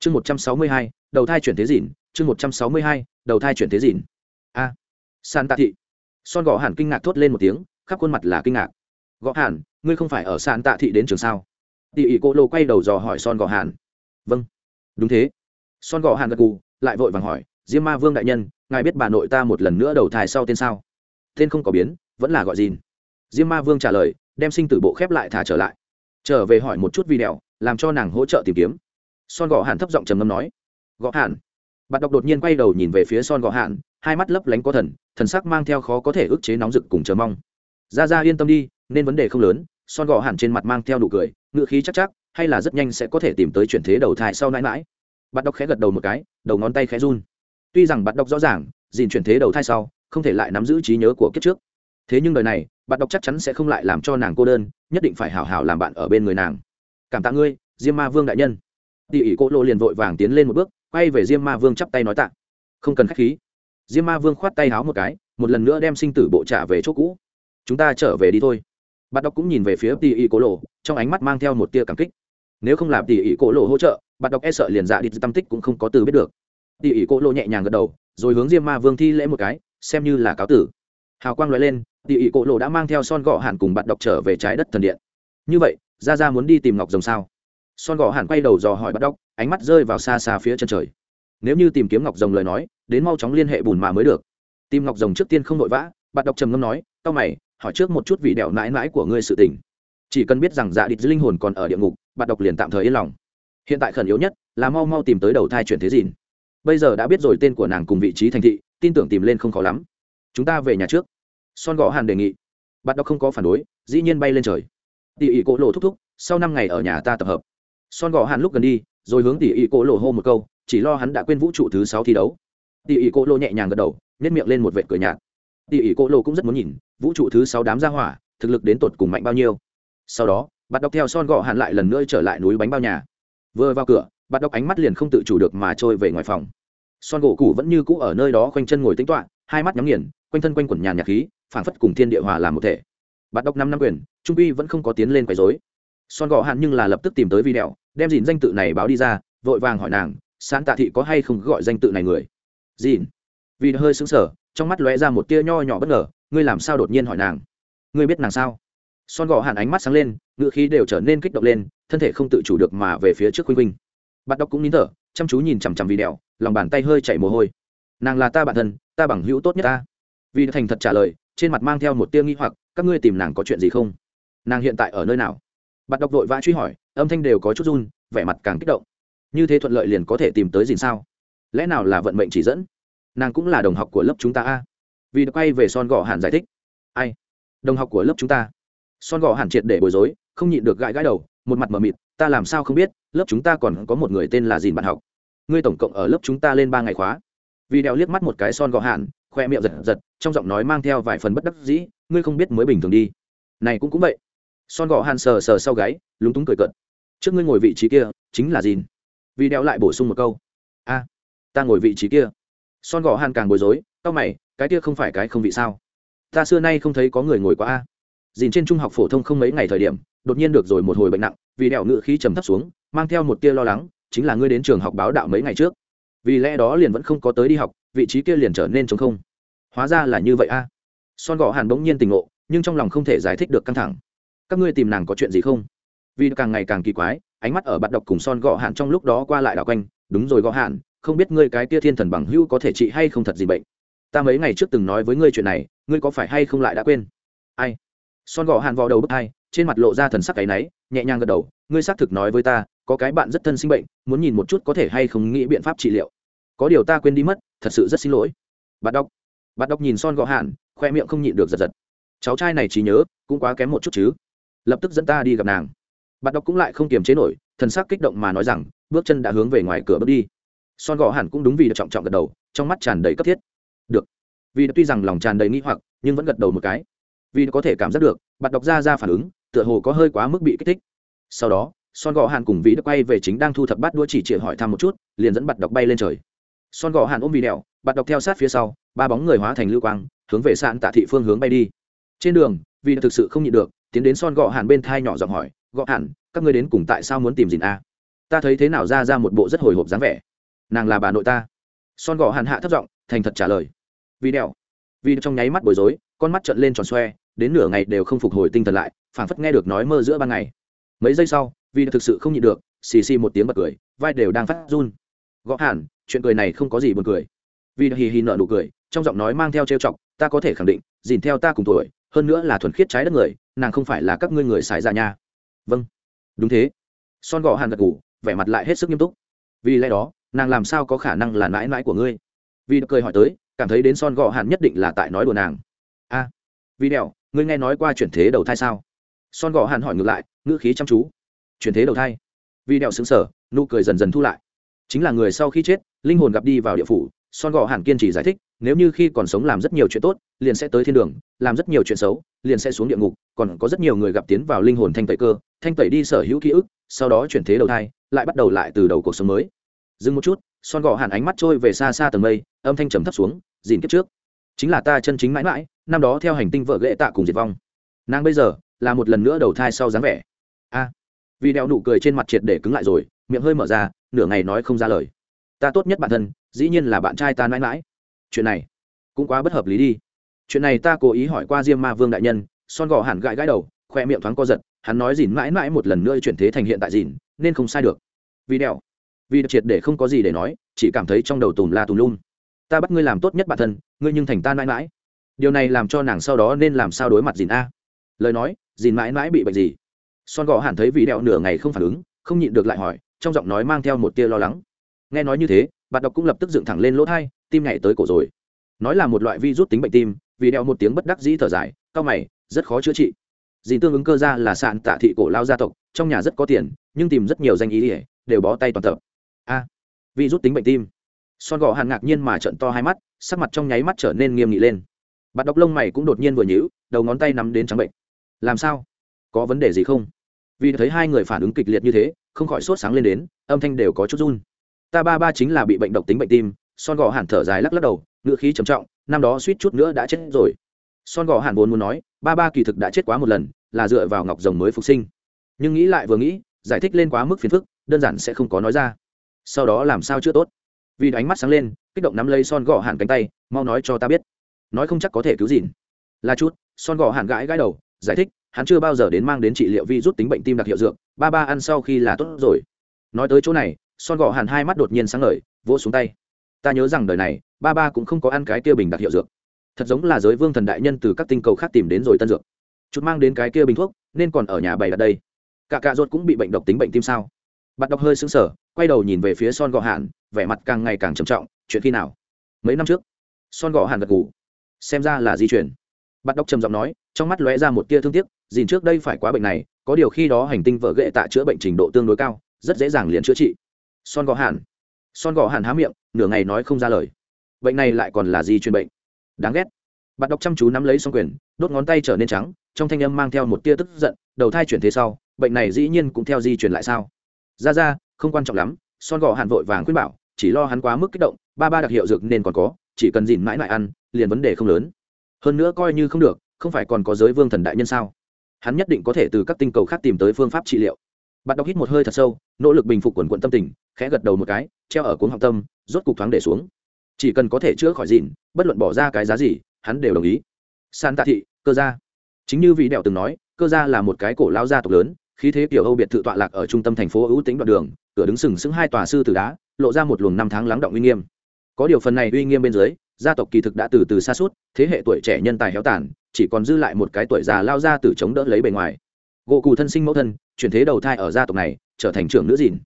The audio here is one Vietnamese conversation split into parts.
chương một trăm sáu mươi hai, đầu thai chuyển thế dìn chương một trăm sáu mươi hai, đầu thai chuyển thế dìn a san tạ thị. Son gõ hẳn kinh ngạc thốt lên một tiếng, khắp khuôn mặt là kinh ngạc. Gõ hẳn, ngươi không phải ở san tạ thị đến trường sao? Tỉ ỉ cô lô quay đầu dò hỏi son gõ hàn vâng. Đúng thế. Son gõ hàn gật cù lại vội vàng hỏi, diêm ma vương đại nhân, ngài biết bà nội ta một lần nữa đầu thai sau tên sao? Tên không có biến, vẫn là gọi dìn. Diêm ma vương trả lời, đem sinh tử bộ khép lại thả trở lại. Trở về hỏi một chút video làm cho nàng hỗ trợ tìm kiếm son gõ Hạn thấp giọng trầm ngâm nói gõ Hạn. bạn đọc đột nhiên quay đầu nhìn về phía son gõ Hạn, hai mắt lấp lánh có thần thần sắc mang theo khó có thể ức chế nóng rực cùng chờ mong. Ra ra yên tâm đi nên vấn đề không lớn. Son gõ Hạn trên mặt mang theo nụ cười ngựa khí chắc chắc hay là rất nhanh sẽ có thể tìm tới chuyển thế đầu thai sau nãi mãi bạn đọc khẽ gật đầu một cái đầu ngón tay khẽ run. Tuy rằng bạn đọc rõ ràng dìn chuyển thế đầu thai sau không thể lại nắm giữ trí nhớ của kiếp trước. Thế nhưng đời này bạn đọc chắc chắn sẽ không lại làm cho nàng cô đơn nhất định phải hảo hảo làm bạn ở bên người nàng. Cảm tạ ngươi diêm ma vương đại nhân tỉ ỉ cô lộ liền vội vàng tiến lên một bước, quay về diêm ma vương chắp tay nói tạ. Không cần k h á c h khí. Diêm ma vương khoát tay háo một cái, một lần nữa đem sinh tử bộ trả về chỗ cũ. Chúng ta trở về đi thôi. Bạn đọc cũng nhìn về phía tỉ ỉ cô lộ trong ánh mắt mang theo một tia cảm kích. Nếu không làm tỉ ỉ cô lộ hỗ trợ bạn đọc e sợ liền dạ đi tâm tích cũng không có từ biết được. Tỉ ỉ cô lộ nhẹ nhàng gật đầu, rồi hướng diêm ma vương thi lễ một cái, xem như là cáo tử. Hào quang loại lên, tỉ ỉ cô lộ đã mang theo son gọ hạn cùng bạn đọc trở về trái đất thần điện. Như vậy ra ra muốn đi tìm ngọc rồng sao? Son gò hẳn quay đầu dò hỏi bắt đóc, ánh mắt rơi vào xa xa phía chân trời. Nếu như tìm kiếm ngọc rồng lời nói, đến mau chóng liên hệ bùn mà mới được. Tìm ngọc rồng trước tiên không vội vã, bắt đọc trầm ngâm nói, tao mày, hỏi trước một chút vị đèo mãi mãi của ngươi sự tình. Chỉ cần biết rằng dạ địch linh hồn còn ở địa ngục bạn đọc liền tạm thời yên lòng. Hiện tại khẩn yếu nhất là mau mau tìm tới đầu thai chuyển thế gì. bây giờ đã biết rồi tên của nàng cùng vị trí thành thị, tin tưởng tìm lên không khó lắm. Chúng ta về nhà trước. Son gõ hàn đề nghị. Bạn đọc không có phản đối, dĩ nhiên bay lên trời. Tỉ ỉ cỗ lộ thúc thúc, sau năm ngày ở nhà ta tập hợp son gò hàn lúc gần đi, rồi hướng tỉ ỉ cô lộ hô một câu, chỉ lo hắn đã quên vũ trụ thứ sáu thi đấu. Tỉ ỉ cô lộ nhẹ nhàng gật đầu nếp miệng lên một vệt cười nhạt. Tỉ ỉ cô lộ cũng rất muốn nhìn, vũ trụ thứ sáu đám ra hỏa, thực lực đến tột cùng mạnh bao nhiêu. Sau đó bắt đọc theo son gò hàn lại lần nữa trở lại núi bánh bao nhà. Vừa vào cửa bắt đọc ánh mắt liền không tự chủ được mà trôi về ngoài phòng. Son gỗ cũ vẫn như cũ ở nơi đó khoanh chân ngồi tính toạ hai mắt nhắm nghiền, quanh thân quanh quẩn nhàn nhạc khí, phảng phất cùng thiên địa hòa làm một thể. Bắt đọc năm năm quyền, trung uy vẫn không có tiến lên quấy rối. Son gò hạn nhưng là lập tức tìm tới video đem dìn danh tự này báo đi ra vội vàng hỏi nàng sán tạ thị có hay không gọi danh tự này người? Dìn. Vì hơi sững sờ trong mắt lóe ra một tia nho nhỏ bất ngờ ngươi làm sao đột nhiên hỏi nàng? Ngươi biết nàng sao? Son gò hạn ánh mắt sáng lên ngựa khí đều trở nên kích động lên thân thể không tự chủ được mà về phía trước khuynh khuynh. Bạn đọc cũng nín thở chăm chú nhìn chằm chằm đèo, lòng bàn tay hơi chảy mồ hôi. Nàng là ta bạn thân ta bằng hữu tốt nhất ta. Vì thành thật trả lời trên mặt mang theo một tia nghi hoặc các ngươi tìm nàng có chuyện gì không? Nàng hiện tại ở nơi nào? Bạn đọc vội vã truy hỏi, âm thanh đều có chút run, vẻ mặt càng kích động. Như thế thuận lợi liền có thể tìm tới dìn sao? Lẽ nào là vận mệnh chỉ dẫn? Nàng cũng là đồng học của lớp chúng ta a. Vì được quay về son gò hàn giải thích. Ai? Đồng học của lớp chúng ta. Son gò hàn triệt để bối rối, không nhịn được gãi gãi đầu, một mặt mờ mịt, ta làm sao không biết, lớp chúng ta còn có một người tên là dìn bạn học. Ngươi tổng cộng ở lớp chúng ta lên ba ngày khóa. Vì đeo liếc mắt một cái son gò hàn, khoe miệng giật giật, trong giọng nói mang theo vài phần bất đắc dĩ, ngươi không biết mới bình thường đi. Này cũng cũng vậy son gò hàn sờ sờ sau gáy, lúng túng cười cợt. Trước ngươi ngồi vị trí kia, chính là dìn vì đeo lại bổ sung một câu. A, ta ngồi vị trí kia. Son gò hàn càng bối rối, tao mày, cái kia không phải cái không vị sao? Ta xưa nay không thấy có người ngồi qua a. Dìn trên trung học phổ thông không mấy ngày thời điểm, đột nhiên được rồi một hồi bệnh nặng, vì đeo ngự khí trầm thấp xuống, mang theo một tia lo lắng, chính là ngươi đến trường học báo đạo mấy ngày trước. Vì lẽ đó liền vẫn không có tới đi học, vị trí kia liền trở nên trống không. Hóa ra là như vậy a. Son gò hàn bỗng nhiên tình ngộ, nhưng trong lòng không thể giải thích được căng thẳng các ngươi tìm nàng có chuyện gì không? Vì càng ngày càng kỳ quái, ánh mắt ở bạn đọc cùng son gọ hạn trong lúc đó qua lại đảo quanh, đúng rồi gọ hạn, không biết ngươi cái tia thiên thần bằng hữu có thể trị hay không thật gì bệnh. Ta mấy ngày trước từng nói với ngươi chuyện này, ngươi có phải hay không lại đã quên? Ai? Son gọ hạn vào đầu bước hai, trên mặt lộ ra thần sắc cái náy, nhẹ nhàng gật đầu, ngươi xác thực nói với ta, có cái bạn rất thân sinh bệnh, muốn nhìn một chút có thể hay không nghĩ biện pháp trị liệu. Có điều ta quên đi mất, thật sự rất xin lỗi. Bạn đọc bạn đọc nhìn son gọ hạn, khoe miệng không nhịn được giật giật. Cháu trai này trí nhớ, cũng quá kém một chút chứ lập tức dẫn ta đi gặp nàng. Bạn đọc cũng lại không kiềm chế nổi, thần sắc kích động mà nói rằng, bước chân đã hướng về ngoài cửa bước đi. Son gò hẳn cũng đúng vì được trọng trọng gật đầu, trong mắt tràn đầy cấp thiết. Được. Vì tuy rằng lòng tràn đầy nghĩ hoặc, nhưng vẫn gật đầu một cái. Vì có thể cảm giác được bạn đọc ra ra phản ứng, tựa hồ có hơi quá mức bị kích thích. Sau đó, son gò hàn cùng vĩ đã quay về chính đang thu thập bát đua chỉ chịa hỏi thăm một chút, liền dẫn bạn đọc bay lên trời. Son gò hàn ôm vì đèo bạn đọc theo sát phía sau, ba bóng người hóa thành lưu quang, hướng về sạn tạ thị phương hướng bay đi. Trên đường vì thực sự không nhịn được tiến đến son gọ hàn bên thai nhỏ giọng hỏi, gọ hàn, các ngươi đến cùng tại sao muốn tìm dìn a? Ta thấy thế nào ra ra một bộ rất hồi hộp dáng vẻ. Nàng là bà nội ta. Son gò hàn hạ thấp giọng, thành thật trả lời. Vì đèo vì trong nháy mắt bối rối, con mắt trợn lên tròn xoe, đến nửa ngày đều không phục hồi tinh thần lại, phảng phất nghe được nói mơ giữa ban ngày. Mấy giây sau, vì thực sự không nhịn được, xì xì một tiếng bật cười, vai đều đang phát run. Gõ hẳn chuyện cười này không có gì buồn cười. Vì hì hì nợ nụ cười, trong giọng nói mang theo trêu chọc, ta có thể khẳng định dìn theo ta cùng tuổi, hơn nữa là thuần khiết trái đất người nàng không phải là các ngươi người xài ra nha. Vâng. Đúng thế. Son gò hàn gật ngủ vẻ mặt lại hết sức nghiêm túc. Vì lẽ đó, nàng làm sao có khả năng là mãi mãi của ngươi? Vì cười hỏi tới, cảm thấy đến son gò hàn nhất định là tại nói đùa nàng. A. Vì đèo ngươi nghe nói qua chuyển thế đầu thai sao? Son gò hàn hỏi ngược lại, ngữ khí chăm chú. Chuyển thế đầu thai. Vì đèo xứng sở nụ cười dần dần thu lại. Chính là người sau khi chết, linh hồn gặp đi vào địa phủ, son gò hàn kiên trì giải thích nếu như khi còn sống làm rất nhiều chuyện tốt, liền sẽ tới thiên đường, làm rất nhiều chuyện xấu, liền sẽ xuống địa ngục, còn có rất nhiều người gặp tiến vào linh hồn thanh tẩy cơ, thanh tẩy đi sở hữu ký ức, sau đó chuyển thế đầu thai, lại bắt đầu lại từ đầu cuộc sống mới. Dừng một chút, son gò hàn ánh mắt trôi về xa xa tầng mây, âm thanh trầm thấp xuống, dìn kiếp trước, chính là ta chân chính mãi mãi, năm đó theo hành tinh vợ ghệ tạ cùng diệt vong. Nàng bây giờ là một lần nữa đầu thai sau dáng vẻ. A, vì đeo nụ cười trên mặt triệt để cứng lại rồi, miệng hơi mở ra, nửa ngày nói không ra lời. Ta tốt nhất bản thân, dĩ nhiên là bạn trai ta mãi mãi chuyện này cũng quá bất hợp lý đi. Chuyện này ta cố ý hỏi qua diêm ma vương đại nhân, son gò hẳn gãi gãi đầu, khoe miệng thoáng co giật, hắn nói dìn mãi mãi một lần nữa chuyển thế thành hiện tại dìn, nên không sai được. Vì đèo vì triệt để không có gì để nói, chỉ cảm thấy trong đầu tùm la tùm lum. Ta bắt ngươi làm tốt nhất bản thân, ngươi nhưng thành ta mãi mãi. Điều này làm cho nàng sau đó nên làm sao đối mặt dìn a? Lời nói, dìn mãi mãi bị bệnh gì? Son gò hẳn thấy vì đèo nửa ngày không phản ứng, không nhịn được lại hỏi, trong giọng nói mang theo một tia lo lắng. Nghe nói như thế, bạn đọc cũng lập tức dựng thẳng lên lỗ thai tim nhảy tới cổ rồi. Nói là một loại vi rút tính bệnh tim, vì đeo một tiếng bất đắc dĩ thở dài, cao mày, rất khó chữa trị. Dì tương ứng cơ ra là sạn tạ thị cổ lao gia tộc, trong nhà rất có tiền, nhưng tìm rất nhiều danh ý ỉa, đều bó tay toàn tập. A, vi rút tính bệnh tim. Son gò hàn ngạc nhiên mà trận to hai mắt, sắc mặt trong nháy mắt trở nên nghiêm nghị lên. Bạn đọc lông mày cũng đột nhiên vừa nhíu, đầu ngón tay nắm đến trắng bệnh. Làm sao? Có vấn đề gì không? Vì thấy hai người phản ứng kịch liệt như thế, không khỏi sốt sáng lên đến, âm thanh đều có chút run. Ta ba ba chính là bị bệnh độc tính bệnh tim son gò hàn thở dài lắc lắc đầu ngựa khí trầm trọng, năm đó suýt chút nữa đã chết rồi. Son gò hàn vốn muốn nói, ba ba kỳ thực đã chết quá một lần, là dựa vào ngọc rồng mới phục sinh. Nhưng nghĩ lại vừa nghĩ, giải thích lên quá mức phiền phức, đơn giản sẽ không có nói ra. Sau đó làm sao chưa tốt? Vì ánh mắt sáng lên, kích động nắm lấy son gò hàn cánh tay, mau nói cho ta biết. Nói không chắc có thể cứu gìn. Là chút. Son gò hàn gãi gãi đầu, giải thích, hắn chưa bao giờ đến mang đến trị liệu vi rút tính bệnh tim đặc hiệu dược, ba ba ăn sau khi là tốt rồi. Nói tới chỗ này, son gò hàn hai mắt đột nhiên sáng ngời, vỗ xuống tay ta nhớ rằng đời này ba ba cũng không có ăn cái kia bình đặc hiệu dược. Thật giống là giới vương thần đại nhân từ các tinh cầu khác tìm đến rồi tân dược. Chút mang đến cái kia bình thuốc nên còn ở nhà bày đặt đây. Cả cạ ruột cũng bị bệnh độc tính bệnh tim sao? Bạn đọc hơi sững sờ quay đầu nhìn về phía son gò Hạn, vẻ mặt càng ngày càng trầm trọng chuyện khi nào? Mấy năm trước. Son gò Hạn gật ngủ xem ra là di chuyển. Bạn đọc trầm giọng nói trong mắt lóe ra một tia thương tiếc dìn trước đây phải quá bệnh này có điều khi đó hành tinh vợ ghệ tạ chữa bệnh trình độ tương đối cao rất dễ dàng liền chữa trị. Son gò Hạn, son gò Hạn há miệng nửa ngày nói không ra lời. Bệnh này lại còn là gì truyền bệnh. Đáng ghét. Bạn đọc chăm chú nắm lấy xong quyền, đốt ngón tay trở nên trắng, trong thanh âm mang theo một tia tức giận, đầu thai chuyển thế sau, bệnh này dĩ nhiên cũng theo di chuyển lại sao? Ra ra, không quan trọng lắm, son gò hàn vội vàng khuyên bảo, chỉ lo hắn quá mức kích động, ba ba đặc hiệu dược nên còn có, chỉ cần dìn mãi mãi ăn, liền vấn đề không lớn. Hơn nữa coi như không được, không phải còn có giới vương thần đại nhân sao? Hắn nhất định có thể từ các tinh cầu khác tìm tới phương pháp trị liệu bạn đọc hít một hơi thật sâu, nỗ lực bình phục quần quận tâm tình, khẽ gật đầu một cái, treo ở cuốn học tâm, rốt cục thoáng để xuống. Chỉ cần có thể chữa khỏi dịn, bất luận bỏ ra cái giá gì, hắn đều đồng ý. San tạ thị, cơ gia. Chính như vị đèo từng nói, cơ gia là một cái cổ lao gia tộc lớn, khí thế kiểu âu biệt thự tọa lạc ở trung tâm thành phố ưu tính đoạn đường, cửa đứng sừng sững hai tòa sư từ đá, lộ ra một luồng năm tháng lắng động uy nghiêm. Có điều phần này uy nghiêm bên dưới, gia tộc kỳ thực đã từ từ xa suốt, thế hệ tuổi trẻ nhân tài héo tàn, chỉ còn dư lại một cái tuổi già lao ra từ chống đỡ lấy bề ngoài. Gỗ cù thân sinh mẫu thân chuyển thế đầu thai ở gia tộc này, trở thành trưởng nữ dìn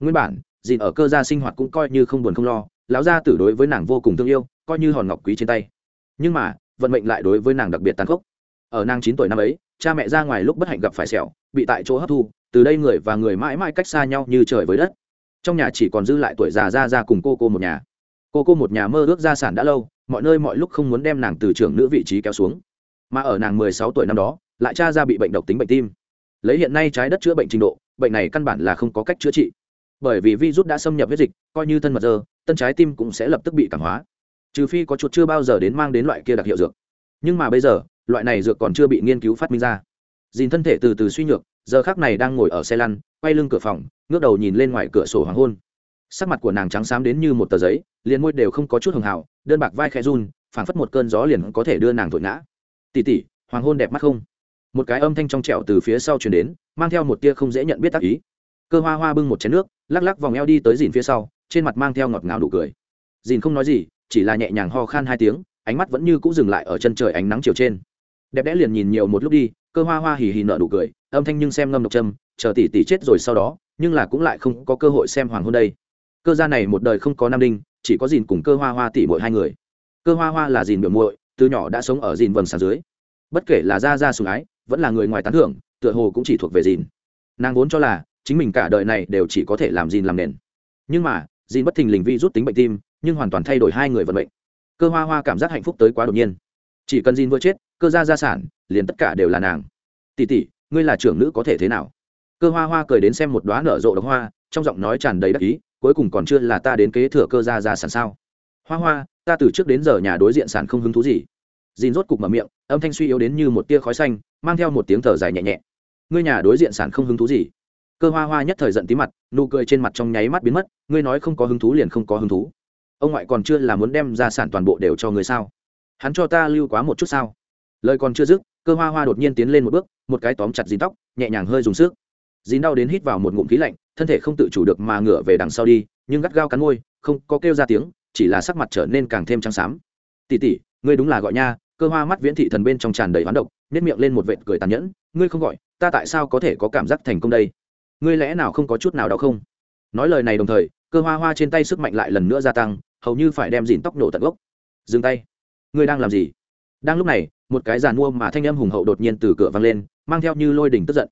nguyên bản dìn ở cơ gia sinh hoạt cũng coi như không buồn không lo, lão gia tử đối với nàng vô cùng thương yêu, coi như hòn ngọc quý trên tay. Nhưng mà, vận mệnh lại đối với nàng đặc biệt tàn khốc. Ở nàng chín tuổi năm ấy, cha mẹ ra ngoài lúc bất hạnh gặp phải sẹo, bị tại chỗ hấp thu, từ đây người và người mãi mãi cách xa nhau như trời với đất. Trong nhà chỉ còn dư lại tuổi già ra ra cùng cô cô một nhà. Cô cô một nhà mơ ước gia sản đã lâu, mọi nơi mọi lúc không muốn đem nàng từ trưởng nữ vị trí kéo xuống. Mà ở nàng mười sáu tuổi năm đó, lại cha ra bị bệnh độc tính bệnh tim lấy hiện nay trái đất chữa bệnh trình độ, bệnh này căn bản là không có cách chữa trị. Bởi vì virus đã xâm nhập huyết dịch, coi như thân mật dơ, tân trái tim cũng sẽ lập tức bị cảm hóa. Trừ phi có chuột chưa bao giờ đến mang đến loại kia đặc hiệu dược. Nhưng mà bây giờ, loại này dược còn chưa bị nghiên cứu phát minh ra. Dìn thân thể từ từ suy nhược, giờ khác này đang ngồi ở xe lăn, quay lưng cửa phòng, ngước đầu nhìn lên ngoài cửa sổ hoàng hôn. Sắc mặt của nàng trắng xám đến như một tờ giấy, liền môi đều không có chút hưởng hào, đơn bạc vai khẽ run, phảng phất một cơn gió liền có thể đưa nàng thổi ngã. Tỉ tỉ hoàng hôn đẹp mắt không? Một cái âm thanh trong trẻo từ phía sau chuyển đến, mang theo một tia không dễ nhận biết tác ý. Cơ hoa hoa bưng một chén nước, lắc lắc vòng eo đi tới dìn phía sau, trên mặt mang theo ngọt ngào đủ cười. Dìn không nói gì, chỉ là nhẹ nhàng ho khan hai tiếng, ánh mắt vẫn như cũ dừng lại ở chân trời ánh nắng chiều trên. Đẹp đẽ liền nhìn nhiều một lúc đi, cơ hoa hoa hì hì nợ đủ cười, âm thanh nhưng xem ngâm độc trâm chờ tỷ tỷ chết rồi sau đó, nhưng là cũng lại không có cơ hội xem hoàng hôn đây. Cơ gia này một đời không có nam đinh, chỉ có dìn cùng cơ hoa hoa tỷ mỗi hai người. Cơ hoa hoa là dìn biểu muội, từ nhỏ đã sống ở dìn vầng sáng dưới. Bất kể là gia gia sùng ái vẫn là người ngoài tán thưởng, tựa hồ cũng chỉ thuộc về dìn nàng vốn cho là chính mình cả đời này đều chỉ có thể làm dìn làm nền. Nhưng mà dìn bất thình lình vi rút tính bệnh tim, nhưng hoàn toàn thay đổi hai người vận mệnh. Cơ hoa hoa cảm giác hạnh phúc tới quá đột nhiên. Chỉ cần dìn vừa chết, cơ gia gia sản, liền tất cả đều là nàng. Tỷ tỷ, ngươi là trưởng nữ có thể thế nào? Cơ hoa hoa cười đến xem một đoá nở rộ đ hoa, trong giọng nói tràn đầy đắc ý, cuối cùng còn chưa là ta đến kế thừa cơ gia gia sản sao? Hoa hoa, ta từ trước đến giờ nhà đối diện sản không hứng thú gì dìn rốt cục mở miệng, âm thanh suy yếu đến như một tia khói xanh, mang theo một tiếng thở dài nhẹ nhẹ. Ngươi nhà đối diện sản không hứng thú gì? Cơ hoa hoa nhất thời giận tí mặt, nụ cười trên mặt trong nháy mắt biến mất, ngươi nói không có hứng thú liền không có hứng thú. Ông ngoại còn chưa là muốn đem gia sản toàn bộ đều cho người sao? Hắn cho ta lưu quá một chút sao? Lời còn chưa dứt, cơ hoa hoa đột nhiên tiến lên một bước, một cái tóm chặt dín tóc, nhẹ nhàng hơi dùng sức. Dín đau đến hít vào một ngụm khí lạnh, thân thể không tự chủ được mà ngửa về đằng sau đi, nhưng gắt gao cắn môi, không có kêu ra tiếng, chỉ là sắc mặt trở nên càng thêm trắng xám. Tỉ tỉ ngươi đúng là gọi nha cơ hoa mắt viễn thị thần bên trong tràn đầy hoán độc nếp miệng lên một vệt cười tàn nhẫn, ngươi không gọi, ta tại sao có thể có cảm giác thành công đây? Ngươi lẽ nào không có chút nào đau không? Nói lời này đồng thời, cơ hoa hoa trên tay sức mạnh lại lần nữa gia tăng, hầu như phải đem dìn tóc nổ tận gốc. Dừng tay. Ngươi đang làm gì? Đang lúc này, một cái giàn mua mà thanh âm hùng hậu đột nhiên từ cửa vang lên, mang theo như lôi đình tức giận.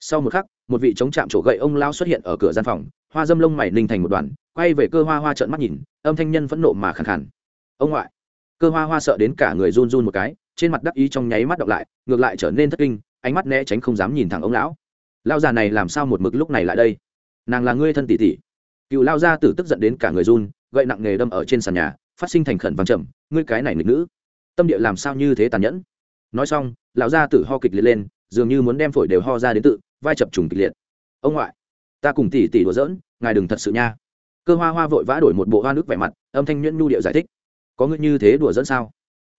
Sau một khắc, một vị chống chạm chỗ gậy ông lao xuất hiện ở cửa gian phòng, hoa dâm lông mày ninh thành một đoàn quay về cơ hoa hoa trợn mắt nhìn, âm thanh nhân phẫn nộ mà khàn khàn. Ông ngoại cơ hoa hoa sợ đến cả người run run một cái, trên mặt đắc ý trong nháy mắt đọc lại, ngược lại trở nên thất kinh, ánh mắt né tránh không dám nhìn thẳng ông lão. Lao già này làm sao một mực lúc này lại đây? Nàng là ngươi thân tỷ tỷ. Cựu lao gia tử tức giận đến cả người run, gậy nặng nghề đâm ở trên sàn nhà, phát sinh thành khẩn vàng chậm ngươi cái này nghịch nữ. Tâm địa làm sao như thế tàn nhẫn? Nói xong, lão gia tử ho kịch liệt lên, dường như muốn đem phổi đều ho ra đến tự, vai chập trùng kịch liệt. Ông ngoại, ta cùng tỷ tỷ đùa giỡn, ngài đừng thật sự nha. Cơ hoa hoa vội vã đổi một bộ hoa nước vẻ mặt, âm thanh nhuyễn nhu điệu giải thích có ngươi như thế đùa dẫn sao?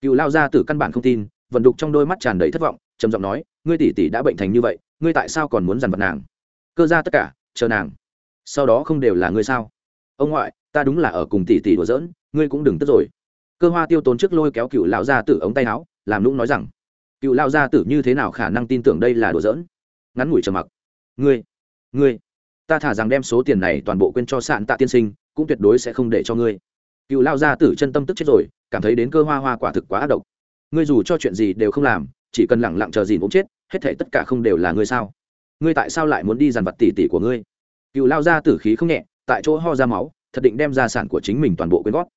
Cựu lao gia tử căn bản không tin, vận đục trong đôi mắt tràn đầy thất vọng, trầm giọng nói, ngươi tỷ tỷ đã bệnh thành như vậy, ngươi tại sao còn muốn dằn vặt nàng? Cơ ra tất cả, chờ nàng. Sau đó không đều là ngươi sao? Ông ngoại, ta đúng là ở cùng tỷ tỷ đùa giỡn, ngươi cũng đừng tức rồi. Cơ hoa tiêu tốn trước lôi kéo cựu lão gia tử ống tay áo, làm lũng nói rằng, cựu lão gia tử như thế nào khả năng tin tưởng đây là đùa giỡn? Ngắn ngủi trầm mặc, ngươi ngươi, ta thả rằng đem số tiền này toàn bộ quên cho sạn tạ tiên sinh, cũng tuyệt đối sẽ không để cho ngươi cựu lao gia tử chân tâm tức chết rồi, cảm thấy đến cơ hoa hoa quả thực quá ác độc. Ngươi dù cho chuyện gì đều không làm, chỉ cần lẳng lặng chờ gì cũng chết, hết thể tất cả không đều là ngươi sao? Ngươi tại sao lại muốn đi dàn vật tỉ tỉ của ngươi? Cựu lao gia tử khí không nhẹ, tại chỗ ho ra máu, thật định đem gia sản của chính mình toàn bộ quyên góp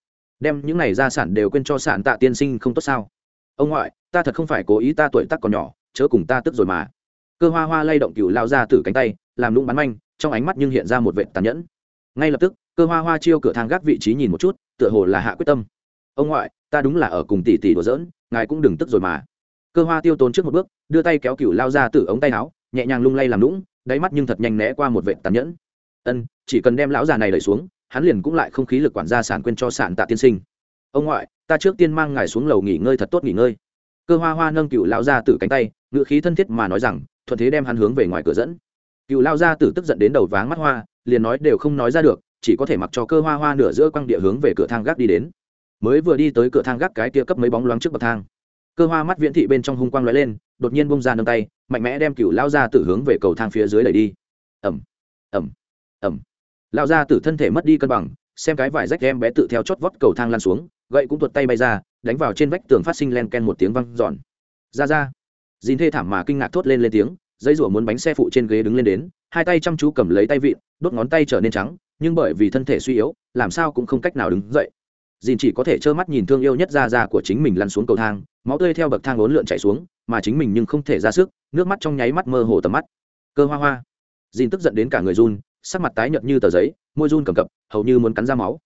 đem những này gia sản đều quên cho sản tạ tiên sinh không tốt sao? Ông ngoại, ta thật không phải cố ý ta tuổi tác còn nhỏ, chớ cùng ta tức rồi mà. Cơ hoa hoa lay động cựu lao gia tử cánh tay, làm lũng bắn manh, trong ánh mắt nhưng hiện ra một vệ tàn nhẫn. Ngay lập tức, cơ hoa hoa chiêu cửa thang gác vị trí nhìn một chút tựa hồ là hạ quyết tâm. Ông ngoại, ta đúng là ở cùng tỷ tỷ đùa giỡn, ngài cũng đừng tức rồi mà. Cơ hoa tiêu tốn trước một bước, đưa tay kéo cựu lao ra từ ống tay áo, nhẹ nhàng lung lay làm lũng đáy mắt nhưng thật nhanh né qua một vệ tàn nhẫn. Ân, chỉ cần đem lão già này đẩy xuống, hắn liền cũng lại không khí lực quản gia sản quên cho sản tạ tiên sinh. Ông ngoại, ta trước tiên mang ngài xuống lầu nghỉ ngơi thật tốt nghỉ ngơi. Cơ hoa hoa nâng cựu lao ra từ cánh tay ngự khí thân thiết mà nói rằng, thuận thế đem hắn hướng về ngoài cửa dẫn. Cựu lao ra từ tức giận đến đầu váng mắt hoa, liền nói đều không nói ra được chỉ có thể mặc cho cơ hoa hoa nửa giữa quăng địa hướng về cửa thang gác đi đến. Mới vừa đi tới cửa thang gác cái kia cấp mấy bóng loáng trước bậc thang. Cơ hoa mắt viễn thị bên trong hung quang lóe lên, đột nhiên bông ra nâng tay, mạnh mẽ đem cựu lao ra tử hướng về cầu thang phía dưới đẩy đi. Ẩm ẩm ẩm lao ra tử thân thể mất đi cân bằng, xem cái vải rách em bé tự theo chót vót cầu thang lăn xuống, gậy cũng tuột tay bay ra, đánh vào trên vách tường phát sinh len ken một tiếng văng giòn ra ra. Dìn thê thảm mà kinh ngạc thốt lên lên tiếng dây rủa muốn bánh xe phụ trên ghế đứng lên đến, hai tay chăm chú cầm lấy tay vịn, đốt ngón tay trở nên trắng nhưng bởi vì thân thể suy yếu, làm sao cũng không cách nào đứng dậy. Dìn chỉ có thể trơ mắt nhìn thương yêu nhất ra ra của chính mình lăn xuống cầu thang, máu tươi theo bậc thang lốn lượn chạy xuống, mà chính mình nhưng không thể ra sức, nước mắt trong nháy mắt mơ hồ tầm mắt. Cơ hoa hoa. Dìn tức giận đến cả người run, sắc mặt tái nhợt như tờ giấy, môi run cầm cập, hầu như muốn cắn ra máu.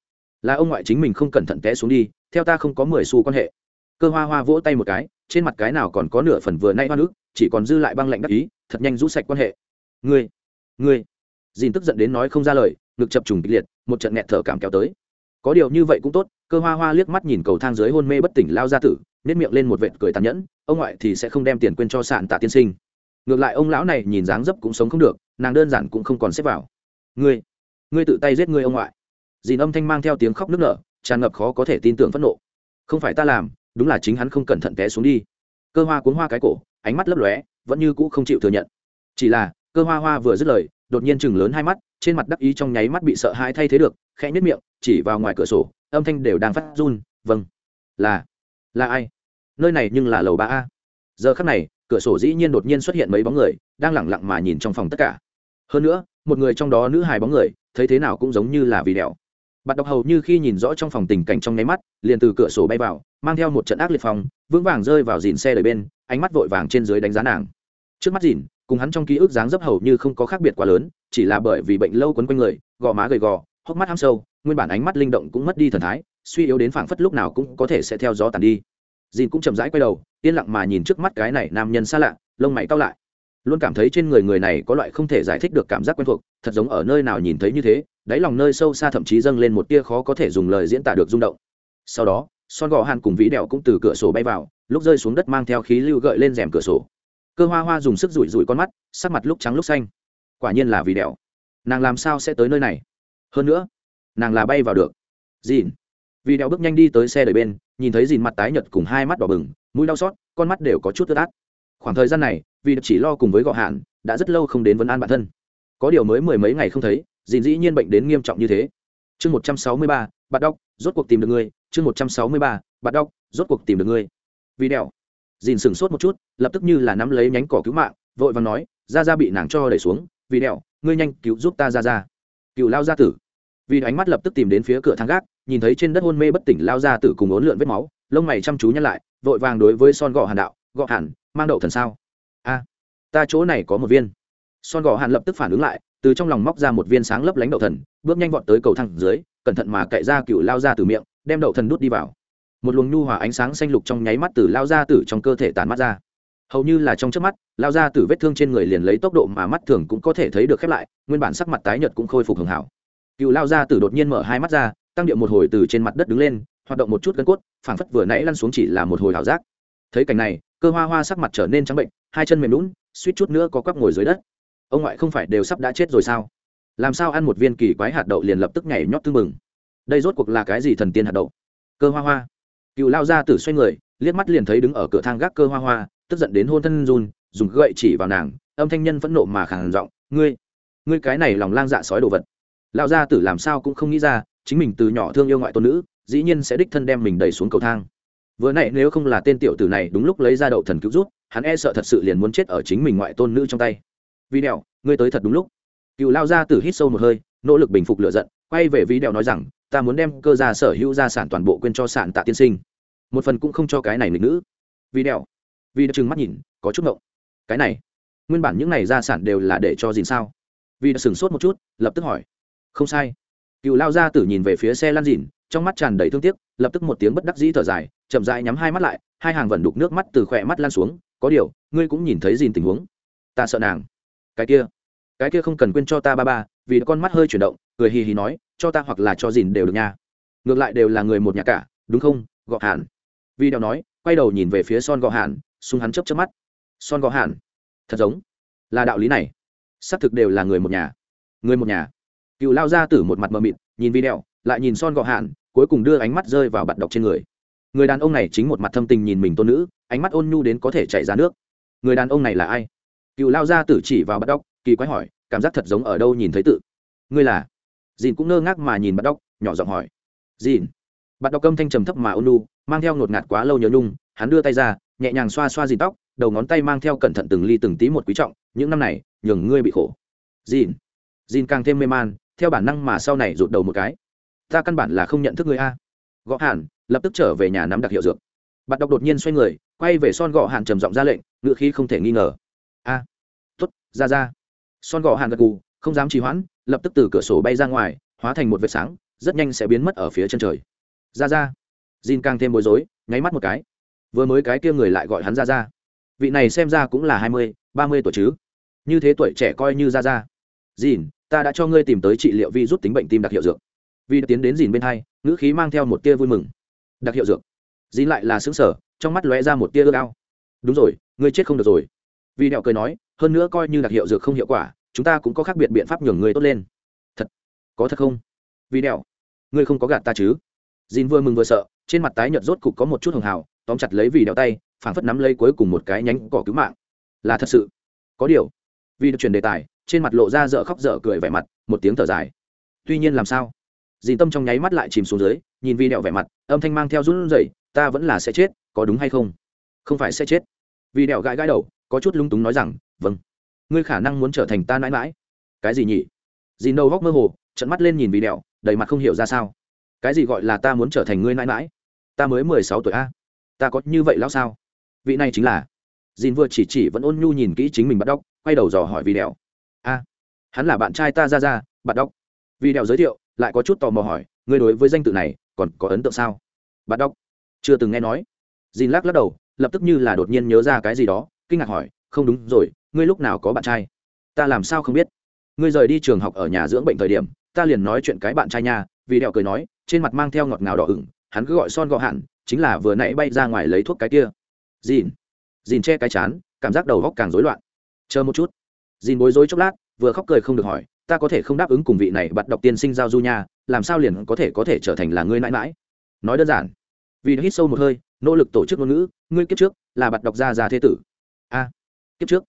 Là ông ngoại chính mình không cẩn thận té xuống đi, theo ta không có mười xu quan hệ. Cơ hoa hoa vỗ tay một cái, trên mặt cái nào còn có nửa phần vừa nay hoa nước, chỉ còn dư lại băng lạnh đắc ý, thật nhanh rũ sạch quan hệ. Ngươi ngươi. Dìn tức giận đến nói không ra lời ngực chập trùng kịch liệt, một trận nghẹt thở cảm kéo tới. Có điều như vậy cũng tốt, cơ hoa hoa liếc mắt nhìn cầu thang dưới hôn mê bất tỉnh lao ra tử nếp miệng lên một vệt cười tàn nhẫn, ông ngoại thì sẽ không đem tiền quên cho sạn tạ tiên sinh. Ngược lại ông lão này nhìn dáng dấp cũng sống không được, nàng đơn giản cũng không còn xếp vào. Ngươi ngươi tự tay giết ngươi ông ngoại. Dìn âm thanh mang theo tiếng khóc nức nở, tràn ngập khó có thể tin tưởng phẫn nộ. Không phải ta làm, đúng là chính hắn không cẩn thận té xuống đi. Cơ hoa cuốn hoa cái cổ, ánh mắt lấp lóe, vẫn như cũ không chịu thừa nhận. Chỉ là, cơ hoa hoa vừa dứt lời đột nhiên chừng lớn hai mắt, trên mặt đắc ý trong nháy mắt bị sợ hãi thay thế được, khẽ nhất miệng, chỉ vào ngoài cửa sổ, âm thanh đều đang phát run vâng. Là là ai? Nơi này nhưng là lầu ba a. Giờ khắc này, cửa sổ dĩ nhiên đột nhiên xuất hiện mấy bóng người, đang lẳng lặng mà nhìn trong phòng tất cả. Hơn nữa, một người trong đó nữ hài bóng người, thấy thế nào cũng giống như là vì đèo. Bạn đọc hầu như khi nhìn rõ trong phòng tình cảnh trong nháy mắt, liền từ cửa sổ bay vào, mang theo một trận ác liệt phòng, vững vàng rơi vào dìn xe đời bên, ánh mắt vội vàng trên dưới đánh giá nàng. Trước mắt dìn cùng hắn trong ký ức dáng dấp hầu như không có khác biệt quá lớn, chỉ là bởi vì bệnh lâu quấn quanh người, gò má gầy gò, hốc mắt ham sâu, nguyên bản ánh mắt linh động cũng mất đi thần thái, suy yếu đến phảng phất lúc nào cũng có thể sẽ theo gió tàn đi. Dìn cũng chậm rãi quay đầu, yên lặng mà nhìn trước mắt cái này nam nhân xa lạ, lông mày cao lại. Luôn cảm thấy trên người người này có loại không thể giải thích được cảm giác quen thuộc, thật giống ở nơi nào nhìn thấy như thế, đáy lòng nơi sâu xa thậm chí dâng lên một tia khó có thể dùng lời diễn tả được rung động. Sau đó, son gò hàn cùng vĩ đèo cũng từ cửa sổ bay vào, lúc rơi xuống đất mang theo khí lưu gợi lên rèm cửa sổ cơ hoa hoa dùng sức rủi rủi con mắt, sắc mặt lúc trắng lúc xanh. Quả nhiên là vì đèo nàng làm sao sẽ tới nơi này? Hơn nữa, nàng là bay vào được. Dìn vì đèo bước nhanh đi tới xe đợi bên, nhìn thấy dìn mặt tái nhợt cùng hai mắt đỏ bừng, mũi đau xót, con mắt đều có chút tức át khoảng thời gian này, vì chỉ lo cùng với gọ hạn, đã rất lâu không đến vấn an bản thân. Có điều mới mười mấy ngày không thấy dìn dĩ nhiên bệnh đến nghiêm trọng như thế. Chương một trăm sáu mươi ba bạn đọc rốt cuộc tìm được ngươi chương một trăm sáu mươi ba bạn đọc rốt cuộc tìm được ngươi vì đèo dìn sửng sốt một chút, lập tức như là nắm lấy nhánh cỏ cứu mạng, vội và nói ra ra bị nàng cho đẩy xuống, vì đèo ngươi nhanh cứu giúp ta ra ra cựu lao gia tử. Vì ánh mắt lập tức tìm đến phía cửa thang gác, nhìn thấy trên đất hôn mê bất tỉnh lao gia tử cùng ốn lượn vết máu, lông mày chăm chú nhăn lại, vội vàng đối với son gò hàn đạo gọ hàn, mang đậu thần sao? A, ta chỗ này có một viên. Son gò hàn lập tức phản ứng lại, từ trong lòng móc ra một viên sáng lấp lánh đậu thần, bước nhanh vọt tới cầu thang dưới, cẩn thận mà cậy ra cựu lao ra từ miệng, đem đậu thần đút đi vào một luồng nhu hòa ánh sáng xanh lục trong nháy mắt từ lao ra từ trong cơ thể tàn mắt ra. Hầu như là trong trước mắt, lao ra từ vết thương trên người liền lấy tốc độ mà mắt thường cũng có thể thấy được khép lại, nguyên bản sắc mặt tái nhợt cũng khôi phục hưởng hảo. Cựu lao ra từ đột nhiên mở hai mắt ra, tăng điệu một hồi từ trên mặt đất đứng lên, hoạt động một chút gân cốt, phảng phất vừa nãy lăn xuống chỉ là một hồi ảo giác. Thấy cảnh này, cơ hoa hoa sắc mặt trở nên trắng bệnh, hai chân mềm lún suýt chút nữa có quắp ngồi dưới đất. Ông ngoại không phải đều sắp đã chết rồi sao? Làm sao ăn một viên kỳ quái hạt đậu liền lập tức nhảy nhót tư mừng đây rốt cuộc là cái gì thần tiên hạt đậu? Cơ hoa hoa cựu lao ra tử xoay người, liếc mắt liền thấy đứng ở cửa thang gác cơ hoa hoa, tức giận đến hôn thân run, dùng gậy chỉ vào nàng, âm thanh nhân phẫn nộ mà khàn giọng, ngươi ngươi cái này lòng lang dạ sói đồ vật. Lao gia tử làm sao cũng không nghĩ ra, chính mình từ nhỏ thương yêu ngoại tôn nữ, dĩ nhiên sẽ đích thân đem mình đẩy xuống cầu thang. Vừa nãy nếu không là tên tiểu tử này đúng lúc lấy ra đậu thần cứu rút, hắn e sợ thật sự liền muốn chết ở chính mình ngoại tôn nữ trong tay. Vì đèo ngươi tới thật đúng lúc. Cựu lao gia tử hít sâu một hơi, nỗ lực bình phục lựa giận, quay về ví đèo nói rằng ta muốn đem cơ gia sở hữu gia sản toàn bộ quên cho sản tạ tiên sinh. Một phần cũng không cho cái này nghịch nữ. Vì đèo vì đã trừng mắt nhìn, có chút ngộng. Cái này, nguyên bản những này gia sản đều là để cho dìn sao? Vì đã sửng sốt một chút, lập tức hỏi. Không sai. Cựu lao gia tử nhìn về phía xe lan dìn trong mắt tràn đầy thương tiếc, lập tức một tiếng bất đắc dĩ thở dài, chậm dại nhắm hai mắt lại, hai hàng vẩn đục nước mắt từ khỏe mắt lan xuống. Có điều, ngươi cũng nhìn thấy dìn tình huống. Ta sợ nàng. Cái kia cái kia không cần quên cho ta ba ba, vì con mắt hơi chuyển động, cười hì hì nói, cho ta hoặc là cho dìn đều được nha. Ngược lại đều là người một nhà cả, đúng không, gọ hàn? Vì đeo nói, quay đầu nhìn về phía son gọ hàn xung hắn chấp chấp mắt. Son gọ hàn, thật giống là đạo lý này. Xác thực đều là người một nhà. Người một nhà. Cựu lao ra từ một mặt mờ mịt, nhìn vi đeo, lại nhìn son gọ hạn cuối cùng đưa ánh mắt rơi vào bạn đọc trên người. Người đàn ông này chính một mặt thâm tình nhìn mình tôn nữ, ánh mắt ôn nhu đến có thể chảy ra nước. Người đàn ông này là ai? Cựu lao ra tử chỉ vào bắt đọc kỳ quái hỏi cảm giác thật giống ở đâu nhìn thấy tự. Ngươi là? Dìn cũng ngơ ngác mà nhìn bắt đọc nhỏ giọng hỏi. Dìn. Bắt đọc âm thanh trầm thấp mà ôn nhu mang theo ngột ngạt quá lâu nhớ nhung hắn đưa tay ra nhẹ nhàng xoa xoa dìn tóc đầu ngón tay mang theo cẩn thận từng ly từng tí một quý trọng những năm này nhường ngươi bị khổ. Dìn. Dìn càng thêm mê man theo bản năng mà sau này rụt đầu một cái. Ta căn bản là không nhận thức người a. Gõ hàn lập tức trở về nhà nắm đặc hiệu dược. Bạn đọc đột nhiên xoay người quay về son gõ hàn trầm giọng ra lệnh ngựa khí không thể nghi ngờ. A. À, tuất ra ra son gõ hàn gật gù, không dám trì hoãn, lập tức từ cửa sổ bay ra ngoài, hóa thành một vệt sáng, rất nhanh sẽ biến mất ở phía chân trời. Ra ra. Jin càng thêm bối rối, nháy mắt một cái. Vừa mới cái kia người lại gọi hắn ra ra. Vị này xem ra cũng là hai mươi, ba mươi tuổi chứ? Như thế tuổi trẻ coi như ra ra. Dìn ta đã cho ngươi tìm tới trị liệu vi rút tính bệnh tim đặc hiệu dược. Vì tiến đến dìn bên hai, ngữ khí mang theo một tia vui mừng. Đặc hiệu dược. Dìn lại là xứng sở trong mắt lóe ra một tia ước ao. Đúng rồi, ngươi chết không được rồi. Vì đẹo cười nói hơn nữa coi như đặc hiệu dược không hiệu quả, chúng ta cũng có khác biệt biện pháp nhường người tốt lên. Thật? Có thật không? Vì đèo ngươi không có gạt ta chứ? Dìn vừa mừng vừa sợ, trên mặt tái nhợt rốt cục có một chút hường hào, tóm chặt lấy vì đèo tay, phảng phất nắm lấy cuối cùng một cái nhánh cỏ cứu mạng. Là thật sự. Có điều, vì được chuyển đề tài, trên mặt lộ ra dở khóc dở cười vẻ mặt, một tiếng thở dài. Tuy nhiên làm sao? Dìn tâm trong nháy mắt lại chìm xuống dưới, nhìn vi đẹo vẻ mặt, âm thanh mang theo run rẩy, ta vẫn là sẽ chết, có đúng hay không? Không phải sẽ chết. Vì đẹo gãi gãi đầu, có chút lung túng nói rằng vâng. Ngươi khả năng muốn trở thành ta mãi mãi. Cái gì nhỉ? Dìn đầu góc mơ hồ trận mắt lên nhìn vì đẹo, đầy mặt không hiểu ra sao. Cái gì gọi là ta muốn trở thành ngươi mãi mãi? Ta mới mười sáu tuổi a. Ta có như vậy lão sao? Vị này chính là. Dìn vừa chỉ chỉ vẫn ôn nhu nhìn kỹ chính mình bắt đóc quay đầu dò hỏi vì đèo a, hắn là bạn trai ta ra ra bạn đóc vì đèo giới thiệu, lại có chút tò mò hỏi, ngươi đối với danh tự này, còn có ấn tượng sao? Bạn đóc chưa từng nghe nói. Dìn lắc lắc đầu, lập tức như là đột nhiên nhớ ra cái gì đó, kinh ngạc hỏi, không đúng rồi ngươi lúc nào có bạn trai? Ta làm sao không biết? Ngươi rời đi trường học ở nhà dưỡng bệnh thời điểm, ta liền nói chuyện cái bạn trai nha, vì đèo cười nói, trên mặt mang theo ngọt ngào đỏ ửng, hắn cứ gọi son gọ hạn, chính là vừa nãy bay ra ngoài lấy thuốc cái kia. Dìn dìn che cái chán, cảm giác đầu góc càng rối loạn. Chờ một chút. Dìn bối rối chốc lát, vừa khóc cười không được hỏi, ta có thể không đáp ứng cùng vị này bắt đọc tiên sinh giao du nha, làm sao liền có thể có thể trở thành là ngươi mãi mãi? Nói đơn giản. Vì đã hít sâu một hơi, nỗ lực tổ chức ngôn ngữ, ngươi kiếp trước là bạn đọc gia già thế tử. A, kiếp trước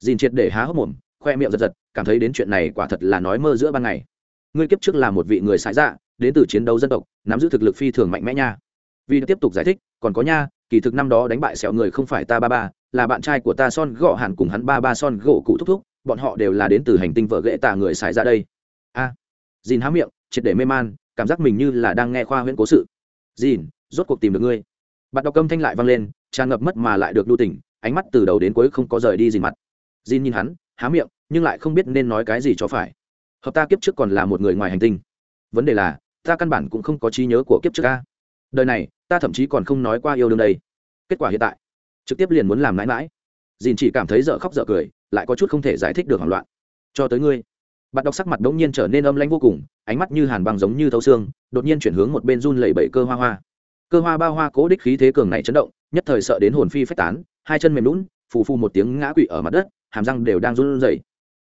dìn triệt để há hốc mồm khoe miệng giật giật cảm thấy đến chuyện này quả thật là nói mơ giữa ban ngày. Ngươi kiếp trước là một vị người sải dạ đến từ chiến đấu dân tộc nắm giữ thực lực phi thường mạnh mẽ nha. Vì tiếp tục giải thích còn có nha kỳ thực năm đó đánh bại sẹo người không phải ta ba ba là bạn trai của ta son gõ hẳn cùng hắn ba ba son gỗ cụ thúc thúc bọn họ đều là đến từ hành tinh vợ ghệ tà người xài ra dạ đây. A. À, dìn há miệng triệt để mê man cảm giác mình như là đang nghe khoa huyễn cố sự. Dìn rốt cuộc tìm được ngươi. Bạn đọc âm thanh lại vang lên tràn ngập mất mà lại được lưu tỉnh ánh mắt từ đầu đến cuối không có rời đi dìn mặt. Jin nhìn hắn, há miệng, nhưng lại không biết nên nói cái gì cho phải. Hợp ta kiếp trước còn là một người ngoài hành tinh. Vấn đề là, ta căn bản cũng không có trí nhớ của kiếp trước a. đời này, ta thậm chí còn không nói qua yêu đương đây. Kết quả hiện tại, trực tiếp liền muốn làm mãi mãi. Jin chỉ cảm thấy dở khóc dở cười, lại có chút không thể giải thích được hoảng loạn. Cho tới ngươi. Bạn đọc sắc mặt đống nhiên trở nên âm lãnh vô cùng, ánh mắt như hàn băng giống như thấu xương, đột nhiên chuyển hướng một bên run lẩy bẩy cơ hoa hoa. Cơ hoa ba hoa cố đích khí thế cường này chấn động, nhất thời sợ đến hồn phi phách tán, hai chân mềm lún, phù phù một tiếng ngã quỵ ở mặt đất hàm răng đều đang run rẩy.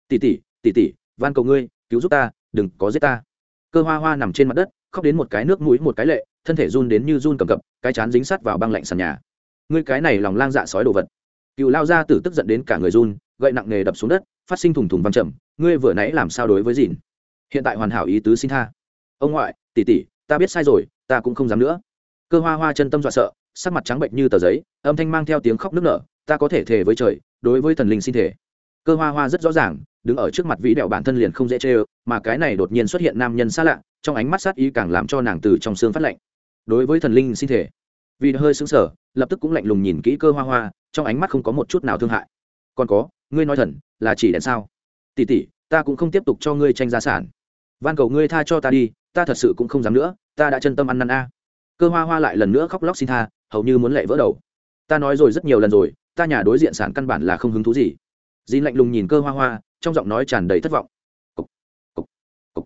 Tỉ tỉ tỉ tỉ van cầu ngươi, cứu giúp ta, đừng có giết ta. Cơ hoa hoa nằm trên mặt đất, khóc đến một cái nước mũi một cái lệ, thân thể run đến như run cầm cập, cái chán dính sắt vào băng lạnh sàn nhà. Ngươi cái này lòng lang dạ sói đồ vật. Cựu lao ra tử tức giận đến cả người run, gậy nặng nghề đập xuống đất, phát sinh thùng thùng văng chậm ngươi vừa nãy làm sao đối với dìn? Hiện tại hoàn hảo ý tứ xin tha. Ông ngoại, tỷ tỷ, ta biết sai rồi, ta cũng không dám nữa. Cơ hoa hoa chân tâm dọa sợ, sắc mặt trắng bệnh như tờ giấy, âm thanh mang theo tiếng khóc nức nở, ta có thể thề với trời, đối với thần linh xin thể cơ hoa hoa rất rõ ràng, đứng ở trước mặt vĩ đẹo bản thân liền không dễ chê ơ, mà cái này đột nhiên xuất hiện nam nhân xa lạ, trong ánh mắt sát ý càng làm cho nàng từ trong xương phát lạnh. Đối với thần linh sinh thể vì hơi xứng sở lập tức cũng lạnh lùng nhìn kỹ cơ hoa hoa, trong ánh mắt không có một chút nào thương hại. Còn có, ngươi nói thần, là chỉ đèn sao? Tỉ tỉ ta cũng không tiếp tục cho ngươi tranh gia sản. Van cầu ngươi tha cho ta đi, ta thật sự cũng không dám nữa, ta đã chân tâm ăn năn a. Cơ hoa hoa lại lần nữa khóc lóc xin tha, hầu như muốn lệ vỡ đầu. Ta nói rồi rất nhiều lần rồi, ta nhà đối diện sản căn bản là không hứng thú gì dìn lạnh lùng nhìn cơ hoa hoa trong giọng nói tràn đầy thất vọng. Cục, cục, cục.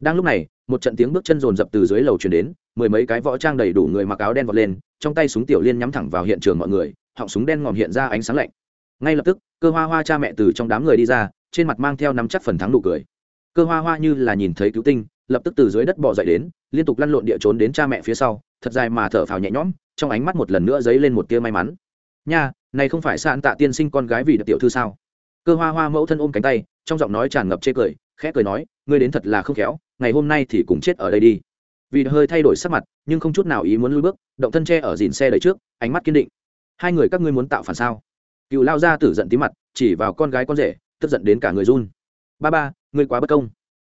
đang lúc này một trận tiếng bước chân rồn rập từ dưới lầu chuyển đến mười mấy cái võ trang đầy đủ người mặc áo đen vọt lên trong tay súng tiểu liên nhắm thẳng vào hiện trường mọi người họng súng đen ngòm hiện ra ánh sáng lạnh. Ngay lập tức cơ hoa hoa cha mẹ từ trong đám người đi ra trên mặt mang theo nắm chắc phần thắng nụ cười. Cơ hoa hoa như là nhìn thấy cứu tinh lập tức từ dưới đất bỏ dậy đến liên tục lăn lộn địa trốn đến cha mẹ phía sau thật dài mà thở phào nhẹ nhõm trong ánh mắt một lần nữa dấy lên một tia may mắn. Nha này không phải sạn tạ tiên sinh con gái vì được tiểu thư sao? Cơ hoa hoa mẫu thân ôm cánh tay, trong giọng nói tràn ngập chê cười, khẽ cười nói, ngươi đến thật là không khéo, ngày hôm nay thì cũng chết ở đây đi. Vì hơi thay đổi sắc mặt, nhưng không chút nào ý muốn lui bước, động thân tre ở dìn xe đời trước, ánh mắt kiên định. Hai người các ngươi muốn tạo phản sao? Cựu lao ra tử giận tí mặt, chỉ vào con gái con rể, tức giận đến cả người run. Ba ba, ngươi quá bất công.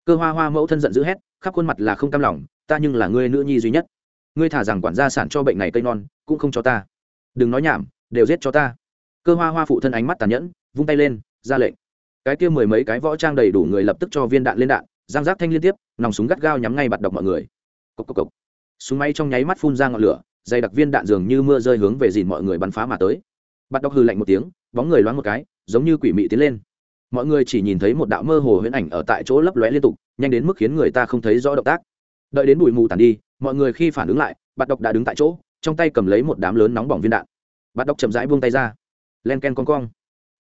Cơ hoa hoa mẫu thân giận dữ hét, khắp khuôn mặt là không cam lòng, ta nhưng là ngươi nữ nhi duy nhất. Ngươi thả rằng quản gia sản cho bệnh này cây non, cũng không cho ta. Đừng nói nhảm, đều giết cho ta. Cơ hoa hoa phụ thân ánh mắt tàn nhẫn, vung tay lên ra lệnh. Cái kia mười mấy cái võ trang đầy đủ người lập tức cho viên đạn lên đạn, giang giác thanh liên tiếp, nòng súng gắt gao nhắm ngay bạt độc mọi người. Cốc cốc cốc. súng máy trong nháy mắt phun ra ngọn lửa, dày đặc viên đạn dường như mưa rơi hướng về dìn mọi người bắn phá mà tới. Bạt độc hư lạnh một tiếng, bóng người loáng một cái, giống như quỷ mị tiến lên. Mọi người chỉ nhìn thấy một đạo mơ hồ huyễn ảnh ở tại chỗ lấp lóe liên tục, nhanh đến mức khiến người ta không thấy rõ động tác. Đợi đến bụi mù tàn đi, mọi người khi phản ứng lại, bạt độc đã đứng tại chỗ, trong tay cầm lấy một đám lớn nóng bỏng viên đạn. Bạt độc chậm rãi buông tay ra. Len ken con cong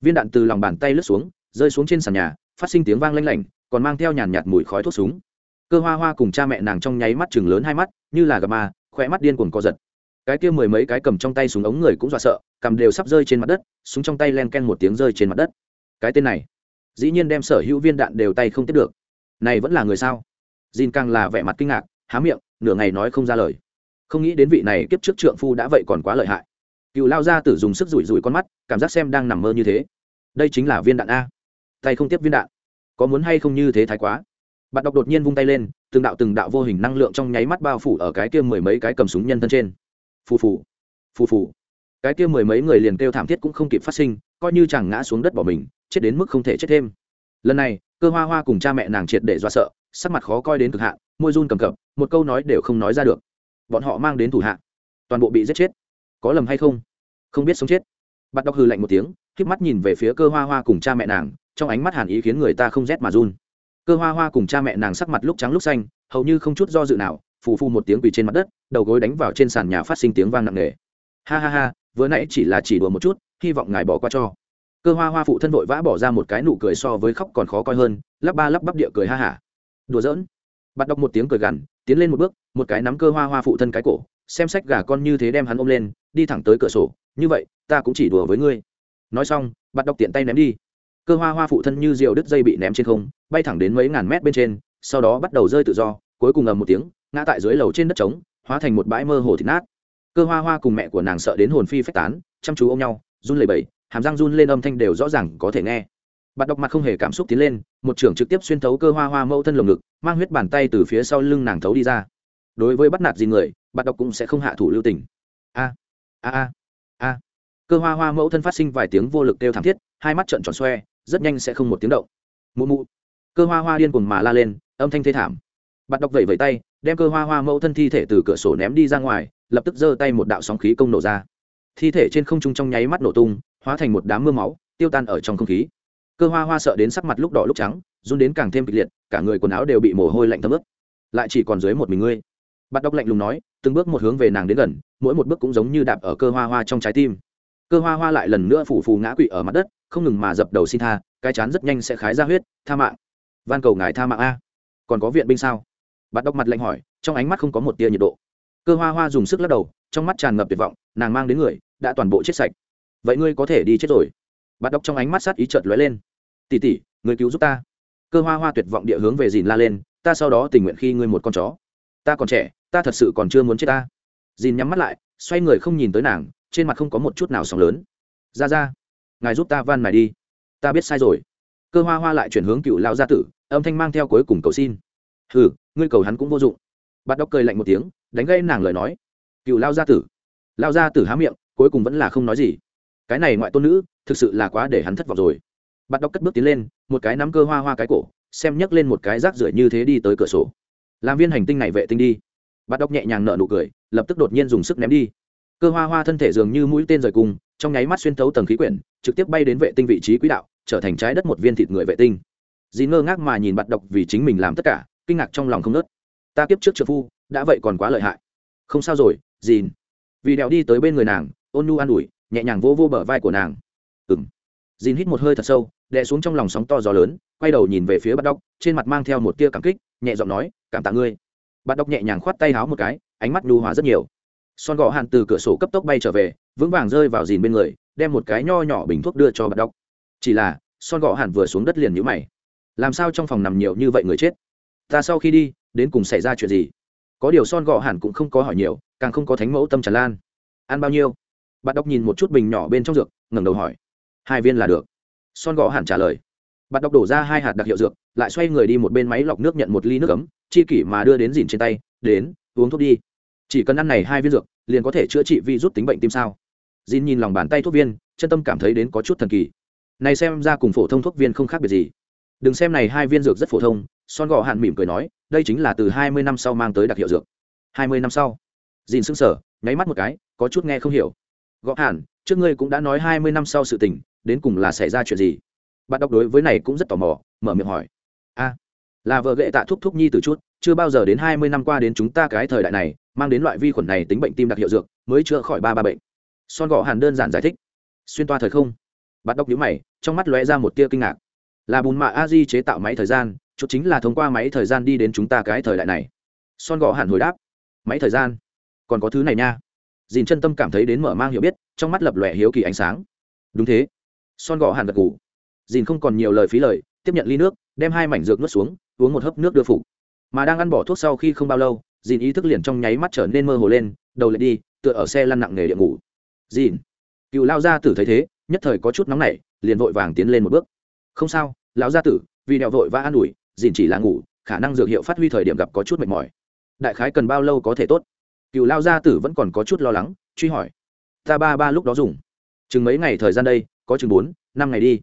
viên đạn từ lòng bàn tay lướt xuống, rơi xuống trên sàn nhà, phát sinh tiếng vang lanh lảnh, còn mang theo nhàn nhạt mùi khói thuốc súng. Cơ hoa hoa cùng cha mẹ nàng trong nháy mắt chừng lớn hai mắt, như là gặp ma khỏe mắt điên cuồng co giật. Cái kia mười mấy cái cầm trong tay súng ống người cũng dọa sợ, cầm đều sắp rơi trên mặt đất, súng trong tay len ken một tiếng rơi trên mặt đất. Cái tên này, dĩ nhiên đem sở hữu viên đạn đều tay không tiếp được. Này vẫn là người sao? Jin càng là vẻ mặt kinh ngạc, há miệng, nửa ngày nói không ra lời. Không nghĩ đến vị này kiếp trước trượng phu đã vậy còn quá lợi hại cựu lao ra tử dùng sức rủi rủi con mắt, cảm giác xem đang nằm mơ như thế. Đây chính là viên đạn a. Tay không tiếp viên đạn. Có muốn hay không như thế thái quá. Bạn đọc đột nhiên vung tay lên, từng đạo từng đạo vô hình năng lượng trong nháy mắt bao phủ ở cái kia mười mấy cái cầm súng nhân thân trên. Phù phù phù phù. Cái kia mười mấy người liền kêu thảm thiết cũng không kịp phát sinh, coi như chàng ngã xuống đất bỏ mình, chết đến mức không thể chết thêm. Lần này, cơ hoa hoa cùng cha mẹ nàng triệt để do sợ, sắc mặt khó coi đến cực hạn, môi run cầm cập, một câu nói đều không nói ra được. Bọn họ mang đến thủ hạ, toàn bộ bị giết chết có lầm hay không? Không biết sống chết. Bạn đọc hư lạnh một tiếng k mắt nhìn về phía cơ hoa hoa cùng cha mẹ nàng, trong ánh mắt hàn ý khiến người ta không rét mà run. Cơ hoa hoa cùng cha mẹ nàng sắc mặt lúc trắng lúc xanh, hầu như không chút do dự nào, phù phu một tiếng quỳ trên mặt đất, đầu gối đánh vào trên sàn nhà phát sinh tiếng vang nặng nề. Ha ha ha, vừa nãy chỉ là chỉ đùa một chút, hy vọng ngài bỏ qua cho. Cơ hoa hoa phụ thân vội vã bỏ ra một cái nụ cười so với khóc còn khó coi hơn, lắp ba lắp bắp địa cười ha hả. Đùa giỡn. Bắt đọc một tiếng cười gằn, tiến lên một bước, một cái nắm cơ hoa hoa phụ thân cái cổ xem sách gà con như thế đem hắn ôm lên, đi thẳng tới cửa sổ, như vậy, ta cũng chỉ đùa với ngươi. Nói xong, bắt đọc tiện tay ném đi. Cơ hoa hoa phụ thân như diều đứt dây bị ném trên không, bay thẳng đến mấy ngàn mét bên trên, sau đó bắt đầu rơi tự do, cuối cùng ầm một tiếng, ngã tại dưới lầu trên đất trống, hóa thành một bãi mơ hồ thịt nát. Cơ hoa hoa cùng mẹ của nàng sợ đến hồn phi phách tán, chăm chú ôm nhau, run lẩy bẩy, hàm răng run lên âm thanh đều rõ ràng có thể nghe. Bạn đọc mặt không hề cảm xúc tiến lên, một trưởng trực tiếp xuyên thấu cơ hoa hoa mẫu thân lồng ngực, mang huyết bàn tay từ phía sau lưng nàng thấu đi ra. Đối với bắt nạt gì người bạn đọc cũng sẽ không hạ thủ lưu tình. A a a a. Cơ hoa hoa mẫu thân phát sinh vài tiếng vô lực kêu thảm thiết, hai mắt trợn tròn xoe, rất nhanh sẽ không một tiếng động. Mụ mụ. Cơ hoa hoa điên cuồng mà la lên, âm thanh thê thảm. Bạn đọc vẩy vẩy tay, đem cơ hoa hoa mẫu thân thi thể từ cửa sổ ném đi ra ngoài, lập tức giơ tay một đạo sóng khí công nổ ra. Thi thể trên không trung trong nháy mắt nổ tung, hóa thành một đám mưa máu, tiêu tan ở trong không khí. Cơ hoa hoa sợ đến sắc mặt lúc đỏ lúc trắng, run đến càng thêm kịch liệt, cả người quần áo đều bị mồ hôi lạnh thấm ướt. Lại chỉ còn dưới một mình ngươi bắt đọc lạnh lùng nói, từng bước một hướng về nàng đến gần, mỗi một bước cũng giống như đạp ở cơ hoa hoa trong trái tim. Cơ hoa hoa lại lần nữa phủ phù ngã quỵ ở mặt đất, không ngừng mà dập đầu xin tha, cái chán rất nhanh sẽ khái ra huyết, tha mạng. Van cầu ngài tha mạng a. Còn có viện binh sao? Bắt đọc mặt lạnh hỏi, trong ánh mắt không có một tia nhiệt độ. Cơ hoa hoa dùng sức lắc đầu, trong mắt tràn ngập tuyệt vọng, nàng mang đến người, đã toàn bộ chết sạch. Vậy ngươi có thể đi chết rồi. Bắt đọc trong ánh mắt sát ý chợt lóe lên. Tỉ tỉ người cứu giúp ta. Cơ hoa hoa tuyệt vọng địa hướng về dìn la lên, ta sau đó tình nguyện khi ngươi một con chó. Ta còn trẻ ta thật sự còn chưa muốn chết ta. Dìn nhắm mắt lại, xoay người không nhìn tới nàng, trên mặt không có một chút nào sóng lớn. Ra ra, ngài giúp ta van này đi. Ta biết sai rồi. Cơ hoa hoa lại chuyển hướng cựu lao gia tử, âm thanh mang theo cuối cùng cầu xin. Hừ, ngươi cầu hắn cũng vô dụng. Bắt đốc cười lạnh một tiếng, đánh gây nàng lời nói. Cựu lao gia tử. Lao gia tử há miệng, cuối cùng vẫn là không nói gì. Cái này ngoại tôn nữ, thực sự là quá để hắn thất vọng rồi. Bắt đốc cất bước tiến lên, một cái nắm cơ hoa hoa cái cổ, xem nhấc lên một cái rác rưởi như thế đi tới cửa sổ. Làm viên hành tinh này vệ tinh đi bắt đốc nhẹ nhàng nở nụ cười, lập tức đột nhiên dùng sức ném đi. Cơ hoa hoa thân thể dường như mũi tên rời cung trong nháy mắt xuyên thấu tầng khí quyển, trực tiếp bay đến vệ tinh vị trí quỹ đạo, trở thành trái đất một viên thịt người vệ tinh. Dì ngơ ngác mà nhìn bạn độc vì chính mình làm tất cả, kinh ngạc trong lòng không nớt ta kiếp trước trợ phu, đã vậy còn quá lợi hại. Không sao rồi, dìn. Vì đèo đi tới bên người nàng, ôn nu an ủi, nhẹ nhàng vô vô bờ vai của nàng. Ừng dìn hít một hơi thật sâu, đè xuống trong lòng sóng to gió lớn, quay đầu nhìn về phía bắt đọc trên mặt mang theo một tia cảm kích, nhẹ giọng nói, cảm tạ ngươi bạn đọc nhẹ nhàng khoát tay háo một cái, ánh mắt nhu hòa rất nhiều. Son gò hạn từ cửa sổ cấp tốc bay trở về, vững vàng rơi vào dìn bên người, đem một cái nho nhỏ bình thuốc đưa cho bạn đọc chỉ là, son gò hạn vừa xuống đất liền nhũ mày. Làm sao trong phòng nằm nhiều như vậy người chết? Ta sau khi đi, đến cùng xảy ra chuyện gì? Có điều son gò hàn cũng không có hỏi nhiều, càng không có thánh mẫu tâm tràn lan. Ăn bao nhiêu? Bạn đọc nhìn một chút bình nhỏ bên trong dược, ngẩng đầu hỏi. Hai viên là được. Son gò hàn trả lời bạn đọc đổ ra hai hạt đặc hiệu dược, lại xoay người đi một bên máy lọc nước nhận một ly nước ấm, chi kỷ mà đưa đến dìn trên tay, đến, uống thuốc đi. Chỉ cần ăn này hai viên dược, liền có thể chữa trị vi rút tính bệnh tim sao. Dìn nhìn lòng bàn tay thuốc viên, chân tâm cảm thấy đến có chút thần kỳ. Này xem ra cùng phổ thông thuốc viên không khác biệt gì. Đừng xem này hai viên dược rất phổ thông, son gò hạn mỉm cười nói, đây chính là từ hai mươi năm sau mang tới đặc hiệu dược. Hai mươi năm sau. Dìn sững sờ, nháy mắt một cái, có chút nghe không hiểu. Gõ hạn, trước ngươi cũng đã nói hai mươi năm sau sự tình, đến cùng là xảy ra chuyện gì? Bạn đọc đối với này cũng rất tò mò, mở miệng hỏi. A, là vợ gệ tạ thúc thúc nhi từ chút, chưa bao giờ đến hai mươi năm qua đến chúng ta cái thời đại này, mang đến loại vi khuẩn này tính bệnh tim đặc hiệu dược, mới chữa khỏi ba ba bệnh. Son gọ hàn đơn giản giải thích. Xuyên toa thời không. Bạn đọc nhíu mày, trong mắt lóe ra một tia kinh ngạc. Là bùn mạ a di chế tạo máy thời gian, chút chính là thông qua máy thời gian đi đến chúng ta cái thời đại này. Son gọ hàn hồi đáp. Máy thời gian? Còn có thứ này nha. Dìn chân tâm cảm thấy đến mở mang hiểu biết, trong mắt lập lòe hiếu kỳ ánh sáng. Đúng thế. Son gọ hàn gật ủ dìn không còn nhiều lời phí lời, tiếp nhận ly nước, đem hai mảnh dược nuốt xuống, uống một hớp nước đưa phục. Mà đang ăn bỏ thuốc sau khi không bao lâu, dìn ý thức liền trong nháy mắt trở nên mơ hồ lên, đầu lại đi, tựa ở xe lăn nặng nghề địa ngủ. Dìn, cựu lao gia tử thấy thế, nhất thời có chút nóng nảy, liền vội vàng tiến lên một bước. Không sao, lão gia tử, vì đèo vội và an ủi, dìn chỉ là ngủ, khả năng dược hiệu phát huy thời điểm gặp có chút mệt mỏi. Đại khái cần bao lâu có thể tốt? Cựu lao gia tử vẫn còn có chút lo lắng, truy hỏi. Ta ba ba lúc đó dùng. Chừng mấy ngày thời gian đây, có chừng bốn, năm ngày đi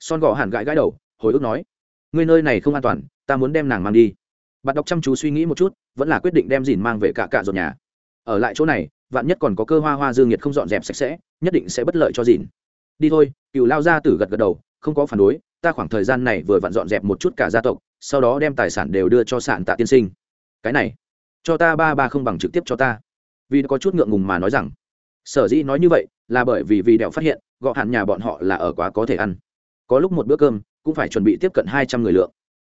son gò hẳn gãi gãi đầu, hồi ức nói, ngươi nơi này không an toàn, ta muốn đem nàng mang đi. Bạn đọc chăm chú suy nghĩ một chút, vẫn là quyết định đem dìn mang về cả cạ dột nhà. Ở lại chỗ này, vạn nhất còn có cơ hoa hoa dương nhiệt không dọn dẹp sạch sẽ, nhất định sẽ bất lợi cho dìn. Đi thôi cựu lao gia tử gật gật đầu, không có phản đối, ta khoảng thời gian này vừa vặn dọn dẹp một chút cả gia tộc, sau đó đem tài sản đều đưa cho sạn tạ tiên sinh. Cái này, cho ta ba ba không bằng trực tiếp cho ta. Vì có chút ngượng ngùng mà nói rằng. Sở dĩ nói như vậy là bởi vì vì đẹo phát hiện, gọ hạn nhà bọn họ là ở quá có thể ăn có lúc một bữa cơm cũng phải chuẩn bị tiếp cận hai trăm người lượng.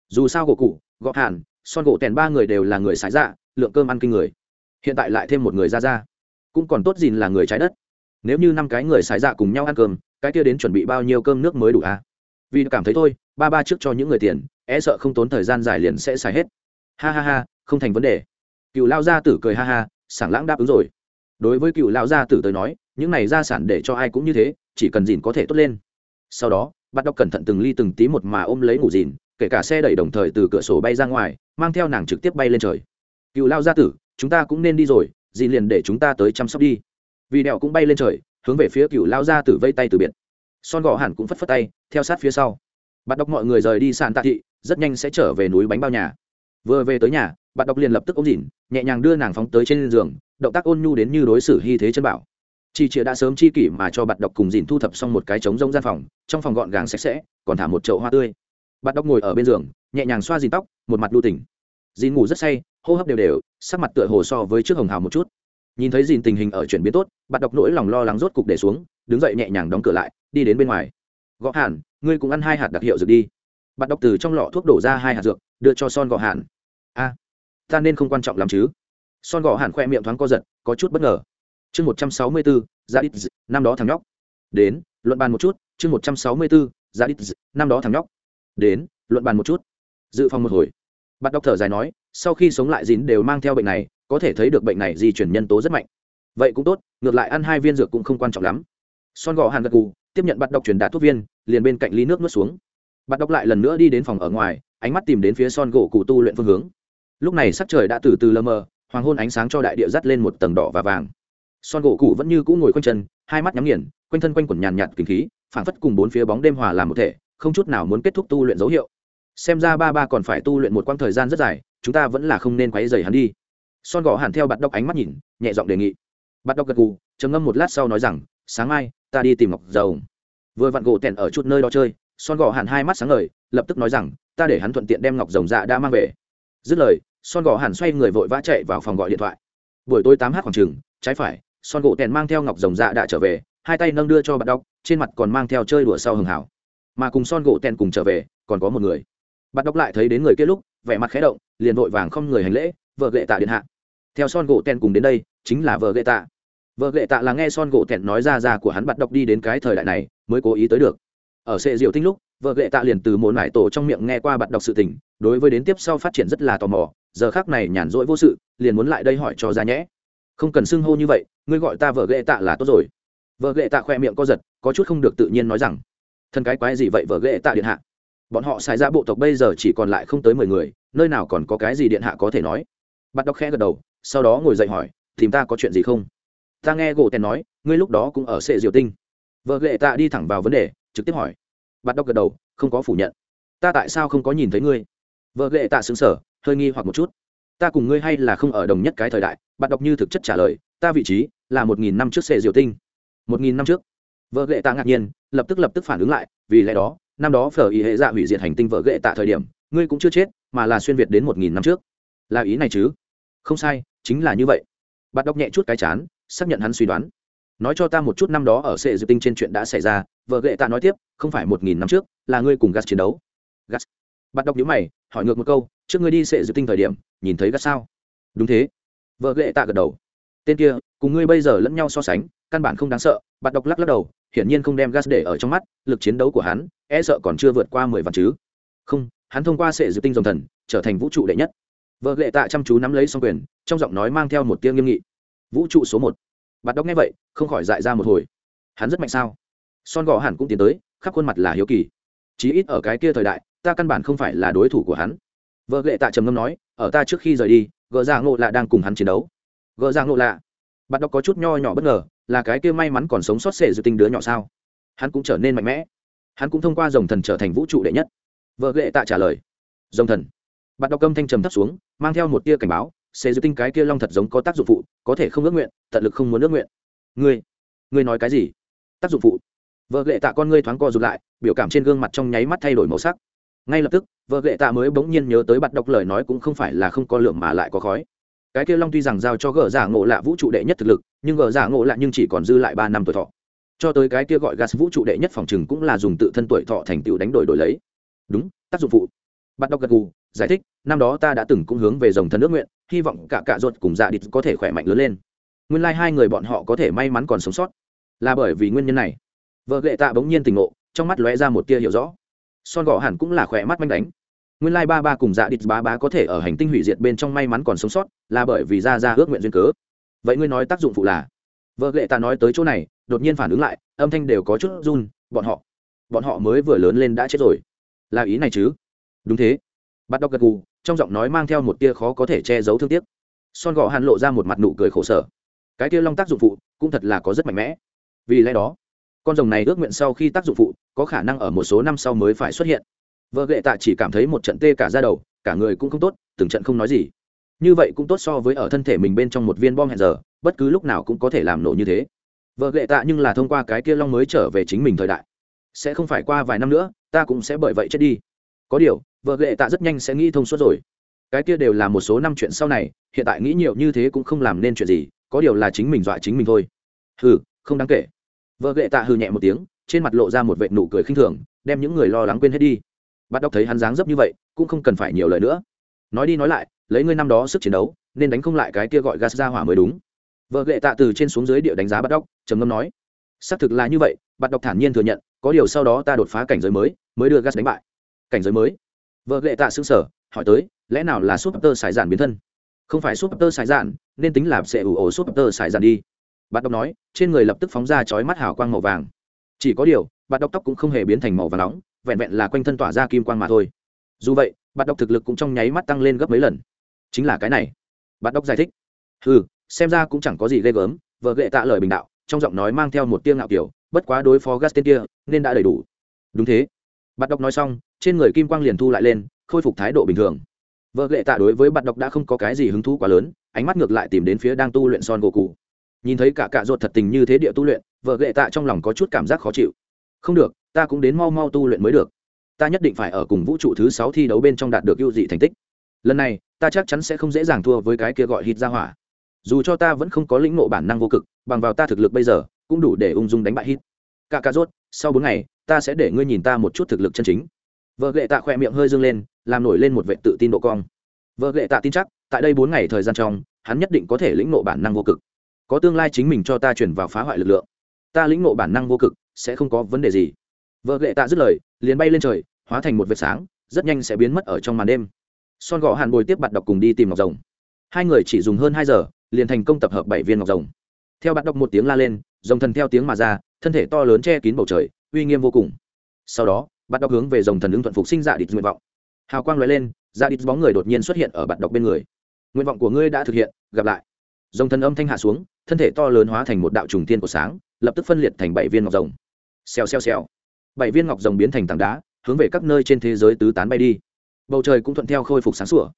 Dù sao gỗ cụ gọ hàn, son gỗ tèn ba người đều là người sái dạ lượng cơm ăn kinh người. Hiện tại lại thêm một người ra ra. Cũng còn tốt gìn là người trái đất. Nếu như năm cái người sái dạ cùng nhau ăn cơm cái kia đến chuẩn bị bao nhiêu cơm nước mới đủ à? Vì cảm thấy thôi ba ba trước cho những người tiền e sợ không tốn thời gian dài liền sẽ xài hết. Ha ha ha không thành vấn đề. Cựu lao gia tử cười ha ha sảng lãng đáp ứng rồi. Đối với cựu lao gia tử tới nói những này gia sản để cho ai cũng như thế chỉ cần dìn có thể tốt lên. Sau đó bắt đọc cẩn thận từng ly từng tí một mà ôm lấy ngủ dìn kể cả xe đẩy đồng thời từ cửa sổ bay ra ngoài, mang theo nàng trực tiếp bay lên trời. Cựu lao gia tử, chúng ta cũng nên đi rồi dì liền để chúng ta tới chăm sóc đi. Vì đèo cũng bay lên trời, hướng về phía cựu lao gia tử vây tay từ biệt. Son gò hẳn cũng phất phất tay, theo sát phía sau. Bạn đọc mọi người rời đi sàn tạ thị, rất nhanh sẽ trở về núi bánh bao nhà. Vừa về tới nhà bạn đọc liền lập tức ôm dìn nhẹ nhàng đưa nàng phóng tới trên giường, động tác ôn nhu đến như đối xử hy thế chân bảo chị chĩa đã sớm chi kỷ mà cho bạn đọc cùng dìn thu thập xong một cái trống rông gian phòng, trong phòng gọn gàng sạch sẽ, còn thả một chậu hoa tươi. Bạn đọc ngồi ở bên giường, nhẹ nhàng xoa dìn tóc, một mặt đu tỉnh dìn ngủ rất say, hô hấp đều đều, sắc mặt tựa hồ so với trước hồng hào một chút. Nhìn thấy dìn tình hình ở chuyển biến tốt bạn đọc nỗi lòng lo lắng rốt cục để xuống, đứng dậy nhẹ nhàng đóng cửa lại, đi đến bên ngoài. Gõ hàn, ngươi cũng ăn hai hạt đặc hiệu dược đi. Bạn đọc từ trong lọ thuốc đổ ra hai hạt dược, đưa cho son gõ hàn. A, ta nên không quan trọng lắm chứ. Son gõ hàn khoe miệng thoáng co giật, có chút bất ngờ chương một trăm sáu mươi bốn ra dạ đít năm đó thằng nhóc. Đến, luận bàn một chút, chương một trăm sáu mươi bốn ra dạ đít năm đó thằng nhóc. Đến, luận bàn một chút. Dự phòng một hồi. Bạn đọc thở dài nói, sau khi sống lại dín đều mang theo bệnh này, có thể thấy được bệnh này di chuyển nhân tố rất mạnh. Vậy cũng tốt, ngược lại ăn hai viên dược cũng không quan trọng lắm. Son gò hàn gật cù tiếp nhận bắt đọc truyền đạt thuốc viên, liền bên cạnh ly nước nuốt xuống. Bắt đọc lại lần nữa đi đến phòng ở ngoài, ánh mắt tìm đến phía son gỗ cụ tu luyện phương hướng. Lúc này sắc trời đã từ từ lơ mờ, hoàng hôn ánh sáng cho đại địa dắt lên một tầng đỏ và vàng son gỗ cụ vẫn như cũ ngồi quanh chân, hai mắt nhắm nghiền, quanh thân quanh quẩn nhàn nhạt kinh khí, phảng phất cùng bốn phía bóng đêm hòa làm một thể, không chút nào muốn kết thúc tu luyện dấu hiệu. Xem ra ba ba còn phải tu luyện một quãng thời gian rất dài, chúng ta vẫn là không nên quấy rầy hắn đi. Son gỗ hẳn theo bạn đọc ánh mắt nhìn, nhẹ giọng đề nghị. Bạn đọc gật gù, trầm ngâm một lát sau nói rằng, sáng mai, ta đi tìm ngọc dầu. Vừa vặn gỗ tèn ở chút nơi đó chơi, son gò hẳn hai mắt sáng ngời, lập tức nói rằng, ta để hắn thuận tiện đem ngọc rồng dạ đã mang về. Dứt lời, son gò hẳn xoay người vội vã chạy vào phòng gọi điện thoại. Buổi tối tám h khoảng chừng, trái phải son gỗ tèn mang theo ngọc rồng dạ đã trở về, hai tay nâng đưa cho bạn đọc, trên mặt còn mang theo chơi đùa sau hường hảo. Mà cùng son gỗ tèn cùng trở về, còn có một người. Bạn đọc lại thấy đến người kia lúc, vẻ mặt khẽ động, liền vội vàng không người hành lễ, vợ gệ tạ điện hạ. Theo son gỗ tèn cùng đến đây, chính là vợ gệ tạ. Vợ gệ tạ là nghe son gỗ tèn nói ra ra của hắn bạn đọc đi đến cái thời đại này, mới cố ý tới được. Ở sệ diệu tinh lúc, vợ gệ tạ liền từ một nải tổ trong miệng nghe qua bạn đọc sự tình, đối với đến tiếp sau phát triển rất là tò mò, giờ khác này nhàn rỗi vô sự, liền muốn lại đây hỏi cho ra nhẽ. Không cần xưng hô như vậy ngươi gọi ta vợ ghệ tạ là tốt rồi. Vợ ghệ tạ khoe miệng co giật, có chút không được tự nhiên nói rằng thân cái quái gì vậy vợ ghệ tạ điện hạ? Bọn họ xài ra bộ tộc bây giờ chỉ còn lại không tới mười người, nơi nào còn có cái gì điện hạ có thể nói. Bắt đọc khẽ gật đầu, sau đó ngồi dậy hỏi, tìm ta có chuyện gì không? Ta nghe gỗ tèn nói, ngươi lúc đó cũng ở sệ diều tinh. Vợ ghệ tạ đi thẳng vào vấn đề, trực tiếp hỏi. Bắt đọc gật đầu, không có phủ nhận. Ta tại sao không có nhìn thấy ngươi? Vợ ghệ tạ xứng sở hơi nghi hoặc một chút. Ta cùng ngươi hay là không ở đồng nhất cái thời đại? Bạn đọc như thực chất trả lời ta vị trí là một nghìn năm trước sệ diệu tinh. Một nghìn năm trước. Vợ ghệ tạ ngạc nhiên, lập tức lập tức phản ứng lại, vì lẽ đó, năm đó phở ý hệ dạ hủy diệt hành tinh vợ ghệ tạ thời điểm, ngươi cũng chưa chết, mà là xuyên việt đến một nghìn năm trước. Là ý này chứ? Không sai, chính là như vậy. Bạn đọc nhẹ chút cái chán, xác nhận hắn suy đoán. Nói cho ta một chút năm đó ở sệ diệu tinh trên chuyện đã xảy ra, vợ ghệ tạ nói tiếp, không phải một nghìn năm trước, là ngươi cùng gas chiến đấu. Gas bạn đọc nhữ mày, hỏi ngược một câu, trước ngươi đi sệ diệu tinh thời điểm, nhìn thấy gas sao? Đúng thế. Vợ ghệ tạ gật đầu tên kia, cùng ngươi bây giờ lẫn nhau so sánh, căn bản không đáng sợ bạn đọc lắc lắc đầu, hiển nhiên không đem gas để ở trong mắt, lực chiến đấu của hắn e sợ còn chưa vượt qua mười vạn chứ. Không, hắn thông qua sệ dự tinh dòng thần, trở thành vũ trụ đệ nhất. Vợ Lệ tạ chăm chú nắm lấy xong quyền, trong giọng nói mang theo một tiếng nghiêm nghị. Vũ trụ số một. Bạn đọc nghe vậy, không khỏi dại ra một hồi. Hắn rất mạnh sao? Son gò hẳn cũng tiến tới, khắp khuôn mặt là hiếu kỳ. Chí ít ở cái kia thời đại, ta căn bản không phải là đối thủ của hắn. Vợ Lệ tạ trầm ngâm nói, ở ta trước khi rời đi gỡ ra ngộ là đang cùng hắn chiến đấu gỡ ra ngộ lạ. Bạn đọc có chút nho nhỏ bất ngờ, là cái kia may mắn còn sống sót sệ dự tinh đứa nhỏ sao? Hắn cũng trở nên mạnh mẽ. Hắn cũng thông qua dòng thần trở thành vũ trụ đệ nhất. Vợ ghệ tạ trả lời. Dòng thần. Bạn đọc âm thanh trầm thấp xuống, mang theo một tia cảnh báo sệ dự tinh cái kia long thật giống có tác dụng phụ, có thể không ước nguyện, tận lực không muốn ước nguyện. Ngươi ngươi nói cái gì? Tác dụng phụ. Vợ ghệ tạ con ngươi thoáng co rụt lại, biểu cảm trên gương mặt trong nháy mắt thay đổi màu sắc. Ngay lập tức, vợ ghệ tạ mới bỗng nhiên nhớ tới bạn đọc lời nói cũng không phải là không có lượng mà lại có khói cái kia long tuy rằng giao cho gờ giả ngộ lạ vũ trụ đệ nhất thực lực, nhưng gờ giả ngộ lạ nhưng chỉ còn dư lại ba năm tuổi thọ. Cho tới cái kia gọi gas vũ trụ đệ nhất phòng chừng cũng là dùng tự thân tuổi thọ thành tựu đánh đổi đổi lấy. Đúng, tác dụng phụ. Bắt đọc gật gù, giải thích, năm đó ta đã từng cũng hướng về dòng thân nước nguyện, hy vọng cả cạ ruột cùng dạ đít có thể khỏe mạnh lớn lên. Nguyên lai、like、hai người bọn họ có thể may mắn còn sống sót. Là bởi vì nguyên nhân này. Vợ gệ tạ bỗng nhiên tình ngộ, trong mắt lóe ra một tia hiểu rõ. Son gò hẳn cũng là khỏe mắt manh đánh nguyên lai ba ba cùng dạ đít ba ba có thể ở hành tinh hủy diệt bên trong may mắn còn sống sót, là bởi vì ra ra ước nguyện duyên cớ. Vậy ngươi nói tác dụng phụ là? Vợ lệ ta nói tới chỗ này, đột nhiên phản ứng lại, âm thanh đều có chút run, bọn họ bọn họ mới vừa lớn lên đã chết rồi. Là ý này chứ? Đúng thế. Bắt đọc gật gù, trong giọng nói mang theo một tia khó có thể che giấu thương tiếc. Son gò hàn lộ ra một mặt nụ cười khổ sở. Cái tia long tác dụng phụ, cũng thật là có rất mạnh mẽ. Vì lẽ đó, con rồng này ước nguyện sau khi tác dụng phụ, có khả năng ở một số năm sau mới phải xuất hiện vợ gệ tạ chỉ cảm thấy một trận tê cả ra đầu, cả người cũng không tốt, từng trận không nói gì. Như vậy cũng tốt so với ở thân thể mình bên trong một viên bom hẹn giờ, bất cứ lúc nào cũng có thể làm nổ như thế. Vợ gệ tạ nhưng là thông qua cái kia long mới trở về chính mình thời đại. Sẽ không phải qua vài năm nữa, ta cũng sẽ bởi vậy chết đi. Có điều, vợ gệ tạ rất nhanh sẽ nghĩ thông suốt rồi. Cái kia đều là một số năm chuyện sau này, hiện tại nghĩ nhiều như thế cũng không làm nên chuyện gì, có điều là chính mình dọa chính mình thôi. Hừ, không đáng kể. Vợ gệ tạ hừ nhẹ một tiếng, trên mặt lộ ra một vệ nụ cười khinh thường, đem những người lo lắng quên hết đi bắt đọc thấy hắn dáng dấp như vậy, cũng không cần phải nhiều lời nữa. Nói đi nói lại, lấy ngươi năm đó sức chiến đấu, nên đánh không lại cái kia gọi gas ra hỏa mới đúng. Vợ gệ tạ từ trên xuống dưới địa đánh giá bắt đọc trầm ngâm nói, xác thực là như vậy, bắt đọc thản nhiên thừa nhận, có điều sau đó ta đột phá cảnh giới mới mới đưa gas đánh bại. Cảnh giới mới? Vợ gệ tạ xương sở hỏi tới, lẽ nào là súp tơ sải giản biến thân? Không phải súp tơ sải giản, nên tính là sẽ ủ ổ súp tơ sải giản đi. Bạn đọc nói, trên người lập tức phóng ra chói mắt hào quang màu vàng. Chỉ có điều bạn đọc tóc cũng không hề biến thành màu vàng nóng vẹn vẹn là quanh thân tỏa ra kim quang mà thôi. Dù vậy bạn đọc thực lực cũng trong nháy mắt tăng lên gấp mấy lần. Chính là cái này. Bạn đọc giải thích. Ừ xem ra cũng chẳng có gì ghê gớm, vợ ghệ tạ lời bình đạo, trong giọng nói mang theo một tiếng ngạo kiểu, bất quá đối phó gas tên kia, nên đã đầy đủ. Đúng thế. Bạn đọc nói xong, trên người kim quang liền thu lại lên, khôi phục thái độ bình thường. Vợ ghệ tạ đối với bạn đọc đã không có cái gì hứng thú quá lớn, ánh mắt ngược lại tìm đến phía đang tu luyện son gỗ cụ. Nhìn thấy cả cạ ruột thật tình như thế địa tu luyện, vợ ghệ tạ trong lòng có chút cảm giác khó chịu. Không được ta cũng đến mau mau tu luyện mới được. Ta nhất định phải ở cùng vũ trụ thứ sáu thi đấu bên trong đạt được ưu dị thành tích. Lần này, ta chắc chắn sẽ không dễ dàng thua với cái kia gọi hít ra hỏa. Dù cho ta vẫn không có lĩnh nộ bản năng vô cực, bằng vào ta thực lực bây giờ, cũng đủ để ung dung đánh bại hít cả cạ rốt, sau bốn ngày, ta sẽ để ngươi nhìn ta một chút thực lực chân chính. Vợ ghệ tạ khỏe miệng hơi dâng lên, làm nổi lên một vệ tự tin độ cong. Vợ ghệ tạ tin chắc, tại đây bốn ngày thời gian trong, hắn nhất định có thể lĩnh nộ bản năng vô cực. Có tương lai chính mình cho ta chuyển vào phá hoại lực lượng. Ta lĩnh nộ bản năng vô cực, sẽ không có vấn đề gì vợ lệ tạ dứt lời, liền bay lên trời, hóa thành một vệt sáng, rất nhanh sẽ biến mất ở trong màn đêm. Son gõ hàn bồi tiếp bạn đọc cùng đi tìm ngọc rồng. Hai người chỉ dùng hơn hai giờ, liền thành công tập hợp bảy viên ngọc rồng. Theo bạn đọc một tiếng la lên, rồng thần theo tiếng mà ra, thân thể to lớn che kín bầu trời, uy nghiêm vô cùng. Sau đó, bạn đọc hướng về rồng thần ứng thuận phục sinh dạ địch nguyện vọng. Hào quang loại lên dạ địch bóng người đột nhiên xuất hiện ở bạn đọc bên người. Nguyện vọng của ngươi đã thực hiện, gặp lại. Rồng thần âm thanh hạ xuống, thân thể to lớn hóa thành một đạo trùng tiên của sáng, lập tức phân liệt thành bảy viên ngọc rồng. Xèo xèo xèo bảy viên ngọc rồng biến thành tảng đá, hướng về các nơi trên thế giới tứ tán bay đi. Bầu trời cũng thuận theo khôi phục sáng sủa.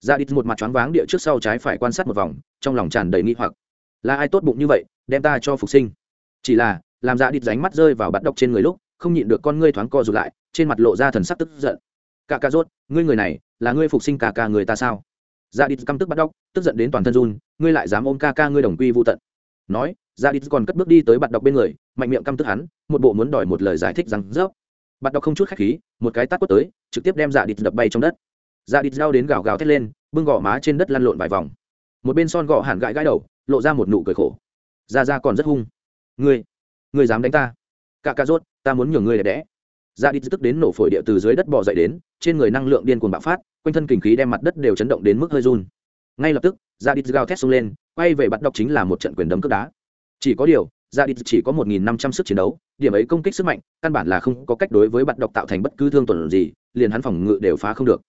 Dạ ra đi một mặt choáng váng địa trước sau trái phải quan sát một vòng, trong lòng tràn đầy nghi hoặc. Là ai tốt bụng như vậy, đem ta cho phục sinh? Chỉ là, làm dạ ra đít ránh mắt rơi vào bắt độc trên người lúc, không nhịn được con ngươi thoáng co rụt lại, trên mặt lộ ra thần sắc tức giận. Cả ca rốt, ngươi người này, là ngươi phục sinh cả ca người ta sao? Dạ ra đi căm tức bắt độc, tức giận đến toàn thân run, ngươi lại dám ôm ca ca ngươi đồng quy vô tận nói, ra đi, còn cất bước đi tới bạn đọc bên người. Mạnh miệng căm tức hắn, một bộ muốn đòi một lời giải thích rằng rớp bạn đọc không chút khách khí, một cái tát quất tới, trực tiếp đem dạ đi đập bay trong đất. Dạ đi đau đến gào gào thét lên, bưng gò má trên đất lăn lộn vài vòng. Một bên son gò hẳn gãi gãi đầu, lộ ra một nụ cười khổ. Ra ra còn rất hung. Ngươi ngươi dám đánh ta? Cả cà rốt, ta muốn nhường ngươi đẹp đẽ. Dạ ra đi tức đến nổ phổi địa từ dưới đất bò dậy đến, trên người năng lượng điên cuồng bạo phát, quanh thân kinh khí đem mặt đất đều chấn động đến mức hơi run. Ngay lập tức ra đi gào thét xông lên quay về bắt đọc chính là một trận quyền đấm cướp đá. Chỉ có điều dạ ra đi chỉ có một nghìn năm trăm sức chiến đấu, điểm ấy công kích sức mạnh, căn bản là không có cách đối với bắt đọc tạo thành bất cứ thương tổn gì, liền hắn phòng ngự đều phá không được.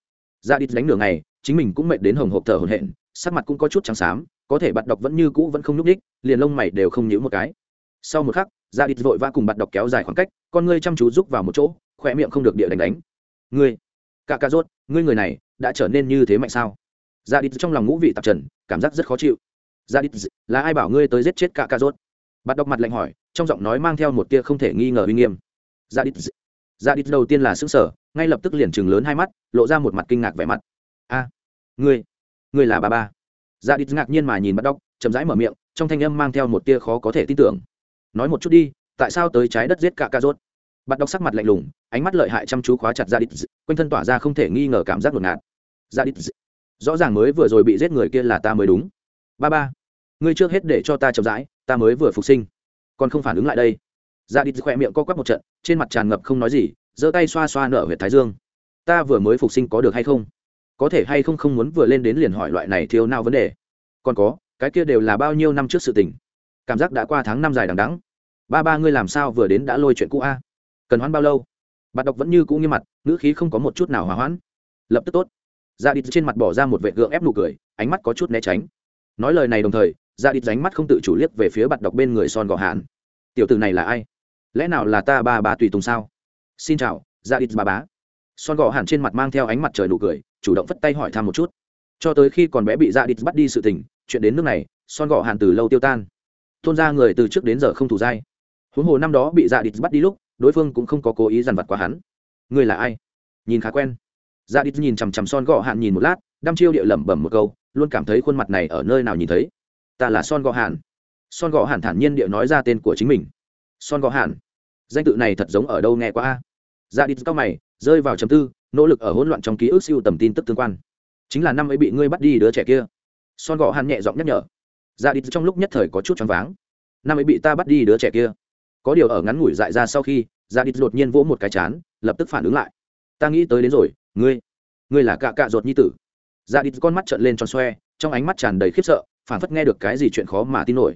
Dạ ra đi đánh nửa ngày, chính mình cũng mệt đến hồng hộp thở hổn hển, sắc mặt cũng có chút trắng xám, có thể bắt đọc vẫn như cũ vẫn không nhúc đích liền lông mày đều không nhíu một cái. Sau một khắc dạ ra đi vội vã cùng bắt đọc kéo dài khoảng cách, con ngươi chăm chú rúc vào một chỗ khỏe miệng không được địa đánh đánh. Ngươi cả ca rốt, ngươi người này đã trở nên như thế mạnh sao? Ra đi trong lòng ngũ vị tạp trần, cảm giác rất khó chịu ra đi là ai bảo ngươi tới giết chết cả ca rốt? Bắt đọc mặt lạnh hỏi, trong giọng nói mang theo một tia không thể nghi ngờ uy nghiêm. Ra đi ra đi đầu tiên là xứng sở ngay lập tức liền chừng lớn hai mắt, lộ ra một mặt kinh ngạc vẻ mặt. A, ngươi ngươi là ba ba. Ra đi ngạc nhiên mà nhìn bắt đọc chậm rãi mở miệng, trong thanh âm mang theo một tia khó có thể tin tưởng. Nói một chút đi, tại sao tới trái đất giết cả ca rốt? Bắt đọc sắc mặt lạnh lùng, ánh mắt lợi hại chăm chú khóa chặt ra đi quanh thân tỏa ra không thể nghi ngờ cảm giác ngột ngạt. Ra đi rõ ràng mới vừa rồi bị giết người kia là ta mới đúng. Ba ba ngươi trước hết để cho ta chậm rãi, ta mới vừa phục sinh. Còn không phản ứng lại đây. Dạ ra đi khỏe miệng co quắp một trận, trên mặt tràn ngập không nói gì, giơ tay xoa xoa nở huyệt thái dương. Ta vừa mới phục sinh có được hay không? Có thể hay không không muốn vừa lên đến liền hỏi loại này thiếu nào vấn đề. Còn có, cái kia đều là bao nhiêu năm trước sự tình? Cảm giác đã qua tháng năm dài đằng đắng ba ba ngươi làm sao vừa đến đã lôi chuyện cũ a? Cần hoãn bao lâu? Bạn đọc vẫn như cũ nghiêm mặt, ngữ khí không có một chút nào hòa hoãn. Lập tức tốt. Dạ ra đi trên mặt bỏ ra một vệ gượng ép nụ cười, ánh mắt có chút né tránh. Nói lời này đồng thời ra đít ránh mắt không tự chủ liếc về phía bạn đọc bên người son gò hàn. Tiểu tử này là ai? Lẽ nào là ta ba bà tùy tùng sao? Xin chào, ra đít bà bá. Son gò hàn trên mặt mang theo ánh mặt trời nụ cười, chủ động phất tay hỏi thăm một chút. Cho tới khi còn bé bị ra đít bắt đi sự tình, chuyện đến nước này, son gò hàn từ lâu tiêu tan. Thôn ra người từ trước đến giờ không thủ dai. Huống hồ năm đó bị dạ đít bắt đi lúc, đối phương cũng không có cố ý dằn vặt quá hắn. Người là ai? Nhìn khá quen. Dạ đít nhìn chằm chằm son gò hạn nhìn một lát, đăm chiêu địa lẩm bẩm một câu, luôn cảm thấy khuôn mặt này ở nơi nào nhìn thấy ta là son Gò hạn son Gò hạn thản nhiên địa nói ra tên của chính mình. Son Gò hạn danh tự này thật giống ở đâu nghe qua a? Ra đi, cao mày, rơi vào chấm tư, nỗ lực ở hỗn loạn trong ký ức siêu tầm tin tức tương quan. Chính là năm ấy bị ngươi bắt đi đứa trẻ kia. Son Gò hạn nhẹ giọng nhắc nhở. Ra đi, trong lúc nhất thời có chút choáng váng. Năm ấy bị ta bắt đi đứa trẻ kia. Có điều ở ngắn ngủi dại ra sau khi ra đi đột nhiên vỗ một cái chán, lập tức phản ứng lại. Ta nghĩ tới đến rồi, ngươi ngươi là cạ cạ ruột nhi tử. Ra đi, con mắt trợn lên tròn xoe, trong ánh mắt tràn đầy khiếp sợ phản phất nghe được cái gì chuyện khó mà tin nổi.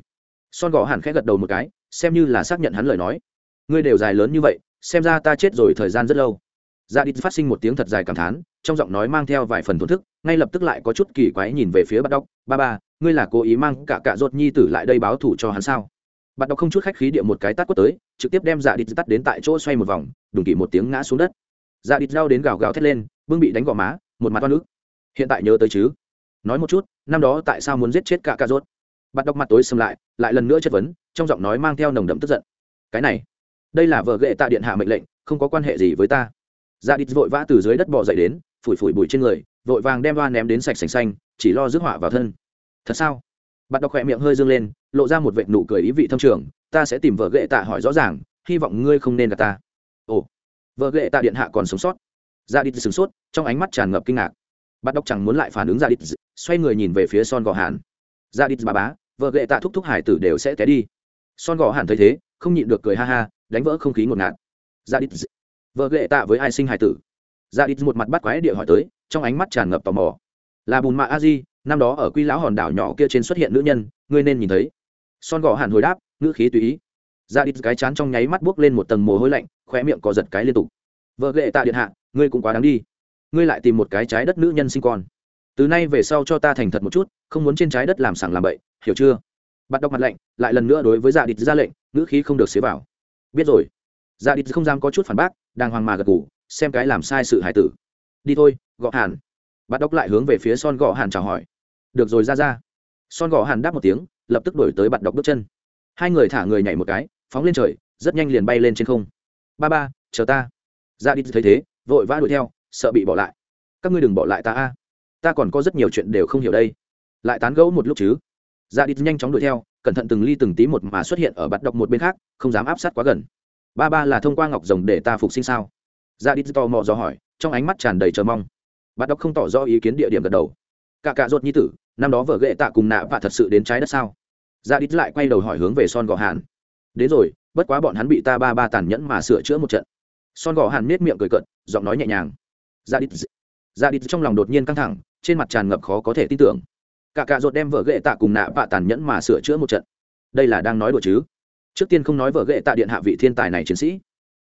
Son gò hẳn khẽ gật đầu một cái, xem như là xác nhận hắn lời nói. Ngươi đều dài lớn như vậy, xem ra ta chết rồi thời gian rất lâu. Dạ ra đi phát sinh một tiếng thật dài cảm thán, trong giọng nói mang theo vài phần thổn thức, ngay lập tức lại có chút kỳ quái nhìn về phía bắt đốc ba ba, ngươi là cố ý mang cả cạ ruột nhi tử lại đây báo thủ cho hắn sao? Bắt đọc không chút khách khí địa một cái tát quất tới, trực tiếp đem dạ đít tắt đến tại chỗ xoay một vòng, đùng kỳ một tiếng ngã xuống đất. Dạ đít lao đến gào gào thét lên, bưng bị đánh gò má, một mặt oan ức. Hiện tại nhớ tới chứ? Nói một chút, năm đó tại sao muốn giết chết cả ca rốt? Bạn đọc mặt tối xâm lại lại lần nữa chất vấn, trong giọng nói mang theo nồng đậm tức giận. Cái này, đây là vợ ghệ tạ điện hạ mệnh lệnh, không có quan hệ gì với ta. Dạ đít vội vã từ dưới đất bò dậy đến, phủi phủi bụi trên người, vội vàng đem va ném đến sạch sành xanh, chỉ lo rước họa vào thân. Thật sao? Bạn đọc khỏe miệng hơi dương lên, lộ ra một vệt nụ cười ý vị thâm trường, ta sẽ tìm vợ ghệ tạ hỏi rõ ràng, hy vọng ngươi không nên gặp ta. Ồ vợ ghệ tạ điện hạ còn sống sót. Dạ ra đi sửng sốt, trong ánh mắt tràn ngập kinh ngạc bắt đọc chẳng muốn lại phản ứng ra đi xoay người nhìn về phía son gò hàn. Ra đi bà bá, vợ ghệ tạ thúc thúc hải tử đều sẽ té đi. Son gò hàn thấy thế, không nhịn được cười ha ha, đánh vỡ không khí ngột ngạt. Ra đi vợ ghệ tạ với ai sinh hải tử? Ra đi một mặt bắt quái địa hỏi tới, trong ánh mắt tràn ngập tò mò. Là bùn mạ a di, năm đó ở quy lão hòn đảo nhỏ kia trên xuất hiện nữ nhân, ngươi nên nhìn thấy. Son gò hàn hồi đáp, ngữ khí tùy ý. Ra đi cái chán trong nháy mắt buốc lên một tầng mồ hôi lạnh, khóe miệng có giật cái liên tục. Vợ ghệ tạ điện hạ, ngươi cũng quá đáng đi ngươi lại tìm một cái trái đất nữ nhân sinh con. Từ nay về sau cho ta thành thật một chút, không muốn trên trái đất làm sảng làm bậy, hiểu chưa? Bắt đọc mặt lạnh, lại lần nữa đối với dạ địch ra lệnh, ngữ khí không được xế vào. Biết rồi. Dạ địch không dám có chút phản bác đang hoang mà gật ngủ xem cái làm sai sự hải tử. Đi thôi gõ hàn. Bắt đọc lại hướng về phía son gõ hàn chào hỏi. Được rồi, ra ra. Son Gõ hàn đáp một tiếng, lập tức đổi tới bạt đọc bước chân. Hai người thả người nhảy một cái, phóng lên trời, rất nhanh liền bay lên trên không. Ba ba, chờ ta. Dạ ra đi thấy thế, vội vã đuổi theo sợ bị bỏ lại. Các ngươi đừng bỏ lại ta a. Ta còn có rất nhiều chuyện đều không hiểu đây. Lại tán gẫu một lúc chứ. Dạ Ra đi nhanh chóng đuổi theo, cẩn thận từng ly từng tí một mà xuất hiện ở bắt đọc một bên khác, không dám áp sát quá gần. Ba ba là thông qua ngọc rồng để ta phục sinh sao? Dạ Ra đi tò mò dò hỏi, trong ánh mắt tràn đầy chờ mong. Bắt đọc không tỏ rõ ý kiến địa điểm gật đầu. Cả cả ruột nhi tử, năm đó vợ ghệ tạ cùng nạ và thật sự đến trái đất sao? Dạ Ra đi lại quay đầu hỏi hướng về son gò hàn. Đến rồi, bất quá bọn hắn bị ta ba ba tàn nhẫn mà sửa chữa một trận. Son gò hàn miết miệng cười cận giọng nói nhẹ nhàng ra đi ra đi trong lòng đột nhiên căng thẳng, trên mặt tràn ngập khó có thể tin tưởng. Cả cả ruột đem vợ ghệ tạ cùng nạ vạ tàn nhẫn mà sửa chữa một trận. Đây là đang nói đùa chứ? Trước tiên không nói vợ ghệ tạ điện hạ vị thiên tài này chiến sĩ.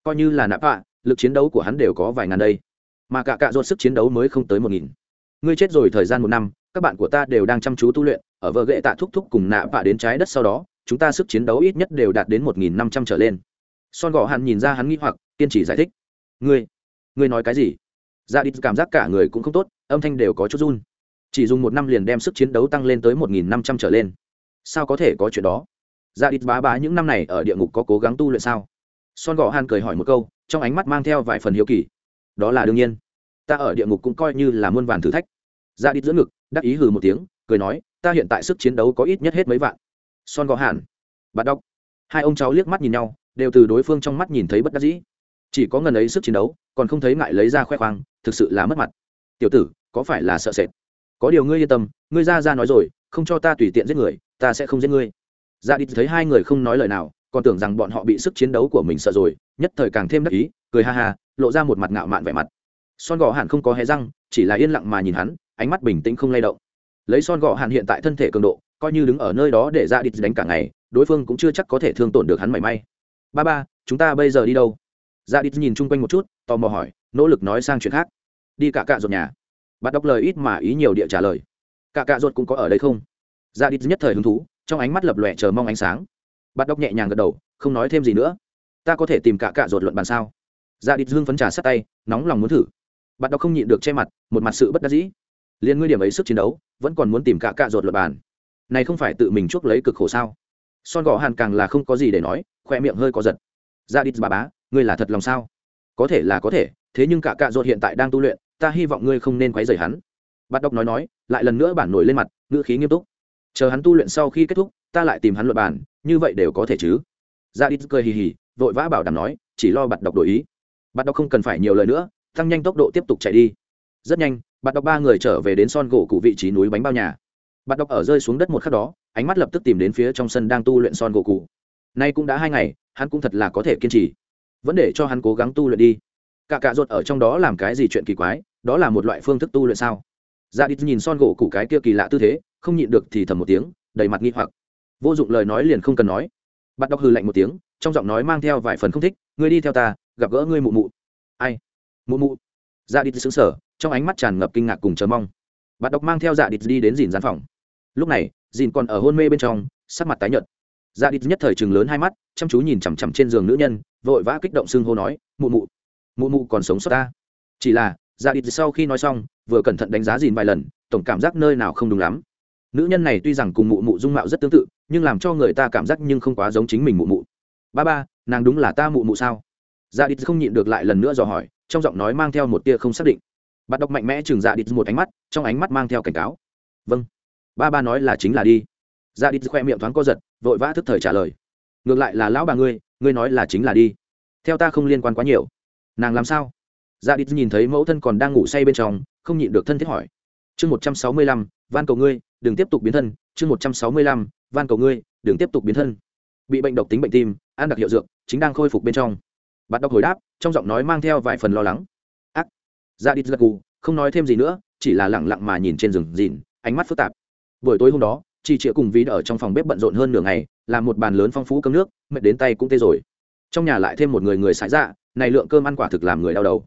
Coi như là nạ vạ, lực chiến đấu của hắn đều có vài ngàn đây. Mà cả cả ruột sức chiến đấu mới không tới một nghìn. Ngươi chết rồi thời gian một năm, các bạn của ta đều đang chăm chú tu luyện, ở vợ ghệ tạ thúc thúc cùng nạ vạ đến trái đất sau đó, chúng ta sức chiến đấu ít nhất đều đạt đến một nghìn năm trăm trở lên. Son gò hắn nhìn ra hắn nghĩ hoặc, kiên trì giải thích. Ngươi ngươi nói cái gì? Dạ ra đi cảm giác cả người cũng không tốt, âm thanh đều có chút run. Chỉ dùng một năm liền đem sức chiến đấu tăng lên tới một nghìn năm trăm trở lên. Sao có thể có chuyện đó? Dạ ra đi bá bá những năm này ở địa ngục có cố gắng tu luyện sao? Son Gọ han cười hỏi một câu, trong ánh mắt mang theo vài phần hiếu kỳ. Đó là đương nhiên. Ta ở địa ngục cũng coi như là muôn vàn thử thách. Dạ ra đi giữa ngực, đắc ý hừ một tiếng, cười nói, ta hiện tại sức chiến đấu có ít nhất hết mấy vạn. Son Gọ hàn. Bắt đọc. Hai ông cháu liếc mắt nhìn nhau, đều từ đối phương trong mắt nhìn thấy bất đắc dĩ. Chỉ có ngần ấy sức chiến đấu, còn không thấy ngại lấy ra khoe khoang thực sự là mất mặt. Tiểu tử, có phải là sợ sệt? Có điều ngươi yên tâm, ngươi ra ra nói rồi, không cho ta tùy tiện giết người, ta sẽ không giết ngươi. Dạ ra đi thấy hai người không nói lời nào, còn tưởng rằng bọn họ bị sức chiến đấu của mình sợ rồi, nhất thời càng thêm đắc ý, cười ha ha, lộ ra một mặt ngạo mạn vẻ mặt. Son gò hàn không có hé răng, chỉ là yên lặng mà nhìn hắn, ánh mắt bình tĩnh không lay động. Lấy son gò hàn hiện tại thân thể cường độ, coi như đứng ở nơi đó để dạ ra đi đánh cả ngày, đối phương cũng chưa chắc có thể thương tổn được hắn mảy may. Ba ba, chúng ta bây giờ đi đâu? Dạ ra đi nhìn chung quanh một chút, tò mò hỏi, nỗ lực nói sang chuyện khác đi cả cạ ruột nhà. Bạn đọc lời ít mà ý nhiều địa trả lời. Cả cạ ruột cũng có ở đây không? Dạ Ra đi nhất thời hứng thú, trong ánh mắt lập lòe chờ mong ánh sáng. Bạn đọc nhẹ nhàng gật đầu, không nói thêm gì nữa. Ta có thể tìm cả cạ ruột luận bàn sao? Dạ Ra đi dương phấn trà sát tay, nóng lòng muốn thử. Bạn đọc không nhịn được che mặt, một mặt sự bất đắc dĩ. Liên ngươi điểm ấy sức chiến đấu, vẫn còn muốn tìm cả cạ ruột luận bàn. Này không phải tự mình chuốc lấy cực khổ sao? Son gò hàn càng là không có gì để nói, khoe miệng hơi có giật. Dạ Ra đi bà bá, ngươi là thật lòng sao? Có thể là có thể, thế nhưng cả cạ ruột hiện tại đang tu luyện ta hy vọng ngươi không nên quấy rầy hắn. Bắt đọc nói nói, lại lần nữa bản nổi lên mặt, ngữ khí nghiêm túc. Chờ hắn tu luyện sau khi kết thúc, ta lại tìm hắn luận bàn, như vậy đều có thể chứ? Ra đi cười hì hì, vội vã bảo đảm nói, chỉ lo bạn đọc đổi ý. Bạn đọc không cần phải nhiều lời nữa, tăng nhanh tốc độ tiếp tục chạy đi. Rất nhanh bạn đọc ba người trở về đến son gỗ cụ vị trí núi bánh bao nhà. Bạn đọc ở rơi xuống đất một khắc đó, ánh mắt lập tức tìm đến phía trong sân đang tu luyện son gỗ cụ. Nay cũng đã hai ngày, hắn cũng thật là có thể kiên trì. Vẫn để cho hắn cố gắng tu luyện đi cả cạ ruột ở trong đó làm cái gì chuyện kỳ quái, đó là một loại phương thức tu luyện sao? Dạ Ra đi nhìn son gỗ cụ cái kia kỳ lạ tư thế, không nhịn được thì thầm một tiếng, đầy mặt nghi hoặc. Vô dụng lời nói liền không cần nói. Bắt đọc hư lạnh một tiếng, trong giọng nói mang theo vài phần không thích, ngươi đi theo ta, gặp gỡ ngươi mụ mụ. Ai? Mụ mụ? Dạ đi xứng sở trong ánh mắt tràn ngập kinh ngạc cùng chờ mong. Bắt đọc mang theo dạ đi đi đến dìn gian phòng. Lúc này, dìn còn ở hôn mê bên trong, sắc mặt tái nhợt. Dạ đi nhất thời chừng lớn hai mắt, chăm chú nhìn chằm chằm trên giường nữ nhân, vội vã kích động xưng hô nói, mụ mụ mụ mụ còn sống sót ta. Chỉ là dạ đi sau khi nói xong, vừa cẩn thận đánh giá dìn vài lần, tổng cảm giác nơi nào không đúng lắm. Nữ nhân này tuy rằng cùng mụ mụ dung mạo rất tương tự, nhưng làm cho người ta cảm giác nhưng không quá giống chính mình mụ mụ. Ba ba, nàng đúng là ta mụ mụ sao? Dạ đi không nhịn được lại lần nữa dò hỏi, trong giọng nói mang theo một tia không xác định. Bạn đọc mạnh mẽ chừng dạ đi một ánh mắt, trong ánh mắt mang theo cảnh cáo. Vâng ba ba nói là chính là đi. Dạ đi khoe miệng thoáng co giật, vội vã thức thời trả lời. Ngược lại là lão bà ngươi ngươi nói là chính là đi. Theo ta không liên quan quá nhiều nàng làm sao? Dạ đi nhìn thấy mẫu thân còn đang ngủ say bên trong, không nhịn được thân thiết hỏi. Chương một trăm sáu mươi lăm, van cầu ngươi, đừng tiếp tục biến thân. Chương một trăm sáu mươi lăm, van cầu ngươi, đừng tiếp tục biến thân. Bị bệnh độc tính bệnh tim, ăn đặc hiệu dược, chính đang khôi phục bên trong. Bạn đọc hồi đáp, trong giọng nói mang theo vài phần lo lắng. Ác. Dạ Ra đi giật gù, không nói thêm gì nữa, chỉ là lẳng lặng mà nhìn trên rừng dìn ánh mắt phức tạp. Buổi tối hôm đó chị chịa cùng ví ở trong phòng bếp bận rộn hơn nửa ngày, làm một bàn lớn phong phú cơm nước, mệt đến tay cũng tê rồi trong nhà lại thêm một người người sải dạ này lượng cơm ăn quả thực làm người đau đầu.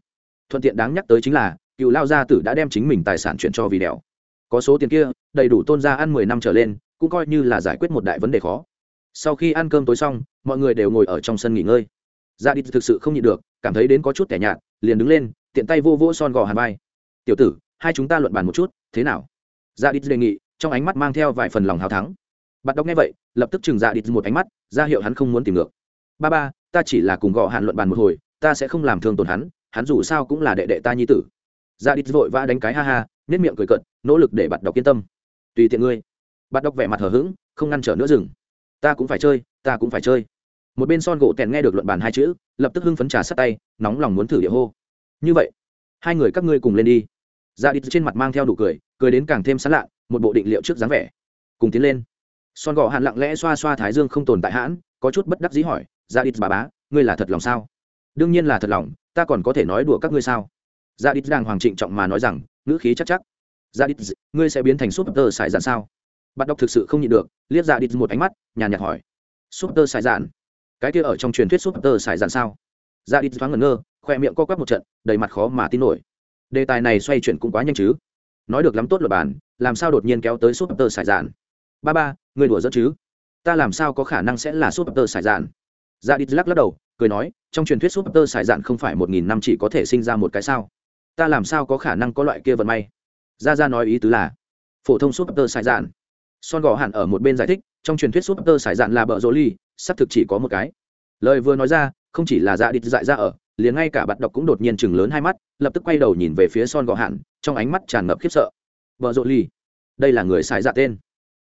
Thuận tiện đáng nhắc tới chính là, cựu lao gia tử đã đem chính mình tài sản chuyển cho vì đèo có số tiền kia, đầy đủ tôn gia ăn mười năm trở lên, cũng coi như là giải quyết một đại vấn đề khó. Sau khi ăn cơm tối xong, mọi người đều ngồi ở trong sân nghỉ ngơi. Gia đi thực sự không nhịn được, cảm thấy đến có chút tẻ nhạt, liền đứng lên, tiện tay vô vô son gò hàn vai. Tiểu tử, hai chúng ta luận bàn một chút, thế nào? Gia đi đề nghị, trong ánh mắt mang theo vài phần lòng hào thắng. Bạn đọc nghe vậy, lập tức chừng Dạ đi một ánh mắt, ra hiệu hắn không muốn tìm ngược. Ba ba ta chỉ là cùng gò hạn luận bàn một hồi, ta sẽ không làm thương tổn hắn hắn dù sao cũng là đệ đệ ta nhi tử. Dạ Ra đi vội vã đánh cái ha ha nết miệng cười cận nỗ lực để bạn đọc yên tâm. Tùy tiện ngươi. Bạn đọc vẻ mặt hờ hững, không ngăn trở nữa rừng ta cũng phải chơi, ta cũng phải chơi. Một bên son gỗ tèn nghe được luận bàn hai chữ, lập tức hưng phấn trà sát tay, nóng lòng muốn thử địa hô. Như vậy, hai người các ngươi cùng lên đi. Dạ Ra đi trên mặt mang theo đủ cười cười đến càng thêm sán lạ, một bộ định liệu trước dáng vẻ. Cùng tiến lên. Son gỗ hạn lặng lẽ xoa xoa thái dương không tồn tại hãn, có chút bất đắc dĩ hỏi ra đi bà bá, ngươi là thật lòng sao? Đương nhiên là thật lòng, ta còn có thể nói đùa các ngươi sao? Ra đi đang hoàng trịnh trọng mà nói rằng, ngữ khí chắc chắc. Ra đi ngươi sẽ biến thành súp tơ sải dạn sao? Bạn đọc thực sự không nhịn được, liếc ra đi một ánh mắt, nhàn nhạt hỏi. Súp tơ sải dạn? Cái kia ở trong truyền thuyết súp tơ sải dạn sao? Ra đi thoáng ngẩn ngơ, khoe miệng co quắp một trận, đầy mặt khó mà tin nổi. Đề tài này xoay chuyển cũng quá nhanh chứ? Nói được lắm tốt luật bản, làm sao đột nhiên kéo tới súp tơ sải dạn? Ba ba người đùa dẫn chứ? Ta làm sao có khả năng sẽ là súp tơ sải dạn? Dạ Địch lắc lắc đầu, cười nói, trong truyền thuyết Super tơ sải dạn không phải một nghìn năm chỉ có thể sinh ra một cái sao? Ta làm sao có khả năng có loại kia vận may? Ra ra nói ý tứ là, phổ thông Super tơ sải dạn son gò hẳn ở một bên giải thích, trong truyền thuyết Super tơ sải dạn là bợ rồ ly, xác thực chỉ có một cái. Lời vừa nói ra, không chỉ là dạ Địch dại ra ở, liền ngay cả bạn đọc cũng đột nhiên chừng lớn hai mắt, lập tức quay đầu nhìn về phía son gò hạn trong ánh mắt tràn ngập khiếp sợ. Bợ rồ ly, đây là người xài dạn tên.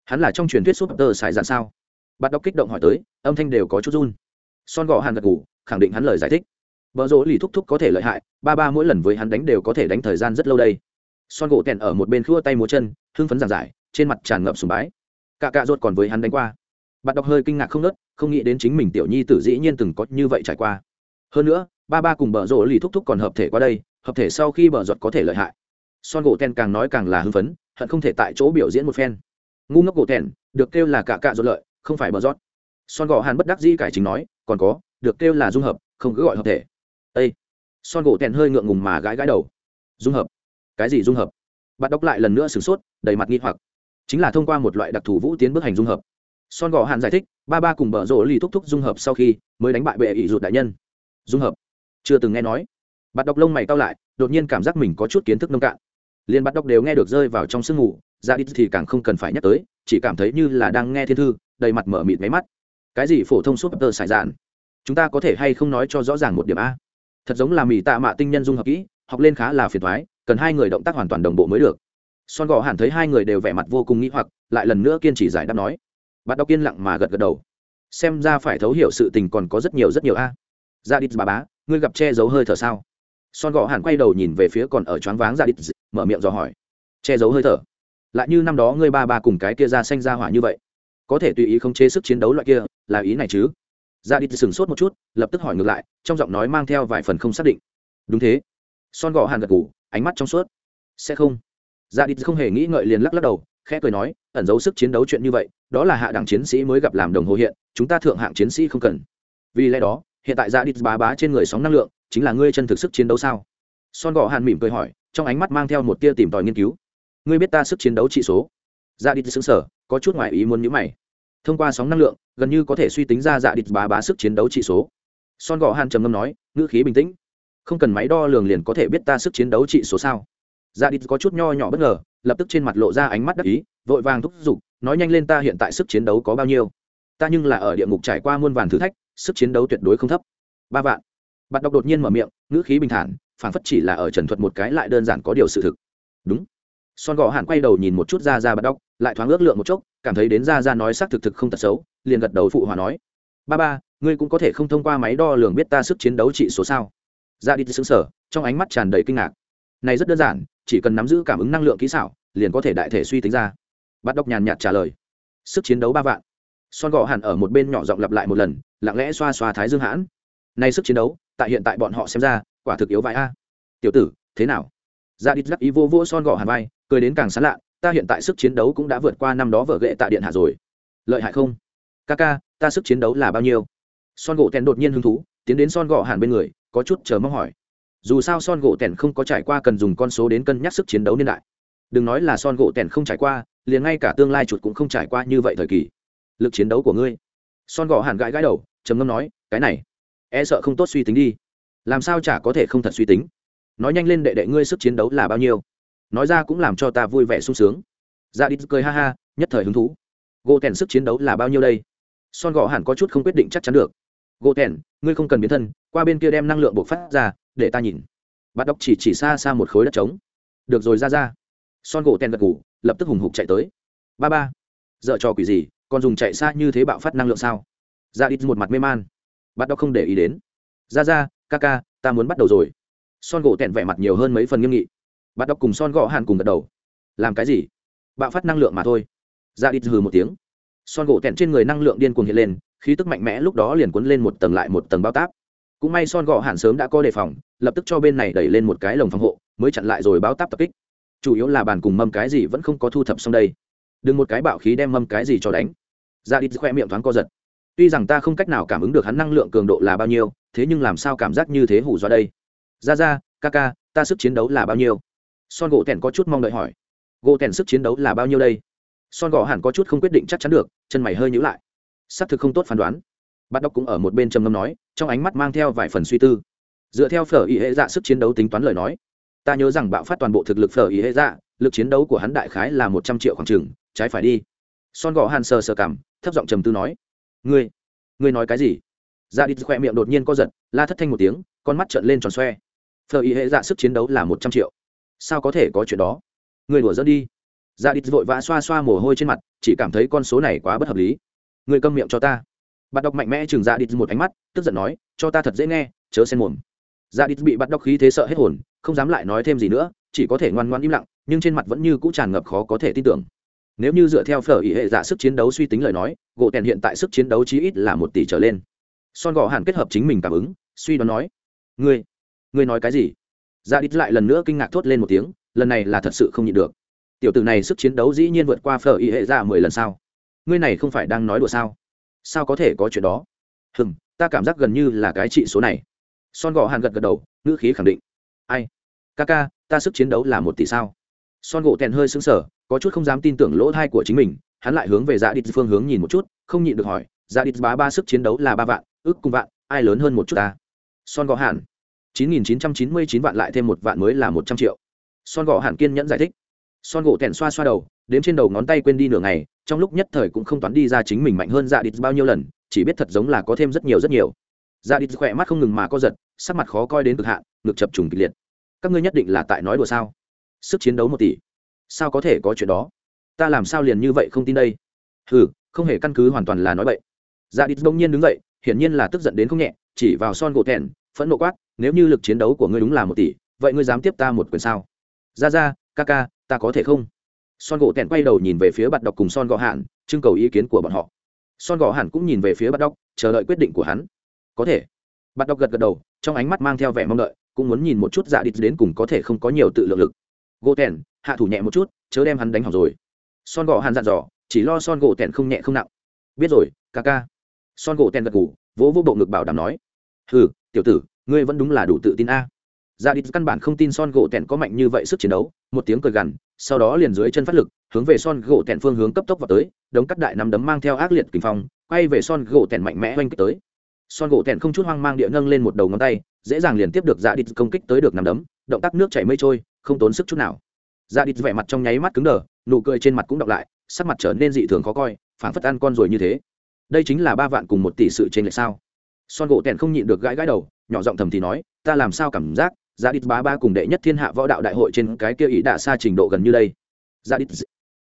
Hắn là trong truyền thuyết Super tơ xài dạ sao? Bạn đọc kích động hỏi tới, âm thanh đều có chút run son gò hàn gật ngủ, khẳng định hắn lời giải thích. Vợ rỗ lì thúc thúc có thể lợi hại, ba ba mỗi lần với hắn đánh đều có thể đánh thời gian rất lâu đây. Son gỗ tèn ở một bên khua tay múa chân, hưng phấn giảng giải, trên mặt tràn ngập sùng bái. Cả cạ ruột còn với hắn đánh qua. Bạn đọc hơi kinh ngạc không nớt, không nghĩ đến chính mình tiểu nhi tử dĩ nhiên từng có như vậy trải qua. Hơn nữa, ba ba cùng bờ rỗ lì thúc thúc còn hợp thể qua đây, hợp thể sau khi bờ giọt có thể lợi hại. Son gỗ ten càng nói càng là hưng phấn, hận không thể tại chỗ biểu diễn một phen. Ngu ngốc gỗ ten được kêu là cả cạ ruột lợi, không phải bờ giọt son gỗ hàn bất đắc dĩ cải chính nói còn có, được kêu là dung hợp, không cứ gọi hợp thể. Â son gỗ tèn hơi ngượng ngùng mà gãi gãi đầu. Dung hợp? Cái gì dung hợp? Bạn đọc lại lần nữa sửng sốt, đầy mặt nghi hoặc. Chính là thông qua một loại đặc thù vũ tiến bước hành dung hợp. Son gò hàn giải thích, ba ba cùng bở rộ lì thúc thúc dung hợp sau khi mới đánh bại bệ ỷ rụt đại nhân. Dung hợp? Chưa từng nghe nói. Bạn đọc lông mày cao lại, đột nhiên cảm giác mình có chút kiến thức nông cạn. Liên bắt đọc đều nghe được rơi vào trong sương ngủ ra đi thì càng không cần phải nhắc tới, chỉ cảm thấy như là đang nghe thiên thư, đầy mặt mở mịt máy mắt cái gì phổ thông súp tơ sải dạn? Chúng ta có thể hay không nói cho rõ ràng một điểm a? Thật giống là mỹ tạ mạ tinh nhân dung hợp kỹ, học lên khá là phiền thoái cần hai người động tác hoàn toàn đồng bộ mới được. Son gò hẳn thấy hai người đều vẻ mặt vô cùng nghĩ hoặc, lại lần nữa kiên trì giải đáp nói. Bạn đọc yên lặng mà gật gật đầu. Xem ra phải thấu hiểu sự tình còn có rất nhiều rất nhiều a. Ra đít bà bá, ngươi gặp che giấu hơi thở sao? Son gò hẳn quay đầu nhìn về phía còn ở choáng váng ra đít mở miệng dò hỏi. Che giấu hơi thở? Lại như năm đó ngươi ba ba cùng cái kia ra xanh ra hỏa như vậy có thể tùy ý không chế sức chiến đấu loại kia, là ý này chứ? Dạ ra đi sừng sốt một chút, lập tức hỏi ngược lại, trong giọng nói mang theo vài phần không xác định. Đúng thế. Son gò hàn gật ngủ ánh mắt trong suốt. Sẽ không. Dạ ra đi không hề nghĩ ngợi liền lắc lắc đầu, khẽ cười nói, ẩn giấu sức chiến đấu chuyện như vậy, đó là hạ đẳng chiến sĩ mới gặp làm đồng hồ hiện, chúng ta thượng hạng chiến sĩ không cần. Vì lẽ đó, hiện tại dạ ra đi bá bá trên người sóng năng lượng, chính là ngươi chân thực sức chiến đấu sao? Son gò hàn mỉm cười hỏi, trong ánh mắt mang theo một tia tìm tòi nghiên cứu. Ngươi biết ta sức chiến đấu trị số? Ra đi xứng sở có chút ngoại ý muốn nhữ mày. Thông qua sóng năng lượng, gần như có thể suy tính ra dạ đít bá bá sức chiến đấu trị số. Son gò hàn trầm ngâm nói, ngữ khí bình tĩnh. Không cần máy đo lường liền có thể biết ta sức chiến đấu trị số sao? Dạ đít có chút nho nhỏ bất ngờ, lập tức trên mặt lộ ra ánh mắt đắc ý, vội vàng thúc giục, nói nhanh lên ta hiện tại sức chiến đấu có bao nhiêu? Ta nhưng là ở địa ngục trải qua muôn vàn thử thách, sức chiến đấu tuyệt đối không thấp. Ba vạn. Bạn đọc đột nhiên mở miệng, ngữ khí bình thản, phản phất chỉ là ở trần thuật một cái lại đơn giản có điều sự thực. Đúng. Son gò hàn quay đầu nhìn một chút ra ra bạn đọc lại thoáng ước lượng một chốc, cảm thấy đến ra ra nói xác thực thực không tật xấu, liền gật đầu phụ hòa nói. Ba ba, ngươi cũng có thể không thông qua máy đo lường biết ta sức chiến đấu trị số sao? Ra đi xứng sở trong ánh mắt tràn đầy kinh ngạc. Này rất đơn giản, chỉ cần nắm giữ cảm ứng năng lượng kỹ xảo, liền có thể đại thể suy tính ra. Bắt đọc nhàn nhạt trả lời. Sức chiến đấu ba vạn. Son gò hẳn ở một bên nhỏ giọng lặp lại một lần, lặng lẽ xoa xoa thái dương hãn. Nay sức chiến đấu, tại hiện tại bọn họ xem ra, quả thực yếu vài a. Tiểu tử, thế nào? Ra đi lắc ý vô vô son gò hàn vai, cười đến càng sán lạ ta hiện tại sức chiến đấu cũng đã vượt qua năm đó vở ghệ tại điện hạ rồi. Lợi hại không? Ca ca, ta sức chiến đấu là bao nhiêu? Son gỗ tèn đột nhiên hứng thú, tiến đến son Gỗ hàn bên người, có chút chờ mong hỏi. Dù sao son gỗ tèn không có trải qua cần dùng con số đến cân nhắc sức chiến đấu niên đại. Đừng nói là son gỗ tèn không trải qua, liền ngay cả tương lai chuột cũng không trải qua như vậy thời kỳ. Lực chiến đấu của ngươi. Son Gỗ hàn gãi gãi đầu, trầm ngâm nói, cái này e sợ không tốt suy tính đi. Làm sao chả có thể không thật suy tính? Nói nhanh lên đệ đệ ngươi sức chiến đấu là bao nhiêu? Nói ra cũng làm cho ta vui vẻ sung sướng. Dạ ra đi cười ha ha, nhất thời hứng thú. Gỗ tèn sức chiến đấu là bao nhiêu đây? Son gò hẳn có chút không quyết định chắc chắn được. Gỗ tèn, ngươi không cần biến thân, qua bên kia đem năng lượng bộc phát ra, để ta nhìn. Bắt đọc chỉ chỉ xa xa một khối đất trống. Được rồi, ra ra. Son gỗ tèn gật ngủ lập tức hùng hục chạy tới. Ba ba dợ trò quỷ gì, còn dùng chạy xa như thế bạo phát năng lượng sao? Dạ ra ít một mặt mê man. Bắt đọc không để ý đến. Ra ra, ca ca, ta muốn bắt đầu rồi. Son gỗ tèn vẻ mặt nhiều hơn mấy phần nghiêm nghị bắt đọc cùng son gõ hàn cùng gật đầu. Làm cái gì? Bạo phát năng lượng mà thôi. Ra đi hừ một tiếng. Son gỗ tẹn trên người năng lượng điên cuồng hiện lên, khí tức mạnh mẽ lúc đó liền cuốn lên một tầng lại một tầng bao táp. Cũng may son gọ hạn sớm đã có đề phòng, lập tức cho bên này đẩy lên một cái lồng phòng hộ, mới chặn lại rồi bao táp tập kích. Chủ yếu là bàn cùng mâm cái gì vẫn không có thu thập xong đây. Đừng một cái bạo khí đem mâm cái gì cho đánh. Ra đi khoe miệng thoáng co giật. Tuy rằng ta không cách nào cảm ứng được hắn năng lượng cường độ là bao nhiêu, thế nhưng làm sao cảm giác như thế hủ do đây? Ra ra, ca ca, ta sức chiến đấu là bao nhiêu? Son gỗ tèn có chút mong đợi hỏi, gỗ tèn sức chiến đấu là bao nhiêu đây? Son gỗ hẳn có chút không quyết định chắc chắn được, chân mày hơi nhữ lại. Xác thực không tốt phán đoán. Bắt đọc cũng ở một bên trầm ngâm nói, trong ánh mắt mang theo vài phần suy tư. Dựa theo phở ý hệ dạ sức chiến đấu tính toán lời nói, ta nhớ rằng bạo phát toàn bộ thực lực phở ý hệ dạ lực chiến đấu của hắn đại khái là một trăm triệu khoảng trừng trái phải đi. Son gò hàn sờ sờ cảm, thấp giọng trầm tư nói, ngươi ngươi nói cái gì? Dạ đi khoe miệng đột nhiên co giật, la thất thanh một tiếng, con mắt trợn lên tròn xoe. Phở ý hệ dạ sức chiến đấu là một trăm triệu sao có thể có chuyện đó? Người đùa dẫn đi. Dạ ra đi vội vã xoa xoa mồ hôi trên mặt, chỉ cảm thấy con số này quá bất hợp lý. Người câm miệng cho ta. Bạn đọc mạnh mẽ chừng dạ ra đi một ánh mắt, tức giận nói, cho ta thật dễ nghe, chớ xen mồm. Dạ ra đi bị bắt đọc khí thế sợ hết hồn, không dám lại nói thêm gì nữa, chỉ có thể ngoan ngoan im lặng, nhưng trên mặt vẫn như cũ tràn ngập khó có thể tin tưởng. Nếu như dựa theo phở ý hệ giả sức chiến đấu suy tính lời nói, gỗ tèn hiện tại sức chiến đấu chí ít là một tỷ trở lên. Son gò hẳn kết hợp chính mình cảm ứng, suy đoán nói, ngươi ngươi nói cái gì? Dạ Địch lại lần nữa kinh ngạc thốt lên một tiếng, lần này là thật sự không nhịn được. Tiểu tử này sức chiến đấu dĩ nhiên vượt qua phở Y hệ dạ mười lần sao? Ngươi này không phải đang nói đùa sao? Sao có thể có chuyện đó? Hừng ta cảm giác gần như là cái trị số này. Son gò hàn gật gật đầu, ngữ khí khẳng định. Ai? Ca ca, ta sức chiến đấu là một tỷ sao? Son gỗ tèn hơi sững sờ, có chút không dám tin tưởng lỗ thai của chính mình, hắn lại hướng về dạ đít phương hướng nhìn một chút, không nhịn được hỏi dạ đít bá ba sức chiến đấu là ba vạn, ước cùng vạn, ai lớn hơn một chút ta? Son gò hàn chín nghìn chín trăm chín mươi chín vạn lại thêm một vạn mới là một trăm triệu. Son gò hàn kiên nhẫn giải thích. Son gỗ tèn xoa xoa đầu, đếm trên đầu ngón tay quên đi nửa ngày, trong lúc nhất thời cũng không toán đi ra chính mình mạnh hơn dạ đít bao nhiêu lần, chỉ biết thật giống là có thêm rất nhiều rất nhiều. Dạ đít khỏe mắt không ngừng mà co giật, sắc mặt khó coi đến cực hạn, ngực chập trùng kịch liệt. Các ngươi nhất định là tại nói đùa sao? Sức chiến đấu một tỷ. Sao có thể có chuyện đó? Ta làm sao liền như vậy không tin đây? Ừ không hề căn cứ hoàn toàn là nói vậy dạ đít đông nhiên đứng dậy, hiển nhiên là tức giận đến không nhẹ, chỉ vào son gỗ thẹn phẫn nộ quát nếu như lực chiến đấu của ngươi đúng là một tỷ, vậy ngươi dám tiếp ta một quyền sao? Ra ra, ca ca, ta có thể không? Son gỗ tẹn quay đầu nhìn về phía bạn đọc cùng son gõ hạn trưng cầu ý kiến của bọn họ. Son gõ hạn cũng nhìn về phía bạn đọc chờ đợi quyết định của hắn. Có thể. Bạn đọc gật gật đầu, trong ánh mắt mang theo vẻ mong đợi, cũng muốn nhìn một chút dạ đít đến cùng có thể không có nhiều tự lượng lực. Gỗ tẹn hạ thủ nhẹ một chút, chớ đem hắn đánh hỏng rồi. Son gõ hạn dặn dò, chỉ lo son gỗ tẹn không nhẹ không nặng. Biết rồi, ca ca. Son gỗ tẹn gật ngủ vỗ vỗ bộ ngực bảo đảm nói. Hừ, tiểu tử ngươi vẫn đúng là đủ tự tin a. Dạ ra đi căn bản không tin son gỗ tẹn có mạnh như vậy sức chiến đấu, một tiếng cười gằn, sau đó liền dưới chân phát lực, hướng về son gỗ tẹn phương hướng cấp tốc vào tới, đống cắt đại nắm đấm mang theo ác liệt kinh phong, quay về son gỗ tẹn mạnh mẽ oanh kích tới. Son gỗ tẹn không chút hoang mang địa nâng lên một đầu ngón tay, dễ dàng liền tiếp được dạ ra đi công kích tới được nắm đấm, động tác nước chảy mây trôi, không tốn sức chút nào. Dạ ra đi vẻ mặt trong nháy mắt cứng đờ, nụ cười trên mặt cũng đọc lại, sắc mặt trở nên dị thường khó coi, phảng phất ăn con rồi như thế. Đây chính là ba vạn cùng một tỷ sự trên lệch sao? Son gỗ tèn không nhịn được gãi gãi đầu, nhỏ giọng thầm thì nói, ta làm sao cảm giác giá đít bá ba cùng đệ nhất thiên hạ võ đạo đại hội trên cái kia ý đạ xa trình độ gần như đây? Giá đít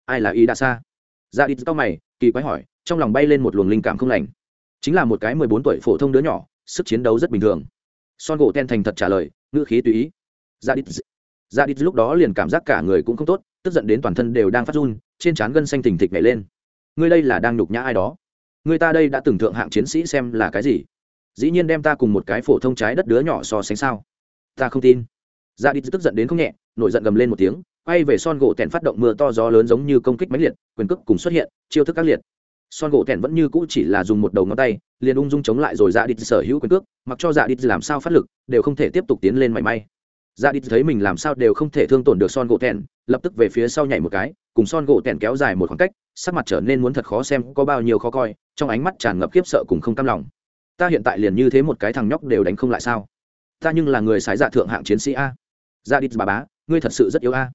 ai là ý đạ xa giá dạ đít tao mày, kỳ quái hỏi, trong lòng bay lên một luồng linh cảm không lành. Chính là một cái mười bốn tuổi phổ thông đứa nhỏ, sức chiến đấu rất bình thường. Son gỗ ten thành thật trả lời, ngữ khí tùy ý. Giá đít giá đít lúc đó liền cảm giác cả người cũng không tốt, tức giận đến toàn thân đều đang phát run, trên trán gân xanh thình thịch nhảy lên. Ngươi đây là đang nhục nhã ai đó? Người ta đây đã từng thượng hạng chiến sĩ xem là cái gì? Dĩ nhiên đem ta cùng một cái phổ thông trái đất đứa nhỏ so sánh sao? Ta không tin. Dạ đi tức giận đến không nhẹ, nổi giận gầm lên một tiếng, quay về son gỗ tèn phát động mưa to gió lớn giống như công kích máy liệt, quyền cước cùng xuất hiện, chiêu thức các liệt. Son gỗ tèn vẫn như cũ chỉ là dùng một đầu ngón tay, liền ung dung chống lại rồi dạ đi sở hữu quyền cước, mặc cho dạ đi làm sao phát lực, đều không thể tiếp tục tiến lên mảy may. Dạ đi thấy mình làm sao đều không thể thương tổn được son gỗ tèn, lập tức về phía sau nhảy một cái, cùng son gỗ tèn kéo dài một khoảng cách, sắc mặt trở nên muốn thật khó xem, có bao nhiêu khó coi, trong ánh mắt tràn ngập khiếp sợ cùng không cam lòng ta hiện tại liền như thế một cái thằng nhóc đều đánh không lại sao? Ta nhưng là người sái dạ thượng hạng chiến sĩ a. Gia đít bà bá, ngươi thật sự rất yếu a.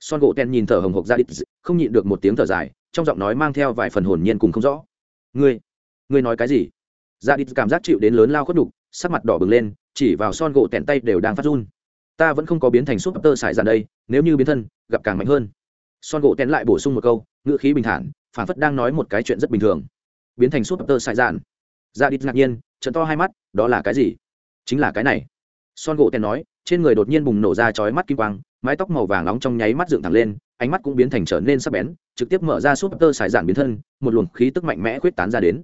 Son gỗ ten nhìn thở hồng hộc gia đít, không nhịn được một tiếng thở dài, trong giọng nói mang theo vài phần hồn nhiên cùng không rõ. Ngươi ngươi nói cái gì? Gia đít cảm giác chịu đến lớn lao khuất đục sắc mặt đỏ bừng lên, chỉ vào son gỗ tẹn tay đều đang phát run. Ta vẫn không có biến thành súp tơ sải dạn đây, nếu như biến thân, gặp càng mạnh hơn. Son gỗ tẹn lại bổ sung một câu, ngữ khí bình thản phản phất đang nói một cái chuyện rất bình thường. Biến thành súp tơ sải dạn dạ đít ngạc nhiên trận to hai mắt, đó là cái gì? Chính là cái này. Son gỗ tẹn nói, trên người đột nhiên bùng nổ ra chói mắt kim quang, mái tóc màu vàng nóng trong nháy mắt dựng thẳng lên, ánh mắt cũng biến thành trở nên sắc bén, trực tiếp mở ra súp tơ sải biến thân, một luồng khí tức mạnh mẽ khuyết tán ra đến.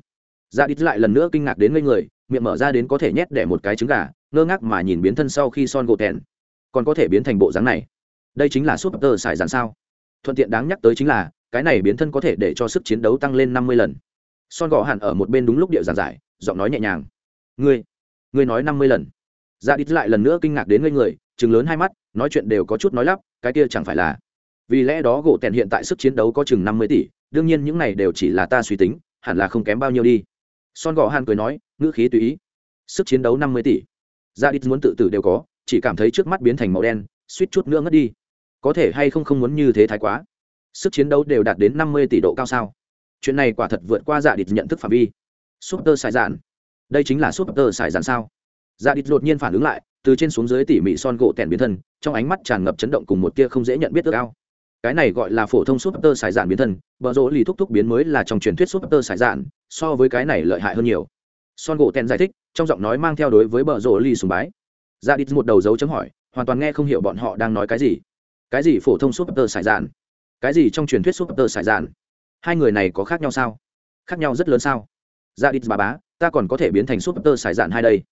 Dạ đít lại lần nữa kinh ngạc đến ngây người, miệng mở ra đến có thể nhét để một cái trứng gà, ngơ ngác mà nhìn biến thân sau khi son gỗ tèn. Còn có thể biến thành bộ dáng này. Đây chính là súp tơ sải sao? Thuận tiện đáng nhắc tới chính là, cái này biến thân có thể để cho sức chiến đấu tăng lên năm mươi lần son gò hẳn ở một bên đúng lúc địa giản giải, giọng nói nhẹ nhàng. Ngươi ngươi nói năm mươi lần. Dạ đít lại lần nữa kinh ngạc đến ngây người chừng lớn hai mắt, nói chuyện đều có chút nói lắp, cái kia chẳng phải là vì lẽ đó gỗ tèn hiện tại sức chiến đấu có chừng năm mươi tỷ, đương nhiên những này đều chỉ là ta suy tính, hẳn là không kém bao nhiêu đi. Son gò hàn cười nói, ngữ khí tùy ý, sức chiến đấu năm mươi tỷ. Ra đít muốn tự tử đều có, chỉ cảm thấy trước mắt biến thành màu đen, suýt chút nữa ngất đi. Có thể hay không không muốn như thế thái quá? Sức chiến đấu đều đạt đến năm mươi tỷ độ cao sao? Chuyện này quả thật vượt qua dạ địch nhận thức phạm vi. Súp tơ xài dạn đây chính là súp tơ xài dạn sao? Dạ địch đột nhiên phản ứng lại, từ trên xuống dưới tỉ mỉ son gỗ tẻn biến thân, trong ánh mắt tràn ngập chấn động cùng một tia không dễ nhận biết ước ao. Cái này gọi là phổ thông súp tơ xài dạn biến thân, bờ rỗ lì thúc thúc biến mới là trong truyền thuyết súp tơ xài dạn so với cái này lợi hại hơn nhiều. Son gỗ tèn giải thích, trong giọng nói mang theo đối với bờ rỗ lì sùng bái. Ra dạ một đầu dấu chấm hỏi, hoàn toàn nghe không hiểu bọn họ đang nói cái gì. Cái gì phổ thông súp tơ xài dạn cái gì trong truyền thuyết súp tơ xài dạn hai người này có khác nhau sao? Khác nhau rất lớn sao? Dạ ra đi bà bá ta còn có thể biến thành súp tơ sải dạn hai đây.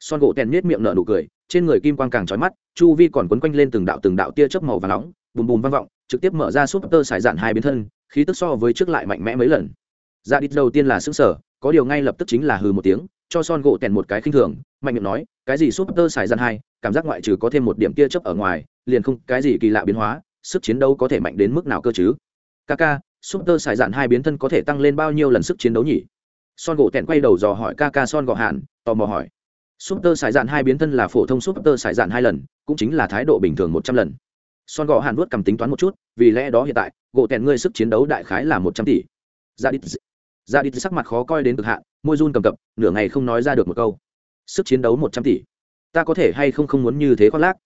Son gỗ tèn nết miệng nở nụ cười trên người kim quang càng trói mắt chu vi còn quấn quanh lên từng đạo từng đạo tia chớp màu và nóng bùm bùm vang vọng trực tiếp mở ra súp tơ sải dạn hai biến thân khí tức so với trước lại mạnh mẽ mấy lần. Ra đít đầu tiên là xứng sở có điều ngay lập tức chính là hừ một tiếng cho son gỗ tèn một cái khinh thường mạnh miệng nói cái gì súp tơ sải dạn hai? Cảm giác ngoại trừ có thêm một điểm tia chớp ở ngoài liền không cái gì kỳ lạ biến hóa sức chiến đấu có thể mạnh đến mức nào cơ chứ? Kaka, súp tơ xài dạn hai biến thân có thể tăng lên bao nhiêu lần sức chiến đấu nhỉ? Son gỗ tẹn quay đầu dò hỏi Kaka son gò hạn tò mò hỏi. Súp tơ xài dạn hai biến thân là phổ thông súp tơ xài dạn hai lần, cũng chính là thái độ bình thường một trăm lần. Son gò hàn vuốt cầm tính toán một chút, vì lẽ đó hiện tại, gỗ tẹn ngươi sức chiến đấu đại khái là một trăm tỷ. Ra đi ra đi sắc mặt khó coi đến cực hạn, môi run cầm cập, nửa ngày không nói ra được một câu. Sức chiến đấu một trăm tỷ. Ta có thể hay không không muốn như thế khoác lác?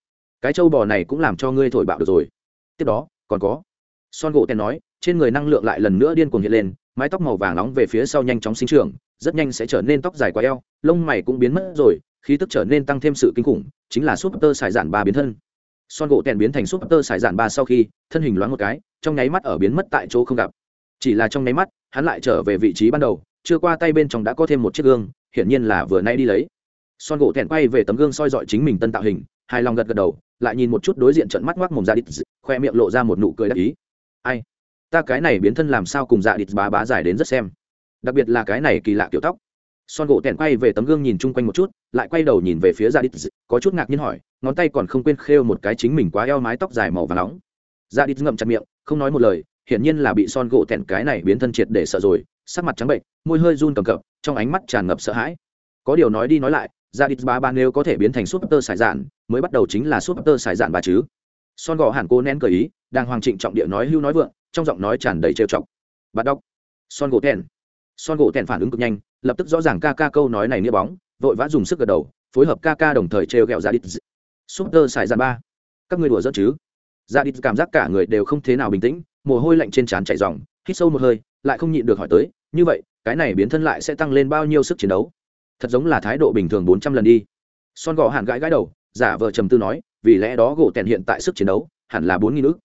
Cái trâu bò này cũng làm cho ngươi thổi bạo được rồi. Tiếp đó, còn có. Son gỗ tèn nói trên người năng lượng lại lần nữa điên cuồng hiện lên, mái tóc màu vàng nóng về phía sau nhanh chóng sinh trưởng, rất nhanh sẽ trở nên tóc dài quá eo, lông mày cũng biến mất rồi, khí tức trở nên tăng thêm sự kinh khủng, chính là súp tơ xài giản ba biến thân. Son gỗ tèn biến thành súp tơ xài giản ba sau khi, thân hình loáng một cái, trong nháy mắt ở biến mất tại chỗ không gặp. Chỉ là trong nháy mắt, hắn lại trở về vị trí ban đầu, chưa qua tay bên trong đã có thêm một chiếc gương, hiển nhiên là vừa nay đi lấy. Son gỗ tèn quay về tấm gương soi dọi chính mình tân tạo hình, hài lòng gật gật đầu, lại nhìn một chút đối diện trận mắt ngoác mồm ra đít khoe miệng lộ ra một nụ cười đắc ý. Ai? Ta cái này biến thân làm sao cùng dạ địt bá bá dài đến rất xem. Đặc biệt là cái này kỳ lạ kiểu tóc. Son gỗ tèn quay về tấm gương nhìn chung quanh một chút, lại quay đầu nhìn về phía dạ đít, có chút ngạc nhiên hỏi, ngón tay còn không quên khêu một cái chính mình quá eo mái tóc dài màu và nóng. Dạ đít ngậm chặt miệng, không nói một lời, hiển nhiên là bị son gỗ tèn cái này biến thân triệt để sợ rồi, sắc mặt trắng bệnh, môi hơi run cầm cập, trong ánh mắt tràn ngập sợ hãi. Có điều nói đi nói lại dạ đít ba ba nếu có thể biến thành súp tơ sải dạn, mới bắt đầu chính là súp tơ sải dạn bà chứ. Son gò hẳn cô nén cờ ý đang hoàng trịnh trọng địa nói hưu nói vượng trong giọng nói tràn đầy trêu chọc. Bắt đọc. Son gỗ thẹn. son gỗ thẹn phản ứng cực nhanh, lập tức rõ ràng ca ca câu nói này nghĩa bóng, vội vã dùng sức gật đầu, phối hợp ca ca đồng thời trêu ghẹo ra đít súp tơ sải ba. Các ngươi đùa rất chứ? Ra đít cảm giác cả người đều không thế nào bình tĩnh, mồ hôi lạnh trên trán chảy ròng, hít sâu một hơi, lại không nhịn được hỏi tới, như vậy, cái này biến thân lại sẽ tăng lên bao nhiêu sức chiến đấu? Thật giống là thái độ bình thường bốn trăm lần đi. Son gò hẳn gãi gãi đầu, giả vờ trầm tư nói, vì lẽ đó gỗ tèn hiện tại sức chiến đấu, hẳn là bốn nghìn ước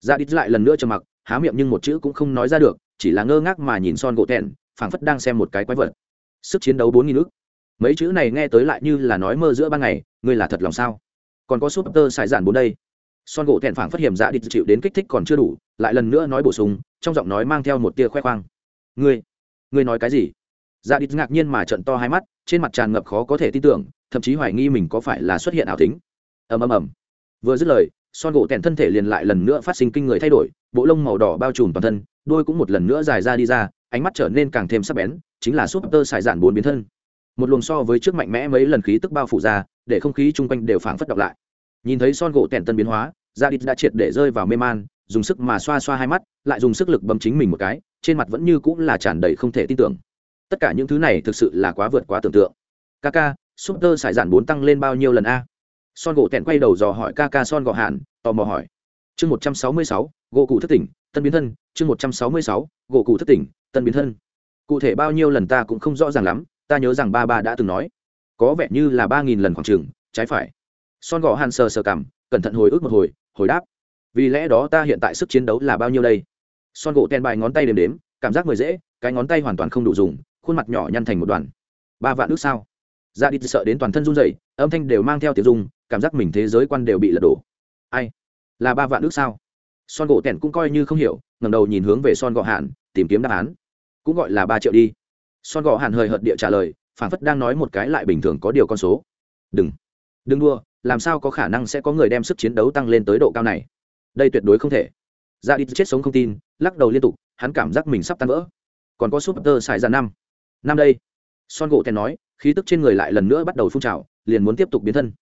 ra đít lại lần nữa trầm mặc há miệng nhưng một chữ cũng không nói ra được chỉ là ngơ ngác mà nhìn son gỗ thẹn, phảng phất đang xem một cái quái vật. Sức chiến đấu bốn nghìn ước mấy chữ này nghe tới lại như là nói mơ giữa ban ngày ngươi là thật lòng sao? Còn có súp tơ xài giản bốn đây. Son gỗ thẹn phảng phất hiểm dạ đi chịu đến kích thích còn chưa đủ lại lần nữa nói bổ sung trong giọng nói mang theo một tia khoe khoang. Ngươi ngươi nói cái gì? Dạ đi ngạc nhiên mà trận to hai mắt trên mặt tràn ngập khó có thể tin tưởng thậm chí hoài nghi mình có phải là xuất hiện ảo tính. Ầm ầm ầm. Vừa dứt lời son gỗ tèn thân thể liền lại lần nữa phát sinh kinh người thay đổi, bộ lông màu đỏ bao trùm toàn thân, đôi cũng một lần nữa dài ra đi ra, ánh mắt trở nên càng thêm sắc bén, chính là súp tơ xài dạn bốn biến thân. Một luồng so với trước mạnh mẽ mấy lần khí tức bao phủ ra, để không khí chung quanh đều phảng phất đọc lại. Nhìn thấy son gỗ tẻn tân biến hóa ra đít đã triệt để rơi vào mê man, dùng sức mà xoa xoa hai mắt, lại dùng sức lực bấm chính mình một cái, trên mặt vẫn như cũng là tràn đầy không thể tin tưởng. Tất cả những thứ này thực sự là quá vượt quá tưởng tượng. Ca ca súp tơ xài dạn bốn tăng lên bao nhiêu lần a? Son gỗ tẹn quay đầu dò hỏi ca ca son gọ hạn tò mò hỏi. Chương một trăm sáu mươi sáu, gỗ cụ thất tỉnh, tân biến thân. Chương một trăm sáu mươi sáu, gỗ cụ thất tỉnh, tân biến thân. Cụ thể bao nhiêu lần ta cũng không rõ ràng lắm, ta nhớ rằng ba ba đã từng nói. Có vẻ như là ba nghìn lần khoảng trường trái phải. Son gọ hạn sờ sờ cảm cẩn thận hồi ức một hồi hồi đáp. Vì lẽ đó ta hiện tại sức chiến đấu là bao nhiêu đây? Son gỗ ten bài ngón tay đếm đếm, cảm giác mười dễ, cái ngón tay hoàn toàn không đủ dùng, khuôn mặt nhỏ nhăn thành một đoàn. Ba vạn ước sao? Dạ Ra đi sợ đến toàn thân run rẩy, âm thanh đều mang theo tiếng dung cảm giác mình thế giới quan đều bị lật đổ. Ai? Là ba vạn ước sao? Son gỗ tẻn cũng coi như không hiểu ngầm đầu nhìn hướng về son gọ hạn tìm kiếm đáp án. Cũng gọi là ba triệu đi. Son gọ hạn hời hợt địa trả lời phản phất đang nói một cái lại bình thường có điều con số. Đừng. Đừng đua, làm sao có khả năng sẽ có người đem sức chiến đấu tăng lên tới độ cao này? Đây tuyệt đối không thể. Dạ ra đi chết sống không tin, lắc đầu liên tục, hắn cảm giác mình sắp tan vỡ. Còn có súp tơ xài ra năm. Năm đây, son gỗ tèn nói, khí tức trên người lại lần nữa bắt đầu phun trào, liền muốn tiếp tục biến thân.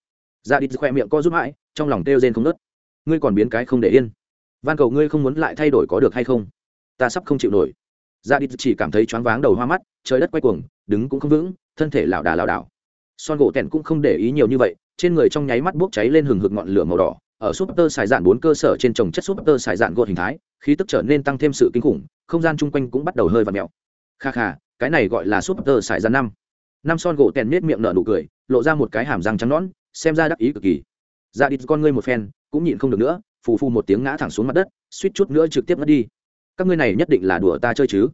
Dạ đi khoe miệng co giúp mãi, trong lòng kêu rên không nớt ngươi còn biến cái không để yên. Van cầu ngươi không muốn lại thay đổi có được hay không? Ta sắp không chịu nổi. Dạ đi chỉ cảm thấy choáng váng đầu hoa mắt, trời đất quay cuồng, đứng cũng không vững, thân thể lảo đà lảo đảo. Son gỗ tèn cũng không để ý nhiều như vậy, trên người trong nháy mắt bốc cháy lên hừng hực ngọn lửa màu đỏ. Ở súp tơ xài dạn bốn cơ sở trên trồng chất súp tơ xài dạn gột hình thái, khí tức trở nên tăng thêm sự kinh khủng, không gian chung quanh cũng bắt đầu hơi và mèo. Kha kha, cái này gọi là súp tơ xài dạn năm. Năm son gỗ tèn miết miệng nở nụ cười, lộ ra một cái hàm răng trắng nõn xem ra đắc ý cực kỳ. Dạ ra đi con ngươi một phen, cũng nhịn không được nữa, phù phù một tiếng ngã thẳng xuống mặt đất, suýt chút nữa trực tiếp mất đi. Các ngươi này nhất định là đùa ta chơi chứ?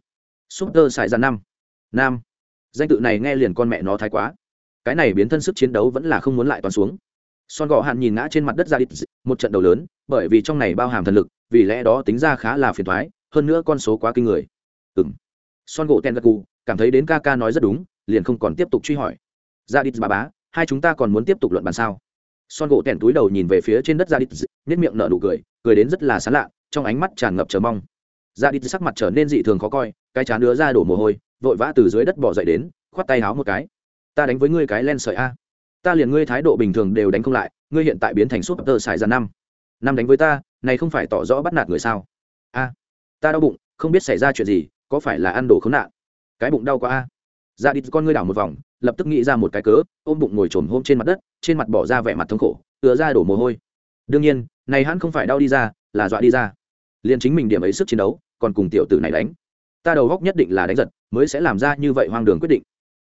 Súp tơ xài ra năm. Nam. Danh tự này nghe liền con mẹ nó thái quá. Cái này biến thân sức chiến đấu vẫn là không muốn lại toàn xuống. Son gọ hạn nhìn ngã trên mặt đất dạ ra đi một trận đầu lớn, bởi vì trong này bao hàm thần lực, vì lẽ đó tính ra khá là phiền thoái hơn nữa con số quá kinh người. Ừng son gỗ ten gật cù cảm thấy đến ca ca nói rất đúng, liền không còn tiếp tục truy hỏi. Dạ ra đi bà bá hai chúng ta còn muốn tiếp tục luận bàn sao? Son gỗ tẻn túi đầu nhìn về phía trên đất ra đi nếp miệng nở nụ cười cười đến rất là sán lạ, trong ánh mắt tràn ngập chờ mong. Ra đi sắc mặt trở nên dị thường khó coi, cái chán đứa ra đổ mồ hôi, vội vã từ dưới đất bỏ dậy đến, khoát tay háo một cái. Ta đánh với ngươi cái len sợi a. Ta liền ngươi thái độ bình thường đều đánh không lại, ngươi hiện tại biến thành súp tơ xài ra năm. Năm đánh với ta, này không phải tỏ rõ bắt nạt người sao? A, ta đau bụng, không biết xảy ra chuyện gì, có phải là ăn đồ khốn nạn? Cái bụng đau quá a. Ra đi con ngươi đảo một vòng lập tức nghĩ ra một cái cớ, ôm bụng ngồi trồm hôm trên mặt đất, trên mặt bỏ ra vẻ mặt thống khổ, tựa ra đổ mồ hôi. Đương nhiên, này hắn không phải đau đi ra, là dọa đi ra. Liền chính mình điểm ấy sức chiến đấu, còn cùng tiểu tử này đánh. Ta đầu góc nhất định là đánh giật, mới sẽ làm ra như vậy hoang đường quyết định.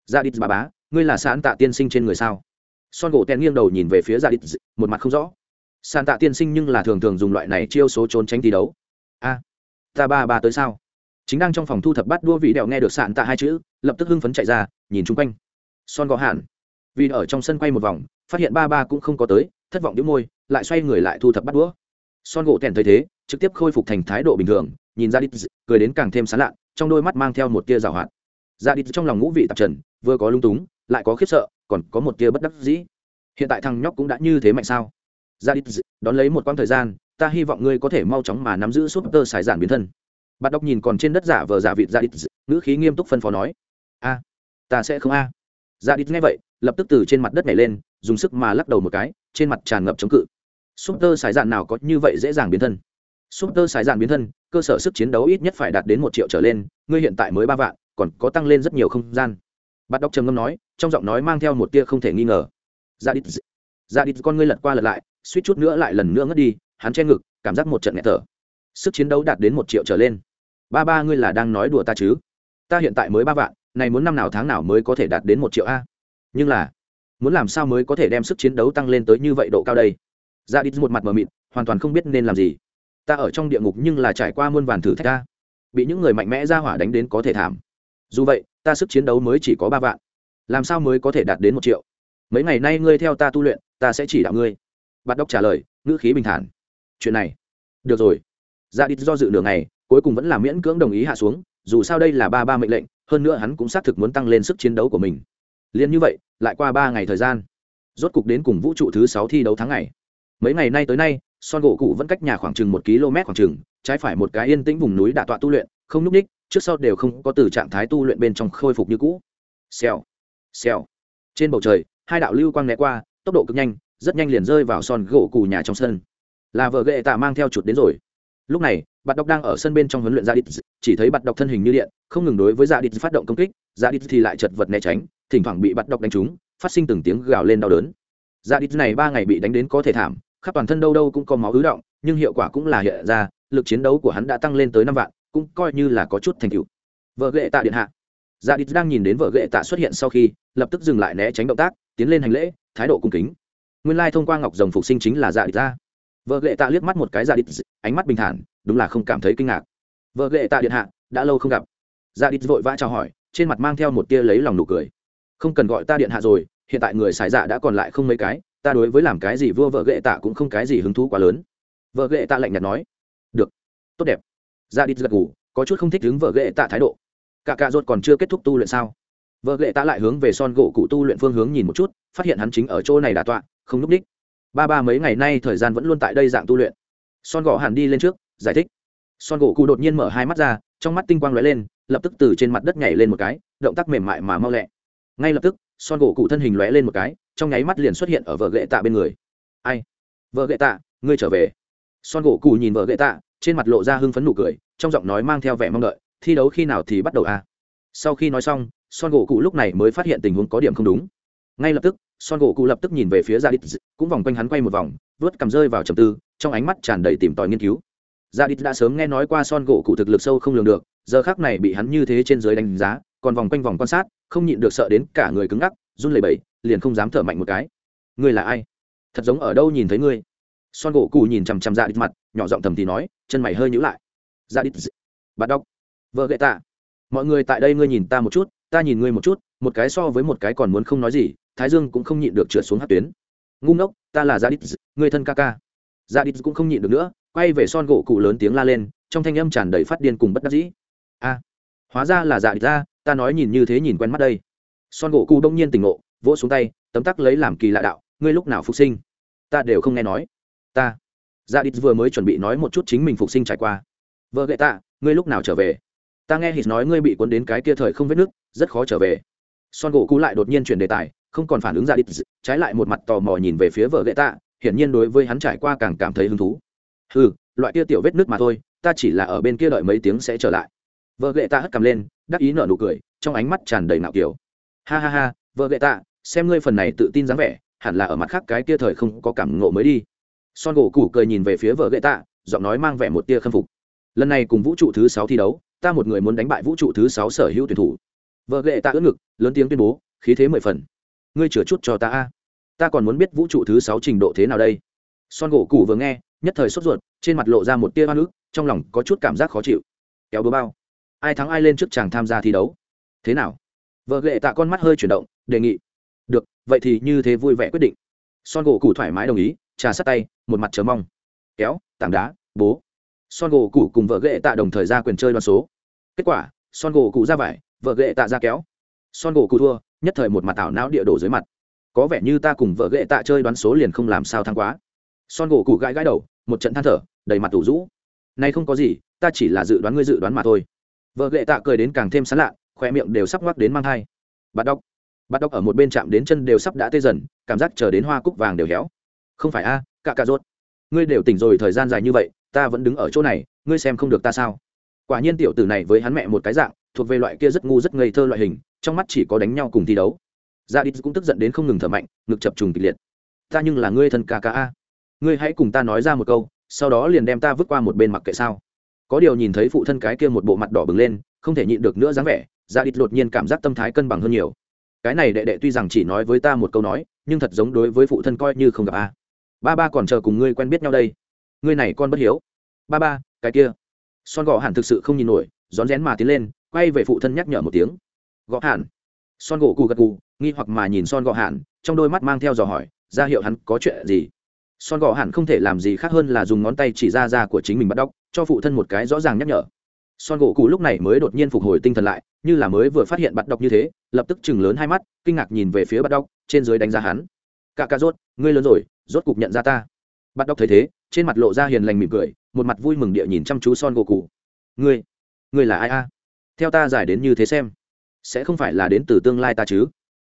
Ra đi bà bá, ngươi là sán tạ tiên sinh trên người sao? Son gỗ tèn nghiêng đầu nhìn về phía ra đi một mặt không rõ. Sán tạ tiên sinh nhưng là thường thường dùng loại này chiêu số trốn tránh thi đấu. A, ta ba ba tới sao? Chính đang trong phòng thu thập bắt đua vị đèo nghe được sạn tạ hai chữ, lập tức hưng phấn chạy ra, nhìn chung quanh son gõ hàn. Vì ở trong sân quay một vòng, phát hiện ba ba cũng không có tới, thất vọng đĩu môi, lại xoay người lại thu thập bắt đũa. Son gỗ tèn thấy thế, trực tiếp khôi phục thành thái độ bình thường, nhìn ra đít cười đến càng thêm sán lạ trong đôi mắt mang theo một tia rào hoạt. Ra đít trong lòng ngũ vị tạp trần, vừa có lung túng, lại có khiếp sợ, còn có một tia bất đắc dĩ. Hiện tại thằng nhóc cũng đã như thế mạnh sao? Ra đít đón lấy một quãng thời gian, ta hy vọng ngươi có thể mau chóng mà nắm giữ súp tơ xài giản biến thân. Bạn đọc nhìn còn trên đất giả vờ giả vịt ra đít ngữ khí nghiêm túc phân phó nói. A, ta sẽ không a. à. Dạ Địch nghe vậy, lập tức từ trên mặt đất nhảy lên, dùng sức mà lắc đầu một cái, trên mặt tràn ngập chống cự. Súp tơ xài dạn nào có như vậy dễ dàng biến thân? Súp tơ xài dạn biến thân, cơ sở sức chiến đấu ít nhất phải đạt đến một triệu trở lên, ngươi hiện tại mới ba vạn, còn có tăng lên rất nhiều không gian. Bạn đọc trầm ngâm nói, trong giọng nói mang theo một tia không thể nghi ngờ. Dạ Địch Dạ Địch con ngươi lật qua lật lại, suýt chút nữa lại lần nữa ngất đi, hắn che ngực, cảm giác một trận nghẹt thở. Sức chiến đấu đạt đến một triệu trở lên. Ba ba ngươi là đang nói đùa ta chứ? Ta hiện tại mới ba vạn này muốn năm nào tháng nào mới có thể đạt đến một triệu a? Nhưng là, muốn làm sao mới có thể đem sức chiến đấu tăng lên tới như vậy độ cao đây? Ra đi một mặt mờ mịt, hoàn toàn không biết nên làm gì. Ta ở trong địa ngục nhưng là trải qua muôn vàn thử thách ta bị những người mạnh mẽ ra hỏa đánh đến có thể thảm. Dù vậy, ta sức chiến đấu mới chỉ có ba vạn. Làm sao mới có thể đạt đến một triệu? Mấy ngày nay ngươi theo ta tu luyện, ta sẽ chỉ đạo ngươi. Bạt đốc trả lời, ngữ khí bình thản. Chuyện này, được rồi. Ra đi do dự nửa ngày, cuối cùng vẫn là miễn cưỡng đồng ý hạ xuống, dù sao đây là ba ba mệnh lệnh hơn nữa hắn cũng xác thực muốn tăng lên sức chiến đấu của mình. Liền như vậy, lại qua ba ngày thời gian, rốt cục đến cùng vũ trụ thứ sáu thi đấu tháng ngày. Mấy ngày nay tới nay, son gỗ cụ vẫn cách nhà khoảng chừng một km khoảng chừng, trái phải một cái yên tĩnh vùng núi đạ tọa tu luyện, không núp ních, trước sau đều không có từ trạng thái tu luyện bên trong khôi phục như cũ. Xèo xèo. Trên bầu trời, hai đạo lưu quang né qua, tốc độ cực nhanh, rất nhanh liền rơi vào son gỗ cụ nhà trong sân. Là vợ ghệ tạ mang theo chuột đến rồi lúc này bạn đọc đang ở sân bên trong huấn luyện gia đít chỉ thấy bạn đọc thân hình như điện, không ngừng đối với gia đít phát động công kích gia đít thì lại chật vật né tránh, thỉnh thoảng bị bắt độc đánh trúng, phát sinh từng tiếng gào lên đau đớn. Gia đít này ba ngày bị đánh đến có thể thảm, khắp toàn thân đâu đâu cũng có máu ứ động, nhưng hiệu quả cũng là hiện ra, lực chiến đấu của hắn đã tăng lên tới năm vạn, cũng coi như là có chút thành tựu. Vợ ghệ tạ điện hạ. Gia đít đang nhìn đến vợ ghệ tạ xuất hiện sau khi, lập tức dừng lại né tránh động tác, tiến lên hành lễ, thái độ cung kính. Nguyên lai thông qua ngọc rồng phục sinh chính là dạ đít ra vợ ghệ tạ liếc mắt một cái ra đít, ánh mắt bình thản, đúng là không cảm thấy kinh ngạc. Vợ ghệ tạ điện hạ, đã lâu không gặp. Ra đít vội vã chào hỏi, trên mặt mang theo một tia lấy lòng nụ cười. Không cần gọi ta điện hạ rồi, hiện tại người xài dạ đã còn lại không mấy cái, ta đối với làm cái gì vua vợ ghệ tạ cũng không cái gì hứng thú quá lớn. Vợ ghệ tạ lạnh nhạt nói. Được. Tốt đẹp. Dạ ra đi gật ngủ có chút không thích đứng vợ ghệ tạ thái độ. Cả cạ ruột còn chưa kết thúc tu luyện sao? Vợ ghệ tạ lại hướng về son gỗ cụ tu luyện phương hướng nhìn một chút, phát hiện hắn chính ở chỗ này đà tọa, không núp đích ba ba mấy ngày nay thời gian vẫn luôn tại đây dạng tu luyện. Son gỗ hẳn đi lên trước, giải thích. Son gỗ cụ đột nhiên mở hai mắt ra, trong mắt tinh quang lóe lên, lập tức từ trên mặt đất nhảy lên một cái, động tác mềm mại mà mau lẹ. Ngay lập tức, son gỗ cụ thân hình lóe lên một cái, trong nháy mắt liền xuất hiện ở vợ gậy tạ bên người. Ai? Vợ gậy tạ, ngươi trở về. Son gỗ cụ nhìn vợ gậy tạ, trên mặt lộ ra hưng phấn nụ cười, trong giọng nói mang theo vẻ mong đợi, thi đấu khi nào thì bắt đầu à? Sau khi nói xong, son gỗ cụ lúc này mới phát hiện tình huống có điểm không đúng. Ngay lập tức son gỗ cụ lập tức nhìn về phía Ra đít cũng vòng quanh hắn quay một vòng, vớt cầm rơi vào trầm tư, trong ánh mắt tràn đầy tìm tòi nghiên cứu. Ra đít đã sớm nghe nói qua son gỗ cụ thực lực sâu không lường được, giờ khác này bị hắn như thế trên dưới đánh giá, còn vòng quanh vòng quan sát, không nhịn được sợ đến cả người cứng ngắc, run lẩy bẩy, liền không dám thở mạnh một cái. Ngươi là ai? Thật giống ở đâu nhìn thấy ngươi? Son gỗ cụ nhìn chằm chằm Ra đít mặt, nhỏ giọng thầm thì nói, chân mày hơi nhữ lại. Ra đít bắt đọc vợ gậy tạ. Mọi người tại đây ngươi nhìn ta một chút, ta nhìn ngươi một chút, một cái so với một cái còn muốn không nói gì thái dương cũng không nhịn được trượt xuống hát tuyến. Ngu ngốc, ta là gia đít người thân ca ca. Gia đít cũng không nhịn được nữa, quay về son gỗ cụ lớn tiếng la lên, trong thanh âm tràn đầy phát điên cùng bất đắc dĩ. A, hóa ra là dạ đít ra, ta nói nhìn như thế nhìn quen mắt đây. Son gỗ cụ đông nhiên tỉnh ngộ, vỗ xuống tay, tấm tắc lấy làm kỳ lạ đạo, ngươi lúc nào phục sinh? Ta đều không nghe nói. Ta dạ đít vừa mới chuẩn bị nói một chút chính mình phục sinh trải qua. Vợ gậy ta, ngươi lúc nào trở về? Ta nghe hít nói ngươi bị cuốn đến cái kia thời không vết nước rất khó trở về. Son gỗ cụ lại đột nhiên chuyển đề tài không còn phản ứng ra đít trái lại một mặt tò mò nhìn về phía vợ gậy ta hiển nhiên đối với hắn trải qua càng cảm thấy hứng thú. Ừ loại kia tiểu vết nước mà thôi, ta chỉ là ở bên kia đợi mấy tiếng sẽ trở lại. Vợ gậy ta hất cầm lên, đắc ý nở nụ cười, trong ánh mắt tràn đầy nạo kiểu ha ha ha, vợ gậy ta xem ngươi phần này tự tin dáng vẻ, hẳn là ở mặt khác cái kia thời không có cảm ngộ mới đi. Son gỗ củ cười nhìn về phía vợ gậy tạ, giọng nói mang vẻ một tia khâm phục. Lần này cùng vũ trụ thứ sáu thi đấu, ta một người muốn đánh bại vũ trụ thứ sáu sở hữu tuyển thủ. Vợ gậy tạ ướt ngực, lớn tiếng tuyên bố, khí thế mười phần ngươi chừa chút cho ta a. Ta còn muốn biết vũ trụ thứ sáu trình độ thế nào đây. Son gỗ củ vừa nghe, nhất thời sốt ruột, trên mặt lộ ra một tia hoa nước trong lòng có chút cảm giác khó chịu. Kéo búa bao. Ai thắng ai lên trước chàng tham gia thi đấu. Thế nào? Vợ lệ tạ con mắt hơi chuyển động, đề nghị. Được, vậy thì như thế vui vẻ quyết định. Son gỗ cụ thoải mái đồng ý, trà sát tay, một mặt chờ mong. Kéo, tảng đá, bố. Son gỗ cụ cùng vợ ghệ tạ đồng thời ra quyền chơi đoán số. Kết quả, son gỗ cụ ra vải, vợ ghệ tạ ra kéo. Son gỗ cụ thua nhất thời một mặt ảo não địa đổ dưới mặt. Có vẻ như ta cùng vợ ghệ tạ chơi đoán số liền không làm sao thắng quá. Son gỗ cụ gãi gãi đầu một trận than thở đầy mặt tủ rũ. Nay không có gì ta chỉ là dự đoán ngươi dự đoán mà thôi. Vợ ghệ tạ cười đến càng thêm sán lạ khoe miệng đều sắp ngoắc đến mang thai. Bắt đọc bắt đọc ở một bên chạm đến chân đều sắp đã tê dần cảm giác chờ đến hoa cúc vàng đều héo. Không phải a à, cạ cạ rốt. Ngươi đều tỉnh rồi thời gian dài như vậy ta vẫn đứng ở chỗ này ngươi xem không được ta sao? Quả nhiên tiểu tử này với hắn mẹ một cái dạng thuộc về loại kia rất ngu rất ngây thơ loại hình trong mắt chỉ có đánh nhau cùng thi đấu. Dạ gia đi cũng tức giận đến không ngừng thở mạnh, ngực chập trùng kịch liệt. Ta nhưng là ngươi thân ca ca a. Ngươi hãy cùng ta nói ra một câu, sau đó liền đem ta vứt qua một bên mặc kệ sao. Có điều nhìn thấy phụ thân cái kia một bộ mặt đỏ bừng lên, không thể nhịn được nữa dáng vẻ dạ gia đi đột nhiên cảm giác tâm thái cân bằng hơn nhiều. Cái này đệ đệ tuy rằng chỉ nói với ta một câu nói, nhưng thật giống đối với phụ thân coi như không gặp a. Ba ba còn chờ cùng ngươi quen biết nhau đây. Ngươi này con bất hiếu. Ba ba, cái kia. Son gò hẳn thực sự không nhìn nổi, rón rén mà tiến lên, quay về phụ thân nhắc nhở một tiếng gõ hàn, son gỗ cù gật cù nghi hoặc mà nhìn son gõ hàn, trong đôi mắt mang theo dò hỏi ra hiệu hắn có chuyện gì? Son gõ hẳn không thể làm gì khác hơn là dùng ngón tay chỉ ra ra của chính mình bắt đóc cho phụ thân một cái rõ ràng nhắc nhở. Son gỗ cụ lúc này mới đột nhiên phục hồi tinh thần lại như là mới vừa phát hiện bắt đọc như thế lập tức chừng lớn hai mắt kinh ngạc nhìn về phía bắt đọc trên dưới đánh giá hắn. Cả ca rốt ngươi lớn rồi rốt cục nhận ra ta. Bắt đọc thấy thế trên mặt lộ ra hiền lành mỉm cười một mặt vui mừng địa nhìn chăm chú son gỗ cụ ngươi ngươi là ai a? Theo ta giải đến như thế xem sẽ không phải là đến từ tương lai ta chứ?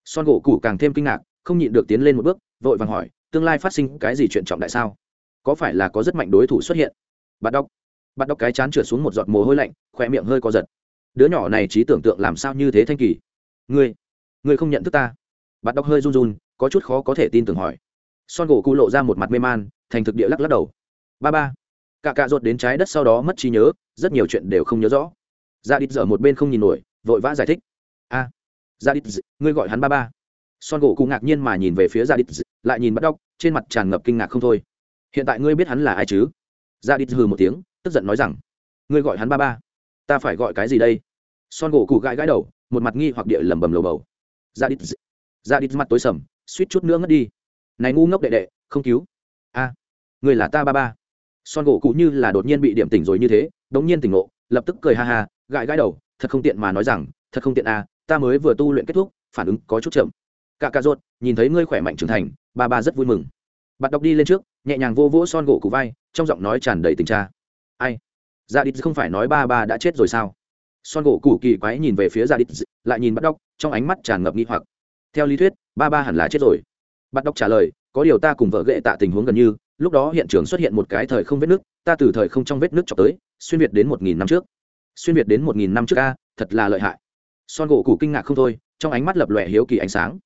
Son gỗ cụ càng thêm kinh ngạc, không nhịn được tiến lên một bước, vội vàng hỏi, tương lai phát sinh cái gì chuyện trọng đại sao? Có phải là có rất mạnh đối thủ xuất hiện? Bạn đọc bạn đọc cái chán trượt xuống một giọt mồ hôi lạnh khoe miệng hơi co giật. Đứa nhỏ này trí tưởng tượng làm sao như thế thanh kỳ? Ngươi ngươi không nhận thức ta. Bạn đọc hơi run run, có chút khó có thể tin tưởng hỏi. Son gỗ cụ lộ ra một mặt mê man, thành thực địa lắc lắc đầu. Ba ba. Cả cạ ruột đến trái đất sau đó mất trí nhớ, rất nhiều chuyện đều không nhớ rõ. Ra đít dở một bên không nhìn nổi, vội vã giải thích a. À, ra đít ngươi gọi hắn ba ba. Son gỗ cụ ngạc nhiên mà nhìn về phía ra đít lại nhìn bắt đọc trên mặt tràn ngập kinh ngạc không thôi. Hiện tại ngươi biết hắn là ai chứ? Ra đít hừ một tiếng tức giận nói rằng ngươi gọi hắn ba ba. Ta phải gọi cái gì đây? Son gỗ cụ gãi gãi đầu một mặt nghi hoặc địa lẩm bẩm lầu bầu. Ra đít ra đít mặt tối sầm suýt chút nữa ngất đi. Này ngu ngốc đệ đệ không cứu. A à, người là ta ba ba. Son gỗ cụ như là đột nhiên bị điểm tỉnh rồi như thế đống nhiên tỉnh ngộ lập tức cười ha ha gãi gãi đầu thật không tiện mà nói rằng thật không tiện à ta mới vừa tu luyện kết thúc, phản ứng có chút chậm. Cả cà rốt nhìn thấy ngươi khỏe mạnh trưởng thành, ba ba rất vui mừng. Bạn đọc đi lên trước, nhẹ nhàng vô vỗ son gỗ cụ vai, trong giọng nói tràn đầy tình cha ai? Dạ đít không phải nói ba ba đã chết rồi sao? Son gỗ cụ kỳ quái nhìn về phía dạ đít lại nhìn bắt đọc, trong ánh mắt tràn ngập nghi hoặc. Theo lý thuyết, ba ba hẳn là chết rồi. Bắt đọc trả lời, có điều ta cùng vợ ghệ tạ tình huống gần như, lúc đó hiện trường xuất hiện một cái thời không vết nước, ta từ thời không trong vết nước cho tới, xuyên việt đến một nghìn năm trước. Xuyên việt đến một nghìn năm trước a, thật là lợi hại son gỗ cụ kinh ngạc không thôi, trong ánh mắt lập lòe hiếu kỳ ánh sáng.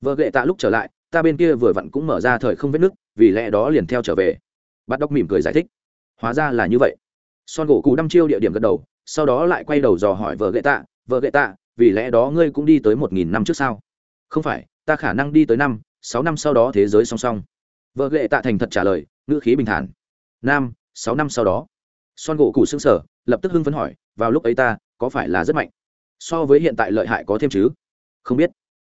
Vợ ghệ tạ lúc trở lại, ta bên kia vừa vặn cũng mở ra thời không vết nước, vì lẽ đó liền theo trở về. Bắt đọc mỉm cười giải thích. Hóa ra là như vậy. Son gỗ cụ đăm chiêu địa điểm gật đầu, sau đó lại quay đầu dò hỏi vợ ghệ tạ, vợ ghệ tạ, vì lẽ đó ngươi cũng đi tới một nghìn năm trước sao? Không phải, ta khả năng đi tới năm, sáu năm sau đó thế giới song song. Vợ ghệ tạ thành thật trả lời, ngữ khí bình thản. Năm sáu năm sau đó. Son gỗ cụ xương sở lập tức hưng phấn hỏi, vào lúc ấy ta, có phải là rất mạnh? So với hiện tại lợi hại có thêm chứ? Không biết.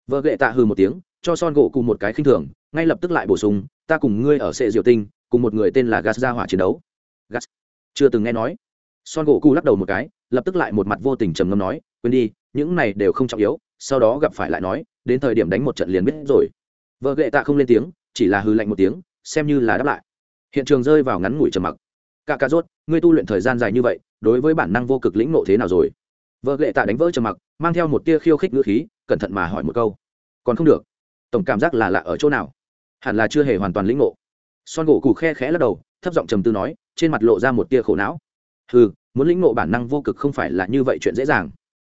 Vợ ghệ tạ hừ một tiếng, cho son gỗ cùng một cái khinh thường, ngay lập tức lại bổ sung, ta cùng ngươi ở sệ diệu tinh, cùng một người tên là gas ra hỏa chiến đấu. Gas chưa từng nghe nói. Son gỗ cụ lắc đầu một cái, lập tức lại một mặt vô tình trầm ngâm nói, quên đi, những này đều không trọng yếu, sau đó gặp phải lại nói, đến thời điểm đánh một trận liền biết rồi. Vợ ghệ tạ không lên tiếng, chỉ là hư lạnh một tiếng, xem như là đáp lại. Hiện trường rơi vào ngắn ngủi trầm mặc. Cả cà rốt, ngươi tu luyện thời gian dài như vậy, đối với bản năng vô cực lĩnh nộ thế nào rồi? Vợ ghệ tạ đánh vỡ trầm mặc, mang theo một tia khiêu khích ngữ khí, cẩn thận mà hỏi một câu. Còn không được. Tổng cảm giác là lạ ở chỗ nào? Hẳn là chưa hề hoàn toàn lĩnh ngộ. Son gỗ cụ khe khẽ lắc đầu, thấp giọng trầm tư nói, trên mặt lộ ra một tia khổ não. Ừ muốn lĩnh ngộ bản năng vô cực không phải là như vậy chuyện dễ dàng.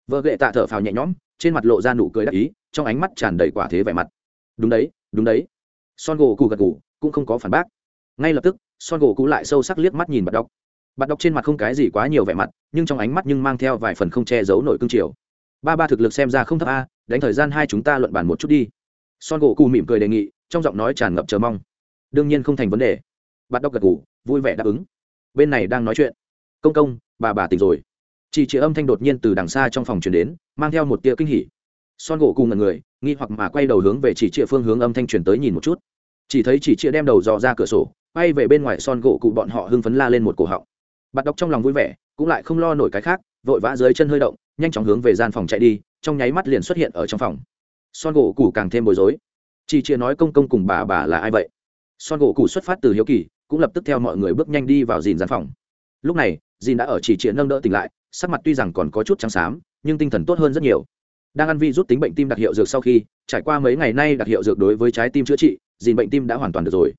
Vợ ghệ tạ thở phào nhẹ nhõm, trên mặt lộ ra nụ cười đắc ý, trong ánh mắt tràn đầy quả thế vẻ mặt. Đúng đấy đúng đấy. Son gỗ cụ gật gù, cũng không có phản bác. Ngay lập tức, son gỗ cụ lại sâu sắc liếc mắt nhìn bạn đọc bạn đọc trên mặt không cái gì quá nhiều vẻ mặt, nhưng trong ánh mắt nhưng mang theo vài phần không che giấu nổi cương triều. Ba ba thực lực xem ra không thấp a, đánh thời gian hai chúng ta luận bàn một chút đi. Son gỗ cù mỉm cười đề nghị, trong giọng nói tràn ngập chờ mong. Đương nhiên không thành vấn đề. Bạn đọc gật gù, vui vẻ đáp ứng. Bên này đang nói chuyện. Công công, bà bà tỉnh rồi. Chị chị âm thanh đột nhiên từ đằng xa trong phòng truyền đến, mang theo một tia kinh hỉ. Son gỗ cùng ngần người, nghi hoặc mà quay đầu hướng về chỉ trịa phương hướng âm thanh truyền tới nhìn một chút. Chỉ thấy chỉ trịa đem đầu dò ra cửa sổ, quay về bên ngoài son gỗ cụ bọn họ hưng phấn la lên một cổ họng bạn đọc trong lòng vui vẻ, cũng lại không lo nổi cái khác, vội vã dưới chân hơi động, nhanh chóng hướng về gian phòng chạy đi, trong nháy mắt liền xuất hiện ở trong phòng. Son gỗ củ càng thêm bối rối. Chỉ chia nói công công cùng bà bà là ai vậy? Son gỗ củ xuất phát từ hiếu kỳ, cũng lập tức theo mọi người bước nhanh đi vào dìn gian phòng. Lúc này, dìn đã ở chỉ chia nâng đỡ tỉnh lại, sắc mặt tuy rằng còn có chút trắng xám, nhưng tinh thần tốt hơn rất nhiều. Đang ăn vi rút tính bệnh tim đặc hiệu dược sau khi, trải qua mấy ngày nay đặc hiệu dược đối với trái tim chữa trị, dìn bệnh tim đã hoàn toàn được rồi.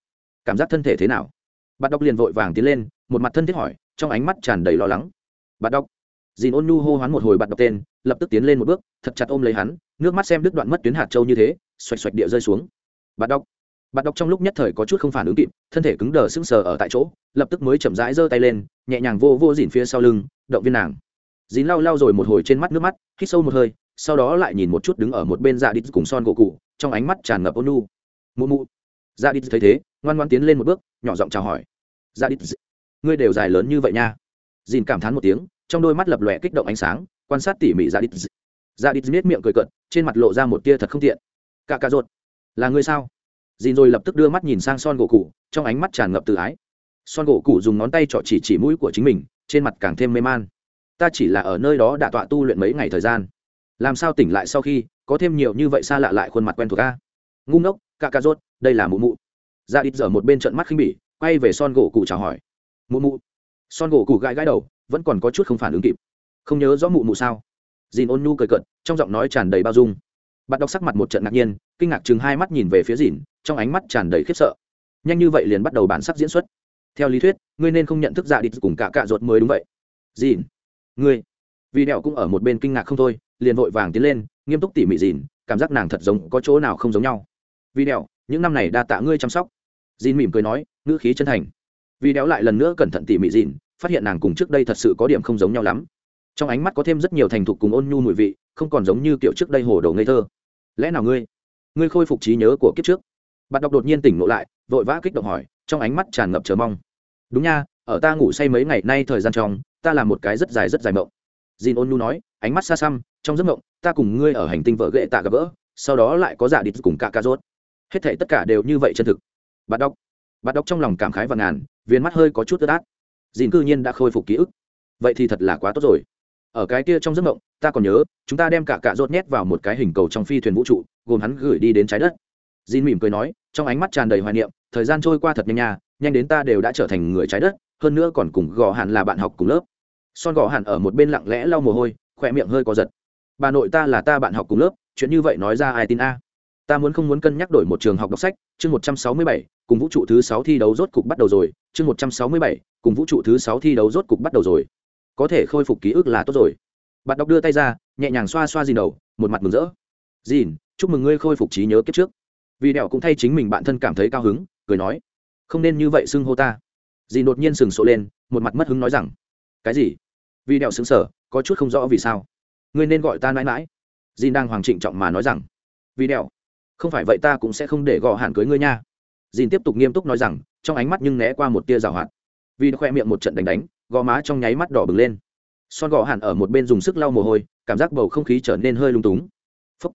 Cảm giác thân thể thế nào? Bạn đọc liền vội vàng tiến lên, một mặt thân thiết hỏi trong ánh mắt tràn đầy lo lắng. Bạn đọc. Dìn ôn nhu hô hoán một hồi bạn đọc tên, lập tức tiến lên một bước, thật chặt ôm lấy hắn, nước mắt xem đứt đoạn mất tuyến hạt châu như thế, xoạch xoạch địa rơi xuống. Bạn đọc. Bạn đọc trong lúc nhất thời có chút không phản ứng kịp, thân thể cứng đờ sững sờ ở tại chỗ, lập tức mới chậm rãi giơ tay lên, nhẹ nhàng vô vô dìn phía sau lưng, động viên nàng. Dín lau lau rồi một hồi trên mắt nước mắt, hít sâu một hơi, sau đó lại nhìn một chút đứng ở một bên dạ đít cùng son gỗ cụ, trong ánh mắt tràn ngập ôn nu mụ mụ. Dạ đít thấy thế, ngoan ngoan tiến lên một bước, nhỏ giọng chào hỏi. Dạ đít ngươi đều dài lớn như vậy nha. Dìn cảm thán một tiếng, trong đôi mắt lập lòe kích động ánh sáng, quan sát tỉ mỉ ra đít Ra dạ đít miết miệng cười cận trên mặt lộ ra một tia thật không tiện. Cả cà rột. Là ngươi sao? Dìn rồi lập tức đưa mắt nhìn sang son gỗ cụ trong ánh mắt tràn ngập tự ái. Son gỗ cụ dùng ngón tay trọ chỉ chỉ mũi của chính mình, trên mặt càng thêm mê man. Ta chỉ là ở nơi đó đã tọa tu luyện mấy ngày thời gian. Làm sao tỉnh lại sau khi, có thêm nhiều như vậy xa lạ lại khuôn mặt quen thuộc a? Ngu ngốc ca ca rốt đây là mụ mụ. Ra đít giờ một bên trận mắt khinh bỉ, quay về son gỗ cụ chào hỏi mụ mụ. Son gỗ cụ gãi gãi đầu, vẫn còn có chút không phản ứng kịp. Không nhớ rõ mụ mụ sao? Dìn ôn nhu cười cận trong giọng nói tràn đầy bao dung. Bạn đọc sắc mặt một trận ngạc nhiên, kinh ngạc chừng hai mắt nhìn về phía dìn, trong ánh mắt tràn đầy khiếp sợ. Nhanh như vậy liền bắt đầu bản sắc diễn xuất. Theo lý thuyết, ngươi nên không nhận thức dạ đi cùng cả cạ ruột mới đúng vậy. Dìn, ngươi. Vì đẹo cũng ở một bên kinh ngạc không thôi, liền vội vàng tiến lên, nghiêm túc tỉ mỉ dìn, cảm giác nàng thật giống có chỗ nào không giống nhau. Vì đẹo, những năm này đa tạ ngươi chăm sóc. Dìn mỉm cười nói, ngữ khí chân thành vì đéo lại lần nữa cẩn thận tỉ mỉ dìn phát hiện nàng cùng trước đây thật sự có điểm không giống nhau lắm. Trong ánh mắt có thêm rất nhiều thành thục cùng ôn nhu mùi vị, không còn giống như kiểu trước đây hồ đồ ngây thơ. Lẽ nào ngươi ngươi khôi phục trí nhớ của kiếp trước? Bạn đọc đột nhiên tỉnh ngộ lại, vội vã kích động hỏi, trong ánh mắt tràn ngập chờ mong. Đúng nha, ở ta ngủ say mấy ngày nay thời gian trong, ta làm một cái rất dài rất dài mộng. Dìn ôn nhu nói, ánh mắt xa xăm, trong giấc mộng, ta cùng ngươi ở hành tinh vợ ghệ tạ gặp gỡ, sau đó lại có giả đít cùng cả ca rốt. Hết thể tất cả đều như vậy chân thực. Bạn đọc bạn đọc trong lòng cảm khái và ngàn viên mắt hơi có chút ướt át dìn cư nhiên đã khôi phục ký ức vậy thì thật là quá tốt rồi ở cái kia trong giấc mộng ta còn nhớ chúng ta đem cả cạ rốt nhét vào một cái hình cầu trong phi thuyền vũ trụ gồm hắn gửi đi đến trái đất Jin mỉm cười nói, trong ánh mắt tràn đầy hoài niệm, thời gian trôi qua thật nhanh nha, nhanh đến ta đều đã trở thành người trái đất, hơn nữa còn cùng gò hẳn là bạn học cùng lớp. Son gò hẳn ở một bên lặng lẽ lau mồ hôi, khỏe miệng hơi có giật. Bà nội ta là ta bạn học cùng lớp, chuyện như vậy nói ra ai tin a? Ta muốn không muốn cân nhắc đổi một trường học đọc sách, chương một trăm sáu mươi bảy, cùng vũ trụ thứ sáu thi đấu rốt cục bắt đầu rồi, chương một trăm sáu mươi bảy, cùng vũ trụ thứ sáu thi đấu rốt cục bắt đầu rồi. Có thể khôi phục ký ức là tốt rồi. Bạn đọc đưa tay ra, nhẹ nhàng xoa xoa Dìn đầu, một mặt mừng rỡ. Dìn, chúc mừng ngươi khôi phục trí nhớ kiếp trước vì đèo cũng thay chính mình bản thân cảm thấy cao hứng cười nói không nên như vậy xưng hô ta dì đột nhiên sừng sộ lên một mặt mất hứng nói rằng cái gì vì đèo sững sờ, có chút không rõ vì sao ngươi nên gọi ta mãi mãi dì đang hoàng trịnh trọng mà nói rằng vì đèo không phải vậy ta cũng sẽ không để gò hạn cưới ngươi nha Dìn tiếp tục nghiêm túc nói rằng, trong ánh mắt nhưng né qua một tia rào hoạt. Vì khoe miệng một trận đánh đánh, gò má trong nháy mắt đỏ bừng lên. Son gò hẳn ở một bên dùng sức lau mồ hôi, cảm giác bầu không khí trở nên hơi lung túng. Phúc.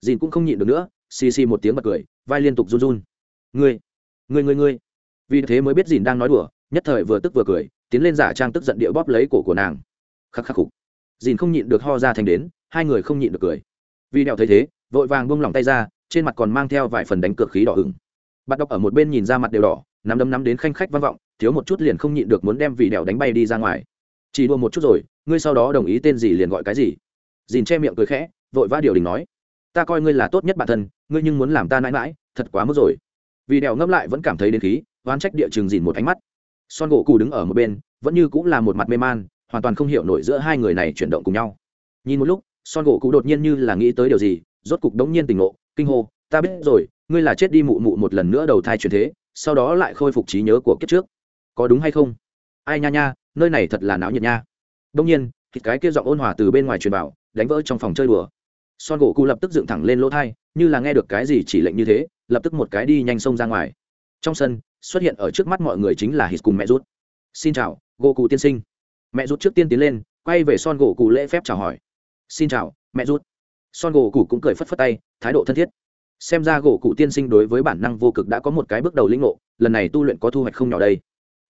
Dìn cũng không nhịn được nữa, xì xì một tiếng bật cười, vai liên tục run run. Ngươi ngươi ngươi ngươi. Vì thế mới biết dìn đang nói đùa, nhất thời vừa tức vừa cười, tiến lên giả trang tức giận địa bóp lấy cổ của nàng. Khắc khắc khục. Dìn không nhịn được ho ra thành đến, hai người không nhịn được cười. Vì đèo thấy thế, vội vàng buông lỏng tay ra, trên mặt còn mang theo vài phần đánh cược khí đỏ ửng bắt đọc ở một bên nhìn ra mặt đều đỏ, nắm đấm nắm đến khanh khách vang vọng, thiếu một chút liền không nhịn được muốn đem vị đèo đánh bay đi ra ngoài. Chỉ đua một chút rồi, ngươi sau đó đồng ý tên gì liền gọi cái gì. Dìn che miệng cười khẽ, vội vã điều đình nói. Ta coi ngươi là tốt nhất bản thân, ngươi nhưng muốn làm ta mãi mãi thật quá mức rồi. Vì đèo ngâm lại vẫn cảm thấy đến khí, oán trách địa trường dìn một ánh mắt. Son gỗ cù đứng ở một bên, vẫn như cũng là một mặt mê man, hoàn toàn không hiểu nổi giữa hai người này chuyển động cùng nhau. Nhìn một lúc, son gỗ cụ đột nhiên như là nghĩ tới điều gì, rốt cục đống nhiên tình ngộ, kinh hô ta biết rồi, ngươi là chết đi mụ mụ một lần nữa đầu thai chuyển thế, sau đó lại khôi phục trí nhớ của kiếp trước. Có đúng hay không? Ai nha nha, nơi này thật là náo nhiệt nha. Đông nhiên, thịt cái kia giọng ôn hòa từ bên ngoài truyền vào, đánh vỡ trong phòng chơi đùa. Son gỗ cụ lập tức dựng thẳng lên lỗ thai, như là nghe được cái gì chỉ lệnh như thế, lập tức một cái đi nhanh xông ra ngoài. Trong sân, xuất hiện ở trước mắt mọi người chính là hít cùng mẹ rút xin chào, gỗ cụ tiên sinh. Mẹ rút trước tiên tiến lên, quay về son gỗ cụ lễ phép chào hỏi. Xin chào, mẹ rút son gỗ cụ cũng cười phất phất tay, thái độ thân thiết xem ra gỗ cụ tiên sinh đối với bản năng vô cực đã có một cái bước đầu lĩnh ngộ, lần này tu luyện có thu hoạch không nhỏ đây.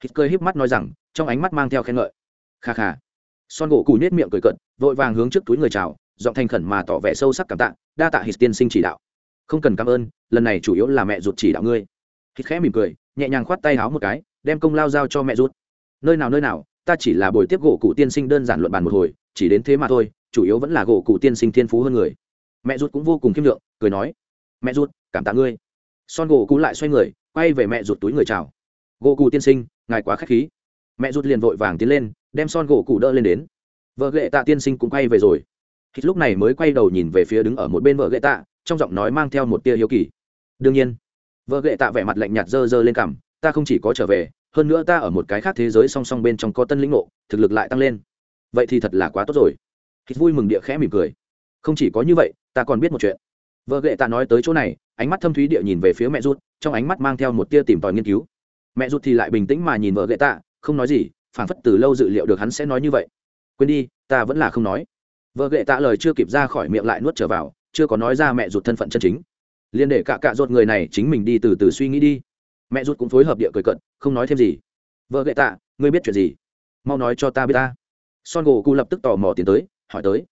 Hít cười híp mắt nói rằng, trong ánh mắt mang theo khen ngợi. Kha kha. Son gỗ cụ nết miệng cười cận vội vàng hướng trước túi người chào, giọng thành khẩn mà tỏ vẻ sâu sắc cảm tạ, đa tạ hít tiên sinh chỉ đạo. Không cần cảm ơn, lần này chủ yếu là mẹ ruột chỉ đạo ngươi. Hít khẽ mỉm cười, nhẹ nhàng khoát tay háo một cái, đem công lao giao cho mẹ ruột. Nơi nào nơi nào, ta chỉ là buổi tiếp gỗ cụ tiên sinh đơn giản luận bàn một hồi, chỉ đến thế mà thôi, chủ yếu vẫn là gỗ cụ tiên sinh thiên phú hơn người. Mẹ ruột cũng vô cùng khiêm lượng, cười nói mẹ ruột, cảm tạ ngươi. Son gỗ cú lại xoay người, quay về mẹ ruột túi người chào. Gỗ cụ tiên sinh, ngài quá k h á c h khí. Mẹ ruột liền vội vàng tiến lên, đem son gỗ cụ đỡ lên đến. Vợ ghệ tạ tiên sinh cũng quay về rồi. Hít lúc này mới quay đầu nhìn về phía đứng ở một bên vợ ghệ tạ, trong giọng nói mang theo một tia hiếu kỳ. Đương nhiên, vợ ghệ tạ vẻ mặt lạnh nhạt dơ dơ lên cằm, ta không chỉ có trở về, hơn nữa ta ở một cái khác thế giới song song bên trong có tân lĩnh ngộ, thực lực lại tăng lên. Vậy thì thật là quá tốt rồi. Hít vui mừng địa khẽ mỉm cười. Không chỉ có như vậy, ta còn biết một chuyện vợ ghệ tạ nói tới chỗ này, ánh mắt thâm thúy địa nhìn về phía mẹ rút trong ánh mắt mang theo một tia tìm tòi nghiên cứu. Mẹ rút thì lại bình tĩnh mà nhìn vợ ghệ tạ, không nói gì phảng phất từ lâu dự liệu được hắn sẽ nói như vậy. Quên đi, ta vẫn là không nói. Vợ ghệ tạ lời chưa kịp ra khỏi miệng lại nuốt trở vào, chưa có nói ra mẹ ruột thân phận chân chính. Liền để cả cạ ruột người này chính mình đi từ từ suy nghĩ đi. Mẹ ruột cũng phối hợp địa cười cận không nói thêm gì. Vợ ghệ tạ, ngươi biết chuyện gì? Mau nói cho ta biết ta. Son gỗ cụ lập tức tò mò tiến tới, hỏi tới.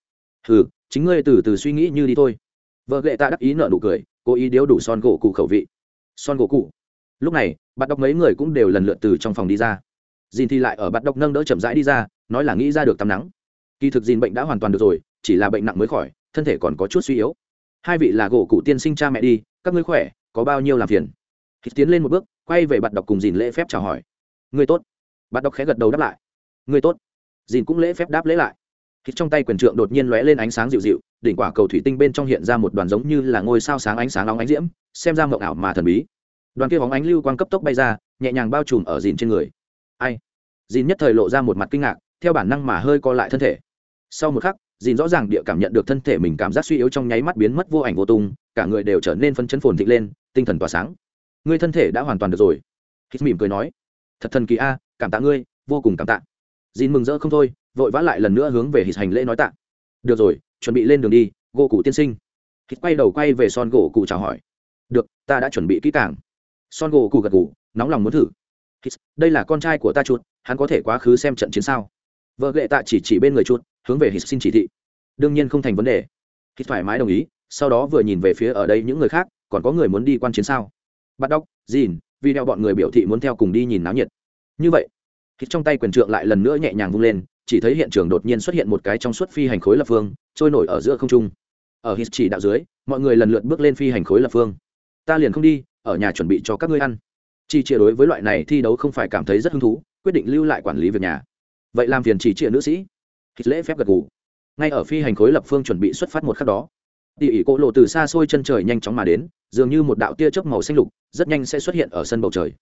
Ừ chính ngươi từ từ suy nghĩ như đi thôi vợ lệ tạ đắc ý nợ nụ cười, cố ý điếu đủ son gỗ cụ khẩu vị. Son gỗ cụ lúc này bạn đọc mấy người cũng đều lần lượt từ trong phòng đi ra. Dìn thì lại ở bạn đọc nâng đỡ chậm rãi đi ra, nói là nghĩ ra được tắm nắng. Kỳ thực dìn bệnh đã hoàn toàn được rồi, chỉ là bệnh nặng mới khỏi, thân thể còn có chút suy yếu. Hai vị là gỗ cụ tiên sinh cha mẹ đi, các ngươi khỏe, có bao nhiêu làm phiền? Hít tiến lên một bước, quay về bạn đọc cùng dìn lễ phép chào hỏi. Người tốt. Bạn đọc khẽ gật đầu đáp lại. Người tốt. Dìn cũng lễ phép đáp lễ lại hít trong tay quyền trượng đột nhiên lóe lên ánh sáng dịu dịu, đỉnh quả cầu thủy tinh bên trong hiện ra một đoàn giống như là ngôi sao sáng ánh sáng nóng ánh diễm, xem ra mộng ảo mà thần bí. Đoàn kia bóng ánh lưu quang cấp tốc bay ra, nhẹ nhàng bao trùm ở dìn trên người. Ai? Dìn nhất thời lộ ra một mặt kinh ngạc, theo bản năng mà hơi co lại thân thể. Sau một khắc, dìn rõ ràng địa cảm nhận được thân thể mình cảm giác suy yếu trong nháy mắt biến mất vô ảnh vô tung, cả người đều trở nên phấn chấn phồn thịnh lên, tinh thần tỏa sáng. Ngươi thân thể đã hoàn toàn được rồi. Hít mỉm cười nói. Thật thần kỳ a, cảm tạ ngươi, vô cùng cảm tạ. Dìn mừng rỡ không thôi vội vã lại lần nữa hướng về hít hành lễ nói tạ. Được rồi, chuẩn bị lên đường đi, gỗ cụ tiên sinh. Hít quay đầu quay về son gỗ cụ chào hỏi. Được, ta đã chuẩn bị kỹ càng. Son gỗ cụ gật gù, nóng lòng muốn thử. Hít, đây là con trai của ta chuột, hắn có thể quá khứ xem trận chiến sao? Vợ lệ tạ chỉ chỉ bên người chuột, hướng về hít xin chỉ thị. Đương nhiên không thành vấn đề. Hít thoải mái đồng ý, sau đó vừa nhìn về phía ở đây những người khác, còn có người muốn đi quan chiến sao? Bắt đốc dìn vì đeo bọn người biểu thị muốn theo cùng đi nhìn náo nhiệt. Như vậy, hít trong tay quyền trượng lại lần nữa nhẹ nhàng vung lên chỉ thấy hiện trường đột nhiên xuất hiện một cái trong suốt phi hành khối lập phương, trôi nổi ở giữa không trung. Ở hít chỉ đạo dưới, mọi người lần lượt bước lên phi hành khối lập phương. Ta liền không đi, ở nhà chuẩn bị cho các ngươi ăn. Chỉ chia đối với loại này thi đấu không phải cảm thấy rất hứng thú, quyết định lưu lại quản lý việc nhà. Vậy làm phiền chỉ chia nữ sĩ. Hít lễ phép gật gù. Ngay ở phi hành khối lập phương chuẩn bị xuất phát một khắc đó tỉ ỉ cỗ lộ từ xa xôi chân trời nhanh chóng mà đến, dường như một đạo tia chớp màu xanh lục, rất nhanh sẽ xuất hiện ở sân bầu trời.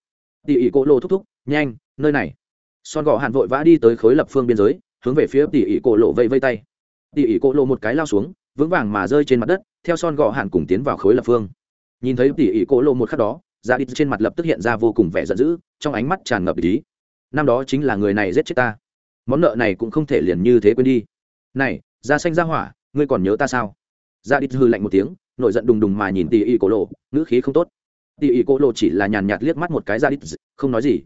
Tỉ ỉ cỗ lộ thúc thúc, nhanh, nơi này son gò hàn vội vã đi tới khối lập phương biên giới, hướng về phía tỉ ỉ cổ lộ vây vây tay. Tỉ ỉ cổ lộ một cái lao xuống, vững vàng mà rơi trên mặt đất, theo son gò hàn cùng tiến vào khối lập phương. Nhìn thấy tỉ ỉ cổ lộ một khắc đó dạ ra đi trên mặt lập tức hiện ra vô cùng vẻ giận dữ, trong ánh mắt tràn ngập ý. Năm đó chính là người này giết chết ta. Món nợ này cũng không thể liền như thế quên đi. Này da xanh ra hỏa, ngươi còn nhớ ta sao? Ra đi hư lạnh một tiếng, nổi giận đùng đùng mà nhìn tỉ ỉ cổ lộ, ngữ khí không tốt. Tỉ ỉ cổ lộ chỉ là nhàn nhạt liếc mắt một cái dạ ra đi không nói gì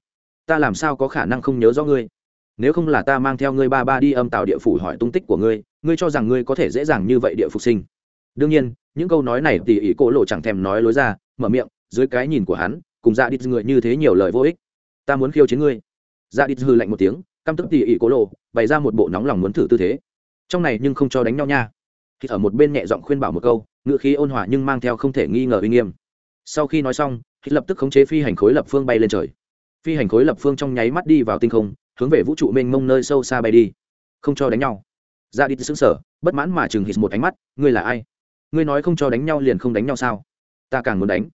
ta làm sao có khả năng không nhớ rõ ngươi? Nếu không là ta mang theo ngươi ba ba đi âm tạo địa phủ hỏi tung tích của ngươi ngươi cho rằng ngươi có thể dễ dàng như vậy địa phục sinh. Đương nhiên, những câu nói này tỉ ỉ cổ lộ chẳng thèm nói lối ra, mở miệng, dưới cái nhìn của hắn, cùng dạ ra đi người như thế nhiều lời vô ích. Ta muốn khiêu chiến ngươi. Ra đi hư lạnh một tiếng, căm tức tỉ ỉ cổ lộ, bày ra một bộ nóng lòng muốn thử tư thế. Trong này nhưng không cho đánh nhau nha. Thì ở một bên nhẹ giọng khuyên bảo một câu ngựa khí ôn hòa nhưng mang theo không thể nghi ngờ uy nghiêm. Sau khi nói xong thì lập tức khống chế phi hành khối lập phương bay lên trời phi hành khối lập phương trong nháy mắt đi vào tinh không, hướng về vũ trụ mênh mông nơi sâu xa bay đi. Không cho đánh nhau. Ra đi xứng sở bất mãn mà chừng hít một ánh mắt, ngươi là ai? Ngươi nói không cho đánh nhau liền không đánh nhau sao? Ta càng muốn đánh.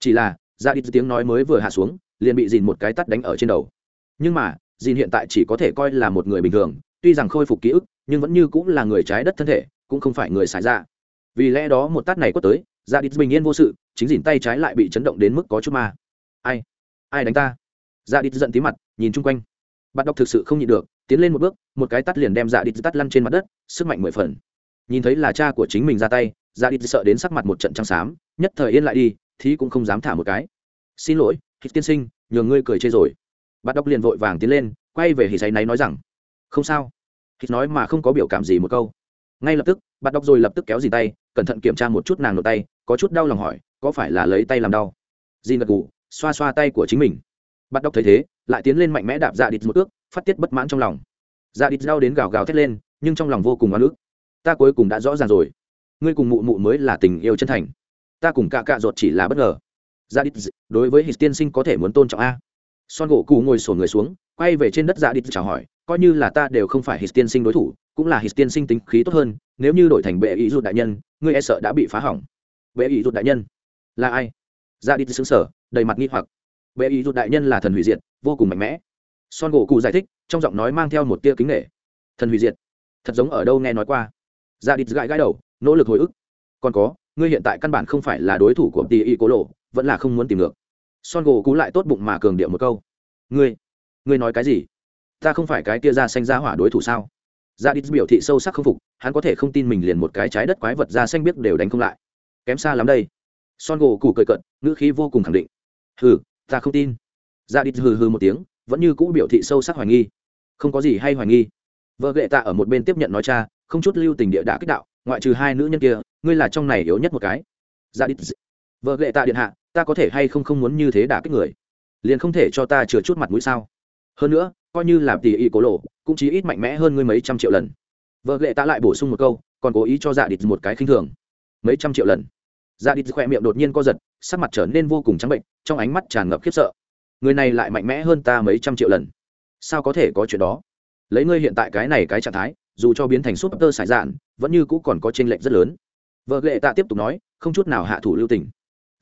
Chỉ là dạ ra đi tiếng nói mới vừa hạ xuống, liền bị dìn một cái tắt đánh ở trên đầu. Nhưng mà, dìn hiện tại chỉ có thể coi là một người bình thường, tuy rằng khôi phục ký ức, nhưng vẫn như cũng là người trái đất thân thể, cũng không phải người xài ra dạ. vì lẽ đó một tát này quất tới dạ ra đi bình yên vô sự, chính dìn tay trái lại bị chấn động đến mức có chút ma. Ai? Ai đánh ta? Dạ đi giận tí mặt, nhìn chung quanh. Bạn đọc thực sự không nhịn được, tiến lên một bước, một cái tắt liền đem dạ đi tắt lăn trên mặt đất, sức mạnh mười phần. Nhìn thấy là cha của chính mình ra tay dạ đi sợ đến sắc mặt một trận trắng xám, nhất thời yên lại đi thì cũng không dám thả một cái. Xin lỗi, hít tiên sinh, nhường ngươi cười chê rồi. Bạn đọc liền vội vàng tiến lên, quay về hít giấy náy nói rằng, không sao. Hít nói mà không có biểu cảm gì một câu. Ngay lập tức bạn đọc rồi lập tức kéo dì tay, cẩn thận kiểm tra một chút nàng nội tay, có chút đau lòng hỏi, có phải là lấy tay làm đau? Dì gật gù, xoa xoa tay của chính mình bắt đọc thấy thế, lại tiến lên mạnh mẽ đạp dạ đít một ước phát tiết bất mãn trong lòng. Dạ đít đau đến gào gào thét lên, nhưng trong lòng vô cùng oan ức. Ta cuối cùng đã rõ ràng rồi. Ngươi cùng mụ mụ mới là tình yêu chân thành. Ta cùng cạ cạ ruột chỉ là bất ngờ. Dạ đít đối với hít tiên sinh có thể muốn tôn trọng a. Son gỗ cụ ngồi sổ người xuống, quay về trên đất dạ đít chào hỏi, coi như là ta đều không phải hít tiên sinh đối thủ, cũng là hít tiên sinh tính khí tốt hơn, nếu như đổi thành bệ ý rụt đại nhân, ngươi e sợ đã bị phá hỏng. Bệ ý rụt đại nhân, là ai? Dạ đít xứng sở đầy mặt nghi hoặc bệ ý rụt đại nhân là thần hủy diệt, vô cùng mạnh mẽ. Son gỗ cụ giải thích, trong giọng nói mang theo một tia kính nghệ thần hủy diệt? Thật giống ở đâu nghe nói qua? Dạ ra đi gãi gãi đầu, nỗ lực hồi ức. Còn có, ngươi hiện tại căn bản không phải là đối thủ của tỷ y cố lộ, vẫn là không muốn tìm ngược. Son gỗ cú lại tốt bụng mà cường điệu một câu. Ngươi ngươi nói cái gì? Ta không phải cái tia ra xanh ra hỏa đối thủ sao? Dạ ra đi biểu thị sâu sắc không phục, hắn có thể không tin mình liền một cái trái đất quái vật ra xanh biết đều đánh không lại. Kém xa lắm đây. Son gỗ cù cười cận ngữ khí vô cùng khẳng định. Hừ ta không tin. Dạ Ra đi hừ hừ một tiếng, vẫn như cũ biểu thị sâu sắc hoài nghi. Không có gì hay hoài nghi. Vợ ghệ tạ ở một bên tiếp nhận nói cha, không chút lưu tình địa đã kích đạo, ngoại trừ hai nữ nhân kia, ngươi là trong này yếu nhất một cái. Dạ Ra đi vợ ghệ tạ điện hạ, ta có thể hay không không muốn như thế đả kích người? Liền không thể cho ta chừa chút mặt mũi sao? Hơn nữa, coi như là tỷ ý cố lộ, cũng chỉ ít mạnh mẽ hơn ngươi mấy trăm triệu lần. Vợ ghệ tạ lại bổ sung một câu, còn cố ý cho dạ địch một cái khinh thường. Mấy trăm triệu lần? Dạ địch khoe miệng đột nhiên co giật, sắc mặt trở nên vô cùng trắng bệnh, trong ánh mắt tràn ngập khiếp sợ. Người này lại mạnh mẽ hơn ta mấy trăm triệu lần. Sao có thể có chuyện đó? Lấy ngươi hiện tại cái này cái trạng thái, dù cho biến thành súp tơ sải dạn, vẫn như cũ còn có t r ê n lệch rất lớn. Vợ ghệ tạ tiếp tục nói, không chút nào hạ thủ lưu tình.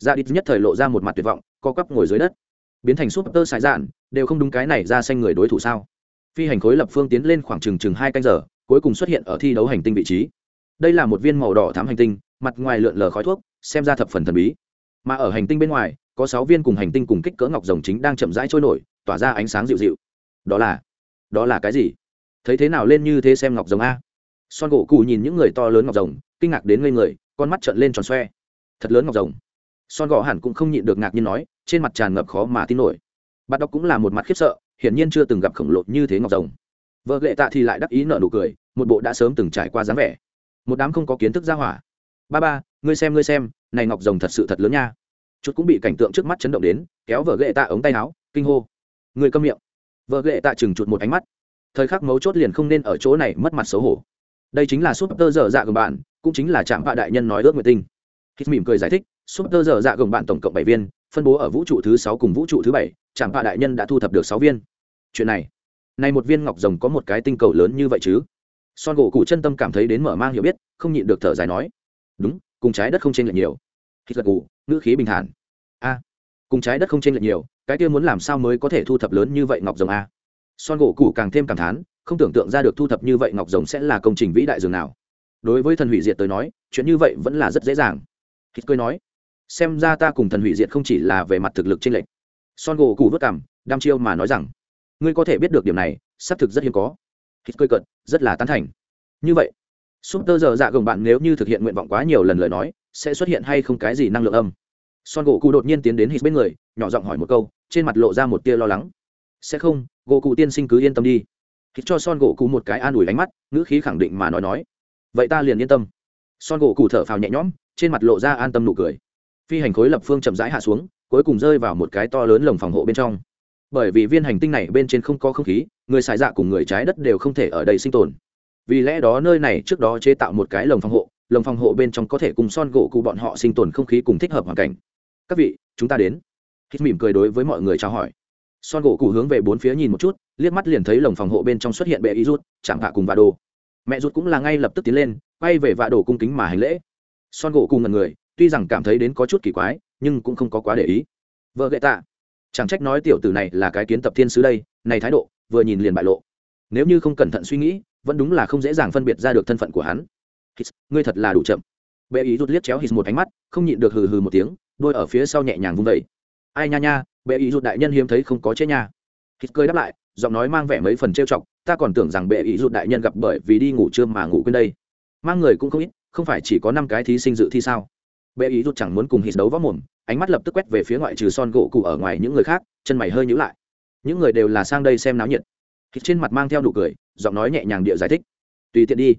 Dạ đi nhất thời lộ ra một mặt tuyệt vọng, co quắp ngồi dưới đất. Biến thành súp tơ sải dạn, đều không đúng cái này ra xanh người đối thủ sao? Phi hành khối lập phương tiến lên khoảng chừng chừng hai canh giờ, cuối cùng xuất hiện ở thi đấu hành tinh vị trí. Đây là một viên màu đỏ thám hành tinh, mặt ngoài lượn lờ khói thuốc xem ra thập phần thần bí. Mà ở hành tinh bên ngoài, có sáu viên cùng hành tinh cùng kích cỡ ngọc rồng chính đang chậm rãi trôi nổi, tỏa ra ánh sáng dịu dịu. Đó là đó là cái gì? Thấy thế nào lên như thế xem ngọc rồng a? Son gỗ cụ nhìn những người to lớn ngọc rồng, kinh ngạc đến ngây người, con mắt trợn lên tròn xoe. Thật lớn ngọc rồng. Son gỗ hẳn cũng không nhịn được ngạc nhiên nói, trên mặt tràn ngập khó mà tin nổi. Bạn đọc cũng là một mặt khiếp sợ, hiển nhiên chưa từng gặp khổng lồ như thế ngọc rồng. Vợ lệ tạ thì lại đắc ý nợ nụ cười, một bộ đã sớm từng trải qua dáng vẻ. Một đám không có kiến thức ra hỏa. Ba ba ngươi xem ngươi xem, này ngọc rồng thật sự thật lớn nha. Chút cũng bị cảnh tượng trước mắt chấn động đến, kéo vợ ghệ tạ ống tay áo, kinh hô. Người câm miệng. Vợ ghệ tạ chừng chụt một ánh mắt. Thời khắc mấu chốt liền không nên ở chỗ này mất mặt xấu hổ. Đây chính là súp tơ dở dạ gồng bạn, cũng chính là trạm vạ đại nhân nói ước nguyện tinh hít mỉm cười giải thích súp tơ dở dạ gồng bạn tổng cộng bảy viên, phân bố ở vũ trụ thứ sáu cùng vũ trụ thứ bảy, trạm vạ đại nhân đã thu thập được sáu viên. Chuyện này này một viên ngọc rồng có một cái tinh cầu lớn như vậy chứ? Son gỗ cụ chân tâm cảm thấy đến mở mang hiểu biết, không nhịn được thở dài nói. Đúng cùng trái đất không chênh lệch nhiều. Hít gật cụ ngữ khí bình thản. A, cùng trái đất không chênh lệch nhiều, cái kia muốn làm sao mới có thể thu thập lớn như vậy ngọc rồng a? Son gỗ cũ càng thêm cảm thán, không tưởng tượng ra được thu thập như vậy ngọc rồng sẽ là công trình vĩ đại dường nào. Đối với thần hủy diệt tới nói, chuyện như vậy vẫn là rất dễ dàng. Hít cười nói, xem ra ta cùng thần hủy diệt không chỉ là về mặt thực lực trên lệnh son gỗ cụ vất cảm đam chiêu mà nói rằng, ngươi có thể biết được điểm này, xác thực rất hiếm có. Hít cười cận rất là tán thành. Như vậy súp tơ giờ dạ gồng bạn nếu như thực hiện nguyện vọng quá nhiều lần lời nói, sẽ xuất hiện hay không cái gì năng lượng âm? Son gỗ cụ đột nhiên tiến đến hít bên người, nhỏ giọng hỏi một câu, trên mặt lộ ra một tia lo lắng. Sẽ không, gỗ cụ tiên sinh cứ yên tâm đi. Hít cho son gỗ cụ một cái an ủi ánh mắt, ngữ khí khẳng định mà nói nói. Vậy ta liền yên tâm. Son gỗ cụ thở phào nhẹ nhõm, trên mặt lộ ra an tâm nụ cười. Phi hành khối lập phương chậm rãi hạ xuống, cuối cùng rơi vào một cái to lớn lồng phòng hộ bên trong. Bởi vì viên hành tinh này bên trên không có không khí, người xài dạ cùng người trái đất đều không thể ở đây sinh tồn vì lẽ đó nơi này trước đó chế tạo một cái lồng phòng hộ, lồng phòng hộ bên trong có thể cùng son gỗ cụ bọn họ sinh tồn không khí cùng thích hợp hoàn cảnh. Các vị, chúng ta đến. Hít mỉm cười đối với mọi người chào hỏi. Son gỗ cụ hướng về bốn phía nhìn một chút, liếc mắt liền thấy lồng phòng hộ bên trong xuất hiện bệ ý rút chẳng hạ cùng vạ đồ. Mẹ rút cũng là ngay lập tức tiến lên, quay về vạ đồ cung kính mà hành lễ. Son gỗ cụ ngần người, tuy rằng cảm thấy đến có chút kỳ quái, nhưng cũng không có quá để ý. Vợ gậy tạ. Chẳng trách nói tiểu tử này là cái kiến tập thiên sứ đây, này thái độ, vừa nhìn liền bại lộ. Nếu như không cẩn thận suy nghĩ vẫn đúng là không dễ dàng phân biệt ra được thân phận của hắn. Hít, ngươi thật là đủ chậm. Bệ ý rút liếc chéo hít một ánh mắt, không nhịn được hừ hừ một tiếng, đôi ở phía sau nhẹ nhàng vung vẩy ai nha nha, bệ ý rút đại nhân hiếm thấy không có chế nha. Hít cười đáp lại, giọng nói mang vẻ mấy phần trêu chọc, ta còn tưởng rằng bệ ý rút đại nhân gặp bởi vì đi ngủ trưa mà ngủ quên đây. Mang người cũng không ít, không phải chỉ có năm cái thí sinh dự thi sao? Bệ ý rút chẳng muốn cùng hít đấu võ mồm, ánh mắt lập tức quét về phía ngoại trừ son gỗ cụ ở ngoài những người khác, chân mày hơi nhíu lại. Những người đều là sang đây xem náo nhiệt. Hít trên mặt mang theo nụ cười giọng nói nhẹ nhàng địa giải thích. Tùy tiện đi.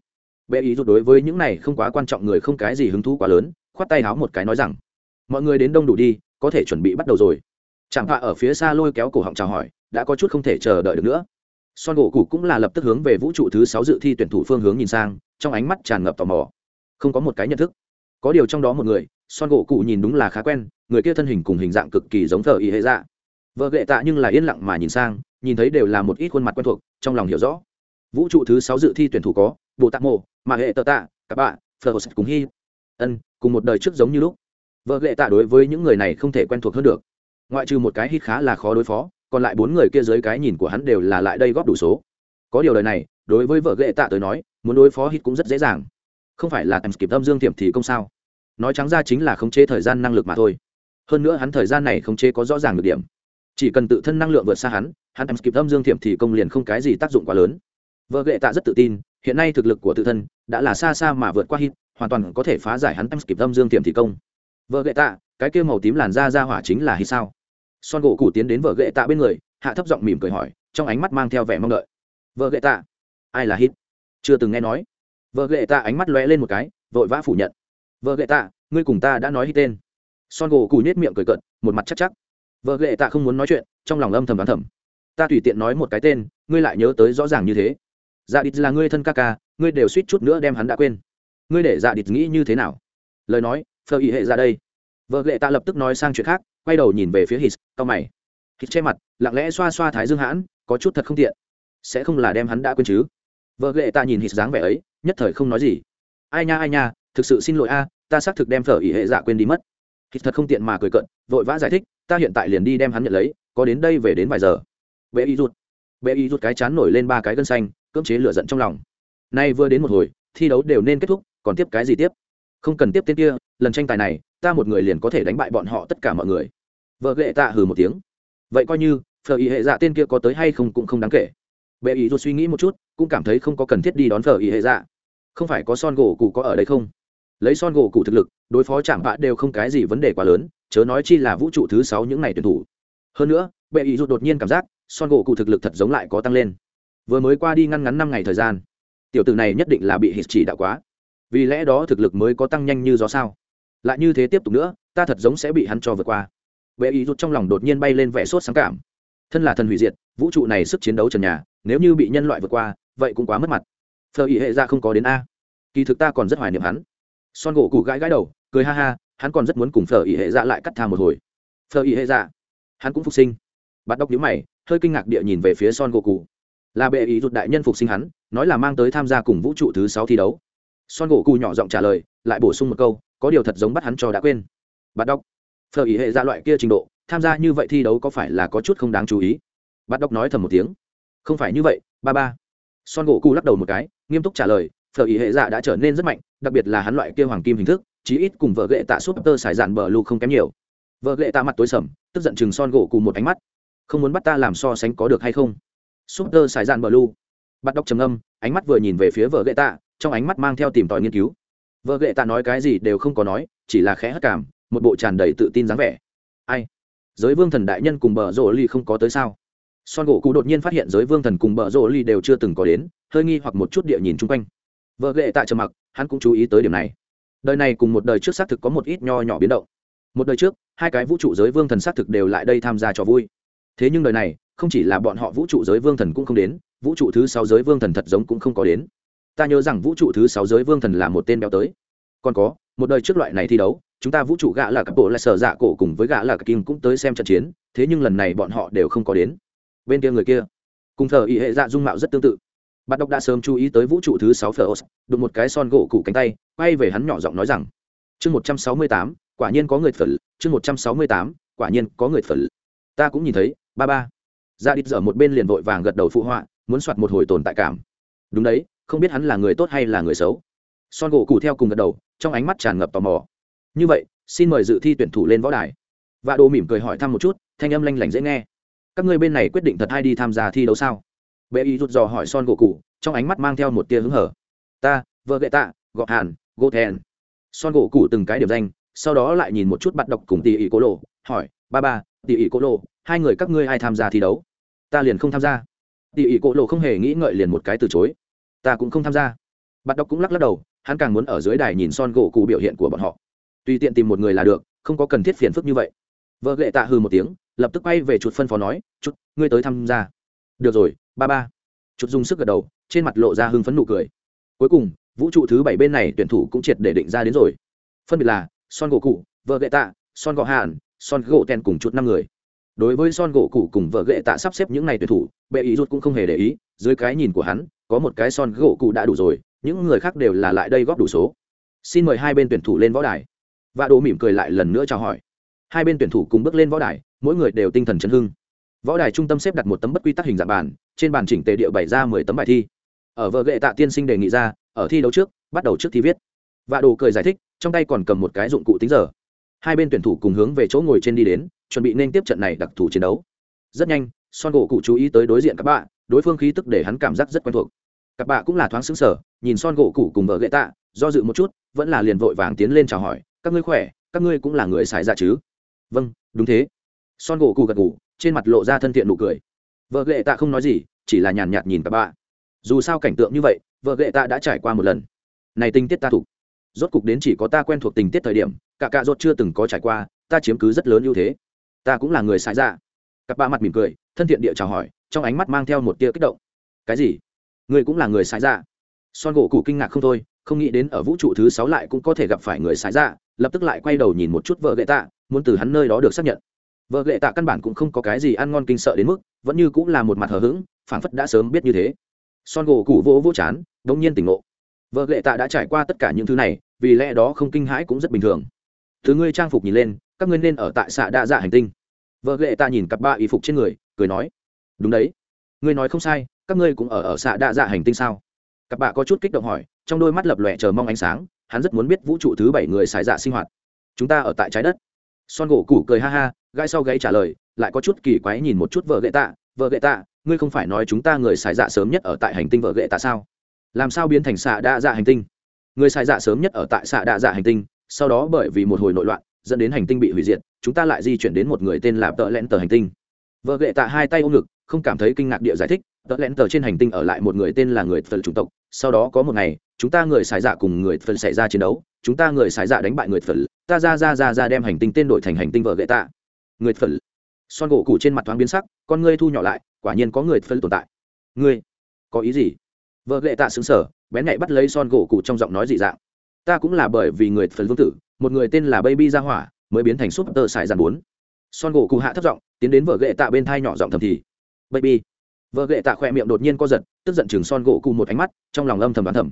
Bệ ý rút đối với những này không quá quan trọng người không cái gì hứng thú quá lớn, khoát tay háo một cái nói rằng, mọi người đến đông đủ đi, có thể chuẩn bị bắt đầu rồi. Chẳng hạ ở phía xa lôi kéo cổ họng chào hỏi, đã có chút không thể chờ đợi được nữa. Son gỗ cụ cũng là lập tức hướng về vũ trụ thứ sáu dự thi tuyển thủ phương hướng nhìn sang, trong ánh mắt tràn ngập tò mò. Không có một cái nhận thức. Có điều trong đó một người, son gỗ cụ nhìn đúng là khá quen, người kia thân hình cùng hình dạng cực kỳ giống thờ y hệ dạ. Vợ ghệ tạ nhưng là yên lặng mà nhìn sang, nhìn thấy đều là một ít khuôn mặt quen thuộc, trong lòng hiểu rõ vũ trụ thứ sáu dự thi tuyển thủ có bộ tạc mộ mà hệ tờ tạ các bạn phờ cùng hy ân, cùng một đời trước giống như lúc. Vợ ghệ tạ đối với những người này không thể quen thuộc hơn được. Ngoại trừ một cái hít khá là khó đối phó, còn lại bốn người kia dưới cái nhìn của hắn đều là lại đây góp đủ số. Có điều đời này, đối với vợ ghệ tạ tới nói, muốn đối phó hít cũng rất dễ dàng. Không phải là em kịp âm dương tiềm thì công sao. Nói trắng ra chính là khống chế thời gian năng lực mà thôi. Hơn nữa hắn thời gian này khống chế có rõ ràng được điểm. Chỉ cần tự thân năng lượng vượt xa hắn hắn em kịp âm dương tiềm thì công liền không cái gì tác dụng quá lớn vợ ghệ tạ rất tự tin, hiện nay thực lực của tự thân đã là xa xa mà vượt qua hít hoàn toàn có thể phá giải hắn em kịp âm dương tiềm thị công. Vợ ghệ tạ, cái kia màu tím làn da ra hỏa chính là hít sao? Son gỗ cụ tiến đến vợ ghệ tạ bên người, hạ thấp giọng mỉm cười hỏi, trong ánh mắt mang theo vẻ mong đợi. Vợ ghệ tạ, ai là hít chưa từng nghe nói. Vợ ghệ tạ ánh mắt lóe lên một cái, vội vã phủ nhận. Vợ ghệ tạ, ngươi cùng ta đã nói hít tên. Son gỗ cụ nhếch miệng cười cợt, một mặt chắc chắc. Vợ ghệ tạ không muốn nói chuyện, trong lòng âm thầm đoán thầm. Ta tùy tiện nói một cái tên, ngươi lại nhớ tới rõ ràng như thế dạ đít là ngươi thân ca ca, ngươi đều suýt chút nữa đem hắn đã quên. Ngươi để dạ đít nghĩ như thế nào? Lời nói phờ ý hệ ra đây. Vợ lệ ta lập tức nói sang chuyện khác, quay đầu nhìn về phía hít tao mày. Hít che mặt, lặng lẽ xoa xoa thái dương hãn, có chút thật không tiện. Sẽ không là đem hắn đã quên chứ? Vợ ghệ ta nhìn hít dáng vẻ ấy, nhất thời không nói gì. Ai nha ai nha, thực sự xin lỗi a, ta xác thực đem phở ỉ hệ dạ quên đi mất. Hít thật không tiện mà cười cận vội vã giải thích, ta hiện tại liền đi đem hắn nhận lấy, có đến đây về đến vài giờ. Bệ y rút bệ y rút cái chán nổi lên ba cái gân xanh cưỡng chế lửa giận trong lòng. Nay vừa đến một hồi, thi đấu đều nên kết thúc, còn tiếp cái gì tiếp? Không cần tiếp tên kia, lần tranh tài này, ta một người liền có thể đánh bại bọn họ tất cả mọi người. Vợ ghệ tạ hừ một tiếng. Vậy coi như, phở ý hệ dạ tên kia có tới hay không cũng không đáng kể. Bệ ý rút suy nghĩ một chút, cũng cảm thấy không có cần thiết đi đón phở ý hệ dạ. Không phải có son gỗ cụ có ở đây không? Lấy son gỗ cụ thực lực, đối phó chạm vạ đều không cái gì vấn đề quá lớn, chớ nói chi là vũ trụ thứ sáu những này tuyển thủ. Hơn nữa, bệ ý đột nhiên cảm giác, son gỗ cụ thực lực thật giống lại có tăng lên vừa mới qua đi ngăn ngắn năm ngày thời gian, tiểu tử này nhất định là bị hít chỉ đạo quá. Vì lẽ đó thực lực mới có tăng nhanh như gió sao? Lại như thế tiếp tục nữa, ta thật giống sẽ bị hắn cho vượt qua. Vệ ý rút trong lòng đột nhiên bay lên vẻ sốt sáng cảm. Thân là thần hủy diệt, vũ trụ này sức chiến đấu trần nhà, nếu như bị nhân loại vượt qua, vậy cũng quá mất mặt. Phờ ý hệ ra không có đến a. Kỳ thực ta còn rất hoài niệm hắn. Son gỗ cụ gãi gãi đầu, cười ha ha, hắn còn rất muốn cùng phờ ý hệ ra lại cắt tha một hồi. Phờ ý hệ ra, hắn cũng phục sinh. Bắt đọc nhíu mày, hơi kinh ngạc địa nhìn về phía son gỗ cụ là bệ ý rụt đại nhân phục sinh hắn, nói là mang tới tham gia cùng vũ trụ thứ sáu thi đấu. Son gỗ cù nhỏ giọng trả lời, lại bổ sung một câu, có điều thật giống bắt hắn cho đã quên. Bắt đọc phờ ý hệ ra loại kia trình độ, tham gia như vậy thi đấu có phải là có chút không đáng chú ý? Bắt đọc nói thầm một tiếng. Không phải như vậy, ba ba. Son gỗ cù lắc đầu một cái, nghiêm túc trả lời, phở ý hệ dạ đã trở nên rất mạnh, đặc biệt là hắn loại kia hoàng kim hình thức, chí ít cùng vợ gệ tạ súp tơ xài dạn bờ lu không kém nhiều. Vợ gệ tạ mặt tối sầm, tức giận chừng son gỗ cù một ánh mắt. Không muốn bắt ta làm so sánh có được hay không? Súp tơ xài dạn bờ lu. Bắt đọc trầm âm ánh mắt vừa nhìn về phía vợ gệ tạ, trong ánh mắt mang theo tìm tòi nghiên cứu. Vợ gệ tạ nói cái gì đều không có nói, chỉ là khẽ hất cảm, một bộ tràn đầy tự tin dáng vẻ. Ai? Giới vương thần đại nhân cùng bờ rộ ly không có tới sao? Son gỗ cụ đột nhiên phát hiện giới vương thần cùng bờ rộ ly đều chưa từng có đến, hơi nghi hoặc một chút địa nhìn chung quanh. Vợ gệ tạ trầm mặc, hắn cũng chú ý tới điểm này. Đời này cùng một đời trước xác thực có một ít nho nhỏ biến động. Một đời trước, hai cái vũ trụ giới vương thần xác thực đều lại đây tham gia trò vui. Thế nhưng đời này không chỉ là bọn họ vũ trụ giới vương thần cũng không đến, vũ trụ thứ sáu giới vương thần thật giống cũng không có đến. Ta nhớ rằng vũ trụ thứ sáu giới vương thần là một tên béo tới. Còn có, một đời trước loại này thi đấu, chúng ta vũ trụ gã là các bộ lại sở dạ cổ cùng với gã là các kim cũng tới xem trận chiến, thế nhưng lần này bọn họ đều không có đến. Bên kia người kia, cùng thờ ý hệ dạ dung mạo rất tương tự. Bạn đọc đã sớm chú ý tới vũ trụ thứ sáu phở đụng một cái son gỗ cụ cánh tay, quay về hắn nhỏ giọng nói rằng, chương một trăm sáu mươi tám, quả nhiên có người phở chương một trăm sáu mươi tám, quả nhiên có người phở ta cũng nhìn thấy, ba ba ra đít dở một bên liền vội vàng gật đầu phụ họa, muốn soạt một hồi tồn tại cảm. Đúng đấy, không biết hắn là người tốt hay là người xấu. Son gỗ cụ theo cùng gật đầu, trong ánh mắt tràn ngập tò mò. Như vậy, xin mời dự thi tuyển thủ lên võ đài. Và đồ mỉm cười hỏi thăm một chút, thanh âm lanh lảnh dễ nghe. Các ngươi bên này quyết định thật hay đi tham gia thi đấu sao? Bệ y rút dò hỏi son gỗ cụ trong ánh mắt mang theo một tia hứng hở. Ta, vợ gậy tạ, gọt hàn gỗ thèn. Son gỗ cụ từng cái điểm danh, sau đó lại nhìn một chút bắt đọc cùng tỷ ỷ cố lộ, hỏi, ba ba, tỷ ỷ cố lộ, hai người các ngươi ai tham gia thi đấu? Ta liền không tham gia. Tỉ ỉ cổ lộ không hề nghĩ ngợi liền một cái từ chối. Ta cũng không tham gia. Bạn đọc cũng lắc lắc đầu, hắn càng muốn ở dưới đài nhìn son gỗ cụ biểu hiện của bọn họ. Tùy tiện tìm một người là được, không có cần thiết phiền phức như vậy. Vợ lệ tạ hư một tiếng, lập tức quay về chuột phân phó nói chút ngươi tới tham gia. Được rồi, ba ba. Chút dùng sức gật đầu, trên mặt lộ ra hưng phấn nụ cười. Cuối cùng, vũ trụ thứ bảy bên này tuyển thủ cũng triệt để định ra đến rồi. Phân biệt là, son gỗ cụ vợ lệ tạ, son gỗ hàn, son gỗ ten cùng chút năm người đối với son gỗ cụ cùng vợ ghệ tạ sắp xếp những n à y tuyển thủ, bệ ý rút cũng không hề để ý, dưới cái nhìn của hắn, có một cái son gỗ cụ đã đủ rồi, những người khác đều là lại đây góp đủ số. Xin mời hai bên tuyển thủ lên võ đài. Và đồ mỉm cười lại lần nữa chào hỏi. Hai bên tuyển thủ cùng bước lên võ đài, mỗi người đều tinh thần chấn hưng. Võ đài trung tâm xếp đặt một tấm bất quy tắc hình dạng bàn, trên bàn chỉnh tề địa bày ra mười tấm bài thi. Ở vợ gệ tạ tiên sinh đề nghị ra, ở thi đấu trước, bắt đầu trước thi viết. Và đồ cười giải thích, trong tay còn cầm một cái dụng cụ tính giờ. Hai bên tuyển thủ cùng hướng về chỗ ngồi trên đi đến chuẩn bị nên tiếp trận này đặc thù chiến đấu. Rất nhanh, son gỗ cụ chú ý tới đối diện các bạn đối phương khí tức để hắn cảm giác rất quen thuộc. Các bạn cũng là thoáng xứng sở nhìn son gỗ cụ cùng vợ gệ tạ, do dự một chút, vẫn là liền vội vàng tiến lên chào hỏi, các ngươi khỏe? Các ngươi cũng là người xài ra chứ? Vâng đúng thế. Son gỗ cụ gật ngủ trên mặt lộ ra thân thiện nụ cười. Vợ ghệ tạ không nói gì, chỉ là nhàn nhạt nhìn các bạn dù sao cảnh tượng như vậy, vợ ghệ tạ đã trải qua một lần. Này tình tiết ta thủ rốt cục đến chỉ có ta quen thuộc tình tiết thời điểm, cả cạ rốt chưa từng có trải qua, ta chiếm cứ rất lớn ưu thế ta cũng là người xài ra dạ. cặp ba mặt mỉm cười, thân thiện địa chào hỏi, trong ánh mắt mang theo một tia kích động. Cái gì? Ngươi cũng là người xài ra dạ. son gỗ cụ kinh ngạc không thôi, không nghĩ đến ở vũ trụ thứ sáu lại cũng có thể gặp phải người xài ra dạ, lập tức lại quay đầu nhìn một chút vợ gậy tạ, muốn từ hắn nơi đó được xác nhận. Vợ gậy tạ căn bản cũng không có cái gì ăn ngon kinh sợ đến mức, vẫn như cũng là một mặt hờ hững, phảng phất đã sớm biết như thế. Son gỗ cụ vỗ vỗ chán, đống nhiên tỉnh ngộ. Vợ gậy tạ đã trải qua tất cả những thứ này, vì lẽ đó không kinh hãi cũng rất bình thường thứ ngươi trang phục nhìn lên, các ngươi nên ở tại xạ đa dạ hành tinh. Vợ ghệ ta nhìn cặp ba y phục trên người, cười nói, đúng đấy. Ngươi nói không sai, các ngươi cũng ở ở xạ đa dạ hành tinh sao? Cặp bạ có chút kích động hỏi, trong đôi mắt lập lòe chờ mong ánh sáng, hắn rất muốn biết vũ trụ thứ bảy người xài dạ sinh hoạt. Chúng ta ở tại trái đất. Son gỗ củ cười ha ha gai sau gáy trả lời, lại có chút kỳ quái nhìn một chút vợ ghệ tạ vợ ghệ tạ ngươi không phải nói chúng ta người xài dạ sớm nhất ở tại hành tinh vợ ghệ tạ sao? Làm sao biến thành xạ đa dạ hành tinh? Người xài dạ sớm nhất ở tại xạ đa dạ hành tinh sau đó bởi vì một hồi nội loạn, dẫn đến hành tinh bị hủy diệt, chúng ta lại di chuyển đến một người tên là tợ lẽn tờ hành tinh. Vợ ghệ tạ hai tay ôm ngực, không cảm thấy kinh ngạc địa giải thích, tợ lẽn tờ trên hành tinh ở lại một người tên là người phật chủng tộc, sau đó có một ngày, chúng ta người xài dạ cùng người phật xảy ra chiến đấu, chúng ta người xài dạ đánh bại người phật ta ra ra ra ra đem hành tinh tên đổi thành hành tinh vợ ghệ tạ. Người phật son gỗ củ trên mặt thoáng biến sắc, con ngươi thu nhỏ lại, quả nhiên có người phật tồn tại. Ngươi, có ý gì? Vợ ghệ tạ xứng sở bén nhạy bắt lấy son gỗ cụ trong giọng nói dị dạng ta cũng là bởi vì người phần vương tử, một người tên là baby ra hỏa, mới biến thành súp tơ xài giàn bốn. Son gỗ cụ hạ thấp giọng, tiến đến vợ gậy tạ bên thai nhỏ giọng thầm thì, baby. Vợ gậy tạ khỏe miệng đột nhiên co giật, tức giận chừng son gỗ cụ một ánh mắt, trong lòng âm thầm đoán thầm.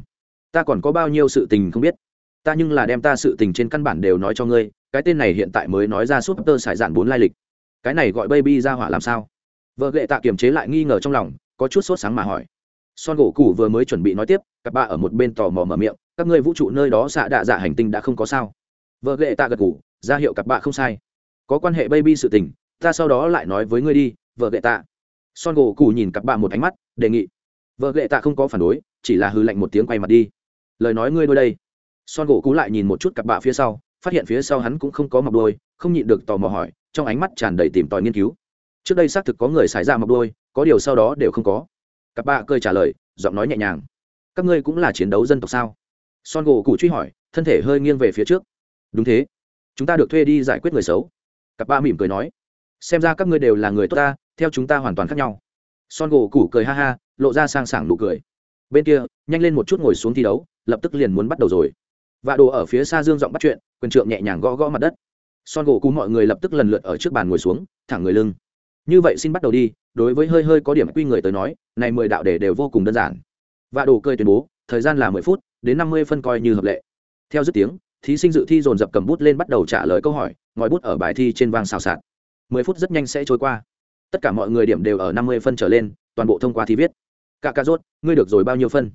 Ta còn có bao nhiêu sự tình không biết? Ta nhưng là đem ta sự tình trên căn bản đều nói cho ngươi, cái tên này hiện tại mới nói ra súp tơ xài dàn bốn lai lịch. Cái này gọi baby ra hỏa làm sao? Vợ gậy tạ kiềm chế lại nghi ngờ trong lòng, có chút sốt sáng mà hỏi. Son gỗ cụ vừa mới chuẩn bị nói tiếp các ba ở một bên tò mò mở miệng các ngươi vũ trụ nơi đó xạ đạ dạ hành tinh đã không có sao. Vợ ghệ tạ gật cụ ra hiệu cặp bạ không sai. Có quan hệ baby sự tình, ta sau đó lại nói với ngươi đi, vợ ghệ tạ. Son gỗ cù nhìn cặp bạ một ánh mắt, đề nghị. Vợ ghệ tạ không có phản đối, chỉ là hư lạnh một tiếng quay mặt đi. Lời nói ngươi đôi đây. Son gỗ cú lại nhìn một chút cặp bạ phía sau, phát hiện phía sau hắn cũng không có mọc đôi, không nhịn được tò mò hỏi, trong ánh mắt tràn đầy tìm tòi nghiên cứu. Trước đây xác thực có người xài ra mọc đôi, có điều sau đó đều không có. Cặp bạ cười trả lời, giọng nói nhẹ nhàng. Các ngươi cũng là chiến đấu dân tộc sao? Son gỗ cụ truy hỏi, thân thể hơi nghiêng về phía trước. Đúng thế. Chúng ta được thuê đi giải quyết người xấu. Cặp ba mỉm cười nói, xem ra các ngươi đều là người tốt ta, theo chúng ta hoàn toàn khác nhau. Son gỗ cụ cười ha ha, lộ ra sang sảng nụ cười. Bên kia, nhanh lên một chút ngồi xuống thi đấu, lập tức liền muốn bắt đầu rồi. Vạ đồ ở phía xa dương giọng bắt chuyện, quyền trượng nhẹ nhàng gõ gõ mặt đất. Son gỗ cụ mọi người lập tức lần lượt ở trước bàn ngồi xuống, thẳng người lưng. Như vậy xin bắt đầu đi, đối với hơi hơi có điểm quy người tới nói, này mười đạo đề đều vô cùng đơn giản. Vạ đồ cười tuyên bố, thời gian là mười phút đến năm mươi phân coi như hợp lệ. Theo dứt tiếng, thí sinh dự thi dồn dập cầm bút lên bắt đầu trả lời câu hỏi, ngòi bút ở bài thi trên vang xào xạc. Mười phút rất nhanh sẽ trôi qua. Tất cả mọi người điểm đều ở năm mươi phân trở lên, toàn bộ thông qua thi viết. Cả ca rốt, ngươi được rồi bao nhiêu phân?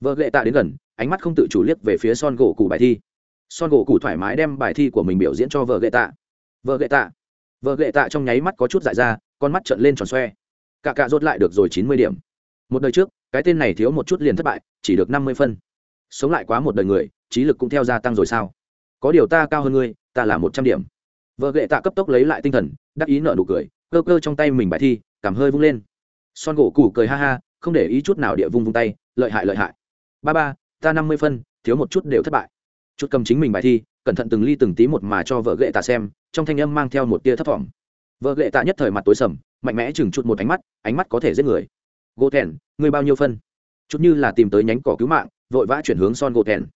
Vợ lệ tạ đến gần, ánh mắt không tự chủ liếc về phía son gỗ cụ bài thi. Son gỗ cụ thoải mái đem bài thi của mình biểu diễn cho vợ lệ tạ. Vợ lệ tạ. Vợ lệ tạ trong nháy mắt có chút dại ra, con mắt trợn lên tròn xoe. Cả cạ rốt lại được rồi chín mươi điểm. Một đời trước, cái tên này thiếu một chút liền thất bại, chỉ được năm mươi phân sống lại quá một đời người, trí lực cũng theo gia tăng rồi sao? Có điều ta cao hơn ngươi, ta là một trăm điểm. Vợ gệ tạ cấp tốc lấy lại tinh thần, đắc ý nợ nụ cười, cơ cơ trong tay mình bài thi, cảm hơi vung lên. Son gỗ củ cười ha ha, không để ý chút nào địa vung vung tay, lợi hại lợi hại. Ba ba, ta năm mươi phân, thiếu một chút đều thất bại. Chút cầm chính mình bài thi, cẩn thận từng ly từng tí một mà cho vợ ghệ tạ xem, trong thanh âm mang theo một tia thấp t vợ ghệ tạ nhất thời mặt tối sầm, mạnh mẽ chừng chút một ánh mắt ánh mắt có thể giết người. Gỗ thèn, ngươi bao nhiêu phân? Chút như là tìm tới nhánh cỏ cứu mạng vội vã chuyển hướng son gỗ tèn.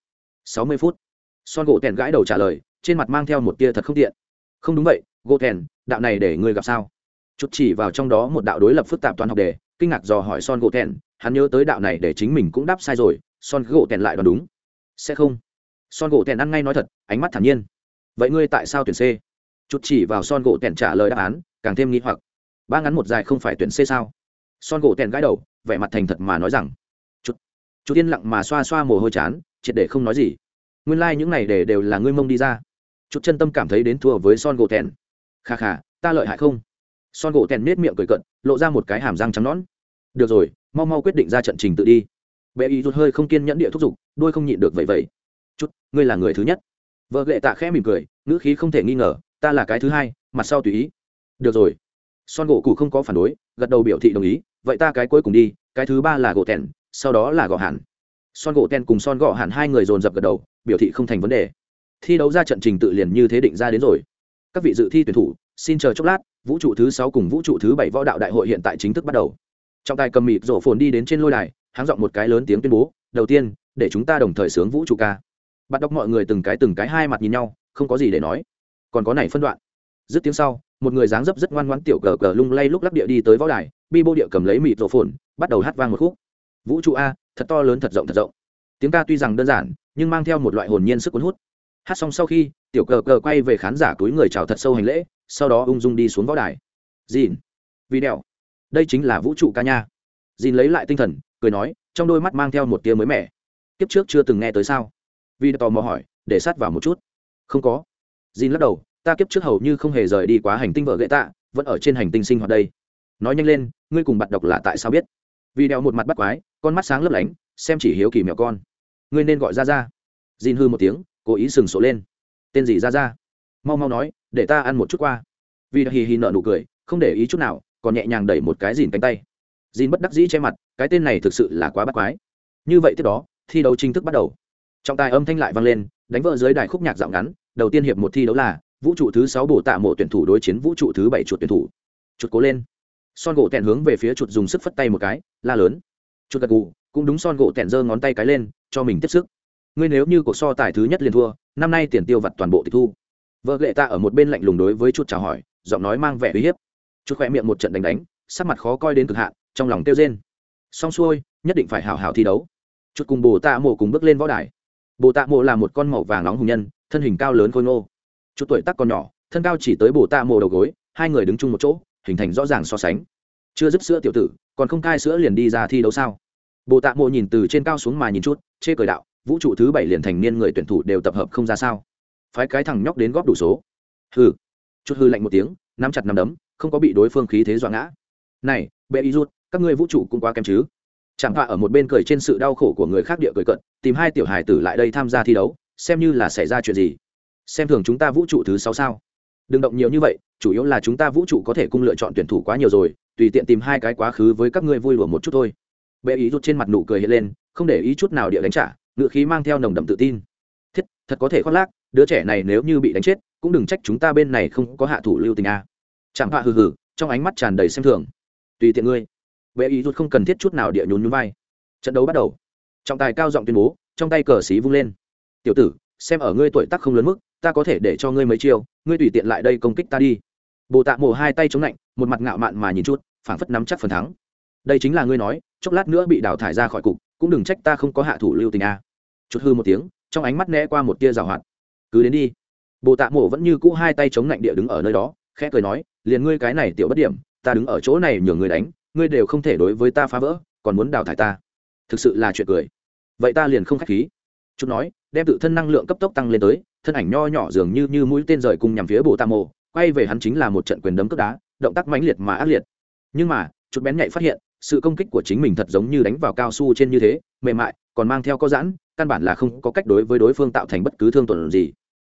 Sáu mươi phút. Son gỗ tèn gãi đầu trả lời, trên mặt mang theo một tia thật không tiện. Không đúng vậy, gỗ tèn, đạo này để ngươi gặp sao? Chút chỉ vào trong đó một đạo đối lập phức tạp toán học đề, kinh ngạc dò hỏi son gỗ tèn, hắn nhớ tới đạo này để chính mình cũng đáp sai rồi, son gỗ tèn lại đoán đúng. Sẽ không. Son gỗ tèn ăn ngay nói thật, ánh mắt thản nhiên. Vậy ngươi tại sao tuyển c? Chút chỉ vào son gỗ tèn trả lời đáp án, càng thêm nghi hoặc. Ba ngắn một dài không phải tuyển c sao? Son gỗ tèn gãi đầu, vẻ mặt thành thật mà nói rằng Chú chút yên lặng mà xoa xoa mồ hôi chán, triệt để không nói gì. Nguyên lai、like、những này để đều là ngươi mông đi ra. Chút chân tâm cảm thấy đến thua với son gỗ thèn kha kha, ta lợi hại không? Son gỗ thèn nết miệng cười cận lộ ra một cái hàm răng trắng nón. được rồi, mau mau quyết định ra trận trình tự đi. Bệ ý rút hơi không kiên nhẫn địa thúc giục đôi không nhịn được vậy vậy chút, ngươi là người thứ nhất. Vợ lệ tạ khẽ mỉm cười, ngữ khí không thể nghi ngờ, ta là cái thứ hai, mặt sau tùy ý. Được rồi. Son gỗ cụ không có phản đối, gật đầu biểu thị đồng ý, vậy ta cái cuối cùng đi, cái thứ ba là gỗ thèn sau đó là gõ hẳn. Son gỗ ten cùng son gõ hẳn hai người dồn dập gật đầu, biểu thị không thành vấn đề. Thi đấu ra trận trình tự liền như thế định ra đến rồi. Các vị dự thi tuyển thủ, xin chờ chốc lát, vũ trụ thứ sáu cùng vũ trụ thứ bảy võ đạo đại hội hiện tại chính thức bắt đầu. Trọng tài cầm mịt rổ phồn đi đến trên lôi đài, háng giọng một cái lớn tiếng tuyên bố, đầu tiên, để chúng ta đồng thời sướng vũ trụ ca. Bắt đọc mọi người từng cái từng cái hai mặt nhìn nhau, không có gì để nói. Còn có này phân đoạn. Dứt tiếng sau, một người dáng dấp rất ngoan ngoãn tiểu cờ cờ lung lay lúc lắc địa đi tới võ đài, bi bô địa cầm lấy mịt rổ phồn, bắt đầu hát vang một khúc vũ trụ a, thật to lớn, thật rộng thật rộng. Tiếng ca tuy rằng đơn giản, nhưng mang theo một loại hồn nhiên sức cuốn hút. Hát xong sau khi, tiểu cờ cờ quay về khán giả túi người chào thật sâu hành lễ, sau đó ung dung đi xuống võ đài. Dìn vì đèo đây chính là vũ trụ ca nha. Dìn lấy lại tinh thần, cười nói, trong đôi mắt mang theo một tia mới mẻ. Kiếp trước chưa từng nghe tới sao? Vì tò mò hỏi, để sát vào một chút. Không có. Dìn lắc đầu, ta kiếp trước hầu như không hề rời đi quá hành tinh vợ gậy tạ, vẫn ở trên hành tinh sinh hoạt đây. Nói nhanh lên, ngươi cùng bạn đọc là tại sao biết? Vì đeo một mặt bắt quái con mắt sáng lấp lánh, xem chỉ hiếu kỳ mèo con. Ngươi nên gọi ra ra dìn hư một tiếng, cố ý sừng sổ lên. Tên gì ra ra mau mau nói, để ta ăn một chút qua. Vì hì hì nợ nụ cười, không để ý chút nào, còn nhẹ nhàng đẩy một cái dìn cánh tay. Dìn bất đắc dĩ che mặt, cái tên này thực sự là quá bắt quái. Như vậy tiếp đó, thi đấu chính thức bắt đầu. Trọng tài âm thanh lại vang lên, đánh vỡ dưới đài khúc nhạc dạo ngắn, đầu tiên hiệp một thi đấu là vũ trụ thứ sáu bổ tạ mộ tuyển thủ đối chiến vũ trụ thứ bảy chuột tuyển thủ. Chuột cố lên. Son gỗ tẹn hướng về phía chuột dùng sức phất tay một cái, la lớn. Chu gật gù, cũng đúng son gỗ tẹn giơ ngón tay cái lên, cho mình tiếp sức. Ngươi nếu như cuộc so tài thứ nhất liền thua, năm nay tiền tiêu vặt toàn bộ tịch thu. Vợ gệ ta ở một bên lạnh lùng đối với chút chào hỏi, giọng nói mang vẻ uy hiếp. Chút khỏe miệng một trận đánh đánh, sắc mặt khó coi đến cực hạn, trong lòng tiêu rên. Xong xuôi, nhất định phải hào hào thi đấu. Chút cùng bồ tạ mộ cùng bước lên võ đài. Bồ tạ mộ là một con màu vàng nóng hùng nhân, thân hình cao lớn khôi ngô. Chút tuổi tắc còn nhỏ, thân cao chỉ tới bồ tạ mộ đầu gối, hai người đứng chung một chỗ, hình thành rõ ràng so sánh. Chưa dứt sữa tiểu tử còn không cai sữa liền đi ra thi đấu sao? Bồ tạ mộ nhìn từ trên cao xuống mà nhìn chút, chê cười đạo, vũ trụ thứ bảy liền thành niên người tuyển thủ đều tập hợp không ra sao? Phái cái thằng nhóc đến góp đủ số. Hừ. Chút hư lạnh một tiếng, nắm chặt nắm đấm, không có bị đối phương khí thế dọa ngã. Này, bệ y rút, các ngươi vũ trụ cũng quá kém chứ? Chẳng hạn ở một bên cười trên sự đau khổ của người khác địa cười cận, tìm hai tiểu hài tử lại đây tham gia thi đấu, xem như là xảy ra chuyện gì. Xem thường chúng ta vũ trụ thứ sáu sao? Đừng động nhiều như vậy, chủ yếu là chúng ta vũ trụ có thể cung lựa chọn tuyển thủ quá nhiều rồi tùy tiện tìm hai cái quá khứ với các ngươi vui lùa một chút thôi. Bệ ý rút trên mặt nụ cười hiện lên, không để ý chút nào địa đánh trả, ngựa khí mang theo nồng đậm tự tin. Thiết, thật có thể khoác lác, đứa trẻ này nếu như bị đánh chết, cũng đừng trách chúng ta bên này không có hạ thủ lưu tình a. À. chẳng hạ hừ hừ, trong ánh mắt tràn đầy xem thường. Tùy tiện ngươi. Bệ ý rút không cần thiết chút nào địa nhún nhún vai. Trận đấu bắt đầu. Trọng tài cao giọng tuyên bố, trong tay cờ xí vung lên. Tiểu tử, xem ở ngươi tuổi tác không lớn mức, ta có thể để cho ngươi mấy chiêu, ngươi tùy tiện lại đây công kích ta đi bồ tạ mồ hai tay chống lạnh một mặt ngạo mạn mà nhìn chút, phảng phất nắm chắc phần thắng. Đây chính là ngươi nói, chốc lát nữa bị đào thải ra khỏi cục, cũng đừng trách ta không có hạ thủ lưu tình a. Chút hư một tiếng, trong ánh mắt né qua một tia rào hoạt. Cứ đến đi. Bồ tạ mổ vẫn như cũ hai tay chống lạnh địa đứng ở nơi đó, khẽ cười nói, liền ngươi cái này tiểu bất điểm, ta đứng ở chỗ này nhường người đánh, ngươi đều không thể đối với ta phá vỡ, còn muốn đào thải ta. Thực sự là chuyện cười. Vậy ta liền không khách khí. Chút nói, đem tự thân năng lượng cấp tốc tăng lên tới, thân ảnh nho nhỏ dường như như mũi tên rời cùng nhằm phía bồ tạ mộ quay về hắn chính là một trận quyền đấm cướp đá, động tác mãnh liệt mà ác liệt. Nhưng mà, chút bén nhạy phát hiện, sự công kích của chính mình thật giống như đánh vào cao su trên như thế, mềm mại, còn mang theo có giãn, căn bản là không có cách đối với đối phương tạo thành bất cứ thương tổn gì.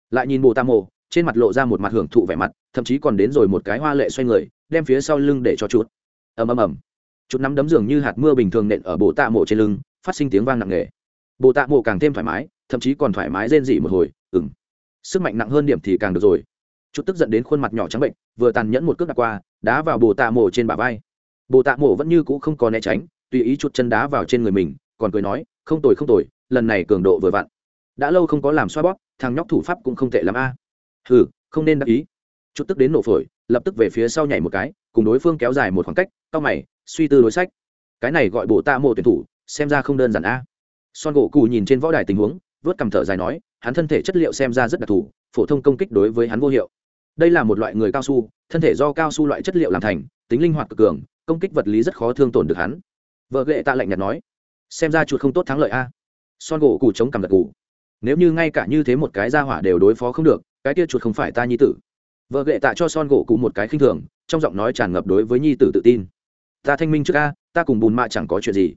Lại nhìn bồ tạ mộ, trên mặt lộ ra một mặt hưởng thụ vẻ mặt, thậm chí còn đến rồi một cái hoa lệ xoay người, đem phía sau lưng để cho chút ầm ầm ầm. Chút nắm đấm dường như hạt mưa bình thường nện ở bồ tạ mộ trên lưng, phát sinh tiếng vang nặng nề. Bồ tạ mộ càng thêm thoải mái, thậm chí còn thoải mái rên rỉ một hồi ừng sức mạnh nặng hơn điểm thì càng được rồi chút tức giận đến khuôn mặt nhỏ trắng bệnh, vừa tàn nhẫn một cước đặt qua, đá vào bồ tạ mổ trên bả vai. Bồ tạ mổ vẫn như cũ không có né tránh, tùy ý chút chân đá vào trên người mình, còn cười nói, không tồi không tồi, lần này cường độ vừa vặn. Đã lâu không có làm xoa bóp, thằng nhóc thủ pháp cũng không tệ l a. Ừ không nên đắc ý. Chút tức đến nổ phổi, lập tức về phía sau nhảy một cái, cùng đối phương kéo dài một khoảng cách, cau mày, suy tư đối sách. Cái này gọi bộ tạ mộ tuyển thủ, xem ra không đơn giản a. Son gỗ cù nhìn trên võ đài tình huống, vớt cầm thở dài nói, hắn thân thể chất liệu xem ra rất đặc thù, phổ thông công kích đối với hắn vô hiệu đây là một loại người cao su, thân thể do cao su loại chất liệu làm thành, tính linh hoạt cực cường, công kích vật lý rất khó thương tổn được hắn. Vợ ghệ tạ lạnh nhạt nói, xem ra chuột không tốt thắng lợi a. Son gỗ cù chống cằm gật cù nếu như ngay cả như thế một cái ra hỏa đều đối phó không được, cái kia chuột không phải ta nhi tử. Vợ ghệ tạ cho son gỗ cụ một cái khinh thường, trong giọng nói tràn ngập đối với nhi tử tự tin. Ta thanh minh trước a, ta cùng bùn mạ chẳng có chuyện gì.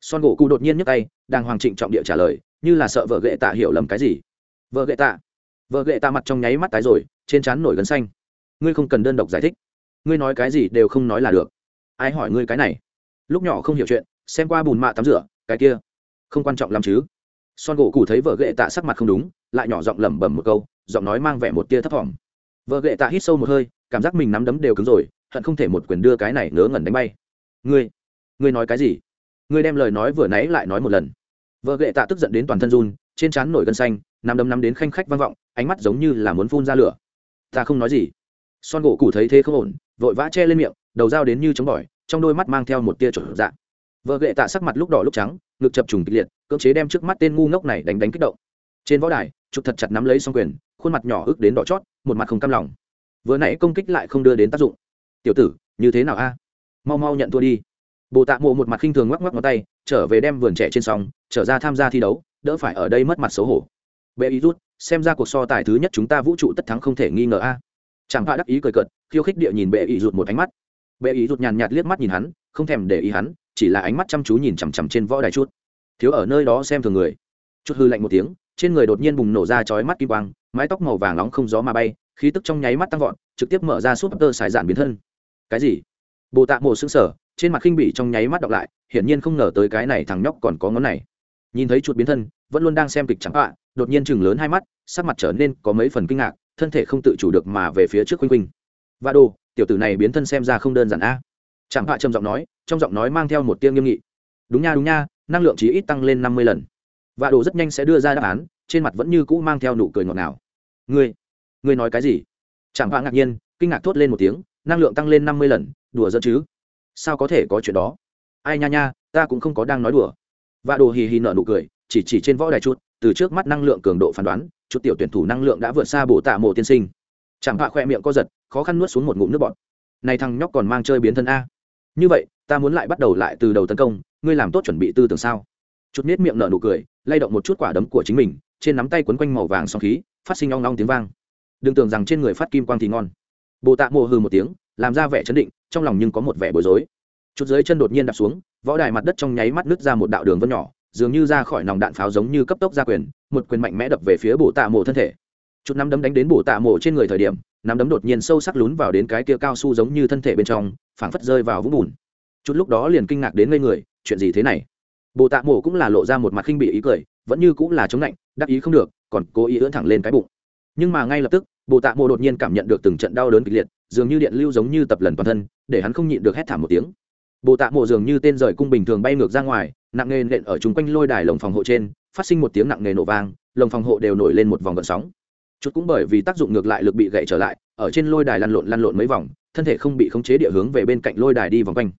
Son gỗ cụ đột nhiên nhấc tay đang hoàng trịnh trọng địa trả lời, như là sợ vợ ghệ tạ hiểu lầm cái gì. Vợ ghệ tạ. Vợ ghệ tạ mặt trong nháy mắt tái rồi trên trán nổi gân xanh. Ngươi không cần đơn độc giải thích. Ngươi nói cái gì đều không nói là được. Ai hỏi ngươi cái này? Lúc nhỏ không hiểu chuyện, xem qua bùn mạ tắm rửa, cái kia. Không quan trọng lắm chứ. Son gỗ cụ thấy vợ ghệ tạ sắc mặt không đúng, lại nhỏ giọng lẩm bẩm một câu, giọng nói mang vẻ một tia thấp thỏm. Vợ ghệ tạ hít sâu một hơi, cảm giác mình nắm đấm đều cứng rồi, hận không thể một quyền đưa cái này ngớ ngẩn đánh bay. Ngươi ngươi nói cái gì? Ngươi đem lời nói vừa nãy lại nói một lần. Vợ ghệ tạ tức giận đến toàn thân run, trên trán nổi gân xanh, nắm đấm nắm đến khanh khách vang vọng, ánh mắt giống như là muốn phun ra lửa ta không nói gì. Son gỗ cụ thấy thế không ổn, vội vã che lên miệng, đầu dao đến như chống bỏi, trong đôi mắt mang theo một tia trộn dạ. Vợ gệ tạ sắc mặt lúc đỏ lúc trắng, ngực chập trùng kịch liệt, cưỡng chế đem trước mắt tên ngu ngốc này đánh đánh kích động. Trên võ đài chụp thật chặt nắm lấy xong quyền, khuôn mặt nhỏ ức đến đỏ chót, một mặt không cam lòng. Vừa nãy công kích lại không đưa đến tác dụng. Tiểu tử, như thế nào a? Mau mau nhận thua đi. Bồ tạ mộ một mặt khinh thường ngoắc ngoắc ngón tay, trở về đem vườn trẻ trên sông trở ra tham gia thi đấu, đỡ phải ở đây mất mặt xấu hổ. Bệ ý rút xem ra cuộc so tài thứ nhất chúng ta vũ trụ tất thắng không thể nghi ngờ a. Chẳng hạ đắc ý cười cợt, khiêu khích địa nhìn bệ ý rụt một ánh mắt. Bệ ý rụt nhàn nhạt liếc mắt nhìn hắn, không thèm để ý hắn, chỉ là ánh mắt chăm chú nhìn chằm chằm trên võ đài chút. Thiếu ở nơi đó xem thường người. Chút hư lạnh một tiếng, trên người đột nhiên bùng nổ ra chói mắt kim quang, mái tóc màu vàng nóng không gió mà bay, khí tức trong nháy mắt tăng vọt, trực tiếp mở ra súp tơ xài dạn biến thân. Cái gì? Bồ tạ mồ xương sở trên mặt khinh bỉ trong nháy mắt đọc lại, hiển nhiên không ngờ tới cái này thằng nhóc còn có ngón này. Nhìn thấy chuột biến thân, vẫn luôn đang xem kịch chẳng ạ đột nhiên chừng lớn hai mắt, sắc mặt trở nên có mấy phần kinh ngạc, thân thể không tự chủ được mà về phía trước khuynh khuynh và đồ, tiểu tử này biến thân xem ra không đơn giản a. Chẳng hạ trầm giọng nói, trong giọng nói mang theo một tiêu nghiêm nghị. Đúng nha đúng nha, năng lượng chỉ ít tăng lên năm mươi lần. Và đồ rất nhanh sẽ đưa ra đáp án, trên mặt vẫn như cũ mang theo nụ cười ngọt ngào. Ngươi ngươi nói cái gì? Chẳng hạ ngạc nhiên, kinh ngạc thốt lên một tiếng, năng lượng tăng lên năm mươi lần, đùa giỡn chứ? Sao có thể có chuyện đó? Ai nha nha, ta cũng không có đang nói đùa. Và đồ hì hì nở nụ cười, chỉ chỉ trên võ đài chút từ trước mắt năng lượng cường độ phán đoán, chút tiểu tuyển thủ năng lượng đã vượt xa bổ tạ mộ tiên sinh. Chẳng hạ khoe miệng co giật, khó khăn nuốt xuống một ngụm nước bọt. Này thằng nhóc còn mang chơi biến thân a. Như vậy, ta muốn lại bắt đầu lại từ đầu tấn công, ngươi làm tốt chuẩn bị tư tưởng sao? Chút nết miệng nở nụ cười, lay động một chút quả đấm của chính mình, trên nắm tay quấn quanh màu vàng song khí, phát sinh ong ong tiếng vang. Đừng tưởng rằng trên người phát kim quang thì ngon. Bồ tạ mồ hừ một tiếng, làm ra vẻ chấn định, trong lòng nhưng có một vẻ bối rối. Chút dưới chân đột nhiên đạp xuống, võ đài mặt đất trong nháy mắt nứt ra một đạo đường vân nhỏ dường như ra khỏi nòng đạn pháo giống như cấp tốc ra quyền, một quyền mạnh mẽ đập về phía bổ tạ mộ thân thể. Chút năm đấm đánh đến bổ tạ mộ trên người thời điểm năm đấm đột nhiên sâu sắc lún vào đến cái kia cao su giống như thân thể bên trong, phảng phất rơi vào vũng bùn. Chút lúc đó liền kinh ngạc đến ngây người, chuyện gì thế này? Bồ tạ mộ cũng là lộ ra một mặt khinh bị ý cười, vẫn như cũng là chống lạnh, đắc ý không được, còn cố ý ưỡn thẳng lên cái bụng. Nhưng mà ngay lập tức bồ tạ mộ đột nhiên cảm nhận được từng trận đau đớn kịch liệt, dường như điện lưu giống như tập lần toàn thân, để hắn không nhịn được hét thảm một tiếng. Bồ tạ mộ dường như tên rời cung bình thường bay ngược ra ngoài nặng nề nện ở chung quanh lôi đài lồng phòng hộ trên, phát sinh một tiếng nặng nề nổ vang, lồng phòng hộ đều nổi lên một vòng gợn sóng. Chút cũng bởi vì tác dụng ngược lại lực bị gậy trở lại, ở trên lôi đài lăn lộn lăn lộn mấy vòng, thân thể không bị khống chế địa hướng về bên cạnh lôi đài đi vòng quanh.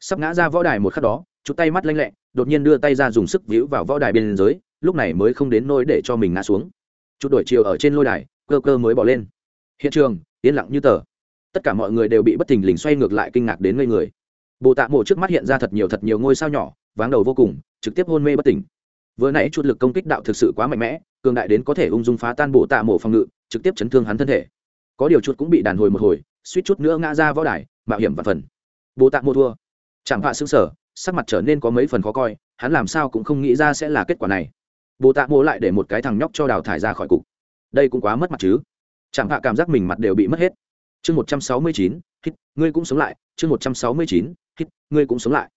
Sắp ngã ra võ đài một khắc đó, chút tay mắt lanh lẹ, đột nhiên đưa tay ra dùng sức víu vào võ đài bên dưới, lúc này mới không đến nôi để cho mình ngã xuống. Chút đổi chiều ở trên lôi đài, cơ cơ mới bỏ lên. Hiện trường, yên lặng như tờ. Tất cả mọi người đều bị bất thình lình xoay ngược lại kinh ngạc đến ngây người. Bồ tạ mộ trước mắt hiện ra thật nhiều thật nhiều ngôi sao nhỏ váng đầu vô cùng, trực tiếp hôn mê bất tỉnh. Vừa nãy chút lực công kích đạo thực sự quá mạnh mẽ, cường đại đến có thể ung dung phá tan bộ tạ mộ phòng ngự, trực tiếp chấn thương hắn thân thể. Có điều chuột cũng bị đàn hồi một hồi, suýt chút nữa ngã ra võ đài, mạo hiểm và phần. Bồ tạ mua thua. Chẳng hạ xứng sở sắc mặt trở nên có mấy phần khó coi, hắn làm sao cũng không nghĩ ra sẽ là kết quả này. Bồ tạ mua lại để một cái thằng nhóc cho đào thải ra khỏi cục. Đây cũng quá mất mặt chứ. Chẳng hạ cảm giác mình mặt đều bị mất hết. Chương một trăm sáu mươi chín, hít, ngươi cũng sống lại. Chương một trăm sáu mươi chín, hít, ngươi cũng sống lại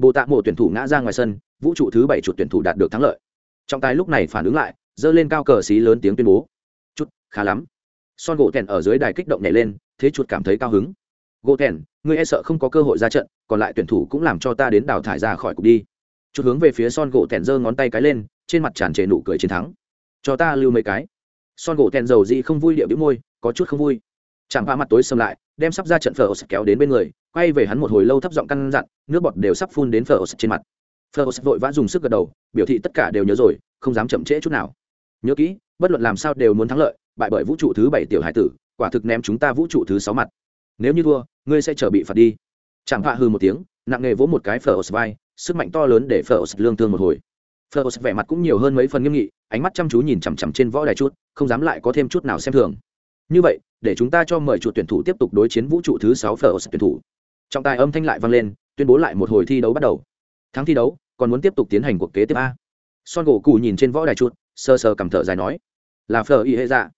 bồ tạ mộ tuyển thủ ngã ra ngoài sân, vũ trụ thứ bảy chuột tuyển thủ đạt được thắng lợi. Trọng tài lúc này phản ứng lại, giơ lên cao cờ xí lớn tiếng tuyên bố. Chút khá lắm. Son gỗ tèn ở dưới đài kích động nhảy lên, thế chuột cảm thấy cao hứng. Gỗ tèn ngươi e sợ không có cơ hội ra trận, còn lại tuyển thủ cũng làm cho ta đến đào thải ra khỏi cục đi. Chút hướng về phía son gỗ tèn giơ ngón tay cái lên, trên mặt tràn trề nụ cười chiến thắng. Cho ta lưu mấy cái. Son gỗ tèn dầu dị không vui điệu đĩu môi, có chút không vui. Chẳng pa mặt tối xâm lại đem sắp ra trận phở kéo đến bên người, quay về hắn một hồi lâu thấp giọng căn dặn, nước bọt đều sắp phun đến phở trên mặt. Phở vội vã dùng sức gật đầu, biểu thị tất cả đều nhớ rồi, không dám chậm trễ chút nào. Nhớ kỹ, bất luận làm sao đều muốn thắng lợi, bại bởi vũ trụ thứ bảy tiểu hải tử, quả thực ném chúng ta vũ trụ thứ sáu mặt. Nếu như thua, ngươi sẽ trở bị phạt đi. Chẳng hạ hư một tiếng, nặng nghề vỗ một cái phở vai, sức mạnh to lớn để phở lương thương một hồi. Phở vẻ mặt cũng nhiều hơn mấy phần nghiêm nghị, ánh mắt chăm chú nhìn chằm chằm trên võ đài chút, không dám lại có thêm chút nào xem thường. Như vậy để chúng ta cho mời chuột tuyển thủ tiếp tục đối chiến vũ trụ thứ sáu phở tuyển thủ. Trọng tài âm thanh lại vang lên, tuyên bố lại một hồi thi đấu bắt đầu. Thắng thi đấu, còn muốn tiếp tục tiến hành cuộc kế tiếp a. Son gỗ cụ nhìn trên võ đài chuột sơ sơ cầm thở dài nói, là phở y hệ dạ.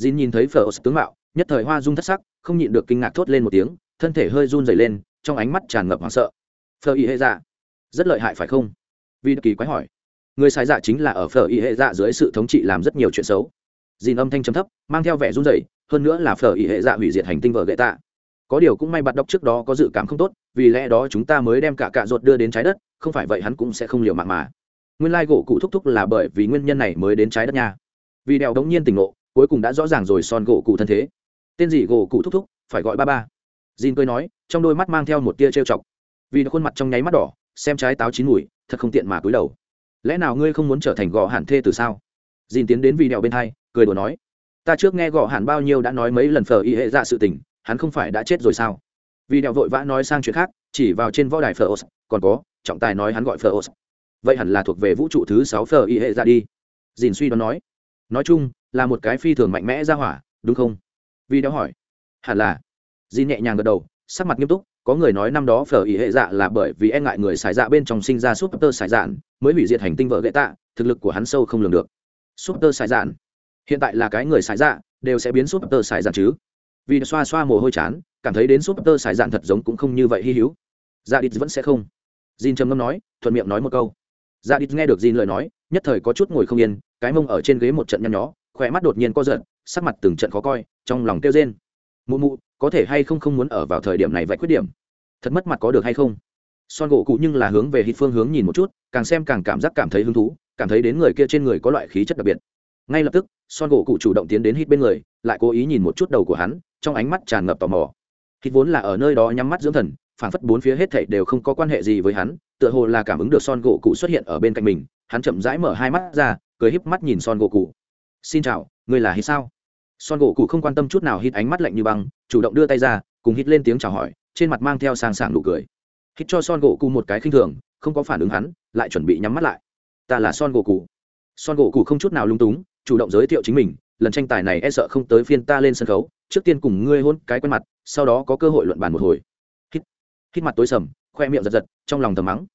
Jin nhìn thấy phở tướng mạo, nhất thời hoa dung thất sắc, không nhịn được kinh ngạc thốt lên một tiếng, thân thể hơi run dày lên, trong ánh mắt tràn ngập hoảng sợ. Phở y hệ dạ? Rất lợi hại phải không? Vì kỳ quái hỏi. Người sai dạ chính là ở phở y hệ dạ dưới sự thống trị làm rất nhiều chuyện xấu. Jin âm thanh trầm thấp, mang theo vẻ run rẩy hơn nữa là phở ý hệ dạ hủy diệt hành tinh vợ gậy tạ. Có điều cũng may bắt đọc trước đó có dự cảm không tốt, vì lẽ đó chúng ta mới đem cả cạ ruột đưa đến trái đất, không phải vậy hắn cũng sẽ không liều mạng mà. Nguyên lai gỗ cụ thúc thúc là bởi vì nguyên nhân này mới đến trái đất nha. Vì đèo đống nhiên tỉnh ngộ, cuối cùng đã rõ ràng rồi son gỗ cụ thân thế. Tên gì gỗ cụ thúc thúc, phải gọi ba ba. Jin cười nói, trong đôi mắt mang theo một tia trêu chọc. Vì khuôn mặt trong nháy mắt đỏ, xem trái táo chín mùi, thật không tiện mà cúi đầu. Lẽ nào ngươi không muốn trở thành gò hẳn thê từ sao? Dìn tiến đến vì đèo bên hai, cười đùa nói ta trước nghe gõ hẳn bao nhiêu đã nói mấy lần phở y hệ dạ sự tình, hắn không phải đã chết rồi sao? Vì đèo vội vã nói sang chuyện khác, chỉ vào trên võ đài phờ còn có, trọng tài nói hắn gọi phờ vậy hẳn là thuộc về vũ trụ thứ sáu phở y hệ dạ đi. Dìn suy đoán nói. Nói chung, là một cái phi thường mạnh mẽ ra hỏa, đúng không? Vì đéo hỏi. Hẳn là. Dìn nhẹ nhàng gật đầu, sắc mặt nghiêm túc, có người nói năm đó phở ý hệ dạ là bởi vì e ngại người xài dạ bên trong sinh ra súp tơ xài dạn, mới hủy diệt hành tinh vợ gậy tạ thực lực của hắn sâu không lường được. Súp tơ xài dạn hiện tại là cái người xài dạ đều sẽ biến súp tơ xài dạn chứ. Vì xoa xoa mồ hôi chán, cảm thấy đến súp tơ xài dạn thật giống cũng không như vậy hy hữu. Dạ đít vẫn sẽ không. Jin trầm ngâm nói, thuận miệng nói một câu. Dạ đít nghe được jin lời nói, nhất thời có chút ngồi không yên, cái mông ở trên ghế một trận nhăn nhó khỏe mắt đột nhiên co giật, sắc mặt từng trận khó coi, trong lòng kêu rên. Mụ mụ, có thể hay không không muốn ở vào thời điểm này vậy khuyết điểm? Thật mất mặt có được hay không? Son gỗ cụ nhưng là hướng về hít phương hướng nhìn một chút, càng xem càng cảm giác cảm thấy hứng thú, cảm thấy đến người kia trên người có loại khí chất đặc biệt. Ngay lập tức son gỗ cụ chủ động tiến đến hít bên người, lại cố ý nhìn một chút đầu của hắn, trong ánh mắt tràn ngập tò mò. Hít vốn là ở nơi đó nhắm mắt dưỡng thần phảng phất bốn phía hết thảy đều không có quan hệ gì với hắn, tựa hồ là cảm ứng được son gỗ cụ xuất hiện ở bên cạnh mình, hắn chậm rãi mở hai mắt ra, cười híp mắt nhìn son gỗ cụ xin chào, người là hít sao? Son gỗ cụ không quan tâm chút nào hít ánh mắt lạnh như băng, chủ động đưa tay ra, cùng hít lên tiếng chào hỏi, trên mặt mang theo sàng sàng nụ cười. Hít cho son gỗ cụ một cái khinh thường, không có phản ứng hắn, lại chuẩn bị nhắm mắt lại. Ta là son gỗ cụ son gỗ cụ không chút nào lung túng chủ động giới thiệu chính mình, lần tranh tài này e sợ không tới phiên ta lên sân khấu, trước tiên cùng ngươi hôn cái quen mặt, sau đó có cơ hội luận bàn một hồi. Hít hít mặt tối sầm, khoe miệng giật giật, trong lòng thầm mắng.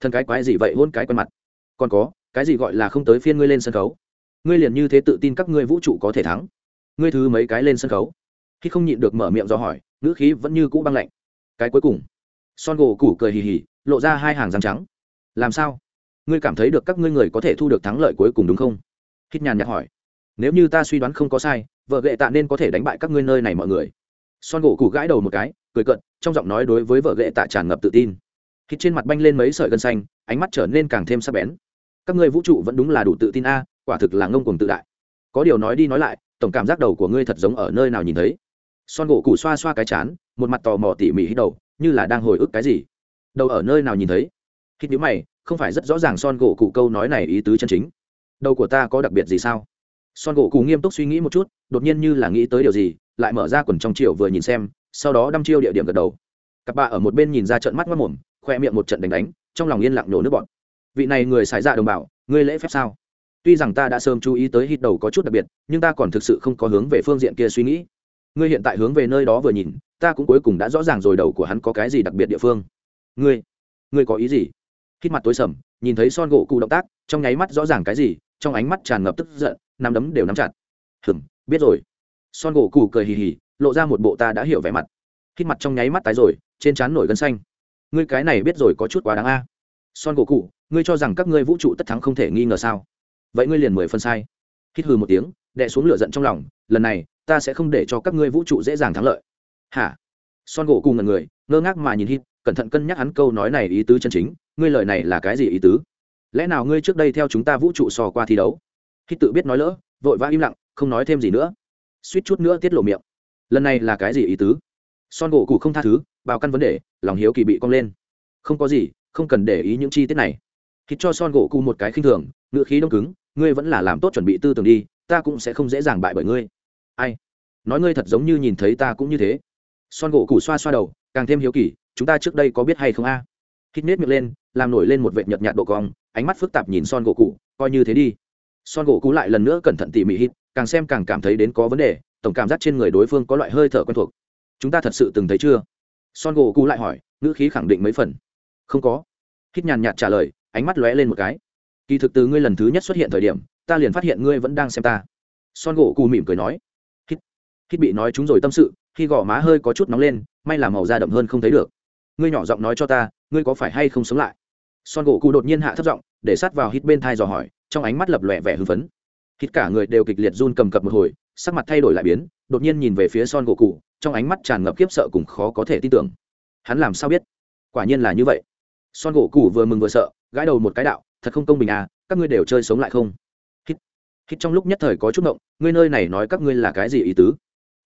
Thân cái quái gì vậy hôn cái quen mặt? Còn có, cái gì gọi là không tới phiên ngươi lên sân khấu? Ngươi liền như thế tự tin các ngươi vũ trụ có thể thắng. Ngươi thứ mấy cái lên sân khấu? Khi không nhịn được mở miệng do hỏi, ngữ khí vẫn như cũ băng lạnh. Cái cuối cùng, son gỗ củ cười hì hì, lộ ra hai hàng răng trắng. Làm sao? Ngươi cảm thấy được các ngươi người có thể thu được thắng lợi cuối cùng đúng không? Hít nhàn nhạt hỏi, nếu như ta suy đoán không có sai, vợ gệ tạ nên có thể đánh bại các ngươi nơi này mọi người. Son gỗ củ gãi đầu một cái, cười cận trong giọng nói đối với vợ gệ tạ tràn ngập tự tin. Hít trên mặt banh lên mấy sợi gân xanh, ánh mắt trở nên càng thêm sắc bén. Các ngươi vũ trụ vẫn đúng là đủ tự tin a, quả thực là ngông cuồng tự đại. Có điều nói đi nói lại, tổng cảm giác đầu của ngươi thật giống ở nơi nào nhìn thấy. Son gỗ cụ xoa xoa cái chán, một mặt tò mò tỉ mỉ hít đầu, như là đang hồi ức cái gì. Đầu ở nơi nào nhìn thấy? Hít nhíu mày, không phải rất rõ ràng son gỗ cụ câu nói này ý tứ chân chính đầu của ta có đặc biệt gì sao? Son gỗ cù nghiêm túc suy nghĩ một chút, đột nhiên như là nghĩ tới điều gì, lại mở ra quần trong chiều vừa nhìn xem, sau đó đăm chiêu địa điểm gật đầu. Cặp bà ở một bên nhìn ra trận mắt mất mồm khoe miệng một trận đánh đánh, trong lòng yên lặng nổ nước bọn vị này người xài dạ đồng bào, ngươi lễ phép sao? Tuy rằng ta đã sớm chú ý tới hít đầu có chút đặc biệt, nhưng ta còn thực sự không có hướng về phương diện kia suy nghĩ. Ngươi hiện tại hướng về nơi đó vừa nhìn, ta cũng cuối cùng đã rõ ràng rồi đầu của hắn có cái gì đặc biệt địa phương. Ngươi ngươi có ý gì? Hít mặt tối sầm, nhìn thấy son gỗ cụ động tác, trong nháy mắt rõ ràng cái gì trong ánh mắt tràn ngập tức giận, nắm đấm đều nắm chặt. Hừm, biết rồi. Son gỗ cụ cười hì hì, lộ ra một bộ ta đã hiểu vẻ mặt. Hít mặt trong nháy mắt tái rồi, trên trán nổi gân xanh. Ngươi cái này biết rồi có chút quá đáng a. Son gỗ cụ ngươi cho rằng các ngươi vũ trụ tất thắng không thể nghi ngờ sao? Vậy ngươi liền mười phân sai. Hít hừ một tiếng, đè xuống lửa giận trong lòng, lần này, ta sẽ không để cho các ngươi vũ trụ dễ dàng thắng lợi. Hả? Son gỗ cùng ngần người, ngơ ngác mà nhìn hít, cẩn thận cân nhắc hắn câu nói này ý tứ chân chính, ngươi lời này là cái gì ý tứ? Lẽ nào ngươi trước đây theo chúng ta vũ trụ sò qua thi đấu? Khi tự biết nói lỡ, vội vã im lặng, không nói thêm gì nữa. Suýt chút nữa tiết lộ miệng. Lần này là cái gì ý tứ? Son gỗ cụ không tha thứ, bao căn vấn đề, lòng hiếu kỳ bị cong lên. Không có gì, không cần để ý những chi tiết này. Khi cho son gỗ cụ một cái khinh thường, ngựa khí đông cứng, ngươi vẫn là làm tốt chuẩn bị tư tưởng đi, ta cũng sẽ không dễ dàng bại bởi ngươi. Ai? Nói ngươi thật giống như nhìn thấy ta cũng như thế. Son gỗ cụ xoa xoa đầu, càng thêm hiếu kỳ, chúng ta trước đây có biết hay không a? à? Hít nết miệng lên, làm nổi lên một vệt nhợt nhạt độ cong, ánh mắt phức tạp nhìn son gỗ cụ coi như thế đi. Son gỗ cụ lại lần nữa cẩn thận tỉ mỉ hít, càng xem càng cảm thấy đến có vấn đề, tổng cảm giác trên người đối phương có loại hơi thở quen thuộc. Chúng ta thật sự từng thấy chưa? Son gỗ cụ lại hỏi, ngữ khí khẳng định mấy phần. Không có. Hít nhàn nhạt trả lời, ánh mắt lóe lên một cái. Kỳ thực từ ngươi lần thứ nhất xuất hiện thời điểm, ta liền phát hiện ngươi vẫn đang xem ta. Son gỗ cụ mỉm cười nói. Hít hít bị nói chúng rồi tâm sự, khi gò má hơi có chút nóng lên, may là màu da đậm hơn không thấy được ngươi nhỏ giọng nói cho ta, ngươi có phải hay không sống lại? Son gỗ cụ đột nhiên hạ thấp giọng, để sát vào hít bên thai dò hỏi, trong ánh mắt lập lòe vẻ hưng phấn. Hít cả người đều kịch liệt run cầm cập một hồi, sắc mặt thay đổi lại biến, đột nhiên nhìn về phía son gỗ cụ, trong ánh mắt tràn ngập kiếp sợ cùng khó có thể tin tưởng. Hắn làm sao biết? Quả nhiên là như vậy. Son gỗ cụ vừa mừng vừa sợ, gãi đầu một cái đạo, thật không công bình à các ngươi đều chơi sống lại không? Hít hít trong lúc nhất thời có chút ngộng, ngươi nơi này nói các ngươi là cái gì ý tứ?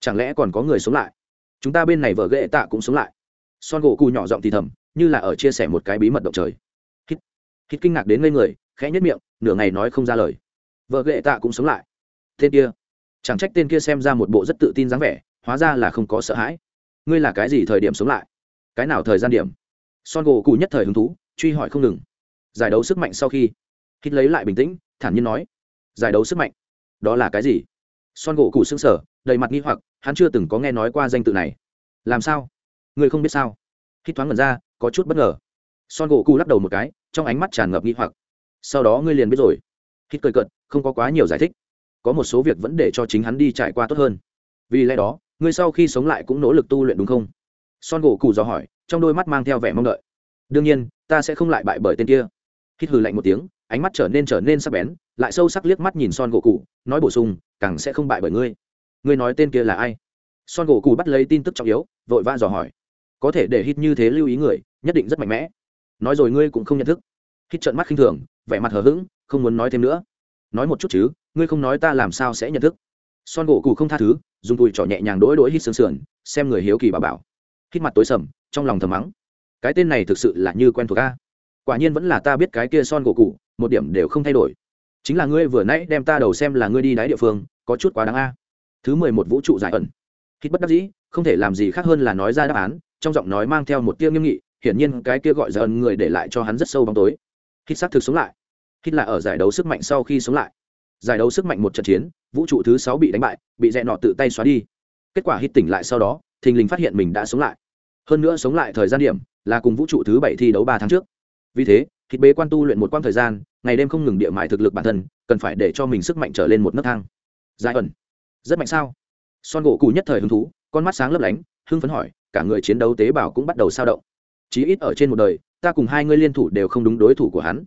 Chẳng lẽ còn có người sống lại? Chúng ta bên này vợ ghệ tạ cũng sống lại son gỗ cụ nhỏ giọng thì thầm, như là ở chia sẻ một cái bí mật động trời. Hít kinh ngạc đến ngây người, khẽ nhất miệng, nửa ngày nói không ra lời. Vợ ghệ tạ cũng sống lại. Tên kia, chẳng trách tên kia xem ra một bộ rất tự tin dáng vẻ, hóa ra là không có sợ hãi. Ngươi là cái gì thời điểm sống lại? Cái nào thời gian điểm? Son gỗ cụ nhất thời hứng thú, truy hỏi không ngừng. Giải đấu sức mạnh sau khi, hít lấy lại bình tĩnh, thản nhiên nói. Giải đấu sức mạnh, đó là cái gì? Son gỗ cụ xương sở đầy mặt nghi hoặc, hắn chưa từng có nghe nói qua danh tự này. Làm sao? Ngươi không biết sao? Hít thoáng ngẩn ra, có chút bất ngờ. Son gỗ cụ lắc đầu một cái, trong ánh mắt tràn ngập nghi hoặc. Sau đó ngươi liền biết rồi. Hít cười cợt, không có quá nhiều giải thích. Có một số việc vẫn để cho chính hắn đi trải qua tốt hơn. Vì lẽ đó, ngươi sau khi sống lại cũng nỗ lực tu luyện đúng không? Son gỗ cụ dò hỏi, trong đôi mắt mang theo vẻ mong đợi. Đương nhiên, ta sẽ không lại bại bởi tên kia. Hít hừ lạnh một tiếng, ánh mắt trở nên trở nên sắc bén, lại sâu sắc liếc mắt nhìn son gỗ cụ nói bổ sung, càng sẽ không bại bởi ngươi. Ngươi nói tên kia là ai? Son gỗ cụ bắt lấy tin tức trọng yếu, vội vã dò hỏi có thể để hít như thế lưu ý người, nhất định rất mạnh mẽ. Nói rồi ngươi cũng không nhận thức. Hít trợn mắt khinh thường, vẻ mặt hờ hững, không muốn nói thêm nữa. Nói một chút chứ, ngươi không nói ta làm sao sẽ nhận thức? Son gỗ cụ không tha thứ, dùng tùi trỏ nhẹ nhàng đỗi đỗi hít sương sườn, xem người hiếu kỳ bà bảo. Hít mặt tối sầm, trong lòng thầm mắng. Cái tên này thực sự là như quen thuộc a. Quả nhiên vẫn là ta biết cái kia son gỗ cụ một điểm đều không thay đổi. Chính là ngươi vừa nãy đem ta đầu xem là ngươi đi đáy địa phương, có chút quá đáng a. Thứ mười một vũ trụ giải ẩn. Hít bất đắc dĩ, không thể làm gì khác hơn là nói ra đáp án trong giọng nói mang theo một tia nghiêm nghị, hiển nhiên cái kia gọi dần người để lại cho hắn rất sâu bóng tối. Hít xác thực sống lại. Hít là ở giải đấu sức mạnh sau khi sống lại. Giải đấu sức mạnh một trận chiến, vũ trụ thứ sáu bị đánh bại, bị dẹ nọ tự tay xóa đi. Kết quả hít tỉnh lại sau đó, thình lình phát hiện mình đã sống lại. Hơn nữa sống lại thời gian điểm là cùng vũ trụ thứ bảy thi đấu ba tháng trước. Vì thế, hít bế quan tu luyện một quãng thời gian, ngày đêm không ngừng địa mại thực lực bản thân, cần phải để cho mình sức mạnh trở lên một nấc thang. Giải ẩn. Rất mạnh sao? Son gỗ cù nhất thời hứng thú, con mắt sáng lấp lánh hưng phấn hỏi, cả người chiến đấu tế bào cũng bắt đầu sao động. Chí ít ở trên một đời, ta cùng hai ngươi liên thủ đều không đúng đối thủ của hắn.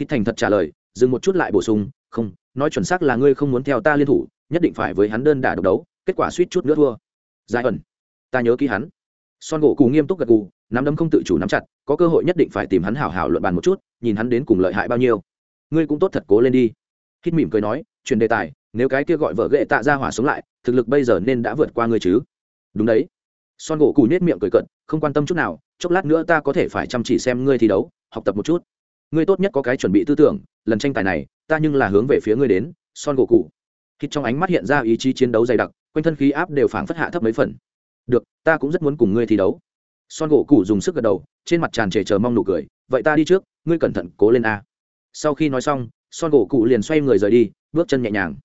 Hít thành thật trả lời, dừng một chút lại bổ sung, không, nói chuẩn xác là ngươi không muốn theo ta liên thủ, nhất định phải với hắn đơn đả độc đấu, kết quả suýt chút nữa thua. Giải ẩn, ta nhớ ký hắn. Son gỗ cù nghiêm túc gật gù, nắm đấm không tự chủ nắm chặt, có cơ hội nhất định phải tìm hắn hảo hảo luận bàn một chút, nhìn hắn đến cùng lợi hại bao nhiêu. Ngươi cũng tốt thật cố lên đi. Hít mỉm cười nói, truyền đề tài, nếu cái kia gọi vợ ghệ tạ ra hỏa sống lại, thực lực bây giờ nên đã vượt qua ngươi chứ. Đúng đấy son gỗ cù nết miệng cười cận không quan tâm chút nào, chốc lát nữa ta có thể phải chăm chỉ xem ngươi thi đấu, học tập một chút. Ngươi tốt nhất có cái chuẩn bị tư tưởng, lần tranh tài này, ta nhưng là hướng về phía ngươi đến, son gỗ cụ khi trong ánh mắt hiện ra ý chí chiến đấu dày đặc, quanh thân khí áp đều phảng phất hạ thấp mấy phần. Được, ta cũng rất muốn cùng ngươi thi đấu. Son gỗ cụ dùng sức gật đầu, trên mặt tràn trề chờ mong nụ cười, vậy ta đi trước, ngươi cẩn thận cố lên a. Sau khi nói xong, son gỗ cụ liền xoay người rời đi, bước chân nhẹ nhàng.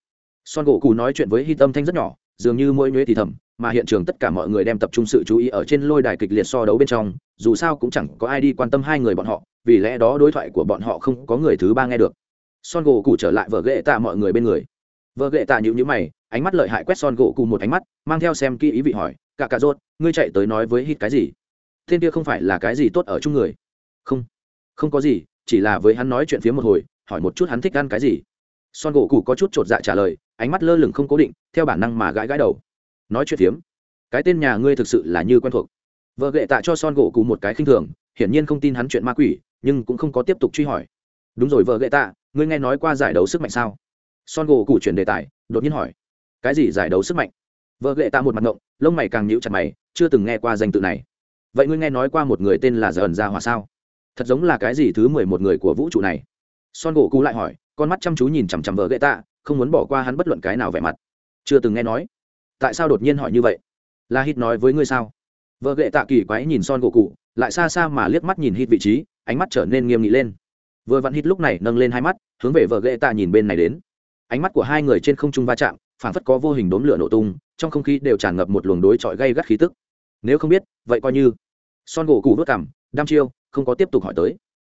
Son gỗ cụ nói chuyện với hi tâm thanh rất nhỏ dường như mỗi nhuế thì thầm, mà hiện trường tất cả mọi người đem tập trung sự chú ý ở trên lôi đài kịch liệt so đấu bên trong, dù sao cũng chẳng có ai đi quan tâm hai người bọn họ, vì lẽ đó đối thoại của bọn họ không có người thứ ba nghe được. Son gỗ cụ trở lại vợ ghệ tạ mọi người bên người. Vợ ghệ tạ nhữ nhữ mày, ánh mắt lợi hại quét son gỗ cụ một ánh mắt, mang theo xem kỹ ý vị hỏi cả cà rốt, ngươi chạy tới nói với hít cái gì? Tên kia không phải là cái gì tốt ở chung người? Không không có gì, chỉ là với hắn nói chuyện phía một hồi, hỏi một chút hắn thích ăn cái gì. Son gỗ cụ có chút chột dạ trả lời ánh mắt lơ lửng không cố định, theo bản năng mà gãi gãi đầu. Nói chuyện phiếm, cái tên nhà ngươi thực sự là như quen thuộc. Vợ ghệ tạ cho son gỗ cụ một cái khinh thường, hiển nhiên không tin hắn chuyện ma quỷ, nhưng cũng không có tiếp tục truy hỏi. Đúng rồi vợ ghệ tạ, ngươi nghe nói qua giải đấu sức mạnh sao? Son gỗ cụ chuyển đề tài, đột nhiên hỏi. Cái gì giải đấu sức mạnh? Vợ ghệ tạ một mặt ngộng, lông mày càng nhíu chặt mày, chưa từng nghe qua danh tự này. Vậy ngươi nghe nói qua một người tên là giờ ẩn gia hòa sao? Thật giống là cái gì thứ mười một người của vũ trụ này? Son gỗ cụ lại hỏi con mắt chăm chú nhìn chằm chằm vợ ghệ tạ, không muốn bỏ qua hắn bất luận cái nào vẻ mặt. Chưa từng nghe nói. Tại sao đột nhiên hỏi như vậy? La hít nói với ngươi sao? Vợ ghệ tạ kỳ quái nhìn son gỗ cụ lại xa xa mà liếc mắt nhìn hít vị trí, ánh mắt trở nên nghiêm nghị lên. Vừa vặn hít lúc này nâng lên hai mắt, hướng về vợ ghệ tạ nhìn bên này đến. Ánh mắt của hai người trên không trung va chạm phản phất có vô hình đốm lửa nổ tung, trong không khí đều tràn ngập một luồng đối chọi gây gắt khí tức. Nếu không biết, vậy coi như. Son gỗ cụ vớt cảm đam chiêu, không có tiếp tục hỏi tới.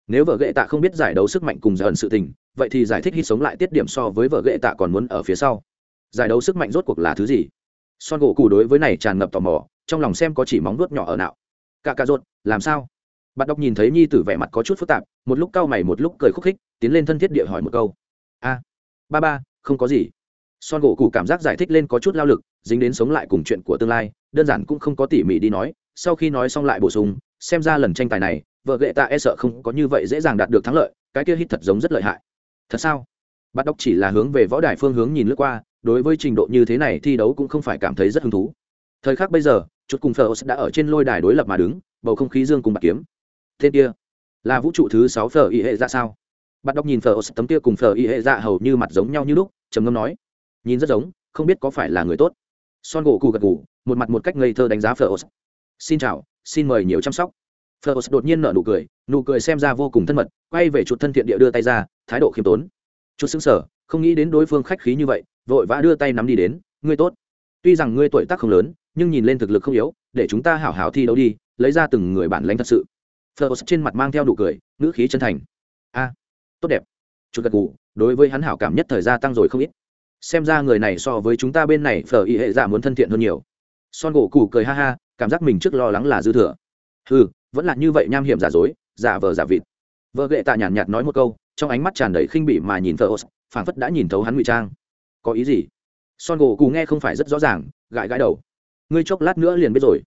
Nếu vợ ghệ tạ không biết giải đấu sức mạnh cùng giờ sự tình vậy thì giải thích hít sống lại tiết điểm so với vợ ghệ tạ còn muốn ở phía sau. Giải đấu sức mạnh rốt cuộc là thứ gì? Son gỗ cụ đối với này tràn ngập tò mò, trong lòng xem có chỉ móng nuốt nhỏ ở nào cả cà rốt làm sao? Bạn đọc nhìn thấy nhi tử vẻ mặt có chút phức tạp, một lúc cau mày một lúc cười khúc khích, tiến lên thân thiết địa hỏi một câu. A, ba ba, không có gì. Son gỗ cụ cảm giác giải thích lên có chút lao lực, dính đến sống lại cùng chuyện của tương lai, đơn giản cũng không có tỉ mỉ đi nói, sau khi nói xong lại bổ sung, xem ra lần tranh tài này vợ ghệ tạ e sợ không có như vậy dễ dàng đạt được thắng lợi, cái kia hít thật giống rất lợi hại thật sao? Bắt đọc chỉ là hướng về võ đài phương hướng nhìn lướt qua, đối với trình độ như thế này thi đấu cũng không phải cảm thấy rất hứng thú. Thời khắc bây giờ chút cùng phở đã ở trên lôi đài đối lập mà đứng, bầu không khí dương cùng bạc kiếm. Tên kia, là vũ trụ thứ sáu phở y hệ dạ sao? Bắt đọc nhìn phở tấm kia cùng phở y hệ dạ hầu như mặt giống nhau như lúc, trầm ngâm nói. Nhìn rất giống, không biết có phải là người tốt. Son gỗ cù gật gù, một mặt một cách ngây thơ đánh giá phở xin chào, xin mời nhiều chăm sóc. Phở đột nhiên nở nụ cười nụ cười xem ra vô cùng thân mật, quay về chuột thân thiện địa đưa tay ra thái độ khiêm tốn. Chút xứng sở không nghĩ đến đối phương khách khí như vậy, vội vã đưa tay nắm đi đến, ngươi tốt. Tuy rằng ngươi tuổi tác không lớn, nhưng nhìn lên thực lực không yếu, để chúng ta hảo hảo thi đấu đi, lấy ra từng người bản lãnh thật sự. Phlos trên mặt mang theo đủ cười, ngữ khí chân thành. A, tốt đẹp. Chút gật gù, đối với hắn hảo cảm nhất thời gia tăng rồi không ít. Xem ra người này so với chúng ta bên này phở y hệ giả muốn thân thiện hơn nhiều. Son gỗ cụ cười ha ha, cảm giác mình trước lo lắng là dư thừa. Ừ vẫn là như vậy nham hiểm giả dối, giả vờ giả vịt. Vợ ghệ tạ nhàn nhạt nói một câu trong ánh mắt tràn đầy khinh bỉ mà nhìn thờ phảng phất đã nhìn thấu hắn ngụy trang. Có ý gì? Son gỗ cù nghe không phải rất rõ ràng, gãi gãi đầu. Ngươi chốc lát nữa liền biết rồi.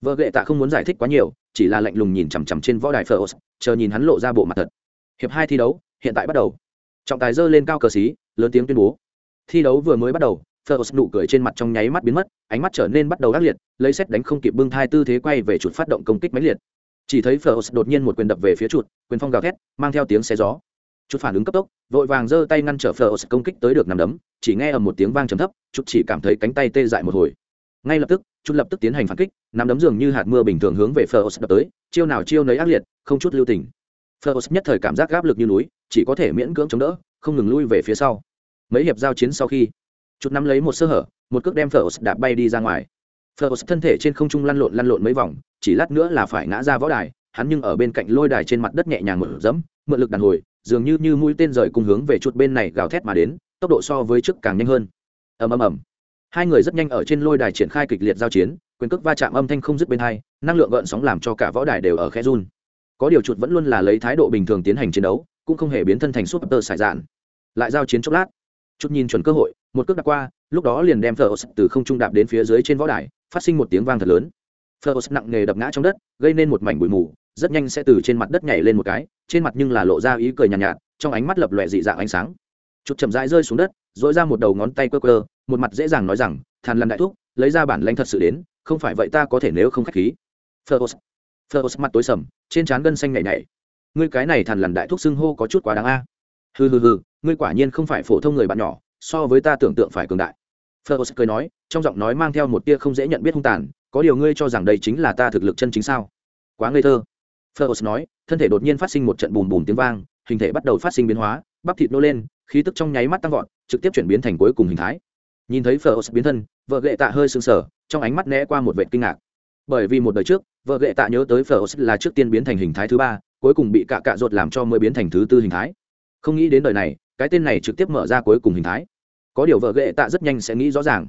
Vợ ghệ tạ không muốn giải thích quá nhiều, chỉ là lạnh lùng nhìn chằm chằm trên võ đài phờ chờ nhìn hắn lộ ra bộ mặt thật. Hiệp hai thi đấu, hiện tại bắt đầu. Trọng tài giơ lên cao cờ xí, lớn tiếng tuyên bố. Thi đấu vừa mới bắt đầu phờ nụ cười trên mặt trong nháy mắt biến mất, ánh mắt trở nên bắt đầu ác liệt, lấy xét đánh không kịp bưng thai tư thế quay về chuột phát động công kích máy liệt. Chỉ thấy phờ đột nhiên một quyền đập về phía chuột, quyền phong gào thét, mang theo tiếng xe gió chút phản ứng cấp tốc, vội vàng giơ tay ngăn trở phờ công kích tới được nằm đấm, chỉ nghe ở một tiếng vang trầm thấp, chút chỉ cảm thấy cánh tay tê dại một hồi. Ngay lập tức, chút lập tức tiến hành phản kích, nằm đấm dường như hạt mưa bình thường hướng về phờ đập tới, chiêu nào chiêu nấy ác liệt, không chút lưu tình. Phờ nhất thời cảm giác gáp lực như núi, chỉ có thể miễn cưỡng chống đỡ, không ngừng lui về phía sau. Mấy hiệp giao chiến sau khi, chút nắm lấy một sơ hở, một cước đem phờ đạp bay đi ra ngoài. Phờ thân thể trên không trung lăn lộn lăn lộn mấy vòng, chỉ lát nữa là phải ngã ra võ đài, hắn nhưng ở bên cạnh lôi đài trên mặt đất nhẹ nhàng mở dẫm mượn lực đàn hồi dường như như mũi tên rời cùng hướng về chuột bên này gào thét mà đến, tốc độ so với trước càng nhanh hơn. Ầm ầm ầm. Hai người rất nhanh ở trên lôi đài triển khai kịch liệt giao chiến, quyền cước va chạm âm thanh không dứt bên hai, năng lượng gợn sóng làm cho cả võ đài đều ở khe run. Có điều chuột vẫn luôn là lấy thái độ bình thường tiến hành chiến đấu, cũng không hề biến thân thành súp tơ sải dạn. Lại giao chiến chốc lát chút nhìn chuẩn cơ hội, một cước đạp qua, lúc đó liền đem thờ từ không trung đạp đến phía dưới trên võ đài, phát sinh một tiếng vang thật lớn. Thờ nặng nề đập ngã trong đất, gây nên một mảnh bụi mù rất nhanh sẽ từ trên mặt đất nhảy lên một cái trên mặt nhưng là lộ ra ý cười nhàn nhạt, nhạt trong ánh mắt lập lòe dị dạng ánh sáng. Chút chậm rãi rơi xuống đất dỗi ra một đầu ngón tay cơ cơ một mặt dễ dàng nói rằng thàn lằn đại thúc lấy ra bản lãnh thật sự đến không phải vậy ta có thể nếu không khách khí. Phlos Phlos mặt tối sầm trên trán gân xanh nhảy nhảy. Ngươi cái này thàn lằn đại thúc xưng hô có chút quá đáng a. Hừ hừ hừ ngươi quả nhiên không phải phổ thông người bạn nhỏ so với ta tưởng tượng phải cường đại. Phlos cười nói trong giọng nói mang theo một tia không dễ nhận biết hung tàn có điều ngươi cho rằng đây chính là ta thực lực chân chính sao? Quá ngây thơ. Phlos nói thân thể đột nhiên phát sinh một trận bùm bùm tiếng vang hình thể bắt đầu phát sinh biến hóa bắp thịt nô lên khí tức trong nháy mắt tăng vọt trực tiếp chuyển biến thành cuối cùng hình thái. Nhìn thấy Phlos biến thân vợ lệ tạ hơi sững sờ trong ánh mắt né qua một vẻ kinh ngạc. Bởi vì một đời trước vợ lệ tạ nhớ tới Phlos là trước tiên biến thành hình thái thứ ba cuối cùng bị cạ cạ ruột làm cho mới biến thành thứ tư hình thái. Không nghĩ đến đời này cái tên này trực tiếp mở ra cuối cùng hình thái. Có điều vợ ghệ tạ rất nhanh sẽ nghĩ rõ ràng.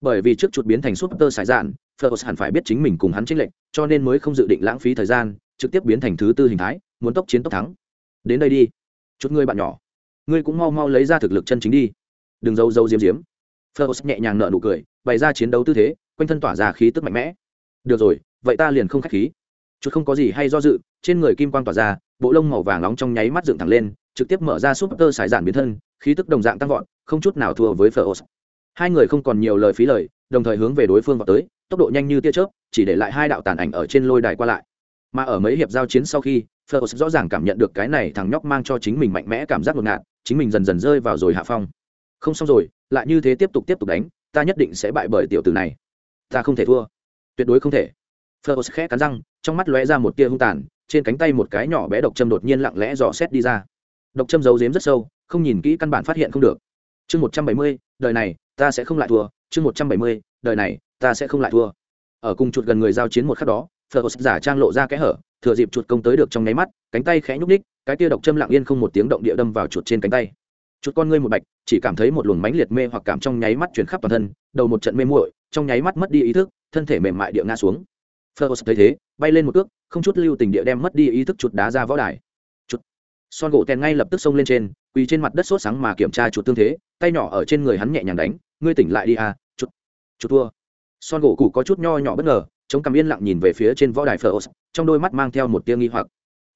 Bởi vì trước chuột biến thành Super Saiyan, dạn Phlos hẳn phải biết chính mình cùng hắn chênh lệch cho nên mới không dự định lãng phí thời gian trực tiếp biến thành thứ tư hình thái, muốn tốc chiến tốc thắng. Đến đây đi. Chút ngươi bạn nhỏ. Ngươi cũng mau mau lấy ra thực lực chân chính đi. Đừng giấu giấu diếm diếm Phlos nhẹ nhàng nở nụ cười, bày ra chiến đấu tư thế, quanh thân tỏa ra khí tức mạnh mẽ. Được rồi, vậy ta liền không khách khí. Chút không có gì hay do dự, trên người kim quang tỏa ra, bộ lông màu vàng nóng trong nháy mắt dựng thẳng lên, trực tiếp mở ra súp tơ sải giản biến thân, khí tức đồng dạng tăng vọt, không chút nào thua với Phlos hai người không còn nhiều lời phí lời, đồng thời hướng về đối phương vào tới, tốc độ nhanh như tia chớp, chỉ để lại hai đạo tàn ảnh ở trên lôi đài qua lại mà ở mấy hiệp giao chiến sau khi Phlos rõ ràng cảm nhận được cái này thằng nhóc mang cho chính mình mạnh mẽ cảm giác ngột ngạt, chính mình dần dần rơi vào rồi hạ phong. Không xong rồi, lại như thế tiếp tục tiếp tục đánh, ta nhất định sẽ bại bởi tiểu tử này. Ta không thể thua. Tuyệt đối không thể. Phlos khẽ cắn răng, trong mắt lóe ra một tia hung tàn, trên cánh tay một cái nhỏ bé độc châm đột nhiên lặng lẽ dò xét đi ra. Độc châm giấu giếm rất sâu, không nhìn kỹ căn bản phát hiện không được. Chương một trăm bảy mươi, đời này, ta sẽ không lại thua. Chương một trăm bảy mươi, đời này, ta sẽ không lại thua. Ở cùng chuột gần người giao chiến một khắc đó phờ giả trang lộ ra kẽ hở, thừa dịp chuột công tới được trong nháy mắt, cánh tay khẽ nhúc ních cái tia độc châm lặng yên không một tiếng động địa đâm vào chuột trên cánh tay. Chuột con ngươi một bạch, chỉ cảm thấy một luồng mánh liệt mê hoặc cảm trong nháy mắt chuyển khắp toàn thân, đầu một trận mê muội, trong nháy mắt mất đi ý thức, thân thể mềm mại địa ngã xuống. Phờ thấy thế, bay lên một cước, không chút lưu tình địa đem mất đi ý thức chuột đá ra võ đài. Chuột. Son gỗ tèn ngay lập tức xông lên trên, quỳ trên mặt đất sốt sáng mà kiểm tra chuột tương thế, tay nhỏ ở trên người hắn nhẹ nhàng đánh, ngươi tỉnh lại đi à chuột. Chuột thua. Son gỗ cụ có chút nho nhỏ bất ngờ chống cằm yên lặng nhìn về phía trên võ đài phờ trong đôi mắt mang theo một tia nghi hoặc.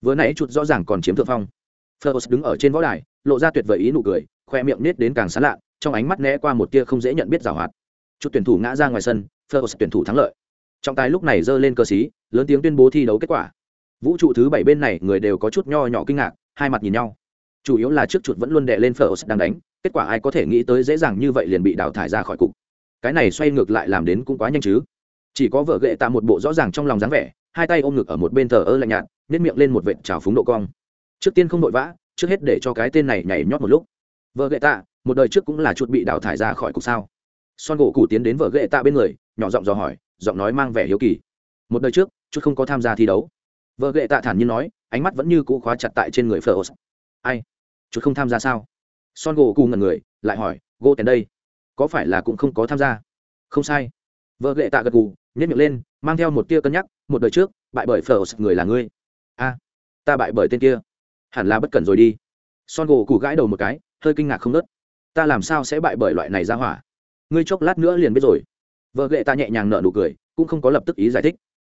Vừa nãy chuột rõ ràng còn chiếm thượng phong. Phờ đứng ở trên võ đài, lộ ra tuyệt vời ý nụ cười, khoe miệng nết đến càng sán lạ, trong ánh mắt né qua một tia không dễ nhận biết giảo hoạt. Chút tuyển thủ ngã ra ngoài sân phờ tuyển thủ thắng lợi. Trọng tài lúc này giơ lên cơ xí, lớn tiếng tuyên bố thi đấu kết quả. Vũ trụ thứ bảy bên này, người đều có chút nho nhỏ kinh ngạc, hai mặt nhìn nhau. Chủ yếu là trước chuột vẫn luôn đè lên phở đang đánh, kết quả ai có thể nghĩ tới dễ dàng như vậy liền bị đào thải ra khỏi cục. Cái này xoay ngược lại làm đến cũng quá nhanh chứ chỉ có vợ ghệ tạ một bộ rõ ràng trong lòng dáng vẻ, hai tay ôm ngực ở một bên thờ ơ lạnh nhạt nếp miệng lên một vệt trào phúng độ cong. Trước tiên không vội vã, trước hết để cho cái tên này nhảy nhót một lúc. Vợ ghệ tạ, một đời trước cũng là chuột bị đào thải ra khỏi cục sao. Son gỗ cụ tiến đến vợ ghệ tạ bên người, nhỏ giọng dò hỏi, giọng nói mang vẻ hiếu kỳ. Một đời trước chút không có tham gia thi đấu. Vợ ghệ tạ thản nhiên nói, ánh mắt vẫn như cũ khóa chặt tại trên người phở ai? Chút không tham gia sao? Son gỗ cụ ngần người, lại hỏi, gỗ tèn đây, có phải là cũng không có tham gia? Không sai. Vợ ghệ tạ gật gù nhét miệng lên, mang theo một tia cân nhắc, một đời trước, bại bởi phở người là ngươi. A, ta bại bởi tên kia. Hẳn là bất cẩn rồi đi. Son gỗ cụ gãi đầu một cái, hơi kinh ngạc không nớt ta làm sao sẽ bại bởi loại này ra hỏa? Ngươi chốc lát nữa liền biết rồi. Vợ ghệ ta nhẹ nhàng nở nụ cười, cũng không có lập tức ý giải thích.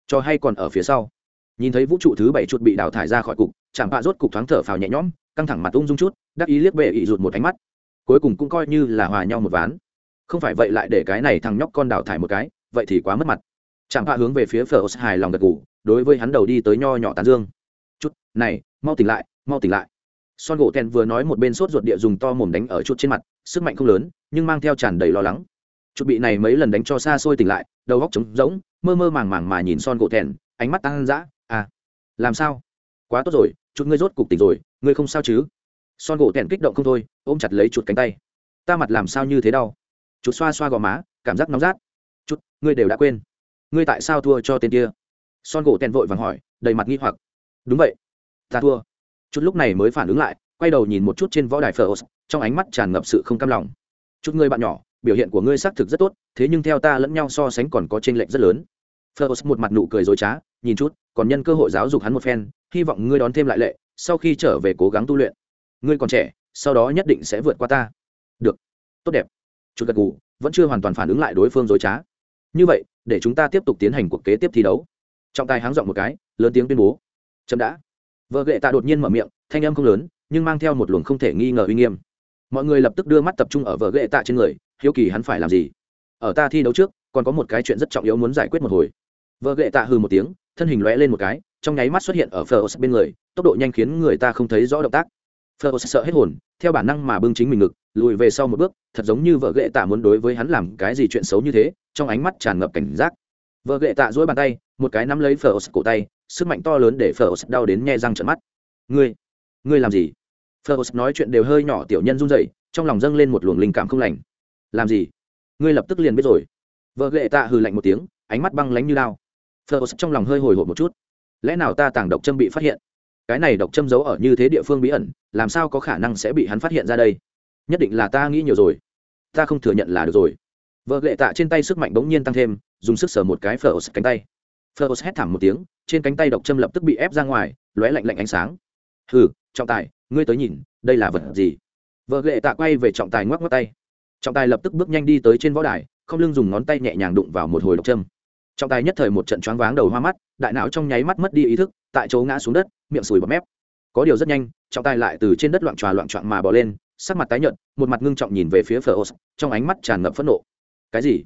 Cho hay còn ở phía sau. Nhìn thấy vũ trụ thứ bảy chuột bị đào thải ra khỏi cục chẳng bạ rốt cục thoáng thở phào nhẹ nhõm, căng thẳng mặt ung dung chút, đắc ý liếc bệ ị rụt một ánh mắt. Cuối cùng cũng coi như là hòa nhau một ván. Không phải vậy lại để cái này thằng nhóc con đào thải một cái vậy thì quá mất mặt. Chẳng bạ hướng về phía phở hài lòng gật ngủ đối với hắn đầu đi tới nho nhỏ tán dương. Chút, này, mau tỉnh lại, mau tỉnh lại. Son gỗ tèn vừa nói một bên sốt ruột địa dùng to mồm đánh ở chút trên mặt, sức mạnh không lớn, nhưng mang theo tràn đầy lo lắng. Chút bị này mấy lần đánh cho xa xôi tỉnh lại, đầu góc trống rỗng, mơ mơ màng màng mà nhìn son gỗ tèn ánh mắt tăng dã à làm sao? Quá tốt rồi chút ngươi rốt cục tỉnh rồi, ngươi không sao chứ? Son gỗ tèn kích động không thôi, ôm chặt lấy chuột cánh tay. Ta mặt làm sao như thế đau? Chút xoa xoa gò má, cảm giác nóng rát chút, ngươi đều đã quên. Ngươi tại sao thua cho tên kia? Son gỗ tèn vội vàng hỏi, đầy mặt nghi hoặc. Đúng vậy. Ta thua. Chút lúc này mới phản ứng lại, quay đầu nhìn một chút trên võ đài phở trong ánh mắt tràn ngập sự không cam lòng. Chút ngươi bạn nhỏ, biểu hiện của ngươi xác thực rất tốt, thế nhưng theo ta lẫn nhau so sánh còn có tranh lệch rất lớn. Phở một mặt nụ cười dối trá, nhìn chút, còn nhân cơ hội giáo dục hắn một phen, hy vọng ngươi đón thêm lại lệ, sau khi trở về cố gắng tu luyện. Ngươi còn trẻ, sau đó nhất định sẽ vượt qua ta. Được. Tốt đẹp. Chút gật gù, vẫn chưa hoàn toàn phản ứng lại đối phương dối trá như vậy, để chúng ta tiếp tục tiến hành cuộc kế tiếp thi đấu. Trọng tài háng dọn một cái, lớn tiếng tuyên bố. Chậm đã. Vợ gệ tạ đột nhiên mở miệng, thanh âm không lớn, nhưng mang theo một luồng không thể nghi ngờ uy nghiêm. Mọi người lập tức đưa mắt tập trung ở vợ gệ tạ trên người, hiếu kỳ hắn phải làm gì? Ở ta thi đấu trước, còn có một cái chuyện rất trọng yếu muốn giải quyết một hồi. Vợ gệ tạ hừ một tiếng, thân hình lóe lên một cái, trong nháy mắt xuất hiện ở phờ bên người, tốc độ nhanh khiến người ta không thấy rõ động tác phờ sợ hết hồn theo bản năng mà bưng chính mình ngực lùi về sau một bước thật giống như vợ gệ tạ muốn đối với hắn làm cái gì chuyện xấu như thế trong ánh mắt tràn ngập cảnh giác. Vợ gệ tạ duỗi bàn tay một cái nắm lấy phờ cổ tay sức mạnh to lớn để phờ đau đến nghe răng trận mắt. Ngươi ngươi làm gì? Phờ nói chuyện đều hơi nhỏ tiểu nhân run rẩy, trong lòng dâng lên một luồng linh cảm không lành. Làm gì? Ngươi lập tức liền biết rồi. Vợ gệ tạ hừ lạnh một tiếng ánh mắt băng lánh như lao phờ trong lòng hơi hồi hộp một chút. Lẽ nào ta tàng độc châm bị phát hiện? Cái này độc châm giấu ở như thế địa phương bí ẩn, làm sao có khả năng sẽ bị hắn phát hiện ra đây? Nhất định là ta nghĩ nhiều rồi. Ta không thừa nhận là được rồi. Vợ lệ tạ trên tay sức mạnh bỗng nhiên tăng thêm, dùng sức sờ một cái phở cánh tay. Phở hét thảm một tiếng, trên cánh tay độc châm lập tức bị ép ra ngoài, lóe lạnh lạnh ánh sáng. Hừ, trọng tài, ngươi tới nhìn, đây là vật gì? Vợ lệ tạ quay về trọng tài ngoắc ngoắc tay. Trọng tài lập tức bước nhanh đi tới trên võ đài, không lưng dùng ngón tay nhẹ nhàng đụng vào một hồi độc châm trọng tài nhất thời một trận choáng váng đầu hoa mắt, đại não trong nháy mắt mất đi ý thức, tại chỗ ngã xuống đất, miệng sùi bọt mép. Có điều rất nhanh, trọng tài lại từ trên đất loạn tròa loạn trọn mà bỏ lên, sắc mặt tái nhợt, một mặt ngưng trọng nhìn về phía phở trong ánh mắt tràn ngập phẫn nộ. Cái gì?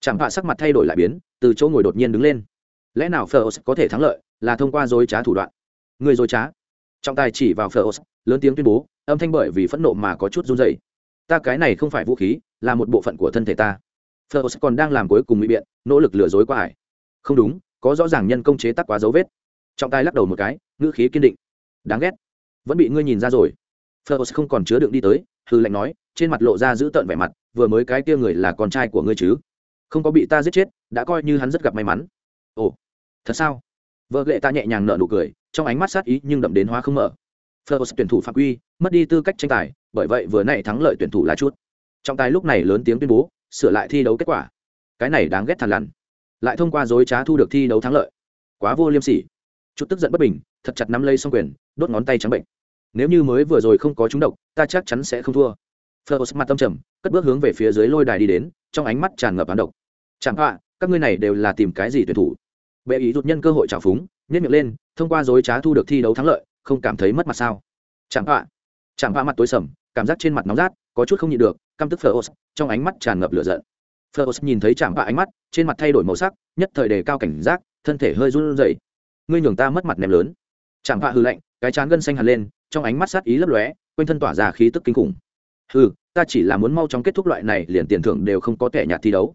Chẳng hạ sắc mặt thay đổi lại biến, từ chỗ ngồi đột nhiên đứng lên. Lẽ nào phở có thể thắng lợi, là thông qua dối trá thủ đoạn? Người dối trá. Trọng tài chỉ vào phở lớn tiếng tuyên bố, âm thanh bởi vì phẫn nộ mà có chút run dày ta cái này không phải vũ khí, là một bộ phận của thân thể ta phở còn đang làm cuối cùng mỹ biện nỗ lực lừa dối qua ải không đúng có rõ ràng nhân công chế tác quá dấu vết. Trọng tài lắc đầu một cái ngữ khí kiên định. Đáng ghét. Vẫn bị ngươi nhìn ra rồi. Phờ không còn chứa đựng đi tới hừ lệnh nói trên mặt lộ ra giữ tợn vẻ mặt vừa mới cái kia người là con trai của ngươi chứ? Không có bị ta giết chết đã coi như hắn rất gặp may mắn. Ồ thật sao? Vợ lệ ta nhẹ nhàng nở nụ cười trong ánh mắt sát ý nhưng đậm đến hóa không mở. Fleurs tuyển thủ phạm quy, mất đi tư cách tranh tài, bởi vậy vừa nãy thắng lợi tuyển thủ là chút. Trọng tài lúc này lớn tiếng tuyên bố, sửa lại thi đấu kết quả. Cái này đáng ghét thằn lằn. Lại thông qua dối trá thu được thi đấu thắng lợi. Quá vô liêm sỉ. Chút tức giận bất bình, thật chặt nắm lấy song quyền, đốt ngón tay trắng bệnh nếu như mới vừa rồi không có chúng độc ta chắc chắn sẽ không thua Phlos mặt tâm trầm cất bước hướng về phía dưới lôi đài đi đến trong ánh mắt tràn ngập án độc chẳng họa các ngươi này đều là tìm cái gì tuyển thủ bệ ý rụt nhân cơ hội trào phúng nhét miệng lên thông qua dối trá thu được thi đấu thắng lợi không cảm thấy mất mặt sao chẳng họa chẳng họa mặt tối sầm cảm giác trên mặt nóng rát có chút không nhịn được căm tức Phlos trong ánh mắt tràn ngập lửa giận. Phlos nhìn thấy chẳng họa ánh mắt, trên mặt thay đổi màu sắc, nhất thời đề cao cảnh giác, thân thể hơi run rẩy. Ngươi nhường ta mất mặt ném lớn. Chẳng hạ hừ lạnh, cái chán gân xanh hẳn lên, trong ánh mắt sát ý lấp lóe, quanh thân tỏa ra khí tức kinh khủng. Hừ, ta chỉ là muốn mau chóng kết thúc loại này, liền tiền thưởng đều không có tệ nhạt thi đấu.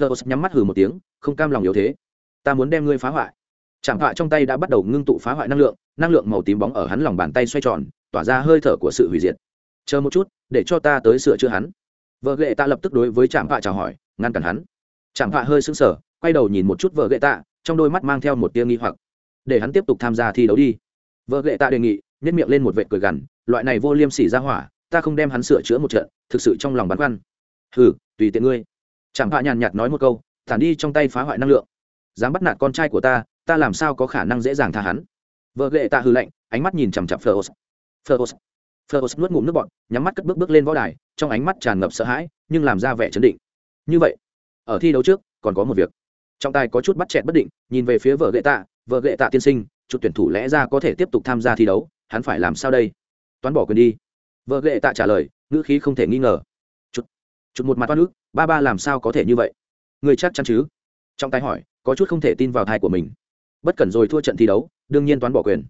Phlos nhắm mắt hừ một tiếng, không cam lòng yếu thế. Ta muốn đem ngươi phá hoại. Chẳng hạ trong tay đã bắt đầu ngưng tụ phá hoại năng lượng năng lượng màu tím bóng ở hắn lòng bàn tay xoay tròn, tỏa ra hơi thở của sự hủy diệt chờ một chút, để cho ta tới sửa chữa hắn. Vợ ghệ tạ lập tức đối với trạm vạ chào hỏi, ngăn cản hắn. Trạm vạ hơi sững sờ, quay đầu nhìn một chút vợ ghệ tạ, trong đôi mắt mang theo một tia nghi hoặc. Để hắn tiếp tục tham gia thi đấu đi. Vợ ghệ tạ đề nghị nhét miệng lên một vệt cười gằn, loại này vô liêm sỉ ra hỏa, ta không đem hắn sửa chữa một trận, thực sự trong lòng băn khoăn. Hừ, tùy tiện ngươi. Trạm vạ nhàn nhạt nói một câu, thản đi trong tay phá hoại năng lượng. Dám bắt nạt con trai của ta ta làm sao có khả năng dễ dàng tha hắn? Vợ ghệ tạ hư lạnh, ánh mắt nhìn chằm chặp phờ phờ Fergus nuốt ngụm nước bọt nhắm mắt cất bước bước lên võ đài trong ánh mắt tràn ngập sợ hãi nhưng làm ra vẻ chấn định. Như vậy ở thi đấu trước còn có một việc. Trọng tài có chút bắt chẹt bất định nhìn về phía vợ Gệ tạ vợ Gệ tạ tiên sinh chút tuyển thủ lẽ ra có thể tiếp tục tham gia thi đấu hắn phải làm sao đây? Toán bỏ quyền đi. Vợ Gệ tạ trả lời ngữ khí không thể nghi ngờ. Chút chút một mặt toán nước, ba ba làm sao có thể như vậy? Người chắc chắn chứ? Trọng tài hỏi có chút không thể tin vào tai của mình. Bất cẩn rồi thua trận thi đấu đương nhiên toán bỏ quyền.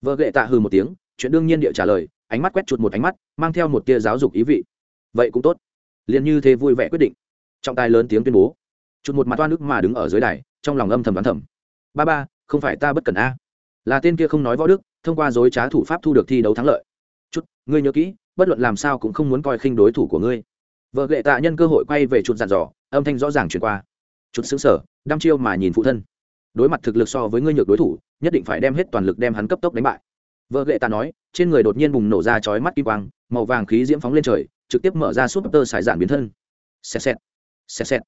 Vợ Gệ tạ hừ một tiếng chuyện đương nhiên địa trả lời ánh mắt quét chuột một ánh mắt, mang theo một tia giáo dục ý vị. Vậy cũng tốt. Liền như thế vui vẻ quyết định. Trọng tài lớn tiếng tuyên bố. Chuột một mặt oan nước mà đứng ở dưới đài, trong lòng âm thầm đoán thầm. Ba ba, không phải ta bất cần a. Là tên kia không nói võ đức, thông qua dối trá thủ pháp thu được thi đấu thắng lợi. Chút ngươi nhớ kỹ, bất luận làm sao cũng không muốn coi khinh đối thủ của ngươi. Vợ lệ tạ nhân cơ hội quay về chuột dàn dò, âm thanh rõ ràng truyền qua. Chuột xứng sở đăm chiêu mà nhìn phụ thân. Đối mặt thực lực so với ngươi nhược đối thủ, nhất định phải đem hết toàn lực đem hắn cấp tốc đánh bại vợ gệ ta nói, trên người đột nhiên bùng nổ ra chói mắt kim quang, màu vàng khí diễm phóng lên trời, trực tiếp mở ra súp tơ xài dạn biến thân. Xẹt xẹt xẹt xẹt.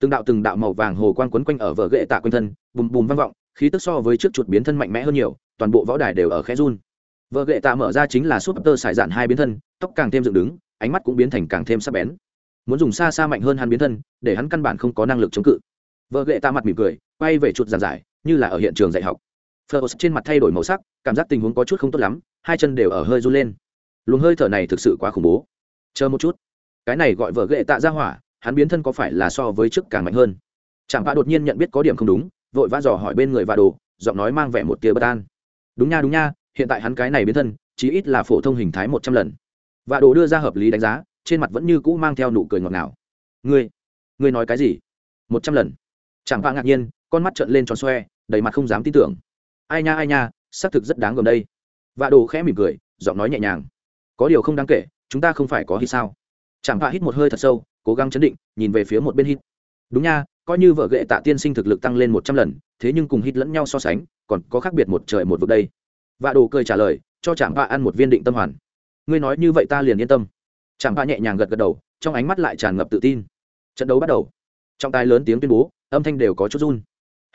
Từng đạo từng đạo màu vàng hồ quang quấn quanh ở vợ gậy tạ quanh thân, bùm bùm vang vọng, khí tức so với trước chuột biến thân mạnh mẽ hơn nhiều, toàn bộ võ đài đều ở khẽ run. Vợ gậy tạ mở ra chính là súp tơ xài dạn hai biến thân, tóc càng thêm dựng đứng, ánh mắt cũng biến thành càng thêm sắc bén. Muốn dùng xa xa mạnh hơn hắn biến thân, để hắn căn bản không có năng lực chống cự. Vợ gậy tạ mặt mỉm cười, quay về chuột giàn giải, như là ở hiện trường dạy học. Phlos trên mặt thay đổi màu sắc, cảm giác tình huống có chút không tốt lắm, hai chân đều ở hơi run lên. Luồng hơi thở này thực sự quá khủng bố. Chờ một chút, cái này gọi vợ ghệ tạ ra hỏa, hắn biến thân có phải là so với trước càng mạnh hơn? Chẳng Phạ đột nhiên nhận biết có điểm không đúng, vội vã dò hỏi bên người và đồ, giọng nói mang vẻ một tia bất an. Đúng nha đúng nha, hiện tại hắn cái này biến thân, chí ít là phổ thông hình thái một trăm lần. Và đồ đưa ra hợp lý đánh giá, trên mặt vẫn như cũ mang theo nụ cười ngọt ngào. Ngươi, ngươi nói cái gì? Một trăm lần? Chẳng Phạ ngạc nhiên, con mắt trợn lên tròn xoe, đầy mặt không dám tin tưởng ai nha ai nha, xác thực rất đáng gồm đây. Vạ đồ khẽ mỉm cười, giọng nói nhẹ nhàng. Có điều không đáng kể, chúng ta không phải có hít sao? Chẳng hạ hít một hơi thật sâu, cố gắng chấn định, nhìn về phía một bên hít đúng nha, coi như vợ ghệ tạ tiên sinh thực lực tăng lên một trăm lần, thế nhưng cùng hít lẫn nhau so sánh, còn có khác biệt một trời một vực đây. Vạ đồ cười trả lời, cho chẳng hạ ăn một viên định tâm hoàn. Ngươi nói như vậy ta liền yên tâm. Chẳng hạ nhẹ nhàng gật gật đầu, trong ánh mắt lại tràn ngập tự tin. Trận đấu bắt đầu. Trọng tài lớn tiếng tuyên bố, âm thanh đều có chút run.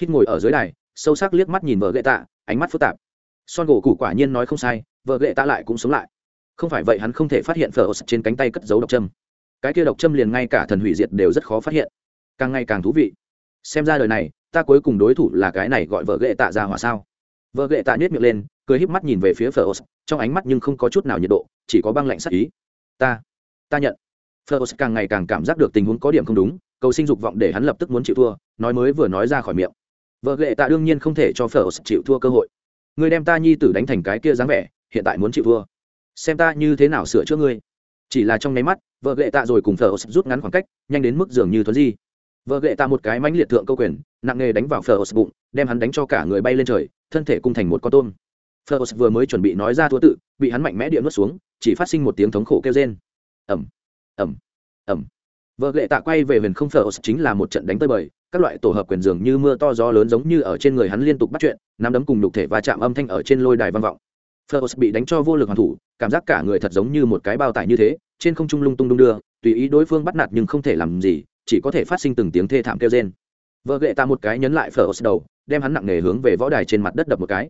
Hít ngồi ở dưới đài sâu sắc liếc mắt nhìn vợ gậy tạ, ánh mắt phức tạp. Son gỗ củ quả nhiên nói không sai, vợ gậy tạ lại cũng sống lại. Không phải vậy hắn không thể phát hiện phở trên cánh tay cất dấu độc châm. Cái kia độc châm liền ngay cả thần hủy diệt đều rất khó phát hiện. Càng ngày càng thú vị. Xem ra đời này, ta cuối cùng đối thủ là cái này gọi vợ gậy tạ ra hỏa sao? Vợ gậy tạ nhét miệng lên, cười híp mắt nhìn về phía phở trong ánh mắt nhưng không có chút nào nhiệt độ, chỉ có băng lạnh sắc ý. Ta ta nhận. Phở càng ngày càng cảm giác được tình huống có điểm không đúng, cầu sinh dục vọng để hắn lập tức muốn chịu thua, nói mới vừa nói ra khỏi miệng vợ ghệ tạ đương nhiên không thể cho phở chịu thua cơ hội. Người đem ta nhi tử đánh thành cái kia dáng vẻ, hiện tại muốn chịu thua. Xem ta như thế nào sửa chữa ngươi. Chỉ là trong nháy mắt, vợ ghệ tạ rồi cùng phở rút ngắn khoảng cách, nhanh đến mức dường như thuấn di. Vợ ghệ tạ một cái mãnh liệt thượng câu quyền, nặng nghề đánh vào phở bụng, đem hắn đánh cho cả người bay lên trời, thân thể cung thành một con tôm. Phở vừa mới chuẩn bị nói ra thua tự, bị hắn mạnh mẽ điện nuốt xuống, chỉ phát sinh một tiếng thống khổ kêu rên. Ẩm ẩm ẩm vợ lệ tạ quay về huyền không phở chính là một trận đánh tơi bời, các loại tổ hợp quyền dường như mưa to gió lớn giống như ở trên người hắn liên tục bắt chuyện, nắm đấm cùng đục thể và chạm âm thanh ở trên lôi đài vang vọng. Fleurs bị đánh cho vô lực hoàn thủ, cảm giác cả người thật giống như một cái bao tải như thế, trên không trung lung tung đung đưa, tùy ý đối phương bắt nạt nhưng không thể làm gì, chỉ có thể phát sinh từng tiếng thê thảm kêu rên. Vợ lệ tạ một cái nhấn lại Fleurs đầu, đem hắn nặng nề hướng về võ đài trên mặt đất đập một cái.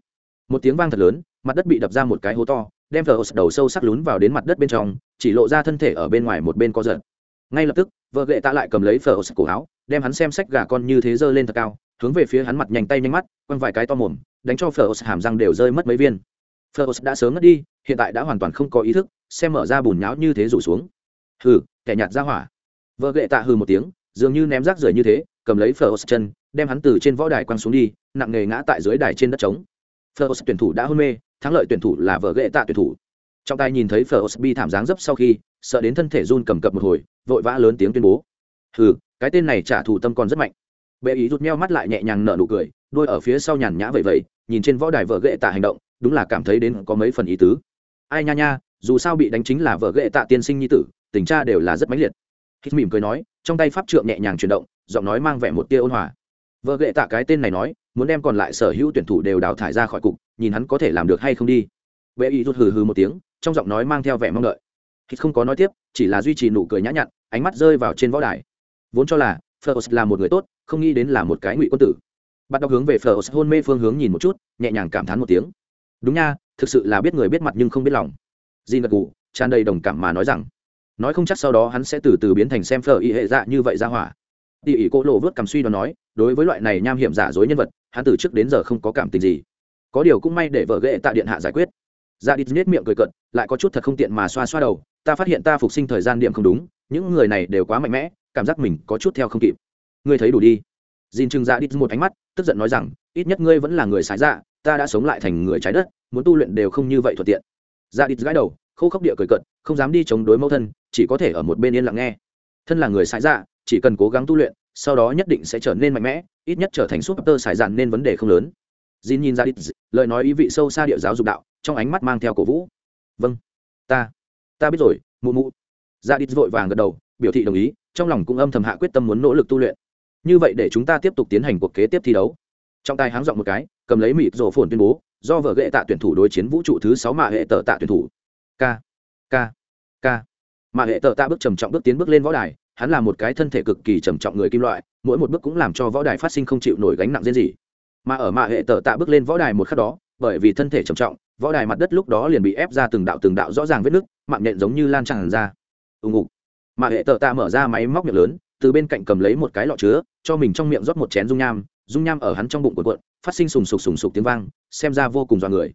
Một tiếng vang thật lớn, mặt đất bị đập ra một cái hố to, đem Fleurs đầu sâu sắc lún vào đến mặt đất bên trong, chỉ lộ ra thân thể ở bên ngoài một bên co giật. Ngay lập tức vợ gệ tạ lại cầm lấy Fleurs cổ áo, đem hắn xem sách gà con như thế giơ lên thật cao, hướng về phía hắn mặt nhanh tay nhanh mắt, quăng vài cái to mồm, đánh cho phở hàm răng đều rơi mất mấy viên. Phở đã sớm ngất đi, hiện tại đã hoàn toàn không có ý thức, xem mở ra bùn nháo như thế rủ xuống. Hừ, kẻ nhạt ra hỏa. Vợ gệ tạ hừ một tiếng, dường như ném rác rưởi như thế, cầm lấy phở chân, đem hắn từ trên võ đài quăng xuống đi, nặng nề ngã tại dưới đài trên đất trống. Phở tuyển thủ đã hôn mê, thắng lợi tuyển thủ là vợ ghệ tạ tuyển thủ. Trong tay nhìn thấy phở bi thảm dáng dấp sau khi sợ đến thân thể run cầm cập một hồi, vội vã lớn tiếng tuyên bố. Hừ, cái tên này trả thù tâm còn rất mạnh. Bệ ý rút meo mắt lại nhẹ nhàng nở nụ cười đôi ở phía sau nhàn nhã vậy vậy nhìn trên võ đài vợ ghệ tạ hành động, đúng là cảm thấy đến có mấy phần ý tứ. Ai nha nha, dù sao bị đánh chính là vợ ghệ tạ tiên sinh nhi tử, tình cha đều là rất mãnh liệt. Hít mỉm cười nói, trong tay pháp trượng nhẹ nhàng chuyển động, giọng nói mang vẻ một tia ôn hòa. Vợ ghệ tạ cái tên này nói, muốn đem còn lại sở hữu tuyển thủ đều đào thải ra khỏi cục, nhìn hắn có thể làm được hay không đi. Vệ y rút hừ hừ một tiếng, trong giọng nói mang theo vẻ mong đợi thì không có nói tiếp, chỉ là duy trì nụ cười nhã nhặn, ánh mắt rơi vào trên võ đài. Vốn cho là Fleurs là một người tốt, không nghĩ đến là một cái ngụy quân tử. Bắt đọc hướng về Fleurs hôn mê phương hướng nhìn một chút, nhẹ nhàng cảm thán một tiếng. Đúng nha, thực sự là biết người biết mặt nhưng không biết lòng. Jin gật gù, tràn đầy đồng cảm mà nói rằng, nói không chắc sau đó hắn sẽ từ từ biến thành xem phở y hệ dạ như vậy ra hỏa. Tỉ ỉ cô lộ vớt cầm suy đoán nói, đối với loại này nham hiểm giả dối nhân vật, hắn từ trước đến giờ không có cảm tình gì. Có điều cũng may để vợ ghệ tạ điện hạ giải quyết. Ra đi nết miệng cười cận lại có chút thật không tiện mà xoa xoa đầu ta phát hiện ta phục sinh thời gian điểm không đúng, những người này đều quá mạnh mẽ, cảm giác mình có chút theo không kịp. Ngươi thấy đủ đi. Dìn Trừng ra dạ đi một ánh mắt, tức giận nói rằng, ít nhất ngươi vẫn là người sái dạ ta đã sống lại thành người trái đất, muốn tu luyện đều không như vậy thuận tiện. Dạ ra đi gãi đầu, khô khốc địa cười cận không dám đi chống đối mẫu thân, chỉ có thể ở một bên yên lặng nghe. Thân là người sái dạ chỉ cần cố gắng tu luyện, sau đó nhất định sẽ trở nên mạnh mẽ, ít nhất trở thành súp tơ sải dạn nên vấn đề không lớn. Jin nhìn dạ ra đi lời nói ý vị sâu xa địa giáo dục đạo, trong ánh mắt mang theo cổ vũ. Vâng ta ta biết rồi, mụ mụ. Dạ Ra đi vội vàng gật đầu, biểu thị đồng ý, trong lòng cũng âm thầm hạ quyết tâm muốn nỗ lực tu luyện. Như vậy để chúng ta tiếp tục tiến hành cuộc kế tiếp thi đấu. Trong tay háng dọn một cái, cầm lấy mịt rổ phồn tuyên bố, do vợ ghệ tạ tuyển thủ đối chiến vũ trụ thứ sáu mạ hệ tờ tạ tuyển thủ. K k k mạ hệ tờ tạ bước trầm trọng bước tiến bước lên võ đài, hắn là một cái thân thể cực kỳ trầm trọng người kim loại, mỗi một bước cũng làm cho võ đài phát sinh không chịu nổi gánh nặng riêng gì. Mà ở mạ hệ tờ tạ bước lên võ đài một khắc đó, bởi vì thân thể trầm trọng võ đài mặt đất lúc đó liền bị ép ra từng đạo từng đạo rõ ràng vết nứt, mạng nhện giống như lan tràn ra. Ùng ục mạ hệ tờ tạ mở ra máy móc miệng lớn, từ bên cạnh cầm lấy một cái lọ chứa, cho mình trong miệng rót một chén dung nham dung nham ở hắn trong bụng cuộn cuộn, phát sinh sùng sục sùng sục tiếng vang, xem ra vô cùng dọa người.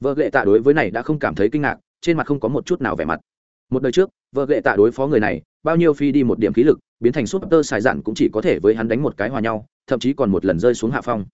Vợ lệ tạ đối với này đã không cảm thấy kinh ngạc, trên mặt không có một chút nào vẻ mặt. Một đời trước, vợ lệ tạ đối phó người này, bao nhiêu phi đi một điểm khí lực, biến thành súp tơ xài dạn cũng chỉ có thể với hắn đánh một cái hòa nhau, thậm chí còn một lần rơi xuống hạ phong.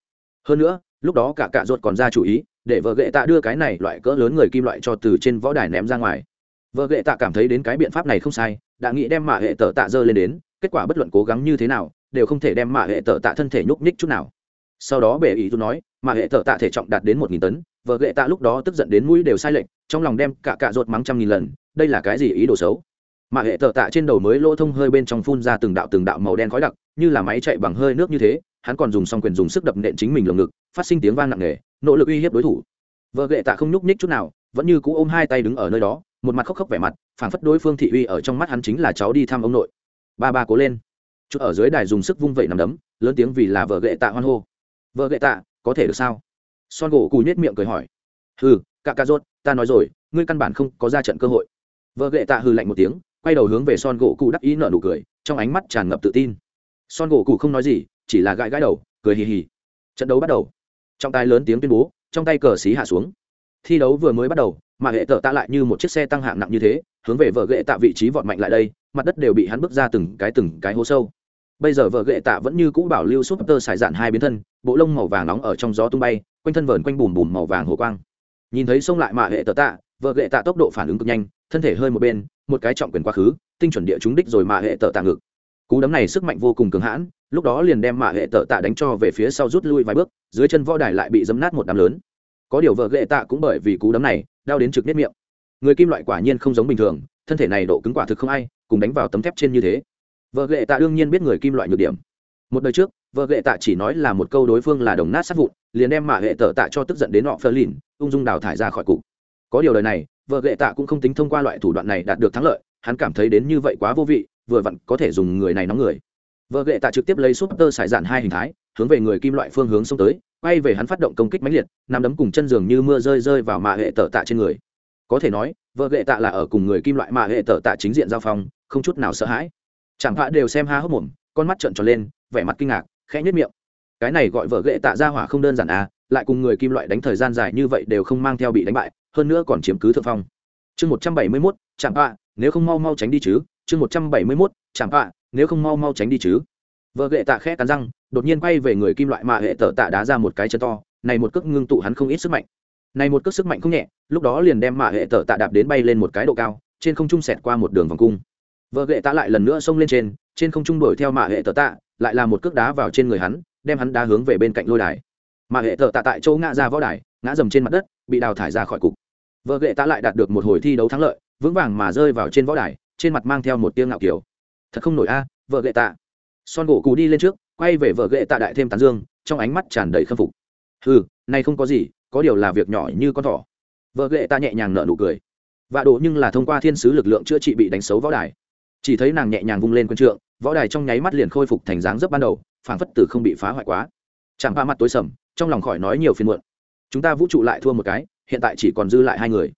Hơn nữa, lúc đó cả cạ ruột còn ra chủ ý để vợ ghệ tạ đưa cái này loại cỡ lớn người kim loại cho từ trên võ đài ném ra ngoài. Vợ ghệ tạ cảm thấy đến cái biện pháp này không sai, đã nghĩ đem mạ hệ tờ tạ dơ lên đến, kết quả bất luận cố gắng như thế nào, đều không thể đem mạ hệ tờ tạ thân thể nhúc nhích chút nào. Sau đó bệ ý tôi nói, mạ hệ tờ tạ thể trọng đạt đến một nghìn tấn, vợ ghệ tạ lúc đó tức giận đến mũi đều sai lệch, trong lòng đem cả cạ ruột mắng trăm nghìn lần, đây là cái gì ý đồ xấu? Mà hệ tờ tạ trên đầu mới lỗ thông hơi bên trong phun ra từng đạo từng đạo màu đen khói đặc, như là máy chạy bằng hơi nước như thế, hắn còn dùng xong quyền dùng sức đập nện chính mình lồng ngực, phát sinh tiếng vang nặng nề nỗ lực uy hiếp đối thủ. Vợ gệ tạ không nhúc nhích chút nào, vẫn như cũ ôm hai tay đứng ở nơi đó, một mặt khóc khóc vẻ mặt, phảng phất đối phương thị uy ở trong mắt hắn chính là cháu đi thăm ông nội. Ba ba cố lên. Chút ở dưới đài dùng sức vung vẩy nằm đấm, lớn tiếng vì là vợ gệ tạ hoan hô. Vợ gệ tạ, có thể được sao? Son gỗ cù nhét miệng cười hỏi. Hừ cả ca rốt, ta nói rồi, ngươi căn bản không có ra trận cơ hội. Vợ gệ tạ hừ lạnh một tiếng, quay đầu hướng về son gỗ cụ đắc ý nở nụ cười, trong ánh mắt tràn ngập tự tin. Son gỗ cụ không nói gì, chỉ là gãi gãi đầu, cười hì hì. Trận đấu bắt đầu trọng tài lớn tiếng tuyên bố, trong tay cờ xí hạ xuống. Thi đấu vừa mới bắt đầu, mà hệ tờ tạ lại như một chiếc xe tăng hạng nặng như thế, hướng về vợ ghệ tạ vị trí vọt mạnh lại đây, mặt đất đều bị hắn bước ra từng cái từng cái hố sâu. Bây giờ vợ ghệ tạ vẫn như cũ bảo lưu súp tơ xài dạn hai biến thân, bộ lông màu vàng nóng ở trong gió tung bay, quanh thân vờn quanh bùm bùm màu vàng hồ quang. Nhìn thấy xông lại mạ hệ tờ tạ, vợ ghệ tạ tốc độ phản ứng cực nhanh, thân thể hơi một bên, một cái trọng quyền quá khứ, tinh chuẩn địa chúng đích rồi mạ hệ tờ tạ ngực cú đấm này sức mạnh vô cùng cường hãn, lúc đó liền đem mạ hệ Tợ tạ đánh cho về phía sau rút lui vài bước, dưới chân võ đài lại bị dấm nát một đám lớn. Có điều vợ ghệ tạ cũng bởi vì cú đấm này, đau đến trực nếp miệng. Người kim loại quả nhiên không giống bình thường, thân thể này độ cứng quả thực không ai, cùng đánh vào tấm thép trên như thế. Vợ ghệ tạ đương nhiên biết người kim loại nhược điểm. Một đời trước, vợ ghệ tạ chỉ nói là một câu đối phương là đồng nát sát vụn, liền đem mạ hệ Tợ tạ cho tức giận đến họ phơ lìn, ung dung đào thải ra khỏi cụ có điều đời này, vợ ghệ tạ cũng không tính thông qua loại thủ đoạn này đạt được thắng lợi, hắn cảm thấy đến như vậy quá vô vị vừa vặn có thể dùng người này nóng người. Vợ ghệ tạ trực tiếp lấy súp tơ xài dạn hai hình thái, hướng về người kim loại phương hướng xông tới, quay về hắn phát động công kích mãnh liệt nằm đấm cùng chân giường như mưa rơi rơi vào mạ hệ tờ tạ trên người. Có thể nói, vợ ghệ tạ là ở cùng người kim loại mạ hệ tờ tạ chính diện giao phong, không chút nào sợ hãi. Chẳng hạ đều xem ha hốc mồm, con mắt trợn tròn lên, vẻ mặt kinh ngạc, khẽ nhất miệng. Cái này gọi vợ ghệ tạ ra hỏa không đơn giản à lại cùng người kim loại đánh thời gian dài như vậy đều không mang theo bị đánh bại, hơn nữa còn chiếm cứ thượng phong. Chương một trăm bảy mươi mốt, chẳng hạ nếu không mau mau tránh đi chứ chương một trăm bảy mươi mốt chẳng hạ nếu không mau mau tránh đi chứ. Vợ gệ tạ khẽ cắn răng, đột nhiên quay về người kim loại mạ hệ tở tạ đá ra một cái chân to, này một cước ngưng tụ hắn không ít sức mạnh. Này một cước sức mạnh không nhẹ, lúc đó liền đem mạ hệ tở tạ đạp đến bay lên một cái độ cao, trên không trung xẹt qua một đường vòng cung. Vợ gệ tạ lại lần nữa xông lên trên trên không trung đuổi theo mạ hệ tở tạ, lại là một cước đá vào trên người hắn, đem hắn đá hướng về bên cạnh lôi đài. Mạ hệ tở tạ tại chỗ ngã ra võ đài, ngã dầm trên mặt đất, bị đào thải ra khỏi cục. Vợ gệ tạ lại đạt được một hồi thi đấu thắng lợi, vững vàng mà rơi vào trên võ đài trên mặt mang theo một tiếng ngạo kiểu. Thật không nổi a, vợ gệ tạ. Son gỗ cù đi lên trước, quay về vợ gệ tạ đại thêm tán dương, trong ánh mắt tràn đầy khâm phục. Ừ này không có gì, có điều là việc nhỏ như con thỏ. Vợ gệ ta nhẹ nhàng nở nụ cười. Vạ độ nhưng là thông qua thiên sứ lực lượng chữa trị bị đánh xấu võ đài. Chỉ thấy nàng nhẹ nhàng vung lên quân trượng, võ đài trong nháy mắt liền khôi phục thành dáng dấp ban đầu, phảng phất tử không bị phá hoại quá. Chẳng ba mặt tối sầm, trong lòng khỏi nói nhiều phiên muộn. Chúng ta vũ trụ lại thua một cái, hiện tại chỉ còn dư lại hai người.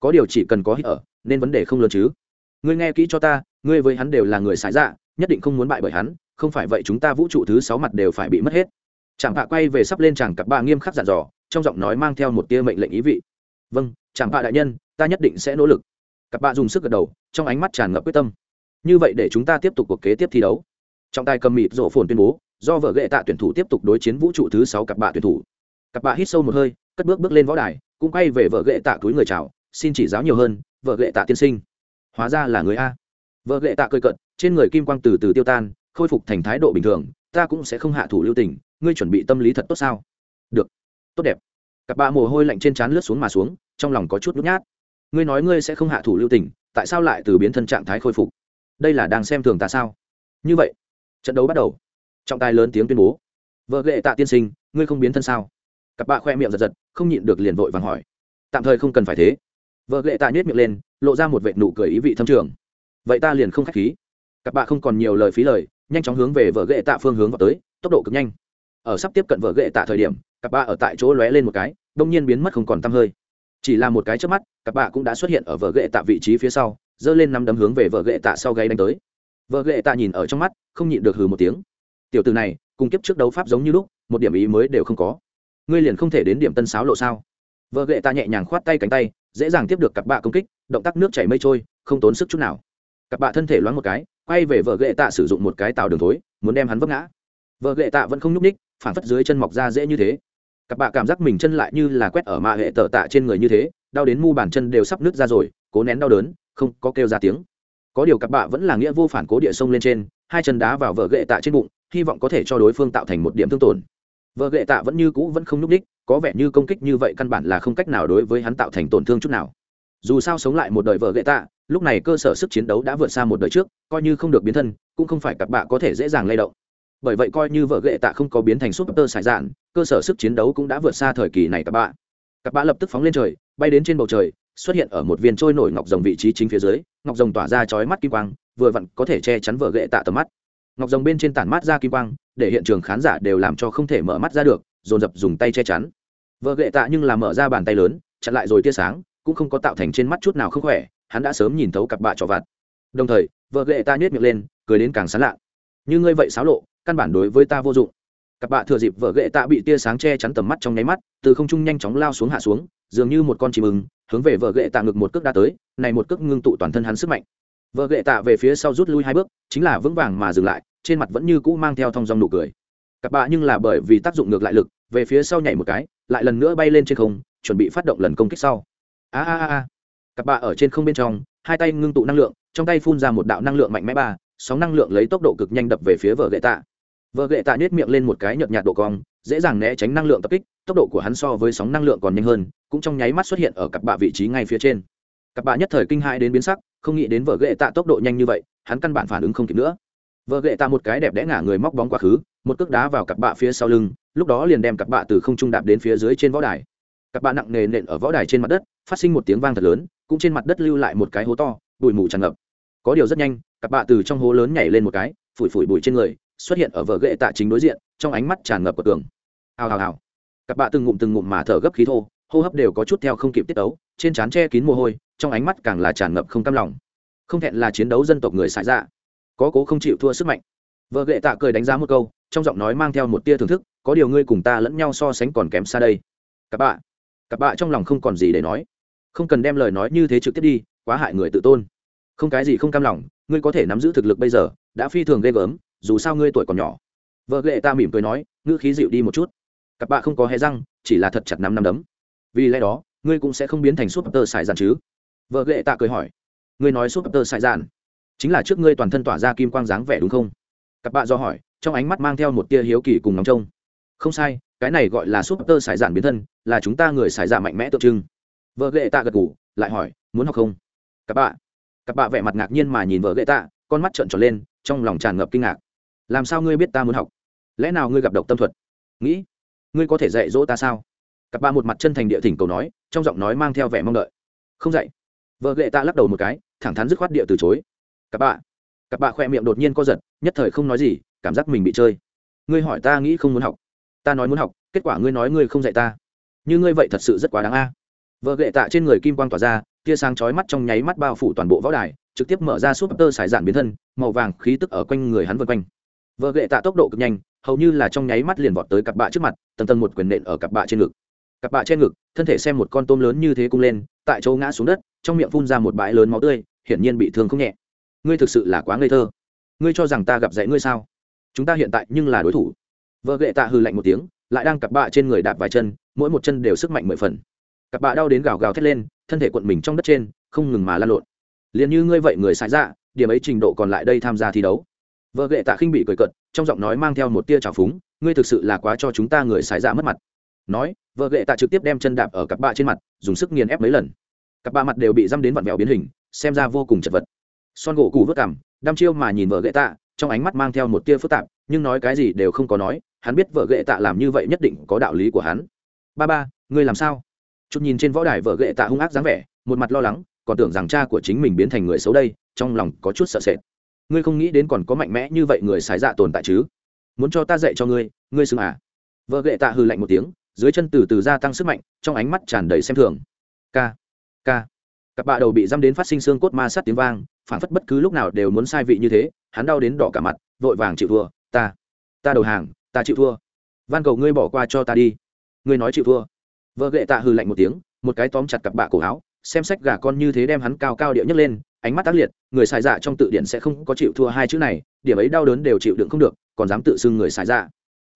Có điều chỉ cần có hít ở, nên vấn đề không lớn chứ ngươi nghe kỹ cho ta, ngươi với hắn đều là người xài dạ nhất định không muốn bại bởi hắn, không phải vậy chúng ta vũ trụ thứ sáu mặt đều phải bị mất hết. Chẳng bạ quay về sắp lên chàng cặp ba nghiêm khắc dặn dò, trong giọng nói mang theo một tia mệnh lệnh ý vị. Vâng chẳng bạ đại nhân, ta nhất định sẽ nỗ lực. Cặp bạ dùng sức gật đầu, trong ánh mắt tràn ngập quyết tâm. Như vậy để chúng ta tiếp tục cuộc kế tiếp thi đấu. Trọng tài cầm mịt rộ phồn tuyên bố, do vợ ghệ tạ tuyển thủ tiếp tục đối chiến vũ trụ thứ sáu cặp bạ tuyển thủ. Cặp bạ hít sâu một hơi, cất bước bước lên võ đài, cũng quay về vợ ghệ tạ túi người chào, xin chỉ giáo nhiều hơn, vợ ghệ tạ tiên sinh hóa ra là người a. Vợ ghệ tạ cười cận trên người kim quang từ từ tiêu tan, khôi phục thành thái độ bình thường, ta cũng sẽ không hạ thủ lưu tình, ngươi chuẩn bị tâm lý thật tốt sao? Được, tốt đẹp. Cặp bạ mồ hôi lạnh trên trán lướt xuống mà xuống, trong lòng có chút nhút nhát. Ngươi nói ngươi sẽ không hạ thủ lưu tình, tại sao lại từ biến thân trạng thái khôi phục? Đây là đang xem thường ta sao? Như vậy, trận đấu bắt đầu. Trọng tài lớn tiếng tuyên bố. Vợ ghệ tạ tiên sinh, ngươi không biến thân sao? Cặp bạ khoe miệng giật giật, không nhịn được liền vội vàng hỏi. Tạm thời không cần phải thế vợ ghệ tạ nhét miệng lên, lộ ra một vệ nụ cười ý vị thâm trường. Vậy ta liền không k h á c h khí. Các bạn không còn nhiều lời phí lời, nhanh chóng hướng về vợ ghệ tạ phương hướng vào tới, tốc độ cực nhanh. Ở sắp tiếp cận vợ ghệ tạ thời điểm, cặp bạn ở tại chỗ lóe lên một cái, đông nhiên biến mất không còn tăm hơi. Chỉ là một cái trước mắt, cặp bạn cũng đã xuất hiện ở vợ ghệ tạ vị trí phía sau, giơ lên năm đấm hướng về vợ ghệ tạ sau gáy đánh tới. Vợ ghệ tạ nhìn ở trong mắt, không nhịn được hừ một tiếng. Tiểu từ này, cùng kiếp trước đấu pháp giống như lúc, một điểm ý mới đều không có. Ngươi liền không thể đến điểm tân sáo lộ sao? Vợ ghệ tạ nhẹ nhàng khoát tay cánh tay dễ dàng tiếp được cặp bạ công kích, động tác nước chảy mây trôi, không tốn sức chút nào. Cặp bạ thân thể loáng một cái, quay về vợ ghệ tạ sử dụng một cái tạo đường thối, muốn đem hắn vấp ngã. Vợ ghệ tạ vẫn không nhúc ních phản phất dưới chân mọc ra dễ như thế. Cặp bạ cảm giác mình chân lại như là quét ở mạ hệ tờ tạ trên người như thế, đau đến mu bàn chân đều sắp nứt ra rồi, cố nén đau đớn, không có kêu ra tiếng. Có điều cặp bạ vẫn là nghĩa vô phản cố địa sông lên trên, hai chân đá vào vợ gậy tạ trên bụng, hy vọng có thể cho đối phương tạo thành một điểm thương tổn vợ ghệ tạ vẫn như cũ vẫn không n ú c đích có vẻ như công kích như vậy căn bản là không cách nào đối với hắn tạo thành tổn thương chút nào. Dù sao sống lại một đời vợ ghệ tạ, lúc này cơ sở sức chiến đấu đã vượt xa một đời trước, coi như không được biến thân, cũng không phải cặp bạ có thể dễ dàng lay động. Bởi vậy coi như vợ ghệ tạ không có biến thành súp tơ sải dạn cơ sở sức chiến đấu cũng đã vượt xa thời kỳ này cặp bạ. Cặp bạ lập tức phóng lên trời, bay đến trên bầu trời, xuất hiện ở một viên trôi nổi ngọc rồng vị trí chính phía dưới, ngọc rồng tỏa ra chói mắt kim quang, vừa vặn có thể che chắn vợ ghệ tạ tầm mắt ngọc rồng bên trên tản mát ra kim quang, để hiện trường khán giả đều làm cho không thể mở mắt ra được, dồn dập dùng tay che chắn. Vợ gậy tạ nhưng là mở ra bàn tay lớn, chặn lại rồi tia sáng, cũng không có tạo thành trên mắt chút nào không khỏe, hắn đã sớm nhìn thấu cặp bạ trò vặt. Đồng thời, vợ gậy tạ nhét miệng lên, cười đến càng sán lạ. Như ngươi vậy xáo lộ, căn bản đối với ta vô dụng. Cặp bạ thừa dịp vợ gậy tạ bị tia sáng che chắn tầm mắt trong nháy mắt, từ không trung nhanh chóng lao xuống hạ xuống, dường như một con chim ưng, hướng về vợ gậy tạ ngực một cước đã tới, này một cước ngưng tụ toàn thân hắn sức mạnh. Vợ gậy tạ về phía sau rút lui hai bước chính là vững vàng mà dừng lại, trên mặt vẫn như cũ mang theo thong dong nụ cười. Cặp bạ nhưng là bởi vì tác dụng ngược lại lực, về phía sau nhảy một cái, lại lần nữa bay lên trên không, chuẩn bị phát động lần công kích sau. A a a cặp bạ ở trên không bên trong, hai tay ngưng tụ năng lượng, trong tay phun ra một đạo năng lượng mạnh mẽ ba, sóng năng lượng lấy tốc độ cực nhanh đập về phía vợ gậy tạ. Vợ gậy tạ nhét miệng lên một cái nhợt nhạt độ cong, dễ dàng né tránh năng lượng tập kích, tốc độ của hắn so với sóng năng lượng còn nhanh hơn, cũng trong nháy mắt xuất hiện ở cặp bạ vị trí ngay phía trên. Cặp bạ nhất thời kinh hãi đến biến sắc, không nghĩ đến vợ gậy tạ tốc độ nhanh như vậy hắn căn bản phản ứng không kịp nữa. Vợ gậy ta một cái đẹp đẽ ngả người móc bóng quá khứ một cước đá vào cặp bạ phía sau lưng lúc đó liền đem cặp bạ từ không trung đạp đến phía dưới trên võ đài. Cặp bạ nặng nề nện ở võ đài trên mặt đất phát sinh một tiếng vang thật lớn cũng trên mặt đất lưu lại một cái hố to bụi mù tràn ngập. Có điều rất nhanh cặp bạ từ trong hố lớn nhảy lên một cái phủi phủi bụi trên người xuất hiện ở vợ gậy tạ chính đối diện trong ánh mắt tràn ngập của tường hào hào hào. Cặp bạ từng ngụm từng ngụm mà thở gấp khí thô hô hấp đều có chút theo không kịp tiết ấu, trên trán che kín mồ hôi trong ánh mắt càng là tràn ngập không cam lòng không thẹn là chiến đấu dân tộc người xài ra. Có cố không chịu thua sức mạnh. Vợ ghệ tạ cười đánh giá một câu trong giọng nói mang theo một tia thưởng thức có điều ngươi cùng ta lẫn nhau so sánh còn kém xa đây. Các bạn, các bạn trong lòng không còn gì để nói. Không cần đem lời nói như thế trực tiếp đi quá hại người tự tôn. Không cái gì không cam lòng ngươi có thể nắm giữ thực lực bây giờ đã phi thường ghê gớm dù sao ngươi tuổi còn nhỏ. Vợ ghệ ta mỉm cười nói ngữ khí dịu đi một chút. Cặp bạ không có hé răng chỉ là thật chặt năm năm đấm. Vì lẽ đó ngươi cũng sẽ không biến thành súp tơ xài dạn chứ? Vợ ghệ ta cười hỏi ngươi nói súp tơ sai dạn chính là trước ngươi toàn thân tỏa ra kim quang dáng vẻ đúng không? Cặp bạ do hỏi, trong ánh mắt mang theo một tia hiếu kỳ cùng nóng trông. Không sai, cái này gọi là súp tơ sải dạn biến thân, là chúng ta người sải dạ mạnh mẽ tượng trưng. Vợ ghệ tạ gật ngủ lại hỏi, muốn học không? Cặp bạ. Cặp bạ vẻ mặt ngạc nhiên mà nhìn vợ ghệ tạ, con mắt trợn tròn lên, trong lòng tràn ngập kinh ngạc. Làm sao ngươi biết ta muốn học? Lẽ nào ngươi gặp độc tâm thuật? Nghĩ, ngươi có thể dạy dỗ ta sao? Cặp bạ một mặt chân thành địa thỉnh cầu nói, trong giọng nói mang theo vẻ mong đợi. Không dạy. Vợ ghệ ta lắc đầu một cái thẳng thắn dứt khoát địa từ chối. Các bạn, các bạn khoe miệng đột nhiên co giật nhất thời không nói gì cảm giác mình bị chơi. Ngươi hỏi ta nghĩ không muốn học. Ta nói muốn học kết quả ngươi nói ngươi không dạy ta. Như ngươi vậy thật sự rất quá đáng a. Vợ ghệ tạ trên người kim quang tỏa ra tia sáng chói mắt trong nháy mắt bao phủ toàn bộ võ đài trực tiếp mở ra súp tơ sải giản biến thân màu vàng khí tức ở quanh người hắn vân quanh. Vợ ghệ tạ tốc độ cực nhanh hầu như là trong nháy mắt liền vọt tới cặp bạ trước mặt tầng tầng một quyền nện ở cặp bạ trên ngực. Cặp bạ trên ngực thân thể xem một con tôm lớn như thế cung lên tại chỗ ngã xuống đất trong miệng phun ra một bãi lớn máu tươi hiển nhiên bị thương không nhẹ. Ngươi thực sự là quá ngây thơ. Ngươi cho rằng ta gặp dạy ngươi sao? Chúng ta hiện tại nhưng là đối thủ. Vợ ghệ tạ hư lạnh một tiếng lại đang cặp bạ trên người đạp vài chân mỗi một chân đều sức mạnh mười phần. Cặp bạ đau đến gào gào thét lên thân thể cuộn mình trong đất trên không ngừng mà lan lộn. Liền như ngươi vậy người xài dạ điểm ấy trình độ còn lại đây tham gia thi đấu. Vợ ghệ tạ khinh bị cười cợt, trong giọng nói mang theo một tia trào phúng ngươi thực sự là quá cho chúng ta người xài dạ mất mặt. Nói vợ ghệ tạ trực tiếp đem chân đạp ở cặp bạ trên mặt dùng sức nghiền ép mấy lần. Cặp bạ mặt đều bị dăm đến vặn vẹo biến hình xem ra vô cùng chật vật. Son gỗ cù vớt cảm, đăm chiêu mà nhìn vợ ghệ tạ, trong ánh mắt mang theo một tia phức tạp, nhưng nói cái gì đều không có nói, hắn biết vợ ghệ tạ làm như vậy nhất định có đạo lý của hắn. Ba ba, ngươi làm sao? Chút nhìn trên võ đài vợ ghệ tạ hung ác dáng vẻ, một mặt lo lắng, còn tưởng rằng cha của chính mình biến thành người xấu đây, trong lòng có chút sợ sệt. Ngươi không nghĩ đến còn có mạnh mẽ như vậy người xài dạ tồn tại chứ? Muốn cho ta dạy cho ngươi ngươi xưng à? Vợ ghệ tạ hư lạnh một tiếng, dưới chân từ từ gia tăng sức mạnh, trong ánh mắt tràn đầy xem thường. K k cặp bạ đầu bị dăm đến phát sinh xương cốt ma sát tiếng vang phản phất bất cứ lúc nào đều muốn sai vị như thế, hắn đau đến đỏ cả mặt, vội vàng chịu thua, ta ta đầu hàng, ta chịu thua. Van cầu ngươi bỏ qua cho ta đi. Ngươi nói chịu thua. Vợ ghệ tạ hư lạnh một tiếng, một cái tóm chặt cặp bạ cổ áo, xem sách gà con như thế đem hắn cao cao điệu nhấc lên, ánh mắt tác liệt, người xài dạ trong tự điển sẽ không có chịu thua hai chữ này, điểm ấy đau đớn đều chịu đựng không được, còn dám tự xưng người xài dạ.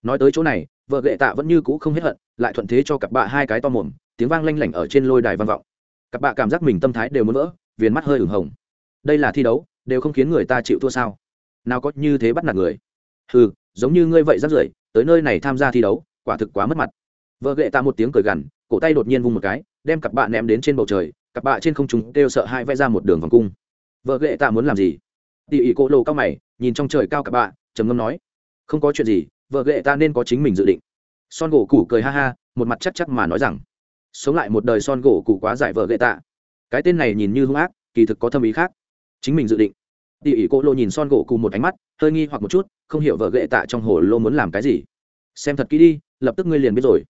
Nói tới chỗ này, vợ gệ tạ vẫn như cũ không hết hận, lại thuận thế cho cặp bạ hai cái to mồm, tiếng vang lanh lảnh ở trên lôi đài vang vọng các bạn cảm giác mình tâm thái đều muốn vỡ viền mắt hơi ửng hồng. Đây là thi đấu đều không khiến người ta chịu thua sao? Nào có như thế bắt nạt người. Ừ giống như ngươi vậy rất rưởi tới nơi này tham gia thi đấu quả thực quá mất mặt. Vợ gệ ta một tiếng cười gằn cổ tay đột nhiên vung một cái đem cặp bạn ném đến trên bầu trời cặp bạn trên không trung đều sợ hai vẽ ra một đường vòng cung. Vợ gệ ta muốn làm gì? Tỉ ỉ cỗ lộ cao mày nhìn trong trời cao cặp bạn, trầm ngâm nói không có chuyện gì vợ gệ ta nên có chính mình dự định. Son gỗ củ cười ha ha một mặt chắc chắc mà nói rằng sống lại một đời son gỗ cụ quá giải vợ gậy tạ. Cái tên này nhìn như hung ác, kỳ thực có thâm ý khác. Chính mình dự định. Tỉ ỉ cô lô nhìn son gỗ cụ một ánh mắt, hơi nghi hoặc một chút, không hiểu vợ gậy tạ trong hồ lô muốn làm cái gì. Xem thật kỹ đi, lập tức ngươi liền biết rồi.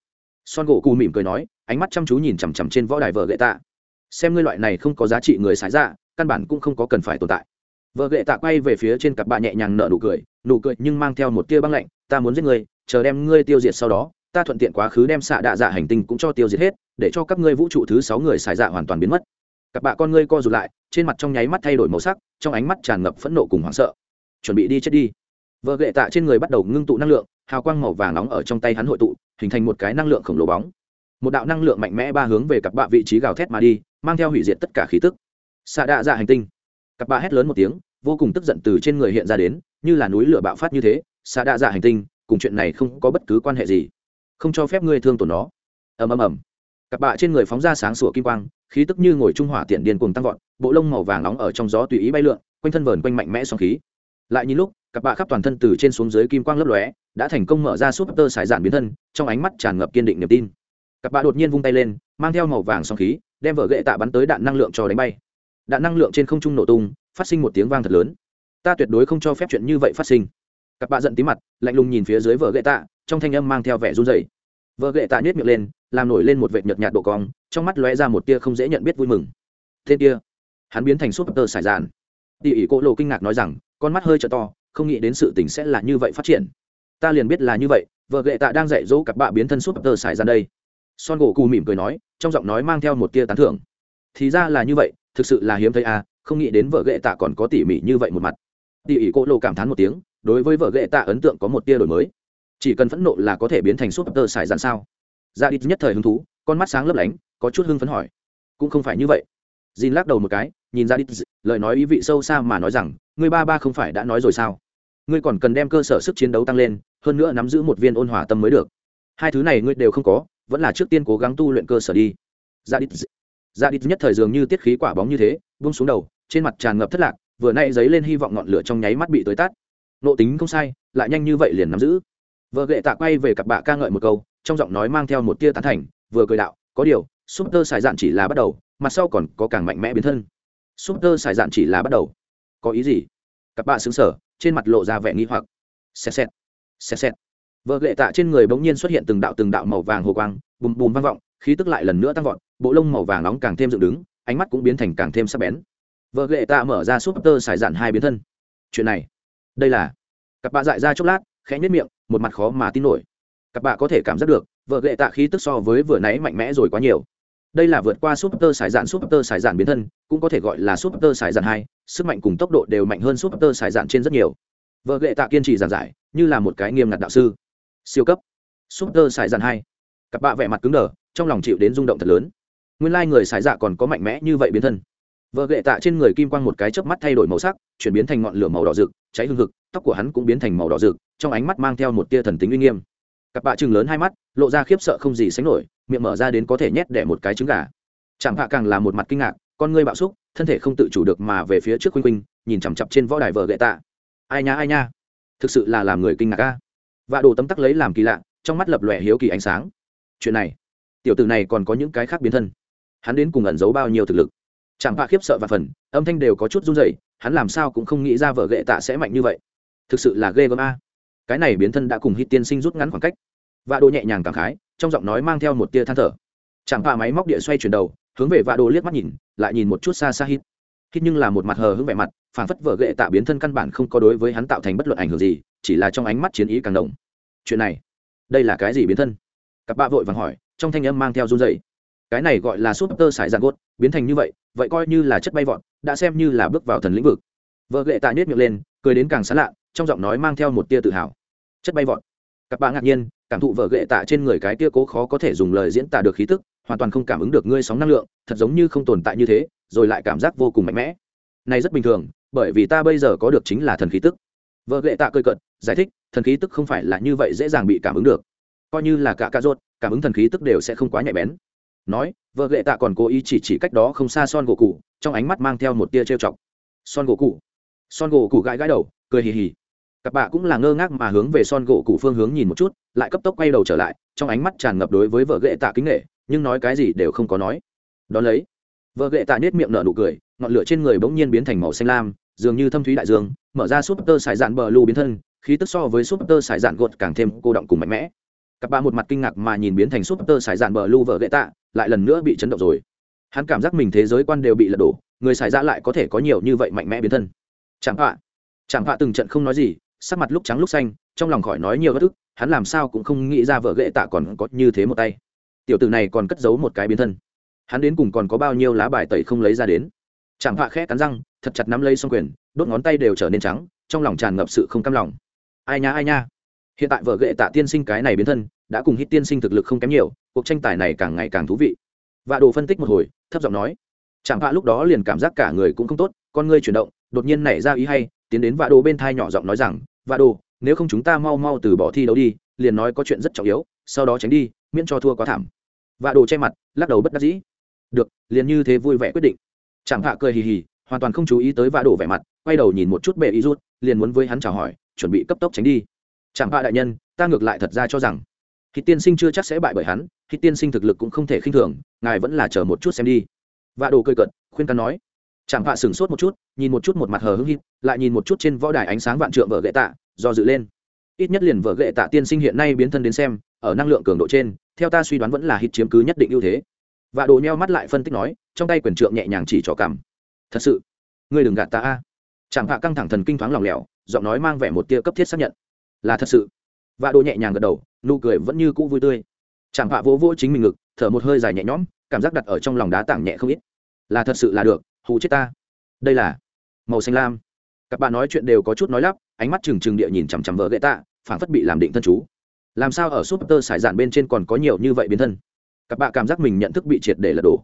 Son gỗ cụ mỉm cười nói, ánh mắt chăm chú nhìn chằm chằm trên võ đài vợ gậy tạ. Xem ngươi loại này không có giá trị người sái ra dạ, căn bản cũng không có cần phải tồn tại. Vợ gậy tạ quay về phía trên cặp bạ nhẹ nhàng nở nụ cười nụ cười nhưng mang theo một tia băng lạnh, ta muốn giết ngươi, chờ đem ngươi tiêu diệt sau đó ta thuận tiện quá khứ đem xạ đạ dạ hành tinh cũng cho tiêu diệt hết, để cho các ngươi vũ trụ thứ sáu người xài dạ hoàn toàn biến mất. Cặp bạ con ngươi co rụt lại, trên mặt trong nháy mắt thay đổi màu sắc, trong ánh mắt tràn ngập phẫn nộ cùng hoảng sợ. Chuẩn bị đi chết đi. Vợ ghệ tạ trên người bắt đầu ngưng tụ năng lượng, hào quang màu vàng nóng ở trong tay hắn hội tụ, hình thành một cái năng lượng khổng lồ bóng. Một đạo năng lượng mạnh mẽ ba hướng về cặp bạ vị trí gào thét mà đi, mang theo hủy diệt tất cả khí tức. Xạ đạ dạ hành tinh. Cặp bạ hét lớn một tiếng, vô cùng tức giận từ trên người hiện ra đến, như là núi lửa bạo phát như thế, xạ đạ dạ hành tinh, cùng chuyện này không có bất cứ quan hệ gì không cho phép ngươi thương tổn nó. Ầm ầm ầm. Cặp bạ trên người phóng ra sáng sủa kim quang, khí tức như ngồi trung hỏa tiện điên cùng tăng vọt, bộ lông màu vàng nóng ở trong gió tùy ý bay lượn, quanh thân vờn quanh mạnh mẽ sóng khí. Lại nhìn lúc, cặp bạ khắp toàn thân từ trên xuống dưới kim quang lấp lóe, đã thành công mở ra súp tơ sải giản biến thân, trong ánh mắt tràn ngập kiên định niềm tin. Cặp bạ đột nhiên vung tay lên, mang theo màu vàng sóng khí, đem vợ gậy tạ bắn tới đạn năng lượng cho đánh bay. Đạn năng lượng trên không trung nổ tung, phát sinh một tiếng vang thật lớn. Ta tuyệt đối không cho phép chuyện như vậy phát sinh cặp bạ giận tí mặt, lạnh lùng nhìn phía dưới vợ gậy tạ, trong thanh âm mang theo vẻ run rẩy. Vợ gậy tạ nhét miệng lên, làm nổi lên một vệt nhợt nhạt độ cong, trong mắt lóe ra một tia không dễ nhận biết vui mừng. Tên kia, hắn biến thành súp tơ sải dạn. Tỉ ỉ cô lộ kinh ngạc nói rằng, con mắt hơi trợ to, không nghĩ đến sự tình sẽ là như vậy phát triển. Ta liền biết là như vậy, vợ gậy tạ đang dạy dỗ cặp bạ biến thân súp tơ sải dạn đây. Son gỗ cù mỉm cười nói, trong giọng nói mang theo một tia tán thưởng. Thì ra là như vậy, thực sự là hiếm thấy à không nghĩ đến vợ ghệ tạ còn có tỉ mỉ như vậy một mặt. Tỉ ỉ cô lộ cảm thán một tiếng đối với vợ ghệ tạ ấn tượng có một tia đổi mới. Chỉ cần phẫn nộ là có thể biến thành súp tơ xài dạn sao? Dạ ra đi nhất thời hứng thú, con mắt sáng lấp lánh, có chút hưng phấn hỏi. Cũng không phải như vậy. Jin lắc đầu một cái, nhìn dạ ra đi lời nói ý vị sâu xa mà nói rằng, ngươi ba ba không phải đã nói rồi sao? Ngươi còn cần đem cơ sở sức chiến đấu tăng lên, hơn nữa nắm giữ một viên ôn hòa tâm mới được. Hai thứ này ngươi đều không có, vẫn là trước tiên cố gắng tu luyện cơ sở đi. Ra đi ra đi nhất thời dường như tiết khí quả bóng như thế bung xuống đầu, trên mặt tràn ngập thất lạc, vừa nay dấy lên hy vọng ngọn lửa trong nháy mắt bị tới tắt nộ tính không sai, lại nhanh như vậy liền nắm giữ. Vợ gệ tạ quay về cặp bạ ca ngợi một câu, trong giọng nói mang theo một tia tán thành, vừa cười đạo, có điều súp tơ xài dạn chỉ là bắt đầu, mặt sau còn có càng mạnh mẽ biến thân. Súp tơ xài dạn chỉ là bắt đầu. Có ý gì? Cặp bạ xứng sở trên mặt lộ ra vẻ nghi hoặc. Xẹt xẹt xẹt xẹt. Vợ gệ tạ trên người bỗng nhiên xuất hiện từng đạo từng đạo màu vàng hồ quang, bùm bùm vang vọng, khí tức lại lần nữa tăng vọt, bộ lông màu vàng nóng càng thêm dựng đứng, ánh mắt cũng biến thành càng thêm sắc bén. Vợ gệ tạ mở ra súp tơ xài dạn hai biến thân. Chuyện này đây là cặp bạ dại ra chốc lát, khẽ nhất miệng, một mặt khó mà tin nổi. Cặp bạ có thể cảm giác được, vợ gệ tạ khí tức so với vừa nãy mạnh mẽ rồi quá nhiều. Đây là vượt qua súp tơ xài dạn súp tơ xài dạn biến thân, cũng có thể gọi là súp tơ xài dạn hai, sức mạnh cùng tốc độ đều mạnh hơn súp tơ xài dạn trên rất nhiều. Vợ gệ tạ kiên trì giảng giải, như là một cái nghiêm ngặt đạo sư. Siêu cấp. Súp tơ xài dạn hai. Cặp bạ vẻ mặt cứng đờ, trong lòng chịu đến rung động thật lớn. Nguyên lai、like、người xài dạ còn có mạnh mẽ như vậy biến thân. Vợ gệ tạ trên người kim quang một cái chớp mắt thay đổi màu sắc, chuyển biến thành ngọn lửa màu đỏ rực cháy hương hực, tóc của hắn cũng biến thành màu đỏ rực, trong ánh mắt mang theo một tia thần tính uy nghiêm. Cặp bạ chừng lớn hai mắt, lộ ra khiếp sợ không gì sánh nổi, miệng mở ra đến có thể nhét đẻ một cái trứng gà. Chẳng hạ càng là một mặt kinh ngạc, con ngươi bạo xúc, thân thể không tự chủ được mà về phía trước khuynh khuynh, nhìn chằm chặp trên võ đài vợ gậy tạ. Ai nha ai nha. Thực sự là làm người kinh ngạc ca vạ đồ tấm tắc lấy làm kỳ lạ, trong mắt lập lòe hiếu kỳ ánh sáng. Chuyện này, tiểu tử này còn có những cái khác biến thân. Hắn đến cùng ẩn giấu bao nhiêu thực lực. Chẳng hạ khiếp sợ và phần, âm thanh đều có chút run rẩy hắn làm sao cũng không nghĩ ra vợ ghệ tạ sẽ mạnh như vậy. Thực sự là ghê gớm a. Cái này biến thân đã cùng hít tiên sinh rút ngắn khoảng cách. Vạ đồ nhẹ nhàng cảm khái, trong giọng nói mang theo một tia than thở. Chẳng hạ máy móc địa xoay chuyển đầu, hướng về vạ đồ liếc mắt nhìn, lại nhìn một chút xa xa hít. Hít nhưng là một mặt hờ hững vẻ mặt phản phất vợ ghệ tạ biến thân căn bản không có đối với hắn tạo thành bất luận ảnh hưởng gì, chỉ là trong ánh mắt chiến ý càng đồng chuyện này, đây là cái gì biến thân? Cặp bạ vội vàng hỏi, trong thanh âm mang theo run dày cái này gọi là súp tơ sải giàn gốt biến thành như vậy vậy coi như là chất bay vọt đã xem như là bước vào thần lĩnh vực. Vợ lệ tạ nhét miệng lên, cười đến càng sán lạ, trong giọng nói mang theo một tia tự hào. Chất bay vọt. Cặp bạ ngạc nhiên, cảm thụ vợ lệ tạ trên người cái tia cố khó có thể dùng lời diễn tả được khí tức, hoàn toàn không cảm ứng được ngươi sóng năng lượng, thật giống như không tồn tại như thế, rồi lại cảm giác vô cùng mạnh mẽ. Này rất bình thường, bởi vì ta bây giờ có được chính là thần khí tức. Vợ ghệ tạ cười cận giải thích, thần khí tức không phải là như vậy dễ dàng bị cảm ứng được. Coi như là cả ca rốt cảm ứng thần khí tức đều sẽ không quá nhạy bén. Nói, vợ ghệ tạ còn cố ý chỉ chỉ cách đó không xa son gỗ cụ trong ánh mắt mang theo một tia trêu chọc. Son gỗ cụ. Son gỗ cụ gãi gãi đầu, cười hì hì. Cặp bạ cũng là ngơ ngác mà hướng về son gỗ cụ phương hướng nhìn một chút, lại cấp tốc quay đầu trở lại, trong ánh mắt tràn ngập đối với vợ ghệ tạ kính nghệ, nhưng nói cái gì đều không có nói. Đón lấy, vợ ghệ tạ nết miệng nở nụ cười, ngọn lửa trên người bỗng nhiên biến thành màu xanh lam, dường như thâm thúy đại dương, mở ra súp tơ sải dạn bờ lưu biến thân, khí tức so với súp tơ sải dạn gột càng thêm cô động cùng mạnh mẽ. Cặp bạ một mặt kinh ngạc mà nhìn biến thành súp tơ sải dạn bờ lưu vợ ghệ tạ, lại lần nữa bị chấn động rồi hắn cảm giác mình thế giới quan đều bị lật đổ, người xài ra lại có thể có nhiều như vậy mạnh mẽ biến thân. Chẳng họa. Chẳng họa từng trận không nói gì, sắc mặt lúc trắng lúc xanh, trong lòng khỏi nói nhiều bất ức, hắn làm sao cũng không nghĩ ra vợ ghệ tạ còn có như thế một tay. Tiểu tử này còn cất giấu một cái biến thân. Hắn đến cùng còn có bao nhiêu lá bài tẩy không lấy ra đến. Chẳng họa khẽ cắn răng, thật chặt nắm lấy xong quyền, đốt ngón tay đều trở nên trắng, trong lòng tràn ngập sự không cam lòng. Ai nha ai nha. Hiện tại vợ ghệ tạ tiên sinh cái này biến thân, đã cùng hít tiên sinh thực lực không kém nhiều, cuộc tranh tài này càng ngày càng thú vị vạ đồ phân tích một hồi, thấp giọng nói chẳng hạ lúc đó liền cảm giác cả người cũng không tốt, con ngươi chuyển động, đột nhiên nảy ra ý hay, tiến đến vạ đồ bên thai nhỏ giọng nói rằng, vạ đồ, nếu không chúng ta mau mau từ bỏ thi đấu đi, liền nói có chuyện rất trọng yếu, sau đó tránh đi, miễn cho thua quá thảm. Vạ đồ che mặt, lắc đầu bất đắc dĩ. Được, liền như thế vui vẻ quyết định. Chẳng hạ cười hì hì, hoàn toàn không chú ý tới vạ đồ vẻ mặt, quay đầu nhìn một chút bệ y rút, liền muốn với hắn chào hỏi, chuẩn bị cấp tốc tránh đi. Chẳng hạ đại nhân, ta ngược lại thật ra cho rằng thì tiên sinh chưa chắc sẽ bại bởi hắn, khi tiên sinh thực lực cũng không thể khinh thường, ngài vẫn là chờ một chút xem đi. Vạ đồ cười cận khuyên căn nói. Chẳng vạ sửng sốt một chút, nhìn một chút một mặt hờ hững hít, lại nhìn một chút trên võ đài ánh sáng vạn trượng vợ gậy tạ, do dự lên. Ít nhất liền vợ gậy tạ tiên sinh hiện nay biến thân đến xem, ở năng lượng cường độ trên, theo ta suy đoán vẫn là hít chiếm cứ nhất định ưu thế. Vạ đồ nheo mắt lại phân tích nói, trong tay quyền trượng nhẹ nhàng chỉ trỏ cằm. Thật sự, ngươi đừng gạt ta a. Chẳng vạ căng thẳng thần kinh thoáng lòng lẻo, giọng nói mang vẻ một tia cấp thiết xác nhận. Là thật sự vạ đồ nhẹ nhàng gật đầu, nụ cười vẫn như cũ vui tươi. Chẳng hạ vỗ vỗ chính mình ngực, thở một hơi dài nhẹ nhõm, cảm giác đặt ở trong lòng đá tảng nhẹ không ít. Là thật sự là được, hù chết ta. Đây là màu xanh lam. Các bạn nói chuyện đều có chút nói lắp, ánh mắt trừng trừng địa nhìn chằm chằm vợ gậy tạ phản phất bị làm định thân chú. Làm sao ở súp tơ sải dạn bên trên còn có nhiều như vậy biến thân? Các bạn cảm giác mình nhận thức bị triệt để lật đổ.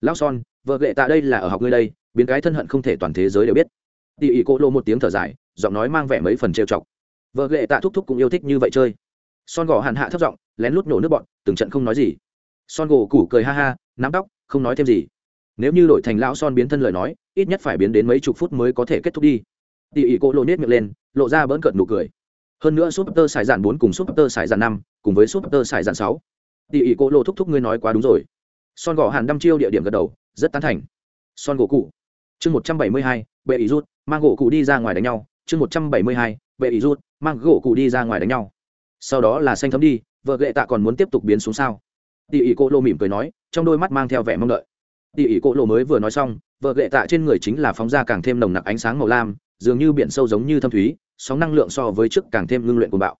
Lão son, vợ gệ tạ đây là ở học ngươi đây, biến cái thân hận không thể toàn thế giới đều biết. Tỉ ỉ cô lô một tiếng thở dài, giọng nói mang vẻ mấy phần trêu chọc vợ ghệ tạ thúc thúc cũng yêu thích như vậy chơi. Son gò hàn hạ thấp giọng, lén lút nổ nước bọn, từng trận không nói gì. Son gỗ củ cười ha ha, nắm tóc, không nói thêm gì. Nếu như đổi thành lão son biến thân lời nói, ít nhất phải biến đến mấy chục phút mới có thể kết thúc đi. Tỉ ỉ cô lô nết miệng lên, lộ ra bỡn cợt nụ cười. Hơn nữa súp tơ xài dạn bốn cùng súp tơ xài dạn năm, cùng với súp tơ xài dạn sáu. Tỉ ỉ cô lô thúc thúc ngươi nói quá đúng rồi. Son gò hàn đăm chiêu địa điểm gật đầu, rất tán thành. Son gỗ cụ chương một trăm bảy mươi hai, bệ ý rút, mang gỗ cụ đi ra ngoài đánh nhau. Chương một trăm bảy mươi hai bệ ý rút, mang gỗ cụ đi ra ngoài đánh nhau. Sau đó là xanh thấm đi, vợ gệ tạ còn muốn tiếp tục biến xuống sao? Tỉ ỉ cô lô mỉm cười nói, trong đôi mắt mang theo vẻ mong đợi. Tỉ ỉ cô lô mới vừa nói xong, vợ gệ tạ trên người chính là phóng ra càng thêm nồng nặc ánh sáng màu lam, dường như biển sâu giống như thâm thúy, sóng năng lượng so với trước càng thêm ngưng luyện của bạo.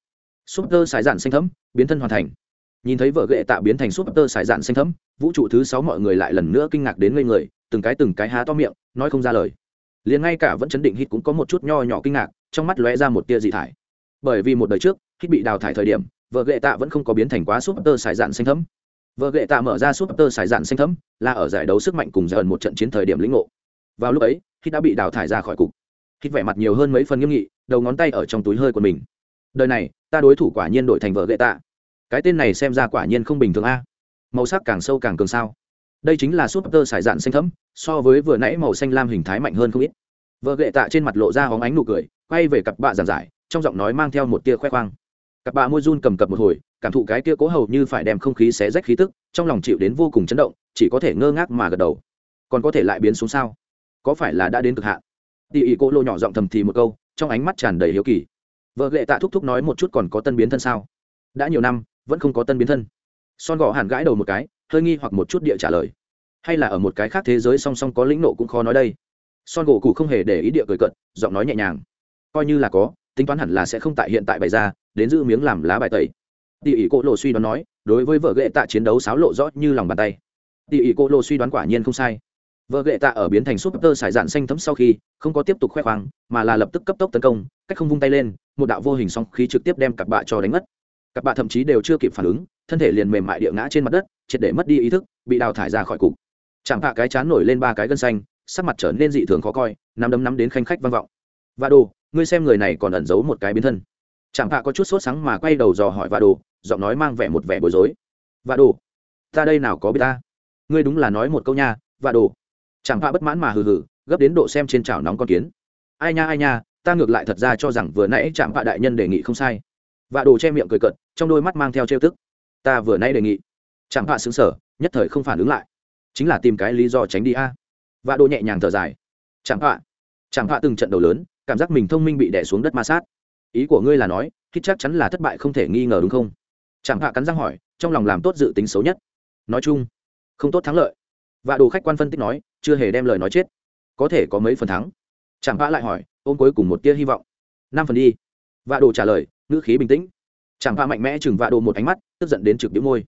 Súp tơ sải dạn xanh thấm, biến thân hoàn thành. Nhìn thấy vợ gệ tạ biến thành súp tơ sải dạn xanh thấm, vũ trụ thứ sáu mọi người lại lần nữa kinh ngạc đến ngây người, từng cái từng cái há to miệng, nói không ra lời. Liền ngay cả vẫn chấn định hít cũng có một chút nho nhỏ kinh ngạc trong mắt lóe ra một tia dị thải. Bởi vì một đời trước, khi bị đào thải thời điểm, vợ gệ tạ vẫn không có biến thành quá súp tơ sải dạn xanh thấm. Vợ gệ tạ mở ra súp tơ sải dạn xanh thấm, là ở giải đấu sức mạnh cùng dần một trận chiến thời điểm lĩnh ngộ. Vào lúc ấy, khi đã bị đào thải ra khỏi cục, khi vẻ mặt nhiều hơn mấy phần nghiêm nghị, đầu ngón tay ở trong túi hơi của mình. Đời này, ta đối thủ quả nhiên đổi thành vợ gệ tạ. Cái tên này xem ra quả nhiên không bình thường a. Màu sắc càng sâu càng cường sao. Đây chính là súp tơ sải dạn xanh thấm, so với vừa nãy màu xanh lam hình thái mạnh hơn không ít vợ gệ tạ trên mặt lộ ra hóng ánh nụ cười, quay về cặp bạ giảng giải, trong giọng nói mang theo một tia khoe khoang. Cặp bạ môi run cầm cập một hồi, cảm thụ cái tia cố hầu như phải đem không khí xé rách khí tức, trong lòng chịu đến vô cùng chấn động, chỉ có thể ngơ ngác mà gật đầu. Còn có thể lại biến xuống sao? Có phải là đã đến cực hạn? Tỉ ỉ cô lô nhỏ giọng thầm thì một câu, trong ánh mắt tràn đầy hiếu kỳ. Vợ gệ tạ thúc thúc nói một chút còn có tân biến thân sao? Đã nhiều năm, vẫn không có tân biến thân. Son gò hàn gãi đầu một cái, hơi nghi hoặc một chút địa trả lời. Hay là ở một cái khác thế giới song song có lĩnh nộ cũng khó nói đây son gỗ cụ không hề để ý địa cười cận giọng nói nhẹ nhàng. Coi như là có, tính toán hẳn là sẽ không tại hiện tại bày ra, đến giữ miếng làm lá bài tẩy. Tỉ ỉ cô lộ suy đoán nói, đối với vợ ghệ tạ chiến đấu sáo lộ rõ như lòng bàn tay. Tỉ ỉ cô lộ suy đoán quả nhiên không sai. Vợ ghệ tạ ở biến thành súp tơ sải dạn xanh thấm sau khi, không có tiếp tục khoe khoang, mà là lập tức cấp tốc tấn công, cách không vung tay lên, một đạo vô hình song khí trực tiếp đem cặp bạ cho đánh mất cặp bạ thậm chí đều chưa kịp phản ứng, thân thể liền mềm mại địa ngã trên mặt đất, triệt để mất đi ý thức, bị đào thải ra khỏi cục. Chẳng hạ cái chán nổi lên ba cái gân xanh sắc mặt trở nên dị thường khó coi, nắm đấm nắm đến khanh khách vang vọng. Và đồ ngươi xem người này còn ẩn giấu một cái biến thân. Chẳng hạ có chút sốt sáng mà quay đầu dò hỏi và đồ giọng nói mang vẻ một vẻ bối rối. Và đồ ta đây nào có biết ta? Ngươi đúng là nói một câu nha và đồ chẳng hạ bất mãn mà hừ hừ, gấp đến độ xem trên chảo nóng con kiến. Ai nha ai nha, ta ngược lại thật ra cho rằng vừa nãy trạm hạ đại nhân đề nghị không sai. Và đồ che miệng cười cận trong đôi mắt mang theo trêu tức. Ta vừa nãy đề nghị. Trạm hạ xứng sở nhất thời không phản ứng lại. Chính là tìm cái lý do tránh đi a và đồ nhẹ nhàng thở dài. Chẳng họa. Chẳng họa từng trận đầu lớn, cảm giác mình thông minh bị đẻ xuống đất ma sát. Ý của ngươi là nói kết chắc chắn là thất bại không thể nghi ngờ đúng không? Chẳng họa cắn răng hỏi, trong lòng làm tốt dự tính xấu nhất. Nói chung, không tốt thắng lợi. Và đồ khách quan phân tích nói, chưa hề đem lời nói chết. Có thể có mấy phần thắng. Chẳng họa lại hỏi, ôm cuối cùng một tia hy vọng. Năm phần đi. Và đồ trả lời, ngữ khí bình tĩnh. Chẳng họa mạnh mẽ chừng vạ đồ một ánh mắt, tức giận đến trực đĩu môi.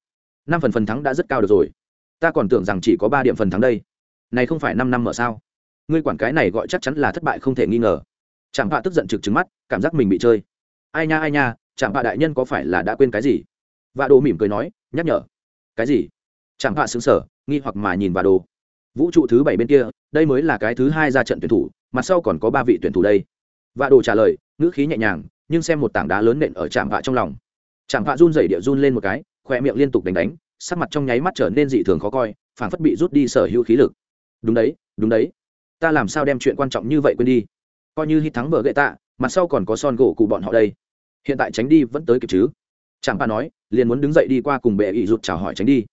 Năm phần phần thắng đã rất cao được rồi. Ta còn tưởng rằng chỉ có ba điểm phần thắng đây này không phải năm năm mở sao? Ngươi quản cái này gọi chắc chắn là thất bại không thể nghi ngờ. Chẳng bạ tức giận trực trứng mắt, cảm giác mình bị chơi. Ai nha ai nha chẳng bạ đại nhân có phải là đã quên cái gì? Và đồ mỉm cười nói, nhắc nhở. Cái gì? Chẳng bạ xứng sở nghi hoặc mà nhìn và đồ. Vũ trụ thứ bảy bên kia, đây mới là cái thứ hai ra trận tuyển thủ, mặt sau còn có ba vị tuyển thủ đây. Và đồ trả lời, ngữ khí nhẹ nhàng, nhưng xem một tảng đá lớn nện ở trạm vạ trong lòng. Trạm vạ run rẩy địa run lên một cái, khoe miệng liên tục đánh đánh, sắc mặt trong nháy mắt trở nên dị thường khó coi, phảng phất bị rút đi sở hữu khí lực đúng đấy đúng đấy. Ta làm sao đem chuyện quan trọng như vậy quên đi? Coi như hít thắng bờ gậy tạ, mặt sau còn có son gỗ cụ bọn họ đây. Hiện tại tránh đi vẫn tới kịp chứ? Chẳng bà nói, liền muốn đứng dậy đi qua cùng bệ ý rụt chào hỏi tránh đi.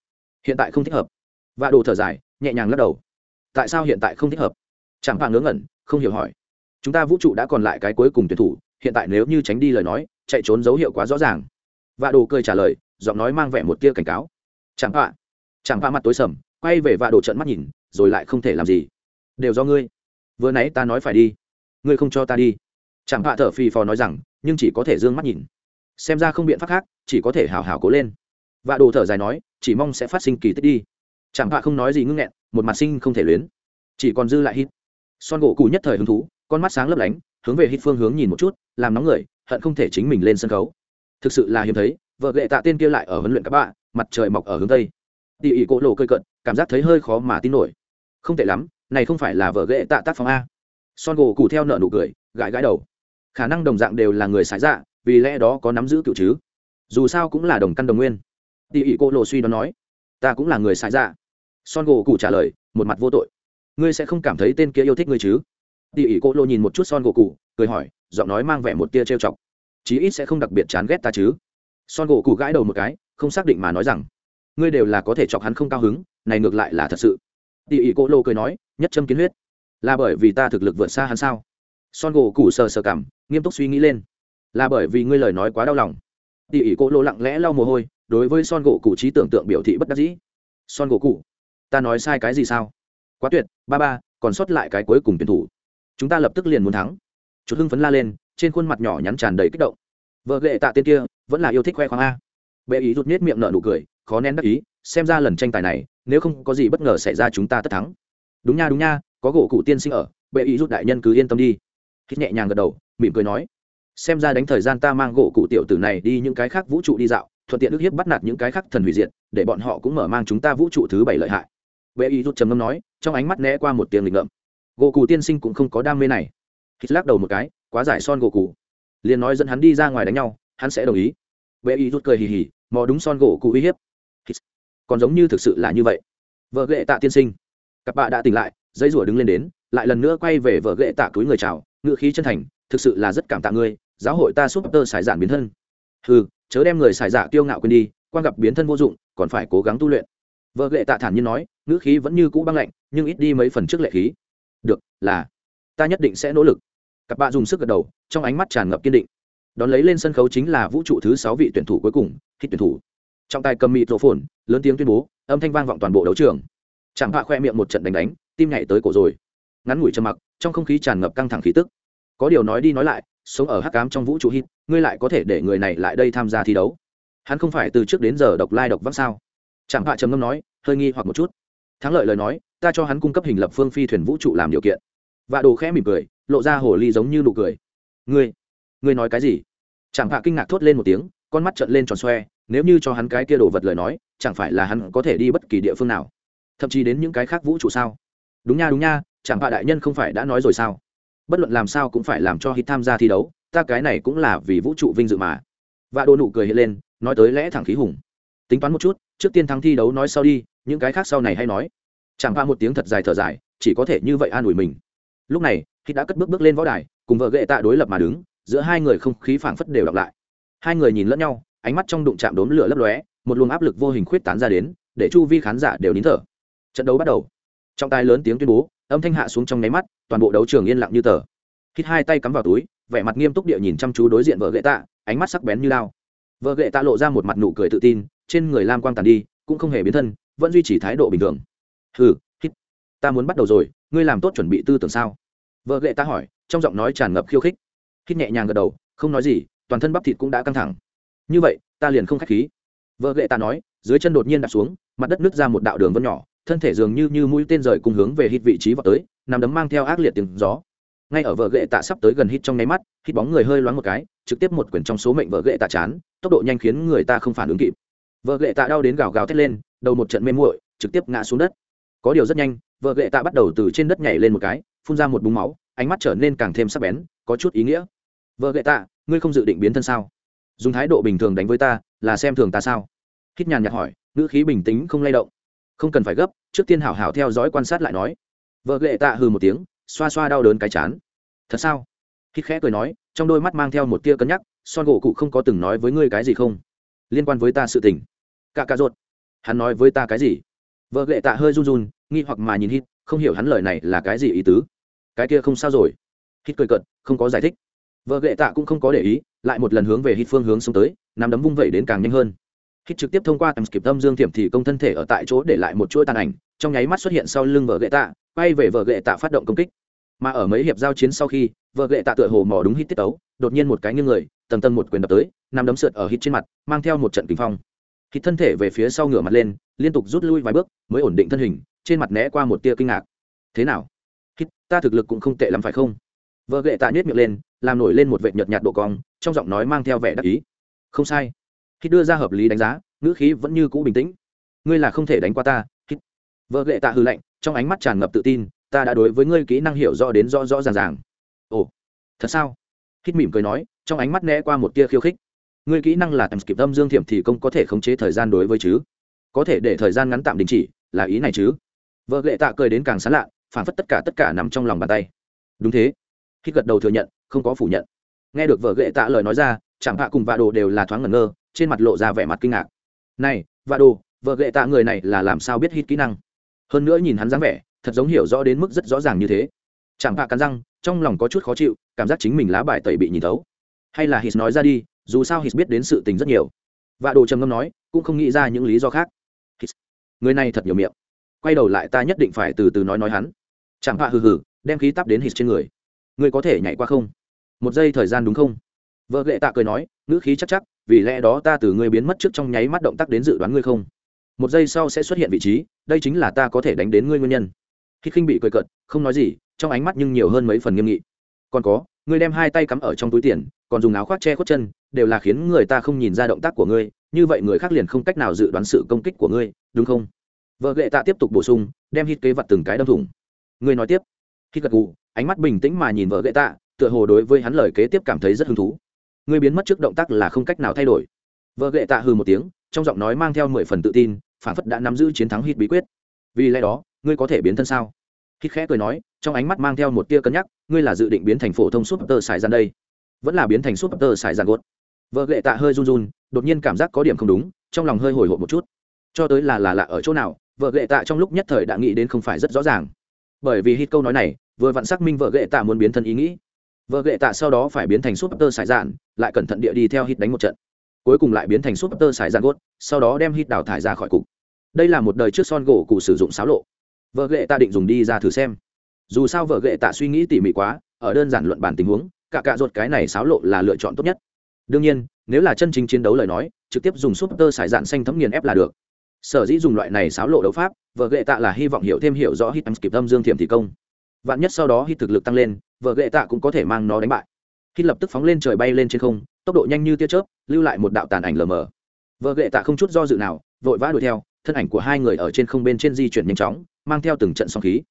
Hiện tại không thích hợp. Và đồ thở dài, nhẹ nhàng lắc đầu. Tại sao hiện tại không thích hợp? Chẳng bà ngớ ngẩn, không hiểu hỏi. Chúng ta vũ trụ đã còn lại cái cuối cùng tuyển thủ, hiện tại nếu như tránh đi lời nói, chạy trốn dấu hiệu quá rõ ràng. Và đồ cười trả lời, giọng nói mang vẻ một tia cảnh cáo. Chẳng bà chẳng bà mặt tối sầm, quay về và đồ trận mắt nhìn rồi lại không thể làm gì. Đều do ngươi. Vừa nãy ta nói phải đi. Ngươi không cho ta đi. Chẳng hạ thở phì phò nói rằng, nhưng chỉ có thể d ư ơ n g mắt nhìn. Xem ra không biện pháp khác, chỉ có thể hào hào cố lên. Và đồ thở dài nói, chỉ mong sẽ phát sinh kỳ tích đi. Chẳng hạ không nói gì ngưng nghẹn, một mặt sinh không thể luyến. Chỉ còn dư lại hít. Son gỗ cù nhất thời hứng thú, con mắt sáng lấp lánh, hướng về hít phương hướng nhìn một chút, làm nóng người, hận không thể chính mình lên sân khấu. Thực sự là hiếm thấy, vợ ghệ tạ tên kia lại ở huấn luyện các bạn, mặt trời mọc ở hướng tây. Tỉ ỉ cỗ lộ cơi cận, cảm giác thấy hơi khó mà tin nổi không tệ lắm, này không phải là vợ ghệ tạ tác phong a. Son gỗ cụ theo nợ nụ cười, gãi gãi đầu. Khả năng đồng dạng đều là người sái dạ vì lẽ đó có nắm giữ cựu chứ. Dù sao cũng là đồng căn đồng nguyên. Tỉ ỉ cô lộ suy đoán nói, ta cũng là người sái dạ. Son gỗ cụ trả lời, một mặt vô tội. Ngươi sẽ không cảm thấy tên kia yêu thích ngươi chứ? Tỉ ỉ cô lộ nhìn một chút son gỗ cụ cười hỏi, giọng nói mang vẻ một tia trêu chọc, chí ít sẽ không đặc biệt chán ghét ta chứ? Son gỗ cụ gãi đầu một cái, không xác định mà nói rằng, ngươi đều là có thể chọc hắn không cao hứng, này ngược lại là thật sự tỉ ỉ Cố Lô cười nói nhất châm kiến huyết. Là bởi vì ta thực lực vượt xa hắn sao? Son gỗ Củ sờ sờ cảm nghiêm túc suy nghĩ lên. Là bởi vì ngươi lời nói quá đau lòng. Tỉ ỉ Cố Lô lặng lẽ lau mồ hôi đối với son gỗ Củ trí tưởng tượng biểu thị bất đắc dĩ. Son gỗ Củ, ta nói sai cái gì sao? Quá tuyệt ba ba còn sót lại cái cuối cùng tuyển thủ. Chúng ta lập tức liền muốn thắng. Chút hưng phấn la lên trên khuôn mặt nhỏ nhắn tràn đầy kích động. Vợ ghệ tạ tên kia vẫn là yêu thích khoe khoang a. Bệ ý rút nết miệng nở nụ cười khó nén đắc ý, xem ra lần tranh tài này, nếu không có gì bất ngờ xảy ra chúng ta tất thắng. Đúng nha đúng nha, có gỗ cụ tiên sinh ở, bệ ý rút đại nhân cứ yên tâm đi. Hít nhẹ nhàng gật đầu, mỉm cười nói. Xem ra đánh thời gian ta mang gỗ cụ tiểu tử này đi những cái khác vũ trụ đi dạo, thuận tiện ức hiếp bắt nạt những cái khác thần hủy diệt, để bọn họ cũng mở mang chúng ta vũ trụ thứ bảy lợi hại. Bệ ý rút trầm ngâm nói, trong ánh mắt né qua một tiếng lịch ngợm. Gỗ cụ tiên sinh cũng không có đam mê này. Hít lắc đầu một cái, quá giải son gỗ cụ. Liền nói dẫn hắn đi ra ngoài đánh nhau, hắn sẽ đồng ý. Bệ ý rút cười hì hì, mò đúng son gỗ cụ uy hiếp còn giống như thực sự là như vậy. Vợ ghệ tạ tiên sinh. Cặp bạ đã tỉnh lại dây rủa đứng lên đến, lại lần nữa quay về vợ ghệ tạ túi người chào ngự khí chân thành, thực sự là rất cảm tạ ngươi, giáo hội ta giúp tơ xài giản biến thân. Ừ chớ đem người xài giả kiêu ngạo quên đi, quan gặp biến thân vô dụng, còn phải cố gắng tu luyện. Vợ ghệ tạ thản nhiên nói, ngữ khí vẫn như cũ băng lạnh, nhưng ít đi mấy phần trước lệ khí. Được, là, ta nhất định sẽ nỗ lực. Cặp bạ dùng sức gật đầu, trong ánh mắt tràn ngập kiên định. Đón lấy lên sân khấu chính là vũ trụ thứ sáu vị tuyển thủ cuối cùng khi tuyển thủ trong tay cầm mịt rổ phồn lớn tiếng tuyên bố, âm thanh vang vọng toàn bộ đấu trường. Chẳng hạ khoe miệng một trận đánh đánh, tim nhảy tới cổ rồi. Ngắn ngủi trầm mặc, trong không khí tràn ngập căng thẳng khí tức. Có điều nói đi nói lại, sống ở hắc cám trong vũ trụ hít ngươi lại có thể để người này lại đây tham gia thi đấu. Hắn không phải từ trước đến giờ độc lai độc vắng sao? Chẳng hạ trầm ngâm nói, hơi nghi hoặc một chút. Thắng lợi lời nói, ta cho hắn cung cấp hình lập phương phi thuyền vũ trụ làm điều kiện. Và đồ khẽ mỉm cười, lộ ra hồ ly giống như nụ cười. Ngươi ngươi nói cái gì? Chẳng hạ kinh ngạc thốt lên một tiếng, con mắt trợn lên tròn xoe nếu như cho hắn cái kia đồ vật lời nói, chẳng phải là hắn có thể đi bất kỳ địa phương nào? Thậm chí đến những cái khác vũ trụ sao? Đúng nha đúng nha, chẳng hạ đại nhân không phải đã nói rồi sao? Bất luận làm sao cũng phải làm cho hít tham gia thi đấu, ta cái này cũng là vì vũ trụ vinh dự mà. Và đồ nụ cười hiện lên, nói tới lẽ thẳng khí hùng. Tính toán một chút, trước tiên thắng thi đấu nói sau đi, những cái khác sau này hay nói. Chẳng qua một tiếng thật dài thở dài, chỉ có thể như vậy an ủi mình. Lúc này khi đã cất bước bước lên võ đài, cùng vợ ghệ tạ đối lập mà đứng, giữa hai người không khí phảng phất đều đọc lại. Hai người nhìn lẫn nhau ánh mắt trong đụng chạm đốm lửa lấp lóe, một luồng áp lực vô hình khuyết tán ra đến, để chu vi khán giả đều nín thở. Trận đấu bắt đầu. Trong tai lớn tiếng tuyên bố, âm thanh hạ xuống trong nháy mắt, toàn bộ đấu trường yên lặng như tờ. Hít hai tay cắm vào túi, vẻ mặt nghiêm túc địa nhìn chăm chú đối diện vợ ghệ tạ, ánh mắt sắc bén như lao. Vợ ghệ tạ lộ ra một mặt nụ cười tự tin, trên người lam quang tàn đi, cũng không hề biến thân, vẫn duy trì thái độ bình thường. Hừ, hít. Ta muốn bắt đầu rồi, ngươi làm tốt chuẩn bị tư tưởng sao? Vợ ghệ ta hỏi, trong giọng nói tràn ngập khiêu khích. Hít nhẹ nhàng gật đầu, không nói gì, toàn thân bắp thịt cũng đã căng thẳng như vậy, ta liền không k h á c h khí. Vợ ghệ ta nói, dưới chân đột nhiên đặt xuống, mặt đất nứt ra một đạo đường vân nhỏ, thân thể dường như như mũi tên rời cùng hướng về hít vị trí vào tới, nằm đấm mang theo ác liệt tiếng gió. Ngay ở vợ ghệ tạ sắp tới gần hít trong nháy mắt, hít bóng người hơi loáng một cái, trực tiếp một quyển trong số mệnh vợ ghệ tạ chán, tốc độ nhanh khiến người ta không phản ứng kịp. Vợ ghệ tạ đau đến gào gào thét lên, đầu một trận mê muội, trực tiếp ngã xuống đất. Có điều rất nhanh, vợ ghệ tạ bắt đầu từ trên đất nhảy lên một cái, phun ra một búng máu, ánh mắt trở nên càng thêm sắc bén, có chút ý nghĩa. Vợ ghệ tạ, ngươi không dự định biến thân sao? Dùng thái độ bình thường đánh với ta, là xem thường ta sao? Hít nhàn nhạt hỏi, ngữ khí bình tĩnh không lay động. Không cần phải gấp, trước tiên hảo hảo theo dõi quan sát lại nói. Vợ ghệ tạ hừ một tiếng, xoa xoa đau đớn cái chán. Thật sao? Hít khẽ cười nói, trong đôi mắt mang theo một tia cân nhắc, son gỗ cụ không có từng nói với ngươi cái gì không? Liên quan với ta sự tình. Cạ cạ ruột. Hắn nói với ta cái gì? Vợ ghệ tạ hơi run run, nghi hoặc mà nhìn hít, không hiểu hắn lời này là cái gì ý tứ. Cái kia không sao rồi. Hít cười cận không có giải thích. Vợ ghệ tạ cũng không có để ý lại một lần hướng về hít phương hướng xuống tới nằm đấm vung vẩy đến càng nhanh hơn. Hít trực tiếp thông qua tầm kịp tâm dương thiểm thì công thân thể ở tại chỗ để lại một chuỗi tàn ảnh, trong nháy mắt xuất hiện sau lưng vợ gậy tạ, quay về vợ gậy tạ phát động công kích. Mà ở mấy hiệp giao chiến sau khi, vợ gậy tạ tựa hồ mò đúng hít tiết tấu, đột nhiên một cái nghiêng người, tầng tầng một quyền đập tới nằm đấm sượt ở hít trên mặt, mang theo một trận kinh phong. Hít thân thể về phía sau ngửa mặt lên, liên tục rút lui vài bước, mới ổn định thân hình, trên mặt né qua một tia kinh ngạc. Thế nào? Hít ta thực lực cũng không tệ lắm phải không? Vợ ghệ tạ nhét miệng lên, làm nổi lên một vệ nhợt nhạt độ cong, trong giọng nói mang theo vẻ đắc ý. Không sai. Khi đưa ra hợp lý đánh giá, ngữ khí vẫn như cũ bình tĩnh. Ngươi là không thể đánh qua ta khi... vợ ghệ tạ hư lạnh, trong ánh mắt tràn ngập tự tin, ta đã đối với ngươi kỹ năng hiểu rõ đến rõ rõ ràng ràng. Ồ, thật sao? Hít mỉm cười nói, trong ánh mắt né qua một tia khiêu khích. Ngươi kỹ năng là tầm kịp tâm dương thiểm thì công có thể khống chế thời gian đối với chứ? Có thể để thời gian ngắn tạm đình chỉ, là ý này chứ? Vợ lệ tạ cười đến càng sán lạ, phản phất tất cả tất cả nằm trong lòng bàn tay. Đúng thế khi gật đầu thừa nhận, không có phủ nhận. Nghe được vợ ghệ tạ lời nói ra chẳng hạ cùng vạ đồ đều là thoáng ngẩn ngơ, trên mặt lộ ra vẻ mặt kinh ngạc. Này, vạ đồ vợ ghệ tạ người này là làm sao biết hít kỹ năng? Hơn nữa nhìn hắn dáng vẻ, thật giống hiểu rõ đến mức rất rõ ràng như thế. Chẳng hạ cắn răng, trong lòng có chút khó chịu, cảm giác chính mình lá bài tẩy bị nhìn thấu. Hay là hít nói ra đi, dù sao hít biết đến sự tình rất nhiều. Vạ đồ trầm ngâm nói, cũng không nghĩ ra những lý do khác. Hít. người này thật nhiều miệng. Quay đầu lại ta nhất định phải từ từ nói nói hắn. Chẳng hạ hừ hừ, đem khí tắp đến hít trên người. Ngươi có thể nhảy qua không? Một giây thời gian đúng không? Vợ lệ tạ cười nói, ngữ khí chắc chắc, vì lẽ đó ta từ ngươi biến mất trước trong nháy mắt động tác đến dự đoán ngươi không? Một giây sau sẽ xuất hiện vị trí, đây chính là ta có thể đánh đến ngươi nguyên nhân. Khi khinh bị cười cợt, không nói gì, trong ánh mắt nhưng nhiều hơn mấy phần nghiêm nghị. Còn có, ngươi đem hai tay cắm ở trong túi tiền, còn dùng áo khoác che khuất chân, đều là khiến người ta không nhìn ra động tác của ngươi, như vậy người khác liền không cách nào dự đoán sự công kích của ngươi, đúng không? Vợ lệ tạ tiếp tục bổ sung, đem hít kế vặt từng cái đâm thủng. Ngươi nói tiếp. Khi gật gù ánh mắt bình tĩnh mà nhìn vợ gậy tạ, tựa hồ đối với hắn lời kế tiếp cảm thấy rất hứng thú. Ngươi biến mất trước động tác là không cách nào thay đổi. Vợ gậy tạ hừ một tiếng, trong giọng nói mang theo mười phần tự tin, phản phất đã nắm giữ chiến thắng hít bí quyết. Vì lẽ đó, ngươi có thể biến thân sao? Hít khẽ cười nói, trong ánh mắt mang theo một tia cân nhắc, ngươi là dự định biến thành phổ thông súp tơ xài gian đây. Vẫn là biến thành súp tơ xài gian gốt vợ gậy tạ hơi run run, đột nhiên cảm giác có điểm không đúng, trong lòng hơi hồi hộp một chút. Cho tới là là lạ ở chỗ nào, vợ gậy tạ trong lúc nhất thời đã nghĩ đến không phải rất rõ ràng bởi vì hít câu nói này, vừa vặn xác minh vợ ghệ tạ muốn biến thân ý nghĩ. Vợ ghệ tạ sau đó phải biến thành súp tơ xài dạn, lại cẩn thận địa đi theo hít đánh một trận. Cuối cùng lại biến thành súp tơ xài dạn gốt, sau đó đem hít đào thải ra khỏi cục. Đây là một đời trước son gỗ cụ sử dụng xáo lộ. Vợ ghệ tạ định dùng đi ra thử xem. Dù sao vợ ghệ tạ suy nghĩ tỉ mỉ quá, ở đơn giản luận bản tình huống, cả cạ ruột cái này xáo lộ là lựa chọn tốt nhất. Đương nhiên, nếu là chân chính chiến đấu lời nói, trực tiếp dùng súp tơ xài dạn xanh thấm nghiền ép là được sở dĩ dùng loại này xáo lộ đấu pháp, vợ gệ tạ là hy vọng hiểu thêm hiểu rõ hít âm kịp âm dương thiểm thị công. Vạn nhất sau đó hít thực lực tăng lên, vợ gệ tạ cũng có thể mang nó đánh bại. Hít lập tức phóng lên trời bay lên trên không, tốc độ nhanh như tia chớp, lưu lại một đạo tàn ảnh lờ mờ. Vợ gệ tạ không chút do dự nào, vội vã đuổi theo, thân ảnh của hai người ở trên không bên trên di chuyển nhanh chóng, mang theo từng trận song khí.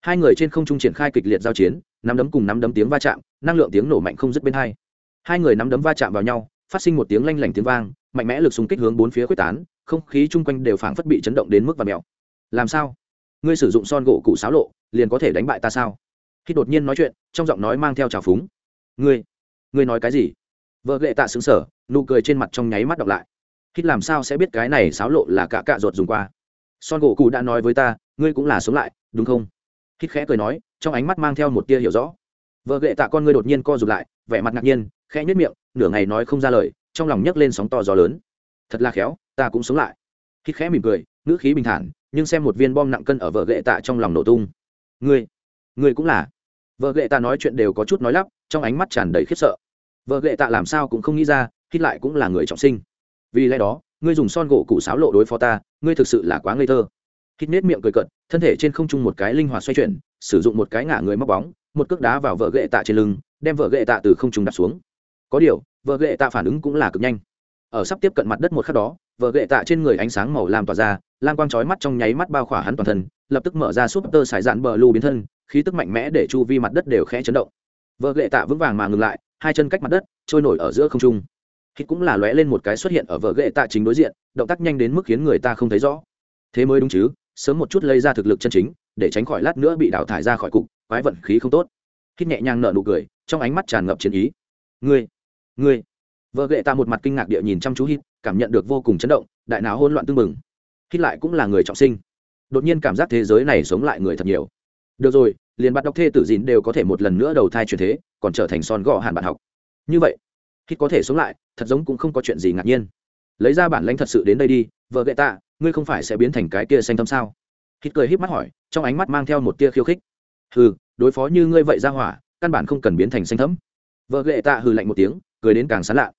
Hai người trên không trung triển khai kịch liệt giao chiến, nắm đấm cùng nắm đấm tiếng va chạm, năng lượng tiếng nổ mạnh không dứt bên hai. Hai người nắm đấm va chạm vào nhau, phát sinh một tiếng lanh lảnh tiếng vang, mạnh mẽ lực xung kích hướng bốn phía quyết tán không khí chung quanh đều phảng phất bị chấn động đến mức và mèo. Làm sao? Ngươi sử dụng son gỗ cụ xáo lộ, liền có thể đánh bại ta sao? Khi đột nhiên nói chuyện, trong giọng nói mang theo trào phúng. Ngươi ngươi nói cái gì? Vợ lệ tạ xứng sở nụ cười trên mặt trong nháy mắt đọc lại. Khi làm sao sẽ biết cái này xáo lộ là cả cạ ruột dùng qua? Son gỗ cụ đã nói với ta, ngươi cũng là sống lại, đúng không? Khi khẽ cười nói, trong ánh mắt mang theo một tia hiểu rõ. Vợ lệ tạ con ngươi đột nhiên co rụt lại, vẻ mặt ngạc nhiên, khẽ nhất miệng, nửa ngày nói không ra lời, trong lòng nhấc lên sóng to gió lớn thật là khéo, ta cũng sống lại. Hít khẽ mỉm cười, ngữ khí bình thản, nhưng xem một viên bom nặng cân ở vợ lệ tạ trong lòng nổ tung. Ngươi ngươi cũng là. Vợ lệ tạ nói chuyện đều có chút nói lắp, trong ánh mắt tràn đầy khiếp sợ. Vợ lệ tạ làm sao cũng không nghĩ ra, hít lại cũng là người trọng sinh. Vì lẽ đó, ngươi dùng son gỗ cụ sáo lộ đối phó ta, ngươi thực sự là quá ngây thơ. Hít nết miệng cười cận thân thể trên không trung một cái linh hoạt xoay chuyển, sử dụng một cái ngả người móc bóng, một cước đá vào vợ ghệ tạ trên lưng, đem vợ ghệ tạ từ không trung đặt xuống. Có điều vợ ghệ tạ phản ứng cũng là cực nhanh ở sắp tiếp cận mặt đất một khắc đó vợ ghệ tạ trên người ánh sáng màu làm tỏa ra lan quang chói mắt trong nháy mắt bao khỏa hắn toàn thân, lập tức mở ra súp tơ sải dạn bờ lưu biến thân, khí tức mạnh mẽ để chu vi mặt đất đều khẽ chấn động. Vợ ghệ tạ vững vàng mà ngừng lại, hai chân cách mặt đất, trôi nổi ở giữa không trung. Hít cũng là lóe lên một cái xuất hiện ở vợ ghệ tạ chính đối diện, động tác nhanh đến mức khiến người ta không thấy rõ. Thế mới đúng chứ, sớm một chút lấy ra thực lực chân chính, để tránh khỏi lát nữa bị đào thải ra khỏi cục, quái vận khí không tốt. Hít nhẹ nhàng nở nụ cười, trong ánh mắt tràn ngập chiến ý. Ngươi ngươi vợ ghệ ta một mặt kinh ngạc địa nhìn chăm chú hít cảm nhận được vô cùng chấn động đại não hỗn loạn tưng bừng. Hít lại cũng là người trọng sinh. Đột nhiên cảm giác thế giới này sống lại người thật nhiều. Được rồi liền bắt đọc thê tử dìn đều có thể một lần nữa đầu thai truyền thế còn trở thành son gò hàn bạn học. Như vậy hít có thể sống lại thật giống cũng không có chuyện gì ngạc nhiên. Lấy ra bản lãnh thật sự đến đây đi vợ ghệ ta, ngươi không phải sẽ biến thành cái kia xanh thâm sao? Hít cười híp mắt hỏi trong ánh mắt mang theo một tia khiêu khích. Hừ đối phó như ngươi vậy ra hỏa căn bản không cần biến thành xanh thấm. Vợ ghệ tạ hừ lạnh một tiếng cười đến càng sán lạ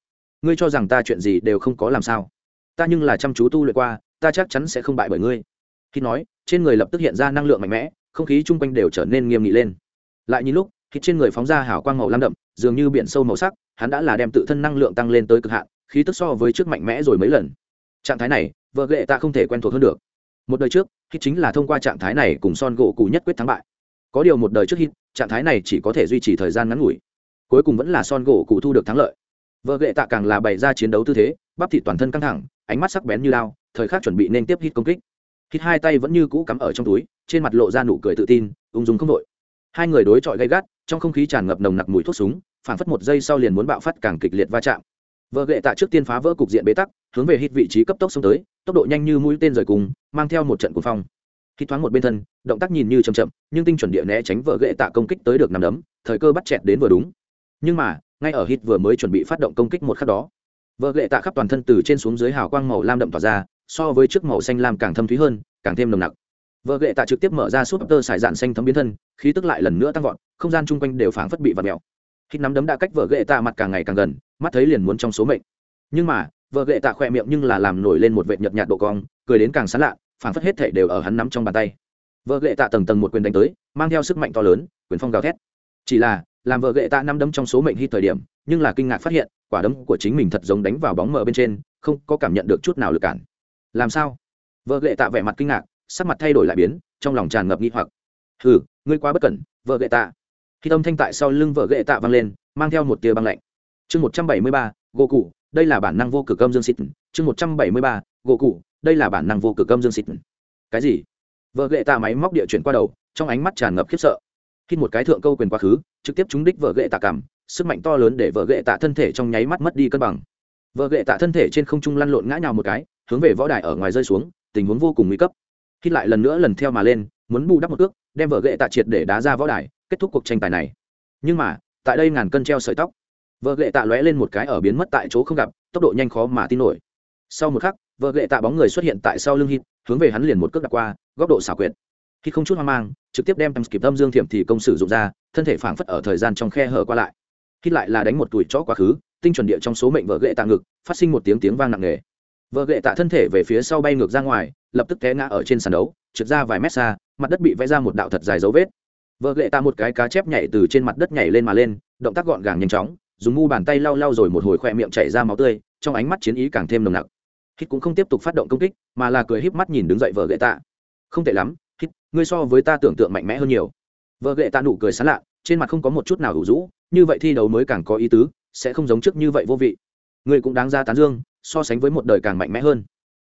ngươi cho rằng ta chuyện gì đều không có làm sao? Ta nhưng là chăm chú tu luyện qua, ta chắc chắn sẽ không bại bởi ngươi. Khi nói, trên người lập tức hiện ra năng lượng mạnh mẽ, không khí chung quanh đều trở nên nghiêm nghị lên. Lại nhìn lúc, khi trên người phóng ra hào quang màu lam đậm, dường như biển sâu màu sắc, hắn đã là đem tự thân năng lượng tăng lên tới cực hạn, khí tức so với trước mạnh mẽ rồi mấy lần. Trạng thái này, vợ ghệ ta không thể quen thuộc hơn được. Một đời trước, khi chính là thông qua trạng thái này cùng son gỗ cụ nhất quyết thắng bại. Có điều một đời trước hít trạng thái này chỉ có thể duy trì thời gian ngắn ngủi. Cuối cùng vẫn là son gỗ cụ thu được thắng lợi vợ ghệ tạ càng là bày ra chiến đấu tư thế, bắp thịt toàn thân căng thẳng, ánh mắt sắc bén như lao thời khắc chuẩn bị nên tiếp hít công kích. Hít hai tay vẫn như cũ cắm ở trong túi, trên mặt lộ ra nụ cười tự tin, ung dung không đội hai người đối chọi gay gắt, trong không khí tràn ngập nồng nặc mùi thuốc súng phản phất một giây sau liền muốn bạo phát càng kịch liệt va chạm. Vợ ghệ tạ trước tiên phá vỡ cục diện bế tắc, hướng về hít vị trí cấp tốc xông tới, tốc độ nhanh như mũi tên rời cùng, mang theo một trận cuồng phong. Khi thoáng một bên thân, động tác nhìn như chậm chậm, nhưng tinh chuẩn địa né tránh vợ ghệ tạ công kích tới được nằm đấm, thời cơ bắt chẹt đến vừa đúng. Nhưng mà ngay ở hít vừa mới chuẩn bị phát động công kích một khắc đó. Vợ lệ tạ khắp toàn thân từ trên xuống dưới hào quang màu lam đậm tỏa ra, so với trước màu xanh lam càng thâm thúy hơn, càng thêm nồng nặc. Vợ lệ tạ trực tiếp mở ra súp tơ xài dạn xanh thấm biến thân, khí tức lại lần nữa tăng vọt, không gian chung quanh đều phảng phất bị vặt mèo. Hít nắm đấm đã cách vợ lệ tạ mặt càng ngày càng gần, mắt thấy liền muốn trong số mệnh. Nhưng mà, vợ lệ tạ khỏe miệng nhưng là làm nổi lên một vệt nhợt nhạt độ cong, cười đến càng sán lạ, phảng phất hết thể đều ở hắn nắm trong bàn tay. Vợ lệ tạ tầng tầng một quyền đánh tới, mang theo sức mạnh to lớn, quyền phong gào thét. Chỉ là làm vợ gậy tạ năm đấm trong số mệnh hít thời điểm, nhưng là kinh ngạc phát hiện, quả đấm của chính mình thật giống đánh vào bóng mờ bên trên, không có cảm nhận được chút nào lực cản. Làm sao? Vợ gậy tạ vẻ mặt kinh ngạc, sắc mặt thay đổi lại biến, trong lòng tràn ngập nghi hoặc. Hừ, ngươi quá bất cẩn, vợ gậy tạ. Khi tâm thanh tại sau lưng vợ gậy tạ vang lên, mang theo một tia băng lạnh. Chương một trăm bảy mươi ba, gỗ cụ đây là bản năng vô cực âm dương xịt. Chương một trăm bảy mươi ba, gỗ cụ đây là bản năng vô cực âm dương xịt. Cái gì? Vợ gậy tạ máy móc địa chuyển qua đầu, trong ánh mắt tràn ngập khiếp sợ khi một cái thượng câu quyền quá khứ, trực tiếp trúng đích vợ gệ tạ cảm, sức mạnh to lớn để vợ gệ tạ thân thể trong nháy mắt mất đi cân bằng. Vợ gệ tạ thân thể trên không trung lăn lộn ngã nhào một cái, hướng về võ đài ở ngoài rơi xuống, tình huống vô cùng nguy cấp. Khi lại lần nữa lần theo mà lên, muốn bù đắp một ước đem vợ gệ tạ triệt để đá ra võ đài, kết thúc cuộc tranh tài này. Nhưng mà, tại đây ngàn cân treo sợi tóc vợ gệ tạ lóe lên một cái ở biến mất tại chỗ không gặp, tốc độ nhanh khó mà tin nổi. Sau một khắc vợ gệ tạ bóng người xuất hiện tại sau lưng hít, hướng về hắn liền một cước đặt qua, góc độ xảo quyệt khi không chút hoang mang, trực tiếp đem tầm kịp tâm dương thiểm thì công sử dụng ra, thân thể phảng phất ở thời gian trong khe hở qua lại. Khi lại là đánh một tuổi chó quá khứ, tinh chuẩn địa trong số mệnh vợ gệ tạ ngực, phát sinh một tiếng tiếng vang nặng nề. Vợ gệ tạ thân thể về phía sau bay ngược ra ngoài, lập tức té ngã ở trên sàn đấu, trượt ra vài mét xa, mặt đất bị vẽ ra một đạo thật dài dấu vết. Vợ gệ tạ một cái cá chép nhảy từ trên mặt đất nhảy lên mà lên, động tác gọn gàng nhanh chóng, dùng mu bàn tay lau lau rồi một hồi khoe miệng chảy ra máu tươi, trong ánh mắt chiến ý càng thêm nồng nặc. Hít cũng không tiếp tục phát động công kích, mà là cười híp mắt nhìn đứng dậy vợ gệ tạ. Không tệ lắm ngươi so với ta tưởng tượng mạnh mẽ hơn nhiều. Vợ ghệ tạ nụ cười sán lạ, trên mặt không có một chút nào ủ rũ, như vậy thi đấu mới càng có ý tứ, sẽ không giống trước như vậy vô vị. Ngươi cũng đáng ra tán dương, so sánh với một đời càng mạnh mẽ hơn.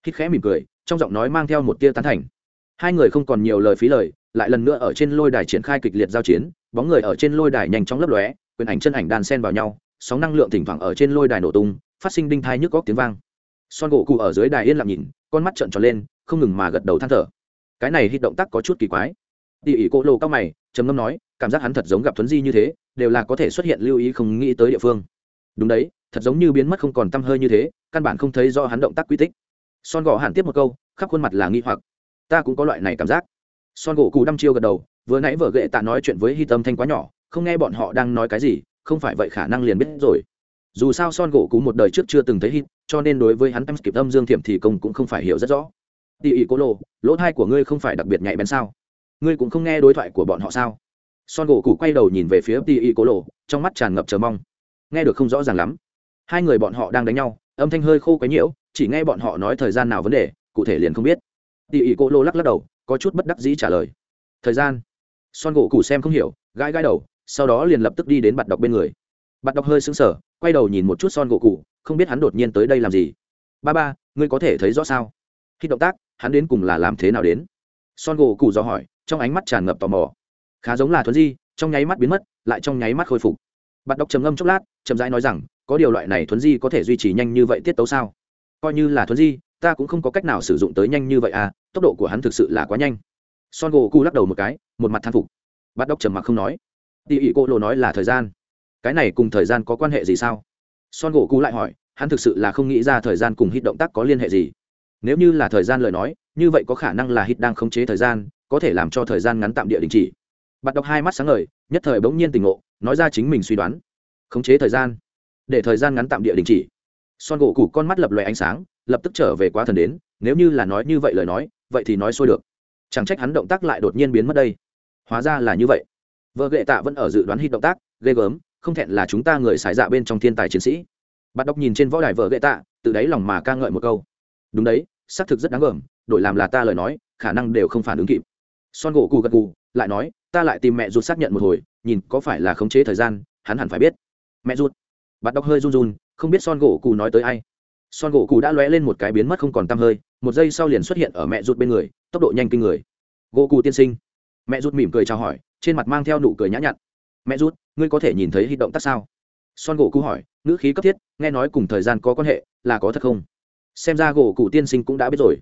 Hít khẽ mỉm cười, trong giọng nói mang theo một tia tán thành. Hai người không còn nhiều lời phí lời, lại lần nữa ở trên lôi đài triển khai kịch liệt giao chiến, bóng người ở trên lôi đài nhanh chóng lấp lóe, quyền ảnh chân ảnh đan sen vào nhau, sóng năng lượng thỉnh thoảng ở trên lôi đài nổ tung, phát sinh đinh thai nhức góc tiếng vang. Son gỗ cụ ở dưới đài yên lặng nhìn, con mắt trợn tròn lên, không ngừng mà gật đầu than thở cái này hít động tác có chút kỳ quái. Tỉ ỉ cô lô cao mày, trầm ngâm nói, cảm giác hắn thật giống gặp thuấn di như thế, đều là có thể xuất hiện lưu ý không nghĩ tới địa phương. Đúng đấy, thật giống như biến mất không còn t hơi như thế, căn bản không thấy do hắn động tác quy tích. Son gỗ hẳn tiếp một câu, khắp khuôn mặt là nghi hoặc. Ta cũng có loại này cảm giác. Son gỗ cù đăm chiêu gật đầu, vừa nãy vợ gệ tạ nói chuyện với hy tâm thanh quá nhỏ, không nghe bọn họ đang nói cái gì, không phải vậy khả năng liền biết rồi. Dù sao son gỗ cú một đời trước chưa từng thấy hít cho nên đối với hắn em kịp âm dương thiểm thì công cũng không phải hiểu rất rõ tỉ ỉ cô lô, lỗ thai của ngươi không phải đặc biệt nhạy bén sao? Ngươi cũng không nghe đối thoại của bọn họ sao? Son gỗ cụ quay đầu nhìn về phía tỉ ỉ cô lô, trong mắt tràn ngập chờ mong. Nghe được không rõ ràng lắm. Hai người bọn họ đang đánh nhau, âm thanh hơi khô quấy nhiễu, chỉ nghe bọn họ nói thời gian nào vấn đề, cụ thể liền không biết. Tỉ ỉ cô lô lắc lắc đầu, có chút bất đắc dĩ trả lời. Thời gian. Son gỗ cụ xem không hiểu, gãi gãi đầu, sau đó liền lập tức đi đến bạt đọc bên người. Bạt đọc hơi sững sờ, quay đầu nhìn một chút son gỗ cụ không biết hắn đột nhiên tới đây làm gì. Ba ba, ngươi có thể thấy rõ sao? Khi động tác, hắn đến cùng là làm thế nào đến? Son gỗ cụ dò hỏi, trong ánh mắt tràn ngập tò mò. Khá giống là thuấn di, trong nháy mắt biến mất, lại trong nháy mắt khôi phục. Bạn đọc trầm ngâm chốc lát, chậm rãi nói rằng, có điều loại này thuấn di có thể duy trì nhanh như vậy tiết tấu sao? Coi như là thuấn di, ta cũng không có cách nào sử dụng tới nhanh như vậy à tốc độ của hắn thực sự là quá nhanh. Son gỗ cụ lắc đầu một cái, một mặt thán phục. Bạn đốc trầm mặc không nói. Tỉ ỉ cô lộ nói là thời gian. Cái này cùng thời gian có quan hệ gì sao? Son gỗ cụ lại hỏi, hắn thực sự là không nghĩ ra thời gian cùng hít động tác có liên hệ gì nếu như là thời gian lời nói, như vậy có khả năng là hít đang khống chế thời gian, có thể làm cho thời gian ngắn tạm địa đình chỉ. Bạn đọc hai mắt sáng ngời, nhất thời bỗng nhiên tỉnh ngộ, nói ra chính mình suy đoán. Khống chế thời gian. Để thời gian ngắn tạm địa đình chỉ. Son gỗ củ con mắt lập loè ánh sáng, lập tức trở về quá thần đến, nếu như là nói như vậy lời nói, vậy thì nói xôi được. Chẳng trách hắn động tác lại đột nhiên biến mất đây. Hóa ra là như vậy. Vợ gệ tạ vẫn ở dự đoán hít động tác, ghê gớm, không thẹn là chúng ta người xài dạ bên trong thiên tài chiến sĩ. Bắt đọc nhìn trên võ đài vợ gậy tạ, tự đáy lòng mà ca ngợi một câu. Đúng đấy xác thực rất đáng gờm đổi làm là ta lời nói, khả năng đều không phản ứng kịp. Son gỗ cù gật cù lại nói, ta lại tìm mẹ ruột xác nhận một hồi, nhìn có phải là khống chế thời gian, hắn hẳn phải biết. Mẹ ruột. Bạn đọc hơi run run, không biết son gỗ cù nói tới ai. Son gỗ cù đã lóe lên một cái biến mất không còn t hơi, một giây sau liền xuất hiện ở mẹ ruột bên người, tốc độ nhanh kinh người. Gỗ cù tiên sinh. Mẹ ruột mỉm cười chào hỏi, trên mặt mang theo nụ cười nhã nhặn. Mẹ ruột, ngươi có thể nhìn thấy hít động tác sao? Son gỗ cù hỏi, ngữ khí cấp thiết, nghe nói cùng thời gian có quan hệ, là có thật không? Xem ra gỗ cụ tiên sinh cũng đã biết rồi.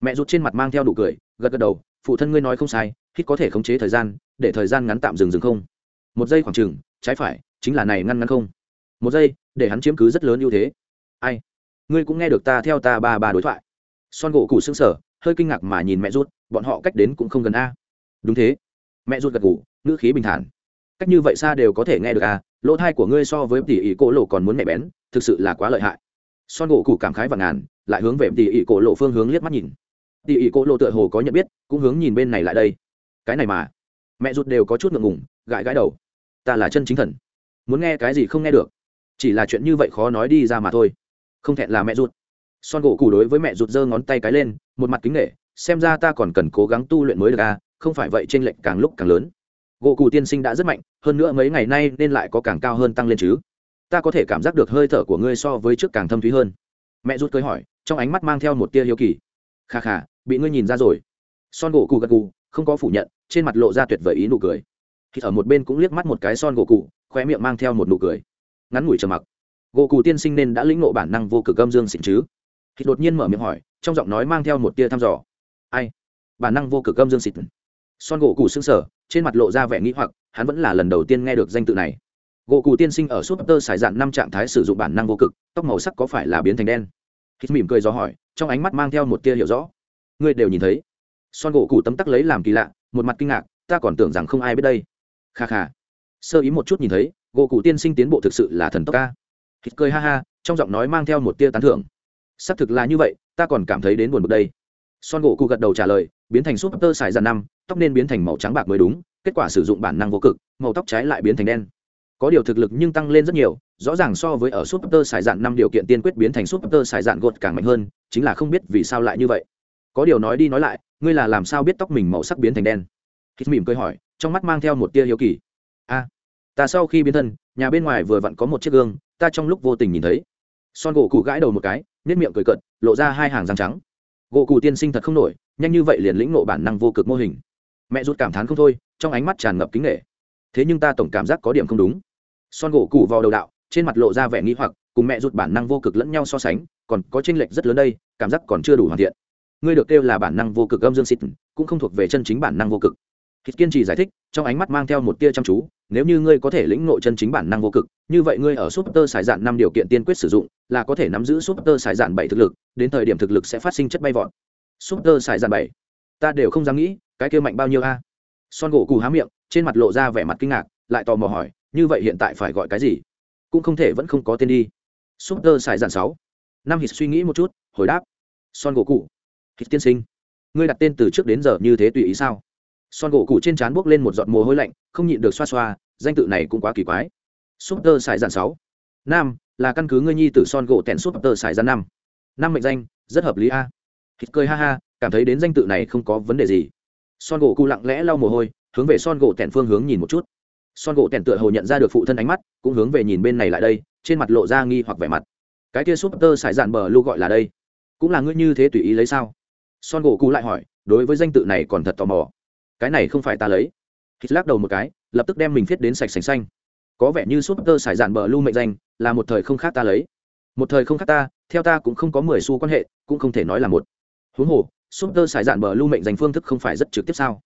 Mẹ rút trên mặt mang theo đủ cười, gật gật đầu, phụ thân ngươi nói không sai, hít có thể khống chế thời gian, để thời gian ngắn tạm dừng dừng không. Một giây khoảng chừng, trái phải, chính là này ngăn ngăn không. Một giây, để hắn chiếm cứ rất lớn ưu thế. Ai? Ngươi cũng nghe được ta theo ta ba ba đối thoại. Son gỗ cụ xương sở hơi kinh ngạc mà nhìn mẹ rút bọn họ cách đến cũng không gần a. Đúng thế. Mẹ rút gật ngủ ngữ khí bình thản. Cách như vậy xa đều có thể nghe được a, lỗ thai của ngươi so với tỷ ý cỗ lộ còn muốn mẹ bén, thực sự là quá lợi hại son gỗ cụ cảm khái và ngàn, lại hướng về tỷ ỉ cổ lộ phương hướng liếc mắt nhìn. Tỷ ỉ cổ lộ tựa hồ có nhận biết, cũng hướng nhìn bên này lại đây. Cái này mà. Mẹ rút đều có chút ngượng ngùng, gãi gãi đầu. Ta là chân chính thần. Muốn nghe cái gì không nghe được. Chỉ là chuyện như vậy khó nói đi ra mà thôi. Không thẹn là mẹ rút son gỗ cụ đối với mẹ rút giơ ngón tay cái lên, một mặt kính nghệ xem ra ta còn cần cố gắng tu luyện mới được à không phải vậy trên lệnh càng lúc càng lớn. Gỗ cụ tiên sinh đã rất mạnh, hơn nữa mấy ngày nay nên lại có càng cao hơn tăng lên chứ ta có thể cảm giác được hơi thở của ngươi so với trước càng thâm thúy hơn. Mẹ rút cưới hỏi, trong ánh mắt mang theo một tia hiếu kỳ. Kha kha, bị ngươi nhìn ra rồi. Son gỗ cụ gật cụ không có phủ nhận, trên mặt lộ ra tuyệt vời ý nụ cười. Khi ở một bên cũng liếc mắt một cái son gỗ cụ khoe miệng mang theo một nụ cười. Ngắn ngủi trầm mặc. Gỗ cụ tiên sinh nên đã lĩnh ngộ bản năng vô cực âm dương xịn chứ? Khi đột nhiên mở miệng hỏi, trong giọng nói mang theo một tia thăm dò. Ai? Bản năng vô cực âm dương xịn son gỗ cụ xương sở trên mặt lộ ra vẻ nghĩ hoặc, hắn vẫn là lần đầu tiên nghe được danh tự này gỗ cụ tiên sinh ở súp tơ xài dạn năm trạng thái sử dụng bản năng vô cực, tóc màu sắc có phải là biến thành đen? Hít mỉm cười do hỏi, trong ánh mắt mang theo một tia hiểu rõ. Ngươi đều nhìn thấy. Son gỗ cụ tấm tắc lấy làm kỳ lạ, một mặt kinh ngạc, ta còn tưởng rằng không ai biết đây. Kha kha. Sơ ý một chút nhìn thấy, gỗ cụ tiên sinh tiến bộ thực sự là thần tốc ca. Hít cười ha ha, trong giọng nói mang theo một tia tán thưởng. Xác thực là như vậy, ta còn cảm thấy đến buồn bực đây. Son gỗ cụ gật đầu trả lời, biến thành súp tơ xài dàn năm, tóc nên biến thành màu trắng bạc mới đúng, kết quả sử dụng bản năng vô cực, màu tóc trái lại biến thành đen có điều thực lực nhưng tăng lên rất nhiều, rõ ràng so với ở súp tơ xài dạn năm điều kiện tiên quyết biến thành súp tơ xài dạn gột càng mạnh hơn, chính là không biết vì sao lại như vậy. Có điều nói đi nói lại, ngươi là làm sao biết tóc mình màu sắc biến thành đen? Hít mỉm cười hỏi, trong mắt mang theo một tia hiếu kỳ. A, ta sau khi biến thân, nhà bên ngoài vừa vặn có một chiếc gương, ta trong lúc vô tình nhìn thấy. Son gỗ cụ gãi đầu một cái nếp miệng cười cợt, lộ ra hai hàng răng trắng. Gỗ cụ tiên sinh thật không nổi, nhanh như vậy liền lĩnh nộ bản năng vô cực mô hình. Mẹ rút cảm thán không thôi, trong ánh mắt tràn ngập kính nghệ thế nhưng ta tổng cảm giác có điểm không đúng son gỗ cụ vào đầu đạo trên mặt lộ ra vẻ nghi hoặc cùng mẹ rụt bản năng vô cực lẫn nhau so sánh còn có tranh lệch rất lớn đây cảm giác còn chưa đủ hoàn thiện ngươi được kêu là bản năng vô cực âm dương xịt cũng không thuộc về chân chính bản năng vô cực Hít kiên trì giải thích, trong ánh mắt mang theo một tia chăm chú, nếu như ngươi có thể lĩnh ngộ chân chính bản năng vô cực, như vậy ngươi ở Super Sải Dạn năm điều kiện tiên quyết sử dụng, là có thể nắm giữ Super Sải Dạn bảy thực lực, đến thời điểm thực lực sẽ phát sinh chất bay vọt. Super Sải Dạn bảy, ta đều không dám nghĩ, cái kia mạnh bao nhiêu a? Son gỗ cù há miệng, trên mặt lộ ra vẻ mặt kinh ngạc, lại tò mò hỏi, như vậy hiện tại phải gọi cái gì? Cũng không thể vẫn không có tên đi. Super xài giản sáu. Năm Hít suy nghĩ một chút, hồi đáp. Son gỗ cụ. Hít tiên sinh, ngươi đặt tên từ trước đến giờ như thế tùy ý sao? son gỗ cụ trên trán buốc lên một giọt mồ hôi lạnh không nhịn được xoa xoa danh tự này cũng quá kỳ quái súp tơ giản sáu nam là căn cứ ngươi nhi từ son gỗ tèn súp tơ sải năm năm mệnh danh rất hợp lý a hít cười ha ha cảm thấy đến danh tự này không có vấn đề gì son gỗ cụ lặng lẽ lau mồ hôi hướng về son gỗ tèn phương hướng nhìn một chút son gỗ tèn tựa hồ nhận ra được phụ thân ánh mắt, cũng hướng về nhìn bên này lại đây, trên mặt lộ ra nghi hoặc vẻ mặt. Cái kia súp tơ sải dạn bờ lu gọi là đây. Cũng là ngươi như thế tùy ý lấy sao? Son gỗ cụ lại hỏi, đối với danh tự này còn thật tò mò. Cái này không phải ta lấy. Hít lắc đầu một cái, lập tức đem mình viết đến sạch sành xanh. Có vẻ như súp tơ sải dạn bờ lưu mệnh danh là một thời không khác ta lấy. Một thời không khác ta, theo ta cũng không có mười xu quan hệ, cũng không thể nói là một. Huống hồ súp tơ sải dạn bờ lưu mệnh danh phương thức không phải rất trực tiếp sao?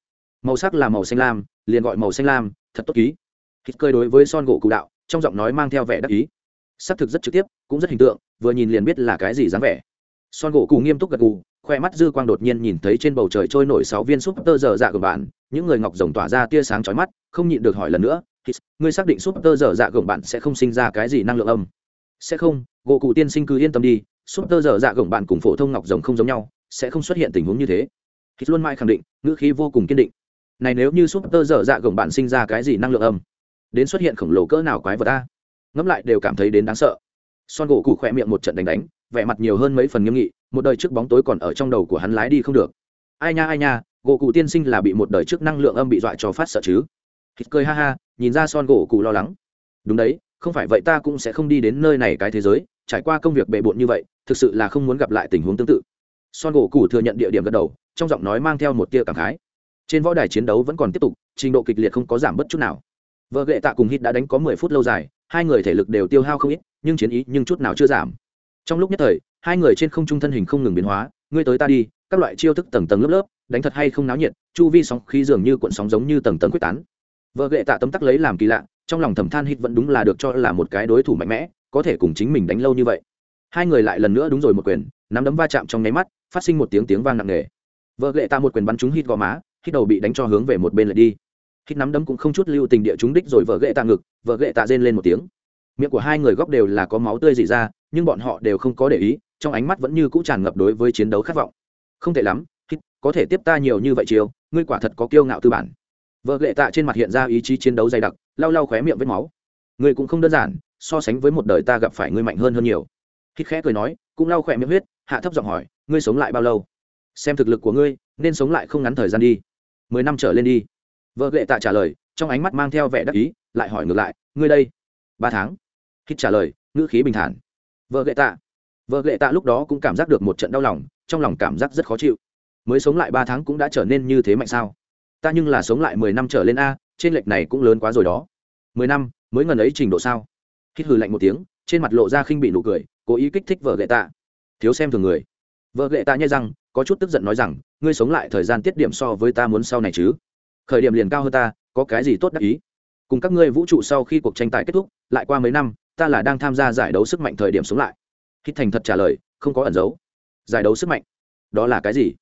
Màu sắc là màu xanh lam, liền gọi màu xanh lam, thật tốt ký. Hít cơi đối với son gỗ cụ đạo, trong giọng nói mang theo vẻ đắc ý. Xác thực rất trực tiếp, cũng rất hình tượng, vừa nhìn liền biết là cái gì dáng vẻ. Son gỗ cụ nghiêm túc gật gù, khoe mắt dư quang đột nhiên nhìn thấy trên bầu trời trôi nổi sáu viên súp tơ dở dạ gồng bạn, những người ngọc rồng tỏa ra tia sáng chói mắt, không nhịn được hỏi lần nữa ngươi xác định súp tơ dở dạ gồng bạn sẽ không sinh ra cái gì năng lượng âm? Sẽ không, gỗ cụ tiên sinh cứ yên tâm đi súp tơ dở dạ gồng bạn cùng phổ thông ngọc rồng không giống nhau, sẽ không xuất hiện tình huống như thế. Hít luôn mãi khẳng định, ngữ khí vô cùng kiên định này nếu như súp tơ dở dạ gồng bạn sinh ra cái gì năng lượng âm? Đến xuất hiện khổng lồ cỡ nào quái vật ta ngẫm lại đều cảm thấy đến đáng sợ. Son gỗ cụ khỏe miệng một trận đánh đánh, vẻ mặt nhiều hơn mấy phần nghiêm nghị, một đời trước bóng tối còn ở trong đầu của hắn lái đi không được. Ai nha ai nha, gỗ cụ tiên sinh là bị một đời trước năng lượng âm bị dọa cho phát sợ chứ? Hít cười ha ha, nhìn ra son gỗ cụ lo lắng. Đúng đấy, không phải vậy ta cũng sẽ không đi đến nơi này cái thế giới, trải qua công việc bề bộn như vậy, thực sự là không muốn gặp lại tình huống tương tự. Son gỗ cụ thừa nhận địa điểm gật đầu, trong giọng nói mang theo một tia cảm khái trên võ đài chiến đấu vẫn còn tiếp tục, trình độ kịch liệt không có giảm bất chút nào. Vợ gệ tạ cùng hít đã đánh có mười phút lâu dài, hai người thể lực đều tiêu hao không ít, nhưng chiến ý nhưng chút nào chưa giảm. Trong lúc nhất thời, hai người trên không trung thân hình không ngừng biến hóa, ngươi tới ta đi, các loại chiêu thức tầng tầng lớp lớp, đánh thật hay không náo nhiệt, chu vi sóng khí dường như cuộn sóng giống như tầng tầng quyết tán. Vợ gệ tạ tấm tắc lấy làm kỳ lạ, trong lòng thầm than hít vẫn đúng là được cho là một cái đối thủ mạnh mẽ, có thể cùng chính mình đánh lâu như vậy. Hai người lại lần nữa đúng rồi một quyền, nắm đấm va chạm trong nháy mắt, phát sinh một tiếng tiếng vang nặng nề. Vợ gệ tạ một quyền bắn trúng hít gò má hít đầu bị đánh cho hướng về một bên lại đi. Hít nắm đấm cũng không chút lưu tình địa chúng đích rồi vợ gậy tạ ngực, vợ gậy tạ rên lên một tiếng. Miệng của hai người góc đều là có máu tươi dị ra, nhưng bọn họ đều không có để ý, trong ánh mắt vẫn như cũ tràn ngập đối với chiến đấu khát vọng. Không thể lắm, hít, có thể tiếp ta nhiều như vậy chiều ngươi quả thật có kiêu ngạo tư bản. Vợ gậy tạ trên mặt hiện ra ý chí chiến đấu dày đặc, lau lau khóe miệng vết máu. Ngươi cũng không đơn giản, so sánh với một đời ta gặp phải ngươi mạnh hơn hơn nhiều. Hít khẽ cười nói, cũng lau khỏe miệng huyết, hạ thấp giọng hỏi, ngươi sống lại bao lâu? Xem thực lực của ngươi, nên sống lại không ngắn thời gian đi mười năm trở lên đi. Vợ gệ tạ trả lời, trong ánh mắt mang theo vẻ đắc ý, lại hỏi ngược lại, ngươi đây? Ba tháng. Hít trả lời, ngữ khí bình thản. Vợ gệ tạ. Vợ gệ tạ lúc đó cũng cảm giác được một trận đau lòng, trong lòng cảm giác rất khó chịu. Mới sống lại ba tháng cũng đã trở nên như thế mạnh sao? Ta nhưng là sống lại mười năm trở lên a, trên lệch này cũng lớn quá rồi đó. Mười năm, mới ngần ấy trình độ sao? Hít hừ lạnh một tiếng, trên mặt lộ ra khinh bị nụ cười, cố ý kích thích vợ gệ tạ. Thiếu xem thường người vợ lệ ta nhai rằng có chút tức giận nói rằng, ngươi sống lại thời gian tiết điểm so với ta muốn sau này chứ? Khởi điểm liền cao hơn ta, có cái gì tốt đắc ý? Cùng các ngươi vũ trụ sau khi cuộc tranh tài kết thúc, lại qua mấy năm, ta là đang tham gia giải đấu sức mạnh thời điểm sống lại. Khi thành thật trả lời, không có ẩn giấu. Giải đấu sức mạnh, đó là cái gì?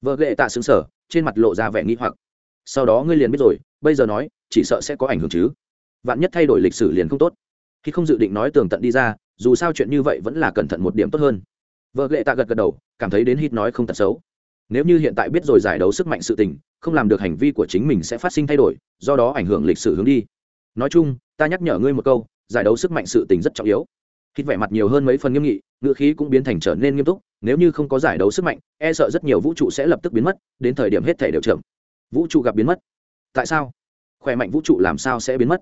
Vợ ghệ tạ xứng sở trên mặt lộ ra vẻ nghi hoặc. Sau đó ngươi liền biết rồi, bây giờ nói, chỉ sợ sẽ có ảnh hưởng chứ. Vạn nhất thay đổi lịch sử liền không tốt. Khi không dự định nói tường tận đi ra, dù sao chuyện như vậy vẫn là cẩn thận một điểm tốt hơn vợ lệ tạ gật gật đầu, cảm thấy đến hít nói không tật xấu. Nếu như hiện tại biết rồi giải đấu sức mạnh sự tình, không làm được hành vi của chính mình sẽ phát sinh thay đổi, do đó ảnh hưởng lịch sử hướng đi. Nói chung, ta nhắc nhở ngươi một câu, giải đấu sức mạnh sự tình rất trọng yếu. Hít vẻ mặt nhiều hơn mấy phần nghiêm nghị, ngữ khí cũng biến thành trở nên nghiêm túc, nếu như không có giải đấu sức mạnh e sợ rất nhiều vũ trụ sẽ lập tức biến mất, đến thời điểm hết thể đều chậm. Vũ trụ gặp biến mất. Tại sao? Khỏe mạnh vũ trụ làm sao sẽ biến mất?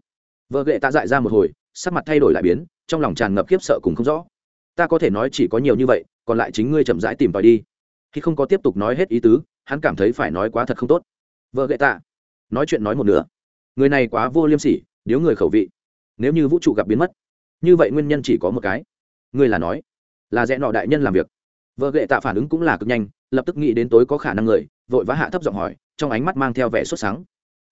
Vợ ghệ ta dại ra một hồi, sắc mặt thay đổi lại biến, trong lòng tràn ngập khiếp sợ cùng không rõ. Ta có thể nói chỉ có nhiều như vậy còn lại chính ngươi chậm rãi tìm tòi đi. Khi không có tiếp tục nói hết ý tứ, hắn cảm thấy phải nói quá thật không tốt. Vợ gậy tạ, nói chuyện nói một nửa. Người này quá vô liêm sỉ, điếu người khẩu vị. Nếu như vũ trụ gặp biến mất, như vậy nguyên nhân chỉ có một cái. Ngươi là nói, là rẽ nọ đại nhân làm việc. Vợ gậy tạ phản ứng cũng là cực nhanh, lập tức nghĩ đến tối có khả năng người, vội vã hạ thấp giọng hỏi, trong ánh mắt mang theo vẻ xuất sáng.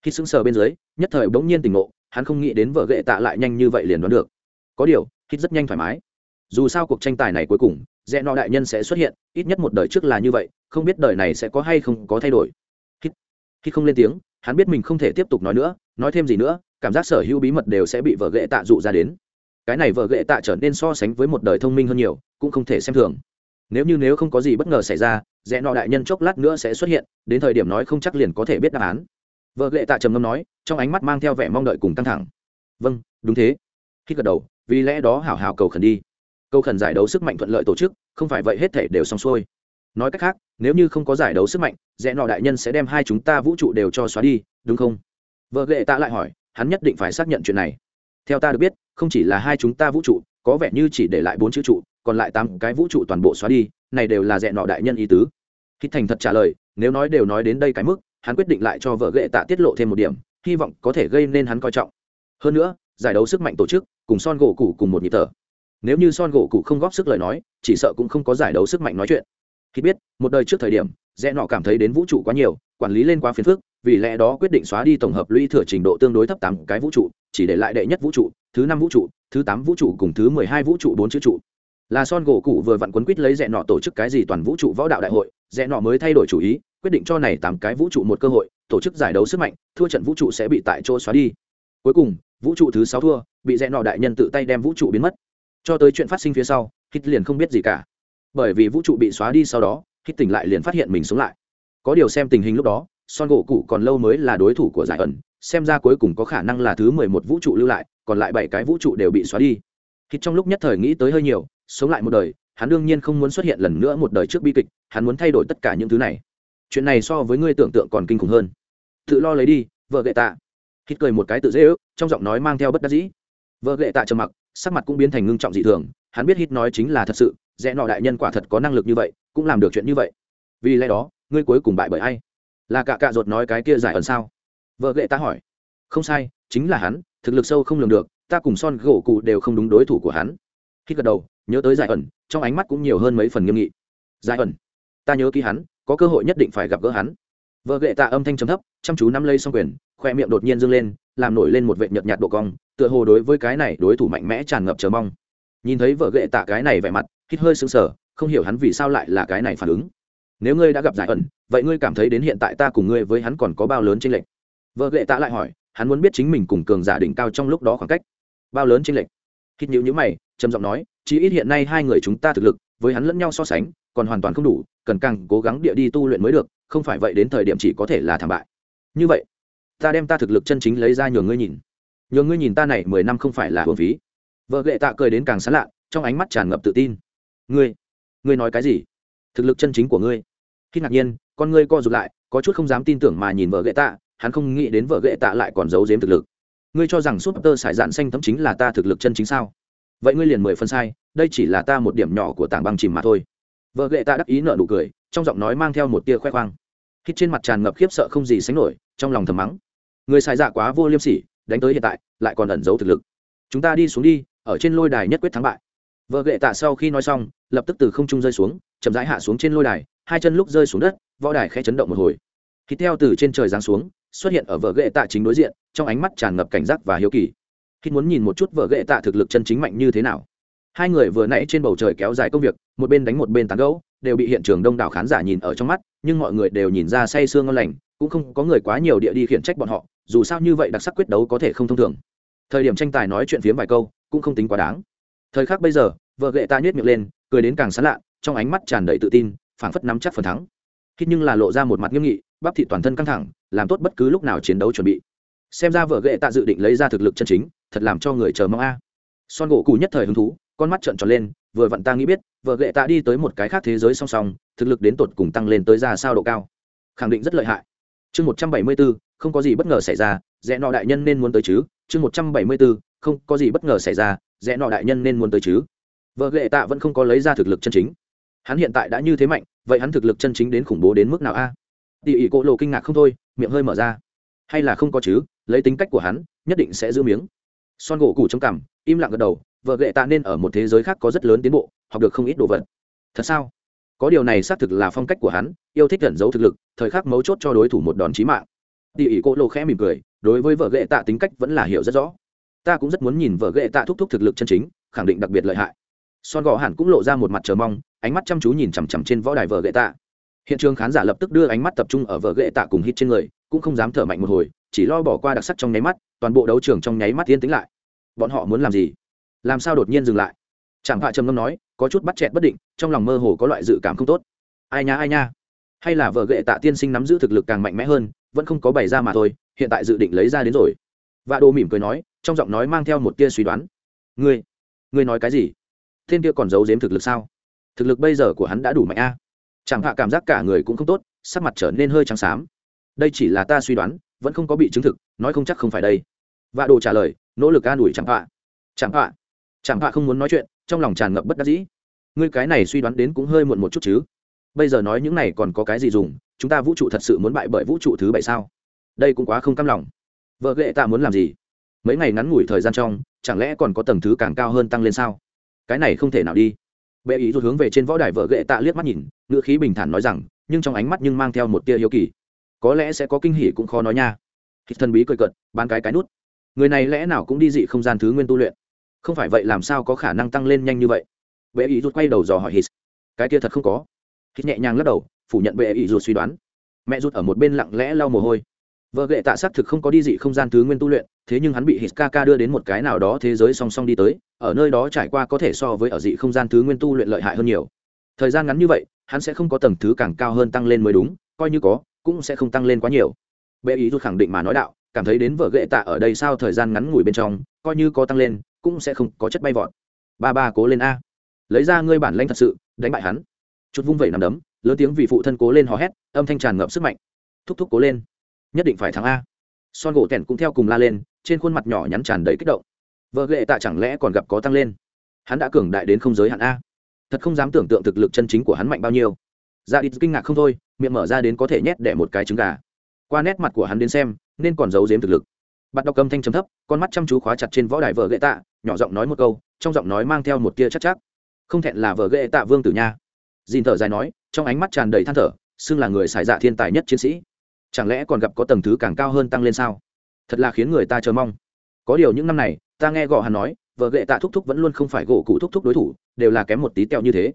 Khi sững sờ bên dưới, nhất thời bỗng nhiên tỉnh ngộ, hắn không nghĩ đến vợ gệ tạ lại nhanh như vậy liền đoán được. Có điều, khi rất nhanh thoải mái dù sao cuộc tranh tài này cuối cùng rẽ nọ đại nhân sẽ xuất hiện ít nhất một đời trước là như vậy không biết đời này sẽ có hay không có thay đổi. Khi, khi không lên tiếng hắn biết mình không thể tiếp tục nói nữa nói thêm gì nữa cảm giác sở hữu bí mật đều sẽ bị vợ ghệ tạ dụ ra đến. Cái này vợ ghệ tạ trở nên so sánh với một đời thông minh hơn nhiều cũng không thể xem thường. Nếu như nếu không có gì bất ngờ xảy ra rẽ nọ đại nhân chốc lát nữa sẽ xuất hiện đến thời điểm nói không chắc liền có thể biết đáp án. Vợ ghệ tạ trầm ngâm nói trong ánh mắt mang theo vẻ mong đợi cùng căng thẳng. Vâng đúng thế. Khi gật đầu vì lẽ đó hảo hảo cầu khẩn đi. Câu khẩn giải đấu sức mạnh thuận lợi tổ chức, không phải vậy hết thể đều xong xuôi. Nói cách khác, nếu như không có giải đấu sức mạnh, rẽ nọ đại nhân sẽ đem hai chúng ta vũ trụ đều cho xóa đi, đúng không? Vợ ghệ tạ lại hỏi, hắn nhất định phải xác nhận chuyện này. Theo ta được biết, không chỉ là hai chúng ta vũ trụ, có vẻ như chỉ để lại bốn chữ trụ, còn lại tám cái vũ trụ toàn bộ xóa đi, này đều là rẽ nọ đại nhân ý tứ. Khi thành thật trả lời, nếu nói đều nói đến đây cái mức, hắn quyết định lại cho vợ ghệ tạ tiết lộ thêm một điểm, hy vọng có thể gây nên hắn coi trọng. Hơn nữa, giải đấu sức mạnh tổ chức, cùng son gỗ củ cùng một nhịp thở nếu như son gỗ cụ không góp sức lời nói, chỉ sợ cũng không có giải đấu sức mạnh nói chuyện. Khi biết, một đời trước thời điểm, rẽ nọ cảm thấy đến vũ trụ quá nhiều, quản lý lên quá phiền phức, vì lẽ đó quyết định xóa đi tổng hợp lũy thừa trình độ tương đối thấp tám cái vũ trụ, chỉ để lại đệ nhất vũ trụ, thứ năm vũ trụ, thứ tám vũ trụ cùng thứ mười hai vũ trụ bốn chữ trụ. Là son gỗ cụ vừa vặn quấn quýt lấy rẽ nọ tổ chức cái gì toàn vũ trụ võ đạo đại hội, rẽ nọ mới thay đổi chủ ý, quyết định cho này tám cái vũ trụ một cơ hội, tổ chức giải đấu sức mạnh, thua trận vũ trụ sẽ bị tại chỗ xóa đi. Cuối cùng, vũ trụ thứ sáu thua, bị rẽ nọ đại nhân tự tay đem vũ trụ biến mất cho tới chuyện phát sinh phía sau, hít liền không biết gì cả. Bởi vì vũ trụ bị xóa đi sau đó, hít tỉnh lại liền phát hiện mình sống lại. Có điều xem tình hình lúc đó, son gỗ cụ còn lâu mới là đối thủ của giải ẩn, xem ra cuối cùng có khả năng là thứ mười một vũ trụ lưu lại, còn lại bảy cái vũ trụ đều bị xóa đi. Hít trong lúc nhất thời nghĩ tới hơi nhiều, sống lại một đời, hắn đương nhiên không muốn xuất hiện lần nữa một đời trước bi kịch, hắn muốn thay đổi tất cả những thứ này. Chuyện này so với ngươi tưởng tượng còn kinh khủng hơn. Tự lo lấy đi, vợ gệ tạ. Hít cười một cái tự dễ ước, trong giọng nói mang theo bất đắc dĩ. Vợ gệ tạ trầm mặc sắc mặt cũng biến thành ngưng trọng dị thường, hắn biết hít nói chính là thật sự, rẽ nọ đại nhân quả thật có năng lực như vậy, cũng làm được chuyện như vậy. Vì lẽ đó, ngươi cuối cùng bại bởi ai? Là cả cạ ruột nói cái kia giải ẩn sao? Vợ gệ ta hỏi. Không sai, chính là hắn, thực lực sâu không lường được, ta cùng son gỗ cụ đều không đúng đối thủ của hắn. Khi gật đầu, nhớ tới giải ẩn, trong ánh mắt cũng nhiều hơn mấy phần nghiêm nghị. Giải ẩn? Ta nhớ ký hắn, có cơ hội nhất định phải gặp gỡ hắn. Vợ gệ tạ âm thanh trầm thấp, chăm chú nắm lây xong quyền, khoe miệng đột nhiên dâng lên, làm nổi lên một vệ nhợt nhạt độ cong tựa hồ đối với cái này đối thủ mạnh mẽ tràn ngập chờ mong. Nhìn thấy vợ ghệ tạ cái này vẻ mặt, hít hơi sững sờ, không hiểu hắn vì sao lại là cái này phản ứng. Nếu ngươi đã gặp giải ẩn, vậy ngươi cảm thấy đến hiện tại ta cùng ngươi với hắn còn có bao lớn chênh lệch? Vợ ghệ tạ lại hỏi, hắn muốn biết chính mình cùng cường giả đỉnh cao trong lúc đó khoảng cách. Bao lớn chênh lệch? Hít nhữ nhữ mày, trầm giọng nói chỉ ít hiện nay hai người chúng ta thực lực, với hắn lẫn nhau so sánh, còn hoàn toàn không đủ, cần càng cố gắng địa đi tu luyện mới được, không phải vậy đến thời điểm chỉ có thể là thảm bại. Như vậy, ta đem ta thực lực chân chính lấy ra nhường ngươi nhìn nhường ngươi nhìn ta này mười năm không phải là hồn phí. Vợ gệ tạ cười đến càng sán lạ trong ánh mắt tràn ngập tự tin. Ngươi ngươi nói cái gì? Thực lực chân chính của ngươi. Khi ngạc nhiên, con ngươi co rụt lại, có chút không dám tin tưởng mà nhìn vợ gệ tạ, hắn không nghĩ đến vợ gệ tạ lại còn giấu giếm thực lực. Ngươi cho rằng súp tơ sải dạn xanh thấm chính là ta thực lực chân chính sao? Vậy ngươi liền mười phân sai, đây chỉ là ta một điểm nhỏ của tảng băng chìm mà thôi. Vợ gệ tạ đắc ý nợ nụ cười, trong giọng nói mang theo một tia khoe khoang. Hít trên mặt tràn ngập khiếp sợ không gì sánh nổi, trong lòng thầm mắng. Người xài dạ quá vô liêm sỉ đánh tới hiện tại, lại còn ẩn giấu thực lực. Chúng ta đi xuống đi, ở trên lôi đài nhất quyết thắng bại. Vợ gệ tạ sau khi nói xong, lập tức từ không trung rơi xuống, chậm rãi hạ xuống trên lôi đài, hai chân lúc rơi xuống đất, võ đài khẽ chấn động một hồi. Khi theo từ trên trời giáng xuống, xuất hiện ở vợ gệ tạ chính đối diện, trong ánh mắt tràn ngập cảnh giác và hiếu kỳ. Khi muốn nhìn một chút vợ gệ tạ thực lực chân chính mạnh như thế nào. Hai người vừa nãy trên bầu trời kéo dài công việc, một bên đánh một bên tán gẫu, đều bị hiện trường đông đảo khán giả nhìn ở trong mắt, nhưng mọi người đều nhìn ra say sương ngon lành, cũng không có người quá nhiều địa đi khiển trách bọn họ dù sao như vậy đặc sắc quyết đấu có thể không thông thường. Thời điểm tranh tài nói chuyện phiếm vài câu, cũng không tính quá đáng. Thời khắc bây giờ, vợ gệ ta nhét miệng lên, cười đến càng sán lạ, trong ánh mắt tràn đầy tự tin, phảng phất nắm chắc phần thắng. Khi nhưng là lộ ra một mặt nghiêm nghị, bắp thị toàn thân căng thẳng, làm tốt bất cứ lúc nào chiến đấu chuẩn bị. Xem ra vợ gệ ta dự định lấy ra thực lực chân chính, thật làm cho người chờ mong a. Son gỗ cù nhất thời hứng thú, con mắt trợn tròn lên, vừa vặn ta nghĩ biết, vợ gệ ta đi tới một cái khác thế giới song song, thực lực đến tột cùng tăng lên tới ra sao độ cao. Khẳng định rất lợi hại. Chương một trăm bảy mươi bốn không có gì bất ngờ xảy ra, rẽ nọ đại nhân nên muốn tới chứ? Chương một trăm bảy mươi bốn, không có gì bất ngờ xảy ra, rẽ nọ đại nhân nên muốn tới chứ? Vợ ghệ tạ vẫn không có lấy ra thực lực chân chính. Hắn hiện tại đã như thế mạnh, vậy hắn thực lực chân chính đến khủng bố đến mức nào a? À? tỉ ỉ cỗ lộ kinh ngạc không thôi, miệng hơi mở ra. Hay là không có chứ, lấy tính cách của hắn, nhất định sẽ giữ miếng. Son gỗ củ trong cằm, im lặng gật đầu, vợ ghệ tạ nên ở một thế giới khác có rất lớn tiến bộ, học được không ít đồ vật. Thật sao? Có điều này xác thực là phong cách của hắn, yêu thích gần giấu thực lực, thời khắc mấu chốt cho đối thủ một đòn chí mạng tỉ ỉ cô lô khẽ mỉm cười, đối với vợ ghệ tạ tính cách vẫn là hiểu rất rõ. Ta cũng rất muốn nhìn vợ ghệ tạ thúc thúc thực lực chân chính, khẳng định đặc biệt lợi hại. Son gò hẳn cũng lộ ra một mặt chờ mong, ánh mắt chăm chú nhìn chằm chằm trên võ đài vợ ghệ tạ. Hiện trường khán giả lập tức đưa ánh mắt tập trung ở vợ ghệ tạ cùng hít trên người, cũng không dám thở mạnh một hồi, chỉ lo bỏ qua đặc sắc trong nháy mắt, toàn bộ đấu trường trong nháy mắt yên tính lại. Bọn họ muốn làm gì? Làm sao đột nhiên dừng lại? Chẳng hạ trầm ngâm nói, có chút bắt chẹt bất định, trong lòng mơ hồ có loại dự cảm không tốt. Ai nha ai nha. Hay là vợ ghệ tạ tiên sinh nắm giữ thực lực càng mạnh mẽ hơn vẫn không có bày ra mà thôi, hiện tại dự định lấy ra đến rồi. Vạ đồ mỉm cười nói, trong giọng nói mang theo một tia suy đoán. Ngươi ngươi nói cái gì? Thiên kia còn giấu giếm thực lực sao? Thực lực bây giờ của hắn đã đủ mạnh a. Chẳng hạ cảm giác cả người cũng không tốt, sắc mặt trở nên hơi trắng xám. Đây chỉ là ta suy đoán, vẫn không có bị chứng thực, nói không chắc không phải đây. Vạ đồ trả lời, nỗ lực an ủi chẳng hạ. Chẳng hạ chẳng hạ không muốn nói chuyện, trong lòng tràn ngập bất đắc dĩ. Ngươi cái này suy đoán đến cũng hơi muộn một chút chứ. Bây giờ nói những này còn có cái gì dùng chúng ta vũ trụ thật sự muốn bại bởi vũ trụ thứ bảy sao? Đây cũng quá không cam lòng. Vợ ghệ tạ muốn làm gì? Mấy ngày ngắn ngủi thời gian trong, chẳng lẽ còn có tầng thứ càng cao hơn tăng lên sao? Cái này không thể nào đi. Bệ ý rút hướng về trên võ đài vợ ghệ tạ liếc mắt nhìn, ngữ khí bình thản nói rằng, nhưng trong ánh mắt nhưng mang theo một tia hiếu kỳ. Có lẽ sẽ có kinh hỉ cũng khó nói nha. Hít thân bí cười cận bán cái cái nút. Người này lẽ nào cũng đi dị không gian thứ nguyên tu luyện? Không phải vậy làm sao có khả năng tăng lên nhanh như vậy? Bệ ý rút quay đầu dò hỏi hít. Cái kia thật không có. Hít nhẹ nhàng lắc đầu phủ nhận bệ ý ruột suy đoán. Mẹ rút ở một bên lặng lẽ lau mồ hôi. Vợ gệ tạ xác thực không có đi dị không gian thứ nguyên tu luyện, thế nhưng hắn bị hít ca ca đưa đến một cái nào đó thế giới song song đi tới, ở nơi đó trải qua có thể so với ở dị không gian thứ nguyên tu luyện lợi hại hơn nhiều. Thời gian ngắn như vậy, hắn sẽ không có tầng thứ càng cao hơn tăng lên mới đúng, coi như có, cũng sẽ không tăng lên quá nhiều. Bệ ý rút khẳng định mà nói đạo, cảm thấy đến vợ gệ tạ ở đây sao thời gian ngắn ngủi bên trong, coi như có tăng lên, cũng sẽ không có chất bay vọt. Ba ba cố lên a. Lấy ra ngươi bản lanh thật sự, đánh bại hắn. Chút vung vẩy nằm đấm lớn tiếng vì phụ thân cố lên hò hét, âm thanh tràn ngập sức mạnh. Thúc thúc cố lên. Nhất định phải thắng a. Son gỗ tẻn cũng theo cùng la lên, trên khuôn mặt nhỏ nhắn tràn đầy kích động. Vợ lệ tạ chẳng lẽ còn gặp có tăng lên? Hắn đã cường đại đến không giới hạn a. Thật không dám tưởng tượng thực lực chân chính của hắn mạnh bao nhiêu. Dạ ra đi kinh ngạc không thôi, miệng mở ra đến có thể nhét đẻ một cái trứng gà. Qua nét mặt của hắn đến xem, nên còn giấu giếm thực lực. Bạn đọc cầm thanh chấm thấp, con mắt chăm chú khóa chặt trên võ đài vợ gậy tạ, nhỏ giọng nói một câu, trong giọng nói mang theo một tia chắc chắc. Không thẹn là vợ gậy tạ vương tử nha. Dìn thở dài nói trong ánh mắt tràn đầy than thở, xưng là người xài dạ thiên tài nhất chiến sĩ. Chẳng lẽ còn gặp có tầng thứ càng cao hơn tăng lên sao? Thật là khiến người ta chờ mong. Có điều những năm này, ta nghe gõ hắn nói, vợ ghệ tạ thúc thúc vẫn luôn không phải gỗ cụ thúc thúc đối thủ, đều là kém một tí teo như thế.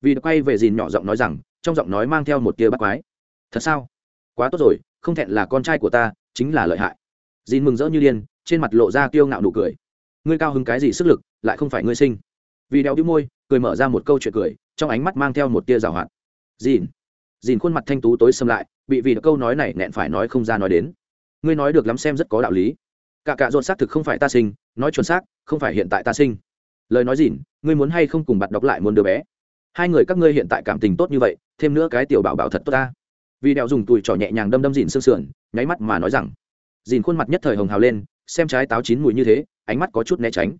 Vì quay về dìn nhỏ giọng nói rằng, trong giọng nói mang theo một tia bắt quái. Thật sao? Quá tốt rồi, không thẹn là con trai của ta, chính là lợi hại. Dìn mừng rỡ như điên, trên mặt lộ ra kiêu ngạo nụ cười. Ngươi cao hứng cái gì sức lực, lại không phải ngươi sinh. Vì đeo đĩu môi, cười mở ra một câu chuyện cười, trong ánh mắt mang theo một tia rào hoạt dìn. Dìn khuôn mặt thanh tú tối xâm lại, bị vì câu nói này nẹn phải nói không ra nói đến. Ngươi nói được lắm xem rất có đạo lý. Cả cả dồn xác thực không phải ta sinh, nói chuẩn xác, không phải hiện tại ta sinh. Lời nói dìn, ngươi muốn hay không cùng bạn đọc lại muốn đứa bé? Hai người các ngươi hiện tại cảm tình tốt như vậy, thêm nữa cái tiểu bảo bảo thật tốt ta. Vì đeo dùng tùi trỏ nhẹ nhàng đâm đâm dìn sương sườn, nháy mắt mà nói rằng, dìn khuôn mặt nhất thời hồng hào lên, xem trái táo chín mùi như thế, ánh mắt có chút né tránh.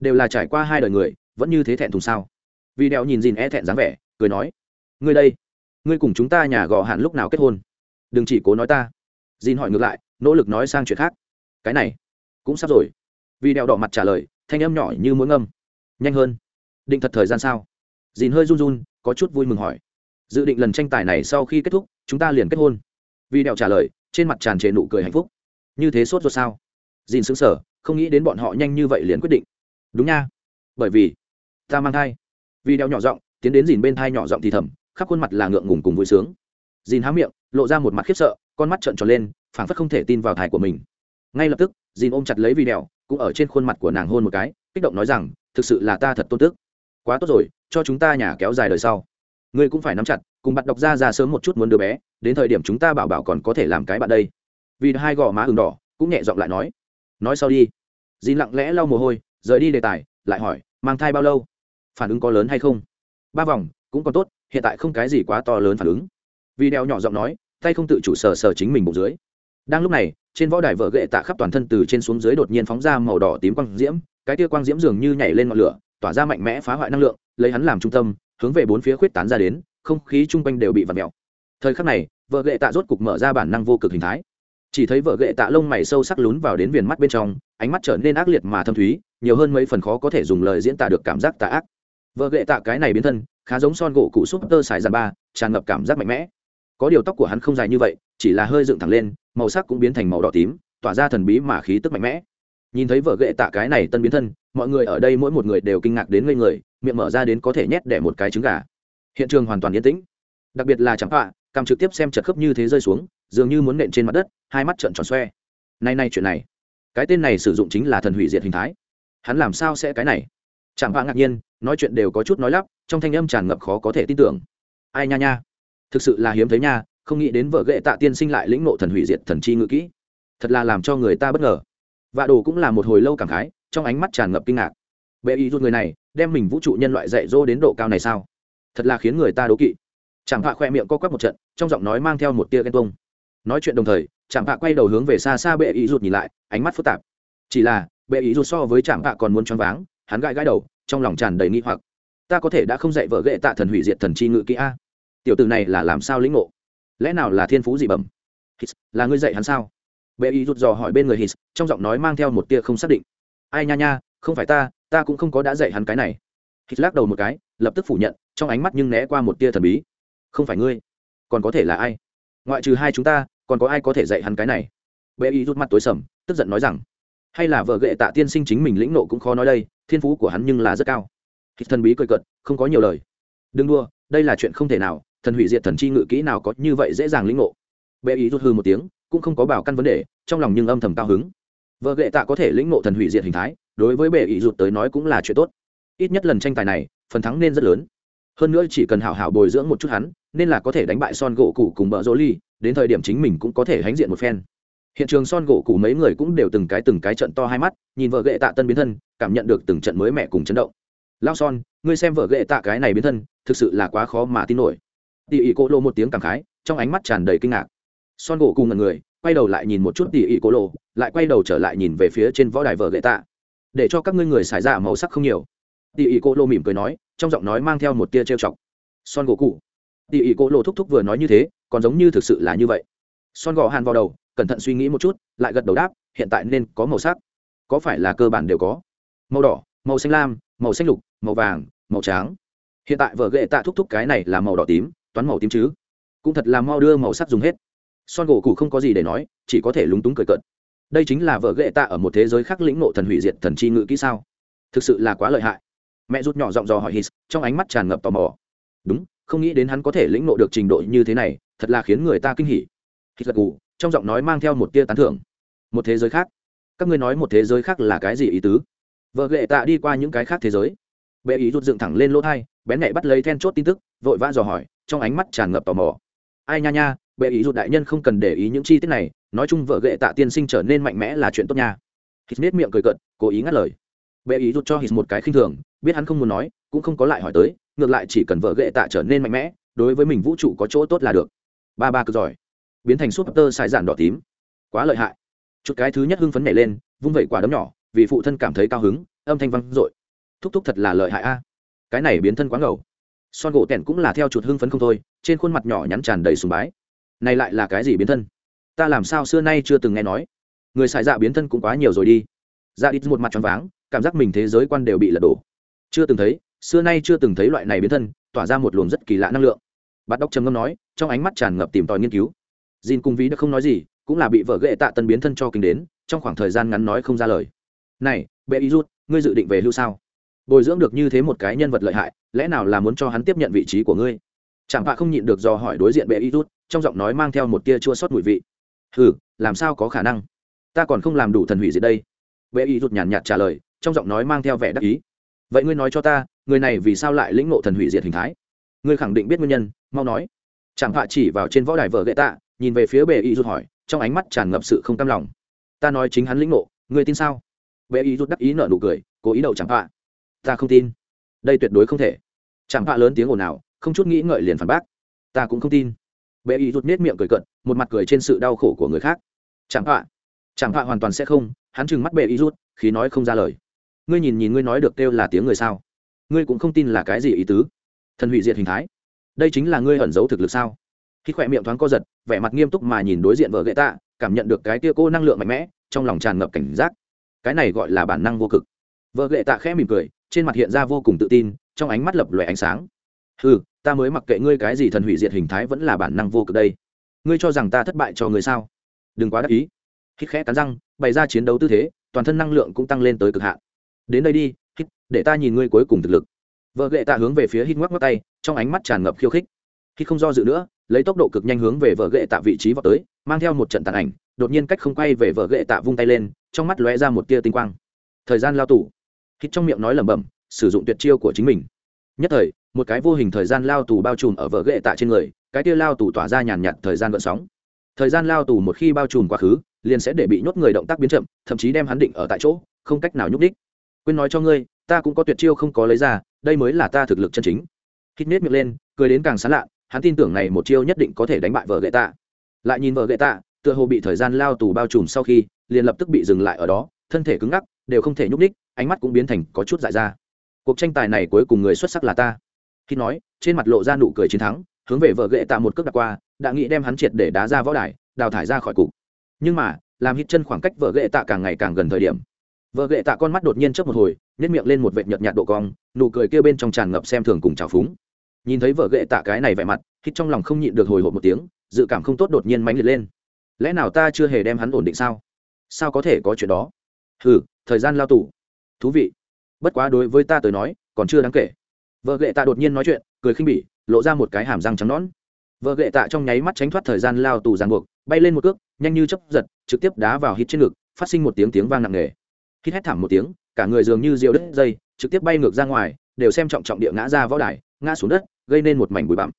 Đều là trải qua hai đời người, vẫn như thế thẹn thùng sao? Vì đeo nhìn dìn e thẹn dáng vẻ, cười nói ngươi đây, ngươi cùng chúng ta nhà gò hạn lúc nào kết hôn? Đừng chỉ cố nói ta. Dìn hỏi ngược lại, nỗ lực nói sang chuyện khác. Cái này, cũng sắp rồi. Vì đeo đỏ mặt trả lời, thanh âm nhỏ như muốn ngâm. Nhanh hơn. Định thật thời gian sao? Dìn hơi run run, có chút vui mừng hỏi. Dự định lần tranh tài này sau khi kết thúc, chúng ta liền kết hôn. Vì đeo trả lời, trên mặt tràn trề nụ cười hạnh phúc. Như thế sốt ruột sao? Dìn xứng sở không nghĩ đến bọn họ nhanh như vậy liền quyết định. Đúng nha. Bởi vì, ta mang thai. Vì đeo nhỏ giọng, tiến đến dìn bên thai nhỏ giọng thì thầm khắp khuôn mặt là ngượng ngùng cùng vui sướng. Dìn há miệng, lộ ra một mặt khiếp sợ, con mắt trợn tròn lên, phảng phất không thể tin vào thai của mình. Ngay lập tức dìn ôm chặt lấy vì đèo cũng ở trên khuôn mặt của nàng hôn một cái, kích động nói rằng, thực sự là ta thật tôn tức. Quá tốt rồi, cho chúng ta nhà kéo dài đời sau. Ngươi cũng phải nắm chặt, cùng bạn đọc ra ra sớm một chút muốn đứa bé, đến thời điểm chúng ta bảo bảo còn có thể làm cái bạn đây. Vì hai gò má ừng đỏ, cũng nhẹ giọng lại nói. Nói sau đi. Dìn lặng lẽ lau mồ hôi, rời đi đề tài, lại hỏi, mang thai bao lâu? Phản ứng có lớn hay không? Ba vòng, cũng còn tốt hiện tại không cái gì quá to lớn phản ứng. Vì đeo nhỏ giọng nói, tay không tự chủ sờ sờ chính mình bụng dưới. Đang lúc này, trên võ đài vợ gệ tạ khắp toàn thân từ trên xuống dưới đột nhiên phóng ra màu đỏ tím quang diễm, cái tia quang diễm dường như nhảy lên ngọn lửa, tỏa ra mạnh mẽ phá hoại năng lượng, lấy hắn làm trung tâm, hướng về bốn phía khuyết tán ra đến, không khí chung quanh đều bị vặt mèo. Thời khắc này, vợ gệ tạ rốt cục mở ra bản năng vô cực hình thái. Chỉ thấy vợ gệ tạ lông mày sâu sắc lún vào đến viền mắt bên trong, ánh mắt trở nên ác liệt mà thâm thúy, nhiều hơn mấy phần khó có thể dùng lời diễn tả được cảm giác tà ác. Vợ gệ tạ cái này biến thân khá giống son gỗ cụ súp tơ xài dàn ba, tràn ngập cảm giác mạnh mẽ. Có điều tóc của hắn không dài như vậy, chỉ là hơi dựng thẳng lên, màu sắc cũng biến thành màu đỏ tím, tỏa ra thần bí mà khí tức mạnh mẽ. Nhìn thấy vợ gệ tạ cái này tân biến thân, mọi người ở đây mỗi một người đều kinh ngạc đến ngây người, miệng mở ra đến có thể nhét đẻ một cái trứng gà. Hiện trường hoàn toàn yên tĩnh. Đặc biệt là chẳng họa cầm trực tiếp xem chật khớp như thế rơi xuống, dường như muốn nện trên mặt đất, hai mắt trợn tròn xoe. Nay nay chuyện này. Cái tên này sử dụng chính là thần hủy diệt hình thái. Hắn làm sao sẽ cái này? Chẳng vã ngạc nhiên, nói chuyện đều có chút nói lắp, trong thanh âm tràn ngập khó có thể tin tưởng. Ai nha nha. Thực sự là hiếm thấy nha, không nghĩ đến vợ ghệ tạ tiên sinh lại lĩnh nộ thần hủy diệt thần chi ngự kỹ. Thật là làm cho người ta bất ngờ. Vạ đồ cũng là một hồi lâu cảm khái, trong ánh mắt tràn ngập kinh ngạc. Bệ ý rút người này, đem mình vũ trụ nhân loại dạy dỗ đến độ cao này sao? Thật là khiến người ta đố kỵ. Chẳng vạ khoe miệng co quắp một trận, trong giọng nói mang theo một tia ghen tuông. Nói chuyện đồng thời chẳng vạ quay đầu hướng về xa xa bệ ý rút nhìn lại, ánh mắt phức tạp. Chỉ là, bệ ý rút so với chẳng vạ còn muốn choáng váng hắn gãi gãi đầu, trong lòng tràn đầy nghi hoặc. Ta có thể đã không dạy vợ ghệ tạ thần hủy diệt thần chi ngự kỹ a? Tiểu từ này là làm sao lĩnh ngộ? Lẽ nào là thiên phú dị bẩm? Hít, là ngươi dạy hắn sao? Bệ y rút dò hỏi bên người hít, trong giọng nói mang theo một tia không xác định. Ai nha nha, không phải ta ta cũng không có đã dạy hắn cái này. Hít lắc đầu một cái, lập tức phủ nhận, trong ánh mắt nhưng né qua một tia thần bí. Không phải ngươi, còn có thể là ai? Ngoại trừ hai chúng ta, còn có ai có thể dạy hắn cái này? Bệ y rút mắt tối sầm, tức giận nói rằng hay là vợ gệ tạ tiên sinh chính mình lĩnh nộ cũng khó nói đây, thiên phú của hắn nhưng là rất cao. Hít thần bí cười cận không có nhiều lời. Đừng đua đây là chuyện không thể nào, thần hủy diệt thần chi ngự kỹ nào có như vậy dễ dàng lĩnh ngộ bệ ý rút hư một tiếng, cũng không có bảo căn vấn đề, trong lòng nhưng âm thầm cao hứng. Vợ gệ tạ có thể lĩnh ngộ thần hủy diệt hình thái, đối với bệ ý rút tới nói cũng là chuyện tốt. Ít nhất lần tranh tài này, phần thắng nên rất lớn. Hơn nữa chỉ cần hảo hảo bồi dưỡng một chút hắn, nên là có thể đánh bại son gỗ cụ cùng bợ rỗ ly, đến thời điểm chính mình cũng có thể hãnh diện một phen hiện trường son gỗ cụ mấy người cũng đều từng cái từng cái trận to hai mắt nhìn vợ gệ tạ tân biến thân cảm nhận được từng trận mới mẹ cùng chấn động. Lao son ngươi xem vợ ghệ tạ cái này biến thân thực sự là quá khó mà tin nổi. Tỉ ỉ cô Lô một tiếng cảm khái trong ánh mắt tràn đầy kinh ngạc. Son gỗ cùng ngần người quay đầu lại nhìn một chút tỉ ỉ cô Lô, lại quay đầu trở lại nhìn về phía trên võ đài vợ ghệ tạ. Để cho các ngươi người xài ra màu sắc không nhiều. Tỉ ỉ cô Lô mỉm cười nói trong giọng nói mang theo một tia trêu chọc. Son gỗ cụ tỉ ỉ cô Lô thúc thúc vừa nói như thế còn giống như thực sự là như vậy. Son gò hàn vào đầu cẩn thận suy nghĩ một chút, lại gật đầu đáp, hiện tại nên có màu sắc. Có phải là cơ bản đều có? Màu đỏ, màu xanh lam, màu xanh lục, màu vàng, màu trắng. Hiện tại vợ ghệ tạ thúc thúc cái này là màu đỏ tím, toán màu tím chứ? Cũng thật là mau đưa màu sắc dùng hết. Son gỗ cụ không có gì để nói, chỉ có thể lúng túng cười cợt. Đây chính là vợ ghệ tạ ở một thế giới khác lĩnh nộ thần hủy diệt thần chi ngự kỹ sao? Thực sự là quá lợi hại. Mẹ rút nhỏ giọng dò hỏi hít trong ánh mắt tràn ngập tò mò. Đúng, không nghĩ đến hắn có thể lĩnh nộ được trình độ như thế này, thật là khiến người ta kinh hỉ. Hít gật gù trong giọng nói mang theo một tia tán thưởng. Một thế giới khác? Các ngươi nói một thế giới khác là cái gì ý tứ? Vợ lệ tạ đi qua những cái khác thế giới. Bệ ý rút dựng thẳng lên lỗ thai, bén nhạy bắt lấy then chốt tin tức, vội vã dò hỏi, trong ánh mắt tràn ngập tò mò. Ai nha nha, bệ ý rút đại nhân không cần để ý những chi tiết này, nói chung vợ lệ tạ tiên sinh trở nên mạnh mẽ là chuyện tốt nha. Hít nết miệng cười cận cố ý ngắt lời. Bệ ý rút cho hít một cái khinh thường, biết hắn không muốn nói, cũng không có lại hỏi tới, ngược lại chỉ cần vợ lệ tạ trở nên mạnh mẽ, đối với mình vũ trụ có chỗ tốt là được. Ba ba cực giỏi biến thành súp tơ sai giản đỏ tím. Quá lợi hại. Chút cái thứ nhất hưng phấn nhảy lên, vung vẩy quả đấm nhỏ, vì phụ thân cảm thấy cao hứng, âm thanh văng dội. Thúc thúc thật là lợi hại a. Cái này biến thân quá ngầu. Son gỗ tẻn cũng là theo chuột hưng phấn không thôi, trên khuôn mặt nhỏ nhắn tràn đầy sùng bái. Này lại là cái gì biến thân? Ta làm sao xưa nay chưa từng nghe nói? Người xài dạ biến thân cũng quá nhiều rồi đi. Ra dạ đi một mặt tròn váng, cảm giác mình thế giới quan đều bị lật đổ. Chưa từng thấy, xưa nay chưa từng thấy loại này biến thân, tỏa ra một luồng rất kỳ lạ năng lượng. Bắt đốc trầm ngâm nói, trong ánh mắt tràn ngập tìm tòi nghiên cứu. Jin cùng Vĩ đã không nói gì cũng là bị vợ ghệ tạ tân biến thân cho kinh đến trong khoảng thời gian ngắn nói không ra lời. Này bệ ý rút ngươi dự định về hưu sao? Bồi dưỡng được như thế một cái nhân vật lợi hại lẽ nào là muốn cho hắn tiếp nhận vị trí của ngươi? Trạm Phạ không nhịn được do hỏi đối diện bệ ý rút trong giọng nói mang theo một tia chua xót mùi vị. Hừ, làm sao có khả năng? Ta còn không làm đủ thần hủy gì đây. Bệ ý rút nhàn nhạt trả lời trong giọng nói mang theo vẻ đắc ý. Vậy ngươi nói cho ta người này vì sao lại lĩnh ngộ thần hủy diệt hình thái? Ngươi khẳng định biết nguyên nhân mau nói. Chẳng hạ chỉ vào trên võ đài vợ gậy tạ nhìn về phía bệ Y rút hỏi, trong ánh mắt tràn ngập sự không cam lòng. Ta nói chính hắn lĩnh ngộ ngươi tin sao? Bệ Y rút đắc ý nợ nụ cười, cố ý đậu chẳng hạ ta không tin. Đây tuyệt đối không thể. Chẳng hạ lớn tiếng ồn ào, không chút nghĩ ngợi liền phản bác. Ta cũng không tin. Bệ Y rút nết miệng cười cận một mặt cười trên sự đau khổ của người khác. Chẳng hạ chẳng hạ hoàn toàn sẽ không, hắn trừng mắt bệ Y rút khí nói không ra lời. Ngươi nhìn nhìn ngươi nói được kêu là tiếng người sao? Ngươi cũng không tin là cái gì ý tứ? Thần hủy diệt hình thái. Đây chính là ngươi ẩn giấu thực lực sao? Khi khỏe miệng thoáng co giật, vẻ mặt nghiêm túc mà nhìn đối diện vợ gậy tạ, cảm nhận được cái tia cô năng lượng mạnh mẽ, trong lòng tràn ngập cảnh giác. Cái này gọi là bản năng vô cực. Vợ gậy tạ khẽ mỉm cười, trên mặt hiện ra vô cùng tự tin, trong ánh mắt lập lòe ánh sáng. Ừ ta mới mặc kệ ngươi cái gì thần hủy diệt hình thái vẫn là bản năng vô cực đây. Ngươi cho rằng ta thất bại cho người sao? Đừng quá đắc ý. Hít khẽ cắn răng, bày ra chiến đấu tư thế, toàn thân năng lượng cũng tăng lên tới cực hạn. Đến đây đi, hít, để ta nhìn ngươi cuối cùng thực lực. Vợ gậy tạ hướng về phía hít ngoắc ngoắc tay, trong ánh mắt tràn ngập khiêu khích. Hít không do dự nữa lấy tốc độ cực nhanh hướng về vợ gậy tạ vị trí vào tới, mang theo một trận tàn ảnh, đột nhiên cách không quay về vợ gậy tạ vung tay lên, trong mắt lóe ra một tia tinh quang. Thời gian lao tù. Hít trong miệng nói lẩm bẩm, sử dụng tuyệt chiêu của chính mình. Nhất thời, một cái vô hình thời gian lao tù bao trùm ở vợ gậy tạ trên người, cái tia lao tù tỏa ra nhàn nhạt thời gian gợn sóng. Thời gian lao tù một khi bao trùm quá khứ, liền sẽ để bị nhốt người động tác biến chậm, thậm chí đem hắn định ở tại chỗ, không cách nào nhúc đích quên nói cho ngươi, ta cũng có tuyệt chiêu không có lấy ra, đây mới là ta thực lực chân chính. Hít nết miệng lên, cười đến càng sán lạ hắn tin tưởng này một chiêu nhất định có thể đánh bại vợ gậy tạ. Lại nhìn vợ gậy tạ, tựa hồ bị thời gian lao tù bao trùm sau khi, liền lập tức bị dừng lại ở đó, thân thể cứng ngắc, đều không thể nhúc ních ánh mắt cũng biến thành có chút dại ra. Cuộc tranh tài này cuối cùng người xuất sắc là ta. Khi nói, trên mặt lộ ra nụ cười chiến thắng, hướng về vợ gậy tạ một cước đặt qua, đã nghĩ đem hắn triệt để đá ra võ đài, đào thải ra khỏi cục. Nhưng mà, làm hít chân khoảng cách vợ gậy tạ càng ngày càng gần thời điểm, vợ gậy tạ con mắt đột nhiên chớp một hồi nhét miệng lên một vệt nhợt nhạt độ cong, nụ cười kia bên trong tràn ngập xem thường cùng trào phúng nhìn thấy vợ ghệ tạ cái này vẻ mặt, hít trong lòng không nhịn được hồi hộp một tiếng, dự cảm không tốt đột nhiên mánh liệt lên. Lẽ nào ta chưa hề đem hắn ổn định sao? Sao có thể có chuyện đó? Hừ, thời gian lao tù. Thú vị. Bất quá đối với ta tới nói, còn chưa đáng kể. Vợ ghệ tạ đột nhiên nói chuyện, cười khinh bỉ, lộ ra một cái hàm răng trắng nón vợ ghệ tạ trong nháy mắt tránh thoát thời gian lao tù ràng buộc, bay lên một cước, nhanh như chấp giật, trực tiếp đá vào hít trên ngực, phát sinh một tiếng tiếng vang nặng nề. Hít hét thảm một tiếng, cả người dường như rượu đất dây, trực tiếp bay ngược ra ngoài, đều xem trọng trọng địa ngã ra võ đài ngã xuống đất, gây nên một mảnh bụi bặm.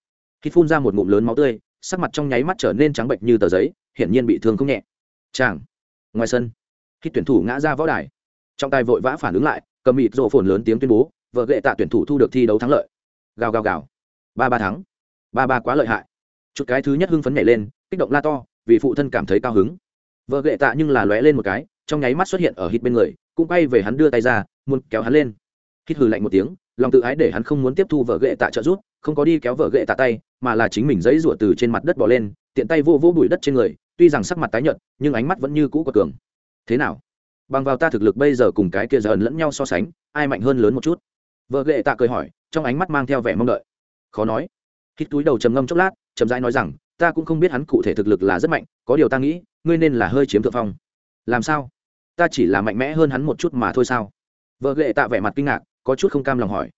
Khi phun ra một ngụm lớn máu tươi, sắc mặt trong nháy mắt trở nên trắng bệnh như tờ giấy, hiển nhiên bị thương không nhẹ. Chàng, ngoài sân, khi tuyển thủ ngã ra võ đài, trọng tài vội vã phản ứng lại, cầm mịt rộ phồn lớn tiếng tuyên bố, vợ gệ tạ tuyển thủ thu được thi đấu thắng lợi. Gào gào gào. Ba ba thắng. Ba ba quá lợi hại. Chút cái thứ nhất hưng phấn nhảy lên, kích động la to, vì phụ thân cảm thấy cao hứng. Vợ gệ tạ nhưng là lóe lên một cái, trong nháy mắt xuất hiện ở hít bên người, cũng quay về hắn đưa tay ra, muốn kéo hắn lên. Hít hừ lạnh một tiếng lòng tự ái để hắn không muốn tiếp thu vợ ghệ tạ trợ rút không có đi kéo vợ ghệ tạ tay, mà là chính mình dãy rủa từ trên mặt đất bỏ lên, tiện tay vô vô bụi đất trên người, tuy rằng sắc mặt tái nhợt, nhưng ánh mắt vẫn như cũ của cường. Thế nào? Bằng vào ta thực lực bây giờ cùng cái kia giờ ẩn lẫn nhau so sánh, ai mạnh hơn lớn một chút? Vợ ghệ tạ cười hỏi, trong ánh mắt mang theo vẻ mong đợi. Khó nói. Hít túi đầu trầm ngâm chốc lát, chậm rãi nói rằng, ta cũng không biết hắn cụ thể thực lực là rất mạnh, có điều ta nghĩ, ngươi nên là hơi chiếm thượng phong. Làm sao? Ta chỉ là mạnh mẽ hơn hắn một chút mà thôi sao? Vợ ghệ tạ vẻ mặt kinh ngạc có chút không cam lòng hỏi.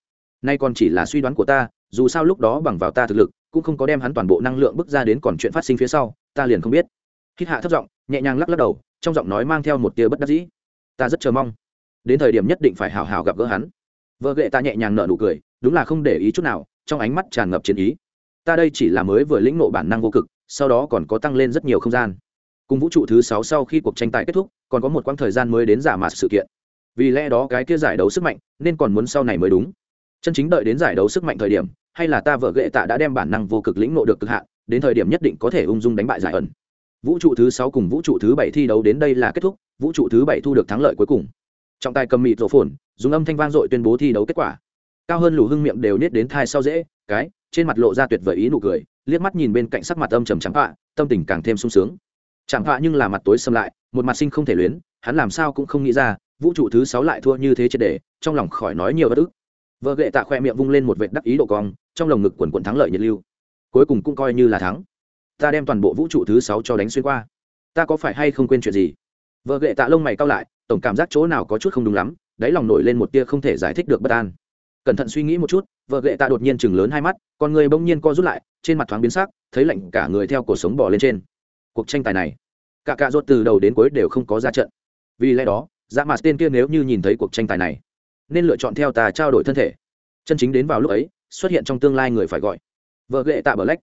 Nay còn chỉ là suy đoán của ta, dù sao lúc đó bằng vào ta thực lực, cũng không có đem hắn toàn bộ năng lượng bước ra đến còn chuyện phát sinh phía sau, ta liền không biết. Hít hạ thấp giọng, nhẹ nhàng lắc lắc đầu, trong giọng nói mang theo một tia bất đắc dĩ. Ta rất chờ mong. Đến thời điểm nhất định phải hào hào gặp gỡ hắn. Vợ ghệ ta nhẹ nhàng nở nụ cười, đúng là không để ý chút nào, trong ánh mắt tràn ngập chiến ý. Ta đây chỉ là mới vừa lĩnh nộ bản năng vô cực, sau đó còn có tăng lên rất nhiều không gian. Cùng vũ trụ thứ sáu sau khi cuộc tranh tài kết thúc, còn có một quãng thời gian mới đến giả mạt sự kiện vì lẽ đó cái kia giải đấu sức mạnh nên còn muốn sau này mới đúng. Chân chính đợi đến giải đấu sức mạnh thời điểm, hay là ta vợ ghệ tạ đã đem bản năng vô cực lĩnh nộ được cực hạn, đến thời điểm nhất định có thể ung dung đánh bại giải ẩn. Vũ trụ thứ sáu cùng vũ trụ thứ bảy thi đấu đến đây là kết thúc, vũ trụ thứ bảy thu được thắng lợi cuối cùng. Trọng tài cầm mịt rổ phồn, dùng âm thanh vang dội tuyên bố thi đấu kết quả. Cao hơn lù hưng miệng đều nết đến thai sau dễ, cái, trên mặt lộ ra tuyệt vời ý nụ cười, liếc mắt nhìn bên cạnh sắc mặt âm trầm trắng họa, tâm tình càng thêm sung sướng. Chẳng họa nhưng là mặt tối xâm lại, một mặt sinh không thể luyến, hắn làm sao cũng không nghĩ ra vũ trụ thứ sáu lại thua như thế triệt đề trong lòng khỏi nói nhiều bất ức. Vợ gệ tạ khoe miệng vung lên một vệt đắc ý độ cong, trong lồng ngực quần quần thắng lợi nhiệt lưu. Cuối cùng cũng coi như là thắng. Ta đem toàn bộ vũ trụ thứ sáu cho đánh xuyên qua. Ta có phải hay không quên chuyện gì? Vợ gệ tạ lông mày cao lại, tổng cảm giác chỗ nào có chút không đúng lắm, đáy lòng nổi lên một tia không thể giải thích được bất an. Cẩn thận suy nghĩ một chút, vợ gệ tạ đột nhiên chừng lớn hai mắt, con người bỗng nhiên co rút lại, trên mặt thoáng biến sắc, thấy lạnh cả người theo cổ sống bỏ lên trên. Cuộc tranh tài này, cả cạ rốt từ đầu đến cuối đều không có ra trận. Vì lẽ đó dạ mà tên kia nếu như nhìn thấy cuộc tranh tài này, nên lựa chọn theo ta trao đổi thân thể. Chân chính đến vào lúc ấy, xuất hiện trong tương lai người phải gọi. Vợ ghệ tạ bờ lách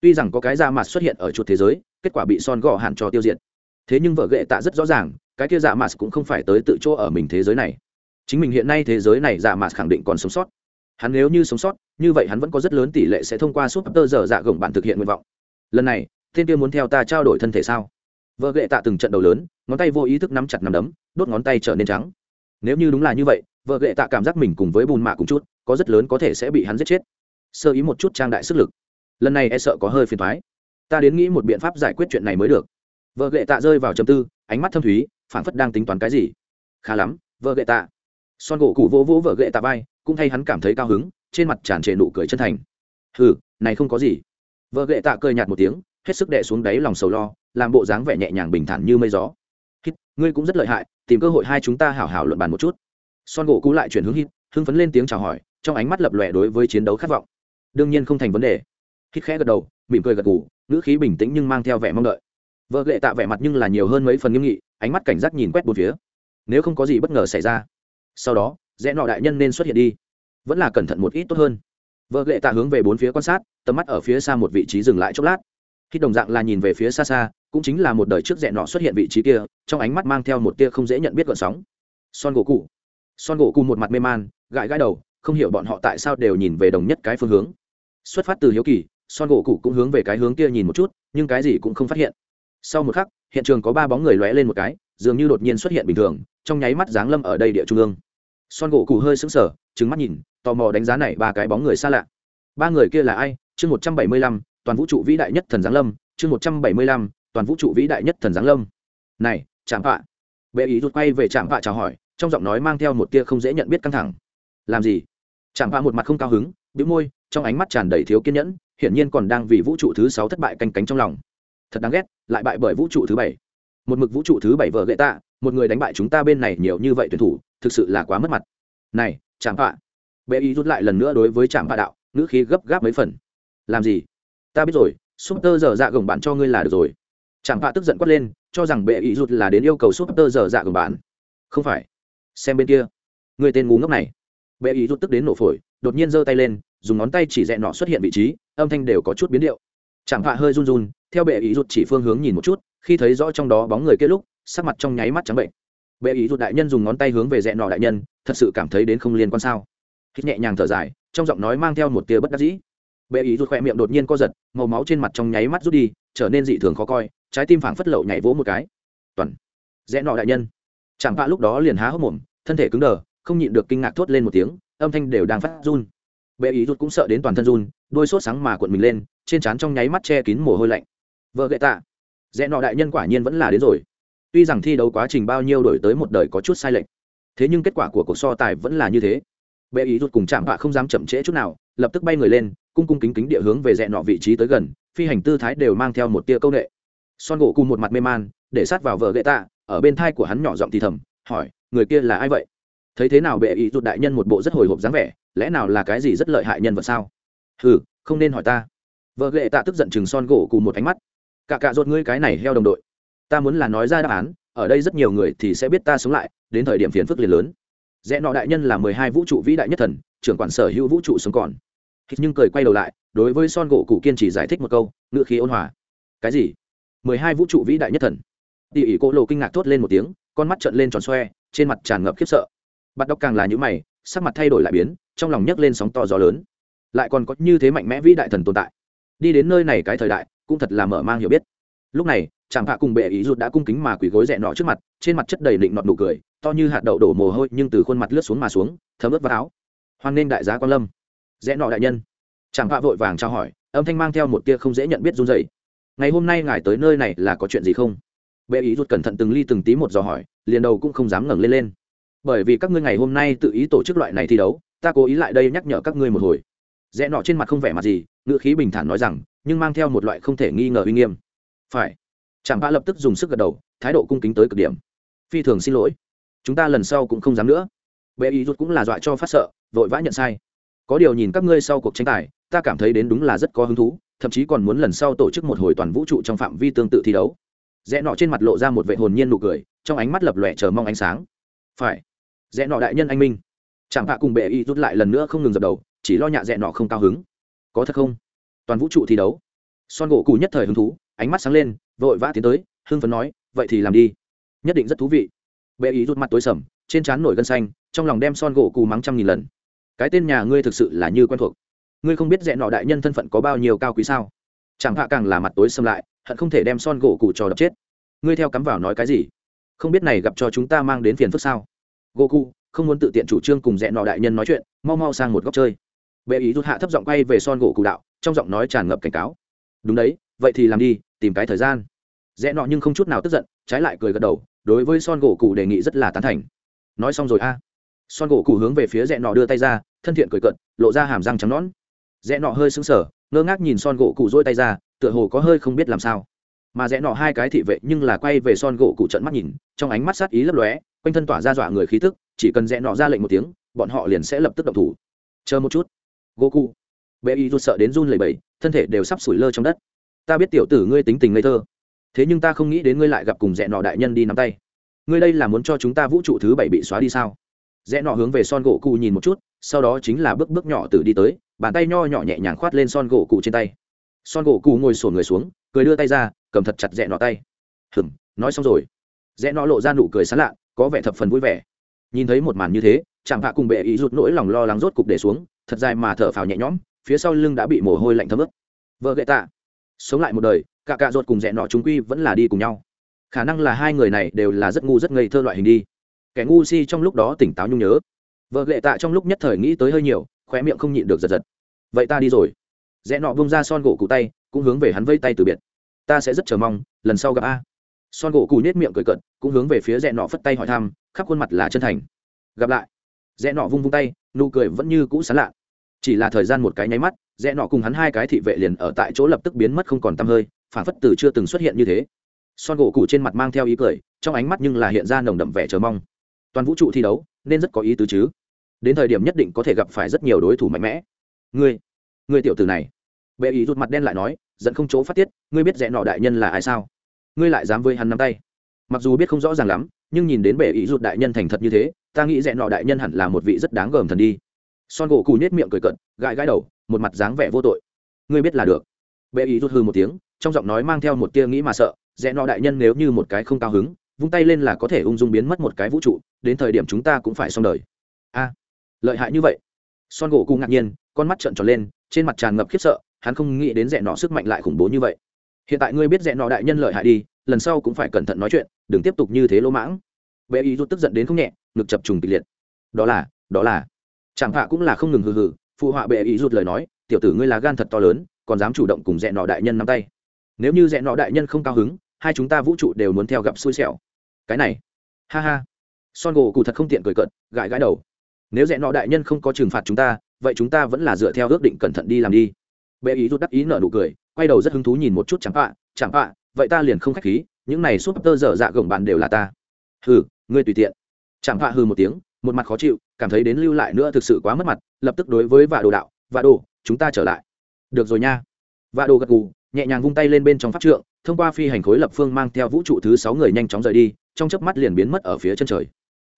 tuy rằng có cái dạ mà xuất hiện ở chuột thế giới, kết quả bị son gò hẳn cho tiêu diệt. Thế nhưng vợ ghệ tạ rất rõ ràng, cái kia dạ mà cũng không phải tới tự chỗ ở mình thế giới này. Chính mình hiện nay thế giới này dạ mà khẳng định còn sống sót. Hắn nếu như sống sót, như vậy hắn vẫn có rất lớn tỷ lệ sẽ thông qua suốt tơ giờ dạ gồng bạn thực hiện nguyện vọng. Lần này thiên kia muốn theo ta trao đổi thân thể sao? Vợ ghệ tạ từng trận đầu lớn ngón tay vô ý thức nắm chặt nắm đấm, đốt ngón tay trở nên trắng. Nếu như đúng là như vậy, vợ gệ tạ cảm giác mình cùng với bùn mạ cùng chút, có rất lớn có thể sẽ bị hắn giết chết. Sơ ý một chút trang đại sức lực. Lần này e sợ có hơi phiền thoái. Ta đến nghĩ một biện pháp giải quyết chuyện này mới được. Vợ gệ tạ rơi vào chầm tư, ánh mắt thâm thúy, phảng phất đang tính toán cái gì. Khá lắm, vợ gệ tạ. Son gỗ cụ vỗ vỗ vợ gệ tạ vai, cũng thay hắn cảm thấy cao hứng, trên mặt tràn trề nụ cười chân thành. Hừ, này không có gì. Vợ gệ tạ cười nhạt một tiếng, hết sức đè xuống đáy lòng sầu lo, làm bộ dáng vẻ nhẹ nhàng bình thản như mây gió ngươi cũng rất lợi hại, tìm cơ hội hai chúng ta hảo hảo luận bàn một chút. Son gỗ cú lại chuyển hướng hít, hưng phấn lên tiếng chào hỏi, trong ánh mắt lập lòe đối với chiến đấu khát vọng. Đương nhiên không thành vấn đề. Hít khẽ gật đầu, mỉm cười gật gù, ngữ khí bình tĩnh nhưng mang theo vẻ mong đợi. Vợ lệ tạ vẻ mặt nhưng là nhiều hơn mấy phần nghiêm nghị, ánh mắt cảnh giác nhìn quét bốn phía. Nếu không có gì bất ngờ xảy ra, sau đó, rẽ nọ đại nhân nên xuất hiện đi. Vẫn là cẩn thận một ít tốt hơn. Vợ lệ tạ hướng về bốn phía quan sát, tầm mắt ở phía xa một vị trí dừng lại chốc lát. Khi đồng dạng là nhìn về phía xa xa cũng chính là một đời trước rẽ nọ xuất hiện vị trí kia, trong ánh mắt mang theo một tia không dễ nhận biết gợn sóng. Son gỗ cụ. Son gỗ cụ một mặt mê man, gãi gãi đầu, không hiểu bọn họ tại sao đều nhìn về đồng nhất cái phương hướng. Xuất phát từ hiếu kỳ, son gỗ cụ cũng hướng về cái hướng kia nhìn một chút, nhưng cái gì cũng không phát hiện. Sau một khắc, hiện trường có ba bóng người lóe lên một cái, dường như đột nhiên xuất hiện bình thường, trong nháy mắt giáng lâm ở đây địa trung ương. Son gỗ cụ hơi sững sờ trứng mắt nhìn, tò mò đánh giá này ba cái bóng người xa lạ. Ba người kia là ai? Chương một trăm bảy mươi lăm, toàn vũ trụ vĩ đại nhất thần giáng lâm. Chương một trăm bảy mươi lăm toàn vũ trụ vĩ đại nhất thần giáng lâm. Này chạm vạ bệ ý rút quay về chạm vạ chào hỏi, trong giọng nói mang theo một tia không dễ nhận biết căng thẳng. Làm gì? Chạm vạ một mặt không cao hứng, bĩu môi, trong ánh mắt tràn đầy thiếu kiên nhẫn, hiển nhiên còn đang vì vũ trụ thứ sáu thất bại canh cánh trong lòng. Thật đáng ghét, lại bại bởi vũ trụ thứ bảy. Một mực vũ trụ thứ bảy vợ gậy tạ, một người đánh bại chúng ta bên này nhiều như vậy tuyển thủ, thực sự là quá mất mặt. Này chạm vạ bệ ý rút lại lần nữa đối với trạm vạ đạo, ngữ khí gấp gáp mấy phần. Làm gì? Ta biết rồi súp tơ giờ dạ gồng bạn cho ngươi là được rồi chẳng vạ tức giận quát lên, cho rằng bệ ý rụt là đến yêu cầu súp tơ giờ dạ gồng bạn. Không phải. Xem bên kia. Người tên ngu ngốc này. Bệ ý rụt tức đến nổ phổi, đột nhiên giơ tay lên, dùng ngón tay chỉ dẹn nọ xuất hiện vị trí, âm thanh đều có chút biến điệu. Chẳng vạ hơi run run, theo bệ ý rụt chỉ phương hướng nhìn một chút, khi thấy rõ trong đó bóng người kết lúc, sắc mặt trong nháy mắt trắng bệnh. Bệ ý rụt đại nhân dùng ngón tay hướng về dẹn nọ đại nhân, thật sự cảm thấy đến không liên quan sao. Hít nhẹ nhàng thở dài, trong giọng nói mang theo một tia bất đắc dĩ. Bệ ý rụt khỏe miệng đột nhiên co giật, màu máu trên mặt trong nháy mắt rút đi, trở nên dị thường khó coi trái tim phảng phất lậu nhảy vỗ một cái. Toàn. Rẽ nọ đại nhân. Chẳng vạ lúc đó liền há hốc mồm, thân thể cứng đờ, không nhịn được kinh ngạc thốt lên một tiếng, âm thanh đều đang phát run. Bệ ý rút cũng sợ đến toàn thân run, đôi sốt sáng mà cuộn mình lên, trên trán trong nháy mắt che kín mồ hôi lạnh. Vợ gậy tạ. Rẽ nọ đại nhân quả nhiên vẫn là đến rồi. Tuy rằng thi đấu quá trình bao nhiêu đổi tới một đời có chút sai lệch, thế nhưng kết quả của cuộc so tài vẫn là như thế. Bệ ý rút cùng chạm vạ không dám chậm trễ chút nào, lập tức bay người lên, cung cung kính kính địa hướng về rẽ nọ vị trí tới gần, phi hành tư thái đều mang theo một tia công nghệ son gỗ cùng một mặt mê man, để sát vào vợ gậy tạ, ở bên thai của hắn nhỏ giọng thì thầm, hỏi, người kia là ai vậy? Thấy thế nào bệ ý rụt đại nhân một bộ rất hồi hộp dáng vẻ, lẽ nào là cái gì rất lợi hại nhân vật sao? Ừ không nên hỏi ta. Vợ gậy tạ tức giận chừng son gỗ cùng một ánh mắt. Cả cạ rột ngươi cái này heo đồng đội. Ta muốn là nói ra đáp án, ở đây rất nhiều người thì sẽ biết ta sống lại, đến thời điểm phiền phức liền lớn. Rẽ nọ đại nhân là mười hai vũ trụ vĩ đại nhất thần, trưởng quản sở hữu vũ trụ sống còn. Nhưng cười quay đầu lại, đối với son gỗ cụ kiên chỉ giải thích một câu ngự khí ôn hòa. Cái gì? Mười hai vũ trụ vĩ đại nhất thần. Tỉ ỉ cô lộ kinh ngạc thốt lên một tiếng, con mắt trợn lên tròn xoe, trên mặt tràn ngập khiếp sợ. Bắt đốc càng là những mày, sắc mặt thay đổi lại biến, trong lòng nhấc lên sóng to gió lớn. Lại còn có như thế mạnh mẽ vĩ đại thần tồn tại. Đi đến nơi này cái thời đại, cũng thật là mở mang hiểu biết. Lúc này chàng hạ cùng bệ ý rụt đã cung kính mà quỳ gối rẽ nọ trước mặt, trên mặt chất đầy định nọt nụ cười, to như hạt đậu đổ mồ hôi nhưng từ khuôn mặt lướt xuống mà xuống, thấm ướt vào áo. Hoan nên đại giá quan lâm. Rẽ nọ đại nhân. Chàng hạ vội vàng trao hỏi, âm thanh mang theo một tia không dễ nhận biết run dày ngày hôm nay ngài tới nơi này là có chuyện gì không? Bệ ý rút cẩn thận từng ly từng tí một dò hỏi, liền đầu cũng không dám ngẩng lên lên. Bởi vì các ngươi ngày hôm nay tự ý tổ chức loại này thi đấu, ta cố ý lại đây nhắc nhở các ngươi một hồi. Rẽ nọ trên mặt không vẻ mặt gì ngựa khí bình thản nói rằng, nhưng mang theo một loại không thể nghi ngờ uy nghiêm. Phải. Chẳng ba lập tức dùng sức gật đầu, thái độ cung kính tới cực điểm. Phi thường xin lỗi. Chúng ta lần sau cũng không dám nữa. Bệ ý rút cũng là dọa cho phát sợ, vội vã nhận sai. Có điều nhìn các ngươi sau cuộc tranh tài, ta cảm thấy đến đúng là rất có hứng thú thậm chí còn muốn lần sau tổ chức một hồi toàn vũ trụ trong phạm vi tương tự thi đấu. Rẽ nọ trên mặt lộ ra một vệ hồn nhiên nụ cười, trong ánh mắt lập lòe chờ mong ánh sáng. Phải. Rẽ nọ đại nhân anh minh. Chẳng hạ cùng bệ y rút lại lần nữa không ngừng dập đầu, chỉ lo nhạ rẽ nọ không cao hứng. Có thật không? Toàn vũ trụ thi đấu. Son gỗ cù nhất thời hứng thú, ánh mắt sáng lên, vội vã tiến tới, hưng phấn nói, vậy thì làm đi. Nhất định rất thú vị. Bệ ý rút mặt tối sầm, trên trán nổi gân xanh, trong lòng đem son gỗ cù mắng trăm nghìn lần. Cái tên nhà ngươi thực sự là như quen thuộc ngươi không biết rẽ nọ đại nhân thân phận có bao nhiêu cao quý sao? Chẳng hạ càng là mặt tối xâm lại, hận không thể đem son gỗ cụ trò đập chết. Ngươi theo cắm vào nói cái gì? Không biết này gặp cho chúng ta mang đến phiền phức sao? Gỗ cụ không muốn tự tiện chủ trương cùng rẽ nọ đại nhân nói chuyện, mau mau sang một góc chơi. Bệ ý rút hạ thấp giọng quay về son gỗ cụ đạo, trong giọng nói tràn ngập cảnh cáo. Đúng đấy, vậy thì làm đi, tìm cái thời gian. Rẽ nọ nhưng không chút nào tức giận, trái lại cười gật đầu, đối với son gỗ cụ đề nghị rất là tán thành. Nói xong rồi a. Son gỗ cụ hướng về phía rẽ nọ đưa tay ra, thân thiện cười cận lộ ra hàm răng trắng nón rẽ nọ hơi sững sờ, ngơ ngác nhìn son gỗ cụ dôi tay ra, tựa hồ có hơi không biết làm sao. Mà rẽ nọ hai cái thị vệ nhưng là quay về son gỗ cụ trận mắt nhìn, trong ánh mắt sát ý lấp lóe, quanh thân tỏa ra dọa người khí tức, chỉ cần rẽ nọ ra lệnh một tiếng, bọn họ liền sẽ lập tức động thủ. Chờ một chút. Gỗ cụ. Bệ y rút sợ đến run lẩy bẩy, thân thể đều sắp sủi lơ trong đất. Ta biết tiểu tử ngươi tính tình ngây thơ. Thế nhưng ta không nghĩ đến ngươi lại gặp cùng rẽ nọ đại nhân đi nắm tay. Ngươi đây là muốn cho chúng ta vũ trụ thứ bảy bị xóa đi sao? Rẽ nọ hướng về son gỗ cụ nhìn một chút, sau đó chính là bước bước nhỏ từ đi tới bàn tay nho nhỏ nhẹ nhàng khoát lên son gỗ cụ trên tay. Son gỗ cụ ngồi sổn người xuống, cười đưa tay ra, cầm thật chặt rẽ nọ tay. Hừm, nói xong rồi. Rẽ nọ lộ ra nụ cười sán lạ, có vẻ thập phần vui vẻ. Nhìn thấy một màn như thế chẳng hạ cùng bệ ý rụt nỗi lòng lo lắng rốt cục để xuống, thật dài mà thở phào nhẹ nhõm, phía sau lưng đã bị mồ hôi lạnh thấm ướt. Vợ gậy tạ, sống lại một đời, cả cạ ruột cùng rẽ nọ chúng quy vẫn là đi cùng nhau. Khả năng là hai người này đều là rất ngu rất ngây thơ loại hình đi. Kẻ ngu si trong lúc đó tỉnh táo nhung nhớ. Vợ gậy tạ trong lúc nhất thời nghĩ tới hơi nhiều khóe miệng không nhịn được giật giật. Vậy ta đi rồi. Rẽ nọ bông ra son gỗ cụ tay, cũng hướng về hắn vây tay từ biệt. Ta sẽ rất chờ mong, lần sau gặp a. Son gỗ cụ nhét miệng cười cận cũng hướng về phía rẽ nọ phất tay hỏi thăm, khắp khuôn mặt là chân thành. Gặp lại. Rẽ nọ vung vung tay, nụ cười vẫn như cũ sán lạ. Chỉ là thời gian một cái nháy mắt, rẽ nọ cùng hắn hai cái thị vệ liền ở tại chỗ lập tức biến mất không còn tăm hơi, phản phất từ chưa từng xuất hiện như thế. Son gỗ cụ trên mặt mang theo ý cười, trong ánh mắt nhưng là hiện ra nồng đậm vẻ chờ mong. Toàn vũ trụ thi đấu, nên rất có ý tứ chứ đến thời điểm nhất định có thể gặp phải rất nhiều đối thủ mạnh mẽ. Ngươi ngươi tiểu tử này. Bệ ý rút mặt đen lại nói dẫn không chỗ phát tiết, ngươi biết rẽ nọ đại nhân là ai sao? Ngươi lại dám với hắn nắm tay. Mặc dù biết không rõ ràng lắm, nhưng nhìn đến bệ ý rút đại nhân thành thật như thế, ta nghĩ rẽ nọ đại nhân hẳn là một vị rất đáng gờm thần đi. Son gỗ cù nhét miệng cười cận, gãi gãi đầu, một mặt dáng vẻ vô tội. Ngươi biết là được. Bệ ý rút hư một tiếng, trong giọng nói mang theo một tia nghĩ mà sợ, rẽ nọ đại nhân nếu như một cái không cao hứng, vung tay lên là có thể ung dung biến mất một cái vũ trụ, đến thời điểm chúng ta cũng phải xong đời. A lợi hại như vậy. Son gỗ cụ ngạc nhiên, con mắt trợn tròn lên, trên mặt tràn ngập khiếp sợ, hắn không nghĩ đến rẽ nọ sức mạnh lại khủng bố như vậy. Hiện tại ngươi biết rẽ nọ đại nhân lợi hại đi, lần sau cũng phải cẩn thận nói chuyện, đừng tiếp tục như thế lỗ mãng. Bệ ý rút tức giận đến không nhẹ, ngực chập trùng kịch liệt. Đó là đó là. Chẳng hạ cũng là không ngừng hừ hừ, phụ họa bệ ý rút lời nói, tiểu tử ngươi là gan thật to lớn, còn dám chủ động cùng rẽ nọ đại nhân nắm tay. Nếu như rẽ nọ đại nhân không cao hứng, hai chúng ta vũ trụ đều muốn theo gặp xui xẻo. Cái này. Ha ha. Son gỗ cụ thật không tiện cười cợt, gãi gãi đầu nếu rẽ nọ đại nhân không có trừng phạt chúng ta, vậy chúng ta vẫn là dựa theo ước định cẩn thận đi làm đi. Bệ ý rút đắc ý nợ nụ cười, quay đầu rất hứng thú nhìn một chút chẳng ạ chẳng ạ vậy ta liền không khách khí, những này súp tơ dở dạ gồng bạn đều là ta. Hừ, ngươi tùy tiện. Chẳng ạ hừ một tiếng, một mặt khó chịu, cảm thấy đến lưu lại nữa thực sự quá mất mặt, lập tức đối với vạ đồ đạo, vạ đồ, chúng ta trở lại. Được rồi nha. Vạ đồ gật gù, nhẹ nhàng vung tay lên bên trong pháp trượng, thông qua phi hành khối lập phương mang theo vũ trụ thứ sáu người nhanh chóng rời đi, trong chớp mắt liền biến mất ở phía chân trời.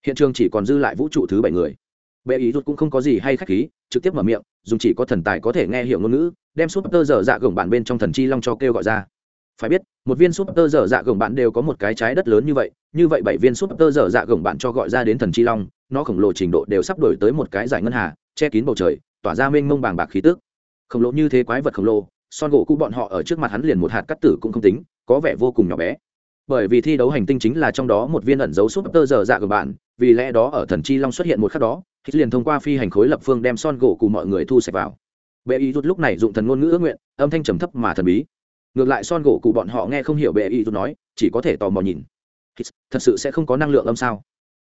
Hiện trường chỉ còn dư lại vũ trụ thứ bảy người bệ ý rút cũng không có gì hay khách khí, trực tiếp mở miệng, dùng chỉ có thần tài có thể nghe hiểu ngôn ngữ, đem súp tơ dở dạ gồng bạn bên trong thần chi long cho kêu gọi ra. Phải biết, một viên súp tơ dở dạ gồng bạn đều có một cái trái đất lớn như vậy như vậy bảy viên súp tơ dở dạ gồng bạn cho gọi ra đến thần chi long, nó khổng lồ trình độ đều sắp đổi tới một cái giải ngân hà, che kín bầu trời, tỏa ra mênh mông bàng bạc khí tước khổng lồ như thế quái vật khổng lồ, son gỗ cũ bọn họ ở trước mặt hắn liền một hạt cắt tử cũng không tính, có vẻ vô cùng nhỏ bé. Bởi vì thi đấu hành tinh chính là trong đó một viên ẩn dấu súp tơ dở dạ gồng bạn, vì lẽ đó ở thần chi long xuất hiện một khắc đó hít liền thông qua phi hành khối lập phương đem son gỗ cùng mọi người thu sạch vào. Bệ y rút lúc này dụng thần ngôn ngữ ước nguyện, âm thanh trầm thấp mà thần bí. Ngược lại son gỗ cụ bọn họ nghe không hiểu bệ y rút nói, chỉ có thể tò mò nhìn. Hít, thật sự sẽ không có năng lượng âm sao?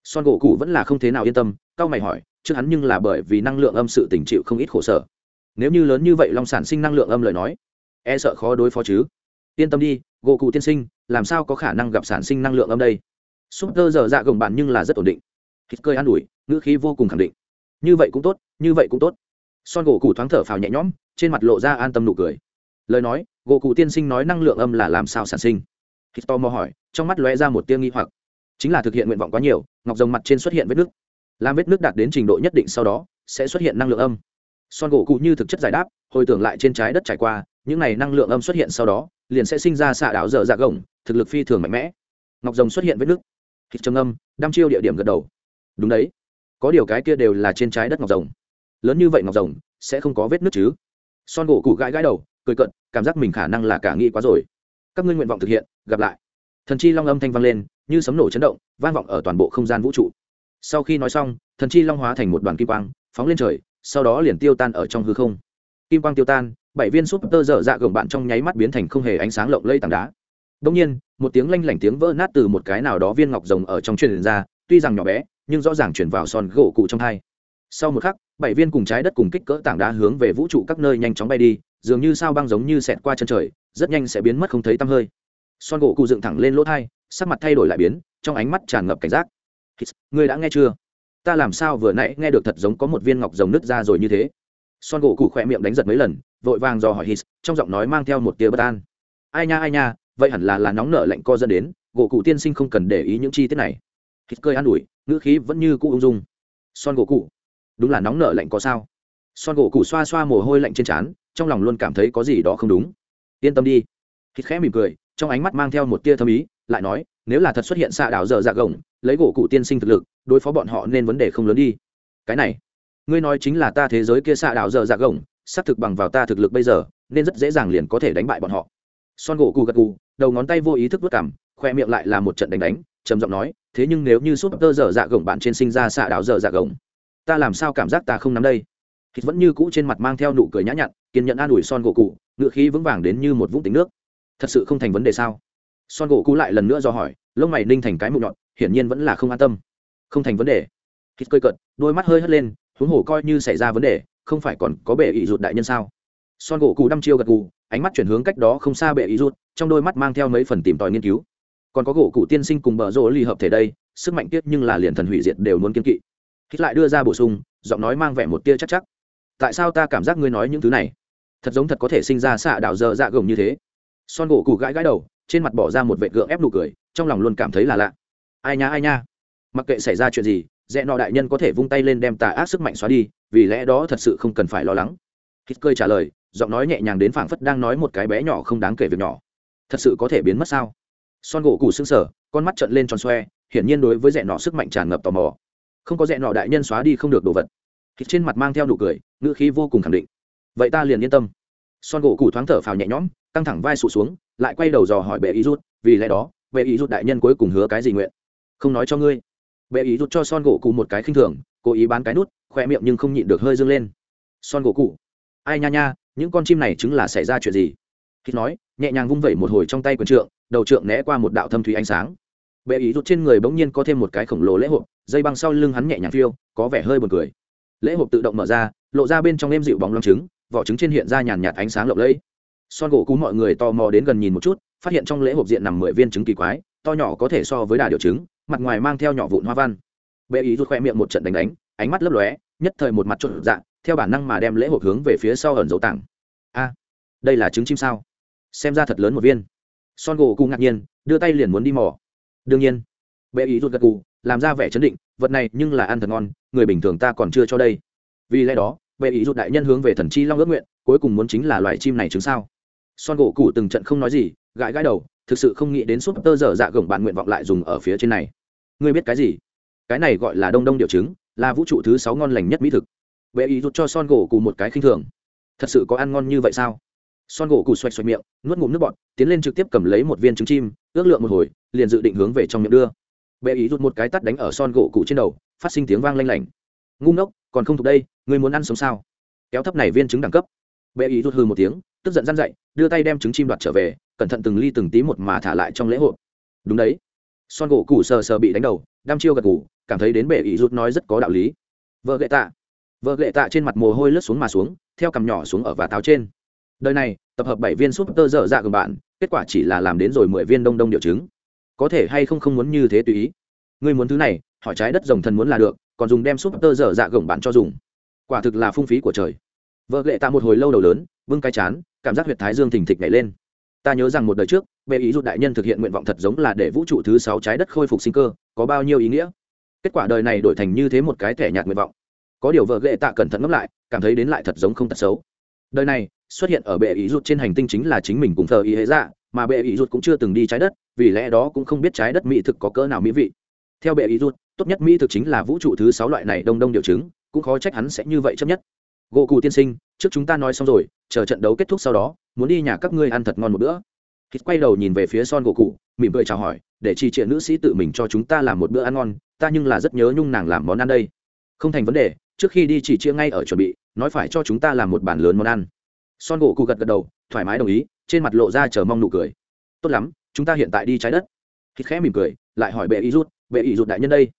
Son gỗ cụ vẫn là không thế nào yên tâm cao mày hỏi, trước hắn nhưng là bởi vì năng lượng âm sự tình chịu không ít khổ sở. Nếu như lớn như vậy long sản sinh năng lượng âm lời nói e sợ khó đối phó chứ. Yên tâm đi, gỗ cụ tiên sinh, làm sao có khả năng gặp sản sinh năng lượng âm đây? Súp tơ giờ dạ gồng bạn nhưng là rất ổn định. Hít cơi an ủi ngữ khí vô cùng khẳng định. Như vậy cũng tốt, như vậy cũng tốt. Son gỗ cụ thoáng thở phào nhẹ nhõm, trên mặt lộ ra an tâm nụ cười. Lời nói, gỗ cụ tiên sinh nói năng lượng âm là làm sao sản sinh? Hít to mò hỏi, trong mắt lóe ra một tia nghi hoặc. Chính là thực hiện nguyện vọng quá nhiều, ngọc rồng mặt trên xuất hiện vết nước làm vết nước đạt đến trình độ nhất định sau đó, sẽ xuất hiện năng lượng âm. Son gỗ cụ như thực chất giải đáp, hồi tưởng lại trên trái đất trải qua, những này năng lượng âm xuất hiện sau đó, liền sẽ sinh ra xạ đảo dở dạ gồng, thực lực phi thường mạnh mẽ. Ngọc rồng xuất hiện vết nước thịt trầm âm đăm chiêu địa điểm gật đầu. Đúng đấy có điều cái kia đều là trên trái đất ngọc rồng. Lớn như vậy ngọc rồng, sẽ không có vết nước chứ? Son gỗ cụ gãi gãi đầu, cười cận cảm giác mình khả năng là cả nghĩ quá rồi. Các ngươi nguyện vọng thực hiện, gặp lại. Thần chi long âm thanh vang lên, như sấm nổ chấn động, vang vọng ở toàn bộ không gian vũ trụ. Sau khi nói xong, thần chi long hóa thành một đoàn kim quang, phóng lên trời, sau đó liền tiêu tan ở trong hư không. Kim quang tiêu tan, bảy viên súp tơ dở dạ gồng bạn trong nháy mắt biến thành không hề ánh sáng lộng lây tảng đá. Đông nhiên, một tiếng lanh lảnh tiếng vỡ nát từ một cái nào đó viên ngọc rồng ở trong truyền ra, tuy rằng nhỏ bé nhưng rõ ràng chuyển vào son gỗ cụ trong hai. Sau một khắc, bảy viên cùng trái đất cùng kích cỡ tảng đá hướng về vũ trụ các nơi nhanh chóng bay đi, dường như sao băng giống như xẹt qua chân trời, rất nhanh sẽ biến mất không thấy tăm hơi. Son gỗ cụ dựng thẳng lên lỗ thai, sắc mặt thay đổi lại biến, trong ánh mắt tràn ngập cảnh giác. Ngươi đã nghe chưa? Ta làm sao vừa nãy nghe được thật giống có một viên ngọc rồng nứt ra rồi như thế? Son gỗ cụ khỏe miệng đánh giật mấy lần, vội vàng dò hỏi hít, trong giọng nói mang theo một tia bất an. Ai nha ai nha, vậy hẳn là là nóng nở lạnh co dẫn đến, gỗ cụ tiên sinh không cần để ý những chi tiết này hít cười an ủi, ngữ khí vẫn như cũ ung dung. Son gỗ cụ đúng là nóng nở lạnh có sao. Son gỗ cụ xoa xoa mồ hôi lạnh trên trán, trong lòng luôn cảm thấy có gì đó không đúng. Yên tâm đi. Hít khẽ mỉm cười, trong ánh mắt mang theo một tia thâm ý, lại nói, nếu là thật xuất hiện xạ đảo dở dạ gồng, lấy gỗ cụ tiên sinh thực lực, đối phó bọn họ nên vấn đề không lớn đi. Cái này, ngươi nói chính là ta thế giới kia xạ đảo dở dạ gồng, xác thực bằng vào ta thực lực bây giờ, nên rất dễ dàng liền có thể đánh bại bọn họ. Son gỗ cụ gật cụ đầu ngón tay vô ý thức vất cảm khoe miệng lại là một trận đánh đánh trầm giọng nói, thế nhưng nếu như súp tơ dở dạ gồng bạn trên sinh ra xạ đảo dở dạ gồng, ta làm sao cảm giác ta không nắm đây? Thịt vẫn như cũ trên mặt mang theo nụ cười nhã nhặn, kiên nhẫn an ủi son gỗ cụ ngựa khí vững vàng đến như một vũng tính nước. Thật sự không thành vấn đề sao? Son gỗ cụ lại lần nữa do hỏi, lông mày ninh thành cái mụn nhọn, hiển nhiên vẫn là không an tâm. Không thành vấn đề. Hít cơi cận đôi mắt hơi hất lên, huống hồ coi như xảy ra vấn đề, không phải còn có bệ ý rụt đại nhân sao? Son gỗ cụ đăm chiêu gật gù, ánh mắt chuyển hướng cách đó không xa bệ ý rụt, trong đôi mắt mang theo mấy phần tìm tòi nghiên cứu còn có gỗ cụ tiên sinh cùng bờ rỗ ly hợp thể đây, sức mạnh tiết nhưng là liền thần hủy diệt đều muốn kiên kỵ. Hít lại đưa ra bổ sung, giọng nói mang vẻ một tia chắc chắc. Tại sao ta cảm giác ngươi nói những thứ này? Thật giống thật có thể sinh ra xạ đạo dơ dạ gồng như thế. Son gỗ cụ gãi gãi đầu, trên mặt bỏ ra một vệ gượng ép nụ cười, trong lòng luôn cảm thấy là lạ. Ai nha ai nha. Mặc kệ xảy ra chuyện gì dễ nọ đại nhân có thể vung tay lên đem tà ác sức mạnh xóa đi, vì lẽ đó thật sự không cần phải lo lắng. Hít cơi trả lời, giọng nói nhẹ nhàng đến phảng phất đang nói một cái bé nhỏ không đáng kể việc nhỏ. Thật sự có thể biến mất sao? Son gỗ cụ xương sở con mắt trận lên tròn xoe, hiển nhiên đối với rẽ nọ sức mạnh tràn ngập tò mò. Không có rẽ nọ đại nhân xóa đi không được đồ vật. Hít trên mặt mang theo nụ cười, ngữ khí vô cùng khẳng định. Vậy ta liền yên tâm. Son gỗ cụ thoáng thở phào nhẹ nhõm, căng thẳng vai sụt xuống, lại quay đầu dò hỏi bệ ý rút, vì lẽ đó, bệ ý rút đại nhân cuối cùng hứa cái gì nguyện? Không nói cho ngươi. Bệ ý rút cho son gỗ cụ một cái khinh thường, cố ý bán cái nút, khoe miệng nhưng không nhịn được hơi dâng lên. Son gỗ cụ ai nha nha, những con chim này chứng là xảy ra chuyện gì? Khi nói, nhẹ nhàng vung vẩy một hồi trong tay quần trượng đầu trượng né qua một đạo thâm thủy ánh sáng. Bệ ý rút trên người bỗng nhiên có thêm một cái khổng lồ lễ hộp dây băng sau lưng hắn nhẹ nhàng phiêu, có vẻ hơi buồn cười. Lễ hộp tự động mở ra, lộ ra bên trong êm dịu bóng lông trứng, vỏ trứng trên hiện ra nhàn nhạt ánh sáng lộng lẫy. Son gỗ cú mọi người tò mò đến gần nhìn một chút, phát hiện trong lễ hộp diện nằm mười viên trứng kỳ quái, to nhỏ có thể so với đà điều trứng, mặt ngoài mang theo nhỏ vụn hoa văn. Bệ ý rút khoe miệng một trận đánh đánh, ánh mắt lấp lóe, nhất thời một mặt trộn dạng, theo bản năng mà đem lễ hộp hướng về phía sau ẩn dấu tặng a, đây là trứng chim sao? Xem ra thật lớn một viên son gỗ cụ ngạc nhiên, đưa tay liền muốn đi mò. Đương nhiên, bệ ý rụt gật cụ làm ra vẻ chấn định, vật này nhưng là ăn thật ngon, người bình thường ta còn chưa cho đây. Vì lẽ đó, bệ ý rụt đại nhân hướng về thần chi long ước nguyện, cuối cùng muốn chính là loài chim này chứng sao. Son gỗ cụ từng trận không nói gì, gãi gãi đầu, thực sự không nghĩ đến suốt tơ dở dạ gồng bạn nguyện vọng lại dùng ở phía trên này. Ngươi biết cái gì? Cái này gọi là đông đông điệu chứng, là vũ trụ thứ sáu ngon lành nhất mỹ thực. Bệ ý rút cho son gỗ cụ một cái khinh thường. Thật sự có ăn ngon như vậy sao? Son gỗ cụ xoạch xoạch miệng, nuốt ngụm nước bọt, tiến lên trực tiếp cầm lấy một viên trứng chim, ước lượng một hồi, liền dự định hướng về trong miệng đưa. Bệ ý rút một cái tắt đánh ở son gỗ cụ trên đầu, phát sinh tiếng vang lanh lảnh. Ngu ngốc, còn không thuộc đây người muốn ăn sống sao? Kéo thấp này viên trứng đẳng cấp. Bệ ý rút hư một tiếng, tức giận răn dậy đưa tay đem trứng chim đoạt trở về, cẩn thận từng ly từng tí một mà thả lại trong lễ hội. Đúng đấy. Son gỗ cụ sờ sờ bị đánh đầu đam chiêu gật gù, cảm thấy đến bệ ý rút nói rất có đạo lý. Vợ gệ tạ. Vợ gệ tạ trên mặt mồ hôi lướt xuống mà xuống, theo cằm nhỏ xuống ở và táo trên đời này, tập hợp bảy viên súp tơ dở dạ của bạn, kết quả chỉ là làm đến rồi mười viên đông đông điệu trứng. Có thể hay không không muốn như thế tùy ý. Ngươi muốn thứ này, hỏi trái đất rồng thần muốn là được, còn dùng đem súp tơ dở dạ gồng bạn cho dùng. Quả thực là phung phí của trời. Vợ lệ tạ một hồi lâu đầu lớn vương cái chán, cảm giác huyệt thái dương thình thịch nhảy lên. Ta nhớ rằng một đời trước, bệ ý rút đại nhân thực hiện nguyện vọng thật giống là để vũ trụ thứ sáu trái đất khôi phục sinh cơ, có bao nhiêu ý nghĩa? Kết quả đời này đổi thành như thế một cái thẻ nhạt nguyện vọng. Có điều vợ lệ tạ cẩn thận ngẫm lại, cảm thấy đến lại thật giống không thật xấu đời này, xuất hiện ở bệ ý rụt trên hành tinh chính là chính mình cùng thờ ý hệ dạ mà bệ ý rụt cũng chưa từng đi trái đất, vì lẽ đó cũng không biết trái đất mỹ thực có cỡ nào mỹ vị. Theo bệ ý rụt, tốt nhất mỹ thực chính là vũ trụ thứ sáu loại này đông đông điều chứng cũng khó trách hắn sẽ như vậy chấp nhất. Gỗ cụ tiên sinh, trước chúng ta nói xong rồi, chờ trận đấu kết thúc sau đó, muốn đi nhà các ngươi ăn thật ngon một bữa. Hít quay đầu nhìn về phía son gỗ cụ mỉm cười chào hỏi, để trì triện nữ sĩ tự mình cho chúng ta làm một bữa ăn ngon, ta nhưng là rất nhớ nhung nàng làm món ăn đây. Không thành vấn đề trước khi đi chỉ chia ngay ở chuẩn bị, nói phải cho chúng ta làm một bản lớn món ăn. Son gỗ cụ gật gật đầu, thoải mái đồng ý, trên mặt lộ ra chờ mong nụ cười. Tốt lắm, chúng ta hiện tại đi trái đất. Khi khẽ mỉm cười, lại hỏi bệ y rút, bệ y rút đại nhân đây,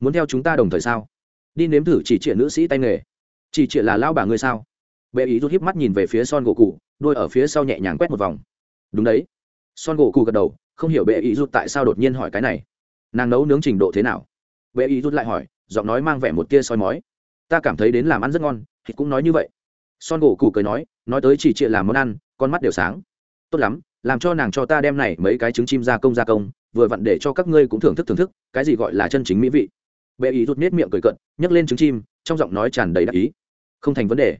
muốn theo chúng ta đồng thời sao? Đi nếm thử chỉ trịa nữ sĩ tay nghề. Chỉ trịa là lao bà ngươi sao? Bệ ý rút hiếp mắt nhìn về phía son gỗ cụ đôi ở phía sau nhẹ nhàng quét một vòng. Đúng đấy. Son gỗ cụ gật đầu, không hiểu bệ ý rút tại sao đột nhiên hỏi cái này. Nàng nấu nướng trình độ thế nào? Bệ ý rút lại hỏi, giọng nói mang vẻ một tia soi mói ta cảm thấy đến làm ăn rất ngon, thì cũng nói như vậy. Son gỗ cụ cười nói nói tới chỉ triện làm món ăn, con mắt đều sáng. Tốt lắm, làm cho nàng cho ta đem này mấy cái trứng chim gia công gia công, vừa vặn để cho các ngươi cũng thưởng thức thưởng thức, cái gì gọi là chân chính mỹ vị. Bệ ý rút nết miệng cười cận nhấc lên trứng chim, trong giọng nói tràn đầy đắc ý. Không thành vấn đề.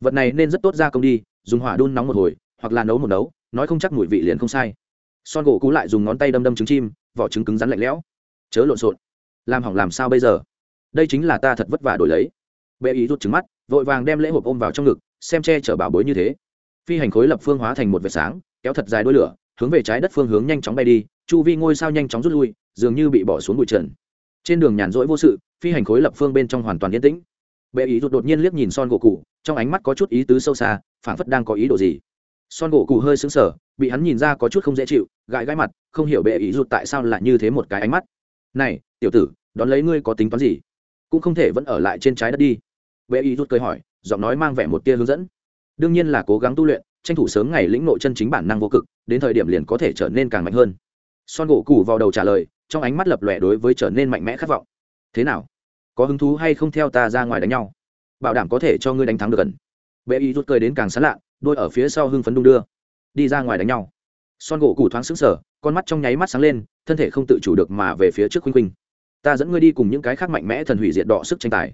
Vật này nên rất tốt gia công đi, dùng hỏa đun nóng một hồi, hoặc là nấu một nấu, nói không chắc mùi vị liền không sai. Son gỗ cú lại dùng ngón tay đâm đâm trứng chim, vỏ trứng cứng rắn lạnh lẽo. Chớ lộn xộn. Làm hỏng làm sao bây giờ? Đây chính là ta thật vất vả đổi lấy bệ ý rút trứng mắt, vội vàng đem lễ hộp ôm vào trong ngực, xem che chở bảo bối như thế. Phi hành khối lập phương hóa thành một vệt sáng, kéo thật dài đôi lửa, hướng về trái đất phương hướng nhanh chóng bay đi, chu vi ngôi sao nhanh chóng rút lui, dường như bị bỏ xuống bụi trần. Trên đường nhàn rỗi vô sự, phi hành khối lập phương bên trong hoàn toàn yên tĩnh. Bệ ý rút đột nhiên liếc nhìn son gỗ cụ trong ánh mắt có chút ý tứ sâu xa, phảng phất đang có ý đồ gì. Son gỗ cụ hơi sững sờ, bị hắn nhìn ra có chút không dễ chịu, gãi gãi mặt, không hiểu bệ ý rút tại sao lại như thế một cái ánh mắt. Này, tiểu tử, đón lấy ngươi có tính toán gì? Cũng không thể vẫn ở lại trên trái đất đi bệ y rút cười hỏi giọng nói mang vẻ một tia hướng dẫn. Đương nhiên là cố gắng tu luyện tranh thủ sớm ngày lĩnh nội chân chính bản năng vô cực đến thời điểm liền có thể trở nên càng mạnh hơn. Son gỗ cù vào đầu trả lời trong ánh mắt lập lòe đối với trở nên mạnh mẽ khát vọng. Thế nào? Có hứng thú hay không theo ta ra ngoài đánh nhau? Bảo đảm có thể cho ngươi đánh thắng được gần. Bệ y rút cười đến càng sán lạ đôi ở phía sau hưng phấn đung đưa. Đi ra ngoài đánh nhau. Son gỗ cù thoáng sững sờ, con mắt trong nháy mắt sáng lên thân thể không tự chủ được mà về phía trước khuynh khuynh. Ta dẫn ngươi đi cùng những cái khác mạnh mẽ thần hủy diệt đỏ sức tranh tài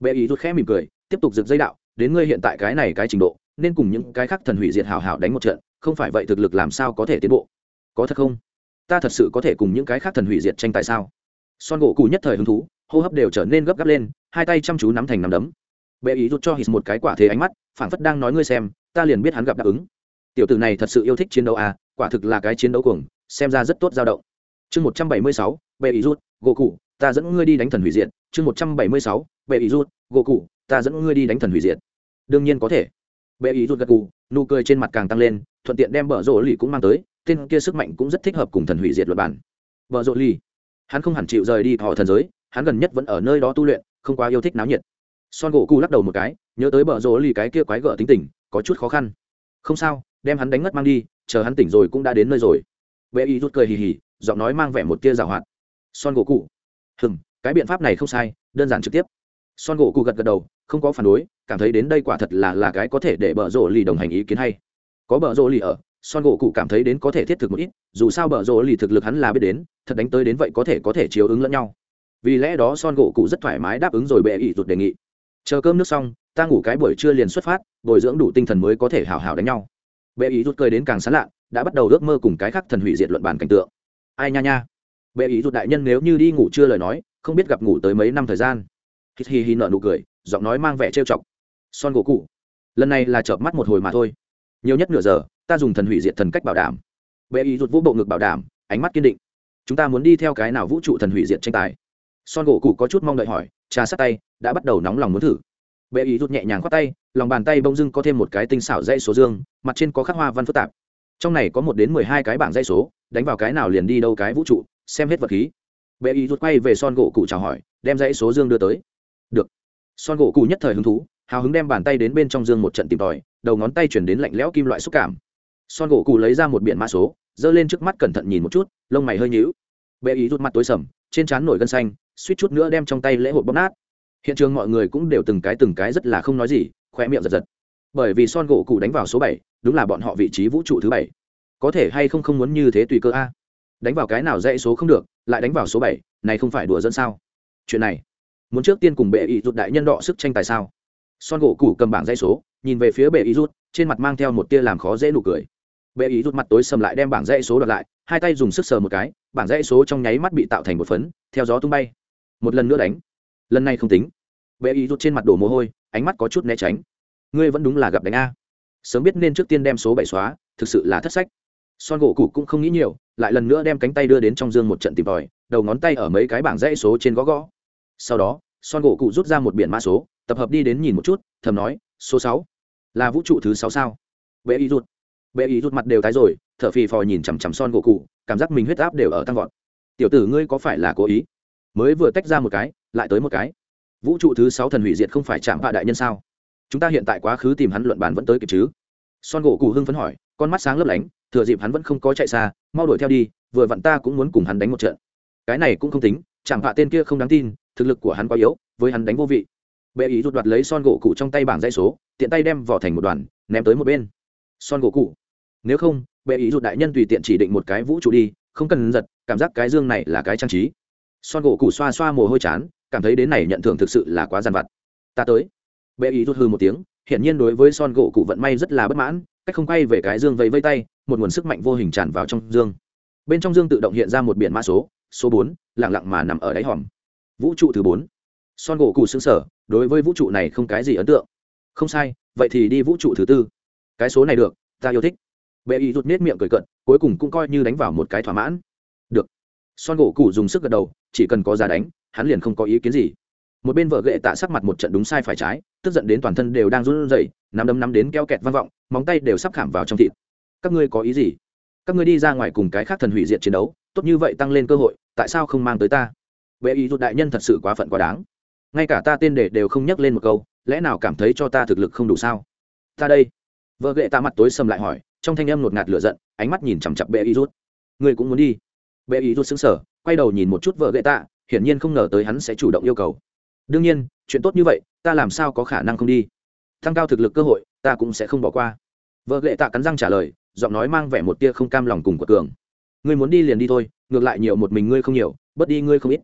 bệ ý rút khẽ mỉm cười, tiếp tục rực dây đạo, đến ngươi hiện tại cái này cái trình độ, nên cùng những cái khác thần hủy diệt hào hào đánh một trận, không phải vậy thực lực làm sao có thể tiến bộ? Có thật không? Ta thật sự có thể cùng những cái khác thần hủy diệt tranh tài sao? Son gỗ cụ nhất thời hứng thú, hô hấp đều trở nên gấp gáp lên, hai tay chăm chú nắm thành nắm đấm. Bệ ý rút cho hít một cái quả thế ánh mắt, phảng phất đang nói ngươi xem, ta liền biết hắn gặp đáp ứng. Tiểu tử này thật sự yêu thích chiến đấu à quả thực là cái chiến đấu cuồng, xem ra rất tốt dao động. Chương một trăm bảy mươi sáu, bệ ý rút gỗ cụ ta dẫn ngươi đi đánh thần hủy diệt chương một trăm bảy mươi sáu, bệ ý rút, gỗ cụ ta dẫn ngươi đi đánh thần hủy diệt. Đương nhiên có thể. Bệ ý rút gật cụ nụ cười trên mặt càng tăng lên, thuận tiện đem bờ rộ lì cũng mang tới, tên kia sức mạnh cũng rất thích hợp cùng thần hủy diệt luật bản. Bờ rộ lì. Hắn không hẳn chịu rời đi thọ thần giới, hắn gần nhất vẫn ở nơi đó tu luyện, không quá yêu thích náo nhiệt. Son gỗ cụ lắc đầu một cái, nhớ tới bờ rộ lì cái kia quái gở tính tình, có chút khó khăn. Không sao, đem hắn đánh ngất mang đi, chờ hắn tỉnh rồi cũng đã đến nơi rồi. Bệ ý rút cười hì hì, giọng nói mang vẻ một tia rào hoạt. Son gỗ cụ hừm cái biện pháp này không sai, đơn giản trực tiếp. Son gỗ cụ gật gật đầu, không có phản đối, cảm thấy đến đây quả thật là là cái có thể để bờ rộ lì đồng hành ý kiến hay. Có bờ rộ lì ở, son gỗ cụ cảm thấy đến có thể thiết thực một ít, dù sao bờ rộ lì thực lực hắn là biết đến, thật đánh tới đến vậy có thể có thể chiếu ứng lẫn nhau. Vì lẽ đó son gỗ cụ rất thoải mái đáp ứng rồi bệ ý rụt đề nghị. Chờ cơm nước xong, ta ngủ cái buổi trưa liền xuất phát, bồi dưỡng đủ tinh thần mới có thể hào hào đánh nhau. Bệ ý rút cười đến càng sán lạ, đã bắt đầu ước mơ cùng cái khác thần hủy diệt luận bàn cảnh tượng. Ai nha nha. Bệ ý rút đại nhân nếu như đi ngủ chưa lời nói không biết gặp ngủ tới mấy năm thời gian. Hít hi hi nợ nụ cười, giọng nói mang vẻ trêu chọc. Son gỗ cụ lần này là chợp mắt một hồi mà thôi. Nhiều nhất nửa giờ, ta dùng thần hủy diệt thần cách bảo đảm. Bệ ý rút vũ bộ ngực bảo đảm, ánh mắt kiên định. Chúng ta muốn đi theo cái nào vũ trụ thần hủy diệt tranh tài? Son gỗ cụ có chút mong đợi hỏi, trà sát tay, đã bắt đầu nóng lòng muốn thử. Bệ ý rút nhẹ nhàng khoác tay, lòng bàn tay bông dưng có thêm một cái tinh xảo dây số dương, mặt trên có khắc hoa văn phức tạp. Trong này có một đến mười hai cái bảng dây số, đánh vào cái nào liền đi đâu cái vũ trụ, xem hết vật khí bệ ý rút quay về son gỗ cụ chào hỏi, đem dãy số dương đưa tới. Được. Son gỗ cụ nhất thời hứng thú, hào hứng đem bàn tay đến bên trong dương một trận tìm tòi, đầu ngón tay chuyển đến lạnh lẽo kim loại xúc cảm. Son gỗ cụ lấy ra một biển mã số, giơ lên trước mắt cẩn thận nhìn một chút, lông mày hơi nhíu. Bệ ý rút mặt tối sầm, trên trán nổi gân xanh, suýt chút nữa đem trong tay lễ hội bóp nát. Hiện trường mọi người cũng đều từng cái từng cái rất là không nói gì khoe miệng giật giật. Bởi vì son gỗ cụ đánh vào số bảy, đúng là bọn họ vị trí vũ trụ thứ bảy. Có thể hay không không muốn như thế tùy cơ a? Đánh vào cái nào dãy số không được, lại đánh vào số bảy, này không phải đùa dẫn sao? Chuyện này, muốn trước tiên cùng bệ ý rút đại nhân đọ sức tranh tài sao? Son gỗ củ cầm bảng dãy số, nhìn về phía bệ ý rút trên mặt mang theo một tia làm khó dễ nụ cười. Bệ ý rút mặt tối sầm lại đem bảng dãy số đặt lại, hai tay dùng sức sờ một cái, bảng dãy số trong nháy mắt bị tạo thành một phấn, theo gió tung bay. Một lần nữa đánh. Lần này không tính. Bệ ý rút trên mặt đổ mồ hôi, ánh mắt có chút né tránh. Ngươi vẫn đúng là gặp đánh a. Sớm biết nên trước tiên đem số bảy xóa, thực sự là thất sách son gỗ cụ cũng không nghĩ nhiều, lại lần nữa đem cánh tay đưa đến trong dương một trận tìm tòi, đầu ngón tay ở mấy cái bảng dãy số trên gõ gõ. Sau đó, son gỗ cụ rút ra một biển mã số, tập hợp đi đến nhìn một chút, thầm nói, số sáu, là vũ trụ thứ sáu sao? Bệ ý rút bệ ý rút mặt đều tái rồi t h ở phì phò nhìn chằm chằm son gỗ cụ cảm giác mình huyết áp đều ở tăng vọt. Tiểu tử ngươi có phải là cố ý? Mới vừa tách ra một cái, lại tới một cái. Vũ trụ thứ sáu thần hủy diệt không phải chạm vạ đại nhân sao? Chúng ta hiện tại quá khứ tìm hắn luận bàn vẫn tới kịp chứ? Son gỗ cụ hưng phấn hỏi, con mắt sáng lấp lánh thừa dịp hắn vẫn không có chạy xa, mau đuổi theo đi, vừa vặn ta cũng muốn cùng hắn đánh một trận. Cái này cũng không tính chẳng vạ tên kia không đáng tin, thực lực của hắn quá yếu, với hắn đánh vô vị. Bệ ý rút đoạt lấy son gỗ cụ trong tay bảng dây số, tiện tay đem vỏ thành một đoàn, ném tới một bên. Son gỗ cụ. Nếu không, bệ ý rút đại nhân tùy tiện chỉ định một cái vũ trụ đi, không cần giật, cảm giác cái dương này là cái trang trí. Son gỗ cụ xoa xoa mồ hôi chán, cảm thấy đến này nhận thưởng thực sự là quá g vặt. Ta tới. Bệ ý rút hư một tiếng, hiển nhiên đối với son gỗ cụ vận may rất là bất mãn cách không quay về cái dương vẫy vây tay, một nguồn sức mạnh vô hình tràn vào trong dương. Bên trong dương tự động hiện ra một biển mã số số bốn lẳng lặng mà nằm ở đáy hòm. Vũ trụ thứ bốn. Son gỗ cụ xứng sở đối với vũ trụ này không cái gì ấn tượng. Không sai, vậy thì đi vũ trụ thứ tư. Cái số này được, ta yêu thích. Bệ y rút nết miệng cười cận cuối cùng cũng coi như đánh vào một cái thỏa mãn. Được. Son gỗ cụ dùng sức gật đầu, chỉ cần có giá đánh, hắn liền không có ý kiến gì một bên vợ ghệ tạ sắc mặt một trận đúng sai phải trái, tức giận đến toàn thân đều đang run rẩy, nắm đấm nắm đến keo kẹt vang vọng, móng tay đều sắp khảm vào trong thịt. Các ngươi có ý gì? Các ngươi đi ra ngoài cùng cái khác thần hủy diệt chiến đấu, tốt như vậy tăng lên cơ hội, tại sao không mang tới ta? Vệ ý rút đại nhân thật sự quá phận quá đáng. Ngay cả ta tên đề đều không nhắc lên một câu, lẽ nào cảm thấy cho ta thực lực không đủ sao? Ta đây. Vợ ghệ tạ mặt tối sầm lại hỏi, trong thanh âm ngột ngạt lửa giận, ánh mắt nhìn chằm chặp bệ y rút ngươi cũng muốn đi? Bệ y rút xứng sở quay đầu nhìn một chút vợ ghệ tạ, hiển nhiên không ngờ tới hắn sẽ chủ động yêu cầu đương nhiên, chuyện tốt như vậy, ta làm sao có khả năng không đi? Thăng cao thực lực cơ hội, ta cũng sẽ không bỏ qua. Vợ ghệ tạ cắn răng trả lời, giọng nói mang vẻ một tia không cam lòng cùng của cường. Ngươi muốn đi liền đi thôi, ngược lại nhiều một mình ngươi không nhiều, bớt đi ngươi không ít.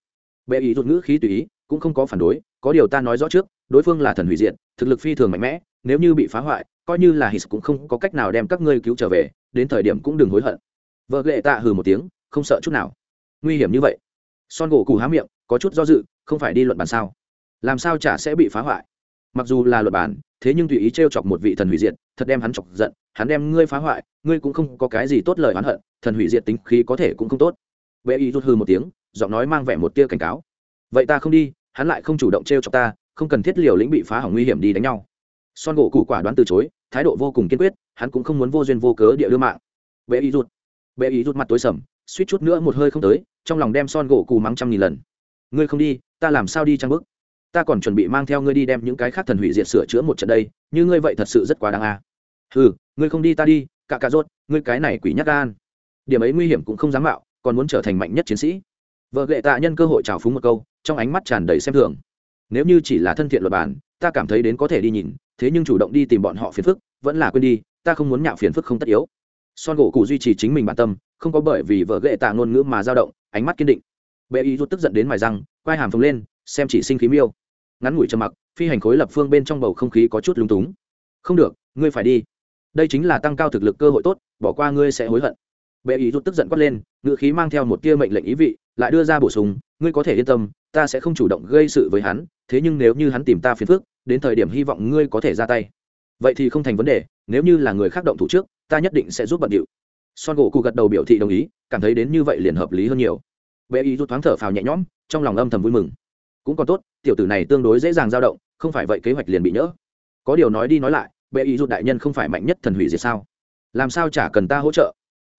Bệ ý rụt ngữ khí tùy ý, cũng không có phản đối, có điều ta nói rõ trước, đối phương là thần hủy diện thực lực phi thường mạnh mẽ, nếu như bị phá hoại, coi như là hít cũng không có cách nào đem các ngươi cứu trở về, đến thời điểm cũng đừng hối hận. Vợ ghệ tạ hừ một tiếng, không sợ chút nào. Nguy hiểm như vậy. Son gỗ cù há miệng, có chút do dự, không phải đi luận bàn sao? Làm sao chả sẽ bị phá hoại? Mặc dù là luật bản, thế nhưng tùy ý t chọc một vị thần hủy diệt, thật đem hắn chọc giận, hắn đem ngươi phá hoại, ngươi cũng không có cái gì tốt lời oán hận, thần hủy diệt tính khí có thể cũng không tốt. Vệ y rút hư một tiếng, giọng nói mang vẻ một tia cảnh cáo. Vậy ta không đi, hắn lại không chủ động t r chọc ta, không cần thiết liều lĩnh bị phá hỏng nguy hiểm đi đánh nhau. Son gỗ củ quả đoán từ chối, thái độ vô cùng kiên quyết, hắn cũng không muốn vô duyên vô cớ địa đưa mạng. Vệ y rút. Vệ y rút mặt tối sầm, suýt chút nữa một hơi không tới, trong lòng đem son gỗ cù mắng trăm nghìn lần. Ngươi không đi, ta làm sao đi trang bức ta còn chuẩn bị mang theo ngươi đi đem những cái khác thần hủy diệt sửa chữa một trận đây, như ngươi vậy thật sự rất quá đáng à. ừ ngươi không đi ta đi cả cà rốt, ngươi cái này quỷ nhắc gan. Điểm ấy nguy hiểm cũng không dám mạo, còn muốn trở thành mạnh nhất chiến sĩ. Vợ gệ tạ nhân cơ hội trào phúng một câu, trong ánh mắt tràn đầy xem thường. Nếu như chỉ là thân thiện luật bản, ta cảm thấy đến có thể đi nhìn, thế nhưng chủ động đi tìm bọn họ phiền phức, vẫn là quên đi, ta không muốn nhạo phiền phức không tất yếu. Son gỗ cụ duy trì chính mình bản tâm, không có bởi vì vợ gệ tạ ngôn ngữ mà dao động, ánh mắt kiên định. Bệ ý rút tức giận đến mài răng quai hàm phồng lên, xem chỉ sinh khí miêu ngắn ngủi trầm mặc, phi hành khối lập phương bên trong bầu không khí có chút lung túng. Không được, ngươi phải đi. Đây chính là tăng cao thực lực cơ hội tốt, bỏ qua ngươi sẽ hối hận. Bệ ý rút tức giận quát lên ngự khí mang theo một tia mệnh lệnh ý vị, lại đưa ra bổ sung, ngươi có thể yên tâm, ta sẽ không chủ động gây sự với hắn, thế nhưng nếu như hắn tìm ta phiền phức, đến thời điểm hy vọng ngươi có thể ra tay. Vậy thì không thành vấn đề, nếu như là người khác động thủ trước, ta nhất định sẽ giúp bận điệu. Son gỗ cụ gật đầu biểu thị đồng ý, cảm thấy đến như vậy liền hợp lý hơn nhiều. Bệ ý rút thoáng thở phào nhẹ nhõm, trong lòng âm thầm vui mừng cũng còn tốt, tiểu tử này tương đối dễ dàng dao động, không phải vậy kế hoạch liền bị nhỡ. Có điều nói đi nói lại, bệ ý rút đại nhân không phải mạnh nhất thần hủy diệt sao? Làm sao chả cần ta hỗ trợ?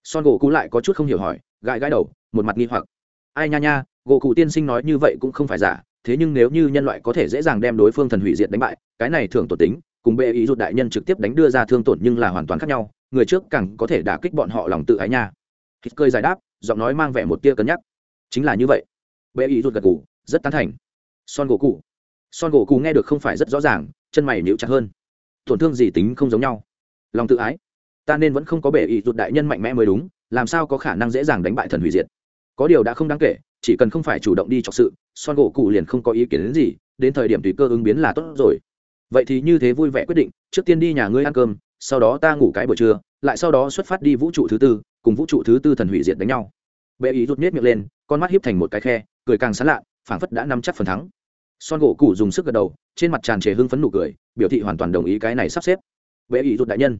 Son gỗ cũ lại có chút không hiểu hỏi, gãi gãi đầu, một mặt nghi hoặc. Ai nha nha, gỗ cụ tiên sinh nói như vậy cũng không phải giả, thế nhưng nếu như nhân loại có thể dễ dàng đem đối phương thần hủy diệt đánh bại, cái này thường tổn tính, cùng bệ ý rút đại nhân trực tiếp đánh đưa ra thương tổn nhưng là hoàn toàn khác nhau, người trước càng có thể đả kích bọn họ lòng tự ái nha. Hít cơi giải đáp, giọng nói mang vẻ một tia cân nhắc. Chính là như vậy. Bệ ý rút gật cụ rất tán thành son gỗ cụ son gỗ cụ nghe được không phải rất rõ ràng, chân mày níu chặt hơn. Tổn thương gì tính không giống nhau. Lòng tự ái. Ta nên vẫn không có bệ ý rụt đại nhân mạnh mẽ mới đúng, làm sao có khả năng dễ dàng đánh bại thần hủy diệt. Có điều đã không đáng kể, chỉ cần không phải chủ động đi chọc sự, son gỗ cụ liền không có ý kiến đến gì, đến thời điểm tùy cơ ứng biến là tốt rồi. Vậy thì như thế vui vẻ quyết định, trước tiên đi nhà ngươi ăn cơm, sau đó ta ngủ cái buổi trưa, lại sau đó xuất phát đi vũ trụ thứ tư, cùng vũ trụ thứ tư thần hủy diệt đánh nhau. Bệ ý rút miết miệng lên, con mắt hiếp thành một cái khe, cười càng sán lạ phảng phất đã nắm chắc phần thắng. Son gỗ cụ dùng sức gật đầu, trên mặt tràn trề hưng phấn nụ cười, biểu thị hoàn toàn đồng ý cái này sắp xếp. Bệ ý Rụt đại nhân.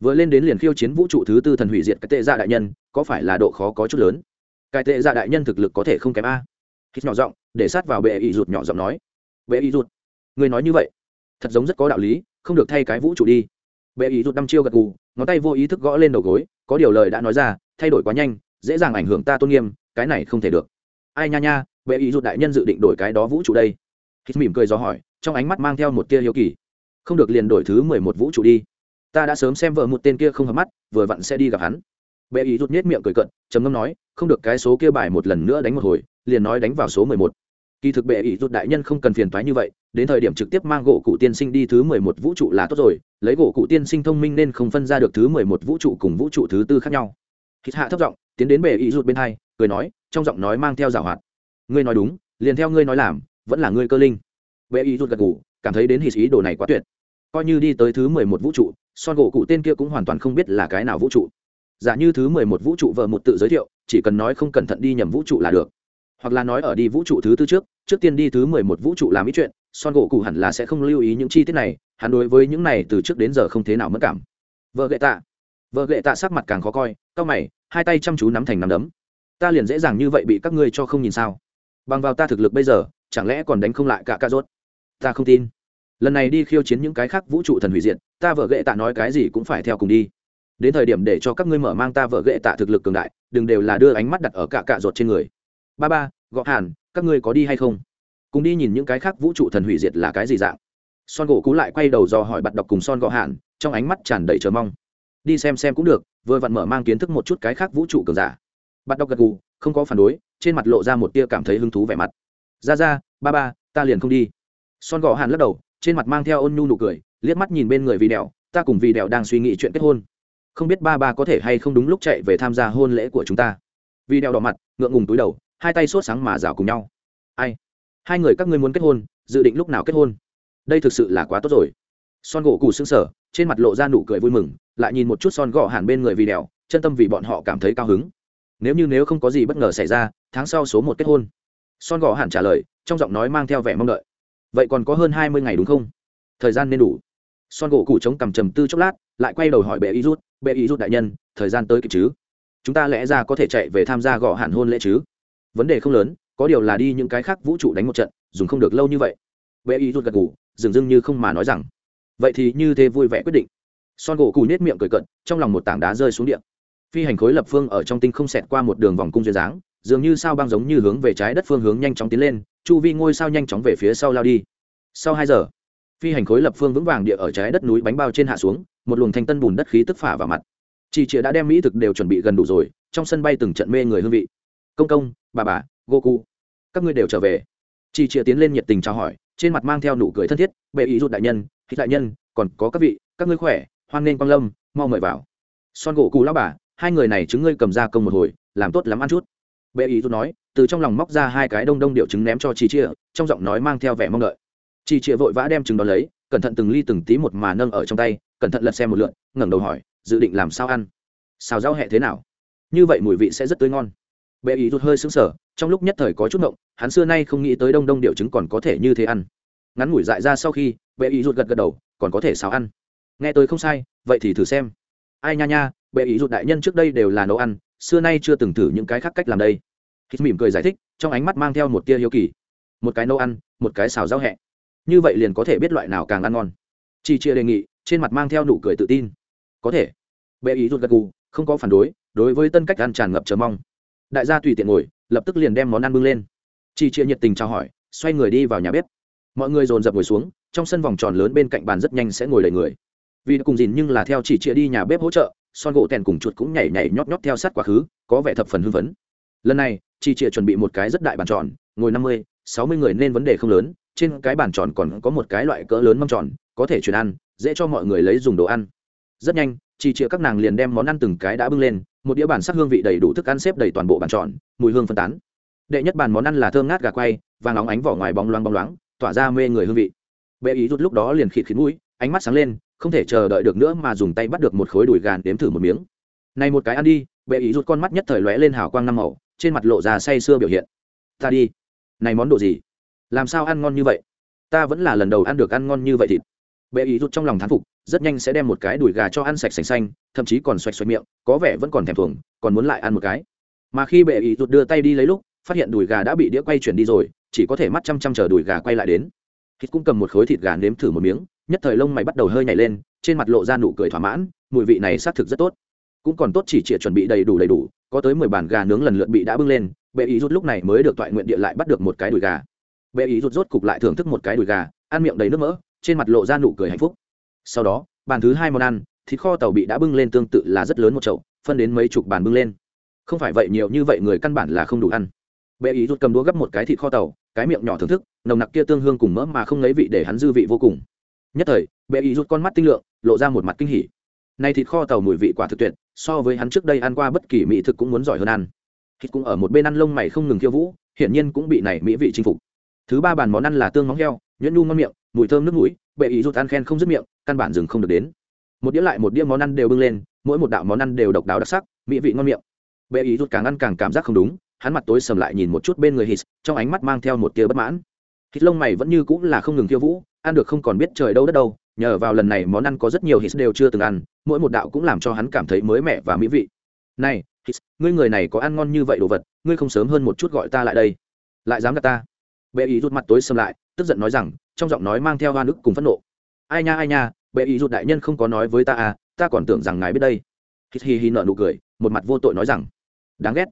Vừa lên đến liền khiêu chiến vũ trụ thứ tư thần hủy diệt cái tệ dạ đại nhân, có phải là độ khó có chút lớn? Cái tệ dạ đại nhân thực lực có thể không kém a. Hít nhỏ giọng, để sát vào bệ ý rụt nhỏ giọng nói. Bệ ý rụt, người nói như vậy, thật giống rất có đạo lý, không được thay cái vũ trụ đi. Bệ ý rụt đăm chiêu gật gù, ngón tay vô ý thức gõ lên đầu gối, có điều lời đã nói ra, thay đổi quá nhanh, dễ dàng ảnh hưởng ta tôn nghiêm, cái này không thể được. Ai nha nha bệ ý rụt đại nhân dự định đổi cái đó vũ trụ đây. Hít mỉm cười do hỏi, trong ánh mắt mang theo một tia hiếu kỳ. Không được liền đổi thứ mười một vũ trụ đi. Ta đã sớm xem vợ một tên kia không hợp mắt, vừa vặn sẽ đi gặp hắn. Bệ ý rụt nhét miệng cười cận, trầm ngâm nói, không được cái số kia bài một lần nữa đánh một hồi, liền nói đánh vào số mười một. Kỳ thực bệ ý rụt đại nhân không cần phiền thoái như vậy, đến thời điểm trực tiếp mang gỗ cụ tiên sinh đi thứ mười một vũ trụ là tốt rồi, lấy gỗ cụ tiên sinh thông minh nên không phân ra được thứ mười một vũ trụ cùng vũ trụ thứ tư khác nhau. Hít hạ thấp giọng, tiến đến bệ ý rụt bên hai, cười nói, trong giọng nói mang theo giảo hoạt ngươi nói đúng, liền theo ngươi nói làm, vẫn là ngươi cơ linh. Bệ ý rút gật gù, cảm thấy đến hì ý đồ này quá tuyệt. Coi như đi tới thứ mười một vũ trụ, son gỗ cụ tên kia cũng hoàn toàn không biết là cái nào vũ trụ. Giả như thứ mười một vũ trụ vợ một tự giới thiệu, chỉ cần nói không cẩn thận đi nhầm vũ trụ là được. Hoặc là nói ở đi vũ trụ thứ tư trước trước tiên đi thứ mười một vũ trụ làm ý chuyện, son gỗ cụ hẳn là sẽ không lưu ý những chi tiết này, hắn đối với những này từ trước đến giờ không thế nào mất cảm. Vợ gậy tạ. Vợ gậy tạ sắc mặt càng khó coi, cau mày, hai tay chăm chú nắm thành nắm đấm. Ta liền dễ dàng như vậy bị các ngươi cho không nhìn sao? Bằng vào ta thực lực bây giờ, chẳng lẽ còn đánh không lại cả ca rốt? Ta không tin. Lần này đi khiêu chiến những cái khác vũ trụ thần hủy diệt, ta vợ gệ tạ nói cái gì cũng phải theo cùng đi. Đến thời điểm để cho các ngươi mở mang ta vợ gệ tạ thực lực cường đại, đừng đều là đưa ánh mắt đặt ở cả cạ ruột trên người. Ba ba gõ hàn, các ngươi có đi hay không? Cùng đi nhìn những cái khác vũ trụ thần hủy diệt là cái gì dạng? Son gỗ cú lại quay đầu dò hỏi bạn đọc cùng son gõ hàn, trong ánh mắt tràn đầy chờ mong. Đi xem xem cũng được, vừa vặn mở mang kiến thức một chút cái khác vũ trụ cường giả. Bạn đọc gật gù, không có phản đối trên mặt lộ ra một tia cảm thấy hứng thú vẻ mặt. Ra ra, ba ba, ta liền không đi. Son gò hàn lắc đầu, trên mặt mang theo ôn nhu nụ cười, liếc mắt nhìn bên người vì đèo, ta cùng vì đèo đang suy nghĩ chuyện kết hôn. Không biết ba ba có thể hay không đúng lúc chạy về tham gia hôn lễ của chúng ta. Vì đèo đỏ mặt, ngượng ngùng túi đầu, hai tay sốt sáng mà rào cùng nhau. Ai? Hai người các ngươi muốn kết hôn, dự định lúc nào kết hôn? Đây thực sự là quá tốt rồi. Son gỗ cù xương sở trên mặt lộ ra nụ cười vui mừng, lại nhìn một chút son gò hàn bên người vì đèo, chân tâm vì bọn họ cảm thấy cao hứng nếu như nếu không có gì bất ngờ xảy ra, tháng sau số một kết hôn. Son gò hẳn trả lời, trong giọng nói mang theo vẻ mong đợi. Vậy còn có hơn hai mươi ngày đúng không? Thời gian nên đủ. Son gỗ cụ chống cằm trầm tư chốc lát, lại quay đầu hỏi bệ y rút, bệ y rút đại nhân, thời gian tới kịp chứ? Chúng ta lẽ ra có thể chạy về tham gia gõ hẳn hôn lễ chứ? Vấn đề không lớn, có điều là đi những cái khác vũ trụ đánh một trận, dùng không được lâu như vậy. Bệ y rút gật ngủ dường dưng như không mà nói rằng, vậy thì như thế vui vẻ quyết định. Son gỗ cụ nết miệng cười cận, trong lòng một tảng đá rơi xuống điện phi hành khối lập phương ở trong tinh không xẹt qua một đường vòng cung duyên dáng, dường như sao băng giống như hướng về trái đất phương hướng nhanh chóng tiến lên, chu vi ngôi sao nhanh chóng về phía sau lao đi. Sau hai giờ, phi hành khối lập phương vững vàng địa ở trái đất núi bánh bao trên hạ xuống, một luồng thanh tân bùn đất khí tức phả vào mặt. Chị chị đã đem mỹ thực đều chuẩn bị gần đủ rồi, trong sân bay từng trận mê người hương vị. Công công, bà bà, goku, các ngươi đều trở về. Chị chị tiến lên nhiệt tình chào hỏi, trên mặt mang theo nụ cười thân thiết, bệ ý rút đại nhân, hít đại nhân, còn có các vị, các ngươi khỏe, hoan nghênh quang lâm, mau mời vào. Son gỗ cù lao bà hai người này chứng ngươi cầm ra công một hồi, làm tốt lắm ăn chút. Bệ ý rút nói, từ trong lòng móc ra hai cái đông đông điệu trứng ném cho chị chia, trong giọng nói mang theo vẻ mong đợi. Chị chia vội vã đem trứng đó lấy, cẩn thận từng ly từng tí một mà nâng ở trong tay, cẩn thận lật xem một lượn, ngẩng đầu hỏi, dự định làm sao ăn? Xào rau hẹ thế nào? Như vậy mùi vị sẽ rất tươi ngon. Bệ ý rút hơi sững sở trong lúc nhất thời có chút ngộng, hắn xưa nay không nghĩ tới đông đông điệu trứng còn có thể như thế ăn. Ngắn ngủi dại ra sau khi, bệ ý rút gật gật đầu, còn có thể xào ăn. Nghe tôi không sai, vậy thì thử xem. Ai nha nha bệ ý rụt đại nhân trước đây đều là nấu ăn, xưa nay chưa từng thử những cái khác cách làm đây. Hít mỉm cười giải thích, trong ánh mắt mang theo một tia hiếu kỳ. Một cái nấu ăn, một cái xào rau hẹ. Như vậy liền có thể biết loại nào càng ăn ngon. Chi chia đề nghị, trên mặt mang theo nụ cười tự tin. Có thể. Bệ ý rụt gật gù, không có phản đối đối với tân cách ăn tràn ngập chờ mong. Đại gia tùy tiện ngồi, lập tức liền đem món ăn bưng lên. Chi chia nhiệt tình chào hỏi, xoay người đi vào nhà bếp. Mọi người dồn dập ngồi xuống, trong sân vòng tròn lớn bên cạnh bàn rất nhanh sẽ ngồi đầy người. Vì cùng dìn nhưng là theo chỉ chia đi nhà bếp hỗ trợ son gỗ tèn cùng chuột cũng nhảy nhảy nhót nhót theo sát quá khứ, có vẻ thập phần hưng phấn. Lần này chị chia chuẩn bị một cái rất đại bàn tròn, ngồi năm mươi, sáu mươi người nên vấn đề không lớn, trên cái bàn tròn còn có một cái loại cỡ lớn mâm tròn, có thể chuyển ăn, dễ cho mọi người lấy dùng đồ ăn. Rất nhanh chị chia các nàng liền đem món ăn từng cái đã bưng lên, một đĩa bản sắc hương vị đầy đủ thức ăn xếp đầy toàn bộ bàn tròn, mùi hương phân tán. Đệ nhất bàn món ăn là thơm ngát gà quay, vàng óng ánh vỏ ngoài bóng loáng bóng loáng, tỏa ra mê người hương vị. Bệ ý rút lúc đó liền khịt khịt mũi, ánh mắt sáng lên không thể chờ đợi được nữa mà dùng tay bắt được một khối đùi gàn đếm thử một miếng. Này một cái ăn đi, bệ ý rút con mắt nhất thời lóe lên hào quang năm màu, trên mặt lộ ra say sưa biểu hiện. Ta đi. Này món đồ gì? Làm sao ăn ngon như vậy? Ta vẫn là lần đầu ăn được ăn ngon như vậy thịt. Bệ ý rút trong lòng thán phục, rất nhanh sẽ đem một cái đùi gà cho ăn sạch sành xanh, thậm chí còn xoạch xoạch miệng, có vẻ vẫn còn thèm thuồng, còn muốn lại ăn một cái. Mà khi bệ ý rút đưa tay đi lấy lúc, phát hiện đùi gà đã bị đĩa quay chuyển đi rồi, chỉ có thể mắt chăm chăm chờ đùi gà quay lại đến. Thịt cũng cầm một khối thịt gà nếm thử một miếng nhất thời lông mày bắt đầu hơi nhảy lên, trên mặt lộ ra nụ cười thỏa mãn, mùi vị này xác thực rất tốt. Cũng còn tốt chỉ chĩa chuẩn bị đầy đủ đầy đủ, có tới mười bàn gà nướng lần lượt bị đã bưng lên, bệ ý rút lúc này mới được toại nguyện địa lại bắt được một cái đùi gà. Bệ ý rút rốt cục lại thưởng thức một cái đùi gà, ăn miệng đầy nước mỡ, trên mặt lộ ra nụ cười hạnh phúc. Sau đó, bàn thứ hai món ăn, thịt kho tàu bị đã bưng lên tương tự là rất lớn một chậu, phân đến mấy chục bàn bưng lên. Không phải vậy nhiều như vậy người căn bản là không đủ ăn. Bệ ý rút cầm đũa gấp một cái thịt kho tàu, cái miệng nhỏ thưởng thức, nồng nặc kia tương hương cùng mỡ mà không lấy vị để hắn dư vị vô cùng nhất thời, bệ ý rút con mắt tinh lượng, lộ ra một mặt kinh hỉ. Nay thịt kho tàu mùi vị quả thực tuyệt, so với hắn trước đây ăn qua bất kỳ mỹ thực cũng muốn giỏi hơn ăn. Thịt cũng ở một bên ăn lông mày không ngừng khiêu vũ, hiển nhiên cũng bị này mỹ vị chinh phục. Thứ ba bàn món ăn là tương móng heo, nhuyễn nhu ngon miệng, mùi thơm nước mũi, bệ ý rút ăn khen không dứt miệng, căn bản dừng không được đến. Một đĩa lại một đĩa món ăn đều bưng lên, mỗi một đạo món ăn đều độc đáo đặc sắc, mỹ vị ngon miệng. Bệ ý rút càng ăn càng cảm giác không đúng, hắn mặt tối sầm lại nhìn một chút bên người hít trong ánh mắt mang theo một tia bất mãn. Hít lông mày vẫn như cũng là không ngừng khiêu vũ ăn được không còn biết trời đâu đất đâu, nhờ vào lần này món ăn có rất nhiều hít đều chưa từng ăn, mỗi một đạo cũng làm cho hắn cảm thấy mới mẻ và mỹ vị. Này hít ngươi người này có ăn ngon như vậy đồ vật, ngươi không sớm hơn một chút gọi ta lại đây. Lại dám gặp ta? Bệ ý rút mặt tối sầm lại, tức giận nói rằng, trong giọng nói mang theo hoa nước cùng phẫn nộ. Ai nha ai nha, bệ ý rút đại nhân không có nói với ta à ta còn tưởng rằng ngài biết đây. Hít hi hi nợ nụ cười, một mặt vô tội nói rằng, đáng ghét.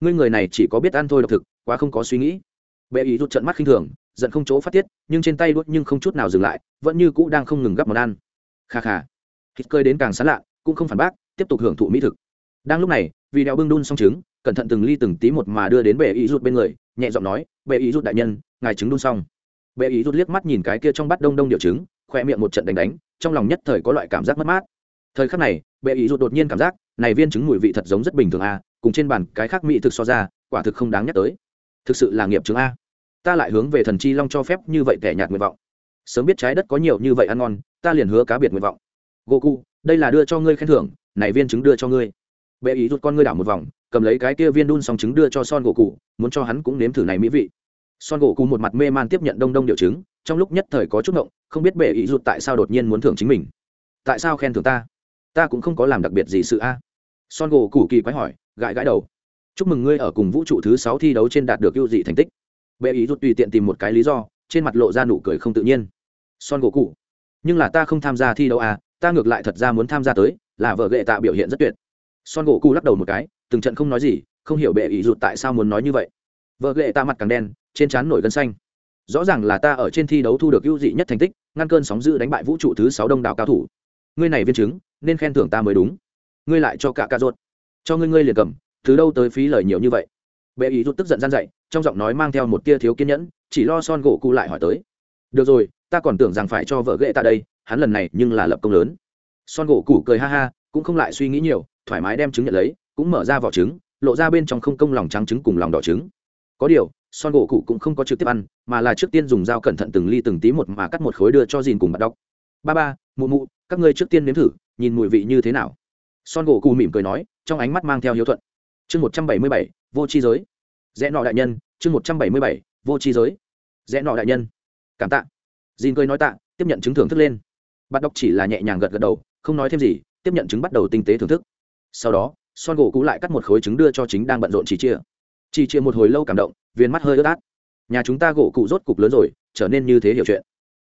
Ngươi người này chỉ có biết ăn thôi độc thực, quá không có suy nghĩ. Bệ ý rút trận mắt khinh thường giận không chỗ phát tiết, nhưng trên tay đuốt nhưng không chút nào dừng lại, vẫn như cũ đang không ngừng gắp món ăn. Kha kha. Hít cơi đến càng sán lạ, cũng không phản bác, tiếp tục hưởng thụ mỹ thực. Đang lúc này, vì đeo bưng đun xong trứng, cẩn thận từng ly từng tí một mà đưa đến bệ ý rút bên người, nhẹ giọng nói, bệ ý rút đại nhân, ngài trứng đun xong. Bệ ý rút liếc mắt nhìn cái kia trong bát đông đông điệu trứng, khoe miệng một trận đánh đánh, trong lòng nhất thời có loại cảm giác mất mát. Thời khắc này, bệ ý rút đột nhiên cảm giác, này viên trứng mùi vị thật giống rất bình thường a, cùng trên bàn cái khác mỹ thực so ra, quả thực không đáng nhắc tới. Thực sự là nghiệp trứng a ta lại hướng về thần chi long cho phép như vậy tẻ nhạt nguyện vọng. Sớm biết trái đất có nhiều như vậy ăn ngon, ta liền hứa cá biệt nguyện vọng. Goku, đây là đưa cho ngươi khen thưởng, này viên trứng đưa cho ngươi. Bệ ý rút con ngươi đảo một vòng, cầm lấy cái kia viên đun xong trứng đưa cho son gỗ cụ muốn cho hắn cũng nếm thử này mỹ vị. Son gỗ cụ một mặt mê man tiếp nhận đông đông điệu trứng, trong lúc nhất thời có chút ngộng, không biết bệ ý rút tại sao đột nhiên muốn thưởng chính mình. Tại sao khen thưởng ta? Ta cũng không có làm đặc biệt gì sự a. Son gỗ cụ kỳ quái hỏi, gãi gãi đầu. Chúc mừng ngươi ở cùng vũ trụ thứ sáu thi đấu trên đạt được ưu dị thành tích bệ ý rụt tùy tiện tìm một cái lý do, trên mặt lộ ra nụ cười không tự nhiên. Son gỗ cụ nhưng là ta không tham gia thi đấu à ta ngược lại thật ra muốn tham gia tới, là vợ gệ tạ biểu hiện rất tuyệt. Son gỗ cụ lắc đầu một cái, từng trận không nói gì, không hiểu bệ ý rụt tại sao muốn nói như vậy. Vợ gệ tạ mặt càng đen, trên trán nổi gân xanh. Rõ ràng là ta ở trên thi đấu thu được ưu dị nhất thành tích, ngăn cơn sóng dữ đánh bại vũ trụ thứ sáu đông đảo cao thủ. Ngươi này viên chứng, nên khen thưởng ta mới đúng. Ngươi lại cho cả ca rốt cho ngươi ngươi liền cầm, từ đâu tới phí lời nhiều như vậy? Bệ ý rút tức giận gian dậy trong giọng nói mang theo một tia thiếu kiên nhẫn, chỉ lo son gỗ cụ lại hỏi tới. Được rồi, ta còn tưởng rằng phải cho vợ ghệ ta đây, hắn lần này nhưng là lập công lớn. Son gỗ cụ cười ha ha, cũng không lại suy nghĩ nhiều, thoải mái đem trứng nhận lấy, cũng mở ra vỏ trứng, lộ ra bên trong không công lòng trắng trứng cùng lòng đỏ trứng. Có điều, son gỗ cụ cũng không có trực tiếp ăn, mà là trước tiên dùng dao cẩn thận từng ly từng tí một mà cắt một khối đưa cho dìn cùng bạn đọc. Ba ba, mụ mụ, các ngươi trước tiên nếm thử, nhìn mùi vị như thế nào. Son gỗ cụ mỉm cười nói, trong ánh mắt mang theo hiếu thuận. Chương một trăm bảy mươi bảy, vô tri giới. Rẽ nọ đại nhân chương một trăm bảy mươi bảy, vô tri giới. Rẽ nọ đại nhân. Cảm tạ. Dìn cười nói tạ, tiếp nhận chứng thưởng thức lên. Bạn đọc chỉ là nhẹ nhàng gật gật đầu, không nói thêm gì, tiếp nhận chứng bắt đầu tinh tế thưởng thức. Sau đó, son gỗ cũ lại cắt một khối trứng đưa cho chính đang bận rộn chỉ chia. Chỉ chia một hồi lâu cảm động, viên mắt hơi ướt át. Nhà chúng ta gỗ cụ rốt cục lớn rồi, trở nên như thế hiểu chuyện.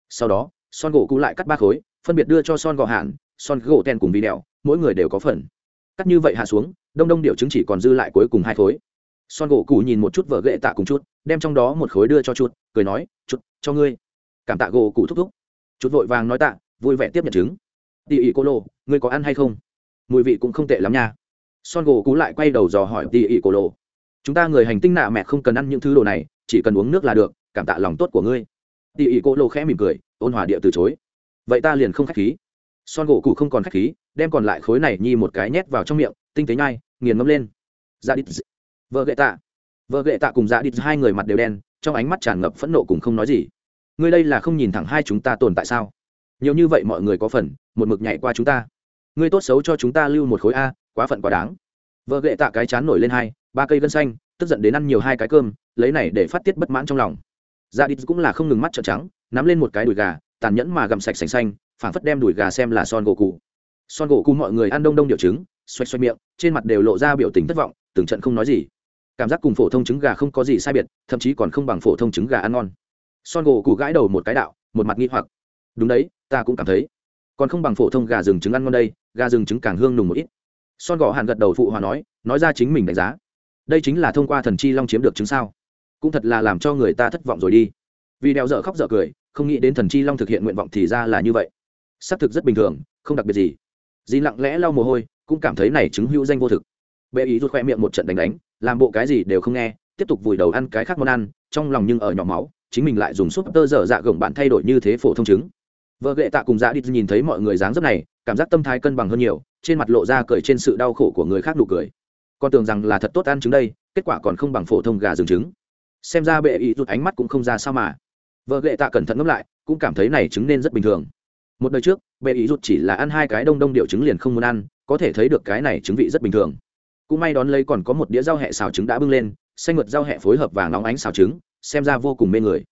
Sau đó, son gỗ cũ lại cắt ba khối, phân biệt đưa cho son gò hạn, son gỗ ten cùng vi đèo mỗi người đều có phần. Cắt như vậy hạ xuống, đông đông điệu trứng chỉ còn dư lại cuối cùng hai khối son gỗ cụ nhìn một chút vợ ghệ tạ cùng chút, đem trong đó một khối đưa cho chút, cười nói, chút, cho ngươi. Cảm tạ gỗ cụ thúc thúc. Chút vội vàng nói tạ, vui vẻ tiếp nhận trứng. Tỉ ỉ cô lô, ngươi có ăn hay không? Mùi vị cũng không tệ lắm nha. Son gỗ cú lại quay đầu dò hỏi tỉ ỉ cô lô. Chúng ta người hành tinh nạ mẹ không cần ăn những thứ đồ này, chỉ cần uống nước là được, cảm tạ lòng tốt của ngươi. Tỉ ỉ cô lô khẽ mỉm cười, ôn hòa địa từ chối. Vậy ta liền không khách khí. Son gỗ cụ không còn khách khí, đem còn lại khối này nhi một cái nhét vào trong miệng, tinh tế nhai, nghiền ngâm lên. Ra đít vợ gậy tạ. Vợ gậy tạ cùng dạ đít hai người mặt đều đen, trong ánh mắt tràn ngập phẫn nộ cùng không nói gì. Ngươi đây là không nhìn thẳng hai chúng ta tồn tại sao? Nhiều như vậy mọi người có phần, một mực nhảy qua chúng ta. Ngươi tốt xấu cho chúng ta lưu một khối a, quá phận quá đáng. Vợ gậy tạ cái chán nổi lên hai, ba cây gân xanh, tức giận đến ăn nhiều hai cái cơm, lấy này để phát tiết bất mãn trong lòng. Dạ đít cũng là không ngừng mắt trợn trắng, nắm lên một cái đùi gà, tàn nhẫn mà gặm sạch sành xanh, phảng phất đem đùi gà xem là son gỗ cụ son gỗ cụ mọi người ăn đông đông điệu trứng, xoay xoay miệng, trên mặt đều lộ ra biểu tình thất vọng, từng trận không nói gì cảm giác cùng phổ thông trứng gà không có gì sai biệt, thậm chí còn không bằng phổ thông trứng gà ăn ngon. Son gỗ cụ gãi đầu một cái đạo, một mặt nghi hoặc. Đúng đấy, ta cũng cảm thấy. Còn không bằng phổ thông gà rừng trứng ăn ngon đây, gà rừng trứng càng hương nùng một ít. Son gỗ hàn gật đầu phụ hòa nói nói ra chính mình đánh giá. Đây chính là thông qua thần chi long chiếm được trứng sao? Cũng thật là làm cho người ta thất vọng rồi đi. Vì đeo dở khóc dở cười, không nghĩ đến thần chi long thực hiện nguyện vọng thì ra là như vậy. Xác thực rất bình thường, không đặc biệt gì. Dì lặng lẽ lau mồ hôi, cũng cảm thấy này chứng hữu danh vô thực. Bệ ý rút khoe miệng một trận đánh đánh làm bộ cái gì đều không nghe, tiếp tục vùi đầu ăn cái khác món ăn, trong lòng nhưng ở nhỏ máu, chính mình lại dùng súp tơ dở dạ gồng bạn thay đổi như thế phổ thông chứng vợ ghệ tạ cùng dạ đi nhìn thấy mọi người dáng dấp này, cảm giác tâm thái cân bằng hơn nhiều, trên mặt lộ ra cười trên sự đau khổ của người khác nụ cười. Con tưởng rằng là thật tốt ăn trứng đây, kết quả còn không bằng phổ thông gà rừng trứng. Xem ra bệ ý rút ánh mắt cũng không ra sao mà. Vợ ghệ tạ cẩn thận ngẫm lại, cũng cảm thấy này trứng nên rất bình thường. Một đời trước, bệ ý rút chỉ là ăn hai cái đông đông điệu trứng liền không muốn ăn, có thể thấy được cái này trứng vị rất bình thường cũng may đón lấy còn có một đĩa rau hẹ xào trứng đã bưng lên, xanh mượt rau hẹ phối hợp vàng nóng ánh xào trứng, xem ra vô cùng mê người.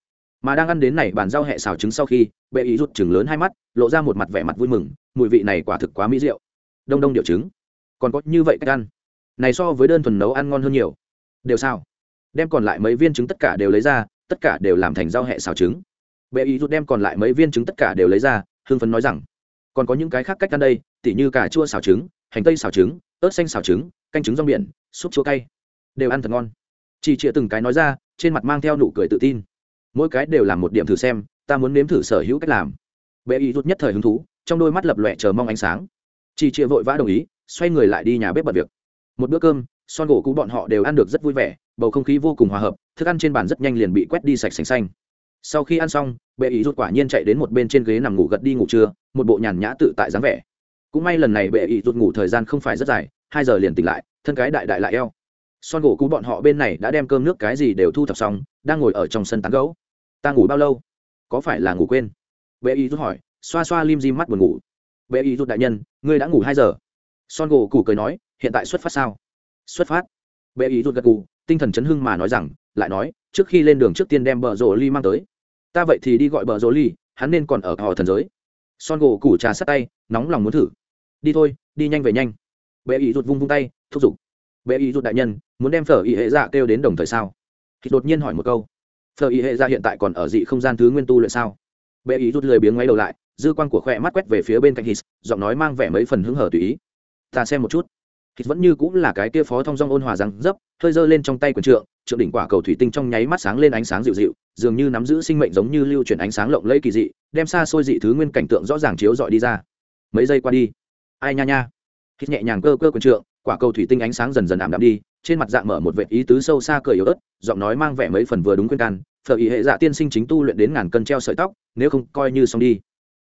Mà đang ăn đến này bàn rau hẹ xào trứng sau khi, bệ ý rút trứng lớn hai mắt, lộ ra một mặt vẻ mặt vui mừng, mùi vị này quả thực quá mỹ rượu đông đông điệu trứng. Còn có như vậy cách ăn. Này so với đơn thuần nấu ăn ngon hơn nhiều. Đều sao? Đem còn lại mấy viên trứng tất cả đều lấy ra, tất cả đều làm thành rau hẹ xào trứng. Bệ ý rút đem còn lại mấy viên trứng tất cả đều lấy ra hương phấn nói rằng, còn có những cái khác cách ăn đây, tỉ như cà chua xào trứng, hành tây xào trứng ớt xanh xào trứng, canh trứng rong biển, súp chua cay. Đều ăn thật ngon. Chỉ chịa từng cái nói ra, trên mặt mang theo nụ cười tự tin. Mỗi cái đều làm một điểm thử xem, ta muốn nếm thử sở hữu cách làm. Bệ ý rút nhất thời hứng thú, trong đôi mắt lập lòe chờ mong ánh sáng. Chỉ chịa vội vã đồng ý, xoay người lại đi nhà bếp bật việc. Một bữa cơm, son gỗ cũ bọn họ đều ăn được rất vui vẻ, bầu không khí vô cùng hòa hợp, thức ăn trên bàn rất nhanh liền bị quét đi sạch sành xanh. Sau khi ăn xong bệ ý rút quả nhiên chạy đến một bên trên ghế nằm ngủ gật đi ngủ trưa, một bộ nhàn nhã tự tại dáng vẻ cũng may lần này bệ ý rụt ngủ thời gian không phải rất dài, hai giờ liền tỉnh lại, thân cái đại đại lại eo. Son gỗ cú bọn họ bên này đã đem cơm nước cái gì đều thu thập xong, đang ngồi ở trong sân tán gấu ta ngủ bao lâu? Có phải là ngủ quên? Bệ ý rút hỏi, xoa xoa lim di mắt buồn ngủ. Bệ ý rút đại nhân, ngươi đã ngủ hai giờ. Son gỗ cù cười nói, hiện tại xuất phát sao? Xuất phát. Bệ ý rút gật cù tinh thần chấn hưng mà nói rằng, lại nói, trước khi lên đường trước tiên đem bờ rồ ly mang tới. Ta vậy thì đi gọi bờ rồ ly, hắn nên còn ở họ thần giới. Son gỗ củ trà sát tay, nóng lòng muốn thử đi thôi đi nhanh về nhanh. Bệ ý rụt vung vung tay thúc giục. Bệ ý rụt đại nhân muốn đem phở ý hệ dạ kêu đến đồng thời sao? Thì đột nhiên hỏi một câu. Phở ý hệ dạ hiện tại còn ở dị không gian thứ nguyên tu luyện sao? Bệ ý rụt lười biếng ngoáy đầu lại dư quan của khoe mắt quét về phía bên cạnh hít giọng nói mang vẻ mấy phần hứng hở tùy ý. Ta xem một chút. Hít vẫn như cũng là cái kia phó thông dong ôn hòa rằng, dấp hơi giơ lên trong tay quần trượng trượng đỉnh quả cầu thủy tinh trong nháy mắt sáng lên ánh sáng dịu dịu dường như nắm giữ sinh mệnh giống như lưu chuyển ánh sáng lộng lẫy kỳ dị đem xa xôi dị thứ nguyên cảnh tượng rõ ràng chiếu dọi đi ra. Mấy giây qua đi ai nha nha. Hít nhẹ nhàng cơ cơ quần trượng, quả cầu thủy tinh ánh sáng dần dần ảm đạm đi, trên mặt dạng mở một vệ ý tứ sâu xa cười yếu ớt, giọng nói mang vẻ mấy phần vừa đúng khuyên can, phở ý hệ dạ tiên sinh chính tu luyện đến ngàn cân treo sợi tóc, nếu không coi như xong đi.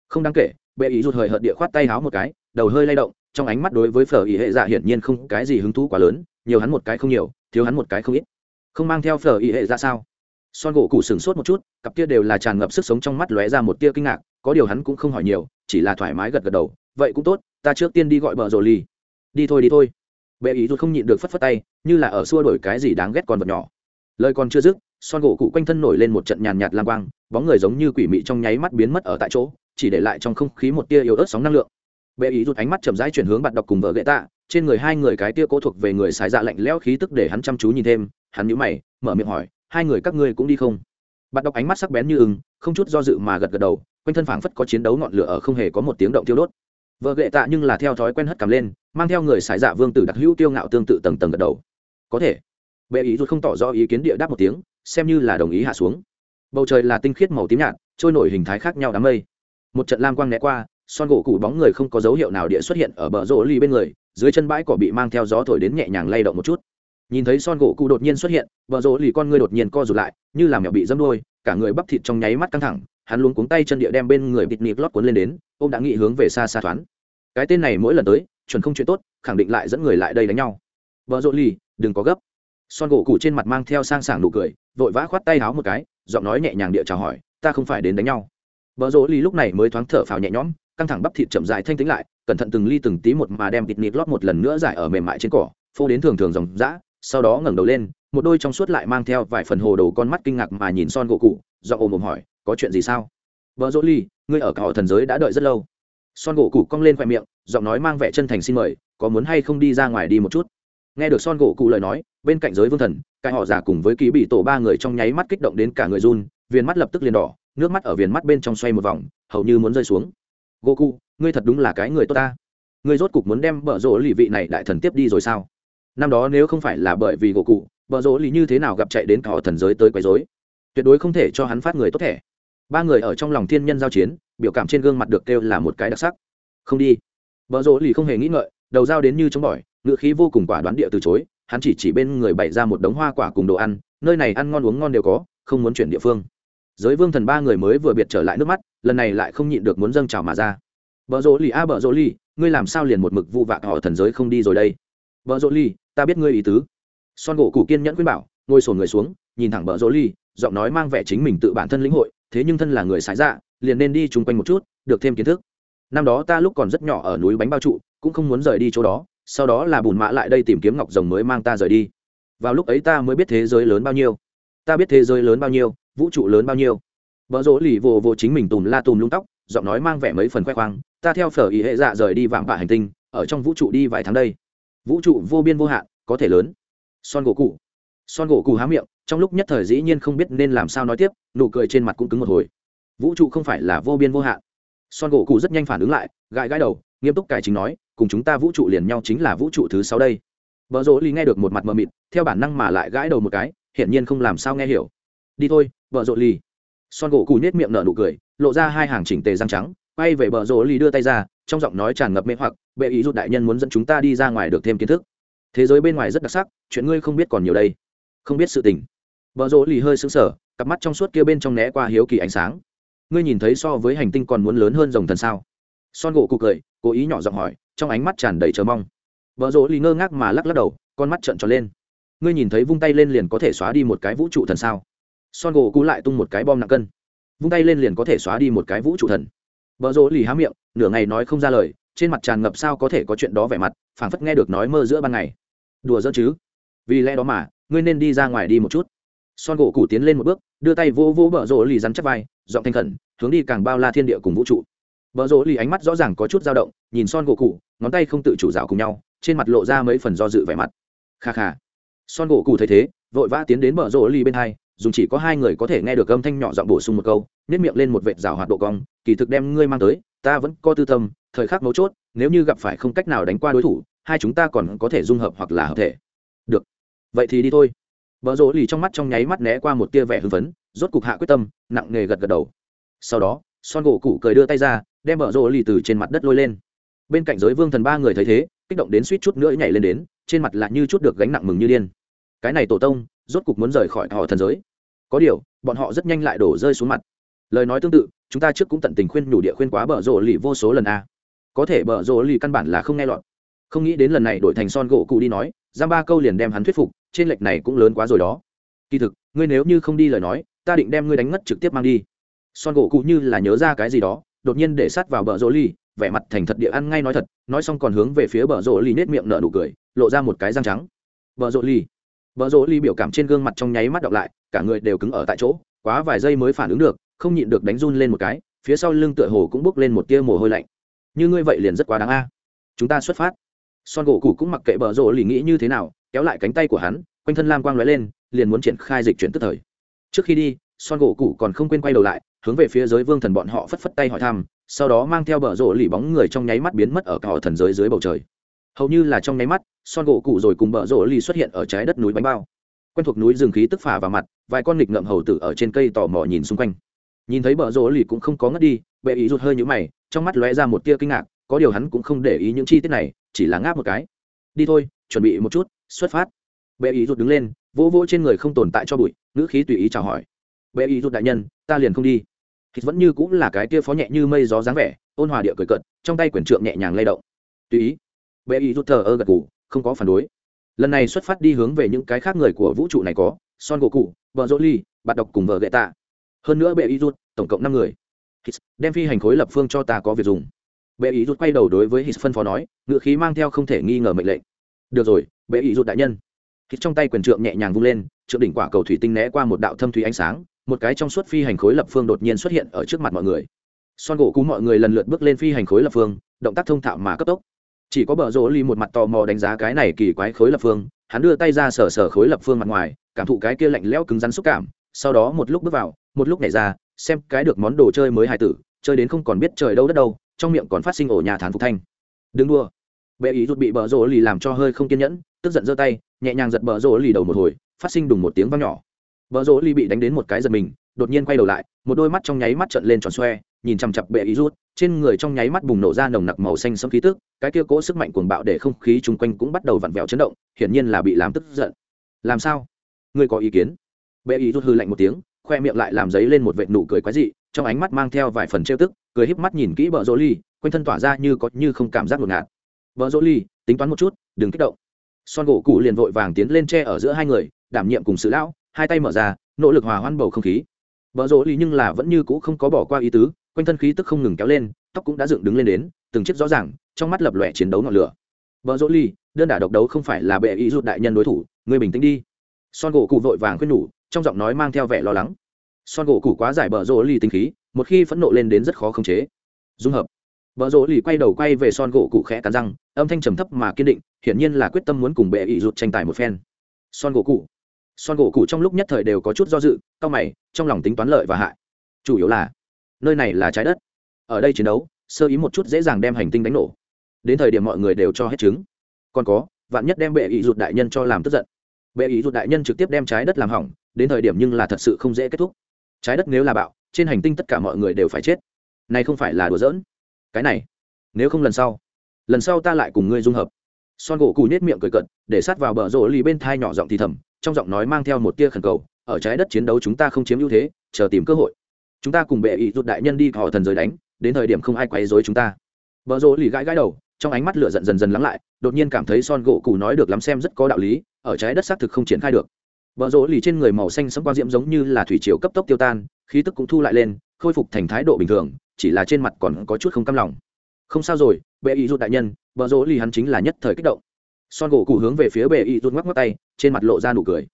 Không đáng kể, bệ ý rụt hời hợt địa khoát tay háo một cái, đầu hơi lay động, trong ánh mắt đối với phở ý hệ dạ hiển nhiên không cái gì hứng thú quá lớn, nhiều hắn một cái không nhiều, thiếu hắn một cái không ít. Không mang theo phở ý hệ dạ sao? Son gỗ cụ sừng sốt một chút, cặp kia đều là tràn ngập sức sống trong mắt lóe ra một tia kinh ngạc, có điều hắn cũng không hỏi nhiều, chỉ là thoải mái gật gật đầu, vậy cũng tốt ta trước tiên đi gọi bờ rồ ly. Đi thôi đi thôi. Bệ ý rút không nhịn được phất phất tay, như là ở xua đổi cái gì đáng ghét con vật nhỏ. Lời còn chưa dứt, son gỗ cụ quanh thân nổi lên một trận nhàn nhạt lang quang, bóng người giống như quỷ mị trong nháy mắt biến mất ở tại chỗ, chỉ để lại trong không khí một tia yếu ớt sóng năng lượng. Bệ ý rút ánh mắt chậm rãi chuyển hướng bạn đọc cùng vợ gậy tạ, trên người hai người cái tia cố thuộc về người xài dạ lạnh lẽo khí tức để hắn chăm chú nhìn thêm, hắn nhíu mày, mở miệng hỏi, hai người các ngươi cũng đi không? Bạn đọc ánh mắt sắc bén như ưng, không chút do dự mà gật gật đầu, quanh thân phảng phất có chiến đấu ngọn lửa ở không hề có một tiếng động tiêu đốt vợ gệ tạ nhưng là theo thói quen hất cầm lên, mang theo người xài dạ vương tử đặc hữu tiêu ngạo tương tự tầng tầng gật đầu. Có thể. Bệ ý rút không tỏ rõ ý kiến địa đáp một tiếng, xem như là đồng ý hạ xuống. Bầu trời là tinh khiết màu tím nhạt, trôi nổi hình thái khác nhau đám mây. Một trận lam quang né qua, son gỗ cụ bóng người không có dấu hiệu nào địa xuất hiện ở bờ rỗ ly bên người, dưới chân bãi cỏ bị mang theo gió thổi đến nhẹ nhàng lay động một chút. Nhìn thấy son gỗ cụ đột nhiên xuất hiện, bờ rỗ ly con người đột nhiên co rụt lại, như làm mèo bị dâm đôi cả người bắp thịt trong nháy mắt căng thẳng hắn luống cuống tay chân địa đem bên người bịt nịp lót cuốn lên đến ông đã nghĩ hướng về xa xa thoáng cái tên này mỗi lần tới, chuẩn không chuyện tốt, khẳng định lại dẫn người lại đây đánh nhau. Vợ rỗ ly đừng có gấp. Son gỗ cụ trên mặt mang theo sang sảng nụ cười, vội vã khoát tay háo một cái, giọng nói nhẹ nhàng địa chào hỏi, ta không phải đến đánh nhau. Vợ rỗ ly lúc này mới thoáng thở phào nhẹ nhõm, căng thẳng bắp thịt chậm dài thanh tính lại, cẩn thận từng ly từng tí một mà đem bịt nịt lót một lần nữa giải ở mềm mại trên cỏ, phô đến thường thường dòng dã, sau đó ngẩng đầu lên một đôi trong suốt lại mang theo vài phần hồ đồ con mắt kinh ngạc mà nhìn son gỗ cụ, do ôm ồm hỏi, có chuyện gì sao? Vợ dỗ ly, ngươi ở cả họ thần giới đã đợi rất lâu. Son gỗ cụ cong lên khoe miệng, giọng nói mang vẻ chân thành xin mời, có muốn hay không đi ra ngoài đi một chút? Nghe được son gỗ cụ lời nói, bên cạnh giới vương thần, cái họ già cùng với ký bị tổ ba người trong nháy mắt kích động đến cả người run, viền mắt lập tức liền đỏ, nước mắt ở viền mắt bên trong xoay một vòng, hầu như muốn rơi xuống. Gỗ cụ, ngươi thật đúng là cái người tốt ta. Ngươi rốt cục muốn đem bợ rỗ lì vị này đại thần tiếp đi rồi sao? Năm đó nếu không phải là bởi vì gỗ cụ Bờ rỗ Lý như thế nào gặp chạy đến cả họ thần giới tới quấy rối? Tuyệt đối không thể cho hắn phát người tốt thẻ. Ba người ở trong lòng thiên nhân giao chiến biểu cảm trên gương mặt được kêu là một cái đặc sắc. Không đi. Bờ rỗ Lý không hề nghĩ ngợi đầu dao đến như chống bỏi ngựa khí vô cùng quả đoán địa từ chối hắn chỉ chỉ bên người bày ra một đống hoa quả cùng đồ ăn nơi này ăn ngon uống ngon đều có không muốn chuyển địa phương. Giới vương thần ba người mới vừa biệt trở lại nước mắt lần này lại không nhịn được muốn dâng trào mà ra. Bờ rỗ lì a à, bợ rỗ lì ngươi làm sao liền một mực vụ vạ họ thần giới không đi rồi đây? Bờ rỗ lì ta biết ngươi ý tứ son gỗ cụ kiên nhẫn khuyên bảo, ngồi sổn người xuống, nhìn thẳng bờ rỗ ly, giọng nói mang vẻ chính mình tự bản thân lĩnh hội, thế nhưng thân là người sái dạ liền nên đi chung quanh một chút, được thêm kiến thức. Năm đó ta lúc còn rất nhỏ ở núi bánh bao trụ, cũng không muốn rời đi chỗ đó, sau đó là bùn mã lại đây tìm kiếm ngọc rồng mới mang ta rời đi. Vào lúc ấy ta mới biết thế giới lớn bao nhiêu. Ta biết thế giới lớn bao nhiêu, vũ trụ lớn bao nhiêu. Vợ rỗ lì vồ vồ chính mình tùm la tùm lung tóc, giọng nói mang vẻ mấy phần khoe khoang, ta theo phở ý hệ dạ rời đi vạm vạ hành tinh, ở trong vũ trụ đi vài tháng đây. Vũ trụ vô biên vô hạn, có thể lớn son gỗ cụ son gỗ cụ há miệng, trong lúc nhất thời dĩ nhiên không biết nên làm sao nói tiếp, nụ cười trên mặt cũng cứng một hồi. Vũ trụ không phải là vô biên vô hạn. Son gỗ cụ rất nhanh phản ứng lại, gãi gãi đầu, nghiêm túc cải chính nói, cùng chúng ta vũ trụ liền nhau chính là vũ trụ thứ sáu đây. Vợ rỗ ly nghe được một mặt mờ mịt, theo bản năng mà lại gãi đầu một cái, hiển nhiên không làm sao nghe hiểu. Đi thôi vợ rỗ ly. Son gỗ cụ nết miệng nở nụ cười, lộ ra hai hàng chỉnh tề răng trắng, quay về bờ rỗ ly đưa tay ra, trong giọng nói tràn ngập mê hoặc, bệ ý rút đại nhân muốn dẫn chúng ta đi ra ngoài được thêm kiến thức thế giới bên ngoài rất đặc sắc, chuyện ngươi không biết còn nhiều đây. Không biết sự tình. Vợ rỗ lì hơi sững sờ, cặp mắt trong suốt kia bên trong né qua hiếu kỳ ánh sáng. Ngươi nhìn thấy so với hành tinh còn muốn lớn hơn dòng thần sao? Son gỗ cụ cười, cố ý nhỏ giọng hỏi, trong ánh mắt tràn đầy chờ mong. Vợ rỗ lì ngơ ngác mà lắc lắc đầu, con mắt trợn tròn lên. Ngươi nhìn thấy vung tay lên liền có thể xóa đi một cái vũ trụ thần sao? Son gỗ cụ lại tung một cái bom nặng cân. Vung tay lên liền có thể xóa đi một cái vũ trụ thần. Vợ rỗ lì há miệng, nửa ngày nói không ra lời trên mặt tràn ngập sao có thể có chuyện đó vẻ mặt, phảng phất nghe được nói mơ giữa ban ngày. Đùa giỡn chứ? Vì lẽ đó mà, ngươi nên đi ra ngoài đi một chút. Son gỗ củ tiến lên một bước, đưa tay vô vô bờ rỗ lì rắn chắc vai, giọng thanh khẩn, hướng đi càng bao la thiên địa cùng vũ trụ. Bờ rỗ lì ánh mắt rõ ràng có chút dao động, nhìn son gỗ củ, ngón tay không tự chủ dạo cùng nhau, trên mặt lộ ra mấy phần do dự vẻ mặt. Kha kha. Son gỗ củ thấy thế, vội vã tiến đến bờ rỗ lì bên hai dùng chỉ có hai người có thể nghe được âm thanh nhỏ giọng bổ sung một câu nếp miệng lên một vệt rào hoạt độ cong, kỳ thực đem ngươi mang tới, ta vẫn có tư tâm thời khắc mấu chốt, nếu như gặp phải không cách nào đánh qua đối thủ, hai chúng ta còn có thể dung hợp hoặc là hợp thể. Được. Vậy thì đi thôi. Vợ rỗ lì trong mắt trong nháy mắt né qua một tia vẻ hưng phấn, rốt cục hạ quyết tâm, nặng nề gật gật đầu. Sau đó, son gỗ cụ cười đưa tay ra, đem vợ rỗ lì từ trên mặt đất lôi lên. Bên cạnh giới vương thần ba người thấy thế, kích động đến suýt chút nữa nhảy lên đến, trên mặt lại như chút được gánh nặng mừng như điên. Cái này tổ tông, rốt cục muốn rời khỏi họ thần giới. Có điều, bọn họ rất nhanh lại đổ rơi xuống mặt. Lời nói tương tự, chúng ta trước cũng tận tình khuyên nhủ địa khuyên quá bờ rỗ lì vô số lần a có thể bờ rồ lì căn bản là không nghe lọt. Không nghĩ đến lần này đổi thành son gỗ cụ đi nói giam ba câu liền đem hắn thuyết phục, trên lệch này cũng lớn quá rồi đó. Kỳ thực, ngươi nếu như không đi lời nói, ta định đem ngươi đánh ngất trực tiếp mang đi. Son gỗ cụ như là nhớ ra cái gì đó, đột nhiên để sát vào bờ rỗ ly vẻ mặt thành thật địa ăn ngay nói thật, nói xong còn hướng về phía bờ rỗ ly nết miệng nở nụ cười, lộ ra một cái răng trắng. Bờ rỗ ly bờ rỗ ly biểu cảm trên gương mặt trong nháy mắt đọc lại, cả người đều cứng ở tại chỗ, quá vài giây mới phản ứng được, không nhịn được đánh run lên một cái, phía sau lưng tựa hồ cũng bốc lên một tia mồ hôi lạnh như ngươi vậy liền rất quá đáng a. Chúng ta xuất phát. Son gỗ cụ cũng mặc kệ bờ rộ lì nghĩ như thế nào, kéo lại cánh tay của hắn, quanh thân lam quang lóe lên, liền muốn triển khai dịch chuyển tức thời. Trước khi đi, son gỗ cụ còn không quên quay đầu lại, hướng về phía giới vương thần bọn họ phất phất tay hỏi thăm, sau đó mang theo bờ rộ lì bóng người trong nháy mắt biến mất ở cả thần giới dưới bầu trời. Hầu như là trong nháy mắt, son gỗ cụ rồi cùng bờ rộ lì xuất hiện ở trái đất núi bánh bao. Quen thuộc núi rừng khí tức phả vào mặt, vài con nghịch ngợm hầu tử ở trên cây tò mò nhìn xung quanh. Nhìn thấy bờ rộ lì cũng không có ngất đi, bệ ý rụt hơi nhũ mày trong mắt lóe ra một tia kinh ngạc, có điều hắn cũng không để ý những chi tiết này, chỉ là ngáp một cái. Đi thôi, chuẩn bị một chút, xuất phát. Bệ ý rụt đứng lên, vỗ vỗ trên người không tồn tại cho bụi, ngữ khí tùy ý chào hỏi. Bệ ý rụt đại nhân, ta liền không đi. Thịt vẫn như cũng là cái tia phó nhẹ như mây gió dáng vẻ, ôn hòa địa cười cận trong tay quyển trượng nhẹ nhàng lay động. Tùy ý. Bệ ý rụt thờ ơ gật cụ không có phản đối. Lần này xuất phát đi hướng về những cái khác người của vũ trụ này có, son gỗ cụ vợ dỗ ly bạn đọc cùng vợ gậy tạ. Hơn nữa bệ ý rụt, tổng cộng năm người đem phi hành khối lập phương cho ta có việc dùng. Bệ ý rút quay đầu đối với hít phân phó nói ngự khí mang theo không thể nghi ngờ mệnh lệnh. Được rồi, bệ ý rút đại nhân. Hít trong tay quyền trượng nhẹ nhàng vung lên, trượng đỉnh quả cầu thủy tinh né qua một đạo thâm thủy ánh sáng, một cái trong suốt phi hành khối lập phương đột nhiên xuất hiện ở trước mặt mọi người. Son gỗ cú mọi người lần lượt bước lên phi hành khối lập phương, động tác thông thạo mà cấp tốc. Chỉ có bờ rỗ ly một mặt tò mò đánh giá cái này kỳ quái khối lập phương, hắn đưa tay ra sờ sờ khối lập phương mặt ngoài, cảm thụ cái kia lạnh lẽo cứng rắn xúc cảm, sau đó một lúc bước vào, một lúc nhảy ra xem cái được món đồ chơi mới hài tử, chơi đến không còn biết trời đâu đất đâu, trong miệng còn phát sinh ổ nhà thán phục thanh. Đừng đua bệ ý rút bị bờ rỗ lì làm cho hơi không kiên nhẫn, tức giận giơ tay, nhẹ nhàng giật bờ rỗ lì đầu một hồi, phát sinh đùng một tiếng vang nhỏ. Bờ rỗ lì bị đánh đến một cái giật mình, đột nhiên quay đầu lại, một đôi mắt trong nháy mắt trợn lên tròn xoe, nhìn chằm chặp bệ ý rút trên người trong nháy mắt bùng nổ ra nồng nặc màu xanh sẫm khí tức, cái kia cỗ sức mạnh cuồng bạo để không khí chung quanh cũng bắt đầu vặn vẹo chấn động, hiển nhiên là bị làm tức giận. Làm sao? Ngươi có ý kiến? Bệ ý rút hư lạnh một tiếng khoe miệng lại làm giấy lên một vệt nụ cười quái dị, trong ánh mắt mang theo vài phần trêu tức, cười híp mắt nhìn kỹ bờ rỗ ly, quanh thân tỏa ra như có như không cảm giác ngột ngạt. Bờ rỗ ly, tính toán một chút, đừng kích động. Son gỗ cụ liền vội vàng tiến lên tre ở giữa hai người, đảm nhiệm cùng sự lão, hai tay mở ra, nỗ lực hòa hoãn bầu không khí. Bờ rỗ ly nhưng là vẫn như cũ không có bỏ qua ý tứ, quanh thân khí tức không ngừng kéo lên, tóc cũng đã dựng đứng lên đến, từng chiếc rõ ràng, trong mắt lập lòe chiến đấu ngọn lửa. Vợ dỗ ly, đơn đả độc đấu không phải là bệ ý rụt đại nhân đối thủ, người bình tĩnh đi. Son gỗ cụ vội vàng khuyên nhủ trong giọng nói mang theo vẻ lo lắng. Son gỗ cụ quá giải bờ rỗ lì tinh khí, một khi phẫn nộ lên đến rất khó khống chế. Dung hợp. Bờ rỗ lì quay đầu quay về son gỗ cụ khẽ cắn răng, âm thanh trầm thấp mà kiên định, hiển nhiên là quyết tâm muốn cùng bệ ị rụt tranh tài một phen. Son gỗ cụ son gỗ cụ trong lúc nhất thời đều có chút do dự, cau mày, trong lòng tính toán lợi và hại. Chủ yếu là, nơi này là trái đất. Ở đây chiến đấu, sơ ý một chút dễ dàng đem hành tinh đánh nổ. Đến thời điểm mọi người đều cho hết chứng. Còn có, vạn nhất đem bệ ý rụt đại nhân cho làm tức giận. Bệ ý rụt đại nhân trực tiếp đem trái đất làm hỏng đến thời điểm nhưng là thật sự không dễ kết thúc. Trái đất nếu là bạo, trên hành tinh tất cả mọi người đều phải chết. Này không phải là đùa giỡn. Cái này, nếu không lần sau lần sau ta lại cùng ngươi dung hợp. Son gỗ cù nhét miệng cười cận để sát vào bờ rỗ lì bên thai nhỏ giọng thì thầm, trong giọng nói mang theo một tia khẩn cầu, ở trái đất chiến đấu chúng ta không chiếm ưu thế, chờ tìm cơ hội. Chúng ta cùng bệ ý rút đại nhân đi họ thần rời đánh, đến thời điểm không ai quấy rối chúng ta. Bờ rỗ lì gãi gãi đầu, trong ánh mắt lửa giận dần dần lắng lại, đột nhiên cảm thấy son gỗ cù nói được lắm xem rất có đạo lý, ở trái đất xác thực không triển khai được. Bờ rỗ lì trên người màu xanh sẫm quang diễm giống như là thủy triều cấp tốc tiêu tan, khí tức cũng thu lại lên, khôi phục thành thái độ bình thường, chỉ là trên mặt còn có chút không cam lòng. Không sao rồi, bệ y rút đại nhân, bờ rỗ lì hắn chính là nhất thời kích động. Son gỗ cụ hướng về phía bệ y rút ngoắc ngoắc tay, trên mặt lộ ra nụ cười.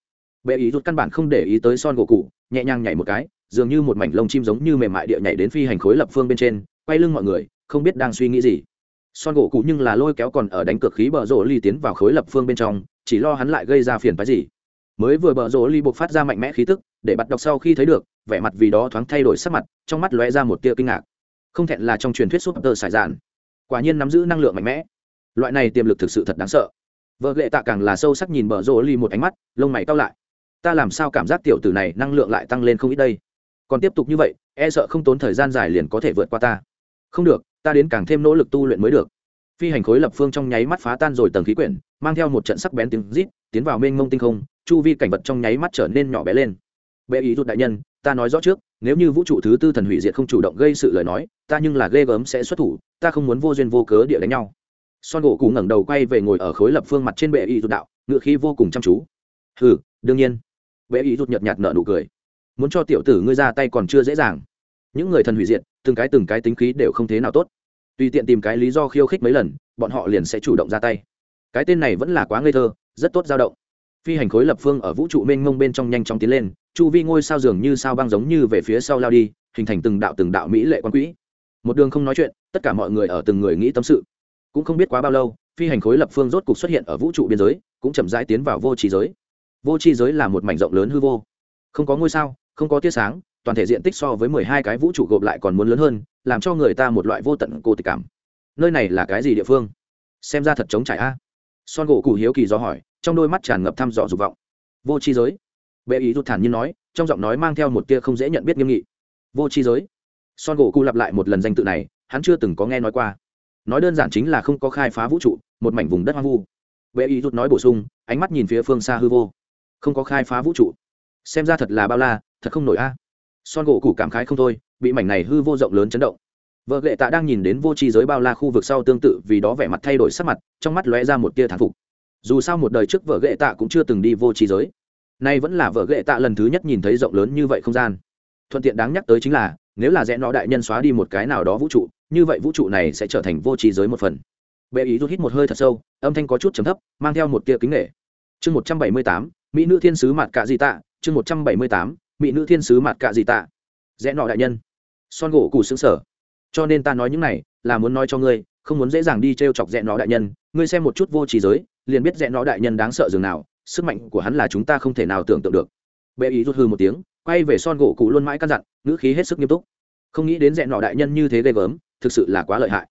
bệ ý rút căn bản không để ý tới son gỗ cụ nhẹ nhàng nhảy một cái dường như một mảnh lông chim giống như mềm mại địa nhảy đến phi hành khối lập phương bên trên quay lưng mọi người không biết đang suy nghĩ gì son gỗ cụ nhưng là lôi kéo còn ở đánh cược khí bờ rỗ lì tiến vào khối lập phương bên trong chỉ lo hắn lại gây ra phiền phức gì mới vừa bờ rỗ ly buộc phát ra mạnh mẽ khí tức, để bắt đọc sau khi thấy được, vẻ mặt vì đó thoáng thay đổi sắc mặt, trong mắt lóe ra một tia kinh ngạc. Không thẹn là trong truyền thuyết súp tơ sải dạn quả nhiên nắm giữ năng lượng mạnh mẽ. Loại này tiềm lực thực sự thật đáng sợ. Vợ lệ tạ càng là sâu sắc nhìn bờ rỗ ly một ánh mắt, lông mày cao lại. Ta làm sao cảm giác tiểu tử này năng lượng lại tăng lên không ít đây? Còn tiếp tục như vậy e sợ không tốn thời gian dài liền có thể vượt qua ta. Không được, ta đến càng thêm nỗ lực tu luyện mới được. Phi hành khối lập phương trong nháy mắt phá tan rồi tầng khí quyển, mang theo một trận sắc bén tiếng rít, tiến vào mênh mông tinh không chu vi cảnh vật trong nháy mắt trở nên nhỏ bé lên. Bệ ý rút đại nhân, ta nói rõ trước, nếu như vũ trụ thứ tư thần hủy diệt không chủ động gây sự lời nói, ta nhưng là ghê gớm sẽ xuất thủ, ta không muốn vô duyên vô cớ địa đánh nhau. Son gỗ cụ ngẩng đầu quay về ngồi ở khối lập phương mặt trên bệ ý rút đạo, ngựa khí vô cùng chăm chú. Hừ, đương nhiên. Bệ ý rút nhợt nhạt nở nụ cười. Muốn cho tiểu tử ngươi ra tay còn chưa dễ dàng. Những người thần hủy diệt, từng cái từng cái tính khí đều không thế nào tốt. Tùy tiện tìm cái lý do khiêu khích mấy lần, bọn họ liền sẽ chủ động ra tay. Cái tên này vẫn là quá ngây thơ, rất tốt dao động phi hành khối lập phương ở vũ trụ mênh mông bên trong nhanh chóng tiến lên, chu vi ngôi sao dường như sao băng giống như về phía sau lao đi, hình thành từng đạo từng đạo mỹ lệ quan quỹ. Một đường không nói chuyện, tất cả mọi người ở từng người nghĩ tâm sự. Cũng không biết quá bao lâu, phi hành khối lập phương rốt cục xuất hiện ở vũ trụ biên giới, cũng chậm rãi tiến vào vô trí giới. Vô trí giới là một mảnh rộng lớn hư vô. Không có ngôi sao, không có tia sáng, toàn thể diện tích so với mười hai cái vũ trụ gộp lại còn muốn lớn hơn, làm cho người ta một loại vô tận cô tịch cảm. Nơi này là cái gì địa phương? Xem ra thật chống trải a. Son gỗ cụ hiếu kỳ do hỏi trong đôi mắt tràn ngập thăm dò dục vọng. Vô tri giới. Bệ ý rút thản nhiên nói, trong giọng nói mang theo một tia không dễ nhận biết nghiêm nghị. Vô tri giới. Son gỗ cụ lặp lại một lần danh tự này, hắn chưa từng có nghe nói qua. Nói đơn giản chính là không có khai phá vũ trụ, một mảnh vùng đất hoang vu. Bệ ý rút nói bổ sung, ánh mắt nhìn phía phương xa hư vô. Không có khai phá vũ trụ. Xem ra thật là bao la, thật không nổi a. Son gỗ cụ cảm khái không thôi, bị mảnh này hư vô rộng lớn chấn động. Vợ lệ tạ đang nhìn đến vô tri giới bao la khu vực sau tương tự vì đó vẻ mặt thay đổi sắc mặt, trong mắt lóe ra một tia thán phục dù sao một đời trước vợ ghệ tạ cũng chưa từng đi vô tri giới. Nay vẫn là vợ ghệ tạ lần thứ nhất nhìn thấy rộng lớn như vậy không gian. Thuận tiện đáng nhắc tới chính là, nếu là rẽ nó đại nhân xóa đi một cái nào đó vũ trụ, như vậy vũ trụ này sẽ trở thành vô tri giới một phần. Bệ ý rút hít một hơi thật sâu, âm thanh có chút trầm thấp, mang theo một tia kính nghệ chương một trăm bảy mươi tám, mỹ nữ thiên sứ mặt cạ di tạ, chương một trăm bảy mươi tám, mỹ nữ thiên sứ mặt cạ di tạ. Rẽ nọ đại nhân. Son gỗ cù xứng sở cho nên ta nói những này, là muốn nói cho ngươi, không muốn dễ dàng đi t r e o chọc rẽ nó đại nhân, ngươi xem một chút vô trí giới liền biết rẽ nó đại nhân đáng sợ dường nào, sức mạnh của hắn là chúng ta không thể nào tưởng tượng được. Bệ ý rút hư một tiếng, quay về son gỗ cụ luôn mãi căn dặn, ngữ khí hết sức nghiêm túc. Không nghĩ đến rẽ nọ đại nhân như thế ghê gớm, thực sự là quá lợi hại.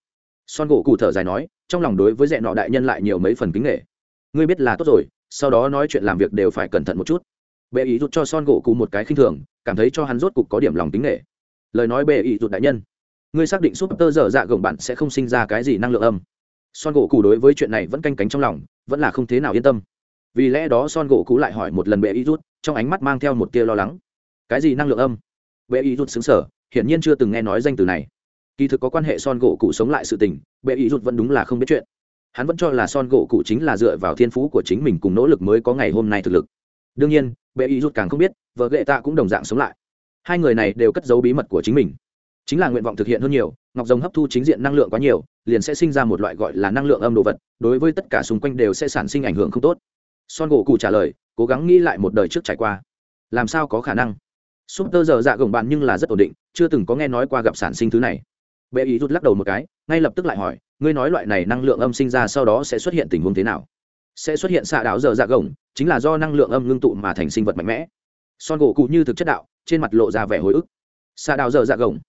Son gỗ cụ thở dài nói, trong lòng đối với rẽ nọ đại nhân lại nhiều mấy phần kính nghệ ngươi biết là tốt rồi, sau đó nói chuyện làm việc đều phải cẩn thận một chút. Bệ ý rút cho son gỗ cụ một cái khinh thường, cảm thấy cho hắn rốt cục có điểm lòng kính nghệ lời nói bệ ý rút đại nhân. Ngươi xác định súp tơ dở dạ gồng bạn sẽ không sinh ra cái gì năng lượng âm. Son gỗ cụ đối với chuyện này vẫn canh cánh trong lòng vẫn là không thế nào yên tâm. Vì lẽ đó son gỗ cũ lại hỏi một lần bệ y rút, trong ánh mắt mang theo một tia lo lắng. Cái gì năng lượng âm? Bệ y rút xứng sở hiển nhiên chưa từng nghe nói danh từ này. Kỳ thực có quan hệ son gỗ cụ sống lại sự tình, bệ y rút vẫn đúng là không biết chuyện. Hắn vẫn cho là son gỗ cụ chính là dựa vào thiên phú của chính mình cùng nỗ lực mới có ngày hôm nay thực lực. Đương nhiên, bệ y rút càng không biết, vợ ghệ tạ cũng đồng dạng sống lại. Hai người này đều cất giấu bí mật của chính mình. Chính là nguyện vọng thực hiện hơn nhiều, ngọc rồng hấp thu chính diện năng lượng quá nhiều liền sẽ sinh ra một loại gọi là năng lượng âm đồ vật, đối với tất cả xung quanh đều sẽ sản sinh ảnh hưởng không tốt. Son gỗ cụ trả lời, cố gắng nghĩ lại một đời trước trải qua. Làm sao có khả năng? Súp tơ giờ dạ gồng bạn nhưng là rất ổn định, chưa từng có nghe nói qua gặp sản sinh thứ này. Bệ ý rút lắc đầu một cái, ngay lập tức lại hỏi, ngươi nói loại này năng lượng âm sinh ra sau đó sẽ xuất hiện tình huống thế nào? Sẽ xuất hiện xạ đạo giờ dạ gồng, chính là do năng lượng âm ngưng tụ mà thành sinh vật mạnh mẽ. Son gỗ cụ như thực chất đạo, trên mặt lộ ra vẻ hồi ức. Xạ đạo giờ dạ gồng,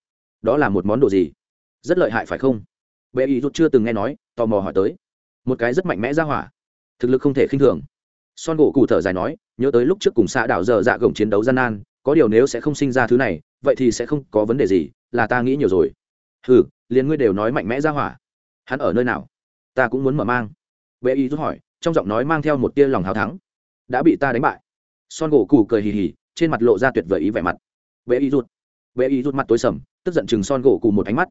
đó là một món đồ gì? Rất lợi hại phải không? Bệ ý rút chưa từng nghe nói, tò mò hỏi tới. Một cái rất mạnh mẽ ra hỏa. Thực lực không thể khinh thường. Son gỗ cụ thở dài nói, nhớ tới lúc trước cùng xạ đảo dở dạ gồng chiến đấu gian nan, có điều nếu sẽ không sinh ra thứ này, vậy thì sẽ không có vấn đề gì, là ta nghĩ nhiều rồi. Ừ liền ngươi đều nói mạnh mẽ ra hỏa. Hắn ở nơi nào? Ta cũng muốn mở mang. Bệ ý rút hỏi, trong giọng nói mang theo một tia lòng hào thắng. Đã bị ta đánh bại. Son gỗ cụ cười hì hì, trên mặt lộ ra tuyệt vời ý vẻ mặt. Bệ ý rút. Bệ ý rút mặt tối sầm, tức giận chừng son gỗ cụ một ánh mắt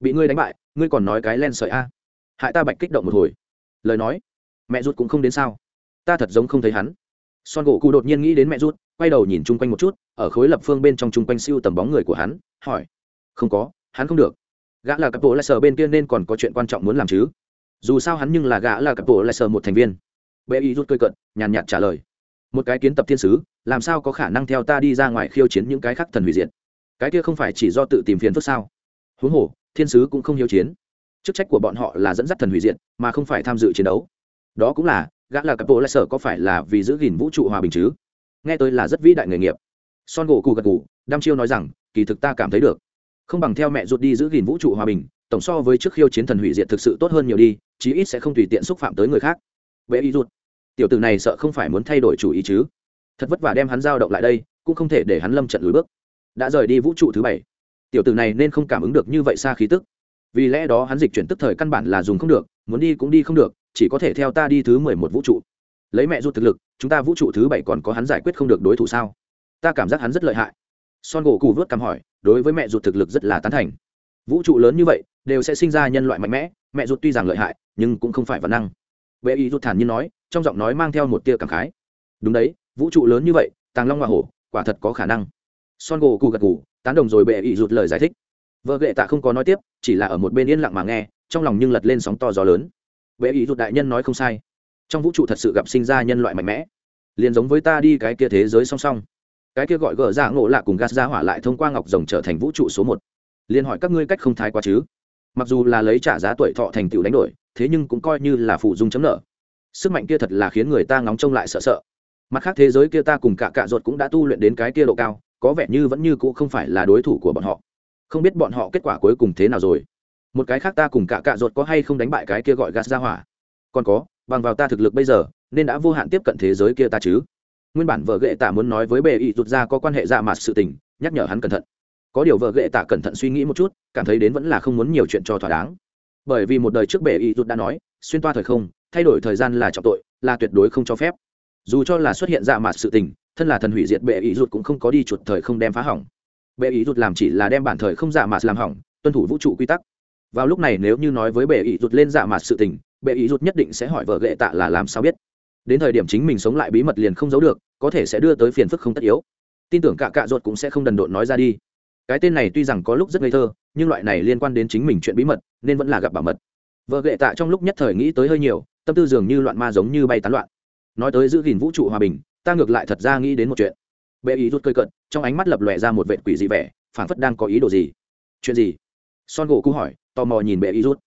bị ngươi đánh bại, ngươi còn nói cái len sợi a. Hại ta bạch kích động một hồi. Lời nói, mẹ rút cũng không đến sao? Ta thật giống không thấy hắn. Son gỗ cụ đột nhiên nghĩ đến mẹ rút quay đầu nhìn chung quanh một chút, ở khối lập phương bên trong chung quanh siêu tầm bóng người của hắn, hỏi. Không có, hắn không được. Gã là cặp bộ lại sờ bên kia nên còn có chuyện quan trọng muốn làm chứ? Dù sao hắn nhưng là gã là cặp bộ lại sờ một thành viên. Bệ y rút cơi cận nhàn nhạt trả lời. Một cái kiến tập thiên sứ, làm sao có khả năng theo ta đi ra ngoài khiêu chiến những cái khác thần hủy diệt? Cái kia không phải chỉ do tự tìm phiền phức sao? Huống hồ thiên sứ cũng không hiếu chiến. Chức trách của bọn họ là dẫn dắt thần hủy diệt, mà không phải tham dự chiến đấu. Đó cũng là, gã là cặp bộ lại sở có phải là vì giữ gìn vũ trụ hòa bình chứ? Nghe tôi là rất vĩ đại nghề nghiệp. Son gỗ cù gật cù đam chiêu nói rằng, kỳ thực ta cảm thấy được. Không bằng theo mẹ ruột đi giữ gìn vũ trụ hòa bình, tổng so với trước khiêu chiến thần hủy diệt thực sự tốt hơn nhiều đi, chí ít sẽ không tùy tiện xúc phạm tới người khác. Bệ y ruột, tiểu tử này sợ không phải muốn thay đổi chủ ý chứ? Thật vất vả đem hắn giao động lại đây, cũng không thể để hắn lâm trận lùi bước. Đã rời đi vũ trụ thứ bảy tiểu tử này nên không cảm ứng được như vậy xa khí tức. Vì lẽ đó hắn dịch chuyển tức thời căn bản là dùng không được, muốn đi cũng đi không được, chỉ có thể theo ta đi thứ mười một vũ trụ. Lấy mẹ rút thực lực, chúng ta vũ trụ thứ bảy còn có hắn giải quyết không được đối thủ sao? Ta cảm giác hắn rất lợi hại. Son gỗ cù vớt cằm hỏi, đối với mẹ rụt thực lực rất là tán thành. Vũ trụ lớn như vậy, đều sẽ sinh ra nhân loại mạnh mẽ, mẹ rụt tuy rằng lợi hại, nhưng cũng không phải văn năng. Vệ ý ruột thản nhiên nói, trong giọng nói mang theo một tia cảm khái. Đúng đấy, vũ trụ lớn như vậy, tàng long hoa hổ, quả thật có khả năng. Son gỗ cù gật gù tán đồng rồi bệ ý rụt lời giải thích. Vợ ghệ tạ không có nói tiếp, chỉ là ở một bên yên lặng mà nghe, trong lòng nhưng lật lên sóng to gió lớn. Bệ ý rụt đại nhân nói không sai. Trong vũ trụ thật sự gặp sinh ra nhân loại mạnh mẽ. Liền giống với ta đi cái kia thế giới song song. Cái kia gọi gỡ ra dạ ngộ lạ cùng gas ra hỏa lại thông qua ngọc rồng trở thành vũ trụ số một. Liền hỏi các ngươi cách không thái quá chứ? Mặc dù là lấy trả giá tuổi thọ thành tựu đánh đổi, thế nhưng cũng coi như là phụ dung chấm nợ. Sức mạnh kia thật là khiến người ta ngóng trông lại sợ sợ. Mặt khác thế giới kia ta cùng cả cạ ruột cũng đã tu luyện đến cái kia độ cao có vẻ như vẫn như cũ không phải là đối thủ của bọn họ. Không biết bọn họ kết quả cuối cùng thế nào rồi. Một cái khác ta cùng cả cạ ruột có hay không đánh bại cái kia gọi gas ra hỏa? Còn có, bằng vào ta thực lực bây giờ, nên đã vô hạn tiếp cận thế giới kia ta chứ? Nguyên bản vợ ghệ tạ muốn nói với bệ ý rụt ra có quan hệ ra mặt sự tình, nhắc nhở hắn cẩn thận. Có điều vợ ghệ tạ cẩn thận suy nghĩ một chút, cảm thấy đến vẫn là không muốn nhiều chuyện cho thỏa đáng. Bởi vì một đời trước bệ ý rụt đã nói, xuyên toa thời không, thay đổi thời gian là trọng tội, là tuyệt đối không cho phép. Dù cho là xuất hiện ra mặt sự tình thân là thần hủy diệt bệ ý rụt cũng không có đi chuột thời không đem phá hỏng. Bệ ý rụt làm chỉ là đem bản thời không dạ mà làm hỏng, tuân thủ vũ trụ quy tắc. Vào lúc này nếu như nói với bệ ý rụt lên dạ mà sự tình, bệ ý rụt nhất định sẽ hỏi vợ ghệ tạ là làm sao biết. Đến thời điểm chính mình sống lại bí mật liền không giấu được, có thể sẽ đưa tới phiền phức không tất yếu. Tin tưởng cả cạ ruột cũng sẽ không đần độn nói ra đi. Cái tên này tuy rằng có lúc rất ngây thơ, nhưng loại này liên quan đến chính mình chuyện bí mật, nên vẫn là gặp bảo mật. Vợ ghệ tạ trong lúc nhất thời nghĩ tới hơi nhiều, tâm tư dường như loạn ma giống như bay tán loạn. Nói tới giữ gìn vũ trụ hòa bình ta ngược lại thật ra nghĩ đến một chuyện. Bệ ý rút cơi cận trong ánh mắt lập lòe ra một vệ quỷ dị vẻ, phảng phất đang có ý đồ gì. Chuyện gì? Son gỗ cú hỏi, tò mò nhìn bệ ý rút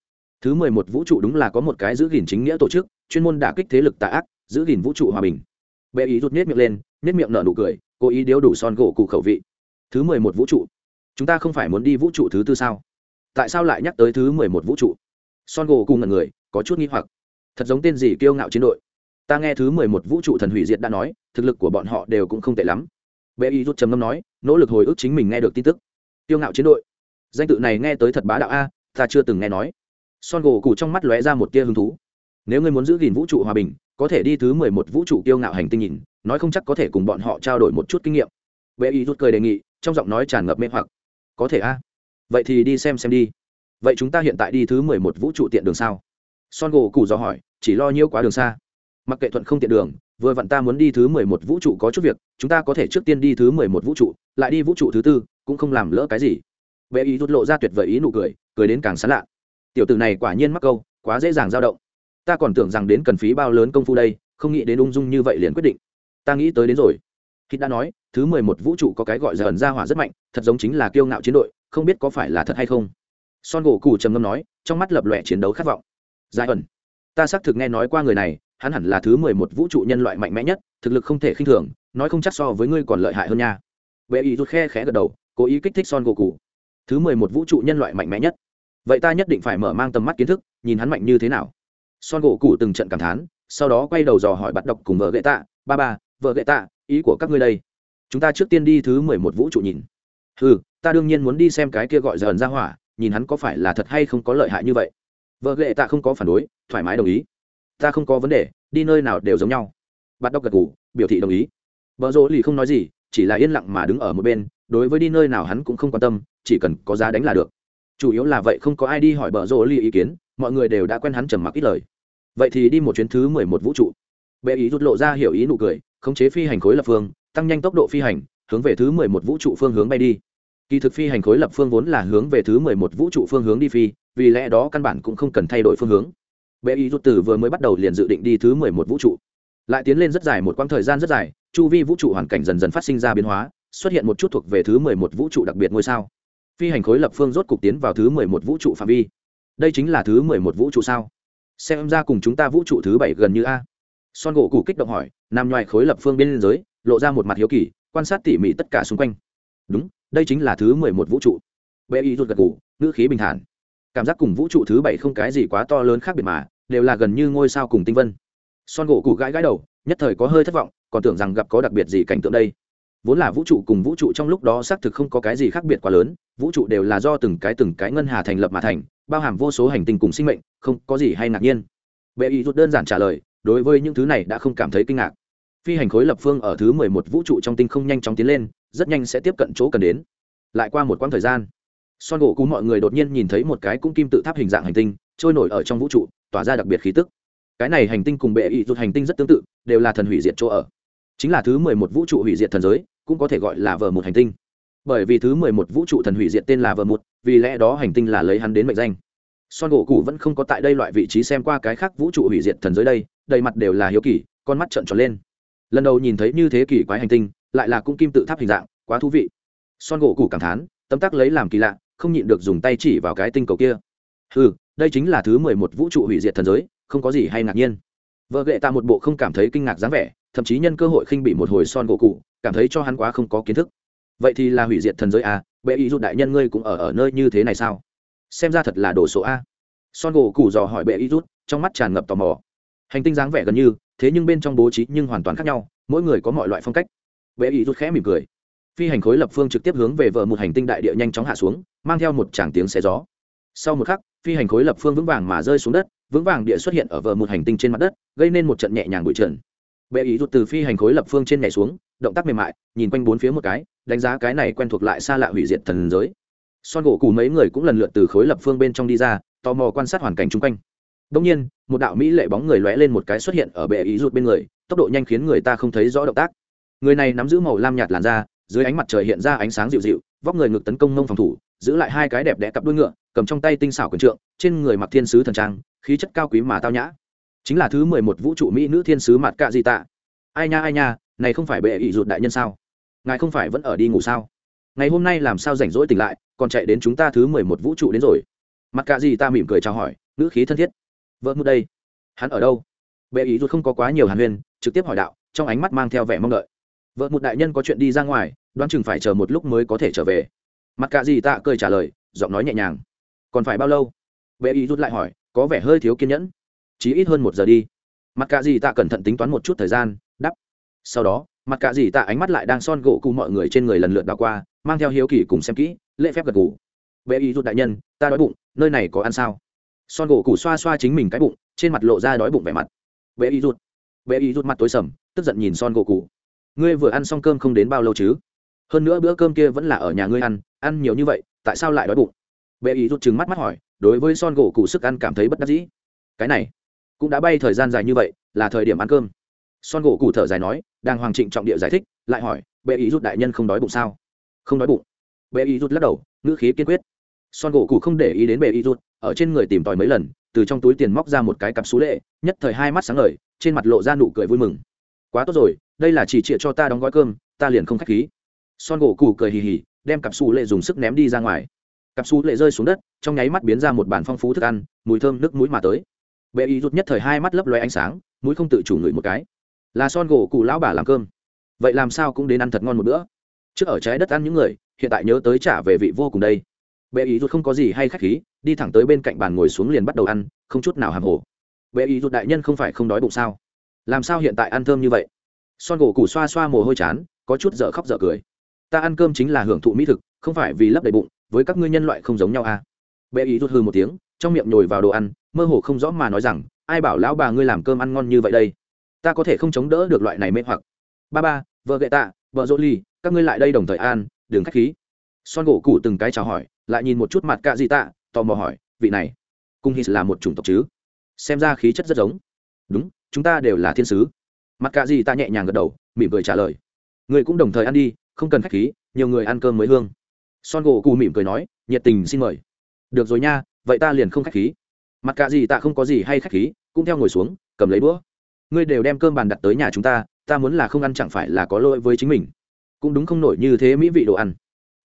thứ mười một vũ trụ đúng là có một cái giữ gìn chính nghĩa tổ chức, chuyên môn đả kích thế lực tà ác, giữ gìn vũ trụ hòa bình. Bệ ý rút nết miệng lên nết miệng nở nụ cười, cố ý điếu đủ son gỗ cụ khẩu vị. Thứ mười một vũ trụ. Chúng ta không phải muốn đi vũ trụ thứ tư sao? Tại sao lại nhắc tới thứ mười một vũ trụ? Son gỗ cùng ngần người, có chút nghi hoặc. Thật giống tên gì kiêu ngạo chiến đội? Ta nghe thứ mười một vũ trụ thần hủy diệt đã nói, thực lực của bọn họ đều cũng không tệ lắm. Bệ Y rút trầm ngâm nói, nỗ lực hồi ức chính mình nghe được tin tức. Tiêu ngạo chiến đội. Danh tự này nghe tới thật bá đạo a, ta chưa từng nghe nói. Son gỗ cụ trong mắt lóe ra một tia hứng thú. Nếu ngươi muốn giữ gìn vũ trụ hòa bình, có thể đi thứ mười một vũ trụ tiêu ngạo hành tinh nhìn, nói không chắc có thể cùng bọn họ trao đổi một chút kinh nghiệm. Bệ y rút cười đề nghị, trong giọng nói tràn ngập mê hoặc. Có thể a. Vậy thì đi xem xem đi. Vậy chúng ta hiện tại đi thứ mười một vũ trụ tiện đường sao? Son gỗ cụ dò hỏi, chỉ lo nhiêu quá đường xa mặc kệ thuận không tiện đường, vừa vặn ta muốn đi thứ mười một vũ trụ có chút việc, chúng ta có thể trước tiên đi thứ mười một vũ trụ, lại đi vũ trụ thứ tư, cũng không làm lỡ cái gì. Bệ y rút lộ ra tuyệt vời ý nụ cười cười đến càng sán lạ. Tiểu tử này quả nhiên mắc câu, quá dễ dàng dao động. Ta còn tưởng rằng đến cần phí bao lớn công phu đây, không nghĩ đến ung dung như vậy liền quyết định. Ta nghĩ tới đến rồi. Khi đã nói, thứ mười một vũ trụ có cái gọi giờ ẩn ra hỏa rất mạnh, thật giống chính là kiêu ngạo chiến đội, không biết có phải là thật hay không. Son gỗ cù trầm ngâm nói, trong mắt lập lòe chiến đấu khát vọng. Giải ẩn. Ta xác thực nghe nói qua người này hắn hẳn là thứ mười một vũ trụ nhân loại mạnh mẽ nhất, thực lực không thể khinh thường, nói không chắc so với ngươi còn lợi hại hơn nha. Bệ ý rút khe khẽ gật đầu, cố ý kích thích son gỗ cù thứ mười một vũ trụ nhân loại mạnh mẽ nhất. Vậy ta nhất định phải mở mang tầm mắt kiến thức, nhìn hắn mạnh như thế nào. Son gỗ cụ từng trận cảm thán, sau đó quay đầu dò hỏi bắt đọc cùng vợ gậy tạ, ba ba, vợ gậy tạ, ý của các ngươi đây? Chúng ta trước tiên đi thứ mười một vũ trụ nhìn. Ừ ta đương nhiên muốn đi xem cái kia gọi dần ra hỏa, nhìn hắn có phải là thật hay không có lợi hại như vậy. Vợ gậy tạ không có phản đối, thoải mái đồng ý ta không có vấn đề, đi nơi nào đều giống nhau. Bắt đọc gật ngủ biểu thị đồng ý. Vợ rỗ lì không nói gì, chỉ là yên lặng mà đứng ở một bên, đối với đi nơi nào hắn cũng không quan tâm, chỉ cần có giá đánh là được. Chủ yếu là vậy không có ai đi hỏi bờ rỗ lì ý kiến, mọi người đều đã quen hắn trầm mặc ít lời. Vậy thì đi một chuyến thứ mười một vũ trụ. Bệ ý rút lộ ra hiểu ý nụ cười, khống chế phi hành khối lập phương, tăng nhanh tốc độ phi hành, hướng về thứ mười một vũ trụ phương hướng bay đi. Kỳ thực phi hành khối lập phương vốn là hướng về thứ mười một vũ trụ phương hướng đi phi, vì lẽ đó căn bản cũng không cần thay đổi phương hướng bệ ý rút từ vừa mới bắt đầu liền dự định đi thứ mười một vũ trụ. Lại tiến lên rất dài, một quãng thời gian rất dài, chu vi vũ trụ hoàn cảnh dần dần phát sinh ra biến hóa, xuất hiện một chút thuộc về thứ mười một vũ trụ đặc biệt ngôi sao. Phi hành khối lập phương rốt cục tiến vào thứ mười một vũ trụ phạm vi. Đây chính là thứ mười một vũ trụ sao? Xem ra cùng chúng ta vũ trụ thứ bảy gần như a. Son gỗ cụ kích động hỏi nằm ngoài khối lập phương bên giới lộ ra một mặt hiếu kỳ, quan sát tỉ mỉ tất cả xung quanh. Đúng, đây chính là thứ mười một vũ trụ. Bệ y rút gật cụ ngữ khí bình thản. Cảm giác cùng vũ trụ thứ bảy không cái gì quá to lớn khác biệt mà đều là gần như ngôi sao cùng tinh vân. Son gỗ cụ gãi gãi đầu, nhất thời có hơi thất vọng, còn tưởng rằng gặp có đặc biệt gì cảnh tượng đây. Vốn là vũ trụ cùng vũ trụ trong lúc đó xác thực không có cái gì khác biệt quá lớn, vũ trụ đều là do từng cái từng cái ngân hà thành lập mà thành, bao hàm vô số hành tinh cùng sinh mệnh, không có gì hay ngạc nhiên. Bệ ý rút đơn giản trả lời, đối với những thứ này đã không cảm thấy kinh ngạc. Phi hành khối lập phương ở thứ mười một vũ trụ trong tinh không nhanh chóng tiến lên, rất nhanh sẽ tiếp cận chỗ cần đến. Lại qua một quãng thời gian, son gỗ cú mọi người đột nhiên nhìn thấy một cái cung kim tự tháp hình dạng hành tinh trôi nổi ở trong vũ trụ, tỏa ra đặc biệt khí tức. Cái này hành tinh cùng bệ ý rút hành tinh rất tương tự, đều là thần hủy diệt chỗ ở. Chính là thứ mười một vũ trụ hủy diệt thần giới, cũng có thể gọi là vờ một hành tinh. Bởi vì thứ mười một vũ trụ thần hủy diệt tên là vờ một, vì lẽ đó hành tinh là lấy hắn đến mệnh danh. Son gỗ cụ vẫn không có tại đây loại vị trí xem qua cái khác vũ trụ hủy diệt thần giới đây, đầy mặt đều là hiếu kỳ, con mắt trợn tròn lên. Lần đầu nhìn thấy như thế kỷ quái hành tinh, lại là cung kim tự tháp hình dạng, quá thú vị. Son gỗ cụ cảm thán, tấm tắc lấy làm kỳ lạ, không nhịn được dùng tay chỉ vào cái tinh cầu kia. Ừ đây chính là thứ mười một vũ trụ hủy diệt thần giới, không có gì hay ngạc nhiên. Vợ ghệ ta một bộ không cảm thấy kinh ngạc dáng vẻ, thậm chí nhân cơ hội khinh bị một hồi son gỗ cụ cảm thấy cho hắn quá không có kiến thức. Vậy thì là hủy diệt thần giới à? Bệ ý rút đại nhân ngươi cũng ở ở nơi như thế này sao? Xem ra thật là đồ số a. Son gỗ cụ dò hỏi bệ ý rút, trong mắt tràn ngập tò mò. Hành tinh dáng vẻ gần như, thế nhưng bên trong bố trí nhưng hoàn toàn khác nhau, mỗi người có mọi loại phong cách. Bệ ý rút khẽ mỉm cười. Phi hành khối lập phương trực tiếp hướng về vợ một hành tinh đại địa nhanh chóng hạ xuống, mang theo một tràng tiếng xé gió sau một khắc, phi hành khối lập phương vững vàng mà rơi xuống đất, vững vàng địa xuất hiện ở vờ một hành tinh trên mặt đất, gây nên một trận nhẹ nhàng bụi trần. Bệ ý rút từ phi hành khối lập phương trên nhảy xuống, động tác mềm mại, nhìn quanh bốn phía một cái, đánh giá cái này quen thuộc lại xa lạ hủy diệt thần giới. Son gỗ cù mấy người cũng lần lượt từ khối lập phương bên trong đi ra, tò mò quan sát hoàn cảnh chung quanh. Đông nhiên, một đạo mỹ lệ bóng người lóe lên một cái xuất hiện ở bệ ý rút bên người, tốc độ nhanh khiến người ta không thấy rõ động tác. Người này nắm giữ màu lam nhạt làn da, dưới ánh mặt trời hiện ra ánh sáng dịu dịu, vóc người ngực tấn công nông phòng thủ, giữ lại hai cái đẹp đẽ cặp đuôi ngựa cầm trong tay tinh xảo quyền trượng, trên người mặc thiên sứ thần trang, khí chất cao quý mà tao nhã. Chính là thứ mười một vũ trụ mỹ nữ thiên sứ mặt cạ di tạ. Ai nha ai nha, này không phải bệ ý ruột đại nhân sao? Ngài không phải vẫn ở đi ngủ sao? Ngày hôm nay làm sao rảnh rỗi tỉnh lại, còn chạy đến chúng ta thứ mười một vũ trụ đến rồi. Mặt cạ di ta mỉm cười chào hỏi, ngữ khí thân thiết. Vợ một đây. Hắn ở đâu? Bệ ý ruột không có quá nhiều hàn huyên, trực tiếp hỏi đạo, trong ánh mắt mang theo vẻ mong đợi. Vợ một đại nhân có chuyện đi ra ngoài, đoán chừng phải chờ một lúc mới có thể trở về. Mặt cạ di tạ cười trả lời, giọng nói nhẹ nhàng còn phải bao lâu? Bệ ý rút lại hỏi, có vẻ hơi thiếu kiên nhẫn. Chỉ ít hơn một giờ đi. Mặt cạ gì tạ cẩn thận tính toán một chút thời gian đắp sau đó, mặt cạ gì tạ ánh mắt lại đang son gỗ cụ mọi người trên người lần lượt đảo qua, mang theo hiếu kỳ cùng xem kỹ, lễ phép gật gù. Bệ ý rút đại nhân, ta đói bụng, nơi này có ăn sao? Son gỗ cụ xoa xoa chính mình cái bụng, trên mặt lộ ra đói bụng vẻ mặt. Bệ ý rút. Bệ ý rút mặt tối sầm, tức giận nhìn son gỗ cụ ngươi vừa ăn xong cơm không đến bao lâu chứ? Hơn nữa bữa cơm kia vẫn là ở nhà ngươi ăn ăn nhiều như vậy, tại sao lại đói bụng? Bệ ý rút trừng mắt mắt hỏi, đối với son gỗ cụ sức ăn cảm thấy bất đắc dĩ. Cái này, cũng đã bay thời gian dài như vậy, là thời điểm ăn cơm. Son gỗ cụ thở dài nói đang hoàng trịnh trọng địa giải thích, lại hỏi, bệ ý rút đại nhân không đói bụng sao? Không đói bụng. Bệ ý rút lắc đầu, ngữ khí kiên quyết. Son gỗ cụ không để ý đến bệ ý rút, ở trên người tìm tòi mấy lần, từ trong túi tiền móc ra một cái cặp xú lệ, nhất thời hai mắt sáng ngời, trên mặt lộ ra nụ cười vui mừng. Quá tốt rồi, đây là chỉ trịa cho ta đóng gói cơm, ta liền không k h á c h khí. Son gỗ cụ cười hì hì, đem cặp xú lệ dùng sức ném đi ra ngoài cặp xú lệ rơi xuống đất, trong nháy mắt biến ra một bản phong phú thức ăn, mùi thơm nước mũi mà tới. Bệ y rút nhất thời hai mắt lấp loe ánh sáng, mũi không tự chủ ngửi một cái. Là son gỗ cụ lão bà làm cơm. Vậy làm sao cũng đến ăn thật ngon một bữa. Trước ở trái đất ăn những người, hiện tại nhớ tới trả về vị vô cùng đây. Bệ ý rút không có gì hay khách khí, đi thẳng tới bên cạnh bàn ngồi xuống liền bắt đầu ăn, không chút nào hàm hồ. Bệ ý rút đại nhân không phải không đói bụng sao? Làm sao hiện tại ăn thơm như vậy? Son gỗ củ xoa xoa mồ hôi chán, có chút dở khóc dở cười. Ta ăn cơm chính là hưởng thụ mỹ thực, không phải vì lấp đầy bụng với các ngươi nhân loại không giống nhau à? Bệ ý rút hư một tiếng, trong miệng nhồi vào đồ ăn, mơ hồ không rõ mà nói rằng, ai bảo lão bà ngươi làm cơm ăn ngon như vậy đây? Ta có thể không chống đỡ được loại này mê hoặc. Ba ba, vợ gậy tạ, vợ dỗ ly các ngươi lại đây đồng thời an đường khách khí. Son gỗ cụ từng cái chào hỏi, lại nhìn một chút mặt cạ dị tạ, tò mò hỏi, vị này, cung hít là một chủng tộc chứ? Xem ra khí chất rất giống. Đúng, chúng ta đều là thiên sứ. Mặt cạ dị tạ nhẹ nhàng gật đầu, mỉm cười trả lời người cũng đồng thời ăn đi, không cần khách khí, nhiều người ăn cơm mới hương son gỗ cù mỉm cười nói, nhiệt tình xin mời. Được rồi nha, vậy ta liền không khách khí. Mặt cạ gì ta không có gì hay khách khí, cũng theo ngồi xuống, cầm lấy đũa. Ngươi đều đem cơm bàn đặt tới nhà chúng ta ta muốn là không ăn chẳng phải là có lỗi với chính mình. Cũng đúng không nổi như thế mỹ vị đồ ăn.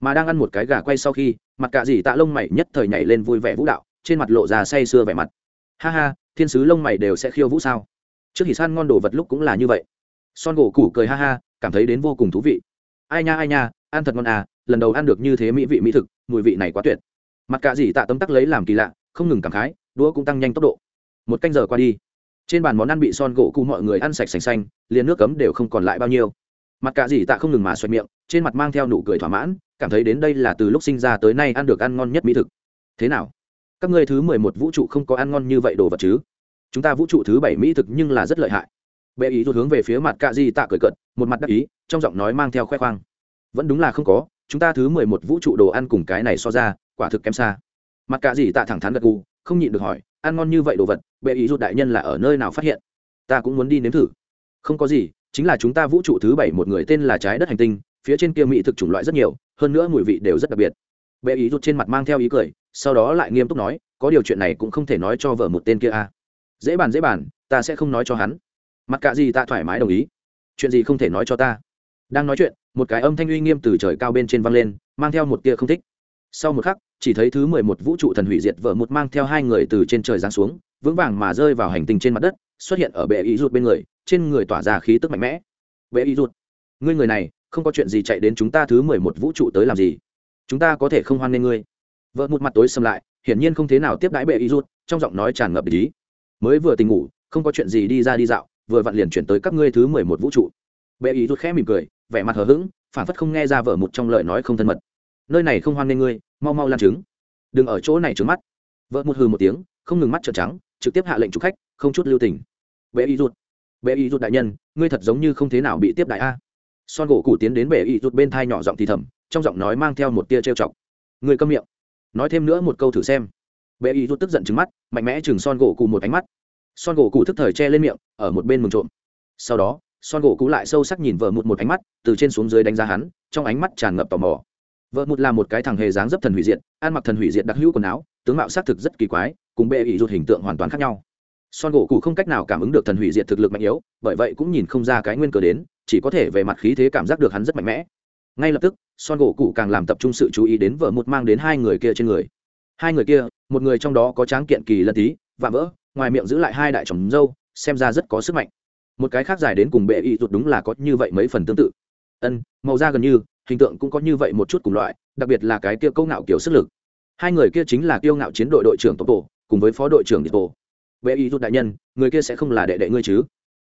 Mà đang ăn một cái gà quay sau khi, mặt cạ gì tạ lông mày nhất thời nhảy lên vui vẻ vũ đạo, trên mặt lộ ra say sưa vẻ mặt. Ha ha, thiên sứ lông mày đều sẽ khiêu vũ sao? Trước thì san ngon đồ vật lúc cũng là như vậy. Son gỗ củ cười ha ha, cảm thấy đến vô cùng thú vị. Ai nha ai nha ăn thật ngon à lần đầu ăn được như thế mỹ vị mỹ thực, mùi vị này quá tuyệt. Mặt cạ dì tạ tấm tắc lấy làm kỳ lạ, không ngừng cảm khái, đũa cũng tăng nhanh tốc độ. Một canh giờ qua đi, trên bàn món ăn bị son gỗ cụ mọi người ăn sạch sành xanh, liền nước cấm đều không còn lại bao nhiêu. Mặt cạ dì tạ không ngừng mà xoẹt miệng, trên mặt mang theo nụ cười thỏa mãn, cảm thấy đến đây là từ lúc sinh ra tới nay ăn được ăn ngon nhất mỹ thực. Thế nào? Các ngươi thứ mười một vũ trụ không có ăn ngon như vậy đồ vật chứ? Chúng ta vũ trụ thứ bảy mỹ thực nhưng là rất lợi hại. Bệ ý rút hướng về phía mặt cạ di tạ cười cận một mặt đắc ý, trong giọng nói mang theo khoe khoang vẫn đúng là không có, chúng ta thứ mười một vũ trụ đồ ăn cùng cái này so ra, quả thực kém xa. Mặt cạ gì tạ thẳng thắn gật gù, không nhịn được hỏi, ăn ngon như vậy đồ vật, bệ ý rút đại nhân là ở nơi nào phát hiện? Ta cũng muốn đi nếm thử. Không có gì, chính là chúng ta vũ trụ thứ bảy một người tên là trái đất hành tinh, phía trên kia mỹ thực chủng loại rất nhiều, hơn nữa mùi vị đều rất đặc biệt. Bệ ý rút trên mặt mang theo ý cười, sau đó lại nghiêm túc nói, có điều chuyện này cũng không thể nói cho vợ một tên kia a à. dễ bàn dễ bàn, ta sẽ không nói cho hắn. Mặt cả gì ta thoải mái đồng ý. Chuyện gì không thể nói cho ta? Đang nói chuyện, một cái âm thanh uy nghiêm từ trời cao bên trên văng lên, mang theo một tia không thích. Sau một khắc, chỉ thấy thứ mười một vũ trụ thần hủy diệt vợ một mang theo hai người từ trên trời giáng xuống, vững vàng mà rơi vào hành tinh trên mặt đất, xuất hiện ở bệ ý rụt bên người, trên người tỏa ra khí tức mạnh mẽ. Bệ ý rụt, ngươi người này, không có chuyện gì chạy đến chúng ta thứ mười một vũ trụ tới làm gì? Chúng ta có thể không hoan nghênh ngươi. Vợ một mặt tối xâm lại, hiển nhiên không thế nào tiếp đãi bệ ý rụt, trong giọng nói tràn ngập ý. Mới vừa tình ngủ, không có chuyện gì đi ra đi dạo, vừa vặn liền chuyển tới các ngươi thứ mười một vũ trụ. Bệ ý rụt khẽ mỉm cười vẻ mặt hờ hững phản phất không nghe ra vợ một trong lời nói không thân mật. Nơi này không hoan nghê ngươi, mau mau lan trứng. Đừng ở chỗ này trứng mắt. Vợ một hừ một tiếng, không ngừng mắt trợn trắng, trực tiếp hạ lệnh chủ khách, không chút lưu tình. Bệ y rút bệ y rút đại nhân, ngươi thật giống như không thế nào bị tiếp đại a. Son gỗ cụ tiến đến bệ y rút bên thai nhỏ giọng thì thầm, trong giọng nói mang theo một tia trêu chọc. Người câm miệng. Nói thêm nữa một câu thử xem. Bệ y rút tức giận trứng mắt, mạnh mẽ chừng son gỗ cụ một ánh mắt. Son gỗ cụ thức thời che lên miệng, ở một bên mừng trộm. Sau đó son gỗ cũ lại sâu sắc nhìn vợ một một ánh mắt, từ trên xuống dưới đánh giá hắn, trong ánh mắt tràn ngập tò mò. Vợ một là một cái thằng hề dáng dấp thần hủy diệt, ăn mặc thần hủy diệt đặc hữu quần áo, tướng mạo xác thực rất kỳ quái, cùng bệ ỷ rụt hình tượng hoàn toàn khác nhau. Son gỗ cụ không cách nào cảm ứng được thần hủy diệt thực lực mạnh yếu, bởi vậy cũng nhìn không ra cái nguyên cờ đến, chỉ có thể về mặt khí thế cảm giác được hắn rất mạnh mẽ. Ngay lập tức, son gỗ cụ càng làm tập trung sự chú ý đến vợ một mang đến hai người kia trên người. Hai người kia, một người trong đó có tráng kiện kỳ lân tí, vạm vỡ, ngoài miệng giữ lại hai đại chồng dâu xem ra rất có sức mạnh một cái khác dài đến cùng bệ y rụt đúng là có như vậy mấy phần tương tự. Ân, màu da gần như, hình tượng cũng có như vậy một chút cùng loại, đặc biệt là cái kia câu ngạo kiểu sức lực. Hai người kia chính là kiêu ngạo chiến đội đội trưởng tổ tổ cùng với phó đội trưởng đi tổ bệ y rụt đại nhân, người kia sẽ không là đệ đệ ngươi chứ?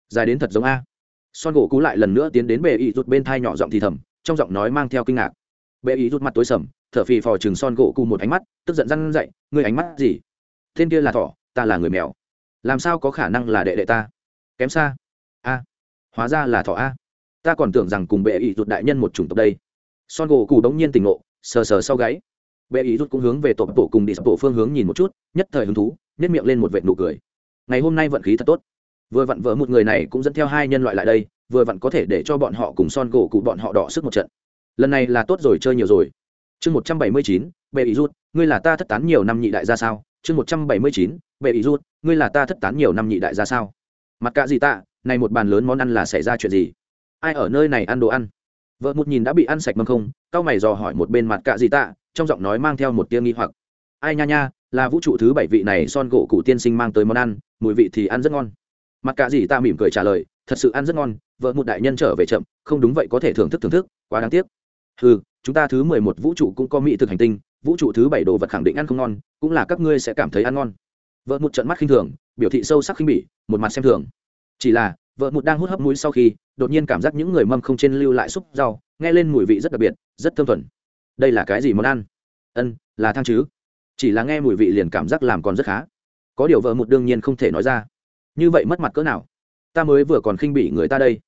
Dài đến thật giống a. Son gỗ cú lại lần nữa tiến đến bệ y rụt bên thai nhỏ giọng thì thầm, trong giọng nói mang theo kinh ngạc. Bệ y rụt mặt tối sầm, thở phì phò chừng son gỗ cù một ánh mắt, tức giận răn dậy, ngươi ánh mắt gì? Tên kia là thỏ, ta là người mèo. Làm sao có khả năng là đệ đệ ta? Kém xa a. Hóa ra là thọ a. Ta còn tưởng rằng cùng bệ ý rút đại nhân một chủng tộc đây. Son gỗ cụ đống nhiên tỉnh ngộ, sờ sờ sau gáy. Bệ ý rút cũng hướng về tổ tổ cùng đi sập tổ phương hướng nhìn một chút, nhất thời hứng thú nếp miệng lên một vệt nụ cười. Ngày hôm nay vận khí thật tốt. Vừa vặn vỡ một người này cũng dẫn theo hai nhân loại lại đây, vừa vặn có thể để cho bọn họ cùng son gỗ cụ bọn họ đỏ sức một trận. Lần này là tốt rồi, chơi nhiều rồi. Chương một trăm bảy mươi chín, bệ ý rút ngươi là ta thất tán nhiều năm nhị đại ra sao? Chương một trăm bảy mươi chín, bệ ý rút ngươi là ta thất tán nhiều năm nhị đại ra sao? Mặt cả gì tạ này một bàn lớn món ăn là xảy ra chuyện gì? Ai ở nơi này ăn đồ ăn? Vợ một nhìn đã bị ăn sạch mâm không cao mày dò hỏi một bên mặt cạ gì tạ, trong giọng nói mang theo một tia nghi hoặc. Ai nha nha, là vũ trụ thứ bảy vị này son gỗ cụ tiên sinh mang tới món ăn, mùi vị thì ăn rất ngon. Mặt cạ gì ta mỉm cười trả lời, thật sự ăn rất ngon, vợ một đại nhân trở về chậm, không đúng vậy có thể thưởng thức thưởng thức, quá đáng tiếc. Ừ chúng ta thứ mười một vũ trụ cũng có mỹ thực hành tinh, vũ trụ thứ bảy đồ vật khẳng định ăn không ngon, cũng là các ngươi sẽ cảm thấy ăn ngon. Vợ một trận mắt khinh thường, biểu thị sâu sắc khinh bỉ, một mặt xem thường chỉ là, vợ một đang hút hấp mũi sau khi, đột nhiên cảm giác những người mâm không trên lưu lại xúc rau, nghe lên mùi vị rất đặc biệt, rất thơm thuần. Đây là cái gì món ăn? Ân, là thang chứ. Chỉ là nghe mùi vị liền cảm giác làm còn rất khá. Có điều vợ một đương nhiên không thể nói ra. Như vậy mất mặt cỡ nào? Ta mới vừa còn khinh bỉ người ta đây.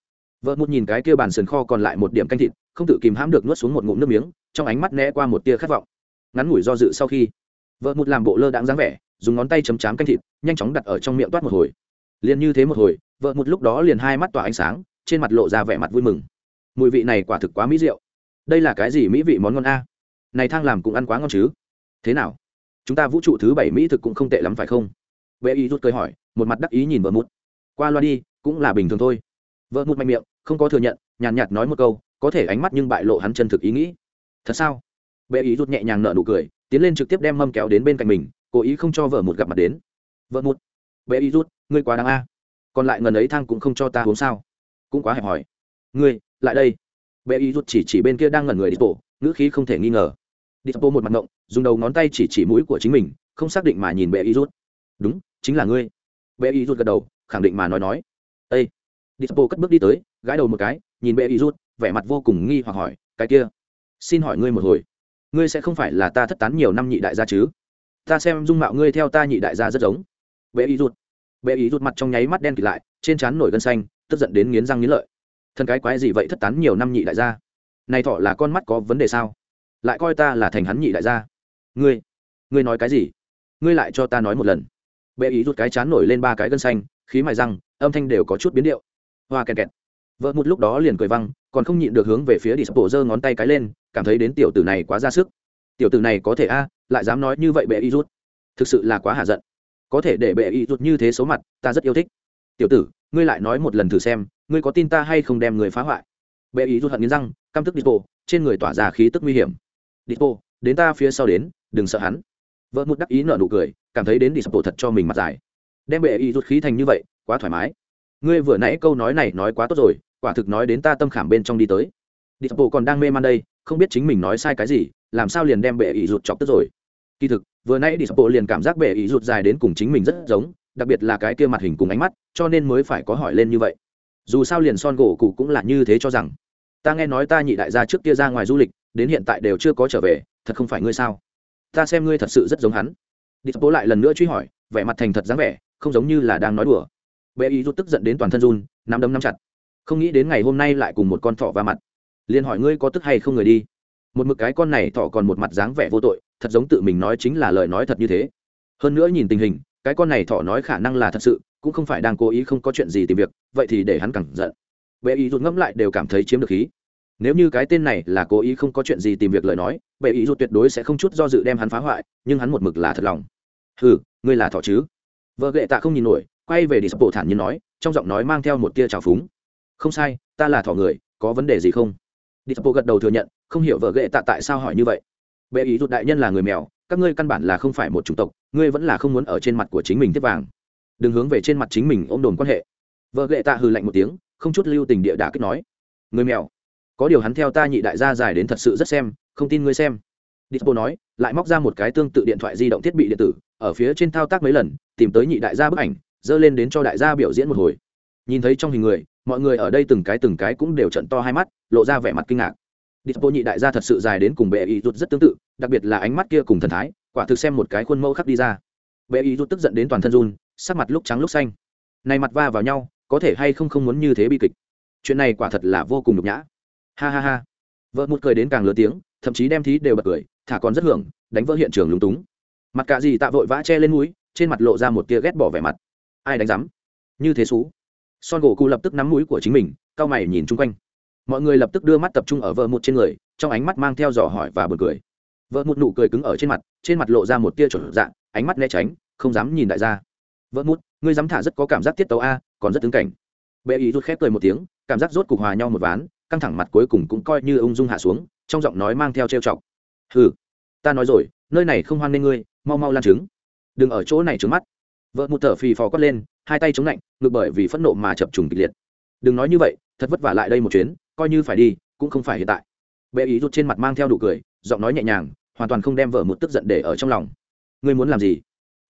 Vợ một nhìn cái kia bàn sườn kho còn lại một điểm canh thịt, không tự kìm hãm được nuốt xuống một ngụm nước miếng, trong ánh mắt né qua một tia khát vọng. Ngắn ngủi do dự sau khi, vợ một làm bộ lơ đáng dáng vẻ, dùng ngón tay chấm chám canh thịt, nhanh chóng đặt ở trong miệng toát một hồi. Liền như thế một hồi vợ một lúc đó liền hai mắt tỏa ánh sáng, trên mặt lộ ra vẻ mặt vui mừng. Mùi vị này quả thực quá mỹ rượu. Đây là cái gì mỹ vị món ngon a? Này thang làm cũng ăn quá ngon chứ. Thế nào? Chúng ta vũ trụ thứ bảy mỹ thực cũng không tệ lắm phải không? Vệ y rút cười hỏi, một mặt đắc ý nhìn vợ một. Qua loa đi, cũng là bình thường thôi. Vợ một mạnh miệng, không có thừa nhận, nhàn nhạt nói một câu, có thể ánh mắt nhưng bại lộ hắn chân thực ý nghĩ. Thật sao? Vệ ý rút nhẹ nhàng nở nụ cười, tiến lên trực tiếp đem mâm kéo đến bên cạnh mình, cố ý không cho vợ một gặp mặt đến. Vợ một. Vệ ý rút, ngươi quá đáng a còn lại ngần ấy thang cũng không cho ta uống sao? Cũng quá hẹp hòi. Ngươi, lại đây. Bệ ý rút chỉ chỉ bên kia đang ngẩn người đi bộ ngữ khí không thể nghi ngờ. Đi bộ một mặt ngộng, dùng đầu ngón tay chỉ chỉ mũi của chính mình, không xác định mà nhìn bệ ý rút đúng, chính là ngươi. Bệ ý rút gật đầu, khẳng định mà nói nói. Ây đi bộ cất bước đi tới, gãi đầu một cái, nhìn bệ ý rút vẻ mặt vô cùng nghi hoặc hỏi, cái kia, xin hỏi ngươi một hồi, ngươi sẽ không phải là ta thất tán nhiều năm nhị đại gia chứ? Ta xem dung mạo ngươi theo ta nhị đại gia rất giống. Bệ ý rút bệ ý rút mặt trong nháy mắt đen kịt lại, trên trán nổi gân xanh, tức giận đến nghiến răng nghiến lợi. Thân cái quái gì vậy thất tán nhiều năm nhị đại gia? Này thọ là con mắt có vấn đề sao? Lại coi ta là thành hắn nhị đại gia. Ngươi ngươi nói cái gì? Ngươi lại cho ta nói một lần. Bệ ý rút cái chán nổi lên ba cái gân xanh, khí mài răng, âm thanh đều có chút biến điệu. Hoa kẹt kẹt. Vợ một lúc đó liền cười văng, còn không nhịn được hướng về phía đi sập bộ giơ ngón tay cái lên, cảm thấy đến tiểu tử này quá ra sức. Tiểu tử này có thể a, lại dám nói như vậy bệ ý rút thực sự là quá hạ giận có thể để bệ y rút như thế số mặt, ta rất yêu thích. Tiểu tử, ngươi lại nói một lần thử xem, ngươi có tin ta hay không đem người phá hoại? Bệ y rút hận nghiến răng, căm tức đi bộ trên người tỏa ra khí tức nguy hiểm. Đi bộ đến ta phía sau đến, đừng sợ hắn. Vợ một đắc ý nở nụ cười, cảm thấy đến đi sập tổ thật cho mình mặt dài. Đem bệ y rút khí thành như vậy, quá thoải mái. Ngươi vừa nãy câu nói này nói quá tốt rồi, quả thực nói đến ta tâm khảm bên trong đi tới. Đi sập tổ còn đang mê man đây, không biết chính mình nói sai cái gì, làm sao liền đem bệ ý rút chọc tức rồi. Kỳ thực vừa nãy đi sập bộ liền cảm giác bệ ý rụt dài đến cùng chính mình rất giống, đặc biệt là cái kia mặt hình cùng ánh mắt, cho nên mới phải có hỏi lên như vậy. Dù sao liền son gỗ cụ cũng là như thế cho rằng. Ta nghe nói ta nhị đại gia trước kia ra ngoài du lịch, đến hiện tại đều chưa có trở về, thật không phải ngươi sao? Ta xem ngươi thật sự rất giống hắn. Đi sập bộ lại lần nữa truy hỏi, vẻ mặt thành thật dáng vẻ, không giống như là đang nói đùa. Bệ ý rút tức giận đến toàn thân run, nắm đấm nắm chặt. Không nghĩ đến ngày hôm nay lại cùng một con thỏ va mặt. Liền hỏi ngươi có tức hay không người đi. Một mực cái con này thỏ còn một mặt dáng vẻ vô tội thật giống tự mình nói chính là lời nói thật như thế. Hơn nữa nhìn tình hình, cái con này thọ nói khả năng là thật sự, cũng không phải đang cố ý không có chuyện gì tìm việc, vậy thì để hắn cẳng giận. Bệ ý rút ngẫm lại đều cảm thấy chiếm được khí. Nếu như cái tên này là cố ý không có chuyện gì tìm việc lời nói, bệ ý rút tuyệt đối sẽ không chút do dự đem hắn phá hoại, nhưng hắn một mực là thật lòng. Ừ ngươi là thọ chứ? Vợ gệ tạ không nhìn nổi, quay về đi sập bộ thản nhiên nói, trong giọng nói mang theo một tia trào phúng. Không sai, ta là thỏ người, có vấn đề gì không? Đi sập bộ gật đầu thừa nhận, không hiểu vợ ghệ tạ tại sao hỏi như vậy bệ ý rụt đại nhân là người mèo các ngươi căn bản là không phải một chủng tộc ngươi vẫn là không muốn ở trên mặt của chính mình tiếp vàng. Đừng hướng về trên mặt chính mình ôm đồn quan hệ. Vợ gệ tạ hừ lạnh một tiếng không chút lưu tình địa đà kích nói người mèo có điều hắn theo ta nhị đại gia dài đến thật sự rất xem không tin ngươi xem. Dispo nói, lại móc ra một cái tương tự điện thoại di động thiết bị điện tử, ở phía trên thao tác mấy lần, tìm tới nhị đại gia bức ảnh, dơ lên đến cho đại gia biểu diễn một hồi. Nhìn thấy trong hình người, mọi người ở đây từng cái từng cái cũng đều trận to hai mắt lộ ra vẻ mặt kinh ngạc. Dispo nhị đại gia thật sự dài đến cùng bệ y rút rất tương tự, đặc biệt là ánh mắt kia cùng thần thái, quả thực xem một cái khuôn mẫu khắc đi ra. Bệ y rút tức giận đến toàn thân run, sắc mặt lúc trắng lúc xanh. Này mặt va vào nhau, có thể hay không không muốn như thế bi kịch. Chuyện này quả thật là vô cùng nhục nhã. Ha ha ha. Vợ một cười đến càng lớn tiếng, thậm chí đem thí đều bật cười, thả còn rất hưởng, đánh vỡ hiện trường lúng túng. Mặt cả gì tạ vội vã che lên mũi, trên mặt lộ ra một tia ghét bỏ vẻ mặt. Ai đánh rắm? Như thế xú son gỗ cụ lập tức nắm mũi của chính mình cao mày nhìn chung quanh mọi người lập tức đưa mắt tập trung ở vợ một trên người, trong ánh mắt mang theo dò hỏi và bật cười. Vợ một nụ cười cứng ở trên mặt trên mặt lộ ra một tia trộn dạng, ánh mắt né tránh, không dám nhìn đại gia. Vợ mút ngươi dám thả rất có cảm giác tiết tấu a, còn rất tướng cảnh. Bệ ý rút khép cười một tiếng, cảm giác rốt cục hòa nhau một ván, căng thẳng mặt cuối cùng cũng coi như ung dung hạ xuống, trong giọng nói mang theo trêu chọc. Hừ, ta nói rồi, nơi này không hoan nên ngươi, mau mau lan trứng. Đừng ở chỗ này trứng mắt. Vợ một thở phì phò quát lên, hai tay chống lạnh ngược bởi vì phẫn nộ mà chập trùng kịch liệt. Đừng nói như vậy thật vất vả lại đây một chuyến, coi như phải đi, cũng không phải hiện tại. Bệ ý rút trên mặt mang theo đủ cười, giọng nói nhẹ nhàng, hoàn toàn không đem vợ một tức giận để ở trong lòng. Ngươi muốn làm gì?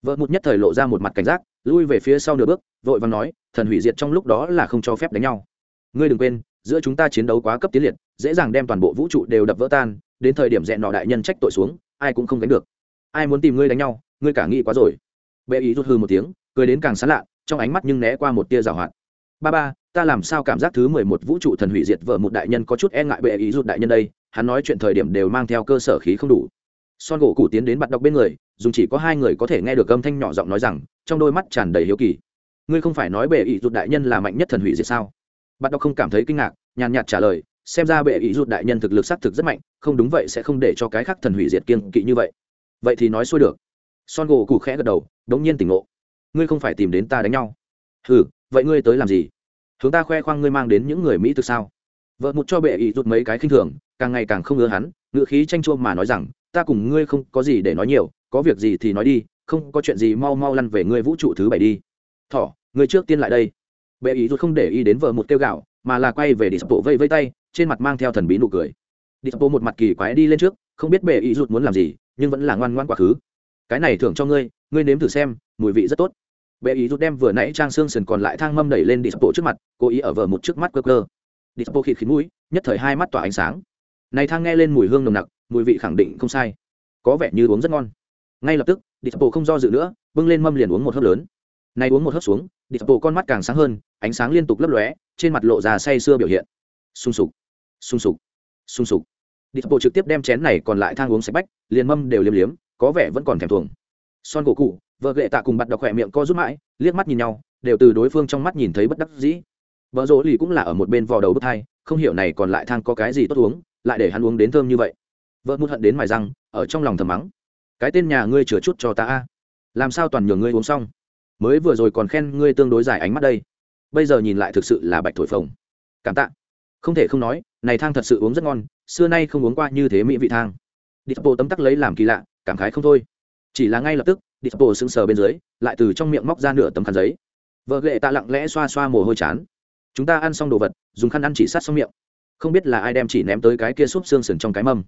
Vợ một nhất thời lộ ra một mặt cảnh giác, lui về phía sau nửa bước, vội và nói, thần hủy diệt trong lúc đó là không cho phép đánh nhau. Ngươi đừng quên, giữa chúng ta chiến đấu quá cấp tiến liệt, dễ dàng đem toàn bộ vũ trụ đều đập vỡ tan, đến thời điểm dẹn nọ đại nhân trách tội xuống, ai cũng không đánh được. Ai muốn tìm ngươi đánh nhau, ngươi cả nghĩ quá rồi. Bệ ý rút hư một tiếng, cười đến càng sán lạ, trong ánh mắt nhưng né qua một tia rào hoạt ba ba, ta làm sao cảm giác thứ mười một vũ trụ thần hủy diệt vợ một đại nhân có chút e ngại bệ ý rụt đại nhân đây, hắn nói chuyện thời điểm đều mang theo cơ sở khí không đủ. Son gỗ cụ tiến đến bạn đọc bên người, dùng chỉ có hai người có thể nghe được âm thanh nhỏ giọng nói rằng, trong đôi mắt tràn đầy hiếu kỳ. Ngươi không phải nói bệ ý rụt đại nhân là mạnh nhất thần hủy diệt sao? Bạn đọc không cảm thấy kinh ngạc, nhàn nhạt trả lời, xem ra bệ ý rụt đại nhân thực lực xác thực rất mạnh, không đúng vậy sẽ không để cho cái khác thần hủy diệt kiên kỵ như vậy. Vậy thì nói xuôi được. Son gỗ cụ khẽ gật đầu, đống nhiên tỉnh ngộ. Ngươi không phải tìm đến ta đánh nhau. Ừ vậy ngươi tới làm gì? Hướng ta khoe khoang ngươi mang đến những người mỹ thực sao? Vợ một cho bệ ý rụt mấy cái khinh thường, càng ngày càng không ngứa hắn ngựa khí tranh chua mà nói rằng, ta cùng ngươi không có gì để nói nhiều, có việc gì thì nói đi, không có chuyện gì mau mau lăn về ngươi vũ trụ thứ bảy đi. Thỏ, ngươi trước tiên lại đây. Bệ ý rụt không để ý đến vợ một kêu gạo, mà là quay về đi sập bộ vây vây tay, trên mặt mang theo thần bí nụ cười. Đi sập bộ một mặt kỳ quái đi lên trước, không biết bệ ý rụt muốn làm gì, nhưng vẫn là ngoan ngoan quá khứ. Cái này thưởng cho ngươi ngươi nếm thử xem, mùi vị rất tốt bệ ý rút đem vừa nãy trang xương sườn còn lại thang mâm đẩy lên đi sập bộ trước mặt, cố ý ở vờ một trước mắt cơ cơ. Đi sập bộ khịt khít mũi, nhất thời hai mắt tỏa ánh sáng. Này thang nghe lên mùi hương nồng nặc, mùi vị khẳng định không sai. Có vẻ như uống rất ngon. Ngay lập tức đi sập bộ không do dự nữa, bưng lên mâm liền uống một hớp lớn. Này uống một hớp xuống đi sập bộ con mắt càng sáng hơn, ánh sáng liên tục lấp lóe, trên mặt lộ ra say sưa biểu hiện. Sung sục sung sục sung sục. Đi sập bộ trực tiếp đem chén này còn lại thang uống sạch bách, liền mâm đều liếm liếm, có vẻ vẫn còn thèm thuồng. Son cổ cụ vợ ghệ tạ cùng bặt đọc khỏe miệng co rút mãi, liếc mắt nhìn nhau, đều từ đối phương trong mắt nhìn thấy bất đắc dĩ. Vợ rỗ lì cũng là ở một bên vò đầu bức thai không hiểu này còn lại thang có cái gì tốt uống, lại để hắn uống đến thơm như vậy. Vợ mút hận đến mài răng, ở trong lòng thầm mắng. Cái tên nhà ngươi chừa chút cho ta a. Làm sao toàn nhường ngươi uống xong? Mới vừa rồi còn khen ngươi tương đối dài ánh mắt đây. Bây giờ nhìn lại thực sự là bạch thổi phồng. Cảm tạ. Không thể không nói, này thang thật sự uống rất ngon, xưa nay không uống qua như thế mỹ vị thang. Đi bộ tấm tắc lấy làm kỳ lạ, cảm khái không thôi. Chỉ là ngay lập tức đi tổ sững sờ bên dưới, lại từ trong miệng móc ra nửa tấm khăn giấy. Vợ lệ tạ lặng lẽ xoa xoa mồ hôi chán. Chúng ta ăn xong đồ vật, dùng khăn ăn chỉ sát xong miệng. Không biết là ai đem chỉ ném tới cái kia xúc xương sườn trong cái mâm.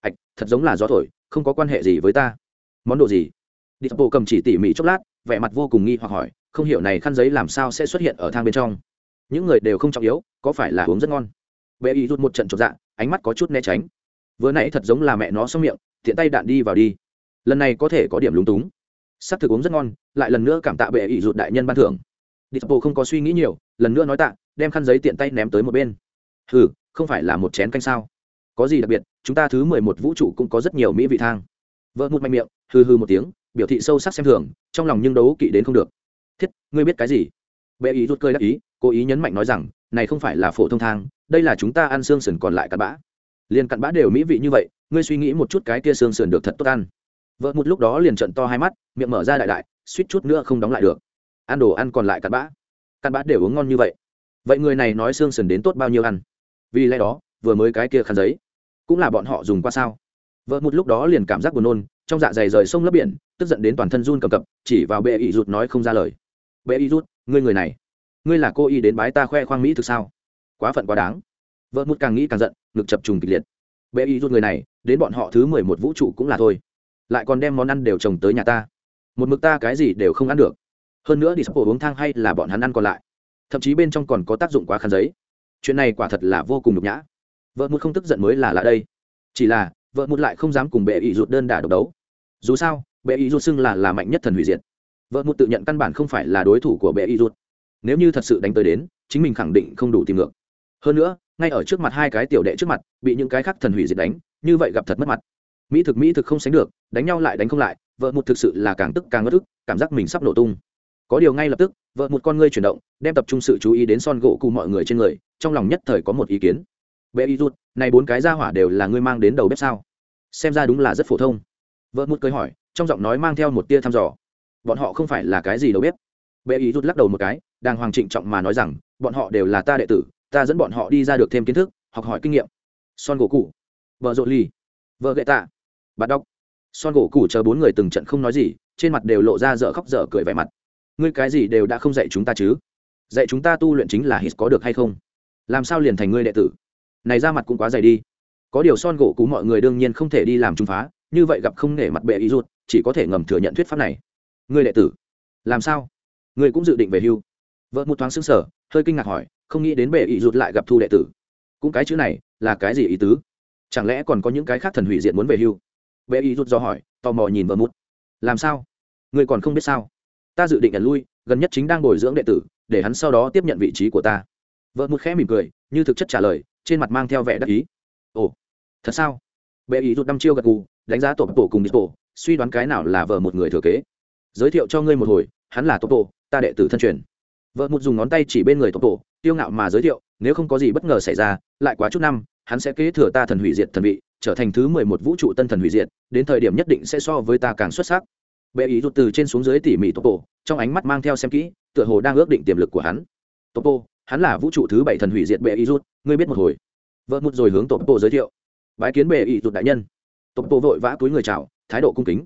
Ạch, thật giống là gió thổi, không có quan hệ gì với ta. Món đồ gì? Đi tổ cầm chỉ tỉ mỉ chốc lát, vẻ mặt vô cùng nghi hoặc hỏi, không hiểu này khăn giấy làm sao sẽ xuất hiện ở thang bên trong. Những người đều không trọng yếu, có phải là uống rất ngon? Bệ y rút một trận chột dạ ánh mắt có chút né tránh. Vừa nãy thật giống là mẹ nó xong miệng thiện tay đạn đi vào đi. Lần này có thể có điểm lúng túng s thực uống rất ngon, lại lần nữa cảm tạ bệ ỷ rụt đại nhân ban thưởng. Đi bộ không có suy nghĩ nhiều, lần nữa nói tạ, đem khăn giấy tiện tay ném tới một bên. Hừ, không phải là một chén canh sao? Có gì đặc biệt, chúng ta thứ mười một vũ trụ cũng có rất nhiều mỹ vị thang. Vợ một mạnh miệng, hừ hừ một tiếng, biểu thị sâu sắc xem thường, trong lòng nhưng đấu kỵ đến không được. Thiết, ngươi biết cái gì? Bệ ý rút cơi đắc ý, cố ý nhấn mạnh nói rằng, này không phải là phổ thông thang, đây là chúng ta ăn xương sườn còn lại cặn bã. Liền cặn bã đều mỹ vị như vậy, ngươi suy nghĩ một chút cái kia xương sườn được thật tốt ăn vợ một lúc đó liền trận to hai mắt, miệng mở ra đại đại, suýt chút nữa không đóng lại được. Ăn đồ ăn còn lại cặn bã. Cặn bã đều uống ngon như vậy. Vậy người này nói xương sườn đến tốt bao nhiêu ăn? Vì lẽ đó, vừa mới cái kia khăn giấy. Cũng là bọn họ dùng qua sao? Vợ một lúc đó liền cảm giác buồn nôn, trong dạ dày rời sông lấp biển, tức giận đến toàn thân run cầm cập, chỉ vào bệ ý rụt nói không ra lời. Bệ ý rút ngươi người này, ngươi là cô y đến bái ta khoe khoang mỹ thực sao? Quá phận quá đáng. Vợ một càng nghĩ càng giận, ngực chập trùng kịch liệt. Bệ ý rút người này, đến bọn họ thứ mười một vũ trụ cũng là thôi lại còn đem món ăn đều trồng tới nhà ta. Một mực ta cái gì đều không ăn được. Hơn nữa đi sắp uống thang hay là bọn hắn ăn còn lại. Thậm chí bên trong còn có tác dụng quá khăn giấy. Chuyện này quả thật là vô cùng nhục nhã. Vợ một không tức giận mới là lạ đây. Chỉ là, vợ một lại không dám cùng bệ ý rụt đơn đả độc đấu. Dù sao, bệ ý rụt xưng là là mạnh nhất thần hủy diệt. Vợ một tự nhận căn bản không phải là đối thủ của bệ ý rụt nếu như thật sự đánh tới đến, chính mình khẳng định không đủ tìm ngược. Hơn nữa, ngay ở trước mặt hai cái tiểu đệ trước mặt, bị những cái khác thần hủy diệt đánh, như vậy gặp thật mất mặt mỹ thực mỹ thực không sánh được, đánh nhau lại đánh không lại, vợ một thực sự là càng tức càng ngất ức, cảm giác mình sắp nổ tung. Có điều ngay lập tức, vợ một con ngươi chuyển động, đem tập trung sự chú ý đến son gỗ cụ mọi người trên người, trong lòng nhất thời có một ý kiến. Bé y rút này bốn cái ra hỏa đều là ngươi mang đến đầu bếp sao? Xem ra đúng là rất phổ thông. Vợ một cười hỏi, trong giọng nói mang theo một tia thăm dò. Bọn họ không phải là cái gì đầu bếp? Bé y rút lắc đầu một cái đang hoàng trịnh trọng mà nói rằng, bọn họ đều là ta đệ tử, ta dẫn bọn họ đi ra được thêm kiến thức, học hỏi kinh nghiệm. Son gỗ cụ vợ rộn ly vợ gậy tạ bắt đọc. Son gỗ củ chờ bốn người từng trận không nói gì, trên mặt đều lộ ra dở khóc dở cười vẻ mặt. Ngươi cái gì đều đã không dạy chúng ta chứ? Dạy chúng ta tu luyện chính là hít có được hay không? Làm sao liền thành ngươi đệ tử? Này ra mặt cũng quá dày đi. Có điều son gỗ cú mọi người đương nhiên không thể đi làm trung phá, như vậy gặp không nể mặt bệ ý ruột, chỉ có thể ngầm thừa nhận thuyết pháp này. Ngươi đệ tử, làm sao? Ngươi cũng dự định về hưu. Vợ một thoáng xứng sở hơi kinh ngạc hỏi, không nghĩ đến bệ ý ruột lại gặp thu đệ tử. Cũng cái chữ này là cái gì ý tứ? Chẳng lẽ còn có những cái khác thần hủy diệt muốn về hưu? Bệ y rút do hỏi, tò mò nhìn vợ mút làm sao? Người còn không biết sao? Ta dự định ẩn lui, gần nhất chính đang bồi dưỡng đệ tử, để hắn sau đó tiếp nhận vị trí của ta. Vợ mút khẽ mỉm cười, như thực chất trả lời, trên mặt mang theo vẻ đắc ý. Ồ, thật sao? Bệ y rút năm chiêu gật gù, đánh giá tổ tổ cùng đi tổ, suy đoán cái nào là vợ một người thừa kế. Giới thiệu cho ngươi một hồi, hắn là tổ tổ, ta đệ tử thân truyền. Vợ một dùng ngón tay chỉ bên người tổ tổ, tiêu ngạo mà giới thiệu, nếu không có gì bất ngờ xảy ra, lại quá chút năm, hắn sẽ kế thừa ta thần hủy diệt thần vị trở thành thứ mười một vũ trụ tân thần hủy diệt, đến thời điểm nhất định sẽ so với ta càng xuất sắc. Bệ ý rút từ trên xuống dưới tỉ mỉ topo, trong ánh mắt mang theo xem kỹ, tựa hồ đang ước định tiềm lực của hắn. Topo, hắn là vũ trụ thứ bảy thần hủy diệt bệ ý rút ngươi biết một hồi. Vợ một rồi hướng topo giới thiệu. Bái kiến bệ ý rút đại nhân. Topo vội vã túi người chào, thái độ cung kính.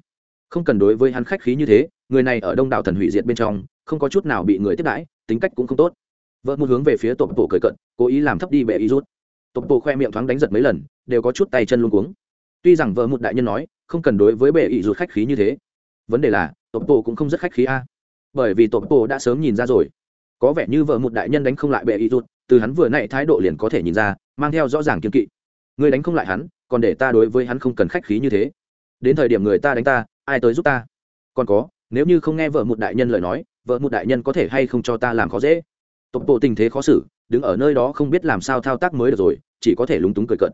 Không cần đối với hắn khách khí như thế, người này ở đông đảo thần hủy diệt bên trong, không có chút nào bị người tiếp đãi, tính cách cũng không tốt. Vợ một hướng về phía topo cười cận, cố ý làm thấp đi bệ ý rút topo khoe miệng thoáng đánh giật mấy lần đều có chút tay chân luôn cuống. Tuy rằng vợ một đại nhân nói, không cần đối với bệ y rút khách khí như thế. Vấn đề là tổ bộ cũng không rất khách khí a. Bởi vì tổ bộ đã sớm nhìn ra rồi. Có vẻ như vợ một đại nhân đánh không lại bệ y rút từ hắn vừa nãy thái độ liền có thể nhìn ra, mang theo rõ ràng kiên kỵ. Người đánh không lại hắn, còn để ta đối với hắn không cần khách khí như thế. Đến thời điểm người ta đánh ta, ai tới giúp ta? Còn có, nếu như không nghe vợ một đại nhân lời nói, vợ một đại nhân có thể hay không cho ta làm khó dễ? Tộc bộ tình thế khó xử, đứng ở nơi đó không biết làm sao thao tác mới được rồi, chỉ có thể lúng túng cười cợt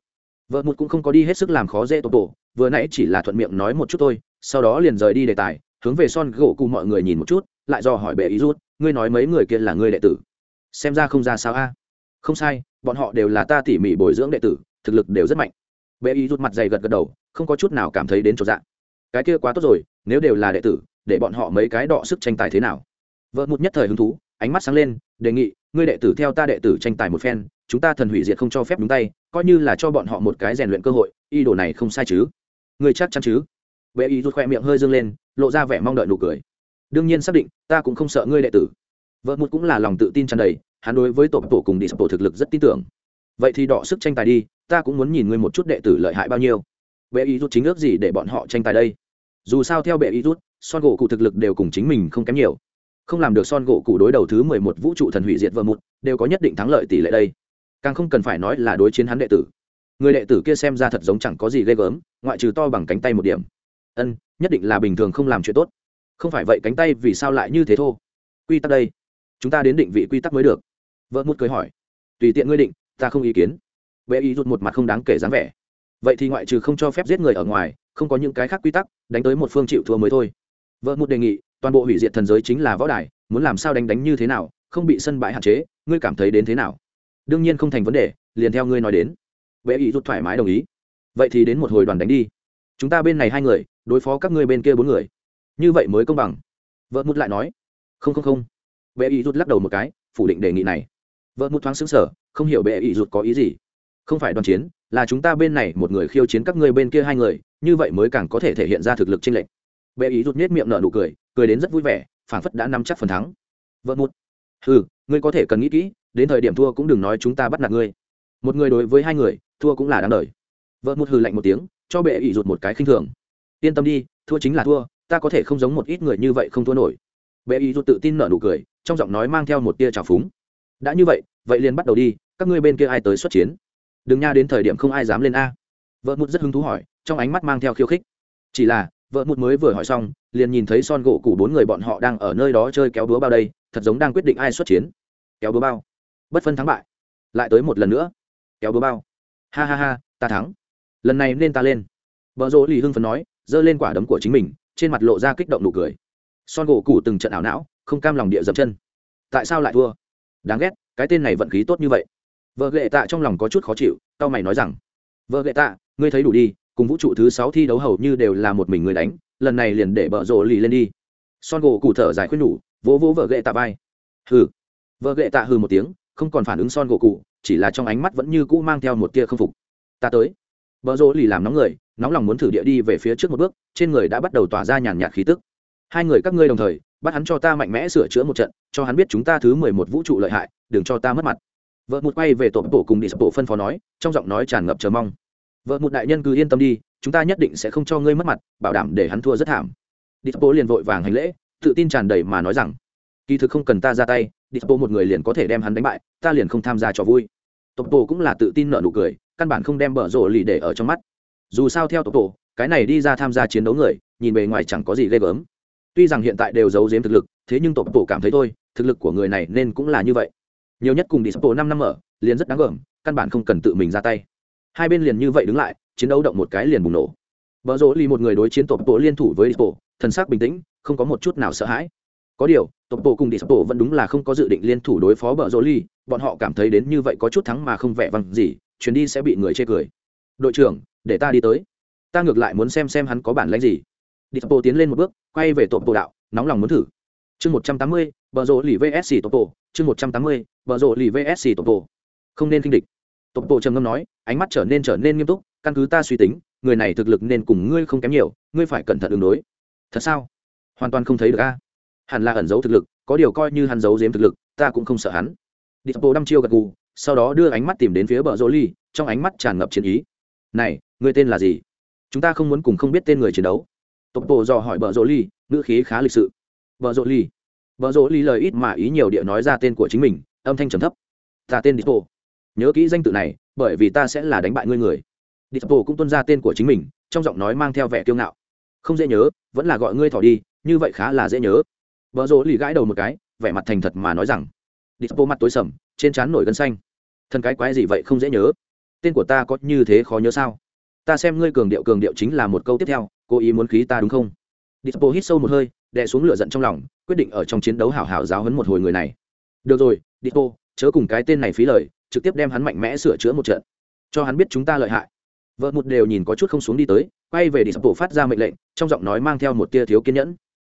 vợ một cũng không có đi hết sức làm khó dễ tổ tổ. vừa nãy chỉ là thuận miệng nói một chút thôi, sau đó liền rời đi đề tài, hướng về son gỗ cụ mọi người nhìn một chút, lại do hỏi bệ ý rút, ngươi nói mấy người kia là ngươi đệ tử? Xem ra không ra sao a. Không sai, bọn họ đều là ta tỉ mỉ bồi dưỡng đệ tử, thực lực đều rất mạnh. Bệ ý rút mặt dày gật gật đầu, không có chút nào cảm thấy đến chỗ dạng. Cái kia quá tốt rồi, nếu đều là đệ tử, để bọn họ mấy cái đọ sức tranh tài thế nào? Vợ một nhất thời hứng thú, ánh mắt sáng lên, đề nghị, ngươi đệ tử theo ta đệ tử tranh tài một phen chúng ta thần hủy diệt không cho phép đúng tay, coi như là cho bọn họ một cái rèn luyện cơ hội y đồ này không sai chứ? Người chắc chắn chứ? Bệ ý rút khoe miệng hơi dâng lên, lộ ra vẻ mong đợi nụ cười. Đương nhiên xác định, ta cũng không sợ ngươi đệ tử. Vợ một cũng là lòng tự tin tràn đầy, hắn đối với tổ tổ cùng đi tổ thực lực rất tin tưởng. Vậy thì đọ sức tranh tài đi, ta cũng muốn nhìn ngươi một chút đệ tử lợi hại bao nhiêu. Bệ ý rút chính ước gì để bọn họ tranh tài đây? Dù sao theo bệ ý rút son gỗ cụ thực lực đều cùng chính mình không kém nhiều. Không làm được son gỗ cụ đối đầu thứ mười một vũ trụ thần hủy diệt vợ một, đều có nhất định thắng lợi tỷ lệ đây càng không cần phải nói là đối chiến hắn đệ tử. Người đệ tử kia xem ra thật giống chẳng có gì ghê gớm, ngoại trừ to bằng cánh tay một điểm. Ân, nhất định là bình thường không làm chuyện tốt. Không phải vậy cánh tay vì sao lại như thế thô? Quy tắc đây, chúng ta đến định vị quy tắc mới được. Vợ Mút cười hỏi. Tùy tiện ngươi định, ta không ý kiến. Vệ ý rút một mặt không đáng kể dáng vẻ. Vậy thì ngoại trừ không cho phép giết người ở ngoài, không có những cái khác quy tắc, đánh tới một phương chịu thua mới thôi. Vợ một đề nghị, toàn bộ hủy diệt thần giới chính là võ đài, muốn làm sao đánh đánh như thế nào, không bị sân bãi hạn chế, ngươi cảm thấy đến thế nào? Đương nhiên không thành vấn đề, liền theo ngươi nói đến. Vệ ý rút thoải mái đồng ý. Vậy thì đến một hồi đoàn đánh đi. Chúng ta bên này hai người, đối phó các ngươi bên kia bốn người. Như vậy mới công bằng. Vợ mút lại nói. Không không không. Bệ ý rút lắc đầu một cái, phủ định đề nghị này. Vợ mút thoáng xứng sở không hiểu bệ ý rút có ý gì. Không phải đoàn chiến, là chúng ta bên này một người khiêu chiến các ngươi bên kia hai người, như vậy mới càng có thể thể hiện ra thực lực trên lệnh bệ ý rút nhét miệng nở nụ cười cười đến rất vui vẻ, phảng phất đã nắm chắc phần thắng. Vợ mút ừ ngươi có thể cần nghĩ kỹ đến thời điểm thua cũng đừng nói chúng ta bắt nạt ngươi. Một người đối với hai người, thua cũng là đáng đời. Vợ một hừ lạnh một tiếng, cho bệ ỷ rụt một cái khinh thường. Yên tâm đi, thua chính là thua, ta có thể không giống một ít người như vậy không thua nổi. Bệ ỷ rụt tự tin nở nụ cười, trong giọng nói mang theo một tia trào phúng. Đã như vậy vậy liền bắt đầu đi, các ngươi bên kia ai tới xuất chiến? Đừng nha, đến thời điểm không ai dám lên a. Vợ một rất hứng thú hỏi, trong ánh mắt mang theo khiêu khích. Chỉ là, vợ một mới vừa hỏi xong, liền nhìn thấy son gỗ củ bốn người bọn họ đang ở nơi đó chơi kéo búa bao đây, thật giống đang quyết định ai xuất chiến. Kéo búa bao bất phân thắng bại. Lại tới một lần nữa. Kéo búa bao. Ha ha ha, ta thắng. Lần này nên ta lên. Vợ rỗ lì hưng phấn nói, giơ lên quả đấm của chính mình, trên mặt lộ ra kích động nụ cười. Son gỗ củ từng trận ảo não, không cam lòng địa dập chân. Tại sao lại thua? Đáng ghét, cái tên này vận khí tốt như vậy. Vợ ghệ tạ trong lòng có chút khó chịu, tao mày nói rằng, vợ ghệ tạ, ngươi thấy đủ đi, cùng vũ trụ thứ sáu thi đấu hầu như đều là một mình người đánh, lần này liền để bợ rộ lì lên đi. Son gỗ cụ thở dài khuyên nhủ, vỗ vỗ vợ ghệ tạ vai. Hừ. Vợ ghệ tạ hừ một tiếng không còn phản ứng son gỗ cụ, chỉ là trong ánh mắt vẫn như cũ mang theo một tia không phục. Ta tới. Vợ rỗ lì làm nóng người, nóng lòng muốn thử địa đi về phía trước một bước, trên người đã bắt đầu tỏa ra nhàn nhạt khí tức. Hai người các ngươi đồng thời, bắt hắn cho ta mạnh mẽ sửa chữa một trận, cho hắn biết chúng ta thứ mười một vũ trụ lợi hại, đừng cho ta mất mặt. Vợ một quay về tổ bộ cùng đi bộ phân phó nói, trong giọng nói tràn ngập chờ mong. Vợ một đại nhân cứ yên tâm đi, chúng ta nhất định sẽ không cho ngươi mất mặt, bảo đảm để hắn thua rất thảm. Đi bộ liền vội vàng hành lễ, tự tin tràn đầy mà nói rằng, kỳ thực không cần ta ra tay Dispo một người liền có thể đem hắn đánh bại ta liền không tham gia cho vui. Tổ cũng là tự tin nở nụ cười căn bản không đem bở rộ lì để ở trong mắt. Dù sao theo tổ cái này đi ra tham gia chiến đấu người nhìn bề ngoài chẳng có gì ghê gớm. Tuy rằng hiện tại đều giấu giếm thực lực thế nhưng tổ cảm thấy thôi thực lực của người này nên cũng là như vậy. Nhiều nhất cùng Dispo tổ năm năm ở liền rất đáng gờm căn bản không cần tự mình ra tay. Hai bên liền như vậy đứng lại chiến đấu động một cái liền bùng nổ. Bở rỗ lì một người đối chiến tổ liên thủ với Dispo, thần sắc bình tĩnh không có một chút nào sợ hãi có điều tổ bộ cùng đi tổ vẫn đúng là không có dự định liên thủ đối phó bờ rô ly, bọn họ cảm thấy đến như vậy có chút thắng mà không vẻ văng gì chuyến đi sẽ bị người chê cười. Đội trưởng để ta đi tới. Ta ngược lại muốn xem xem hắn có bản lãnh gì. Đi bộ tiến lên một bước quay về tổ bộ đạo nóng lòng muốn thử. Chương một trăm tám mươi bờ rô ly vsc topo chương một trăm tám mươi bờ rô ly vsc topo không nên kinh địch. Topo trầm ngâm nói ánh mắt trở nên trở nên nghiêm túc căn cứ ta suy tính người này thực lực nên cùng ngươi không kém nhiều ngươi phải cẩn thận ứng đối. Thật sao? Hoàn toàn không thấy được a hẳn là ẩn giấu thực lực có điều coi như hắn giấu giếm thực lực ta cũng không sợ hắn đi topo đăm chiêu gật gù sau đó đưa ánh mắt tìm đến phía bờ Rô Ly, trong ánh mắt tràn ngập chiến ý này người tên là gì chúng ta không muốn cùng không biết tên người chiến đấu topo dò hỏi bờ Rô Ly, ngữ khí khá lịch sự bờ Rô Ly, bờ Rô Ly lời ít mà ý nhiều địa nói ra tên của chính mình âm thanh trầm thấp ta tên Dipo. Nhớ kỹ danh tự này, bởi vì ta sẽ là đánh bại ngươi người. Dipo cũng tuân ra tên của chính mình, trong giọng nói mang theo vẻ kiêu ngạo. Không dễ nhớ, vẫn là gọi ngươi thỏ đi, như vậy khá là dễ nhớ vợ rỗ lì gãi đầu một cái, vẻ mặt thành thật mà nói rằng. Dipo mặt tối sầm, trên trán nổi gân xanh. Thân cái quái gì vậy không dễ nhớ? Tên của ta có như thế khó nhớ sao? Ta xem ngươi cường điệu cường điệu chính là một câu tiếp theo, cố ý muốn khí ta đúng không? Dipo hít sâu một hơi, đè xuống lửa giận trong lòng, quyết định ở trong chiến đấu hảo hảo giáo huấn một hồi người này. Được rồi, Dipo, chớ cùng cái tên này phí lời trực tiếp đem hắn mạnh mẽ sửa chữa một trận cho hắn biết chúng ta lợi hại vợ một đều nhìn có chút không xuống đi tới quay về đi sập bộ phát ra mệnh lệnh trong giọng nói mang theo một tia thiếu kiên nhẫn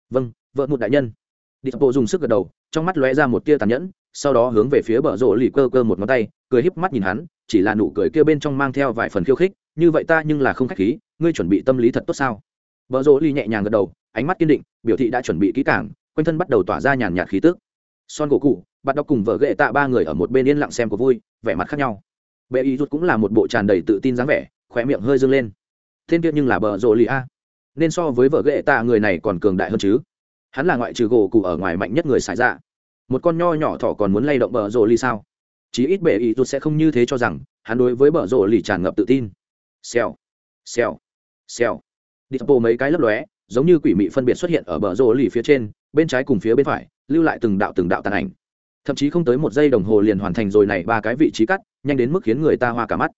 vâng vợ một đại nhân đi tập bộ dùng sức gật đầu, trong mắt lóe ra một tia tàn nhẫn, sau đó hướng về phía bờ rộ lì cơ cơ một ngón tay, cười híp mắt nhìn hắn, chỉ là nụ cười kia bên trong mang theo vài phần khiêu khích, như vậy ta nhưng là không khách khí, ngươi chuẩn bị tâm lý thật tốt sao? Bờ rộ lì nhẹ nhàng gật đầu, ánh mắt kiên định, biểu thị đã chuẩn bị kỹ cảng quanh thân bắt đầu tỏa ra nhàn nhạt khí tức. Son gỗ cụ, bạn đọc cùng vợ ghệ tạ ba người ở một bên yên lặng xem có vui, vẻ mặt khác nhau. Bệ ý rút cũng là một bộ tràn đầy tự tin dáng vẻ khỏe miệng hơi dâng lên. Thiên kiệt nhưng là bờ rộ lì a. Nên so với vợ ghệ tạ người này còn cường đại hơn chứ? Hắn là ngoại trừ gỗ cụ ở ngoài mạnh nhất người xài ra một con nho nhỏ thỏ còn muốn lay động bờ rộ ly sao? Chí ít bệ ý tuột sẽ không như thế cho rằng, hắn đối với bờ rộ lì tràn ngập tự tin. Xèo xèo xèo. Đi bộ mấy cái lấp lóe, giống như quỷ mị phân biệt xuất hiện ở bờ rộ lì phía trên, bên trái cùng phía bên phải, lưu lại từng đạo từng đạo tàn ảnh. Thậm chí không tới một giây đồng hồ liền hoàn thành rồi này ba cái vị trí cắt, nhanh đến mức khiến người ta hoa cả mắt.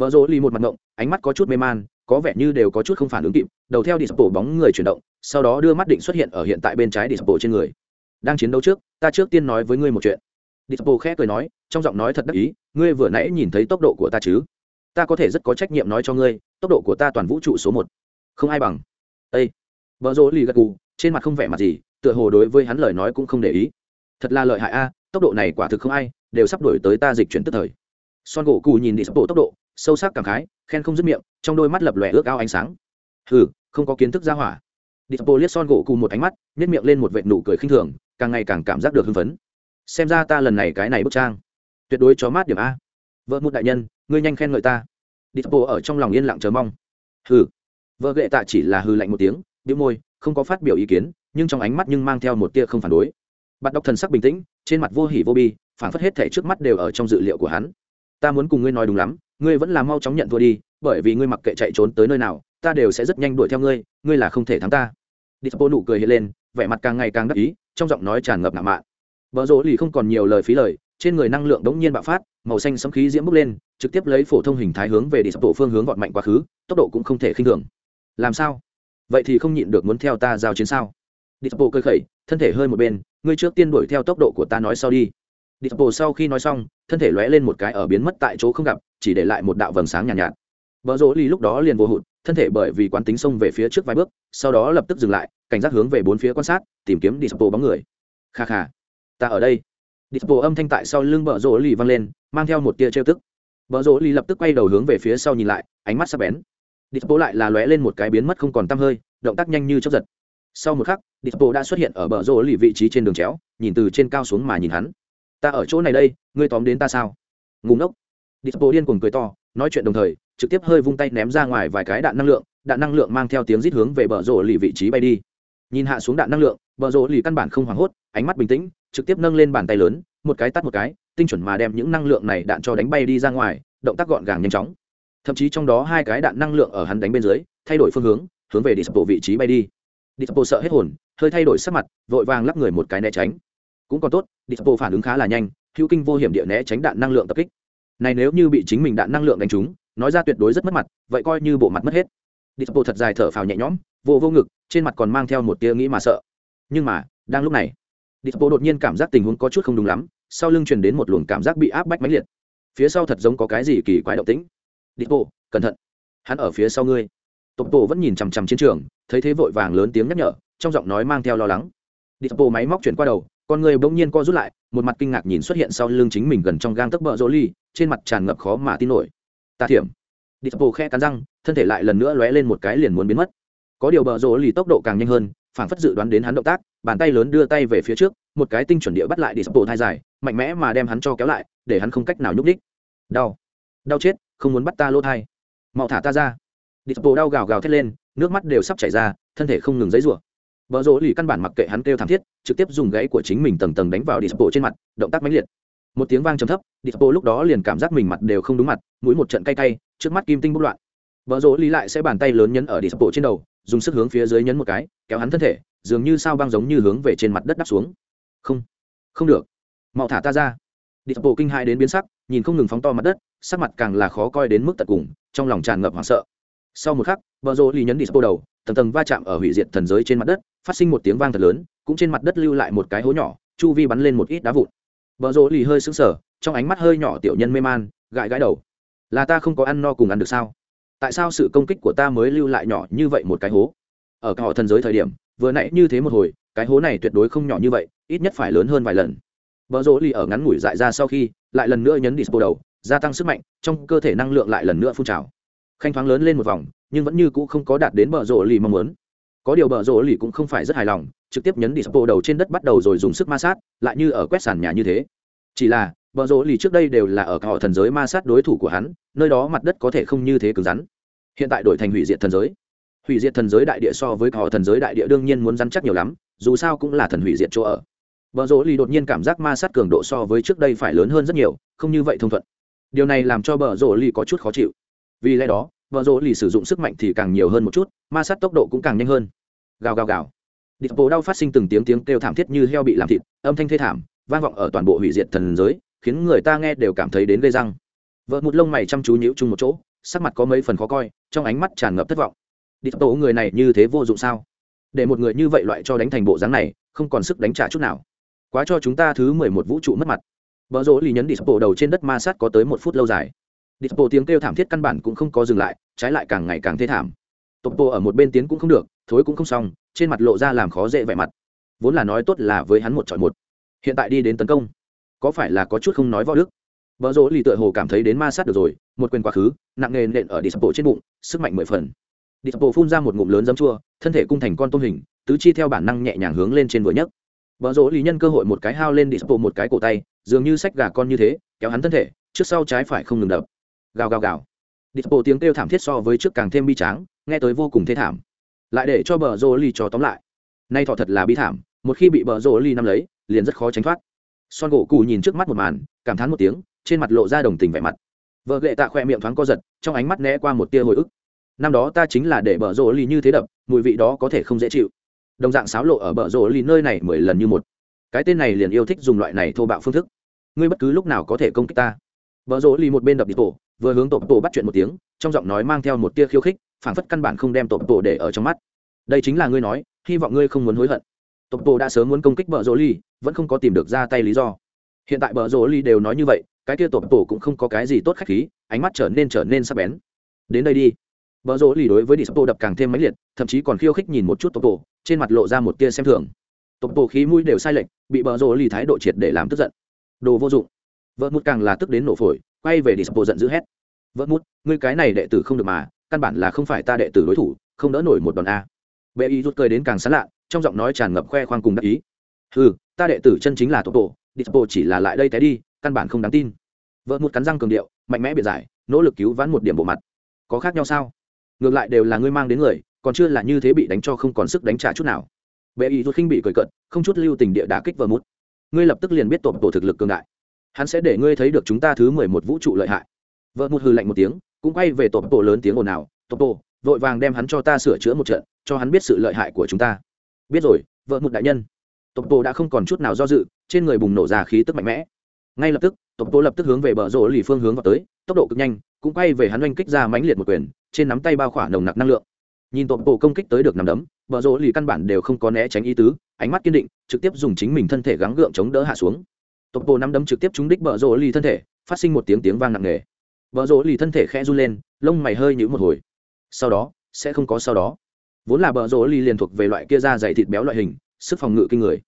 Bờ rỗ lì một mặt ngộng, ánh mắt có chút mê man, có vẻ như đều có chút không phản ứng kịp, đầu theo đi sập bóng người chuyển động, sau đó đưa mắt định xuất hiện ở hiện tại bên trái đi sập trên người. Đang chiến đấu trước, ta trước tiên nói với ngươi một chuyện. Đi khẽ cười nói, trong giọng nói thật đắc ý, ngươi vừa nãy nhìn thấy tốc độ của ta chứ? Ta có thể rất có trách nhiệm nói cho ngươi, tốc độ của ta toàn vũ trụ số một. Không ai bằng. Ê. Bờ rỗ lì gật gù, trên mặt không vẻ mặt gì, tựa hồ đối với hắn lời nói cũng không để ý. Thật là lợi hại a, tốc độ này quả thực không ai, đều sắp đổi tới ta dịch chuyển tức thời. Son gỗ cù nhìn đi sắp bộ tốc độ sâu sắc cảm khái, khen không dứt miệng, trong đôi mắt lập lòe ước ao ánh sáng. Hừ, không có kiến thức ra hỏa. Đi sắp bộ liếc son gỗ cùng một ánh mắt nhét miệng lên một vệ nụ cười khinh thường, càng ngày càng cảm giác được hưng phấn. Xem ra ta lần này cái này bức trang, tuyệt đối chó mát điểm a. Vợ một đại nhân, ngươi nhanh khen ngợi ta. Đi sắp bộ ở trong lòng yên lặng chờ mong. Hừ. Vợ ghệ tạ chỉ là hư lạnh một tiếng đĩu môi, không có phát biểu ý kiến, nhưng trong ánh mắt nhưng mang theo một tia không phản đối. Bạn đọc thần sắc bình tĩnh, trên mặt vô hỉ vô bi phản phất hết thể trước mắt đều ở trong dự liệu của hắn. Ta muốn cùng ngươi nói đúng lắm ngươi vẫn là mau chóng nhận thua đi, bởi vì ngươi mặc kệ chạy trốn tới nơi nào, ta đều sẽ rất nhanh đuổi theo ngươi ngươi là không thể thắng ta. Đi bô nụ cười hiện lên, vẻ mặt càng ngày càng đắc ý, trong giọng nói tràn ngập ngạo mạn. Vợ rỗ lì không còn nhiều lời phí lời, trên người năng lượng đống nhiên bạo phát, màu xanh sấm khí diễm bốc lên, trực tiếp lấy phổ thông hình thái hướng về đi sập tổ phương hướng vọt mạnh quá khứ, tốc độ cũng không thể khinh thường. Làm sao? Vậy thì không nhịn được muốn theo ta giao chiến sao? Đi sập tổ cơ khẩy, thân thể hơi một bên, ngươi trước tiên đuổi theo tốc độ của ta nói sau đi. Đi sập tổ sau khi nói xong thân thể lóe lên một cái ở biến mất tại chỗ không gặp chỉ để lại một đạo vầng sáng nhàn nhạt, nhạt. Vợ rỗ ly lúc đó liền vô hụt thân thể bởi vì quán tính xông về phía trước vài bước sau đó lập tức dừng lại cảnh giác hướng về bốn phía quan sát tìm kiếm đi sập bóng người. Kha kha ta ở đây. Đi sập âm thanh tại sau lưng vợ rỗ ly vang lên mang theo một tia trêu tức. Vợ rỗ ly lập tức quay đầu hướng về phía sau nhìn lại ánh mắt sắc bén. Đi sập lại là lóe lên một cái biến mất không còn tăm hơi động tác nhanh như chớp giật. Sau một khắc dispo đã xuất hiện ở bờ rỗ ly vị trí trên đường chéo nhìn từ trên cao xuống mà nhìn hắn ta ở chỗ này đây ngươi tóm đến ta sao? Ngùng ngốc. Dispo điên cuồng cười to nói chuyện đồng thời trực tiếp hơi vung tay ném ra ngoài vài cái đạn năng lượng đạn năng lượng mang theo tiếng rít hướng về bờ rổ lì vị trí bay đi. Nhìn hạ xuống đạn năng lượng bờ rổ lì căn bản không hoảng hốt ánh mắt bình tĩnh trực tiếp nâng lên bàn tay lớn một cái tắt một cái tinh chuẩn mà đem những năng lượng này đạn cho đánh bay đi ra ngoài động tác gọn gàng nhanh chóng. Thậm chí trong đó hai cái đạn năng lượng ở hắn đánh bên dưới thay đổi phương hướng hướng về dispo vị trí bay đi. Dispo sợ hết hồn, hơi thay đổi sắc mặt, vội vàng lắp người một cái né tránh. Cũng còn tốt, Dispo phản ứng khá là nhanh, hữu kinh vô hiểm địa né tránh đạn năng lượng tập kích. Này nếu như bị chính mình đạn năng lượng đánh trúng, nói ra tuyệt đối rất mất mặt, vậy coi như bộ mặt mất hết. Dispo thật dài thở phào nhẹ nhõm, vô vô ngực, trên mặt còn mang theo một tia nghĩ mà sợ. Nhưng mà, đang lúc này, Dispo đột nhiên cảm giác tình huống có chút không đúng lắm, sau lưng truyền đến một luồng cảm giác bị áp bách mãnh liệt. Phía sau thật giống có cái gì kỳ quái động tĩnh. Dispo, cẩn thận. Hắn ở phía sau ngươi. Tộc tổ vẫn nhìn chằm chằm chiến trường, thấy thế vội vàng lớn tiếng nhắc nhở trong giọng nói mang theo lo lắng dispo máy móc chuyển qua đầu con người bỗng nhiên co rút lại, một mặt kinh ngạc nhìn xuất hiện sau lưng chính mình gần trong gang tấc bờ rỗ ly, trên mặt tràn ngập khó mà tin nổi. Ta thiểm. Đi bộ khe cắn răng, thân thể lại lần nữa lóe lên một cái liền muốn biến mất. Có điều bờ rỗ ly tốc độ càng nhanh hơn, phản phất dự đoán đến hắn động tác, bàn tay lớn đưa tay về phía trước, một cái tinh chuẩn địa bắt lại đi bộ thai dài, mạnh mẽ mà đem hắn cho kéo lại, để hắn không cách nào nhúc đích đau. Đau chết, không muốn bắt ta lỗ thai. Mau thả ta ra. Đi bộ đau gào gào thét lên, nước mắt đều sắp chảy ra, thân thể không ngừng dãy rủa vợ rỗ lì căn bản mặc kệ hắn kêu thảm thiết, trực tiếp dùng gãy của chính mình tầng tầng đánh vào đi bộ trên mặt, động tác mãnh liệt. Một tiếng vang trầm thấp đi bộ lúc đó liền cảm giác mình mặt đều không đúng mặt, mũi một trận cay cay, trước mắt kim tinh bốc loạn. Vợ rỗ lì lại sẽ bàn tay lớn nhấn ở đi bộ trên đầu, dùng sức hướng phía dưới nhấn một cái, kéo hắn thân thể, dường như sao băng giống như hướng về trên mặt đất đắp xuống. Không không được. Mau thả ta ra. Đi bộ kinh hai đến biến sắc, nhìn không ngừng phóng to mặt đất, sắc mặt càng là khó coi đến mức tận cùng, trong lòng tràn ngập hoảng sợ. Sau một khắc vợ rỗ lì nhấn đi bộ đầu tầng tầng va chạm ở hủy diệt thần giới trên mặt đất, phát sinh một tiếng vang thật lớn, cũng trên mặt đất lưu lại một cái hố nhỏ, chu vi bắn lên một ít đá vụn. Vợ rỗ lì hơi sững sờ, trong ánh mắt hơi nhỏ tiểu nhân mê man, gãi gãi đầu. Là ta không có ăn no cùng ăn được sao? Tại sao sự công kích của ta mới lưu lại nhỏ như vậy một cái hố? Ở họ thần giới thời điểm, vừa nãy như thế một hồi, cái hố này tuyệt đối không nhỏ như vậy, ít nhất phải lớn hơn vài lần. Vợ rỗ lì ở ngắn ngủi dại ra sau khi, lại lần nữa nhấn dispo đầu, gia tăng sức mạnh, trong cơ thể năng lượng lại lần nữa phun trào khanh thoáng lớn lên một vòng nhưng vẫn như cũ không có đạt đến bờ rộ lì mong muốn. Có điều bờ rộ lì cũng không phải rất hài lòng trực tiếp nhấn dispo đầu trên đất bắt đầu rồi dùng sức ma sát lại như ở quét sàn nhà như thế. Chỉ là bờ rộ lì trước đây đều là ở họ thần giới ma sát đối thủ của hắn nơi đó mặt đất có thể không như thế cứng rắn. Hiện tại đổi thành hủy diệt thần giới. Hủy diệt thần giới đại địa so với họ thần giới đại địa đương nhiên muốn rắn chắc nhiều lắm dù sao cũng là thần hủy diệt chỗ ở. Bờ rỗ lì đột nhiên cảm giác ma sát cường độ so với trước đây phải lớn hơn rất nhiều, không như vậy thông thuận. Điều này làm cho bờ rỗ lì có chút khó chịu. Vì lẽ đó, vợ rỗ lì sử dụng sức mạnh thì càng nhiều hơn một chút, ma sát tốc độ cũng càng nhanh hơn. Gào gào gào. Địch bộ đau phát sinh từng tiếng tiếng kêu thảm thiết như heo bị làm thịt, âm thanh thê thảm, vang vọng ở toàn bộ hủy diệt thần giới, khiến người ta nghe đều cảm thấy đến gây răng. Vợ một lông mày chăm chú nhíu chung một chỗ, sắc mặt có mấy phần khó coi, trong ánh mắt tràn ngập thất vọng. Địch bộ người này như thế vô dụng sao? Để một người như vậy loại cho đánh thành bộ dáng này, không còn sức đánh trả chút nào quá cho chúng ta thứ mười một vũ trụ mất mặt vợ rỗ lì nhấn đi bộ đầu trên đất ma sát có tới một phút lâu dài đi bộ tiếng kêu thảm thiết căn bản cũng không có dừng lại, trái lại càng ngày càng thê thảm. Tộc bộ ở một bên tiến cũng không được, thối cũng không xong, trên mặt lộ ra làm khó dễ vẻ mặt. Vốn là nói tốt là với hắn một chọi một. Hiện tại đi đến tấn công, có phải là có chút không nói võ đức? Vợ rỗ lì tựa hồ cảm thấy đến ma sát được rồi, một quyền quá khứ, nặng nề nện ở đi bộ trên bụng, sức mạnh mười phần. Đi bộ phun ra một ngụm lớn dấm chua, thân thể cung thành con tôm hình, tứ chi theo bản năng nhẹ nhàng hướng lên trên vừa nhất. vợ rỗ lý nhân cơ hội một cái hao lên đi bộ một cái cổ tay, dường như sách gà con như thế, kéo hắn thân thể, trước sau trái phải không ngừng đập gào gào gào. Đi bộ tiếng kêu thảm thiết so với trước càng thêm bi tráng, nghe tới vô cùng thê thảm. Lại để cho bờ rô ly cho tóm lại. Nay thọ thật là bi thảm, một khi bị bờ rô ly nắm lấy, liền rất khó tránh thoát. Son gỗ cù nhìn trước mắt một màn, cảm thán một tiếng, trên mặt lộ ra đồng tình vẻ mặt. Vợ gệ tạ khoe miệng thoáng co giật, trong ánh mắt né qua một tia hồi ức. Năm đó ta chính là để bờ rô ly như thế đập, mùi vị đó có thể không dễ chịu. Đồng dạng xáo lộ ở bờ rô lì nơi này mười lần như một. Cái tên này liền yêu thích dùng loại này thô bạo phương thức. Ngươi bất cứ lúc nào có thể công kích ta. Bờ rô lì một bên đập đi tổ vừa hướng tổ tổ bắt chuyện một tiếng trong giọng nói mang theo một tia khiêu khích phản phất căn bản không đem tổ tổ để ở trong mắt đây chính là ngươi nói hy vọng ngươi không muốn hối hận tổ tổ đã sớm muốn công kích bờ rỗ ly, vẫn không có tìm được ra tay lý do hiện tại bờ rỗ ly đều nói như vậy cái kia tổ tổ cũng không có cái gì tốt khách khí ánh mắt trở nên trở nên sắc bén đến đây đi Bờ rỗ ly đối với Dispo đập càng thêm mãnh liệt, thậm chí còn khiêu khích nhìn một chút tổ trên mặt lộ ra một tia xem thường. tổ khí mũi đều sai lệch, bị bờ rỗ lì thái độ triệt để làm tức giận. Đồ vô dụng. Vợ một càng là tức đến nổ phổi, quay về Dispo giận dữ hét. Vợ mút, ngươi cái này đệ tử không được mà, căn bản là không phải ta đệ tử đối thủ, không đỡ nổi một đòn a. Bệ y rút cười đến càng sán lạ, trong giọng nói tràn ngập khoe khoang cùng đắc ý. Hừ, ta đệ tử chân chính là tổ tổ Dispo chỉ là lại đây té đi, căn bản không đáng tin. Vợ mút cắn răng cường điệu, mạnh mẽ biện giải, nỗ lực cứu vãn một điểm bộ mặt. Có khác nhau sao? ngược lại đều là ngươi mang đến người còn chưa là như thế bị đánh cho không còn sức đánh trả chút nào bệ y rút khinh bị cười cận không chút lưu tình địa đả kích vợ mút ngươi lập tức liền biết tổ tổ thực lực cường đại hắn sẽ để ngươi thấy được chúng ta thứ mười một vũ trụ lợi hại. Vợ một hư lạnh một tiếng cũng quay về tổ bộ lớn tiếng ồn ào tổ bộ, vội vàng đem hắn cho ta sửa chữa một trận cho hắn biết sự lợi hại của chúng ta. Biết rồi vợ một đại nhân. Tổ bộ đã không còn chút nào do dự trên người bùng nổ ra khí tức mạnh mẽ. Ngay lập tức tổ bộ lập tức hướng về bờ rỗ lì phương hướng vào tới tốc độ cực nhanh cũng quay về hắn oanh kích ra mãnh liệt một quyền trên nắm tay bao khỏa nồng nặc năng lượng. Nhìn tổ bộ công kích tới được nằm đấm vợ rỗ lì căn bản đều không có né tránh ý tứ ánh mắt kiên định trực tiếp dùng chính mình thân thể gắng gượng chống đỡ hạ xuống tộc bộ nắm đấm trực tiếp trúng đích bờ rỗ lì thân thể, phát sinh một tiếng tiếng vang nặng nề. Bờ rỗ lì thân thể khẽ run lên, lông mày hơi nhũ một hồi. Sau đó, sẽ không có sau đó. Vốn là bờ rỗ lì liền thuộc về loại kia da dày thịt béo loại hình, sức phòng ngự kinh người.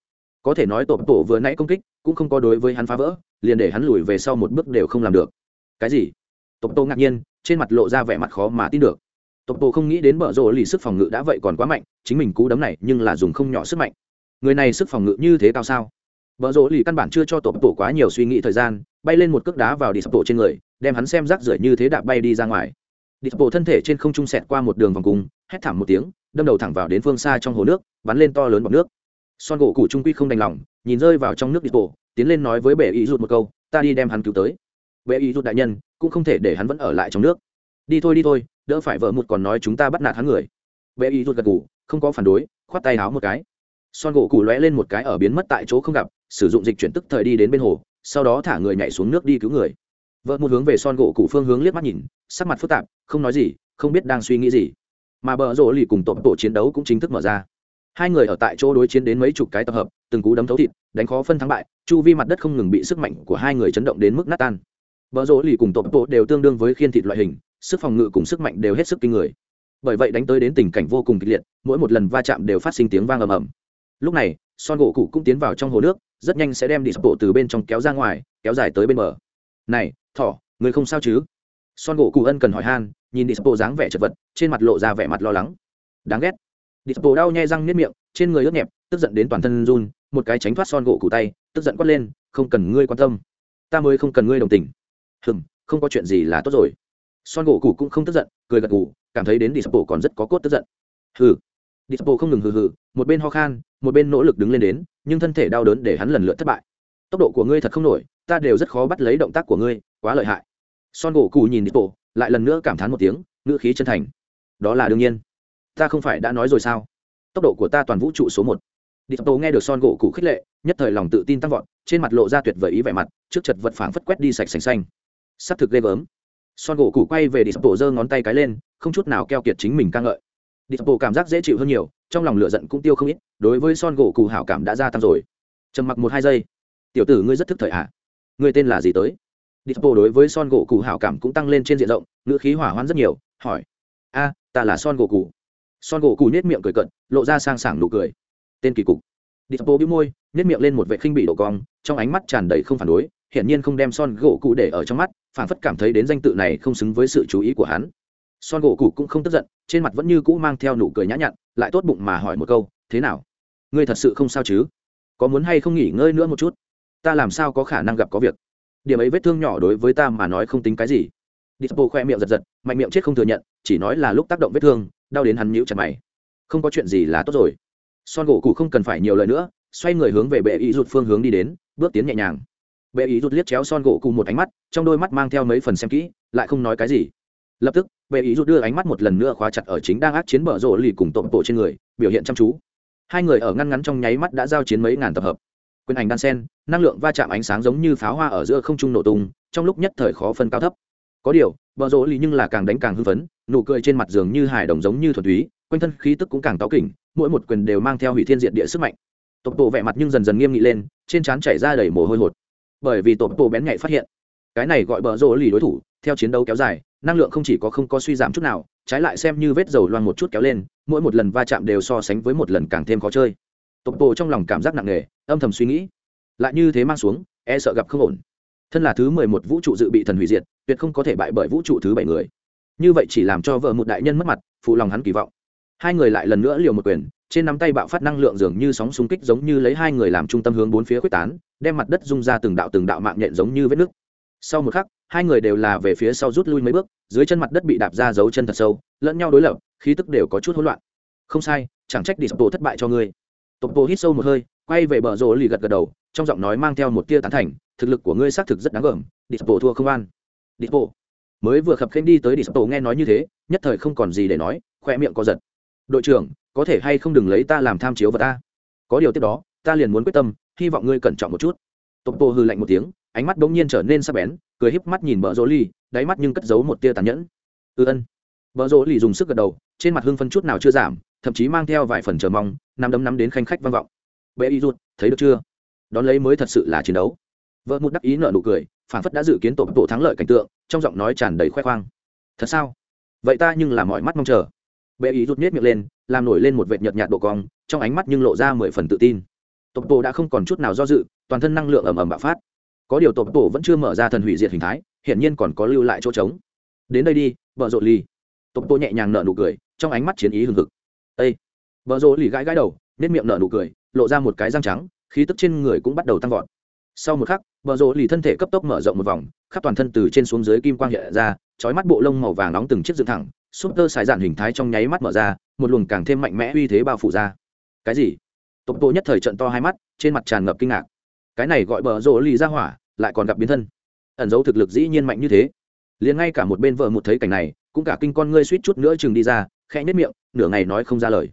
Có thể nói tộc bộ vừa nãy công kích, cũng không có đối với hắn phá vỡ, liền để hắn lùi về sau một bước đều không làm được. Cái gì? Tộc tô ngạc nhiên, trên mặt lộ ra vẻ mặt khó mà tin được. Tộc tô không nghĩ đến bờ rỗ lì sức phòng ngự đã vậy còn quá mạnh, chính mình cú đấm này nhưng là dùng không nhỏ sức mạnh. Người này sức phòng ngự như thế cao sao? Bở rộ lì căn bản chưa cho tổ tổ quá nhiều suy nghĩ thời gian, bay lên một cước đá vào đi sập tổ trên người, đem hắn xem rác rưởi như thế đạp bay đi ra ngoài. Đi sập tổ thân thể trên không trung sẹt qua một đường vòng cung, hét thảm một tiếng, đâm đầu thẳng vào đến phương xa trong hồ nước, bắn lên to lớn bọc nước. Son gỗ cụ trung quy không đành lòng, nhìn rơi vào trong nước đi bộ tiến lên nói với bệ ý rụt một câu, ta đi đem hắn cứu tới. Bệ ý rụt đại nhân, cũng không thể để hắn vẫn ở lại trong nước. Đi thôi đi thôi, đỡ phải vợ một còn nói chúng ta bắt nạt hắn người. Bệ ý rụt gật gù, không có phản đối, khoát tay áo một cái. Son gỗ cụ lóe lên một cái ở biến mất tại chỗ không gặp sử dụng dịch chuyển tức thời đi đến bên hồ, sau đó thả người nhảy xuống nước đi cứu người. Vợ một hướng về son gỗ cụ phương hướng liếc mắt nhìn, sắc mặt phức tạp, không nói gì, không biết đang suy nghĩ gì. Mà bờ rộ lì cùng tổ chiến đấu cũng chính thức mở ra. Hai người ở tại chỗ đối chiến đến mấy chục cái tập hợp, từng cú đấm thấu thịt, đánh khó phân thắng bại, chu vi mặt đất không ngừng bị sức mạnh của hai người chấn động đến mức nát tan. Bờ rộ lì cùng tổ đều tương đương với khiên thịt loại hình, sức phòng ngự cùng sức mạnh đều hết sức kinh người. Bởi vậy đánh tới đến tình cảnh vô cùng kịch liệt, mỗi một lần va chạm đều phát sinh tiếng vang ầm ầm. Lúc này son gỗ cụ cũng tiến vào trong hồ nước, rất nhanh sẽ đem đi sập bộ từ bên trong kéo ra ngoài, kéo dài tới bên bờ. Này, thỏ, người không sao chứ? Son gỗ cụ ân cần hỏi han, nhìn đi sập bộ dáng vẻ chật vật, trên mặt lộ ra vẻ mặt lo lắng. Đáng ghét. Đi sập bộ đau nhai răng nếp miệng, trên người ướt nhẹp, tức giận đến toàn thân run, một cái tránh thoát son gỗ cụ tay, tức giận quát lên, không cần ngươi quan tâm. Ta mới không cần ngươi đồng tình. Hừng không có chuyện gì là tốt rồi. Son gỗ cụ cũng không tức giận, cười gật gù, cảm thấy đến đi sập bộ còn rất có cốt tức giận. Hừ đi sập bộ không ngừng hừ hừ, một bên ho khan, một bên nỗ lực đứng lên đến, nhưng thân thể đau đớn để hắn lần lượt thất bại. Tốc độ của ngươi thật không nổi, ta đều rất khó bắt lấy động tác của ngươi, quá lợi hại. Son gỗ cụ nhìn đi bộ lại lần nữa cảm thán một tiếng, ngữ khí chân thành. Đó là đương nhiên. Ta không phải đã nói rồi sao? Tốc độ của ta toàn vũ trụ số một. Đi Tố nghe được son gỗ cụ khích lệ, nhất thời lòng tự tin tăng vọt, trên mặt lộ ra tuyệt vời ý vẻ mặt, trước chật vật phảng phất quét đi sạch sành xanh. S ắ c thực ghê gớm. Son gỗ cụ quay về đi bộ giơ ngón tay cái lên, không chút nào keo kiệt chính mình ca ngợi đi bộ cảm giác dễ chịu hơn nhiều, trong lòng lửa giận cũng tiêu không ít, đối với son gỗ cụ hảo cảm đã gia tăng rồi. Trầm mặc một hai giây. Tiểu tử ngươi rất thức thời ạ à? ngươi tên là gì tới? Đi bộ đối với son gỗ cụ hảo cảm cũng tăng lên trên diện rộng, ngữ khí hỏa hoãn rất nhiều, hỏi. A, ta là son gỗ cụ son gỗ cụ nết miệng cười cận lộ ra sang sảng nụ cười. Tên kỳ cục. Đi bộ bĩu môi nết miệng lên một vệ khinh bị độ cong, trong ánh mắt tràn đầy không phản đối, hiển nhiên không đem son gỗ cụ để ở trong mắt phản phất cảm thấy đến danh tự này không xứng với sự chú ý của hắn son gỗ cụ cũng không tức giận, trên mặt vẫn như cũ mang theo nụ cười nhã nhặn, lại tốt bụng mà hỏi một câu, thế nào? Ngươi thật sự không sao chứ? Có muốn hay không nghỉ ngơi nữa một chút? Ta làm sao có khả năng gặp có việc? Điểm ấy vết thương nhỏ đối với ta mà nói không tính cái gì. Dispo khoe miệng giật giật, mạnh miệng chết không thừa nhận, chỉ nói là lúc tác động vết thương, đau đến hắn nhíu chặt mày. Không có chuyện gì là tốt rồi. Son gỗ cụ không cần phải nhiều lời nữa, xoay người hướng về bệ ý rụt phương hướng đi đến, bước tiến nhẹ nhàng. Bệ ý rụt liếc chéo son gỗ cụ một ánh mắt, trong đôi mắt mang theo mấy phần xem kỹ, lại không nói cái gì lập tức bệ ý rút đưa ánh mắt một lần nữa khóa chặt ở chính đang ác chiến bờ rộ lì cùng tộm bộ trên người, biểu hiện chăm chú. Hai người ở ngăn ngắn trong nháy mắt đã giao chiến mấy ngàn tập hợp. Quyền ảnh đan sen, năng lượng va chạm ánh sáng giống như pháo hoa ở giữa không trung nổ tung, trong lúc nhất thời khó phân cao thấp. Có điều, bờ rộ lì nhưng là càng đánh càng hưng phấn, nụ cười trên mặt giường như hài đồng giống như thuần túy, quanh thân khí tức cũng càng táo kỉnh, mỗi một quyền đều mang theo hủy thiên diện địa sức mạnh. Tộp bộ vẻ mặt nhưng dần dần nghiêm nghị lên, trên trán chảy ra đầy mồ hôi hột. Bởi vì tộp bộ bén nhạy phát hiện, cái này gọi bờ rộ lì đối thủ, theo chiến đấu kéo dài năng lượng không chỉ có không có suy giảm chút nào, trái lại xem như vết dầu loang một chút kéo lên, mỗi một lần va chạm đều so sánh với một lần càng thêm khó chơi. Tộc bộ trong lòng cảm giác nặng nề, âm thầm suy nghĩ. Lại như thế mang xuống e sợ gặp không ổn. Thân là thứ mười một vũ trụ dự bị thần hủy diệt, tuyệt không có thể bại bởi vũ trụ thứ bảy người. Như vậy chỉ làm cho vợ một đại nhân mất mặt, phụ lòng hắn kỳ vọng. Hai người lại lần nữa liều một quyền, trên nắm tay bạo phát năng lượng dường như sóng xung kích giống như lấy hai người làm trung tâm hướng bốn phía quyết tán, đem mặt đất rung ra từng đạo từng đạo mạng nhện giống như vết nước sau một khắc, hai người đều là về phía sau rút lui mấy bước, dưới chân mặt đất bị đạp ra dấu chân thật sâu, lẫn nhau đối lập, khí tức đều có chút hỗn loạn. Không sai, chẳng trách đi sập thất bại cho ngươi. Tộc bộ hít sâu một hơi, quay về bờ rồ lì gật gật đầu, trong giọng nói mang theo một tia tán thành, thực lực của ngươi xác thực rất đáng gờm đi sập thua không an. Đi bộ mới vừa khập khênh đi tới đi sập nghe nói như thế, nhất thời không còn gì để nói khoe miệng co giật. Đội trưởng, có thể hay không đừng lấy ta làm tham chiếu vật ta? Có điều tiếp đó, ta liền muốn quyết tâm, hy vọng ngươi cẩn trọng một chút. Tộc bộ hư lạnh một tiếng ánh mắt bỗng nhiên trở nên sắc bén, cười híp mắt nhìn bờ rỗ ly đáy mắt nhưng cất giấu một tia tàn nhẫn. Ư ân. Bờ rỗ ly dùng sức gật đầu, trên mặt hưng phân chút nào chưa giảm, thậm chí mang theo vài phần chờ mong nắm đấm nắm đến khanh khách vang vọng. Bệ y rút thấy được chưa? Đón lấy mới thật sự là chiến đấu. Vợ một đắc ý nợ nụ cười, phản phất đã dự kiến tổ tổ thắng lợi cảnh tượng, trong giọng nói tràn đầy khoe khoang. Thật sao? Vậy ta nhưng là mọi mắt mong chờ. Bệ ý rút miết miệng lên, làm nổi lên một vệt nhợt nhạt độ cong, trong ánh mắt nhưng lộ ra mười phần tự tin. Tộc tổ đã không còn chút nào do dự, toàn thân năng lượng ầm ầm bạo phát có điều tộc tổ vẫn chưa mở ra thần hủy diệt hình thái, hiển nhiên còn có lưu lại chỗ trống. Đến đây đi, vợ rộ ly tộc tổ nhẹ nhàng nở nụ cười, trong ánh mắt chiến ý hừng hực. Ây vợ rộ ly gãi gãi đầu nếp miệng nở nụ cười, lộ ra một cái răng trắng, khí tức trên người cũng bắt đầu tăng vọt. Sau một khắc, vợ rộ lì thân thể cấp tốc mở rộng một vòng, khắp toàn thân từ trên xuống dưới kim quang hiện ra trói mắt bộ lông màu vàng nóng từng chiếc dựng thẳng, súp tơ xài dạn hình thái trong nháy mắt mở ra, một luồng càng thêm mạnh mẽ uy thế bao phủ ra. Cái gì? Tộc bộ nhất thời trận to hai mắt, trên mặt tràn ngập kinh ngạc cái này gọi bờ rộ lì ra hỏa, lại còn gặp biến thân. Ẩn dấu thực lực dĩ nhiên mạnh như thế. Liền ngay cả một bên vợ một thấy cảnh này, cũng cả kinh con ngươi suýt chút nữa chừng đi ra, khẽ nhất miệng, nửa ngày nói không ra lời.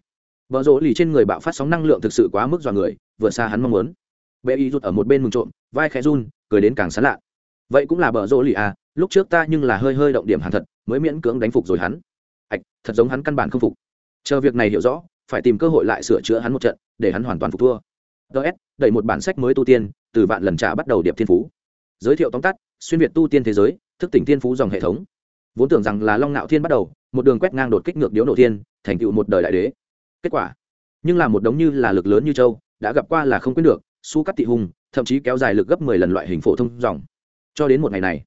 Vợ rộ lì trên người bạo phát sóng năng lượng thực sự quá mức dọa người, vừa xa hắn mong muốn. Bệ y rút ở một bên mừng trộm, vai khẽ run, cười đến càng sán lạ. Vậy cũng là bờ rộ lì à lúc trước ta nhưng là hơi hơi động điểm hàn thật, mới miễn cưỡng đánh phục rồi hắn. Ạch, thật giống hắn căn bản không phục. Chờ việc này hiểu rõ, phải tìm cơ hội lại sửa chữa hắn một trận, để hắn hoàn toàn phục thua ts đẩy một bản sách mới tu tiên, từ vạn lần trả bắt đầu điệp thiên phú. Giới thiệu tóm tắt, xuyên việt tu tiên thế giới, thức tỉnh thiên phú dòng hệ thống. Vốn tưởng rằng là long nạo thiên bắt đầu, một đường quét ngang đột kích ngược điếu nổ thiên, thành tựu một đời đại đế. Kết quả, nhưng là một đống như là lực lớn như châu, đã gặp qua là không quyết được, su cắt tị hùng, thậm chí kéo dài lực gấp mười lần loại hình phổ thông dòng. Cho đến một ngày này,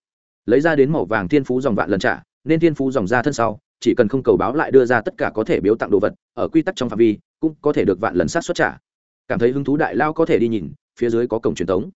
lấy ra đến màu vàng thiên phú dòng vạn lần trả, nên thiên phú dòng ra thân sau, chỉ cần không cầu báo lại đưa ra tất cả có thể biếu tặng đồ vật, ở quy tắc trong phạm vi, cũng có thể được vạn lần sát xuất trả cảm thấy hứng thú đại lao có thể đi nhìn, phía dưới có cổng truyền thống